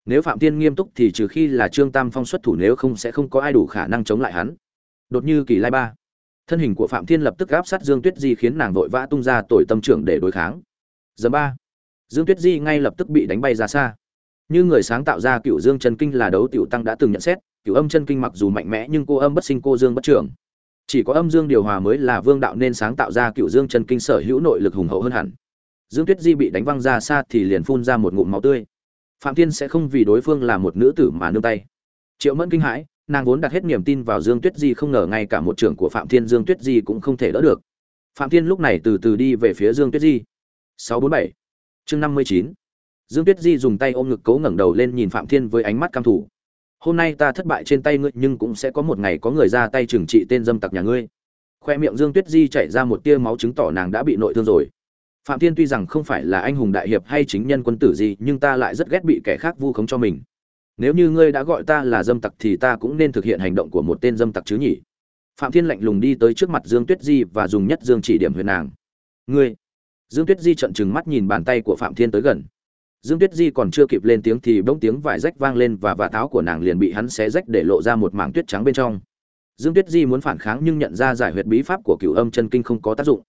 A: Nếu phạm thiên nghiêm túc thì trừ khi là trương tam phong xuất thủ nếu không sẽ không có ai đủ khả năng chống lại hắn. Đột như kỳ lai ba. Thân hình của phạm thiên lập tức áp sát dương tuyết di khiến nàng vội vã tung ra tội tâm trưởng để đối kháng. Giờ ba. Dương tuyết di ngay lập tức bị đánh bay ra xa như người sáng tạo ra cựu dương chân kinh là đấu tiểu tăng đã từng nhận xét cựu âm chân kinh mặc dù mạnh mẽ nhưng cô âm bất sinh, cô dương bất trưởng chỉ có âm dương điều hòa mới là vương đạo nên sáng tạo ra cựu dương chân kinh sở hữu nội lực hùng hậu hơn hẳn. Dương tuyết di bị đánh văng ra xa thì liền phun ra một ngụm máu tươi. Phạm thiên sẽ không vì đối phương là một nữ tử mà nương tay. Triệu mẫn kinh hãi, nàng vốn đặt hết niềm tin vào dương tuyết di không ngờ ngay cả một trưởng của phạm thiên dương tuyết di cũng không thể đỡ được. Phạm thiên lúc này từ từ đi về phía dương tuyết di. 647 chương 59 dương tuyết di dùng tay ôm ngực cố ngẩng đầu lên nhìn phạm thiên với ánh mắt cam thủ hôm nay ta thất bại trên tay ngươi, nhưng cũng sẽ có một ngày có người ra tay trừng trị tên dâm tặc nhà ngươi. Khoe miệng dương tuyết di chạy ra một tia máu chứng tỏ nàng đã bị nội thương rồi. Phạm thiên tuy rằng không phải là anh hùng đại hiệp hay chính nhân quân tử gì, nhưng ta lại rất ghét bị kẻ khác vu khống cho mình. Nếu như ngươi đã gọi ta là dâm tặc thì ta cũng nên thực hiện hành động của một tên dâm tặc chứ nhỉ? Phạm thiên lạnh lùng đi tới trước mặt dương tuyết di và dùng nhất dương chỉ điểm huyền nàng. Ngươi? Dương tuyết di trận trừng mắt nhìn bàn tay của phạm thiên tới gần dương tuyết di còn chưa kịp lên tiếng thì bỗng tiếng vải rách vang lên và vạt áo của nàng liền bị hắn xé rách để lộ ra một mảng tuyết trắng bên trong. Dương tuyết di muốn phản kháng nhưng nhận ra giải huyệt bí pháp của cửu âm chân kinh không có tác dụng.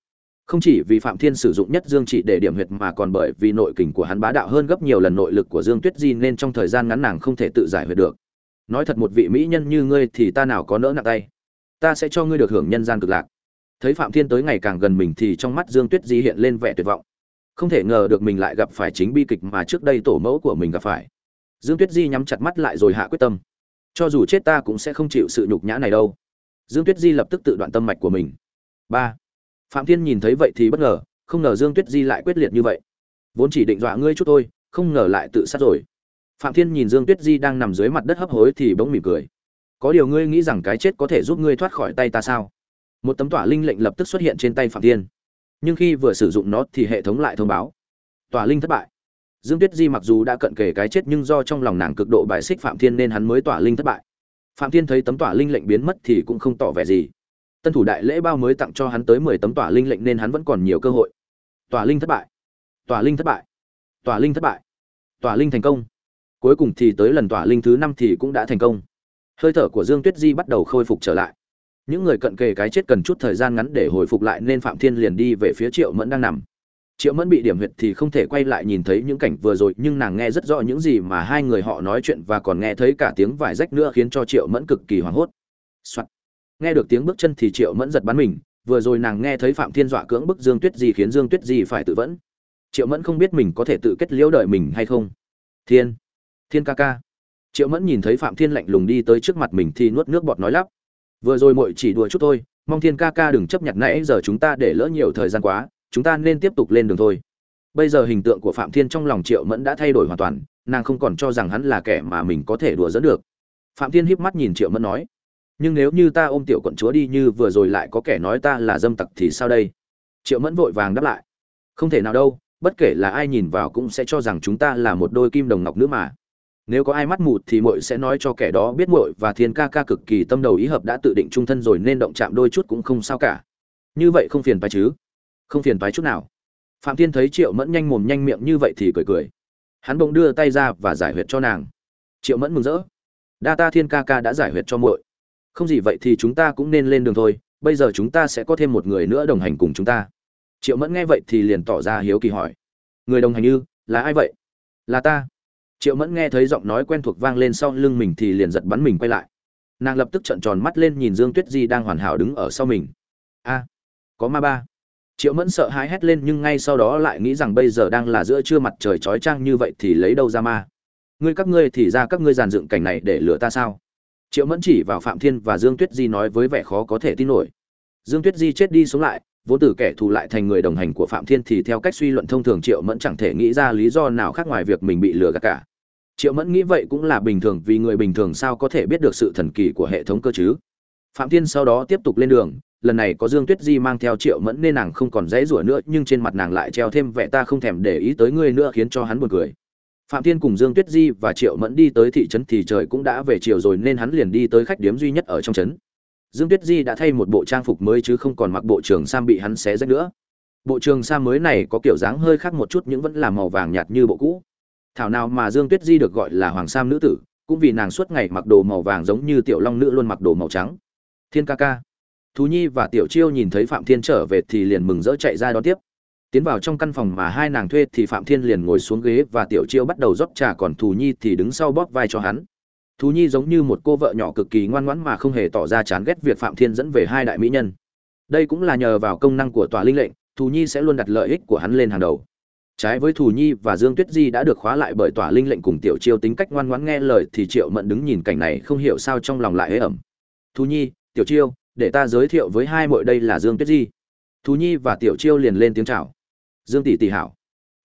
A: Không chỉ vì phạm thiên sử dụng nhất dương chỉ để điểm huyệt mà còn bởi vì nội kình của hắn bá đạo hơn gấp nhiều lần nội lực của dương tuyết di nên trong thời gian ngắn nàng không thể tự giải huyệt được. Nói thật một vị mỹ nhân như ngươi thì ta nào có nỡ nặng tay. Ta sẽ cho ngươi được hưởng nhân gian cực lạc. Thấy phạm thiên tới ngày càng gần mình thì trong mắt dương tuyết di hiện lên vẻ tuyệt vọng không thể ngờ được mình lại gặp phải chính bi kịch mà trước đây tổ mẫu của mình gặp phải. Dương tuyết di nhắm chặt mắt lại rồi hạ quyết tâm. Cho dù chết ta cũng sẽ không chịu sự nhục nhã này đâu. Dương tuyết di lập tức tự đoạn tâm mạch của mình. Ba. Phạm thiên nhìn thấy vậy thì bất ngờ, không ngờ dương tuyết di lại quyết liệt như vậy. Vốn chỉ định dọa ngươi chút thôi, không ngờ lại tự sát rồi. Phạm thiên nhìn dương tuyết di đang nằm dưới mặt đất hấp hối thì bỗng mỉm cười. Có điều ngươi nghĩ rằng cái chết có thể giúp ngươi thoát khỏi tay ta sao? Một tấm tỏa linh lệnh lập tức xuất hiện trên tay phạm thiên nhưng khi vừa sử dụng nó thì hệ thống lại thông báo. Tỏa linh thất bại. Dương tuyết di mặc dù đã cận kề cái chết nhưng do trong lòng nàng cực độ bài xích phạm thiên nên hắn mới tỏa linh thất bại. Phạm thiên thấy tấm tỏa linh lệnh biến mất thì cũng không tỏ vẻ gì. Tân thủ đại lễ bao mới tặng cho hắn tới mười tấm tỏa linh lệnh nên hắn vẫn còn nhiều cơ hội. Tỏa linh thất bại. Tỏa linh thất bại. Tỏa linh thất bại. Tỏa linh thành công. Cuối cùng thì tới lần tỏa linh thứ năm thì cũng đã thành công. Hơi thở của dương tuyết di bắt đầu khôi phục trở lại những người cận kề cái chết cần chút thời gian ngắn để hồi phục lại nên phạm thiên liền đi về phía triệu mẫn đang nằm. Triệu mẫn bị điểm huyệt thì không thể quay lại nhìn thấy những cảnh vừa rồi, nhưng nàng nghe rất rõ những gì mà hai người họ nói chuyện và còn nghe thấy cả tiếng vải rách nữa khiến cho triệu mẫn cực kỳ hoảng hốt、Soạn. nghe được tiếng bước chân thì triệu mẫn giật bắn mình, vừa rồi nàng nghe thấy phạm thiên dọa cưỡng bức dương tuyết di khiến dương tuyết di phải tự vẫn. Triệu mẫn không biết mình có thể tự kết liễu đời mình hay không. Thiên. Thiên ca ca. Triệu mẫn nhìn thấy phạm thiên lạnh lùng đi tới trước mặt mình thì nuốt nước bọt nói lắp vừa rồi muội chỉ đùa chút thôi, mong thiên ca ca đừng chấp nhận nãy giờ chúng ta để lỡ nhiều thời gian quá, chúng ta nên tiếp tục lên đường thôi. Bây giờ hình tượng của phạm thiên trong lòng triệu mẫn đã thay đổi hoàn toàn, nàng không còn cho rằng hắn là kẻ mà mình có thể đùa dẫn được. Phạm thiên híp mắt nhìn triệu mẫn nói, nhưng nếu như ta ôm tiểu quận chúa đi như vừa rồi lại có kẻ nói ta là dâm tặc thì sao đây? Triệu mẫn vội vàng đáp lại, không thể nào đâu, bất kể là ai nhìn vào cũng sẽ cho rằng chúng ta là một đôi kim đồng ngọc nữa mà nếu có ai mắt mù thì muội sẽ nói cho kẻ đó biết muội và thiên ca ca cực kỳ tâm đầu ý hợp đã tự định trung thân rồi nên động chạm đôi chút cũng không sao cả. Như vậy không phiền phải chứ? Không phiền phái chút nào. Phạm thiên thấy triệu mẫn nhanh mồm nhanh miệng như vậy thì cười cười. Hắn bỗng đưa tay ra và giải huyệt cho nàng. Triệu mẫn mừng rỡ. Đa ta thiên ca ca đã giải huyệt cho muội. Không gì vậy thì chúng ta cũng nên lên đường thôi. Bây giờ chúng ta sẽ có thêm một người nữa đồng hành cùng chúng ta. Triệu mẫn nghe vậy thì liền tỏ ra hiếu kỳ hỏi. Người đồng hành như là ai vậy? Là ta triệu mẫn nghe thấy giọng nói quen thuộc vang lên sau lưng mình thì liền giật bắn mình quay lại. Nàng lập tức trợn tròn mắt lên nhìn dương tuyết di đang hoàn hảo đứng ở sau mình. A, có ma ba. Triệu mẫn sợ hãi hét lên nhưng ngay sau đó lại nghĩ rằng bây giờ đang là giữa trưa mặt trời chói chang như vậy thì lấy đâu ra ma? Ngươi các ngươi thì ra các ngươi giàn dựng cảnh này để lừa ta sao? Triệu mẫn chỉ vào phạm thiên và dương tuyết di nói với vẻ khó có thể tin nổi. Dương tuyết di chết đi sống lại vốn từ kẻ thù lại thành người đồng hành của phạm thiên thì theo cách suy luận thông thường triệu mẫn chẳng thể nghĩ ra lý do nào khác ngoài việc mình bị lừa gạt cả. Triệu mẫn nghĩ vậy cũng là bình thường vì người bình thường sao có thể biết được sự thần kỳ của hệ thống cơ chứ? Phạm thiên sau đó tiếp tục lên đường, lần này có dương tuyết di mang theo triệu mẫn nên nàng không còn dãy rủa nữa, nhưng trên mặt nàng lại treo thêm vẻ ta không thèm để ý tới ngươi nữa khiến cho hắn buồn cười. Phạm thiên cùng dương tuyết di và triệu mẫn đi tới thị trấn thì trời cũng đã về chiều rồi nên hắn liền đi tới khách điếm duy nhất ở trong trấn dương tuyết di đã thay một bộ trang phục mới chứ không còn mặc bộ trường sam bị hắn xé rách nữa. Bộ trường sam mới này có kiểu dáng hơi khác một chút nhưng vẫn là màu vàng nhạt như bộ cũ. Thảo nào mà dương tuyết di được gọi là hoàng sam nữ tử, cũng vì nàng suốt ngày mặc đồ màu vàng giống như tiểu long nữ luôn mặc đồ màu trắng. Thiên ca ca. Thú nhi và tiểu chiêu nhìn thấy phạm thiên trở về thì liền mừng rỡ chạy ra đón tiếp. Tiến vào trong căn phòng mà hai nàng thuê thì phạm thiên liền ngồi xuống ghế và tiểu chiêu bắt đầu rót trà còn thù nhi thì đứng sau bóp vai cho hắn thú nhi giống như một cô vợ nhỏ cực kỳ ngoan ngoãn mà không hề tỏ ra chán ghét việc phạm thiên dẫn về hai đại mỹ nhân. Đây cũng là nhờ vào công năng của tòa linh lệnh thù nhi sẽ luôn đặt lợi ích của hắn lên hàng đầu. Trái với thù nhi và dương tuyết di đã được khóa lại bởi tòa linh lệnh cùng tiểu chiêu tính cách ngoan ngoãn nghe lời thì triệu mẫn đứng nhìn cảnh này không hiểu sao trong lòng lại hế ẩm. Thù nhi, tiểu chiêu, để ta giới thiệu với hai mội đây là dương tuyết di. Thù nhi và tiểu chiêu liền lên tiếng chào. Dương tỷ tỷ hảo.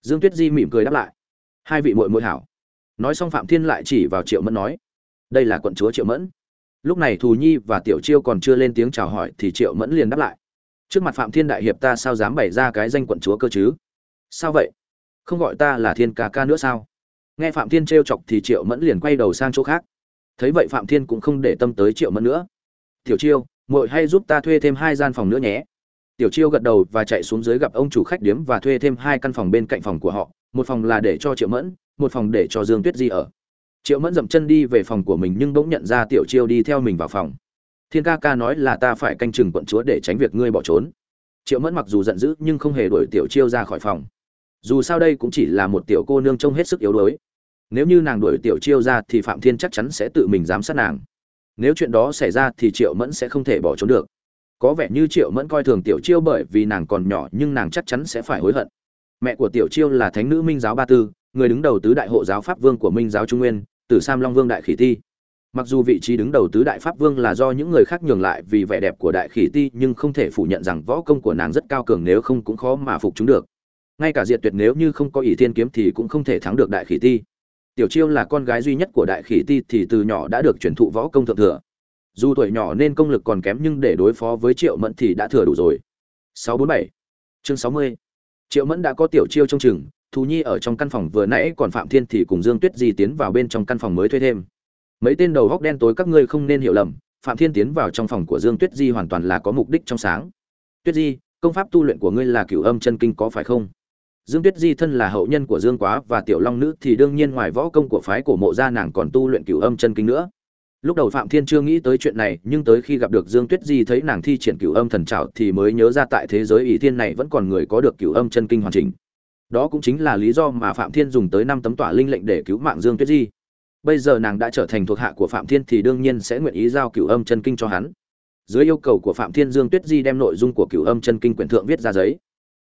A: Dương tuyết di mỉm cười đáp lại. Hai vị mội mội hảo. Nói xong phạm thiên lại chỉ vào triệu mẫn nói đây là quận chúa triệu mẫn. Lúc này thù nhi và tiểu chiêu còn chưa lên tiếng chào hỏi thì triệu mẫn liền đáp lại. Trước mặt phạm thiên đại hiệp ta sao dám bày ra cái danh quận chúa cơ chứ? Sao vậy? Không gọi ta là thiên ca ca nữa sao? Nghe phạm thiên trêu chọc thì triệu mẫn liền quay đầu sang chỗ khác. Thấy vậy phạm thiên cũng không để tâm tới triệu mẫn nữa. Tiểu chiêu, muội hay giúp ta thuê thêm hai gian phòng nữa nhé. Tiểu chiêu gật đầu và chạy xuống dưới gặp ông chủ khách điếm và thuê thêm hai căn phòng bên cạnh phòng của họ. Một phòng là để cho triệu mẫn, một phòng để cho dương tuyết di ở triệu mẫn dậm chân đi về phòng của mình nhưng bỗng nhận ra tiểu chiêu đi theo mình vào phòng. Thiên ca ca nói là ta phải canh chừng quận chúa để tránh việc ngươi bỏ trốn. Triệu mẫn mặc dù giận dữ nhưng không hề đuổi tiểu chiêu ra khỏi phòng. Dù sao đây cũng chỉ là một tiểu cô nương trông hết sức yếu đuối. Nếu như nàng đuổi tiểu chiêu ra thì phạm thiên chắc chắn sẽ tự mình giám sát nàng. Nếu chuyện đó xảy ra thì triệu mẫn sẽ không thể bỏ trốn được. Có vẻ như triệu mẫn coi thường tiểu chiêu bởi vì nàng còn nhỏ nhưng nàng chắc chắn sẽ phải hối hận. Mẹ của tiểu chiêu là thánh nữ minh giáo ba tư, người đứng đầu tứ đại hộ giáo pháp vương của minh giáo trung nguyên từ sam long vương đại khỉ ti. Mặc dù vị trí đứng đầu tứ đại pháp vương là do những người khác nhường lại vì vẻ đẹp của đại khỉ ti, nhưng không thể phủ nhận rằng võ công của nàng rất cao cường nếu không cũng khó mà phục chúng được. Ngay cả diệt tuyệt nếu như không có ỷ thiên kiếm thì cũng không thể thắng được đại khỉ ti. Tiểu chiêu là con gái duy nhất của đại khỉ ti thì từ nhỏ đã được truyền thụ võ công thượng thừa. Dù tuổi nhỏ nên công lực còn kém nhưng để đối phó với triệu mẫn thì đã thừa đủ rồi. 647 chương 60 triệu mẫn đã có tiểu chiêu trong chừng thù nhi ở trong căn phòng vừa nãy còn phạm thiên thì cùng dương tuyết di tiến vào bên trong căn phòng mới thuê thêm. Mấy tên đầu góc đen tối các ngươi không nên hiểu lầm, phạm thiên tiến vào trong phòng của dương tuyết di hoàn toàn là có mục đích trong sáng. Tuyết di, công pháp tu luyện của ngươi là cửu âm chân kinh có phải không? Dương tuyết di thân là hậu nhân của dương quá và tiểu long nữ thì đương nhiên ngoài võ công của phái cổ mộ gia nàng còn tu luyện cửu âm chân kinh nữa. Lúc đầu phạm thiên chưa nghĩ tới chuyện này, nhưng tới khi gặp được dương tuyết di thấy nàng thi triển cửu âm thần trảo thì mới nhớ ra tại thế giới ỷ thiên này vẫn còn người có được cửu âm chân kinh hoàn chỉnh đó cũng chính là lý do mà phạm thiên dùng tới năm tấm tỏa linh lệnh để cứu mạng dương tuyết di. Bây giờ nàng đã trở thành thuộc hạ của phạm thiên thì đương nhiên sẽ nguyện ý giao cửu âm chân kinh cho hắn. Dưới yêu cầu của phạm thiên, dương tuyết di đem nội dung của cửu âm chân kinh quyển thượng viết ra giấy.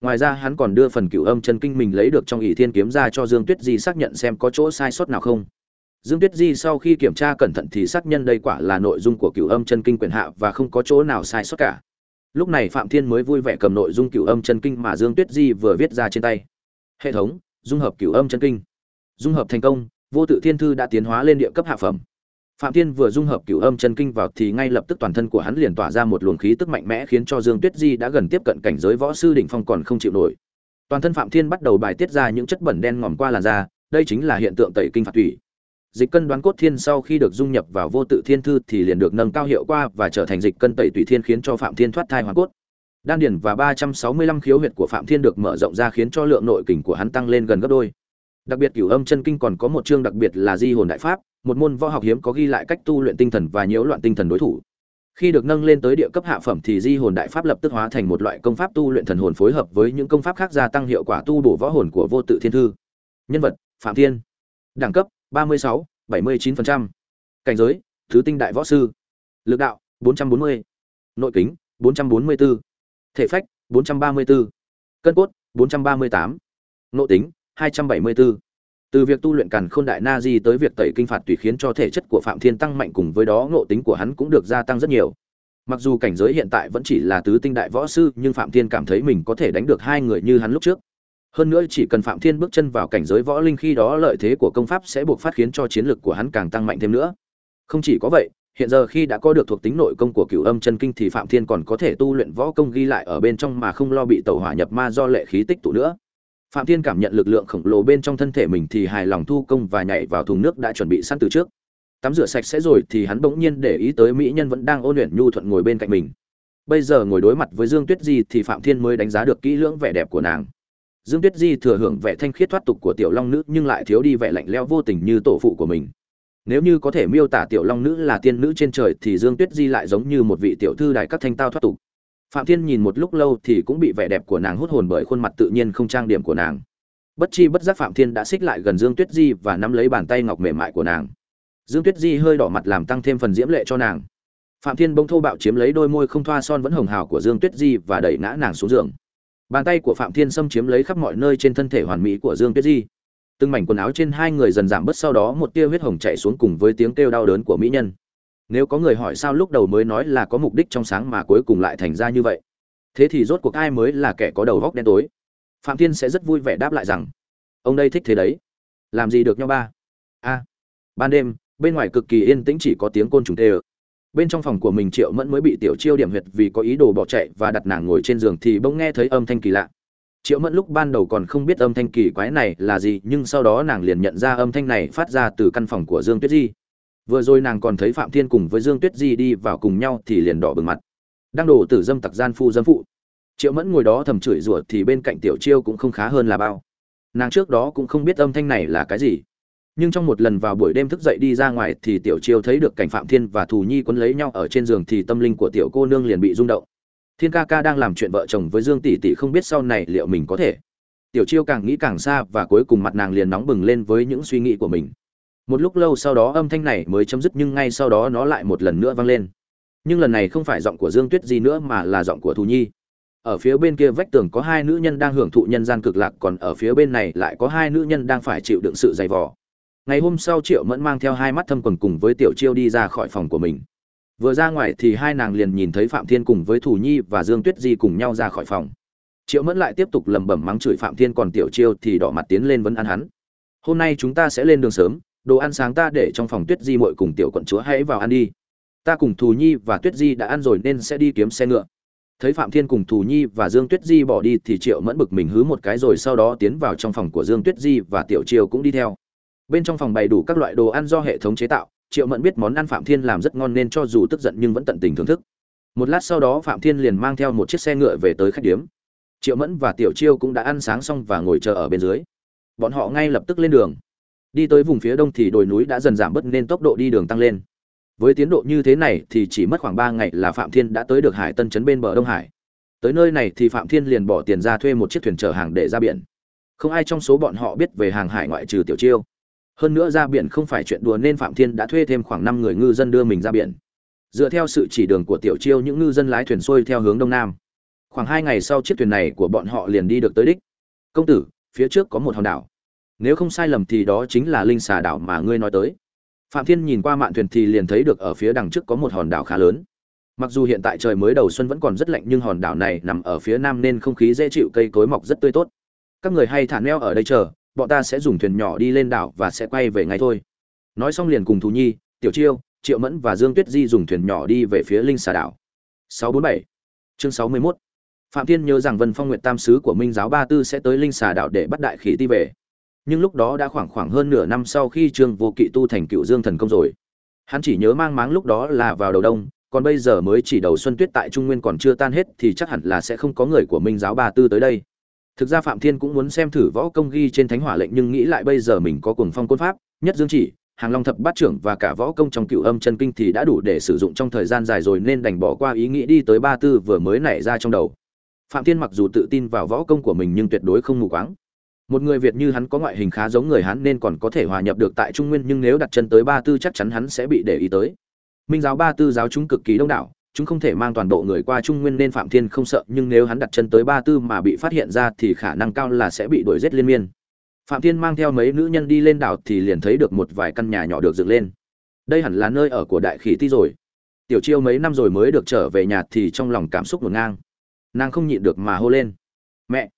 A: Ngoài ra hắn còn đưa phần cửu âm chân kinh mình lấy được trong ỷ thiên kiếm ra cho dương tuyết di xác nhận xem có chỗ sai sót nào không. Dương tuyết di sau khi kiểm tra cẩn thận thì xác nhận đây quả là nội dung của cửu âm chân kinh quyển hạ và không có chỗ nào sai sót cả. Lúc này phạm thiên mới vui vẻ cầm nội dung cửu âm chân kinh mà dương tuyết di vừa viết ra trên tay hệ thống, dung hợp cửu âm chân kinh. Dung hợp thành công, vô tự thiên thư đã tiến hóa lên địa cấp hạ phẩm. Phạm thiên vừa dung hợp cửu âm chân kinh vào thì ngay lập tức toàn thân của hắn liền tỏa ra một luồng khí tức mạnh mẽ khiến cho dương tuyết di đã gần tiếp cận cảnh giới võ sư đỉnh phong còn không chịu nổi. Toàn thân phạm thiên bắt đầu bài tiết ra những chất bẩn đen ngòm qua làn da, đây chính là hiện tượng tẩy kinh phạt thủy dịch cân đoán cốt thiên sau khi được dung nhập vào vô tự thiên thư thì liền được nâng cao hiệu quả và trở thành dịch cân tẩy tùy thiên khiến cho phạm thiên thoát thai hoàn cốt đan Điền và ba trăm sáu mươi lăm khiếu huyệt của phạm thiên được mở rộng ra khiến cho lượng nội kình của hắn tăng lên gần gấp đôi đặc biệt cửu âm chân kinh còn có một chương đặc biệt là di hồn đại pháp một môn võ học hiếm có ghi lại cách tu luyện tinh thần và nhiễu loạn tinh thần đối thủ khi được nâng lên tới địa cấp hạ phẩm thì di hồn đại pháp lập tức hóa thành một loại công pháp tu luyện thần hồn phối hợp với những công pháp khác gia tăng hiệu quả tu bổ võ hồn của vô tự thiên thư nhân vật phạm thiên đẳng cấp 36, 79%. cảnh giới thứ tinh đại võ sư lực đạo 440. nội kính 444 thể phách 434. cân cốt 438. nội tính 274. Từ việc tu luyện Càn Khôn Đại Na Di tới việc tẩy kinh phạt tùy khiến cho thể chất của Phạm Thiên tăng mạnh cùng với đó ngộ tính của hắn cũng được gia tăng rất nhiều. Mặc dù cảnh giới hiện tại vẫn chỉ là tứ tinh đại võ sư, nhưng Phạm Thiên cảm thấy mình có thể đánh được hai người như hắn lúc trước. Hơn nữa chỉ cần Phạm Thiên bước chân vào cảnh giới võ linh khi đó lợi thế của công pháp sẽ buộc phát khiến cho chiến lực của hắn càng tăng mạnh thêm nữa. Không chỉ có vậy, hiện giờ khi đã có được thuộc tính nội công của Cửu Âm chân kinh thì Phạm Thiên còn có thể tu luyện võ công ghi lại ở bên trong mà không lo bị tẩu hỏa nhập ma do lệ khí tích tụ nữa. Phạm thiên cảm nhận lực lượng khổng lồ bên trong thân thể mình thì hài lòng thu công và nhảy vào thùng nước đã chuẩn bị sẵn từ trước. Tắm rửa sạch sẽ rồi thì hắn bỗng nhiên để ý tới mỹ nhân vẫn đang ôn luyện nhu thuận ngồi bên cạnh mình. Bây giờ ngồi đối mặt với dương tuyết di thì phạm thiên mới đánh giá được kỹ lưỡng vẻ đẹp của nàng. Dương tuyết di thừa hưởng vẻ thanh khiết thoát tục của tiểu long nữ nhưng lại thiếu đi vẻ lạnh lẽo vô tình như tổ phụ của mình nếu như có thể miêu tả tiểu long nữ là tiên nữ trên trời thì dương tuyết di lại giống như một vị tiểu thư đại các thanh tao thoát tục. Phạm thiên nhìn một lúc lâu thì cũng bị vẻ đẹp của nàng hút hồn bởi khuôn mặt tự nhiên không trang điểm của nàng. Bất chi bất giác phạm thiên đã xích lại gần dương tuyết di và nắm lấy bàn tay ngọc mềm mại của nàng. Dương tuyết di hơi đỏ mặt làm tăng thêm phần diễm lệ cho nàng. Phạm thiên bỗng thô bạo chiếm lấy đôi môi không thoa son vẫn hồng hào của dương tuyết di và đẩy ngã nàng xuống giường. Bàn tay của phạm thiên xâm chiếm lấy khắp mọi nơi trên thân thể hoàn mỹ của dương tuyết di từng mảnh quần áo trên hai người dần giảm bớt sau đó một tia huyết hồng chạy xuống cùng với tiếng kêu đau đớn của mỹ nhân. Nếu có người hỏi sao lúc đầu mới nói là có mục đích trong sáng mà cuối cùng lại thành ra như vậy? Thế thì rốt cuộc ai mới là kẻ có đầu góc đen tối? Phạm thiên sẽ rất vui vẻ đáp lại rằng, ông đây thích thế đấy. Làm gì được nhau ba? A, ban đêm, bên ngoài cực kỳ yên tĩnh chỉ có tiếng côn trùng tê ơ. Bên trong phòng của mình triệu mẫn mới bị tiểu chiêu điểm huyệt vì có ý đồ bỏ chạy và đặt nàng ngồi trên giường thì bỗng nghe thấy âm thanh kỳ lạ triệu mẫn lúc ban đầu còn không biết âm thanh kỳ quái này là gì, nhưng sau đó nàng liền nhận ra âm thanh này phát ra từ căn phòng của dương tuyết di. Vừa rồi nàng còn thấy phạm thiên cùng với dương tuyết di đi vào cùng nhau thì liền đỏ bừng mặt. Đang đổ tử dâm tặc gian phu dâm phụ. Triệu mẫn ngồi đó thầm chửi rủa thì bên cạnh tiểu chiêu cũng không khá hơn là bao. Nàng trước đó cũng không biết âm thanh này là cái gì. Nhưng trong một lần vào buổi đêm thức dậy đi ra ngoài thì tiểu chiêu thấy được cảnh phạm thiên và thù nhi quấn lấy nhau ở trên giường thì tâm linh của tiểu cô nương liền bị rung động thiên ca ca đang làm chuyện vợ chồng với dương tỷ tỷ không biết sau này liệu mình có thể. Tiểu chiêu càng nghĩ càng xa và cuối cùng mặt nàng liền nóng bừng lên với những suy nghĩ của mình. Một lúc lâu sau đó âm thanh này mới chấm dứt nhưng ngay sau đó nó lại một lần nữa vang lên. Nhưng lần này không phải giọng của dương tuyết gì nữa mà là giọng của thù nhi. Ở phía bên kia vách tường có hai nữ nhân đang hưởng thụ nhân gian cực lạc, còn ở phía bên này lại có hai nữ nhân đang phải chịu đựng sự dày vò. Ngày hôm sau triệu mẫn mang theo hai mắt thâm quần cùng với tiểu chiêu đi ra khỏi phòng của mình vừa ra ngoài thì hai nàng liền nhìn thấy phạm thiên cùng với thủ nhi và dương tuyết di cùng nhau ra khỏi phòng. Triệu mẫn lại tiếp tục lẩm bẩm mắng chửi phạm thiên còn tiểu chiêu thì đỏ mặt tiến lên vẫn ăn hắn. Hôm nay chúng ta sẽ lên đường sớm, đồ ăn sáng ta để trong phòng tuyết di muội cùng tiểu quận chúa hãy vào ăn đi. Ta cùng thù nhi và tuyết di đã ăn rồi nên sẽ đi kiếm xe ngựa. Thấy phạm thiên cùng thù nhi và dương tuyết di bỏ đi thì triệu mẫn bực mình hứ một cái rồi sau đó tiến vào trong phòng của dương tuyết di và tiểu chiêu cũng đi theo. Bên trong phòng bày đủ các loại đồ ăn do hệ thống chế tạo triệu mẫn biết món ăn phạm thiên làm rất ngon nên cho dù tức giận nhưng vẫn tận tình thưởng thức. Một lát sau đó phạm thiên liền mang theo một chiếc xe ngựa về tới khách điếm. Triệu mẫn và tiểu chiêu cũng đã ăn sáng xong và ngồi chờ ở bên dưới. Bọn họ ngay lập tức lên đường. Đi tới vùng phía đông thì đồi núi đã dần giảm bớt nên tốc độ đi đường tăng lên. Với tiến độ như thế này thì chỉ mất khoảng ba ngày là phạm thiên đã tới được hải tân trấn bên bờ đông hải. Tới nơi này thì phạm thiên liền bỏ tiền ra thuê một chiếc thuyền chở hàng để ra biển. Không ai trong số bọn họ biết về hàng hải ngoại trừ tiểu chiêu hơn nữa ra biển không phải chuyện đùa nên phạm thiên đã thuê thêm khoảng năm người ngư dân đưa mình ra biển. Dựa theo sự chỉ đường của tiểu chiêu, những ngư dân lái thuyền xuôi theo hướng đông nam. Khoảng hai ngày sau chiếc thuyền này của bọn họ liền đi được tới đích. Công tử, phía trước có một hòn đảo. Nếu không sai lầm thì đó chính là linh xà đảo mà ngươi nói tới. Phạm thiên nhìn qua mạn thuyền thì liền thấy được ở phía đằng trước có một hòn đảo khá lớn. Mặc dù hiện tại trời mới đầu xuân vẫn còn rất lạnh, nhưng hòn đảo này nằm ở phía nam nên không khí dễ chịu, cây cối mọc rất tươi tốt. Các người hay thả neo ở đây chờ bọn ta sẽ dùng thuyền nhỏ đi lên đảo và sẽ quay về ngay thôi. Nói xong liền cùng thù nhi, tiểu chiêu, triệu mẫn và dương tuyết di dùng thuyền nhỏ đi về phía linh xà đảo. 647 chương 61 phạm thiên nhớ rằng vân phong nguyện tam sứ của minh giáo ba tư sẽ tới linh xà đảo để bắt đại khỉ ti về. Nhưng lúc đó đã khoảng khoảng hơn nửa năm sau khi trương vô kỵ tu thành cựu dương thần công rồi. Hắn chỉ nhớ mang máng lúc đó là vào đầu đông, còn bây giờ mới chỉ đầu xuân tuyết tại trung nguyên còn chưa tan hết thì chắc hẳn là sẽ không có người của minh giáo ba tư tới đây thực ra phạm thiên cũng muốn xem thử võ công ghi trên thánh hỏa lệnh nhưng nghĩ lại bây giờ mình có cuồng phong côn pháp, nhất dương chỉ, hàng long thập bát trưởng và cả võ công trong cựu âm chân kinh thì đã đủ để sử dụng trong thời gian dài rồi nên đành bỏ qua ý nghĩ đi tới ba tư vừa mới nảy ra trong đầu. Phạm thiên mặc dù tự tin vào võ công của mình nhưng tuyệt đối không mù quáng. Một người việt như hắn có ngoại hình khá giống người hắn nên còn có thể hòa nhập được tại trung nguyên nhưng nếu đặt chân tới ba tư chắc chắn hắn sẽ bị để ý tới. Minh giáo ba tư giáo chúng cực kỳ đông đảo chúng không thể mang toàn bộ người qua trung nguyên nên phạm thiên không sợ, nhưng nếu hắn đặt chân tới ba tư mà bị phát hiện ra thì khả năng cao là sẽ bị đuổi giết liên miên. Phạm thiên mang theo mấy nữ nhân đi lên đảo thì liền thấy được một vài căn nhà nhỏ được dựng lên. Đây hẳn là nơi ở của đại khỉ ti rồi. Tiểu chiêu mấy năm rồi mới được trở về nhà thì trong lòng cảm xúc ngổn ngang. Nàng không nhịn được mà hô lên. Mẹ,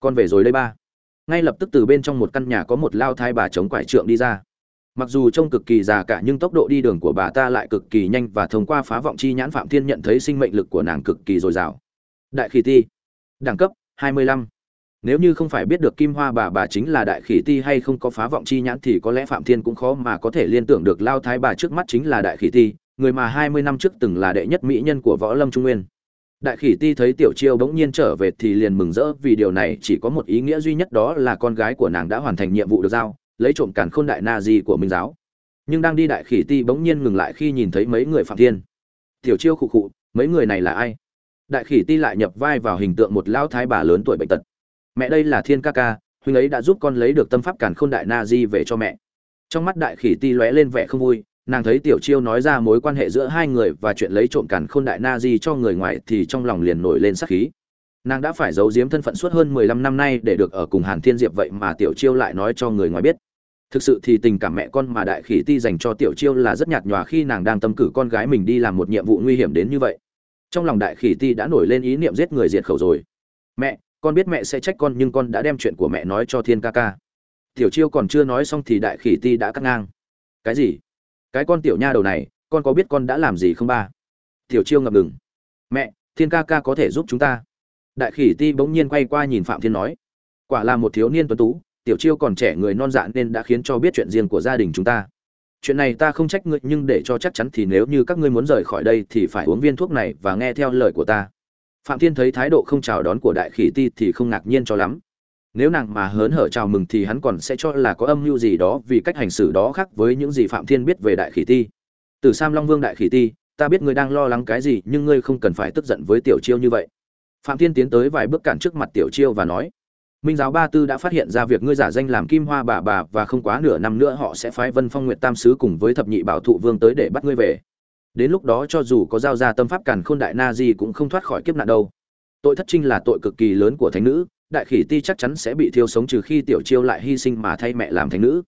A: con về rồi đây ba. Ngay lập tức từ bên trong một căn nhà có một lao thai bà chống quải trượng đi ra mặc dù trông cực kỳ già cả nhưng tốc độ đi đường của bà ta lại cực kỳ nhanh và thông qua phá vọng chi nhãn phạm thiên nhận thấy sinh mệnh lực của nàng cực kỳ dồi dào. Đại khỉ ti, đẳng cấp 25. nếu như không phải biết được kim hoa bà bà chính là đại khỉ ti hay không có phá vọng chi nhãn thì có lẽ phạm thiên cũng khó mà có thể liên tưởng được lao thái bà trước mắt chính là đại khỉ ti, người mà 20 năm trước từng là đệ nhất mỹ nhân của võ lâm trung nguyên. Đại khỉ ti thấy tiểu chiêu bỗng nhiên trở về thì liền mừng rỡ vì điều này chỉ có một ý nghĩa duy nhất đó là con gái của nàng đã hoàn thành nhiệm vụ được giao lấy trộm càn khôn đại na di của minh giáo. Nhưng đang đi đại khỉ ti bỗng nhiên ngừng lại khi nhìn thấy mấy người phạm thiên. Tiểu chiêu khụ khụ, mấy người này là ai? Đại khỉ ti lại nhập vai vào hình tượng một lão thái bà lớn tuổi bệnh tật. Mẹ đây là thiên ca ca, huynh ấy đã giúp con lấy được tâm pháp càn khôn đại na di về cho mẹ. Trong mắt đại khỉ ti lóe lên vẻ không vui, nàng thấy tiểu chiêu nói ra mối quan hệ giữa hai người và chuyện lấy trộm càn khôn đại na di cho người ngoài thì trong lòng liền nổi lên sắc khí. Nàng đã phải giấu giếm thân phận suốt hơn mười lăm năm nay để được ở cùng hàn thiên diệp vậy mà tiểu chiêu lại nói cho người ngoài biết thực sự thì tình cảm mẹ con mà đại khỉ ti dành cho tiểu chiêu là rất nhạt nhòa khi nàng đang tâm cử con gái mình đi làm một nhiệm vụ nguy hiểm đến như vậy. Trong lòng đại khỉ ti đã nổi lên ý niệm giết người diệt khẩu rồi. Mẹ, con biết mẹ sẽ trách con nhưng con đã đem chuyện của mẹ nói cho thiên ca ca. Tiểu chiêu còn chưa nói xong thì đại khỉ ti đã cắt ngang. Cái gì? Cái con tiểu nha đầu này, con có biết con đã làm gì không ba? Tiểu chiêu ngập ngừng. Mẹ, thiên ca ca có thể giúp chúng ta. Đại khỉ ti bỗng nhiên quay qua nhìn phạm thiên nói. Quả là một thiếu niên tuấn tú tiểu chiêu còn trẻ người non dạ nên đã khiến cho biết chuyện riêng của gia đình chúng ta. Chuyện này ta không trách ngươi, nhưng để cho chắc chắn thì nếu như các ngươi muốn rời khỏi đây thì phải uống viên thuốc này và nghe theo lời của ta. Phạm thiên thấy thái độ không chào đón của đại khỉ ti thì không ngạc nhiên cho lắm. Nếu nàng mà hớn hở chào mừng thì hắn còn sẽ cho là có âm mưu gì đó vì cách hành xử đó khác với những gì phạm thiên biết về đại khỉ ti. Từ sam long vương đại khỉ ti, ta biết ngươi đang lo lắng cái gì, nhưng ngươi không cần phải tức giận với tiểu chiêu như vậy. Phạm thiên tiến tới vài bước cản trước mặt tiểu chiêu và nói minh giáo ba tư đã phát hiện ra việc ngươi giả danh làm kim hoa bà bà và không quá nửa năm nữa họ sẽ phái vân phong nguyệt tam sứ cùng với thập nhị bảo thụ vương tới để bắt ngươi về. Đến lúc đó cho dù có giao ra tâm pháp càn khôn đại na di cũng không thoát khỏi kiếp nạn đâu. Tội thất trinh là tội cực kỳ lớn của thánh nữ, đại khỉ ti chắc chắn sẽ bị thiêu sống trừ khi tiểu chiêu lại hy sinh mà thay mẹ làm thánh nữ.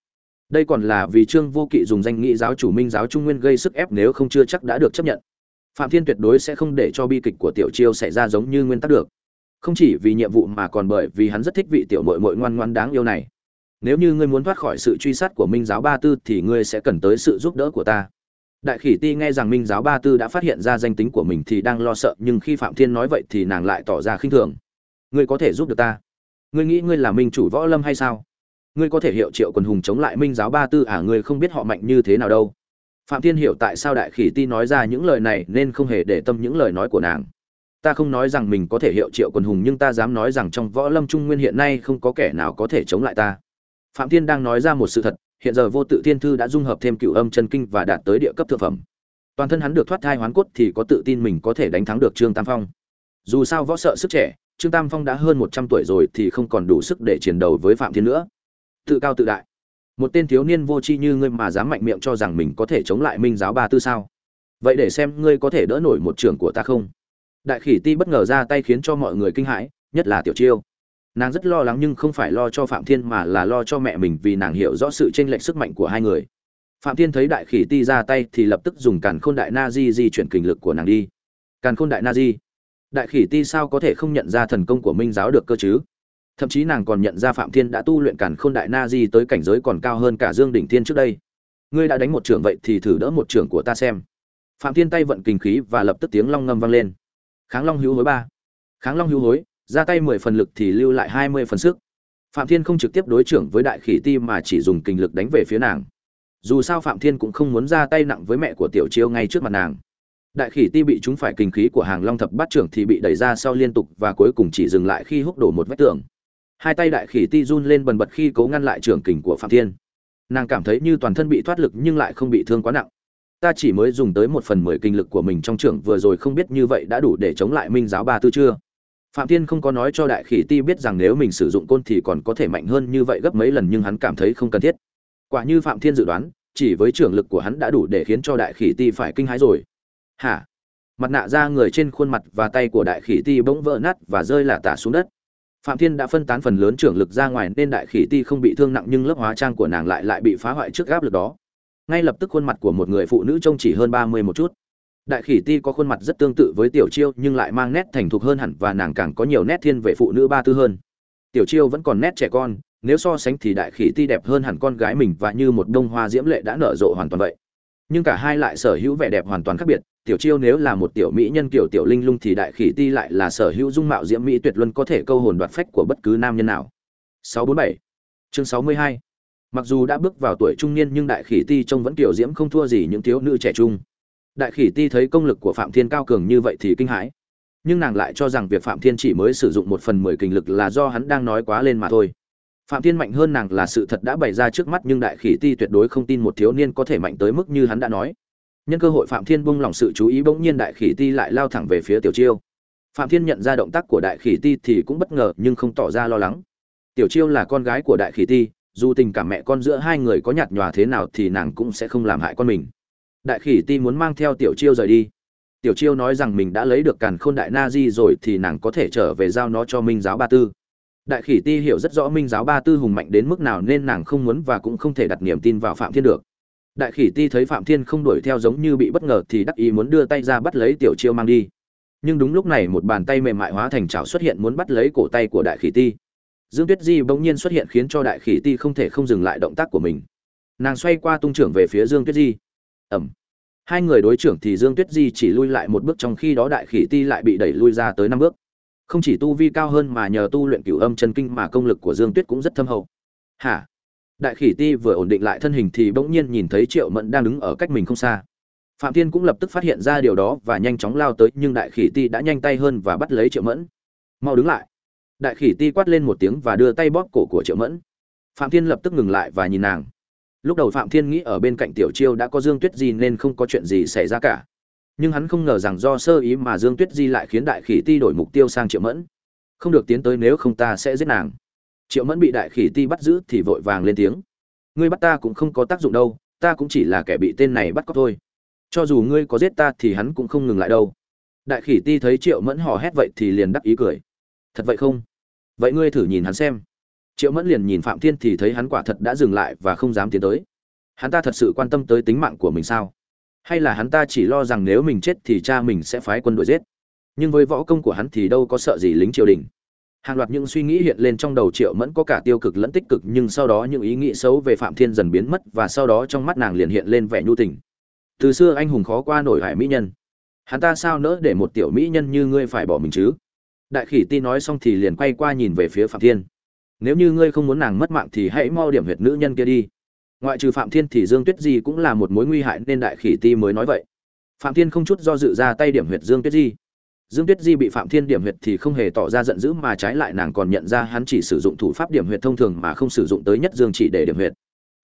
A: Đây còn là vì trương vô kỵ dùng danh nghị giáo chủ minh giáo trung nguyên gây sức ép nếu không chưa chắc đã được chấp nhận. Phạm thiên tuyệt đối sẽ không để cho bi kịch của tiểu chiêu xảy ra giống như nguyên tắc được không chỉ vì nhiệm vụ mà còn bởi vì hắn rất thích vị tiểu mội mội ngoan ngoan đáng yêu này. Nếu như ngươi muốn thoát khỏi sự truy sát của minh giáo ba tư thì ngươi sẽ cần tới sự giúp đỡ của ta. Đại khỉ ti nghe rằng minh giáo ba tư đã phát hiện ra danh tính của mình thì đang lo sợ, nhưng khi phạm thiên nói vậy thì nàng lại tỏ ra khinh thường. Ngươi có thể giúp được ta. Ngươi nghĩ ngươi là minh chủ võ lâm hay sao? Ngươi có thể hiệu triệu quần hùng chống lại minh giáo ba tư à? Ngươi không biết họ mạnh như thế nào đâu. Phạm thiên hiểu tại sao đại khỉ ti nói ra những lời này nên không hề để tâm những lời nói của nàng ta không nói rằng mình có thể hiệu triệu quần hùng, nhưng ta dám nói rằng trong võ lâm trung nguyên hiện nay không có kẻ nào có thể chống lại ta. Phạm thiên đang nói ra một sự thật, hiện giờ vô tự thiên thư đã dung hợp thêm cựu âm chân kinh và đạt tới địa cấp thượng phẩm. Toàn thân hắn được thoát thai hoán cốt thì có tự tin mình có thể đánh thắng được trương tam phong. Dù sao võ sợ sức trẻ, trương tam phong đã hơn một trăm tuổi rồi thì không còn đủ sức để chiến đấu với phạm thiên nữa. Tự cao tự đại. Một tên thiếu niên vô tri như ngươi mà dám mạnh miệng cho rằng mình có thể chống lại minh giáo ba tư sao? Vậy để xem ngươi có thể đỡ nổi một trường của ta không? Đại khỉ ti bất ngờ ra tay khiến cho mọi người kinh hãi, nhất là tiểu chiêu. Nàng rất lo lắng nhưng không phải lo cho phạm thiên mà là lo cho mẹ mình vì nàng hiểu rõ sự tranh lệch sức mạnh của hai người. Phạm thiên thấy đại khỉ ti ra tay thì lập tức dùng càn khôn đại na di di chuyển kình lực của nàng đi. Càn khôn đại na di. Đại khỉ ti sao có thể không nhận ra thần công của minh giáo được cơ chứ? Thậm chí nàng còn nhận ra phạm thiên đã tu luyện càn khôn đại na di tới cảnh giới còn cao hơn cả dương đỉnh thiên trước đây. Ngươi đã đánh một trưởng vậy thì thử đỡ một trưởng của ta xem. Phạm thiên tay vận kinh khí và lập tức tiếng long ngâm vang lên kháng long hữu hối ba. Kháng long hữu hối, ra tay mười phần lực thì lưu lại hai mươi phần sức. Phạm thiên không trực tiếp đối trưởng với đại khỉ ti mà chỉ dùng kinh lực đánh về phía nàng. Dù sao phạm thiên cũng không muốn ra tay nặng với mẹ của tiểu chiêu ngay trước mặt nàng. Đại khỉ ti bị chúng phải kinh khí của hàng long thập bát trưởng thì bị đẩy ra sau liên tục và cuối cùng chỉ dừng lại khi húc đổ một vách tường. Hai tay đại khỉ ti run lên bần bật khi cố ngăn lại trưởng kình của phạm thiên. Nàng cảm thấy như toàn thân bị thoát lực nhưng lại không bị thương quá nặng ta chỉ mới dùng tới một phần mười kinh lực của mình trong trưởng vừa rồi không biết như vậy đã đủ để chống lại minh giáo ba tư chưa? Phạm thiên không có nói cho đại khỉ ti biết rằng nếu mình sử dụng côn thì còn có thể mạnh hơn như vậy gấp mấy lần nhưng hắn cảm thấy không cần thiết. Quả như phạm thiên dự đoán, chỉ với trưởng lực của hắn đã đủ để khiến cho đại khỉ ti phải kinh hãi rồi. Hả? Mặt nạ ra người trên khuôn mặt và tay của đại khỉ ti bỗng vỡ nát và rơi lả tả xuống đất. Phạm thiên đã phân tán phần lớn trưởng lực ra ngoài nên đại khỉ ti không bị thương nặng nhưng lớp hóa trang của nàng lại lại bị phá hoại trước áp lực đó ngay lập tức khuôn mặt của một người phụ nữ trông chỉ hơn ba mươi một chút. Đại khỉ ti có khuôn mặt rất tương tự với tiểu chiêu, nhưng lại mang nét thành thục hơn hẳn và nàng càng có nhiều nét thiên về phụ nữ ba tư hơn. Tiểu chiêu vẫn còn nét trẻ con, nếu so sánh thì đại khỉ ti đẹp hơn hẳn con gái mình và như một đông hoa diễm lệ đã nở rộ hoàn toàn vậy. Nhưng cả hai lại sở hữu vẻ đẹp hoàn toàn khác biệt. Tiểu chiêu nếu là một tiểu mỹ nhân kiểu tiểu linh lung thì đại khỉ ti lại là sở hữu dung mạo diễm mỹ tuyệt luân có thể câu hồn đoạt phách của bất cứ nam nhân nào. 647 chương 62 mặc dù đã bước vào tuổi trung niên nhưng đại khỉ ti trông vẫn kiểu diễm không thua gì những thiếu nữ trẻ trung. Đại khỉ ti thấy công lực của phạm thiên cao cường như vậy thì kinh hãi. Nhưng nàng lại cho rằng việc phạm thiên chỉ mới sử dụng một phần mười kinh lực là do hắn đang nói quá lên mà thôi. Phạm thiên mạnh hơn nàng là sự thật đã bày ra trước mắt nhưng đại khỉ ti tuyệt đối không tin một thiếu niên có thể mạnh tới mức như hắn đã nói. Nhân cơ hội phạm thiên buông lỏng sự chú ý bỗng nhiên đại khỉ ti lại lao thẳng về phía tiểu chiêu. Phạm thiên nhận ra động tác của đại khỉ ti thì cũng bất ngờ nhưng không tỏ ra lo lắng. Tiểu chiêu là con gái của đại khỉ ti dù tình cảm mẹ con giữa hai người có nhạt nhòa thế nào thì nàng cũng sẽ không làm hại con mình. Đại khỉ ti muốn mang theo tiểu chiêu rời đi. Tiểu chiêu nói rằng mình đã lấy được càn khôn đại na di rồi thì nàng có thể trở về giao nó cho minh giáo ba tư. Đại khỉ ti hiểu rất rõ minh giáo ba tư hùng mạnh đến mức nào nên nàng không muốn và cũng không thể đặt niềm tin vào phạm thiên được. Đại khỉ ti thấy phạm thiên không đuổi theo giống như bị bất ngờ thì đắc ý muốn đưa tay ra bắt lấy tiểu chiêu mang đi. Nhưng đúng lúc này một bàn tay mềm mại hóa thành chảo xuất hiện muốn bắt lấy cổ tay của đại khỉ ti dương tuyết di bỗng nhiên xuất hiện khiến cho đại khỉ ti không thể không dừng lại động tác của mình. Nàng xoay qua tung trưởng về phía dương tuyết di. Ẩm. Hai người đối trưởng thì dương tuyết di chỉ lui lại một bước trong khi đó đại khỉ ti lại bị đẩy lui ra tới năm bước. Không chỉ tu vi cao hơn mà nhờ tu luyện cửu âm chân kinh mà công lực của dương tuyết cũng rất thâm hậu. Hả? Đại khỉ ti vừa ổn định lại thân hình thì bỗng nhiên nhìn thấy triệu mẫn đang đứng ở cách mình không xa. Phạm thiên cũng lập tức phát hiện ra điều đó và nhanh chóng lao tới, nhưng đại khỉ ti đã nhanh tay hơn và bắt lấy triệu mẫn. Mau đứng lại đại khỉ ti quát lên một tiếng và đưa tay bóp cổ của triệu mẫn. Phạm thiên lập tức ngừng lại và nhìn nàng. Lúc đầu phạm thiên nghĩ ở bên cạnh tiểu chiêu đã có dương tuyết di nên không có chuyện gì xảy ra cả. Nhưng hắn không ngờ rằng do sơ ý mà dương tuyết di lại khiến đại khỉ ti đổi mục tiêu sang triệu mẫn. Không được tiến tới nếu không ta sẽ giết nàng. Triệu mẫn bị đại khỉ ti bắt giữ thì vội vàng lên tiếng. Ngươi bắt ta cũng không có tác dụng đâu, ta cũng chỉ là kẻ bị tên này bắt cóc thôi. Cho dù ngươi có giết ta thì hắn cũng không ngừng lại đâu. Đại khỉ ti thấy triệu mẫn hò hét vậy thì liền đắc ý cười. Thật vậy không? Vậy ngươi thử nhìn hắn xem. Triệu mẫn liền nhìn phạm thiên thì thấy hắn quả thật đã dừng lại và không dám tiến tới. Hắn ta thật sự quan tâm tới tính mạng của mình sao? Hay là hắn ta chỉ lo rằng nếu mình chết thì cha mình sẽ phái quân đội giết? Nhưng với võ công của hắn thì đâu có sợ gì lính triều đình. Hàng loạt những suy nghĩ hiện lên trong đầu triệu mẫn có cả tiêu cực lẫn tích cực, nhưng sau đó những ý nghĩ xấu về phạm thiên dần biến mất và sau đó trong mắt nàng liền hiện lên vẻ nhu tình. Từ xưa anh hùng khó qua nổi hại mỹ nhân. Hắn ta sao nỡ để một tiểu mỹ nhân như ngươi phải bỏ mình chứ? Đại khỉ ti nói xong thì liền quay qua nhìn về phía phạm thiên. Nếu như ngươi không muốn nàng mất mạng thì hãy mau điểm huyệt nữ nhân kia đi. Ngoại trừ phạm thiên thì dương tuyết di cũng là một mối nguy hại nên đại khỉ ti mới nói vậy. Phạm thiên không chút do dự ra tay điểm huyệt dương tuyết di. Dương tuyết di bị phạm thiên điểm huyệt thì không hề tỏ ra giận dữ mà trái lại nàng còn nhận ra hắn chỉ sử dụng thủ pháp điểm huyệt thông thường mà không sử dụng tới nhất dương chỉ để điểm huyệt.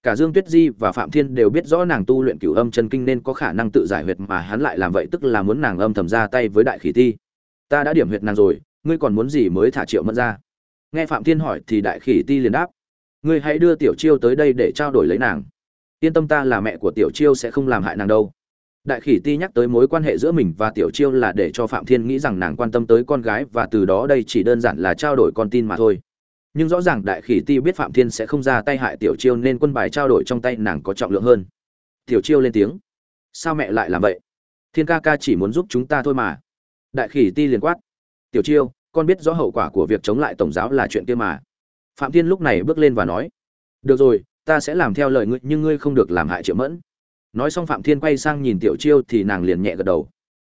A: Cả dương tuyết di và phạm thiên đều biết rõ nàng tu luyện cửu âm chân kinh nên có khả năng tự giải huyệt mà hắn lại làm vậy tức là muốn nàng âm thầm ra tay với đại khỉ ti. Ta đã điểm huyệt nàng rồi ngươi còn muốn gì mới thả triệu mẫn ra? Nghe phạm thiên hỏi thì đại khỉ ti liền đáp, ngươi hãy đưa tiểu chiêu tới đây để trao đổi lấy nàng. Yên tâm ta là mẹ của tiểu chiêu sẽ không làm hại nàng đâu. Đại khỉ ti nhắc tới mối quan hệ giữa mình và tiểu chiêu là để cho phạm thiên nghĩ rằng nàng quan tâm tới con gái và từ đó đây chỉ đơn giản là trao đổi con tin mà thôi. Nhưng rõ ràng đại khỉ ti biết phạm thiên sẽ không ra tay hại tiểu chiêu nên quân bài trao đổi trong tay nàng có trọng lượng hơn. Tiểu chiêu lên tiếng, sao mẹ lại làm vậy? Thiên ca ca chỉ muốn giúp chúng ta thôi mà. Đại khỉ ti liền quát tiểu chiêu, con biết rõ hậu quả của việc chống lại tổng giáo là chuyện kia mà. Phạm thiên lúc này bước lên và nói, được rồi, ta sẽ làm theo lời ngươi, nhưng ngươi không được làm hại triệu mẫn. Nói xong phạm thiên quay sang nhìn tiểu chiêu thì nàng liền nhẹ gật đầu.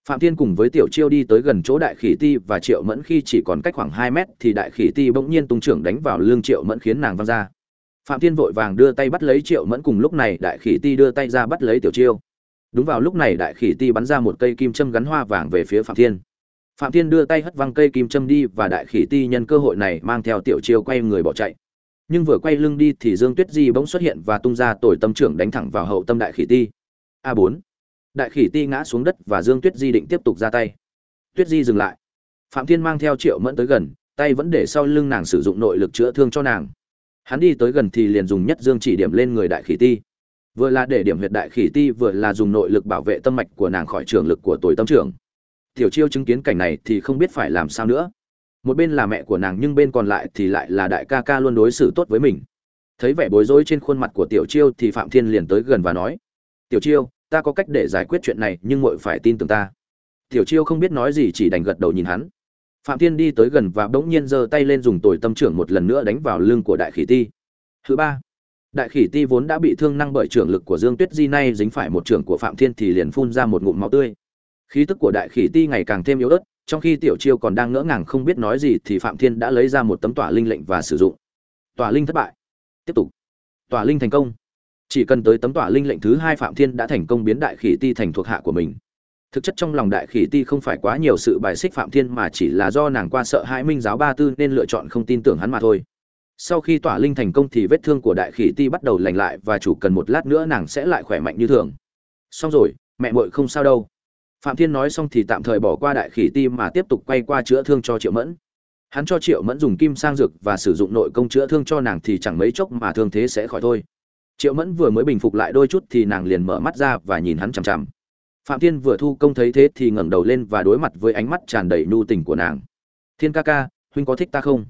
A: Phạm thiên cùng với tiểu chiêu đi tới gần chỗ đại khỉ ti và triệu mẫn khi chỉ còn cách khoảng hai mét thì đại khỉ ti bỗng nhiên tung trưởng đánh vào lưng triệu mẫn khiến nàng văng ra. Phạm thiên vội vàng đưa tay bắt lấy triệu mẫn cùng lúc này đại khỉ ti đưa tay ra bắt lấy tiểu chiêu. Đúng vào lúc này đại khỉ ti bắn ra một cây kim châm gắn hoa vàng về phía phạm thiên phạm thiên đưa tay hất văng cây kim châm đi và đại khỉ ti nhân cơ hội này mang theo tiểu chiêu quay người bỏ chạy. Nhưng vừa quay lưng đi thì dương tuyết di bỗng xuất hiện và tung ra tồi tâm trưởng đánh thẳng vào hậu tâm đại khỉ ti. A bốn. Đại khỉ ti ngã xuống đất và dương tuyết di định tiếp tục ra tay. Tuyết di dừng lại. Phạm thiên mang theo triệu mẫn tới gần, tay vẫn để sau lưng nàng sử dụng nội lực chữa thương cho nàng. Hắn đi tới gần thì liền dùng nhất dương chỉ điểm lên người đại khỉ ti. Vừa là để điểm huyệt đại khỉ ti, vừa là dùng nội lực bảo vệ tâm mạch của nàng khỏi trường lực của tuổi tâm trưởng tiểu chiêu chứng kiến cảnh này thì không biết phải làm sao nữa. Một bên là mẹ của nàng nhưng bên còn lại thì lại là đại ca ca luôn đối xử tốt với mình. Thấy vẻ bối rối trên khuôn mặt của tiểu chiêu thì phạm thiên liền tới gần và nói, tiểu chiêu, ta có cách để giải quyết chuyện này nhưng muội phải tin tưởng ta. Tiểu chiêu không biết nói gì chỉ đành gật đầu nhìn hắn. Phạm thiên đi tới gần và bỗng nhiên giơ tay lên dùng tồi tâm trưởng một lần nữa đánh vào lưng của đại khỉ ti. Thứ ba, đại khỉ ti vốn đã bị thương năng bởi trưởng lực của dương tuyết di, nay dính phải một trưởng của phạm thiên thì liền phun ra một ngụm máu tươi khí tức của đại khỉ ti ngày càng thêm yếu ớt, trong khi tiểu chiêu còn đang ngỡ ngàng không biết nói gì thì phạm thiên đã lấy ra một tấm tỏa linh lệnh và sử dụng. Tỏa linh thất bại. Tiếp tục. Tỏa linh thành công. Chỉ cần tới tấm tỏa linh lệnh thứ hai phạm thiên đã thành công biến đại khỉ ti thành thuộc hạ của mình. Thực chất trong lòng đại khỉ ti không phải quá nhiều sự bài xích phạm thiên mà chỉ là do nàng qua sợ hãi minh giáo ba tư nên lựa chọn không tin tưởng hắn mà thôi. Sau khi tỏa linh thành công thì vết thương của đại khỉ ti bắt đầu lành lại và chủ cần một lát nữa nàng sẽ lại khỏe mạnh như thường. Xong rồi, mẹ muội không sao đâu phạm thiên nói xong thì tạm thời bỏ qua đại khỉ ti mà tiếp tục quay qua chữa thương cho triệu mẫn. Hắn cho triệu mẫn dùng kim sang dược và sử dụng nội công chữa thương cho nàng thì chẳng mấy chốc mà thương thế sẽ khỏi thôi. Triệu mẫn vừa mới bình phục lại đôi chút thì nàng liền mở mắt ra và nhìn hắn chằm chằm. Phạm thiên vừa thu công thấy thế thì ngẩng đầu lên và đối mặt với ánh mắt tràn đầy nhu tình của nàng. Thiên ca ca, huynh có thích ta không?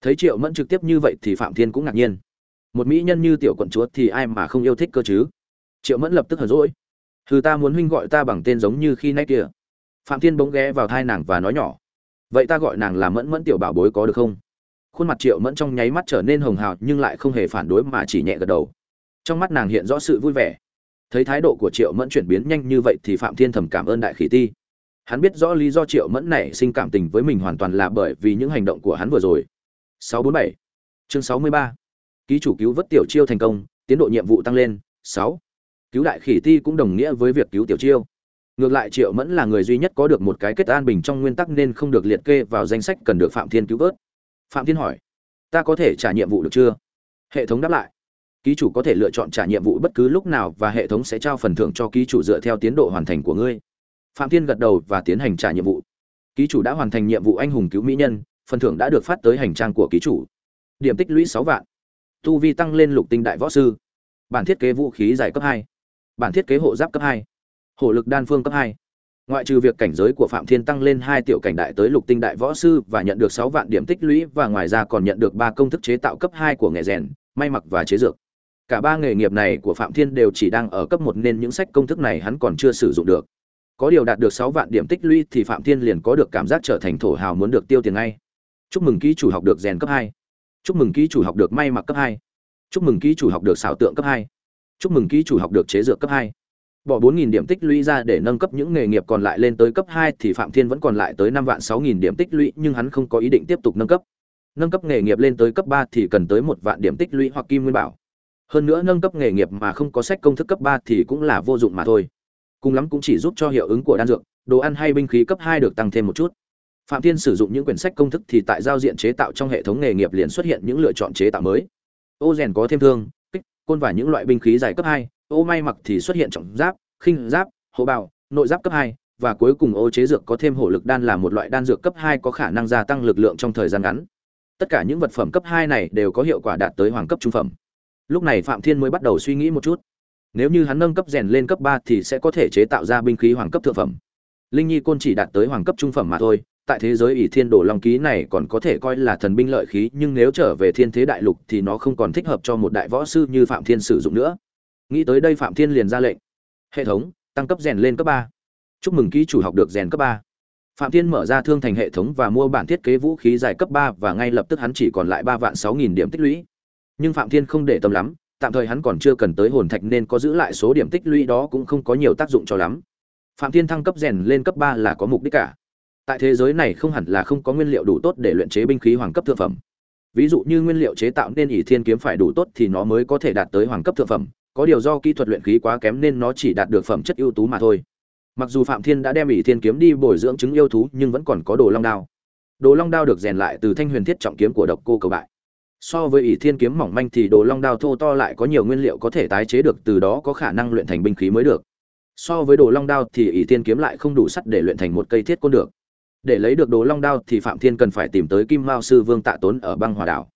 A: Thấy triệu mẫn trực tiếp như vậy thì phạm thiên cũng ngạc nhiên. Một mỹ nhân như tiểu quận chúa thì ai mà không yêu thích cơ chứ? Triệu mẫn lập tức hờn rỗi hừ, ta muốn huynh gọi ta bằng tên giống như khi nãy kia. Phạm thiên bỗng ghé vào thai nàng và nói nhỏ. Vậy ta gọi nàng là mẫn mẫn tiểu bảo bối có được không? Khuôn mặt triệu mẫn trong nháy mắt trở nên hồng hào, nhưng lại không hề phản đối mà chỉ nhẹ gật đầu. Trong mắt nàng hiện rõ sự vui vẻ. Thấy thái độ của triệu mẫn chuyển biến nhanh như vậy thì phạm thiên thầm cảm ơn đại khỉ ti. Hắn biết rõ lý do triệu mẫn này sinh cảm tình với mình hoàn toàn là bởi vì những hành động của hắn vừa rồi. 647 chương 63 ký chủ cứu vớt tiểu chiêu thành công, tiến độ nhiệm vụ tăng lên. 6 cứu đại khỉ ti cũng đồng nghĩa với việc cứu tiểu chiêu. Ngược lại triệu mẫn là người duy nhất có được một cái kết an bình trong nguyên tắc nên không được liệt kê vào danh sách cần được phạm thiên cứu vớt. Phạm thiên hỏi, ta có thể trả nhiệm vụ được chưa? Hệ thống đáp lại, ký chủ có thể lựa chọn trả nhiệm vụ bất cứ lúc nào và hệ thống sẽ trao phần thưởng cho ký chủ dựa theo tiến độ hoàn thành của ngươi. Phạm thiên gật đầu và tiến hành trả nhiệm vụ. Ký chủ đã hoàn thành nhiệm vụ anh hùng cứu mỹ nhân, phần thưởng đã được phát tới hành trang của ký chủ. Điểm tích lũy sáu vạn. Tu vi tăng lên lục tinh đại võ sư. Bản thiết kế vũ khí giải cấp hai bản thiết kế hộ giáp cấp hai, hộ lực đan phương cấp hai. Ngoại trừ việc cảnh giới của phạm thiên tăng lên hai tiểu cảnh đại tới lục tinh đại võ sư và nhận được sáu vạn điểm tích lũy và ngoài ra còn nhận được ba công thức chế tạo cấp hai của nghề rèn, may mặc và chế dược. Cả ba nghề nghiệp này của phạm thiên đều chỉ đang ở cấp một nên những sách công thức này hắn còn chưa sử dụng được. Có điều đạt được sáu vạn điểm tích lũy thì phạm thiên liền có được cảm giác trở thành thổ hào muốn được tiêu tiền ngay. Chúc mừng ký chủ học được rèn cấp hai. Chúc mừng ký chủ học được may mặc cấp hai. Chúc mừng ký chủ học được xảo tượng cấp hai chúc mừng ký chủ học được chế dược cấp hai. Bỏ bốn nghìn điểm tích lũy ra để nâng cấp những nghề nghiệp còn lại lên tới cấp hai thì phạm thiên vẫn còn lại tới năm vạn sáu nghìn điểm tích lũy, nhưng hắn không có ý định tiếp tục nâng cấp. Nâng cấp nghề nghiệp lên tới cấp ba thì cần tới một vạn điểm tích lũy hoặc kim nguyên bảo. Hơn nữa nâng cấp nghề nghiệp mà không có sách công thức cấp ba thì cũng là vô dụng mà thôi. Cùng lắm cũng chỉ giúp cho hiệu ứng của đan dược, đồ ăn hay binh khí cấp hai được tăng thêm một chút. Phạm thiên sử dụng những quyển sách công thức thì tại giao diện chế tạo trong hệ thống nghề nghiệp liền xuất hiện những lựa chọn chế tạo mới. Ô rèn có thêm thương côn và những loại binh khí dài cấp hai, ô may mặc thì xuất hiện trọng giáp, khinh giáp, hộ bào, nội giáp cấp hai, và cuối cùng ô chế dược có thêm hổ lực đan là một loại đan dược cấp hai có khả năng gia tăng lực lượng trong thời gian ngắn. Tất cả những vật phẩm cấp hai này đều có hiệu quả đạt tới hoàng cấp trung phẩm. Lúc này phạm thiên mới bắt đầu suy nghĩ một chút. Nếu như hắn nâng cấp rèn lên cấp ba thì sẽ có thể chế tạo ra binh khí hoàng cấp thượng phẩm. Linh nhi côn chỉ đạt tới hoàng cấp trung phẩm mà thôi tại thế giới ỷ thiên đồ long ký này còn có thể coi là thần binh lợi khí, nhưng nếu trở về thiên thế đại lục thì nó không còn thích hợp cho một đại võ sư như phạm thiên sử dụng nữa. Nghĩ tới đây phạm thiên liền ra lệnh. Hệ thống, tăng cấp rèn lên cấp ba. Chúc mừng ký chủ học được rèn cấp ba. Phạm thiên mở ra thương thành hệ thống và mua bản thiết kế vũ khí dài cấp ba và ngay lập tức hắn chỉ còn lại ba vạn sáu nghìn điểm tích lũy. Nhưng phạm thiên không để tâm lắm, tạm thời hắn còn chưa cần tới hồn thạch nên có giữ lại số điểm tích lũy đó cũng không có nhiều tác dụng cho lắm. Phạm thiên thăng cấp rèn lên cấp ba là có mục đích cả tại thế giới này không hẳn là không có nguyên liệu đủ tốt để luyện chế binh khí hoàng cấp thượng phẩm. Ví dụ như nguyên liệu chế tạo nên ỷ thiên kiếm phải đủ tốt thì nó mới có thể đạt tới hoàng cấp thượng phẩm, có điều do kỹ thuật luyện khí quá kém nên nó chỉ đạt được phẩm chất ưu tú mà thôi. Mặc dù phạm thiên đã đem ỷ thiên kiếm đi bồi dưỡng chứng yêu thú nhưng vẫn còn có đồ long đao. Đồ long đao được rèn lại từ thanh huyền thiết trọng kiếm của độc cô cầu bại. So với ỷ thiên kiếm mỏng manh thì đồ long đao thô to lại có nhiều nguyên liệu có thể tái chế được, từ đó có khả năng luyện thành binh khí mới được. So với đồ long đao thì ỷ thiên kiếm lại không đủ sắt để luyện thành một cây thiết côn được để lấy được đồ long đao thì phạm thiên cần phải tìm tới kim mao sư vương tạ tốn ở băng hòa đảo.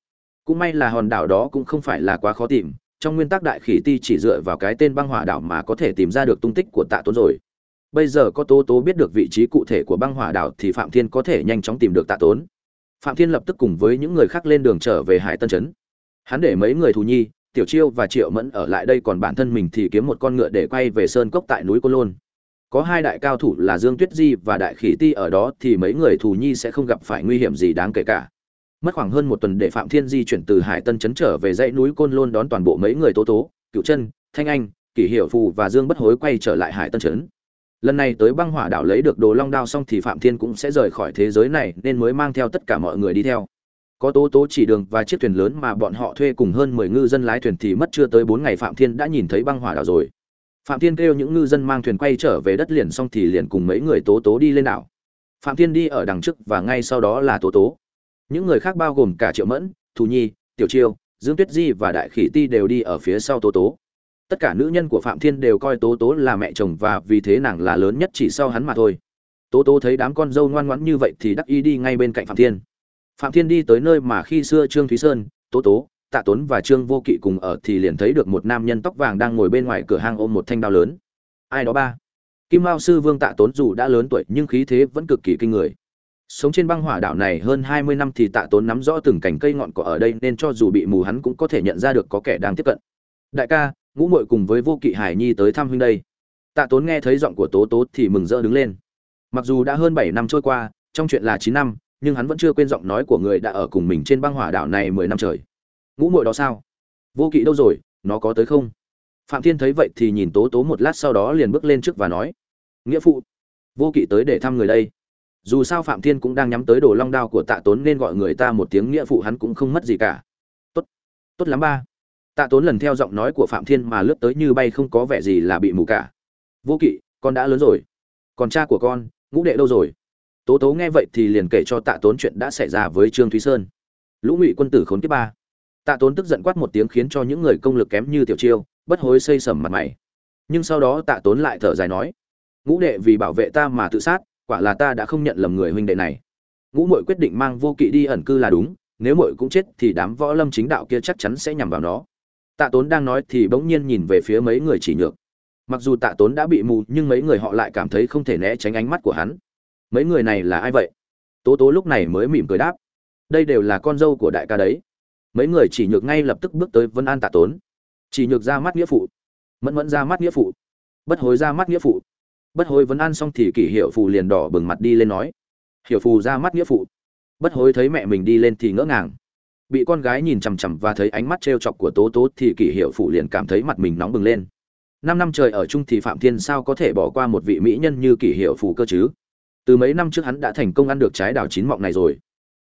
A: Cũng may là hòn đảo đó cũng không phải là quá khó tìm, trong nguyên tắc đại khỉ ti chỉ dựa vào cái tên băng hỏa đảo mà có thể tìm ra được tung tích của tạ tốn rồi. Bây giờ có tố tố biết được vị trí cụ thể của băng hỏa đảo thì phạm thiên có thể nhanh chóng tìm được tạ tốn. Phạm thiên lập tức cùng với những người khác lên đường trở về hải tân trấn. Hắn để mấy người thù nhi, tiểu chiêu và triệu mẫn ở lại đây còn bản thân mình thì kiếm một con ngựa để quay về sơn cốc tại núi côn lôn có hai đại cao thủ là dương tuyết di và đại khỉ ti ở đó thì mấy người thù nhi sẽ không gặp phải nguy hiểm gì đáng kể cả. Mất khoảng hơn một tuần để phạm thiên di chuyển từ hải tân trấn trở về dãy núi côn lôn đón toàn bộ mấy người tố tố, cựu chân, thanh anh, kỷ hiểu phù và dương bất hối quay trở lại hải tân trấn. Lần này tới băng hỏa đảo lấy được đồ long đao xong thì phạm thiên cũng sẽ rời khỏi thế giới này nên mới mang theo tất cả mọi người đi theo. Có tố tố chỉ đường và chiếc thuyền lớn mà bọn họ thuê cùng hơn mười ngư dân lái thuyền thì mất chưa tới bốn ngày phạm thiên đã nhìn thấy băng hỏa đảo rồi phạm thiên kêu những ngư dân mang thuyền quay trở về đất liền xong thì liền cùng mấy người tố tố đi lên đảo. Phạm thiên đi ở đằng trước và ngay sau đó là tố tố. Những người khác bao gồm cả triệu mẫn, thù nhi, tiểu chiêu, dương tuyết di và đại khỉ ti đều đi ở phía sau tố tố. Tất cả nữ nhân của phạm thiên đều coi tố tố là mẹ chồng và vì thế nàng là lớn nhất chỉ sau hắn mà thôi. Tố tố thấy đám con dâu ngoan ngoãn như vậy thì đắc y đi ngay bên cạnh phạm thiên. Phạm thiên đi tới nơi mà khi xưa trương thúy sơn, tố tố tạ tốn và trương vô kỵ cùng ở thì liền thấy được một nam nhân tóc vàng đang ngồi bên ngoài cửa hang ôm một thanh đao lớn. Ai đó ba? Kim lao sư vương tạ tốn dù đã lớn tuổi nhưng khí thế vẫn cực kỳ kinh người. Sống trên băng hỏa đảo này hơn hai mươi năm thì tạ tốn nắm rõ từng cành cây ngọn cỏ ở đây nên cho dù bị mù hắn cũng có thể nhận ra được có kẻ đang tiếp cận. Đại ca, ngũ muội cùng với vô kỵ hải nhi tới thăm huynh đây. Tạ tốn nghe thấy giọng của tố tố thì mừng rỡ đứng lên. Mặc dù đã hơn bảy năm trôi qua, trong chuyện là chín năm, nhưng hắn vẫn chưa quên giọng nói của người đã ở cùng mình trên băng hỏa đảo này mười năm trời ngũ muội đó sao? Vô kỵ đâu rồi, nó có tới không? Phạm thiên thấy vậy thì nhìn tố tố một lát sau đó liền bước lên trước và nói, nghĩa phụ, vô kỵ tới để thăm người đây. Dù sao phạm thiên cũng đang nhắm tới đồ long đao của tạ tốn nên gọi người ta một tiếng nghĩa phụ hắn cũng không mất gì cả. Tốt tốt lắm ba. Tạ tốn lần theo giọng nói của phạm thiên mà lướt tới như bay không có vẻ gì là bị mù cả. Vô kỵ, con đã lớn rồi. Còn cha của con, ngũ đệ đâu rồi? Tố tố nghe vậy thì liền kể cho tạ tốn chuyện đã xảy ra với trương thúy sơn. Lũ ngụy quân tử khốn kiếp ba tạ tốn tức giận quát một tiếng khiến cho những người công lực kém như tiểu chiêu, bất hối xây sầm mặt mày. Nhưng sau đó tạ tốn lại thở dài nói, ngũ đệ vì bảo vệ ta mà tự sát, quả là ta đã không nhận lầm người huynh đệ này. Ngũ muội quyết định mang vô kỵ đi ẩn cư là đúng, nếu muội cũng chết thì đám võ lâm chính đạo kia chắc chắn sẽ nhằm vào nó. Tạ tốn đang nói thì bỗng nhiên nhìn về phía mấy người chỉ nhược. Mặc dù tạ tốn đã bị mù, nhưng mấy người họ lại cảm thấy không thể né tránh ánh mắt của hắn. Mấy người này là ai vậy? Tố tố lúc này mới mỉm cười đáp, đây đều là con dâu của đại ca đấy mấy người chỉ nhược ngay lập tức bước tới vân an tạ tốn. Chỉ nhược ra mắt nghĩa phụ. Mẫn mẫn ra mắt nghĩa phụ. Bất hối ra mắt nghĩa phụ. Bất hối vấn an xong thì kỷ hiệu phù liền đỏ bừng mặt đi lên nói, hiểu phù ra mắt nghĩa phụ. Bất hối thấy mẹ mình đi lên thì ngỡ ngàng. Bị con gái nhìn chằm chằm và thấy ánh mắt trêu chọc của tố tố thì kỷ hiệu phụ liền cảm thấy mặt mình nóng bừng lên. Năm năm trời ở chung thì phạm thiên sao có thể bỏ qua một vị mỹ nhân như kỷ hiệu phụ cơ chứ? Từ mấy năm trước hắn đã thành công ăn được trái đào chín mọng này rồi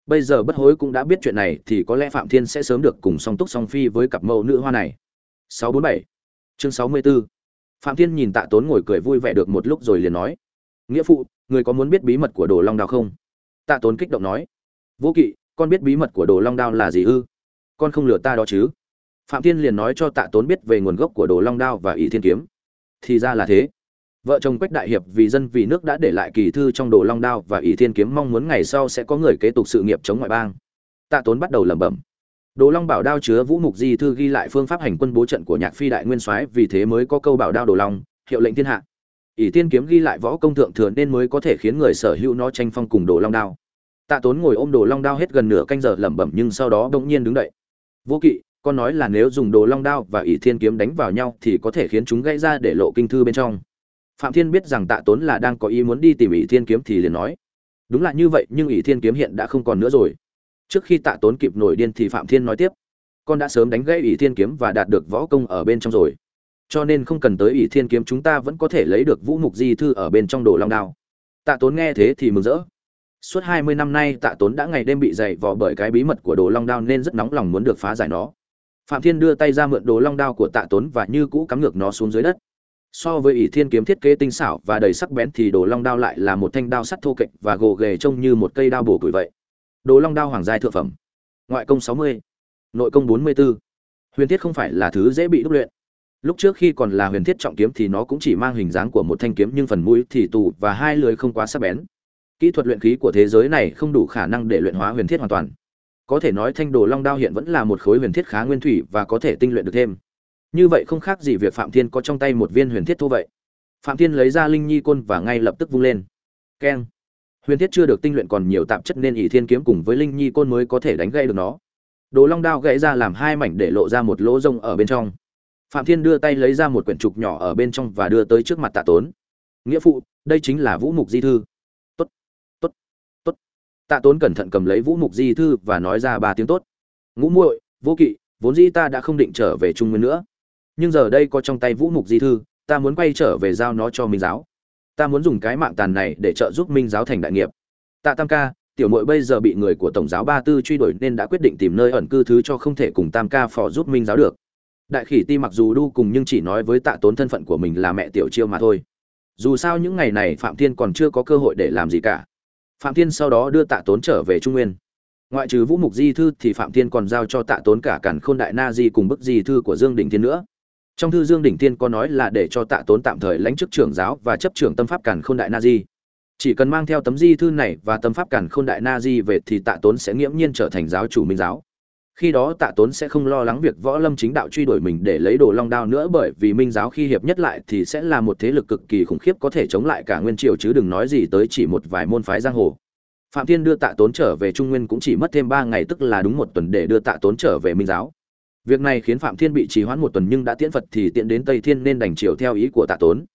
A: bây giờ bất hối cũng đã biết chuyện này thì có lẽ phạm thiên sẽ sớm được cùng song túc song phi với cặp mẫu nữ hoa này. 647 chương 64 phạm thiên nhìn tạ tốn ngồi cười vui vẻ được một lúc rồi liền nói, nghĩa phụ, người có muốn biết bí mật của đồ long đao không? Tạ tốn kích động nói vô kỵ, con biết bí mật của đồ long đao là gì ư? Con không lừa ta đó chứ? Phạm thiên liền nói cho tạ tốn biết về nguồn gốc của đồ long đao và ý thiên kiếm. Thì ra là thế vợ chồng quách đại hiệp vì dân vì nước đã để lại kỳ thư trong đồ long đao và ỷ thiên kiếm mong muốn ngày sau sẽ có người kế tục sự nghiệp chống ngoại bang tạ tốn bắt đầu lẩm bẩm Đồ Long Bảo đao chứa Vũ Mục Di thư ghi lại phương pháp hành quân bố trận của Nhạc Phi đại nguyên soái, vì thế mới có câu bảo đao Đồ Long, hiệu lệnh thiên hạ. ỷ thiên kiếm ghi lại võ công thượng thừa nên mới có thể khiến người sở hữu nó tranh phong cùng Đồ Long đao. Tạ Tốn ngồi ôm Đồ Long đao hết gần nửa canh giờ lẩm bẩm nhưng sau đó bỗng nhiên đứng đậy "Vô Kỵ, con nói là nếu dùng Đồ Long đao và ỷ Thiên kiếm đánh vào nhau thì có thể khiến chúng gãy ra để lộ kinh thư bên trong." Phạm Thiên biết rằng Tạ Tốn là đang có ý muốn đi tìm ỷ Thiên kiếm thì liền nói: "Đúng là như vậy, nhưng ỷ Thiên kiếm hiện đã không còn nữa rồi." Trước khi Tạ Tốn kịp nổi điên thì Phạm Thiên nói tiếp: con đã sớm đánh gãy ỷ thiên kiếm và đạt được võ công ở bên trong rồi. Cho nên không cần tới ỷ thiên kiếm chúng ta vẫn có thể lấy được vũ mục di thư ở bên trong đồ long đao. Tạ tốn nghe thế thì mừng rỡ. Suốt hai mươi năm nay tạ tốn đã ngày đêm bị dày vò bởi cái bí mật của đồ long đao nên rất nóng lòng muốn được phá giải nó. Phạm thiên đưa tay ra mượn đồ long đao của tạ tốn và như cũ cắm ngược nó xuống dưới đất so với ỷ thiên kiếm thiết kế tinh xảo và đầy sắc bén thì đồ long đao lại là một thanh đao sắt thô kệch và gồ ghề trông như một cây đao bổ củi vậy. Đồ long đao hoàng giai thượng phẩm. Ngoại công sáu mươi, nội công 44. huyền thiết không phải là thứ dễ bị đúc luyện. Lúc trước khi còn là huyền thiết trọng kiếm thì nó cũng chỉ mang hình dáng của một thanh kiếm nhưng phần mũi thì tù và hai lưỡi không quá sắc bén. Kỹ thuật luyện khí của thế giới này không đủ khả năng để luyện hóa huyền thiết hoàn toàn. Có thể nói thanh đồ long đao hiện vẫn là một khối huyền thiết khá nguyên thủy và có thể tinh luyện được thêm như vậy không khác gì việc phạm thiên có trong tay một viên huyền thiết thô vậy phạm thiên lấy ra linh nhi côn và ngay lập tức vung lên keng huyền thiết chưa được tinh luyện còn nhiều tạp chất nên ỷ thiên kiếm cùng với linh nhi côn mới có thể đánh gây được nó Đồ Long đao gãy ra làm hai mảnh để lộ ra một lỗ rông ở bên trong. Phạm Thiên đưa tay lấy ra một quyển trục nhỏ ở bên trong và đưa tới trước mặt Tạ Tốn. "Nghĩa phụ, đây chính là Vũ Mục Di thư." "Tốt, tốt, tốt." Tạ Tốn cẩn thận cầm lấy Vũ Mục Di thư và nói ra ba tiếng tốt. "Ngũ muội, Vô Kỵ, vốn dĩ ta đã không định trở về Trung Nguyên nữa, nhưng giờ đây có trong tay Vũ Mục Di thư, ta muốn quay trở về giao nó cho Minh giáo. Ta muốn dùng cái mạng tàn này để trợ giúp Minh giáo thành đại nghiệp." Tạ Tam ca, tiểu muội bây giờ bị người của tổng giáo ba tư truy đuổi nên đã quyết định tìm nơi ẩn cư thứ cho không thể cùng tam ca phò giúp minh giáo được. Đại khỉ ti mặc dù đu cùng nhưng chỉ nói với tạ tốn thân phận của mình là mẹ tiểu chiêu mà thôi. Dù sao những ngày này phạm thiên còn chưa có cơ hội để làm gì cả. Phạm thiên sau đó đưa tạ tốn trở về trung nguyên. Ngoại trừ vũ mục di thư thì phạm thiên còn giao cho tạ tốn cả cản khôn đại na di cùng bức di thư của dương đình thiên nữa trong thư dương Đỉnh thiên có nói là để cho tạ tốn tạm thời lãnh chức trưởng giáo và chấp trưởng tâm pháp cản khôn đại na di. Chỉ cần mang theo tấm di thư này và tâm pháp cản khôn đại na di về thì tạ tốn sẽ nghiễm nhiên trở thành giáo chủ minh giáo. Khi đó tạ tốn sẽ không lo lắng việc võ lâm chính đạo truy đuổi mình để lấy đồ long đao nữa bởi vì minh giáo khi hiệp nhất lại thì sẽ là một thế lực cực kỳ khủng khiếp có thể chống lại cả nguyên triều chứ đừng nói gì tới chỉ một vài môn phái giang hồ. Phạm thiên đưa tạ tốn trở về trung nguyên cũng chỉ mất thêm ba ngày tức là đúng một tuần để đưa tạ tốn trở về minh giáo việc này khiến phạm thiên bị trì hoãn một tuần nhưng đã tiễn phật thì tiện đến tây thiên nên đành chiều theo ý của tạ tốn.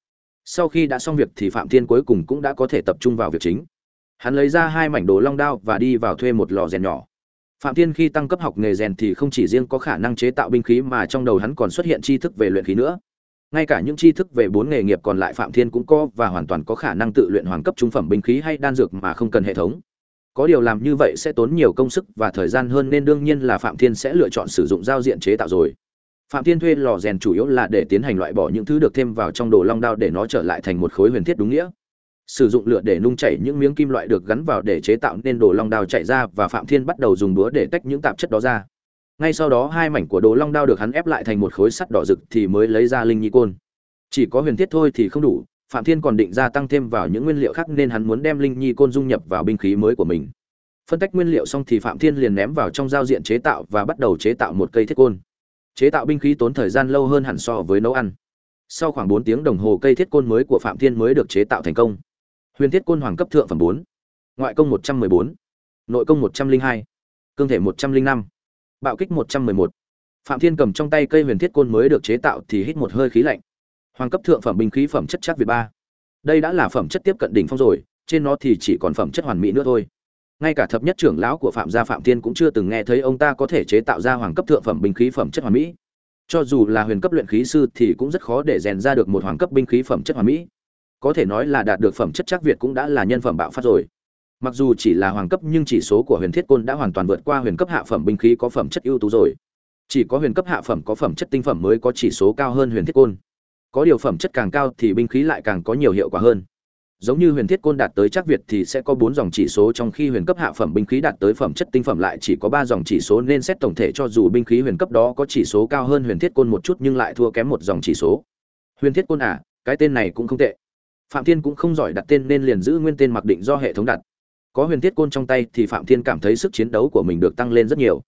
A: Sau khi đã xong việc thì phạm thiên cuối cùng cũng đã có thể tập trung vào việc chính. Hắn lấy ra hai mảnh đồ long đao và đi vào thuê một lò rèn nhỏ. Phạm thiên khi tăng cấp học nghề rèn thì không chỉ riêng có khả năng chế tạo binh khí mà trong đầu hắn còn xuất hiện tri thức về luyện khí nữa. Ngay cả những tri thức về bốn nghề nghiệp còn lại phạm thiên cũng có và hoàn toàn có khả năng tự luyện hoàng cấp trung phẩm binh khí hay đan dược mà không cần hệ thống có điều làm như vậy sẽ tốn nhiều công sức và thời gian hơn nên đương nhiên là phạm thiên sẽ lựa chọn sử dụng giao diện chế tạo rồi. Phạm thiên thuê lò rèn chủ yếu là để tiến hành loại bỏ những thứ được thêm vào trong đồ long đao để nó trở lại thành một khối huyền thiết đúng nghĩa. Sử dụng lửa để nung chảy những miếng kim loại được gắn vào để chế tạo nên đồ long đao chạy ra và phạm thiên bắt đầu dùng búa để tách những tạp chất đó ra. Ngay sau đó, hai mảnh của đồ long đao được hắn ép lại thành một khối sắt đỏ rực thì mới lấy ra linh nhi côn. Chỉ có huyền thiết thôi thì không đủ phạm thiên còn định gia tăng thêm vào những nguyên liệu khác nên hắn muốn đem linh nhi côn dung nhập vào binh khí mới của mình. Phân tách nguyên liệu xong thì phạm thiên liền ném vào trong giao diện chế tạo và bắt đầu chế tạo một cây thiết côn. Chế tạo binh khí tốn thời gian lâu hơn hẳn so với nấu ăn. Sau khoảng bốn tiếng đồng hồ, cây thiết côn mới của phạm thiên mới được chế tạo thành công. Huyền thiết côn hoàng cấp thượng phẩm bốn, ngoại công một trăm mười bốn, nội công một trăm linh hai, cương thể một trăm linh năm, bạo kích một trăm mười một. Phạm thiên cầm trong tay cây huyền thiết côn mới được chế tạo thì hít một hơi khí lạnh hoàng cấp thượng phẩm binh khí phẩm chất chắc việt ba. Đây đã là phẩm chất tiếp cận đỉnh phong rồi, trên nó thì chỉ còn phẩm chất hoàn mỹ nữa thôi. Ngay cả thập nhất trưởng lão của phạm gia phạm thiên cũng chưa từng nghe thấy ông ta có thể chế tạo ra hoàng cấp thượng phẩm binh khí phẩm chất hoàn mỹ. Cho dù là huyền cấp luyện khí sư thì cũng rất khó để rèn ra được một hoàng cấp binh khí phẩm chất hoàn mỹ. Có thể nói là đạt được phẩm chất chắc việt cũng đã là nhân phẩm bạo phát rồi. Mặc dù chỉ là hoàng cấp nhưng chỉ số của huyền thiết côn đã hoàn toàn vượt qua huyền cấp hạ phẩm binh khí có phẩm chất ưu tú rồi. Chỉ có huyền cấp hạ phẩm có phẩm chất tinh phẩm mới có chỉ số cao hơn huyền thiết côn có điều phẩm chất càng cao thì binh khí lại càng có nhiều hiệu quả hơn. Giống như huyền thiết côn đạt tới chắc việt thì sẽ có bốn dòng chỉ số trong khi huyền cấp hạ phẩm binh khí đạt tới phẩm chất tinh phẩm lại chỉ có ba dòng chỉ số, nên xét tổng thể cho dù binh khí huyền cấp đó có chỉ số cao hơn huyền thiết côn một chút nhưng lại thua kém một dòng chỉ số. Huyền thiết côn à cái tên này cũng không tệ. Phạm thiên cũng không giỏi đặt tên nên liền giữ nguyên tên mặc định do hệ thống đặt. Có huyền thiết côn trong tay thì phạm thiên cảm thấy sức chiến đấu của mình được tăng lên rất nhiều.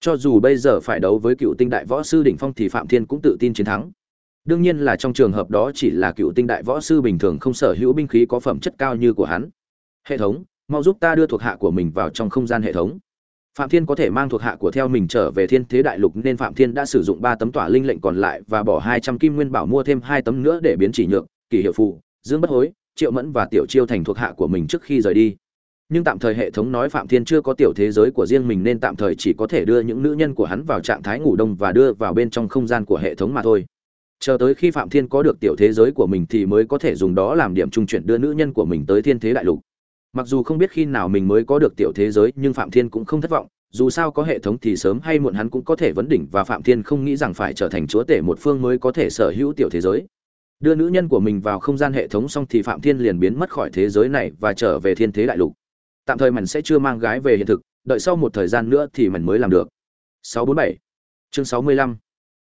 A: Cho dù bây giờ phải đấu với cựu tinh đại võ sư đỉnh phong thì phạm thiên cũng tự tin chiến thắng đương nhiên là trong trường hợp đó chỉ là cựu tinh đại võ sư bình thường không sở hữu binh khí có phẩm chất cao như của hắn. Hệ thống, mau giúp ta đưa thuộc hạ của mình vào trong không gian hệ thống. Phạm thiên có thể mang thuộc hạ của theo mình trở về thiên thế đại lục nên phạm thiên đã sử dụng ba tấm tỏa linh lệnh còn lại và bỏ hai trăm kim nguyên bảo mua thêm hai tấm nữa để biến chỉ nhược, kỷ hiệu phụ dương bất hối, triệu mẫn và tiểu chiêu thành thuộc hạ của mình trước khi rời đi. Nhưng tạm thời hệ thống nói phạm thiên chưa có tiểu thế giới của riêng mình nên tạm thời chỉ có thể đưa những nữ nhân của hắn vào trạng thái ngủ đông và đưa vào bên trong không gian của hệ thống mà thôi chờ tới khi phạm thiên có được tiểu thế giới của mình thì mới có thể dùng đó làm điểm trung chuyển đưa nữ nhân của mình tới thiên thế đại lục. Mặc dù không biết khi nào mình mới có được tiểu thế giới, nhưng phạm thiên cũng không thất vọng. Dù sao có hệ thống thì sớm hay muộn hắn cũng có thể vấn đỉnh và phạm thiên không nghĩ rằng phải trở thành chúa tể một phương mới có thể sở hữu tiểu thế giới. Đưa nữ nhân của mình vào không gian hệ thống xong thì phạm thiên liền biến mất khỏi thế giới này và trở về thiên thế đại lục. Tạm thời mình sẽ chưa mang gái về hiện thực, đợi sau một thời gian nữa thì mình mới làm được. 647 chương 65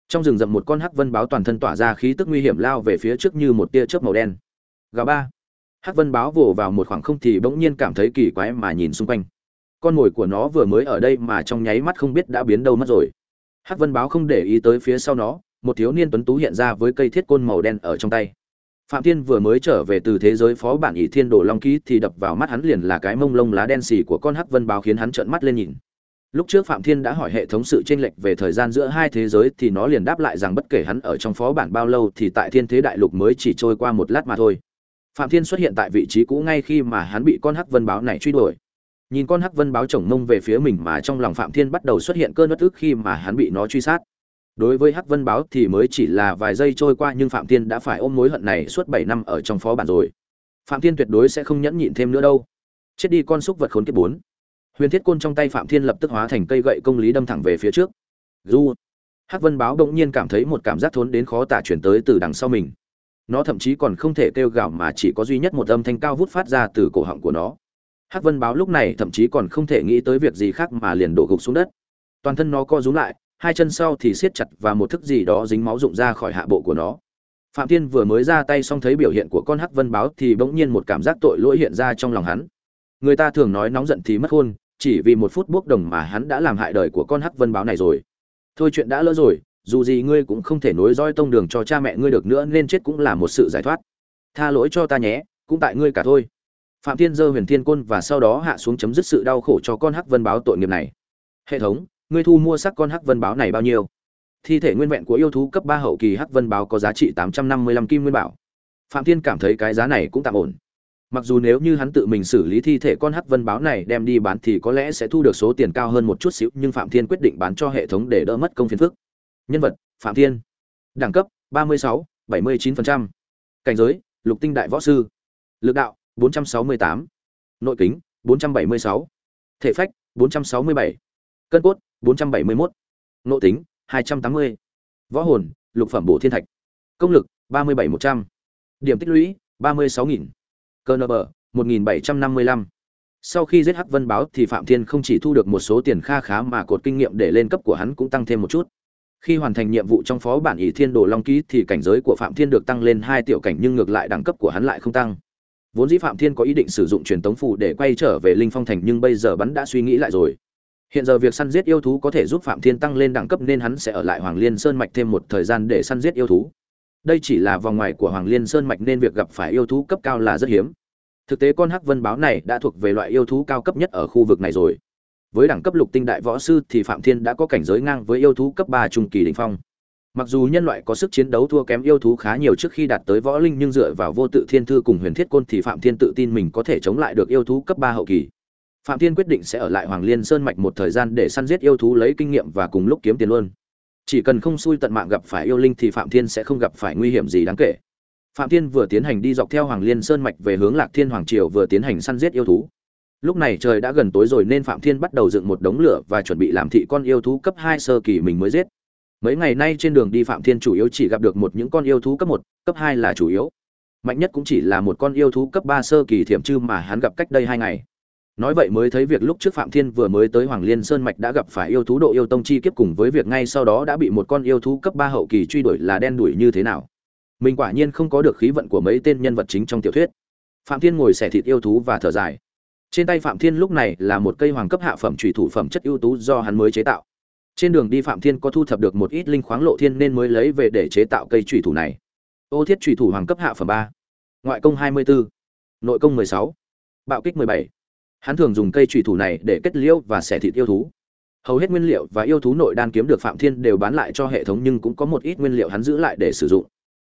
A: trong rừng rậm một con hắc vân báo toàn thân tỏa ra khí tức nguy hiểm lao về phía trước như một tia chớp màu đen. Gà ba. Hắc vân báo vồ vào một khoảng không thì bỗng nhiên cảm thấy kỳ quái mà nhìn xung quanh. Con mồi của nó vừa mới ở đây mà trong nháy mắt không biết đã biến đâu mất rồi. Hắc vân báo không để ý tới phía sau nó, một thiếu niên tuấn tú hiện ra với cây thiết côn màu đen ở trong tay. Phạm thiên vừa mới trở về từ thế giới phó bản ỷ thiên đồ long ký thì đập vào mắt hắn liền là cái mông lông lá đen xì của con hắc vân báo khiến hắn trợn mắt lên nhìn lúc trước phạm thiên đã hỏi hệ thống sự chênh lệch về thời gian giữa hai thế giới thì nó liền đáp lại rằng bất kể hắn ở trong phó bản bao lâu thì tại thiên thế đại lục mới chỉ trôi qua một lát mà thôi. Phạm thiên xuất hiện tại vị trí cũ ngay khi mà hắn bị con hắc vân báo này truy đuổi. Nhìn con hắc vân báo chồng mông về phía mình mà trong lòng phạm thiên bắt đầu xuất hiện cơn bất ức khi mà hắn bị nó truy sát. Đối với hắc vân báo thì mới chỉ là vài giây trôi qua nhưng phạm thiên đã phải ôm mối hận này suốt bảy năm ở trong phó bản rồi. Phạm thiên tuyệt đối sẽ không nhẫn nhịn thêm nữa đâu. Chết đi con xúc vật khốn kiếp bốn huyền thiết côn trong tay phạm thiên lập tức hóa thành cây gậy công lý đâm thẳng về phía trước. Du hắc vân báo bỗng nhiên cảm thấy một cảm giác thốn đến khó tả chuyển tới từ đằng sau mình. Nó thậm chí còn không thể kêu gào mà chỉ có duy nhất một âm thanh cao vút phát ra từ cổ họng của nó. Hắc vân báo lúc này thậm chí còn không thể nghĩ tới việc gì khác mà liền đổ gục xuống đất. Toàn thân nó co rúm lại, hai chân sau thì siết chặt và một thức gì đó dính máu rụng ra khỏi hạ bộ của nó. Phạm thiên vừa mới ra tay xong thấy biểu hiện của con hắc vân báo thì bỗng nhiên một cảm giác tội lỗi hiện ra trong lòng hắn. Người ta thường nói nóng giận thì mất hôn chỉ vì một phút bốc đồng mà hắn đã làm hại đời của con hắc vân báo này rồi. Thôi chuyện đã lỡ rồi, dù gì ngươi cũng không thể nối roi tông đường cho cha mẹ ngươi được nữa nên chết cũng là một sự giải thoát. Tha lỗi cho ta nhé, cũng tại ngươi cả thôi. Phạm thiên giơ huyền thiên côn và sau đó hạ xuống chấm dứt sự đau khổ cho con hắc vân báo tội nghiệp này. Hệ thống, ngươi thu mua sắc con hắc vân báo này bao nhiêu? Thi thể nguyên vẹn của yêu thú cấp ba hậu kỳ hắc vân báo có giá trị tám trăm năm mươi lăm kim nguyên bảo. Phạm thiên cảm thấy cái giá này cũng tạm ổn mặc dù nếu như hắn tự mình xử lý thi thể con hắc vân báo này đem đi bán thì có lẽ sẽ thu được số tiền cao hơn một chút xíu nhưng phạm thiên quyết định bán cho hệ thống để đỡ mất công phiền phức nhân vật phạm thiên đẳng cấp 36, 79%. cảnh giới lục tinh đại võ sư lực đạo 468. nội kính 476. thể phách 467. cân cốt 471. nội tính 280. võ hồn lục phẩm bổ thiên thạch công lực 37-100. điểm tích lũy 36.000 cơ nơ bờ 1755. sau khi giết hắc vân báo thì phạm thiên không chỉ thu được một số tiền kha khá mà cột kinh nghiệm để lên cấp của hắn cũng tăng thêm một chút. Khi hoàn thành nhiệm vụ trong phó bản ỷ thiên đồ long ký thì cảnh giới của phạm thiên được tăng lên hai tiểu cảnh nhưng ngược lại đẳng cấp của hắn lại không tăng. Vốn dĩ phạm thiên có ý định sử dụng truyền tống phù để quay trở về linh phong thành nhưng bây giờ bắn đã suy nghĩ lại rồi. Hiện giờ việc săn giết yêu thú có thể giúp phạm thiên tăng lên đẳng cấp nên hắn sẽ ở lại hoàng liên sơn mạch thêm một thời gian để săn giết yêu thú đây chỉ là vòng ngoài của hoàng liên sơn mạch nên việc gặp phải yêu thú cấp cao là rất hiếm. Thực tế con hắc vân báo này đã thuộc về loại yêu thú cao cấp nhất ở khu vực này rồi. Với đẳng cấp lục tinh đại võ sư thì phạm thiên đã có cảnh giới ngang với yêu thú cấp ba trung kỳ đỉnh phong. Mặc dù nhân loại có sức chiến đấu thua kém yêu thú khá nhiều trước khi đạt tới võ linh nhưng dựa vào vô tự thiên thư cùng huyền thiết côn thì phạm thiên tự tin mình có thể chống lại được yêu thú cấp ba hậu kỳ. Phạm thiên quyết định sẽ ở lại hoàng liên sơn mạch một thời gian để săn giết yêu thú lấy kinh nghiệm và cùng lúc kiếm tiền luôn chỉ cần không xui tận mạng gặp phải yêu linh thì phạm thiên sẽ không gặp phải nguy hiểm gì đáng kể. Phạm thiên vừa tiến hành đi dọc theo hoàng liên sơn mạch về hướng lạc thiên hoàng triều vừa tiến hành săn giết yêu thú. Lúc này trời đã gần tối rồi nên phạm thiên bắt đầu dựng một đống lửa và chuẩn bị làm thị con yêu thú cấp hai sơ kỳ mình mới giết. Mấy ngày nay trên đường đi phạm thiên chủ yếu chỉ gặp được một những con yêu thú cấp một, cấp hai là chủ yếu. Mạnh nhất cũng chỉ là một con yêu thú cấp ba sơ kỳ thiểm chư mà hắn gặp cách đây hai ngày nói vậy mới thấy việc lúc trước phạm thiên vừa mới tới hoàng liên sơn mạch đã gặp phải yêu thú độ yêu tông chi kiếp cùng với việc ngay sau đó đã bị một con yêu thú cấp ba hậu kỳ truy đuổi là đen đuổi như thế nào. Mình quả nhiên không có được khí vận của mấy tên nhân vật chính trong tiểu thuyết. Phạm thiên ngồi xẻ thịt yêu thú và thở dài. Trên tay phạm thiên lúc này là một cây hoàng cấp hạ phẩm trùy thủ phẩm chất ưu tú do hắn mới chế tạo. Trên đường đi phạm thiên có thu thập được một ít linh khoáng lộ thiên nên mới lấy về để chế tạo cây trùy thủ này. Ô thiết trùy thủ hoàng cấp hạ phẩm ba. Ngoại công 24, nội công 16, bạo kích 17 hắn thường dùng cây trùy thủ này để kết liễu và xẻ thịt yêu thú. Hầu hết nguyên liệu và yêu thú nội đan kiếm được phạm thiên đều bán lại cho hệ thống nhưng cũng có một ít nguyên liệu hắn giữ lại để sử dụng.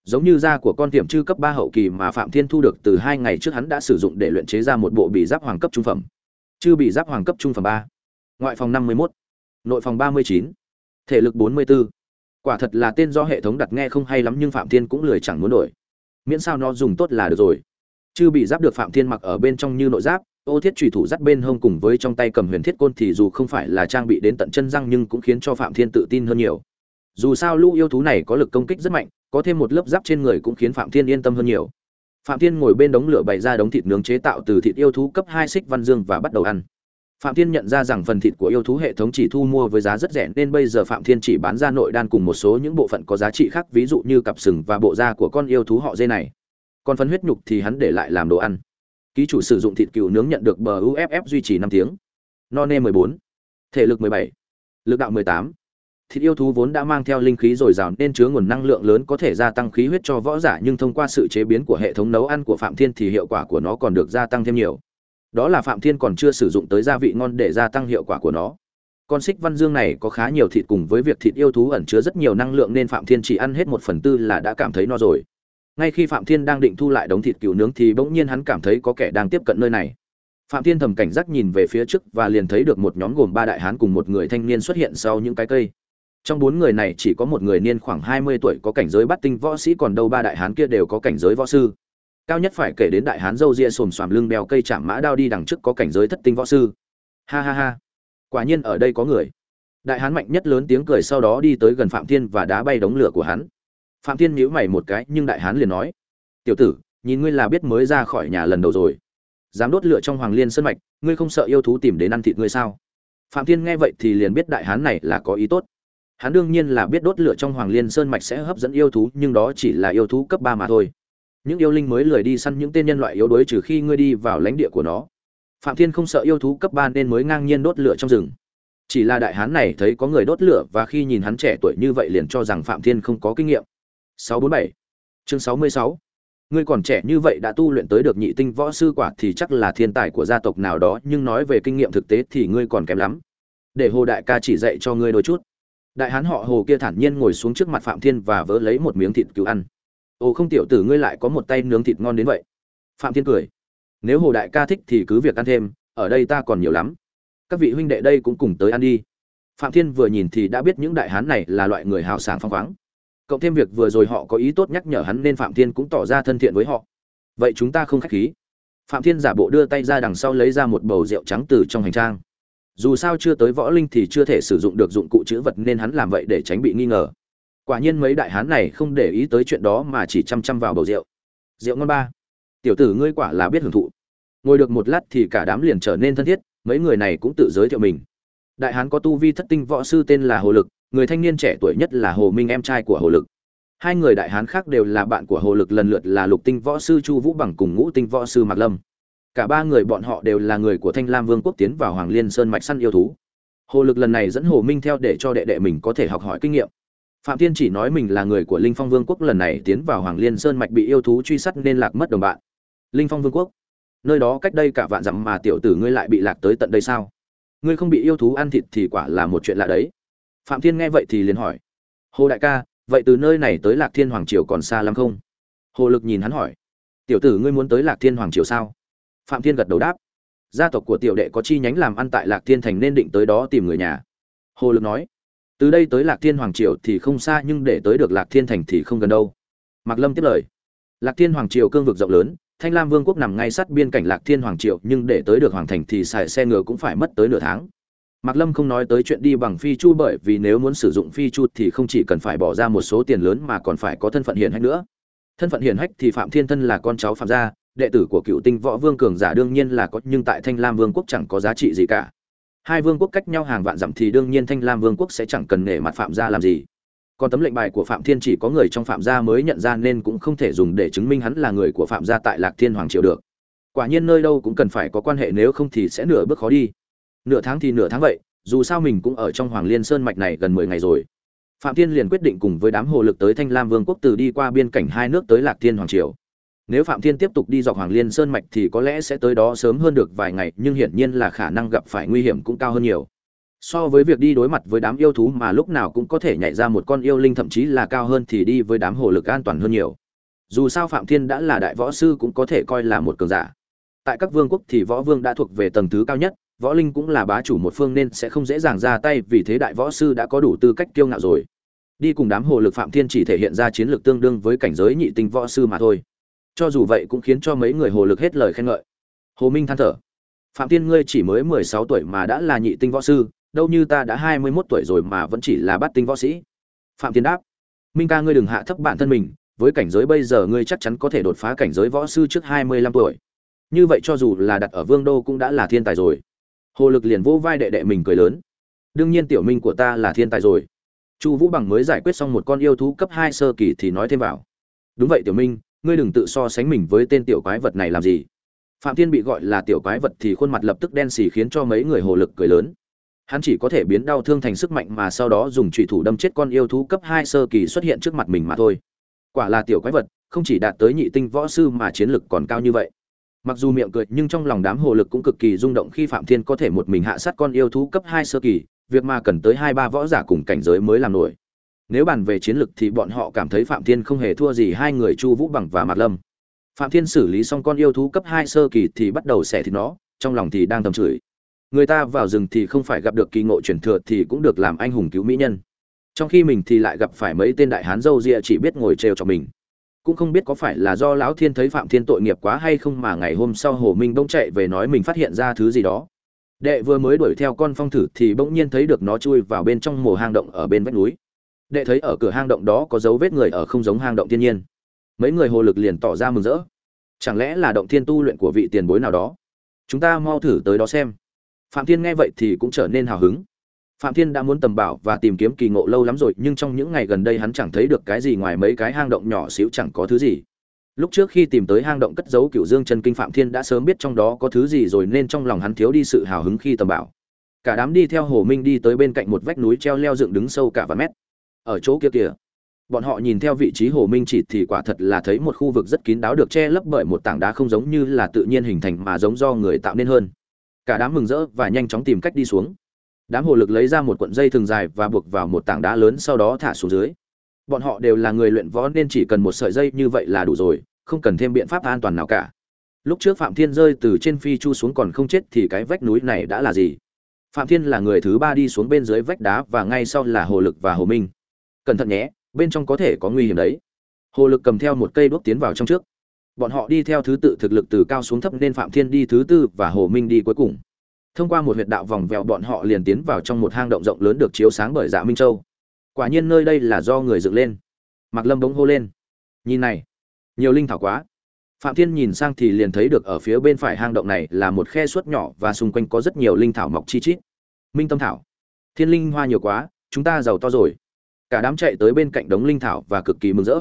A: Giống như da của con tiềm chư cấp ba hậu kỳ mà phạm thiên thu được từ hai ngày trước hắn đã sử dụng để luyện chế ra một bộ bị giáp hoàng cấp trung phẩm. Chư bị giáp hoàng cấp trung phẩm ba. Ngoại phòng 51, nội phòng 39, thể lực 44. quả thật là tên do hệ thống đặt nghe không hay lắm nhưng phạm thiên cũng lười chẳng muốn đổi. Miễn sao nó dùng tốt là được rồi. Chư bị giáp được phạm thiên mặc ở bên trong như nội giáp ô thiết trùy thủ dắt bên hông cùng với trong tay cầm huyền thiết côn thì dù không phải là trang bị đến tận chân răng nhưng cũng khiến cho phạm thiên tự tin hơn nhiều. Dù sao lũ yêu thú này có lực công kích rất mạnh, có thêm một lớp giáp trên người cũng khiến phạm thiên yên tâm hơn nhiều. Phạm thiên ngồi bên đống lửa bày ra đống thịt nướng chế tạo từ thịt yêu thú cấp hai xích văn dương và bắt đầu ăn. Phạm thiên nhận ra rằng phần thịt của yêu thú hệ thống chỉ thu mua với giá rất rẻ nên bây giờ phạm thiên chỉ bán ra nội đan cùng một số những bộ phận có giá trị khác, ví dụ như cặp sừng và bộ da của con yêu thú họ dê này. Còn phần huyết nhục thì hắn để lại làm đồ ăn ký chủ sử dụng thịt cừu nướng nhận được bờ uff duy trì năm tiếng no nê 14. thể lực 17. lực đạo 18. thịt yêu thú vốn đã mang theo linh khí dồi dào nên chứa nguồn năng lượng lớn có thể gia tăng khí huyết cho võ giả, nhưng thông qua sự chế biến của hệ thống nấu ăn của phạm thiên thì hiệu quả của nó còn được gia tăng thêm nhiều đó là phạm thiên còn chưa sử dụng tới gia vị ngon để gia tăng hiệu quả của nó con xích văn dương này có khá nhiều thịt cùng với việc thịt yêu thú ẩn chứa rất nhiều năng lượng nên phạm thiên chỉ ăn hết một phần tư là đã cảm thấy no rồi ngay khi phạm thiên đang định thu lại đống thịt cừu nướng thì bỗng nhiên hắn cảm thấy có kẻ đang tiếp cận nơi này. Phạm thiên thầm cảnh giác nhìn về phía trước và liền thấy được một nhóm gồm ba đại hán cùng một người thanh niên xuất hiện sau những cái cây. Trong bốn người này chỉ có một người niên khoảng hai mươi tuổi có cảnh giới bắt tinh võ sĩ, còn đâu ba đại hán kia đều có cảnh giới võ sư. Cao nhất phải kể đến đại hán dâu ria xồm xoàm lưng đeo cây chạm mã đao đi đằng trước có cảnh giới thất tinh võ sư. Ha ha ha. Quả nhiên ở đây có người. Đại hán mạnh nhất lớn tiếng cười sau đó đi tới gần phạm thiên và đá bay đống lửa của hắn phạm thiên nhíu mày một cái, nhưng đại hán liền nói, tiểu tử, nhìn ngươi là biết mới ra khỏi nhà lần đầu rồi. Dám đốt lửa trong hoàng liên sơn mạch, ngươi không sợ yêu thú tìm đến ăn thịt ngươi sao? Phạm thiên nghe vậy thì liền biết đại hán này là có ý tốt. Hắn đương nhiên là biết đốt lửa trong hoàng liên sơn mạch sẽ hấp dẫn yêu thú, nhưng đó chỉ là yêu thú cấp ba mà thôi. Những yêu linh mới lười đi săn những tên nhân loại yếu đuối trừ khi ngươi đi vào lãnh địa của nó. Phạm thiên không sợ yêu thú cấp ba nên mới ngang nhiên đốt lửa trong rừng. Chỉ là đại hán này thấy có người đốt lửa và khi nhìn hắn trẻ tuổi như vậy liền cho rằng phạm thiên không có kinh nghiệm. 647 chương 66 ngươi còn trẻ như vậy đã tu luyện tới được nhị tinh võ sư quả thì chắc là thiên tài của gia tộc nào đó, nhưng nói về kinh nghiệm thực tế thì ngươi còn kém lắm. Để hồ đại ca chỉ dạy cho ngươi đôi chút. Đại hán họ hồ kia thản nhiên ngồi xuống trước mặt phạm thiên và vỡ lấy một miếng thịt cứu ăn. Ồ, không tiểu tử, ngươi lại có một tay nướng thịt ngon đến vậy. Phạm thiên cười. Nếu hồ đại ca thích thì cứ việc ăn thêm, ở đây ta còn nhiều lắm. Các vị huynh đệ đây cũng cùng tới ăn đi. Phạm thiên vừa nhìn thì đã biết những đại hán này là loại người hào sảng phong khoáng cộng thêm việc vừa rồi họ có ý tốt nhắc nhở hắn nên phạm thiên cũng tỏ ra thân thiện với họ. Vậy chúng ta không khách khí. Phạm thiên giả bộ đưa tay ra đằng sau lấy ra một bầu rượu trắng từ trong hành trang. Dù sao chưa tới võ linh thì chưa thể sử dụng được dụng cụ chữ vật nên hắn làm vậy để tránh bị nghi ngờ. Quả nhiên mấy đại hán này không để ý tới chuyện đó mà chỉ chăm chăm vào bầu rượu. Rượu ngon ba. Tiểu tử ngươi quả là biết hưởng thụ. Ngồi được một lát thì cả đám liền trở nên thân thiết, mấy người này cũng tự giới thiệu mình. Đại hán có tu vi thất tinh võ sư tên là hồ lực người thanh niên trẻ tuổi nhất là hồ minh, em trai của hồ lực. Hai người đại hán khác đều là bạn của hồ lực, lần lượt là lục tinh võ sư chu vũ bằng cùng ngũ tinh võ sư mạc lâm. Cả ba người bọn họ đều là người của thanh lam vương quốc tiến vào hoàng liên sơn mạch săn yêu thú. Hồ lực lần này dẫn hồ minh theo để cho đệ đệ mình có thể học hỏi kinh nghiệm. Phạm thiên chỉ nói mình là người của linh phong vương quốc, lần này tiến vào hoàng liên sơn mạch bị yêu thú truy sát nên lạc mất đồng bạn. Linh phong vương quốc, nơi đó cách đây cả vạn dặm mà tiểu tử ngươi lại bị lạc tới tận đây sao? Ngươi không bị yêu thú ăn thịt thì quả là một chuyện lạ đấy phạm thiên nghe vậy thì liền hỏi, hồ đại ca, vậy từ nơi này tới lạc thiên hoàng triều còn xa lắm không? Hồ lực nhìn hắn hỏi, tiểu tử ngươi muốn tới lạc thiên hoàng triều sao? Phạm thiên gật đầu đáp, gia tộc của tiểu đệ có chi nhánh làm ăn tại lạc thiên thành nên định tới đó tìm người nhà. Hồ lực nói, từ đây tới lạc thiên hoàng triều thì không xa nhưng để tới được lạc thiên thành thì không gần đâu. Mạc lâm tiếp lời, lạc thiên hoàng triều cương vực rộng lớn, thanh lam vương quốc nằm ngay sát biên cảnh lạc thiên hoàng triều nhưng để tới được hoàng thành thì xài xe ngựa cũng phải mất tới nửa tháng. Mạc Lâm không nói tới chuyện đi bằng phi chu bởi vì nếu muốn sử dụng phi chu thì không chỉ cần phải bỏ ra một số tiền lớn mà còn phải có thân phận hiển hách nữa. Thân phận hiển hách thì Phạm Thiên Thân là con cháu Phạm gia, đệ tử của cựu tinh võ vương cường giả đương nhiên là có nhưng tại Thanh Lam Vương quốc chẳng có giá trị gì cả. Hai vương quốc cách nhau hàng vạn dặm thì đương nhiên Thanh Lam Vương quốc sẽ chẳng cần nể mặt Phạm gia làm gì. Còn tấm lệnh bài của Phạm Thiên chỉ có người trong Phạm gia mới nhận ra nên cũng không thể dùng để chứng minh hắn là người của Phạm gia tại Lạc Thiên Hoàng triều được. Quả nhiên nơi đâu cũng cần phải có quan hệ nếu không thì sẽ nửa bước khó đi nửa tháng thì nửa tháng vậy, dù sao mình cũng ở trong hoàng liên sơn mạch này gần mười ngày rồi. Phạm thiên liền quyết định cùng với đám hồ lực tới thanh lam vương quốc từ đi qua biên cảnh hai nước tới lạc thiên hoàng triều. Nếu phạm thiên tiếp tục đi dọc hoàng liên sơn mạch thì có lẽ sẽ tới đó sớm hơn được vài ngày, nhưng hiển nhiên là khả năng gặp phải nguy hiểm cũng cao hơn nhiều. So với việc đi đối mặt với đám yêu thú mà lúc nào cũng có thể nhảy ra một con yêu linh thậm chí là cao hơn thì đi với đám hồ lực an toàn hơn nhiều. Dù sao phạm thiên đã là đại võ sư cũng có thể coi là một cường giả. Tại các vương quốc thì võ vương đã thuộc về tầng thứ cao nhất võ linh cũng là bá chủ một phương nên sẽ không dễ dàng ra tay vì thế đại võ sư đã có đủ tư cách kiêu ngạo rồi. Đi cùng đám hồ lực phạm thiên chỉ thể hiện ra chiến lược tương đương với cảnh giới nhị tinh võ sư mà thôi. Cho dù vậy cũng khiến cho mấy người hồ lực hết lời khen ngợi. Hồ minh than thở, phạm thiên ngươi chỉ mới mười sáu tuổi mà đã là nhị tinh võ sư, đâu như ta đã hai mươi mốt tuổi rồi mà vẫn chỉ là bát tinh võ sĩ. Phạm thiên đáp, minh ca ngươi đừng hạ thấp bản thân mình, với cảnh giới bây giờ ngươi chắc chắn có thể đột phá cảnh giới võ sư trước hai mươi lăm tuổi. Như vậy cho dù là đặt ở vương đô cũng đã là thiên tài rồi hồ lực liền vỗ vai đệ đệ mình cười lớn. Đương nhiên tiểu minh của ta là thiên tài rồi. Chu vũ bằng mới giải quyết xong một con yêu thú cấp hai sơ kỳ thì nói thêm vào. Đúng vậy tiểu minh, ngươi đừng tự so sánh mình với tên tiểu quái vật này làm gì. Phạm thiên bị gọi là tiểu quái vật thì khuôn mặt lập tức đen xì khiến cho mấy người hồ lực cười lớn. Hắn chỉ có thể biến đau thương thành sức mạnh mà sau đó dùng trụy thủ đâm chết con yêu thú cấp hai sơ kỳ xuất hiện trước mặt mình mà thôi. Quả là tiểu quái vật, không chỉ đạt tới nhị tinh võ sư mà chiến lực còn cao như vậy mặc dù miệng cười, nhưng trong lòng đám hồ lực cũng cực kỳ rung động khi phạm thiên có thể một mình hạ sát con yêu thú cấp hai sơ kỳ, việc mà cần tới hai ba võ giả cùng cảnh giới mới làm nổi. Nếu bàn về chiến lực thì bọn họ cảm thấy phạm thiên không hề thua gì hai người chu vũ bằng và mạc lâm. Phạm thiên xử lý xong con yêu thú cấp hai sơ kỳ thì bắt đầu xẻ thịt nó, trong lòng thì đang thầm chửi. Người ta vào rừng thì không phải gặp được kỳ ngộ truyền thừa thì cũng được làm anh hùng cứu mỹ nhân. Trong khi mình thì lại gặp phải mấy tên đại hán dâu ria chỉ biết ngồi trêu cho mình cũng không biết có phải là do lão thiên thấy phạm thiên tội nghiệp quá hay không mà ngày hôm sau hồ minh bỗng chạy về nói mình phát hiện ra thứ gì đó. Đệ vừa mới đuổi theo con phong thử thì bỗng nhiên thấy được nó chui vào bên trong mồ hang động ở bên vách núi. Đệ thấy ở cửa hang động đó có dấu vết người ở không giống hang động thiên nhiên. Mấy người hồ lực liền tỏ ra mừng rỡ. Chẳng lẽ là động thiên tu luyện của vị tiền bối nào đó? Chúng ta mau thử tới đó xem. Phạm thiên nghe vậy thì cũng trở nên hào hứng phạm thiên đã muốn tầm bảo và tìm kiếm kỳ ngộ lâu lắm rồi, nhưng trong những ngày gần đây hắn chẳng thấy được cái gì ngoài mấy cái hang động nhỏ xíu, chẳng có thứ gì. Lúc trước khi tìm tới hang động cất giấu cựu dương chân kinh, phạm thiên đã sớm biết trong đó có thứ gì rồi, nên trong lòng hắn thiếu đi sự hào hứng khi tầm bảo. Cả đám đi theo hồ minh đi tới bên cạnh một vách núi treo leo dựng đứng sâu cả vài mét. Ở chỗ kia kìa. Bọn họ nhìn theo vị trí hồ minh chỉ thì quả thật là thấy một khu vực rất kín đáo được che lấp bởi một tảng đá không giống như là tự nhiên hình thành mà giống do người tạo nên hơn. Cả đám mừng rỡ và nhanh chóng tìm cách đi xuống đám hồ lực lấy ra một cuộn dây thường dài và buộc vào một tảng đá lớn sau đó thả xuống dưới. Bọn họ đều là người luyện võ nên chỉ cần một sợi dây như vậy là đủ rồi, không cần thêm biện pháp an toàn nào cả. Lúc trước phạm thiên rơi từ trên phi chu xuống còn không chết thì cái vách núi này đã là gì? Phạm thiên là người thứ ba đi xuống bên dưới vách đá và ngay sau là hồ lực và hồ minh. Cẩn thận nhé, bên trong có thể có nguy hiểm đấy. Hồ lực cầm theo một cây đuốc tiến vào trong trước. Bọn họ đi theo thứ tự thực lực từ cao xuống thấp nên phạm thiên đi thứ tư và hồ minh đi cuối cùng thông qua một huyệt đạo vòng vèo bọn họ liền tiến vào trong một hang động rộng lớn được chiếu sáng bởi dạ minh châu. Quả nhiên nơi đây là do người dựng lên. Mạc lâm bỗng hô lên. Nhìn này, nhiều linh thảo quá. Phạm thiên nhìn sang thì liền thấy được ở phía bên phải hang động này là một khe suốt nhỏ và xung quanh có rất nhiều linh thảo mọc chi chít. Minh tâm thảo, thiên linh hoa nhiều quá, chúng ta giàu to rồi. Cả đám chạy tới bên cạnh đống linh thảo và cực kỳ mừng rỡ.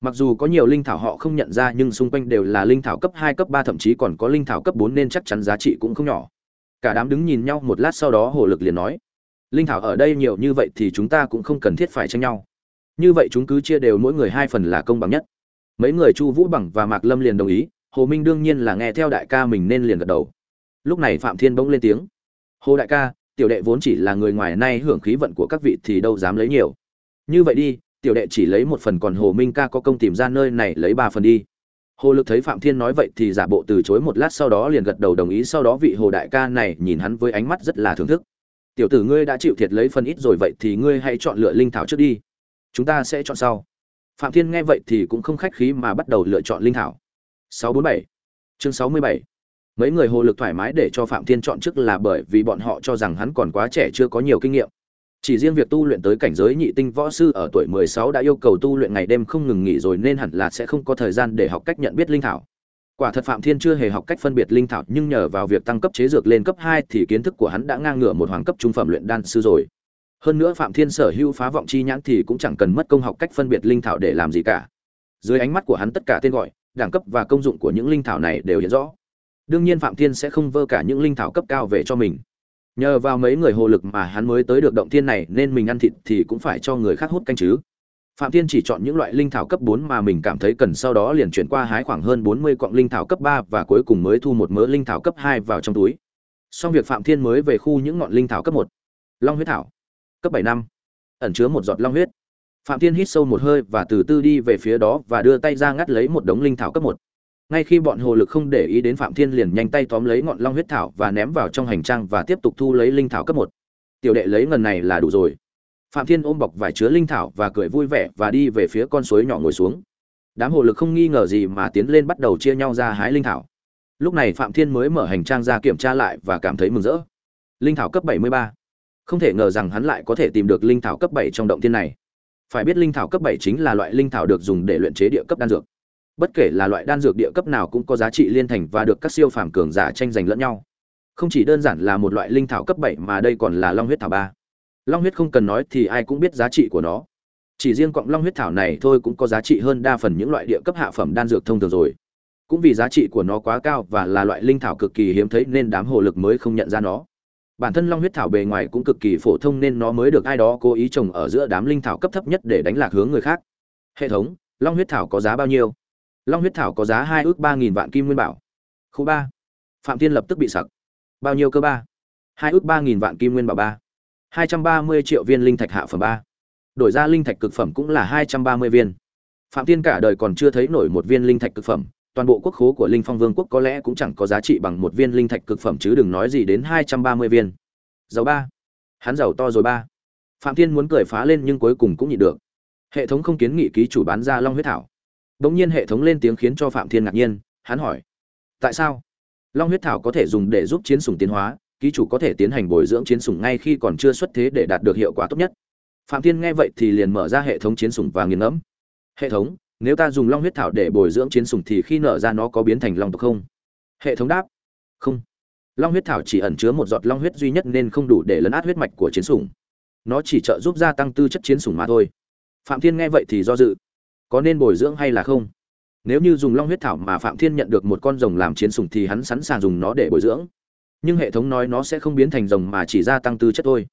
A: Mặc dù có nhiều linh thảo họ không nhận ra nhưng xung quanh đều là linh thảo cấp hai, cấp ba, thậm chí còn có linh thảo cấp bốn nên chắc chắn giá trị cũng không nhỏ cả đám đứng nhìn nhau một lát sau đó hồ lực liền nói, linh thảo ở đây nhiều như vậy thì chúng ta cũng không cần thiết phải tranh nhau. Như vậy chúng cứ chia đều mỗi người hai phần là công bằng nhất. Mấy người chu vũ bằng và mạc lâm liền đồng ý, hồ minh đương nhiên là nghe theo đại ca mình nên liền gật đầu. Lúc này phạm thiên bỗng lên tiếng, hồ đại ca, tiểu đệ vốn chỉ là người ngoài nay hưởng khí vận của các vị thì đâu dám lấy nhiều. Như vậy đi, tiểu đệ chỉ lấy một phần còn hồ minh ca có công tìm ra nơi này lấy ba phần đi hồ lực thấy phạm thiên nói vậy thì giả bộ từ chối một lát sau đó liền gật đầu đồng ý, sau đó vị hồ đại ca này nhìn hắn với ánh mắt rất là thưởng thức. Tiểu tử ngươi đã chịu thiệt lấy phần ít rồi vậy thì ngươi hãy chọn lựa linh thảo trước đi, chúng ta sẽ chọn sau. Phạm thiên nghe vậy thì cũng không khách khí mà bắt đầu lựa chọn linh thảo. 647 chương 67 mấy người hồ lực thoải mái để cho phạm thiên chọn trước là bởi vì bọn họ cho rằng hắn còn quá trẻ chưa có nhiều kinh nghiệm chỉ riêng việc tu luyện tới cảnh giới nhị tinh võ sư ở tuổi 16 đã yêu cầu tu luyện ngày đêm không ngừng nghỉ rồi nên hẳn là sẽ không có thời gian để học cách nhận biết linh thảo. Quả thật Phạm Thiên chưa hề học cách phân biệt linh thảo, nhưng nhờ vào việc tăng cấp chế dược lên cấp 2 thì kiến thức của hắn đã ngang ngửa một hoàng cấp trung phẩm luyện đan sư rồi. Hơn nữa Phạm Thiên sở hữu phá vọng chi nhãn thì cũng chẳng cần mất công học cách phân biệt linh thảo để làm gì cả. Dưới ánh mắt của hắn tất cả tên gọi, đẳng cấp và công dụng của những linh thảo này đều hiện rõ. Đương nhiên Phạm Thiên sẽ không vơ cả những linh thảo cấp cao về cho mình nhờ vào mấy người hồ lực mà hắn mới tới được động thiên này, nên mình ăn thịt thì cũng phải cho người khác hút canh chứ. Phạm thiên chỉ chọn những loại linh thảo cấp 4 mà mình cảm thấy cần sau đó liền chuyển qua hái khoảng hơn 40 cọng linh thảo cấp 3 và cuối cùng mới thu một mớ linh thảo cấp 2 vào trong túi. Xong việc phạm thiên mới về khu những ngọn linh thảo cấp 1. long huyết thảo. Cấp 7 năm. Ẩn chứa một giọt long huyết. Phạm thiên hít sâu một hơi và từ từ đi về phía đó và đưa tay ra ngắt lấy một đống linh thảo cấp 1 ngay khi bọn hồ lực không để ý đến phạm thiên liền nhanh tay tóm lấy ngọn long huyết thảo và ném vào trong hành trang và tiếp tục thu lấy linh thảo cấp một. Tiểu đệ lấy ngần này là đủ rồi. Phạm thiên ôm bọc vải chứa linh thảo và cười vui vẻ và đi về phía con suối nhỏ ngồi xuống. Đám hồ lực không nghi ngờ gì mà tiến lên bắt đầu chia nhau ra hái linh thảo. Lúc này phạm thiên mới mở hành trang ra kiểm tra lại và cảm thấy mừng rỡ. Linh thảo cấp 73. không thể ngờ rằng hắn lại có thể tìm được linh thảo cấp 7 trong động thiên này. Phải biết linh thảo cấp 7 chính là loại linh thảo được dùng để luyện chế địa cấp đan dược bất kể là loại đan dược địa cấp nào cũng có giá trị liên thành và được các siêu phàm cường giả tranh giành lẫn nhau. Không chỉ đơn giản là một loại linh thảo cấp bảy mà đây còn là long huyết thảo ba. Long huyết không cần nói thì ai cũng biết giá trị của nó. Chỉ riêng cọng long huyết thảo này thôi cũng có giá trị hơn đa phần những loại địa cấp hạ phẩm đan dược thông thường rồi. Cũng vì giá trị của nó quá cao và là loại linh thảo cực kỳ hiếm thấy nên đám hồ lực mới không nhận ra nó. Bản thân long huyết thảo bề ngoài cũng cực kỳ phổ thông nên nó mới được ai đó cố ý trồng ở giữa đám linh thảo cấp thấp nhất để đánh lạc hướng người khác. Hệ thống, long huyết thảo có giá bao nhiêu? Long huyết thảo có giá hai ước ba nghìn vạn kim nguyên bảo. Khu ba. Phạm tiên lập tức bị sặc. Bao nhiêu cơ ba? Hai ước ba nghìn vạn kim nguyên bảo ba. Hai trăm ba mươi triệu viên linh thạch hạ phẩm ba. Đổi ra linh thạch cực phẩm cũng là hai trăm ba mươi viên. Phạm tiên cả đời còn chưa thấy nổi một viên linh thạch cực phẩm. Toàn bộ quốc khố của linh phong vương quốc có lẽ cũng chẳng có giá trị bằng một viên linh thạch cực phẩm chứ đừng nói gì đến hai trăm ba mươi viên. Giàu ba. Hắn giàu to rồi ba. Phạm tiên muốn cười phá lên nhưng cuối cùng cũng nhịn được. Hệ thống không kiến nghị ký chủ bán ra long huyết thảo. Bỗng nhiên hệ thống lên tiếng khiến cho Phạm Thiên ngạc nhiên, hắn hỏi: "Tại sao? Long huyết thảo có thể dùng để giúp chiến sủng tiến hóa, ký chủ có thể tiến hành bồi dưỡng chiến sủng ngay khi còn chưa xuất thế để đạt được hiệu quả tốt nhất." Phạm Thiên nghe vậy thì liền mở ra hệ thống chiến sủng và nghiền ngẫm. "Hệ thống, nếu ta dùng long huyết thảo để bồi dưỡng chiến sủng thì khi nở ra nó có biến thành long tộc không?" Hệ thống đáp: "Không. Long huyết thảo chỉ ẩn chứa một giọt long huyết duy nhất nên không đủ để lấn át huyết mạch của chiến sủng. Nó chỉ trợ giúp gia tăng tư chất chiến sủng mà thôi." Phạm Thiên nghe vậy thì do dự có nên bồi dưỡng hay là không? Nếu như dùng long huyết thảo mà phạm thiên nhận được một con rồng làm chiến sủng thì hắn sẵn sàng dùng nó để bồi dưỡng. Nhưng hệ thống nói nó sẽ không biến thành rồng mà chỉ gia tăng tư chất thôi.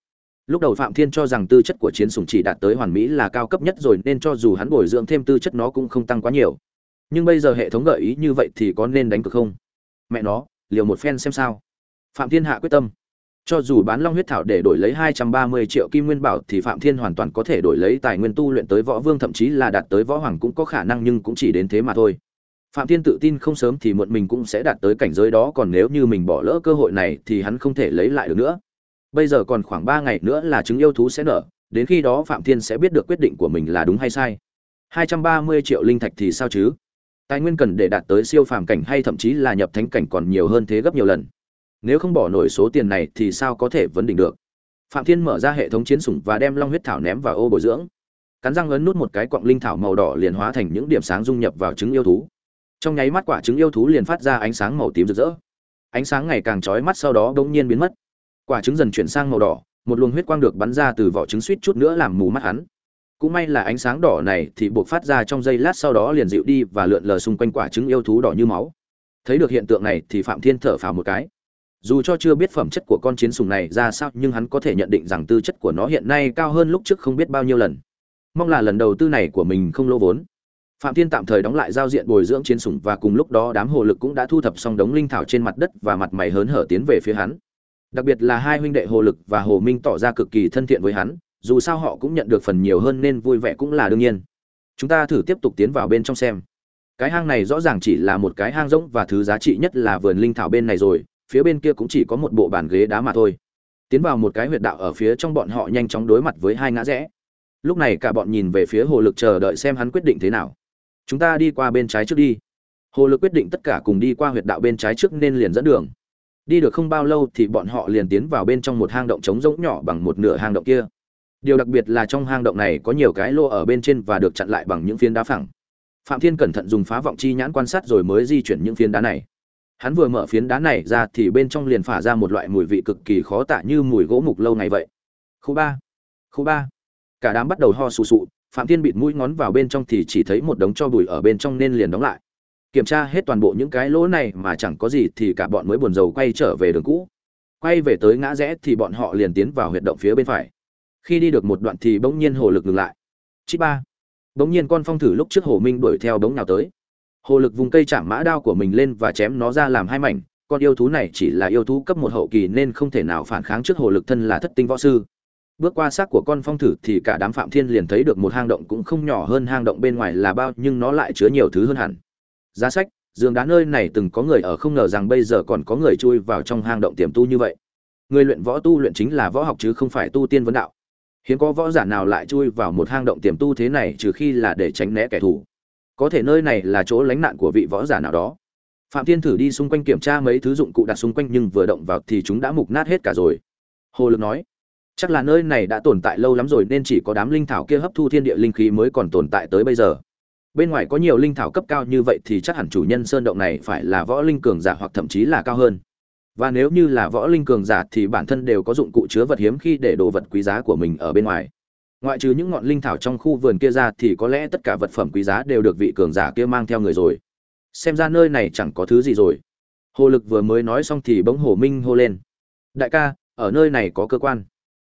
A: Lúc đầu phạm thiên cho rằng tư chất của chiến sủng chỉ đạt tới hoàn mỹ là cao cấp nhất rồi nên cho dù hắn bồi dưỡng thêm tư chất nó cũng không tăng quá nhiều. Nhưng bây giờ hệ thống gợi ý như vậy thì có nên đánh cược không? Mẹ nó, liều một phen xem sao. Phạm thiên hạ quyết tâm cho dù bán long huyết thảo để đổi lấy 230 triệu kim nguyên bảo thì Phạm Thiên hoàn toàn có thể đổi lấy tài nguyên tu luyện tới võ vương thậm chí là đạt tới võ hoàng cũng có khả năng nhưng cũng chỉ đến thế mà thôi. Phạm Thiên tự tin không sớm thì muộn mình cũng sẽ đạt tới cảnh giới đó, còn nếu như mình bỏ lỡ cơ hội này thì hắn không thể lấy lại được nữa. Bây giờ còn khoảng 3 ngày nữa là trứng yêu thú sẽ nở, đến khi đó Phạm Thiên sẽ biết được quyết định của mình là đúng hay sai. 230 triệu linh thạch thì sao chứ? Tài nguyên cần để đạt tới siêu phàm cảnh hay thậm chí là nhập thánh cảnh còn nhiều hơn thế gấp nhiều lần nếu không bỏ nổi số tiền này thì sao có thể vấn đỉnh được? Phạm thiên mở ra hệ thống chiến sủng và đem long huyết thảo ném vào ô bồi dưỡng. Cắn răng ấn nút một cái quặng linh thảo màu đỏ liền hóa thành những điểm sáng dung nhập vào trứng yêu thú. Trong nháy mắt quả trứng yêu thú liền phát ra ánh sáng màu tím rực rỡ. Ánh sáng ngày càng chói mắt sau đó bỗng nhiên biến mất. Quả trứng dần chuyển sang màu đỏ, một luồng huyết quang được bắn ra từ vỏ trứng suýt chút nữa làm mù mắt hắn. Cũng may là ánh sáng đỏ này thì buộc phát ra trong giây lát sau đó liền dịu đi và lượn lờ xung quanh quả trứng yêu thú đỏ như máu. Thấy được hiện tượng này thì phạm thiên thở phào một cái dù cho chưa biết phẩm chất của con chiến sùng này ra sao, nhưng hắn có thể nhận định rằng tư chất của nó hiện nay cao hơn lúc trước không biết bao nhiêu lần. Mong là lần đầu tư này của mình không lỗ vốn. Phạm thiên tạm thời đóng lại giao diện bồi dưỡng chiến sủng và cùng lúc đó đám hồ lực cũng đã thu thập xong đống linh thảo trên mặt đất và mặt mày hớn hở tiến về phía hắn. Đặc biệt là hai huynh đệ hồ lực và hồ minh tỏ ra cực kỳ thân thiện với hắn, dù sao họ cũng nhận được phần nhiều hơn nên vui vẻ cũng là đương nhiên. Chúng ta thử tiếp tục tiến vào bên trong xem. Cái hang này rõ ràng chỉ là một cái hang rỗng và thứ giá trị nhất là vườn linh thảo bên này rồi phía bên kia cũng chỉ có một bộ bàn ghế đá mà thôi. Tiến vào một cái huyệt đạo ở phía trong bọn họ nhanh chóng đối mặt với hai ngã rẽ. Lúc này cả bọn nhìn về phía hồ lực chờ đợi xem hắn quyết định thế nào. Chúng ta đi qua bên trái trước đi. Hồ lực quyết định tất cả cùng đi qua huyệt đạo bên trái trước nên liền dẫn đường. Đi được không bao lâu thì bọn họ liền tiến vào bên trong một hang động trống rỗng nhỏ bằng một nửa hang động kia. Điều đặc biệt là trong hang động này có nhiều cái lô ở bên trên và được chặn lại bằng những phiến đá phẳng. Phạm thiên cẩn thận dùng phá vọng chi nhãn quan sát rồi mới di chuyển những phiến đá này hắn vừa mở phiến đá này ra thì bên trong liền phả ra một loại mùi vị cực kỳ khó tả như mùi gỗ mục lâu ngày vậy. Khu ba. Khu ba. Cả đám bắt đầu ho sù sụ, phạm thiên bịt mũi ngón vào bên trong thì chỉ thấy một đống cho bụi ở bên trong nên liền đóng lại. Kiểm tra hết toàn bộ những cái lỗ này mà chẳng có gì thì cả bọn mới buồn rầu quay trở về đường cũ. Quay về tới ngã rẽ thì bọn họ liền tiến vào huyệt động phía bên phải. Khi đi được một đoạn thì bỗng nhiên hồ lực ngừng lại. Chi ba. Bỗng nhiên con phong thử lúc trước hồ minh đuổi theo bỗng nào tới hồ lực vùng cây chạm mã đao của mình lên và chém nó ra làm hai mảnh. Con yêu thú này chỉ là yêu thú cấp một hậu kỳ nên không thể nào phản kháng trước hồ lực thân là thất tinh võ sư. Bước qua xác của con phong thử thì cả đám phạm thiên liền thấy được một hang động cũng không nhỏ hơn hang động bên ngoài là bao, nhưng nó lại chứa nhiều thứ hơn hẳn. Giá sách giường đá nơi này từng có người ở không ngờ rằng bây giờ còn có người chui vào trong hang động tiềm tu như vậy. Người luyện võ tu luyện chính là võ học chứ không phải tu tiên vấn đạo. Hiếm có võ giả nào lại chui vào một hang động tiềm tu thế này trừ khi là để tránh né kẻ thù có thể nơi này là chỗ lánh nạn của vị võ giả nào đó. Phạm thiên thử đi xung quanh kiểm tra mấy thứ dụng cụ đặt xung quanh nhưng vừa động vào thì chúng đã mục nát hết cả rồi. Hồ lực nói, chắc là nơi này đã tồn tại lâu lắm rồi nên chỉ có đám linh thảo kia hấp thu thiên địa linh khí mới còn tồn tại tới bây giờ. Bên ngoài có nhiều linh thảo cấp cao như vậy thì chắc hẳn chủ nhân sơn động này phải là võ linh cường giả hoặc thậm chí là cao hơn. Và nếu như là võ linh cường giả thì bản thân đều có dụng cụ chứa vật hiếm khi để đồ vật quý giá của mình ở bên ngoài ngoại trừ những ngọn linh thảo trong khu vườn kia ra thì có lẽ tất cả vật phẩm quý giá đều được vị cường giả kia mang theo người rồi. Xem ra nơi này chẳng có thứ gì rồi. Hồ lực vừa mới nói xong thì bỗng hồ minh hô lên. Đại ca, ở nơi này có cơ quan.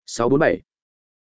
A: 647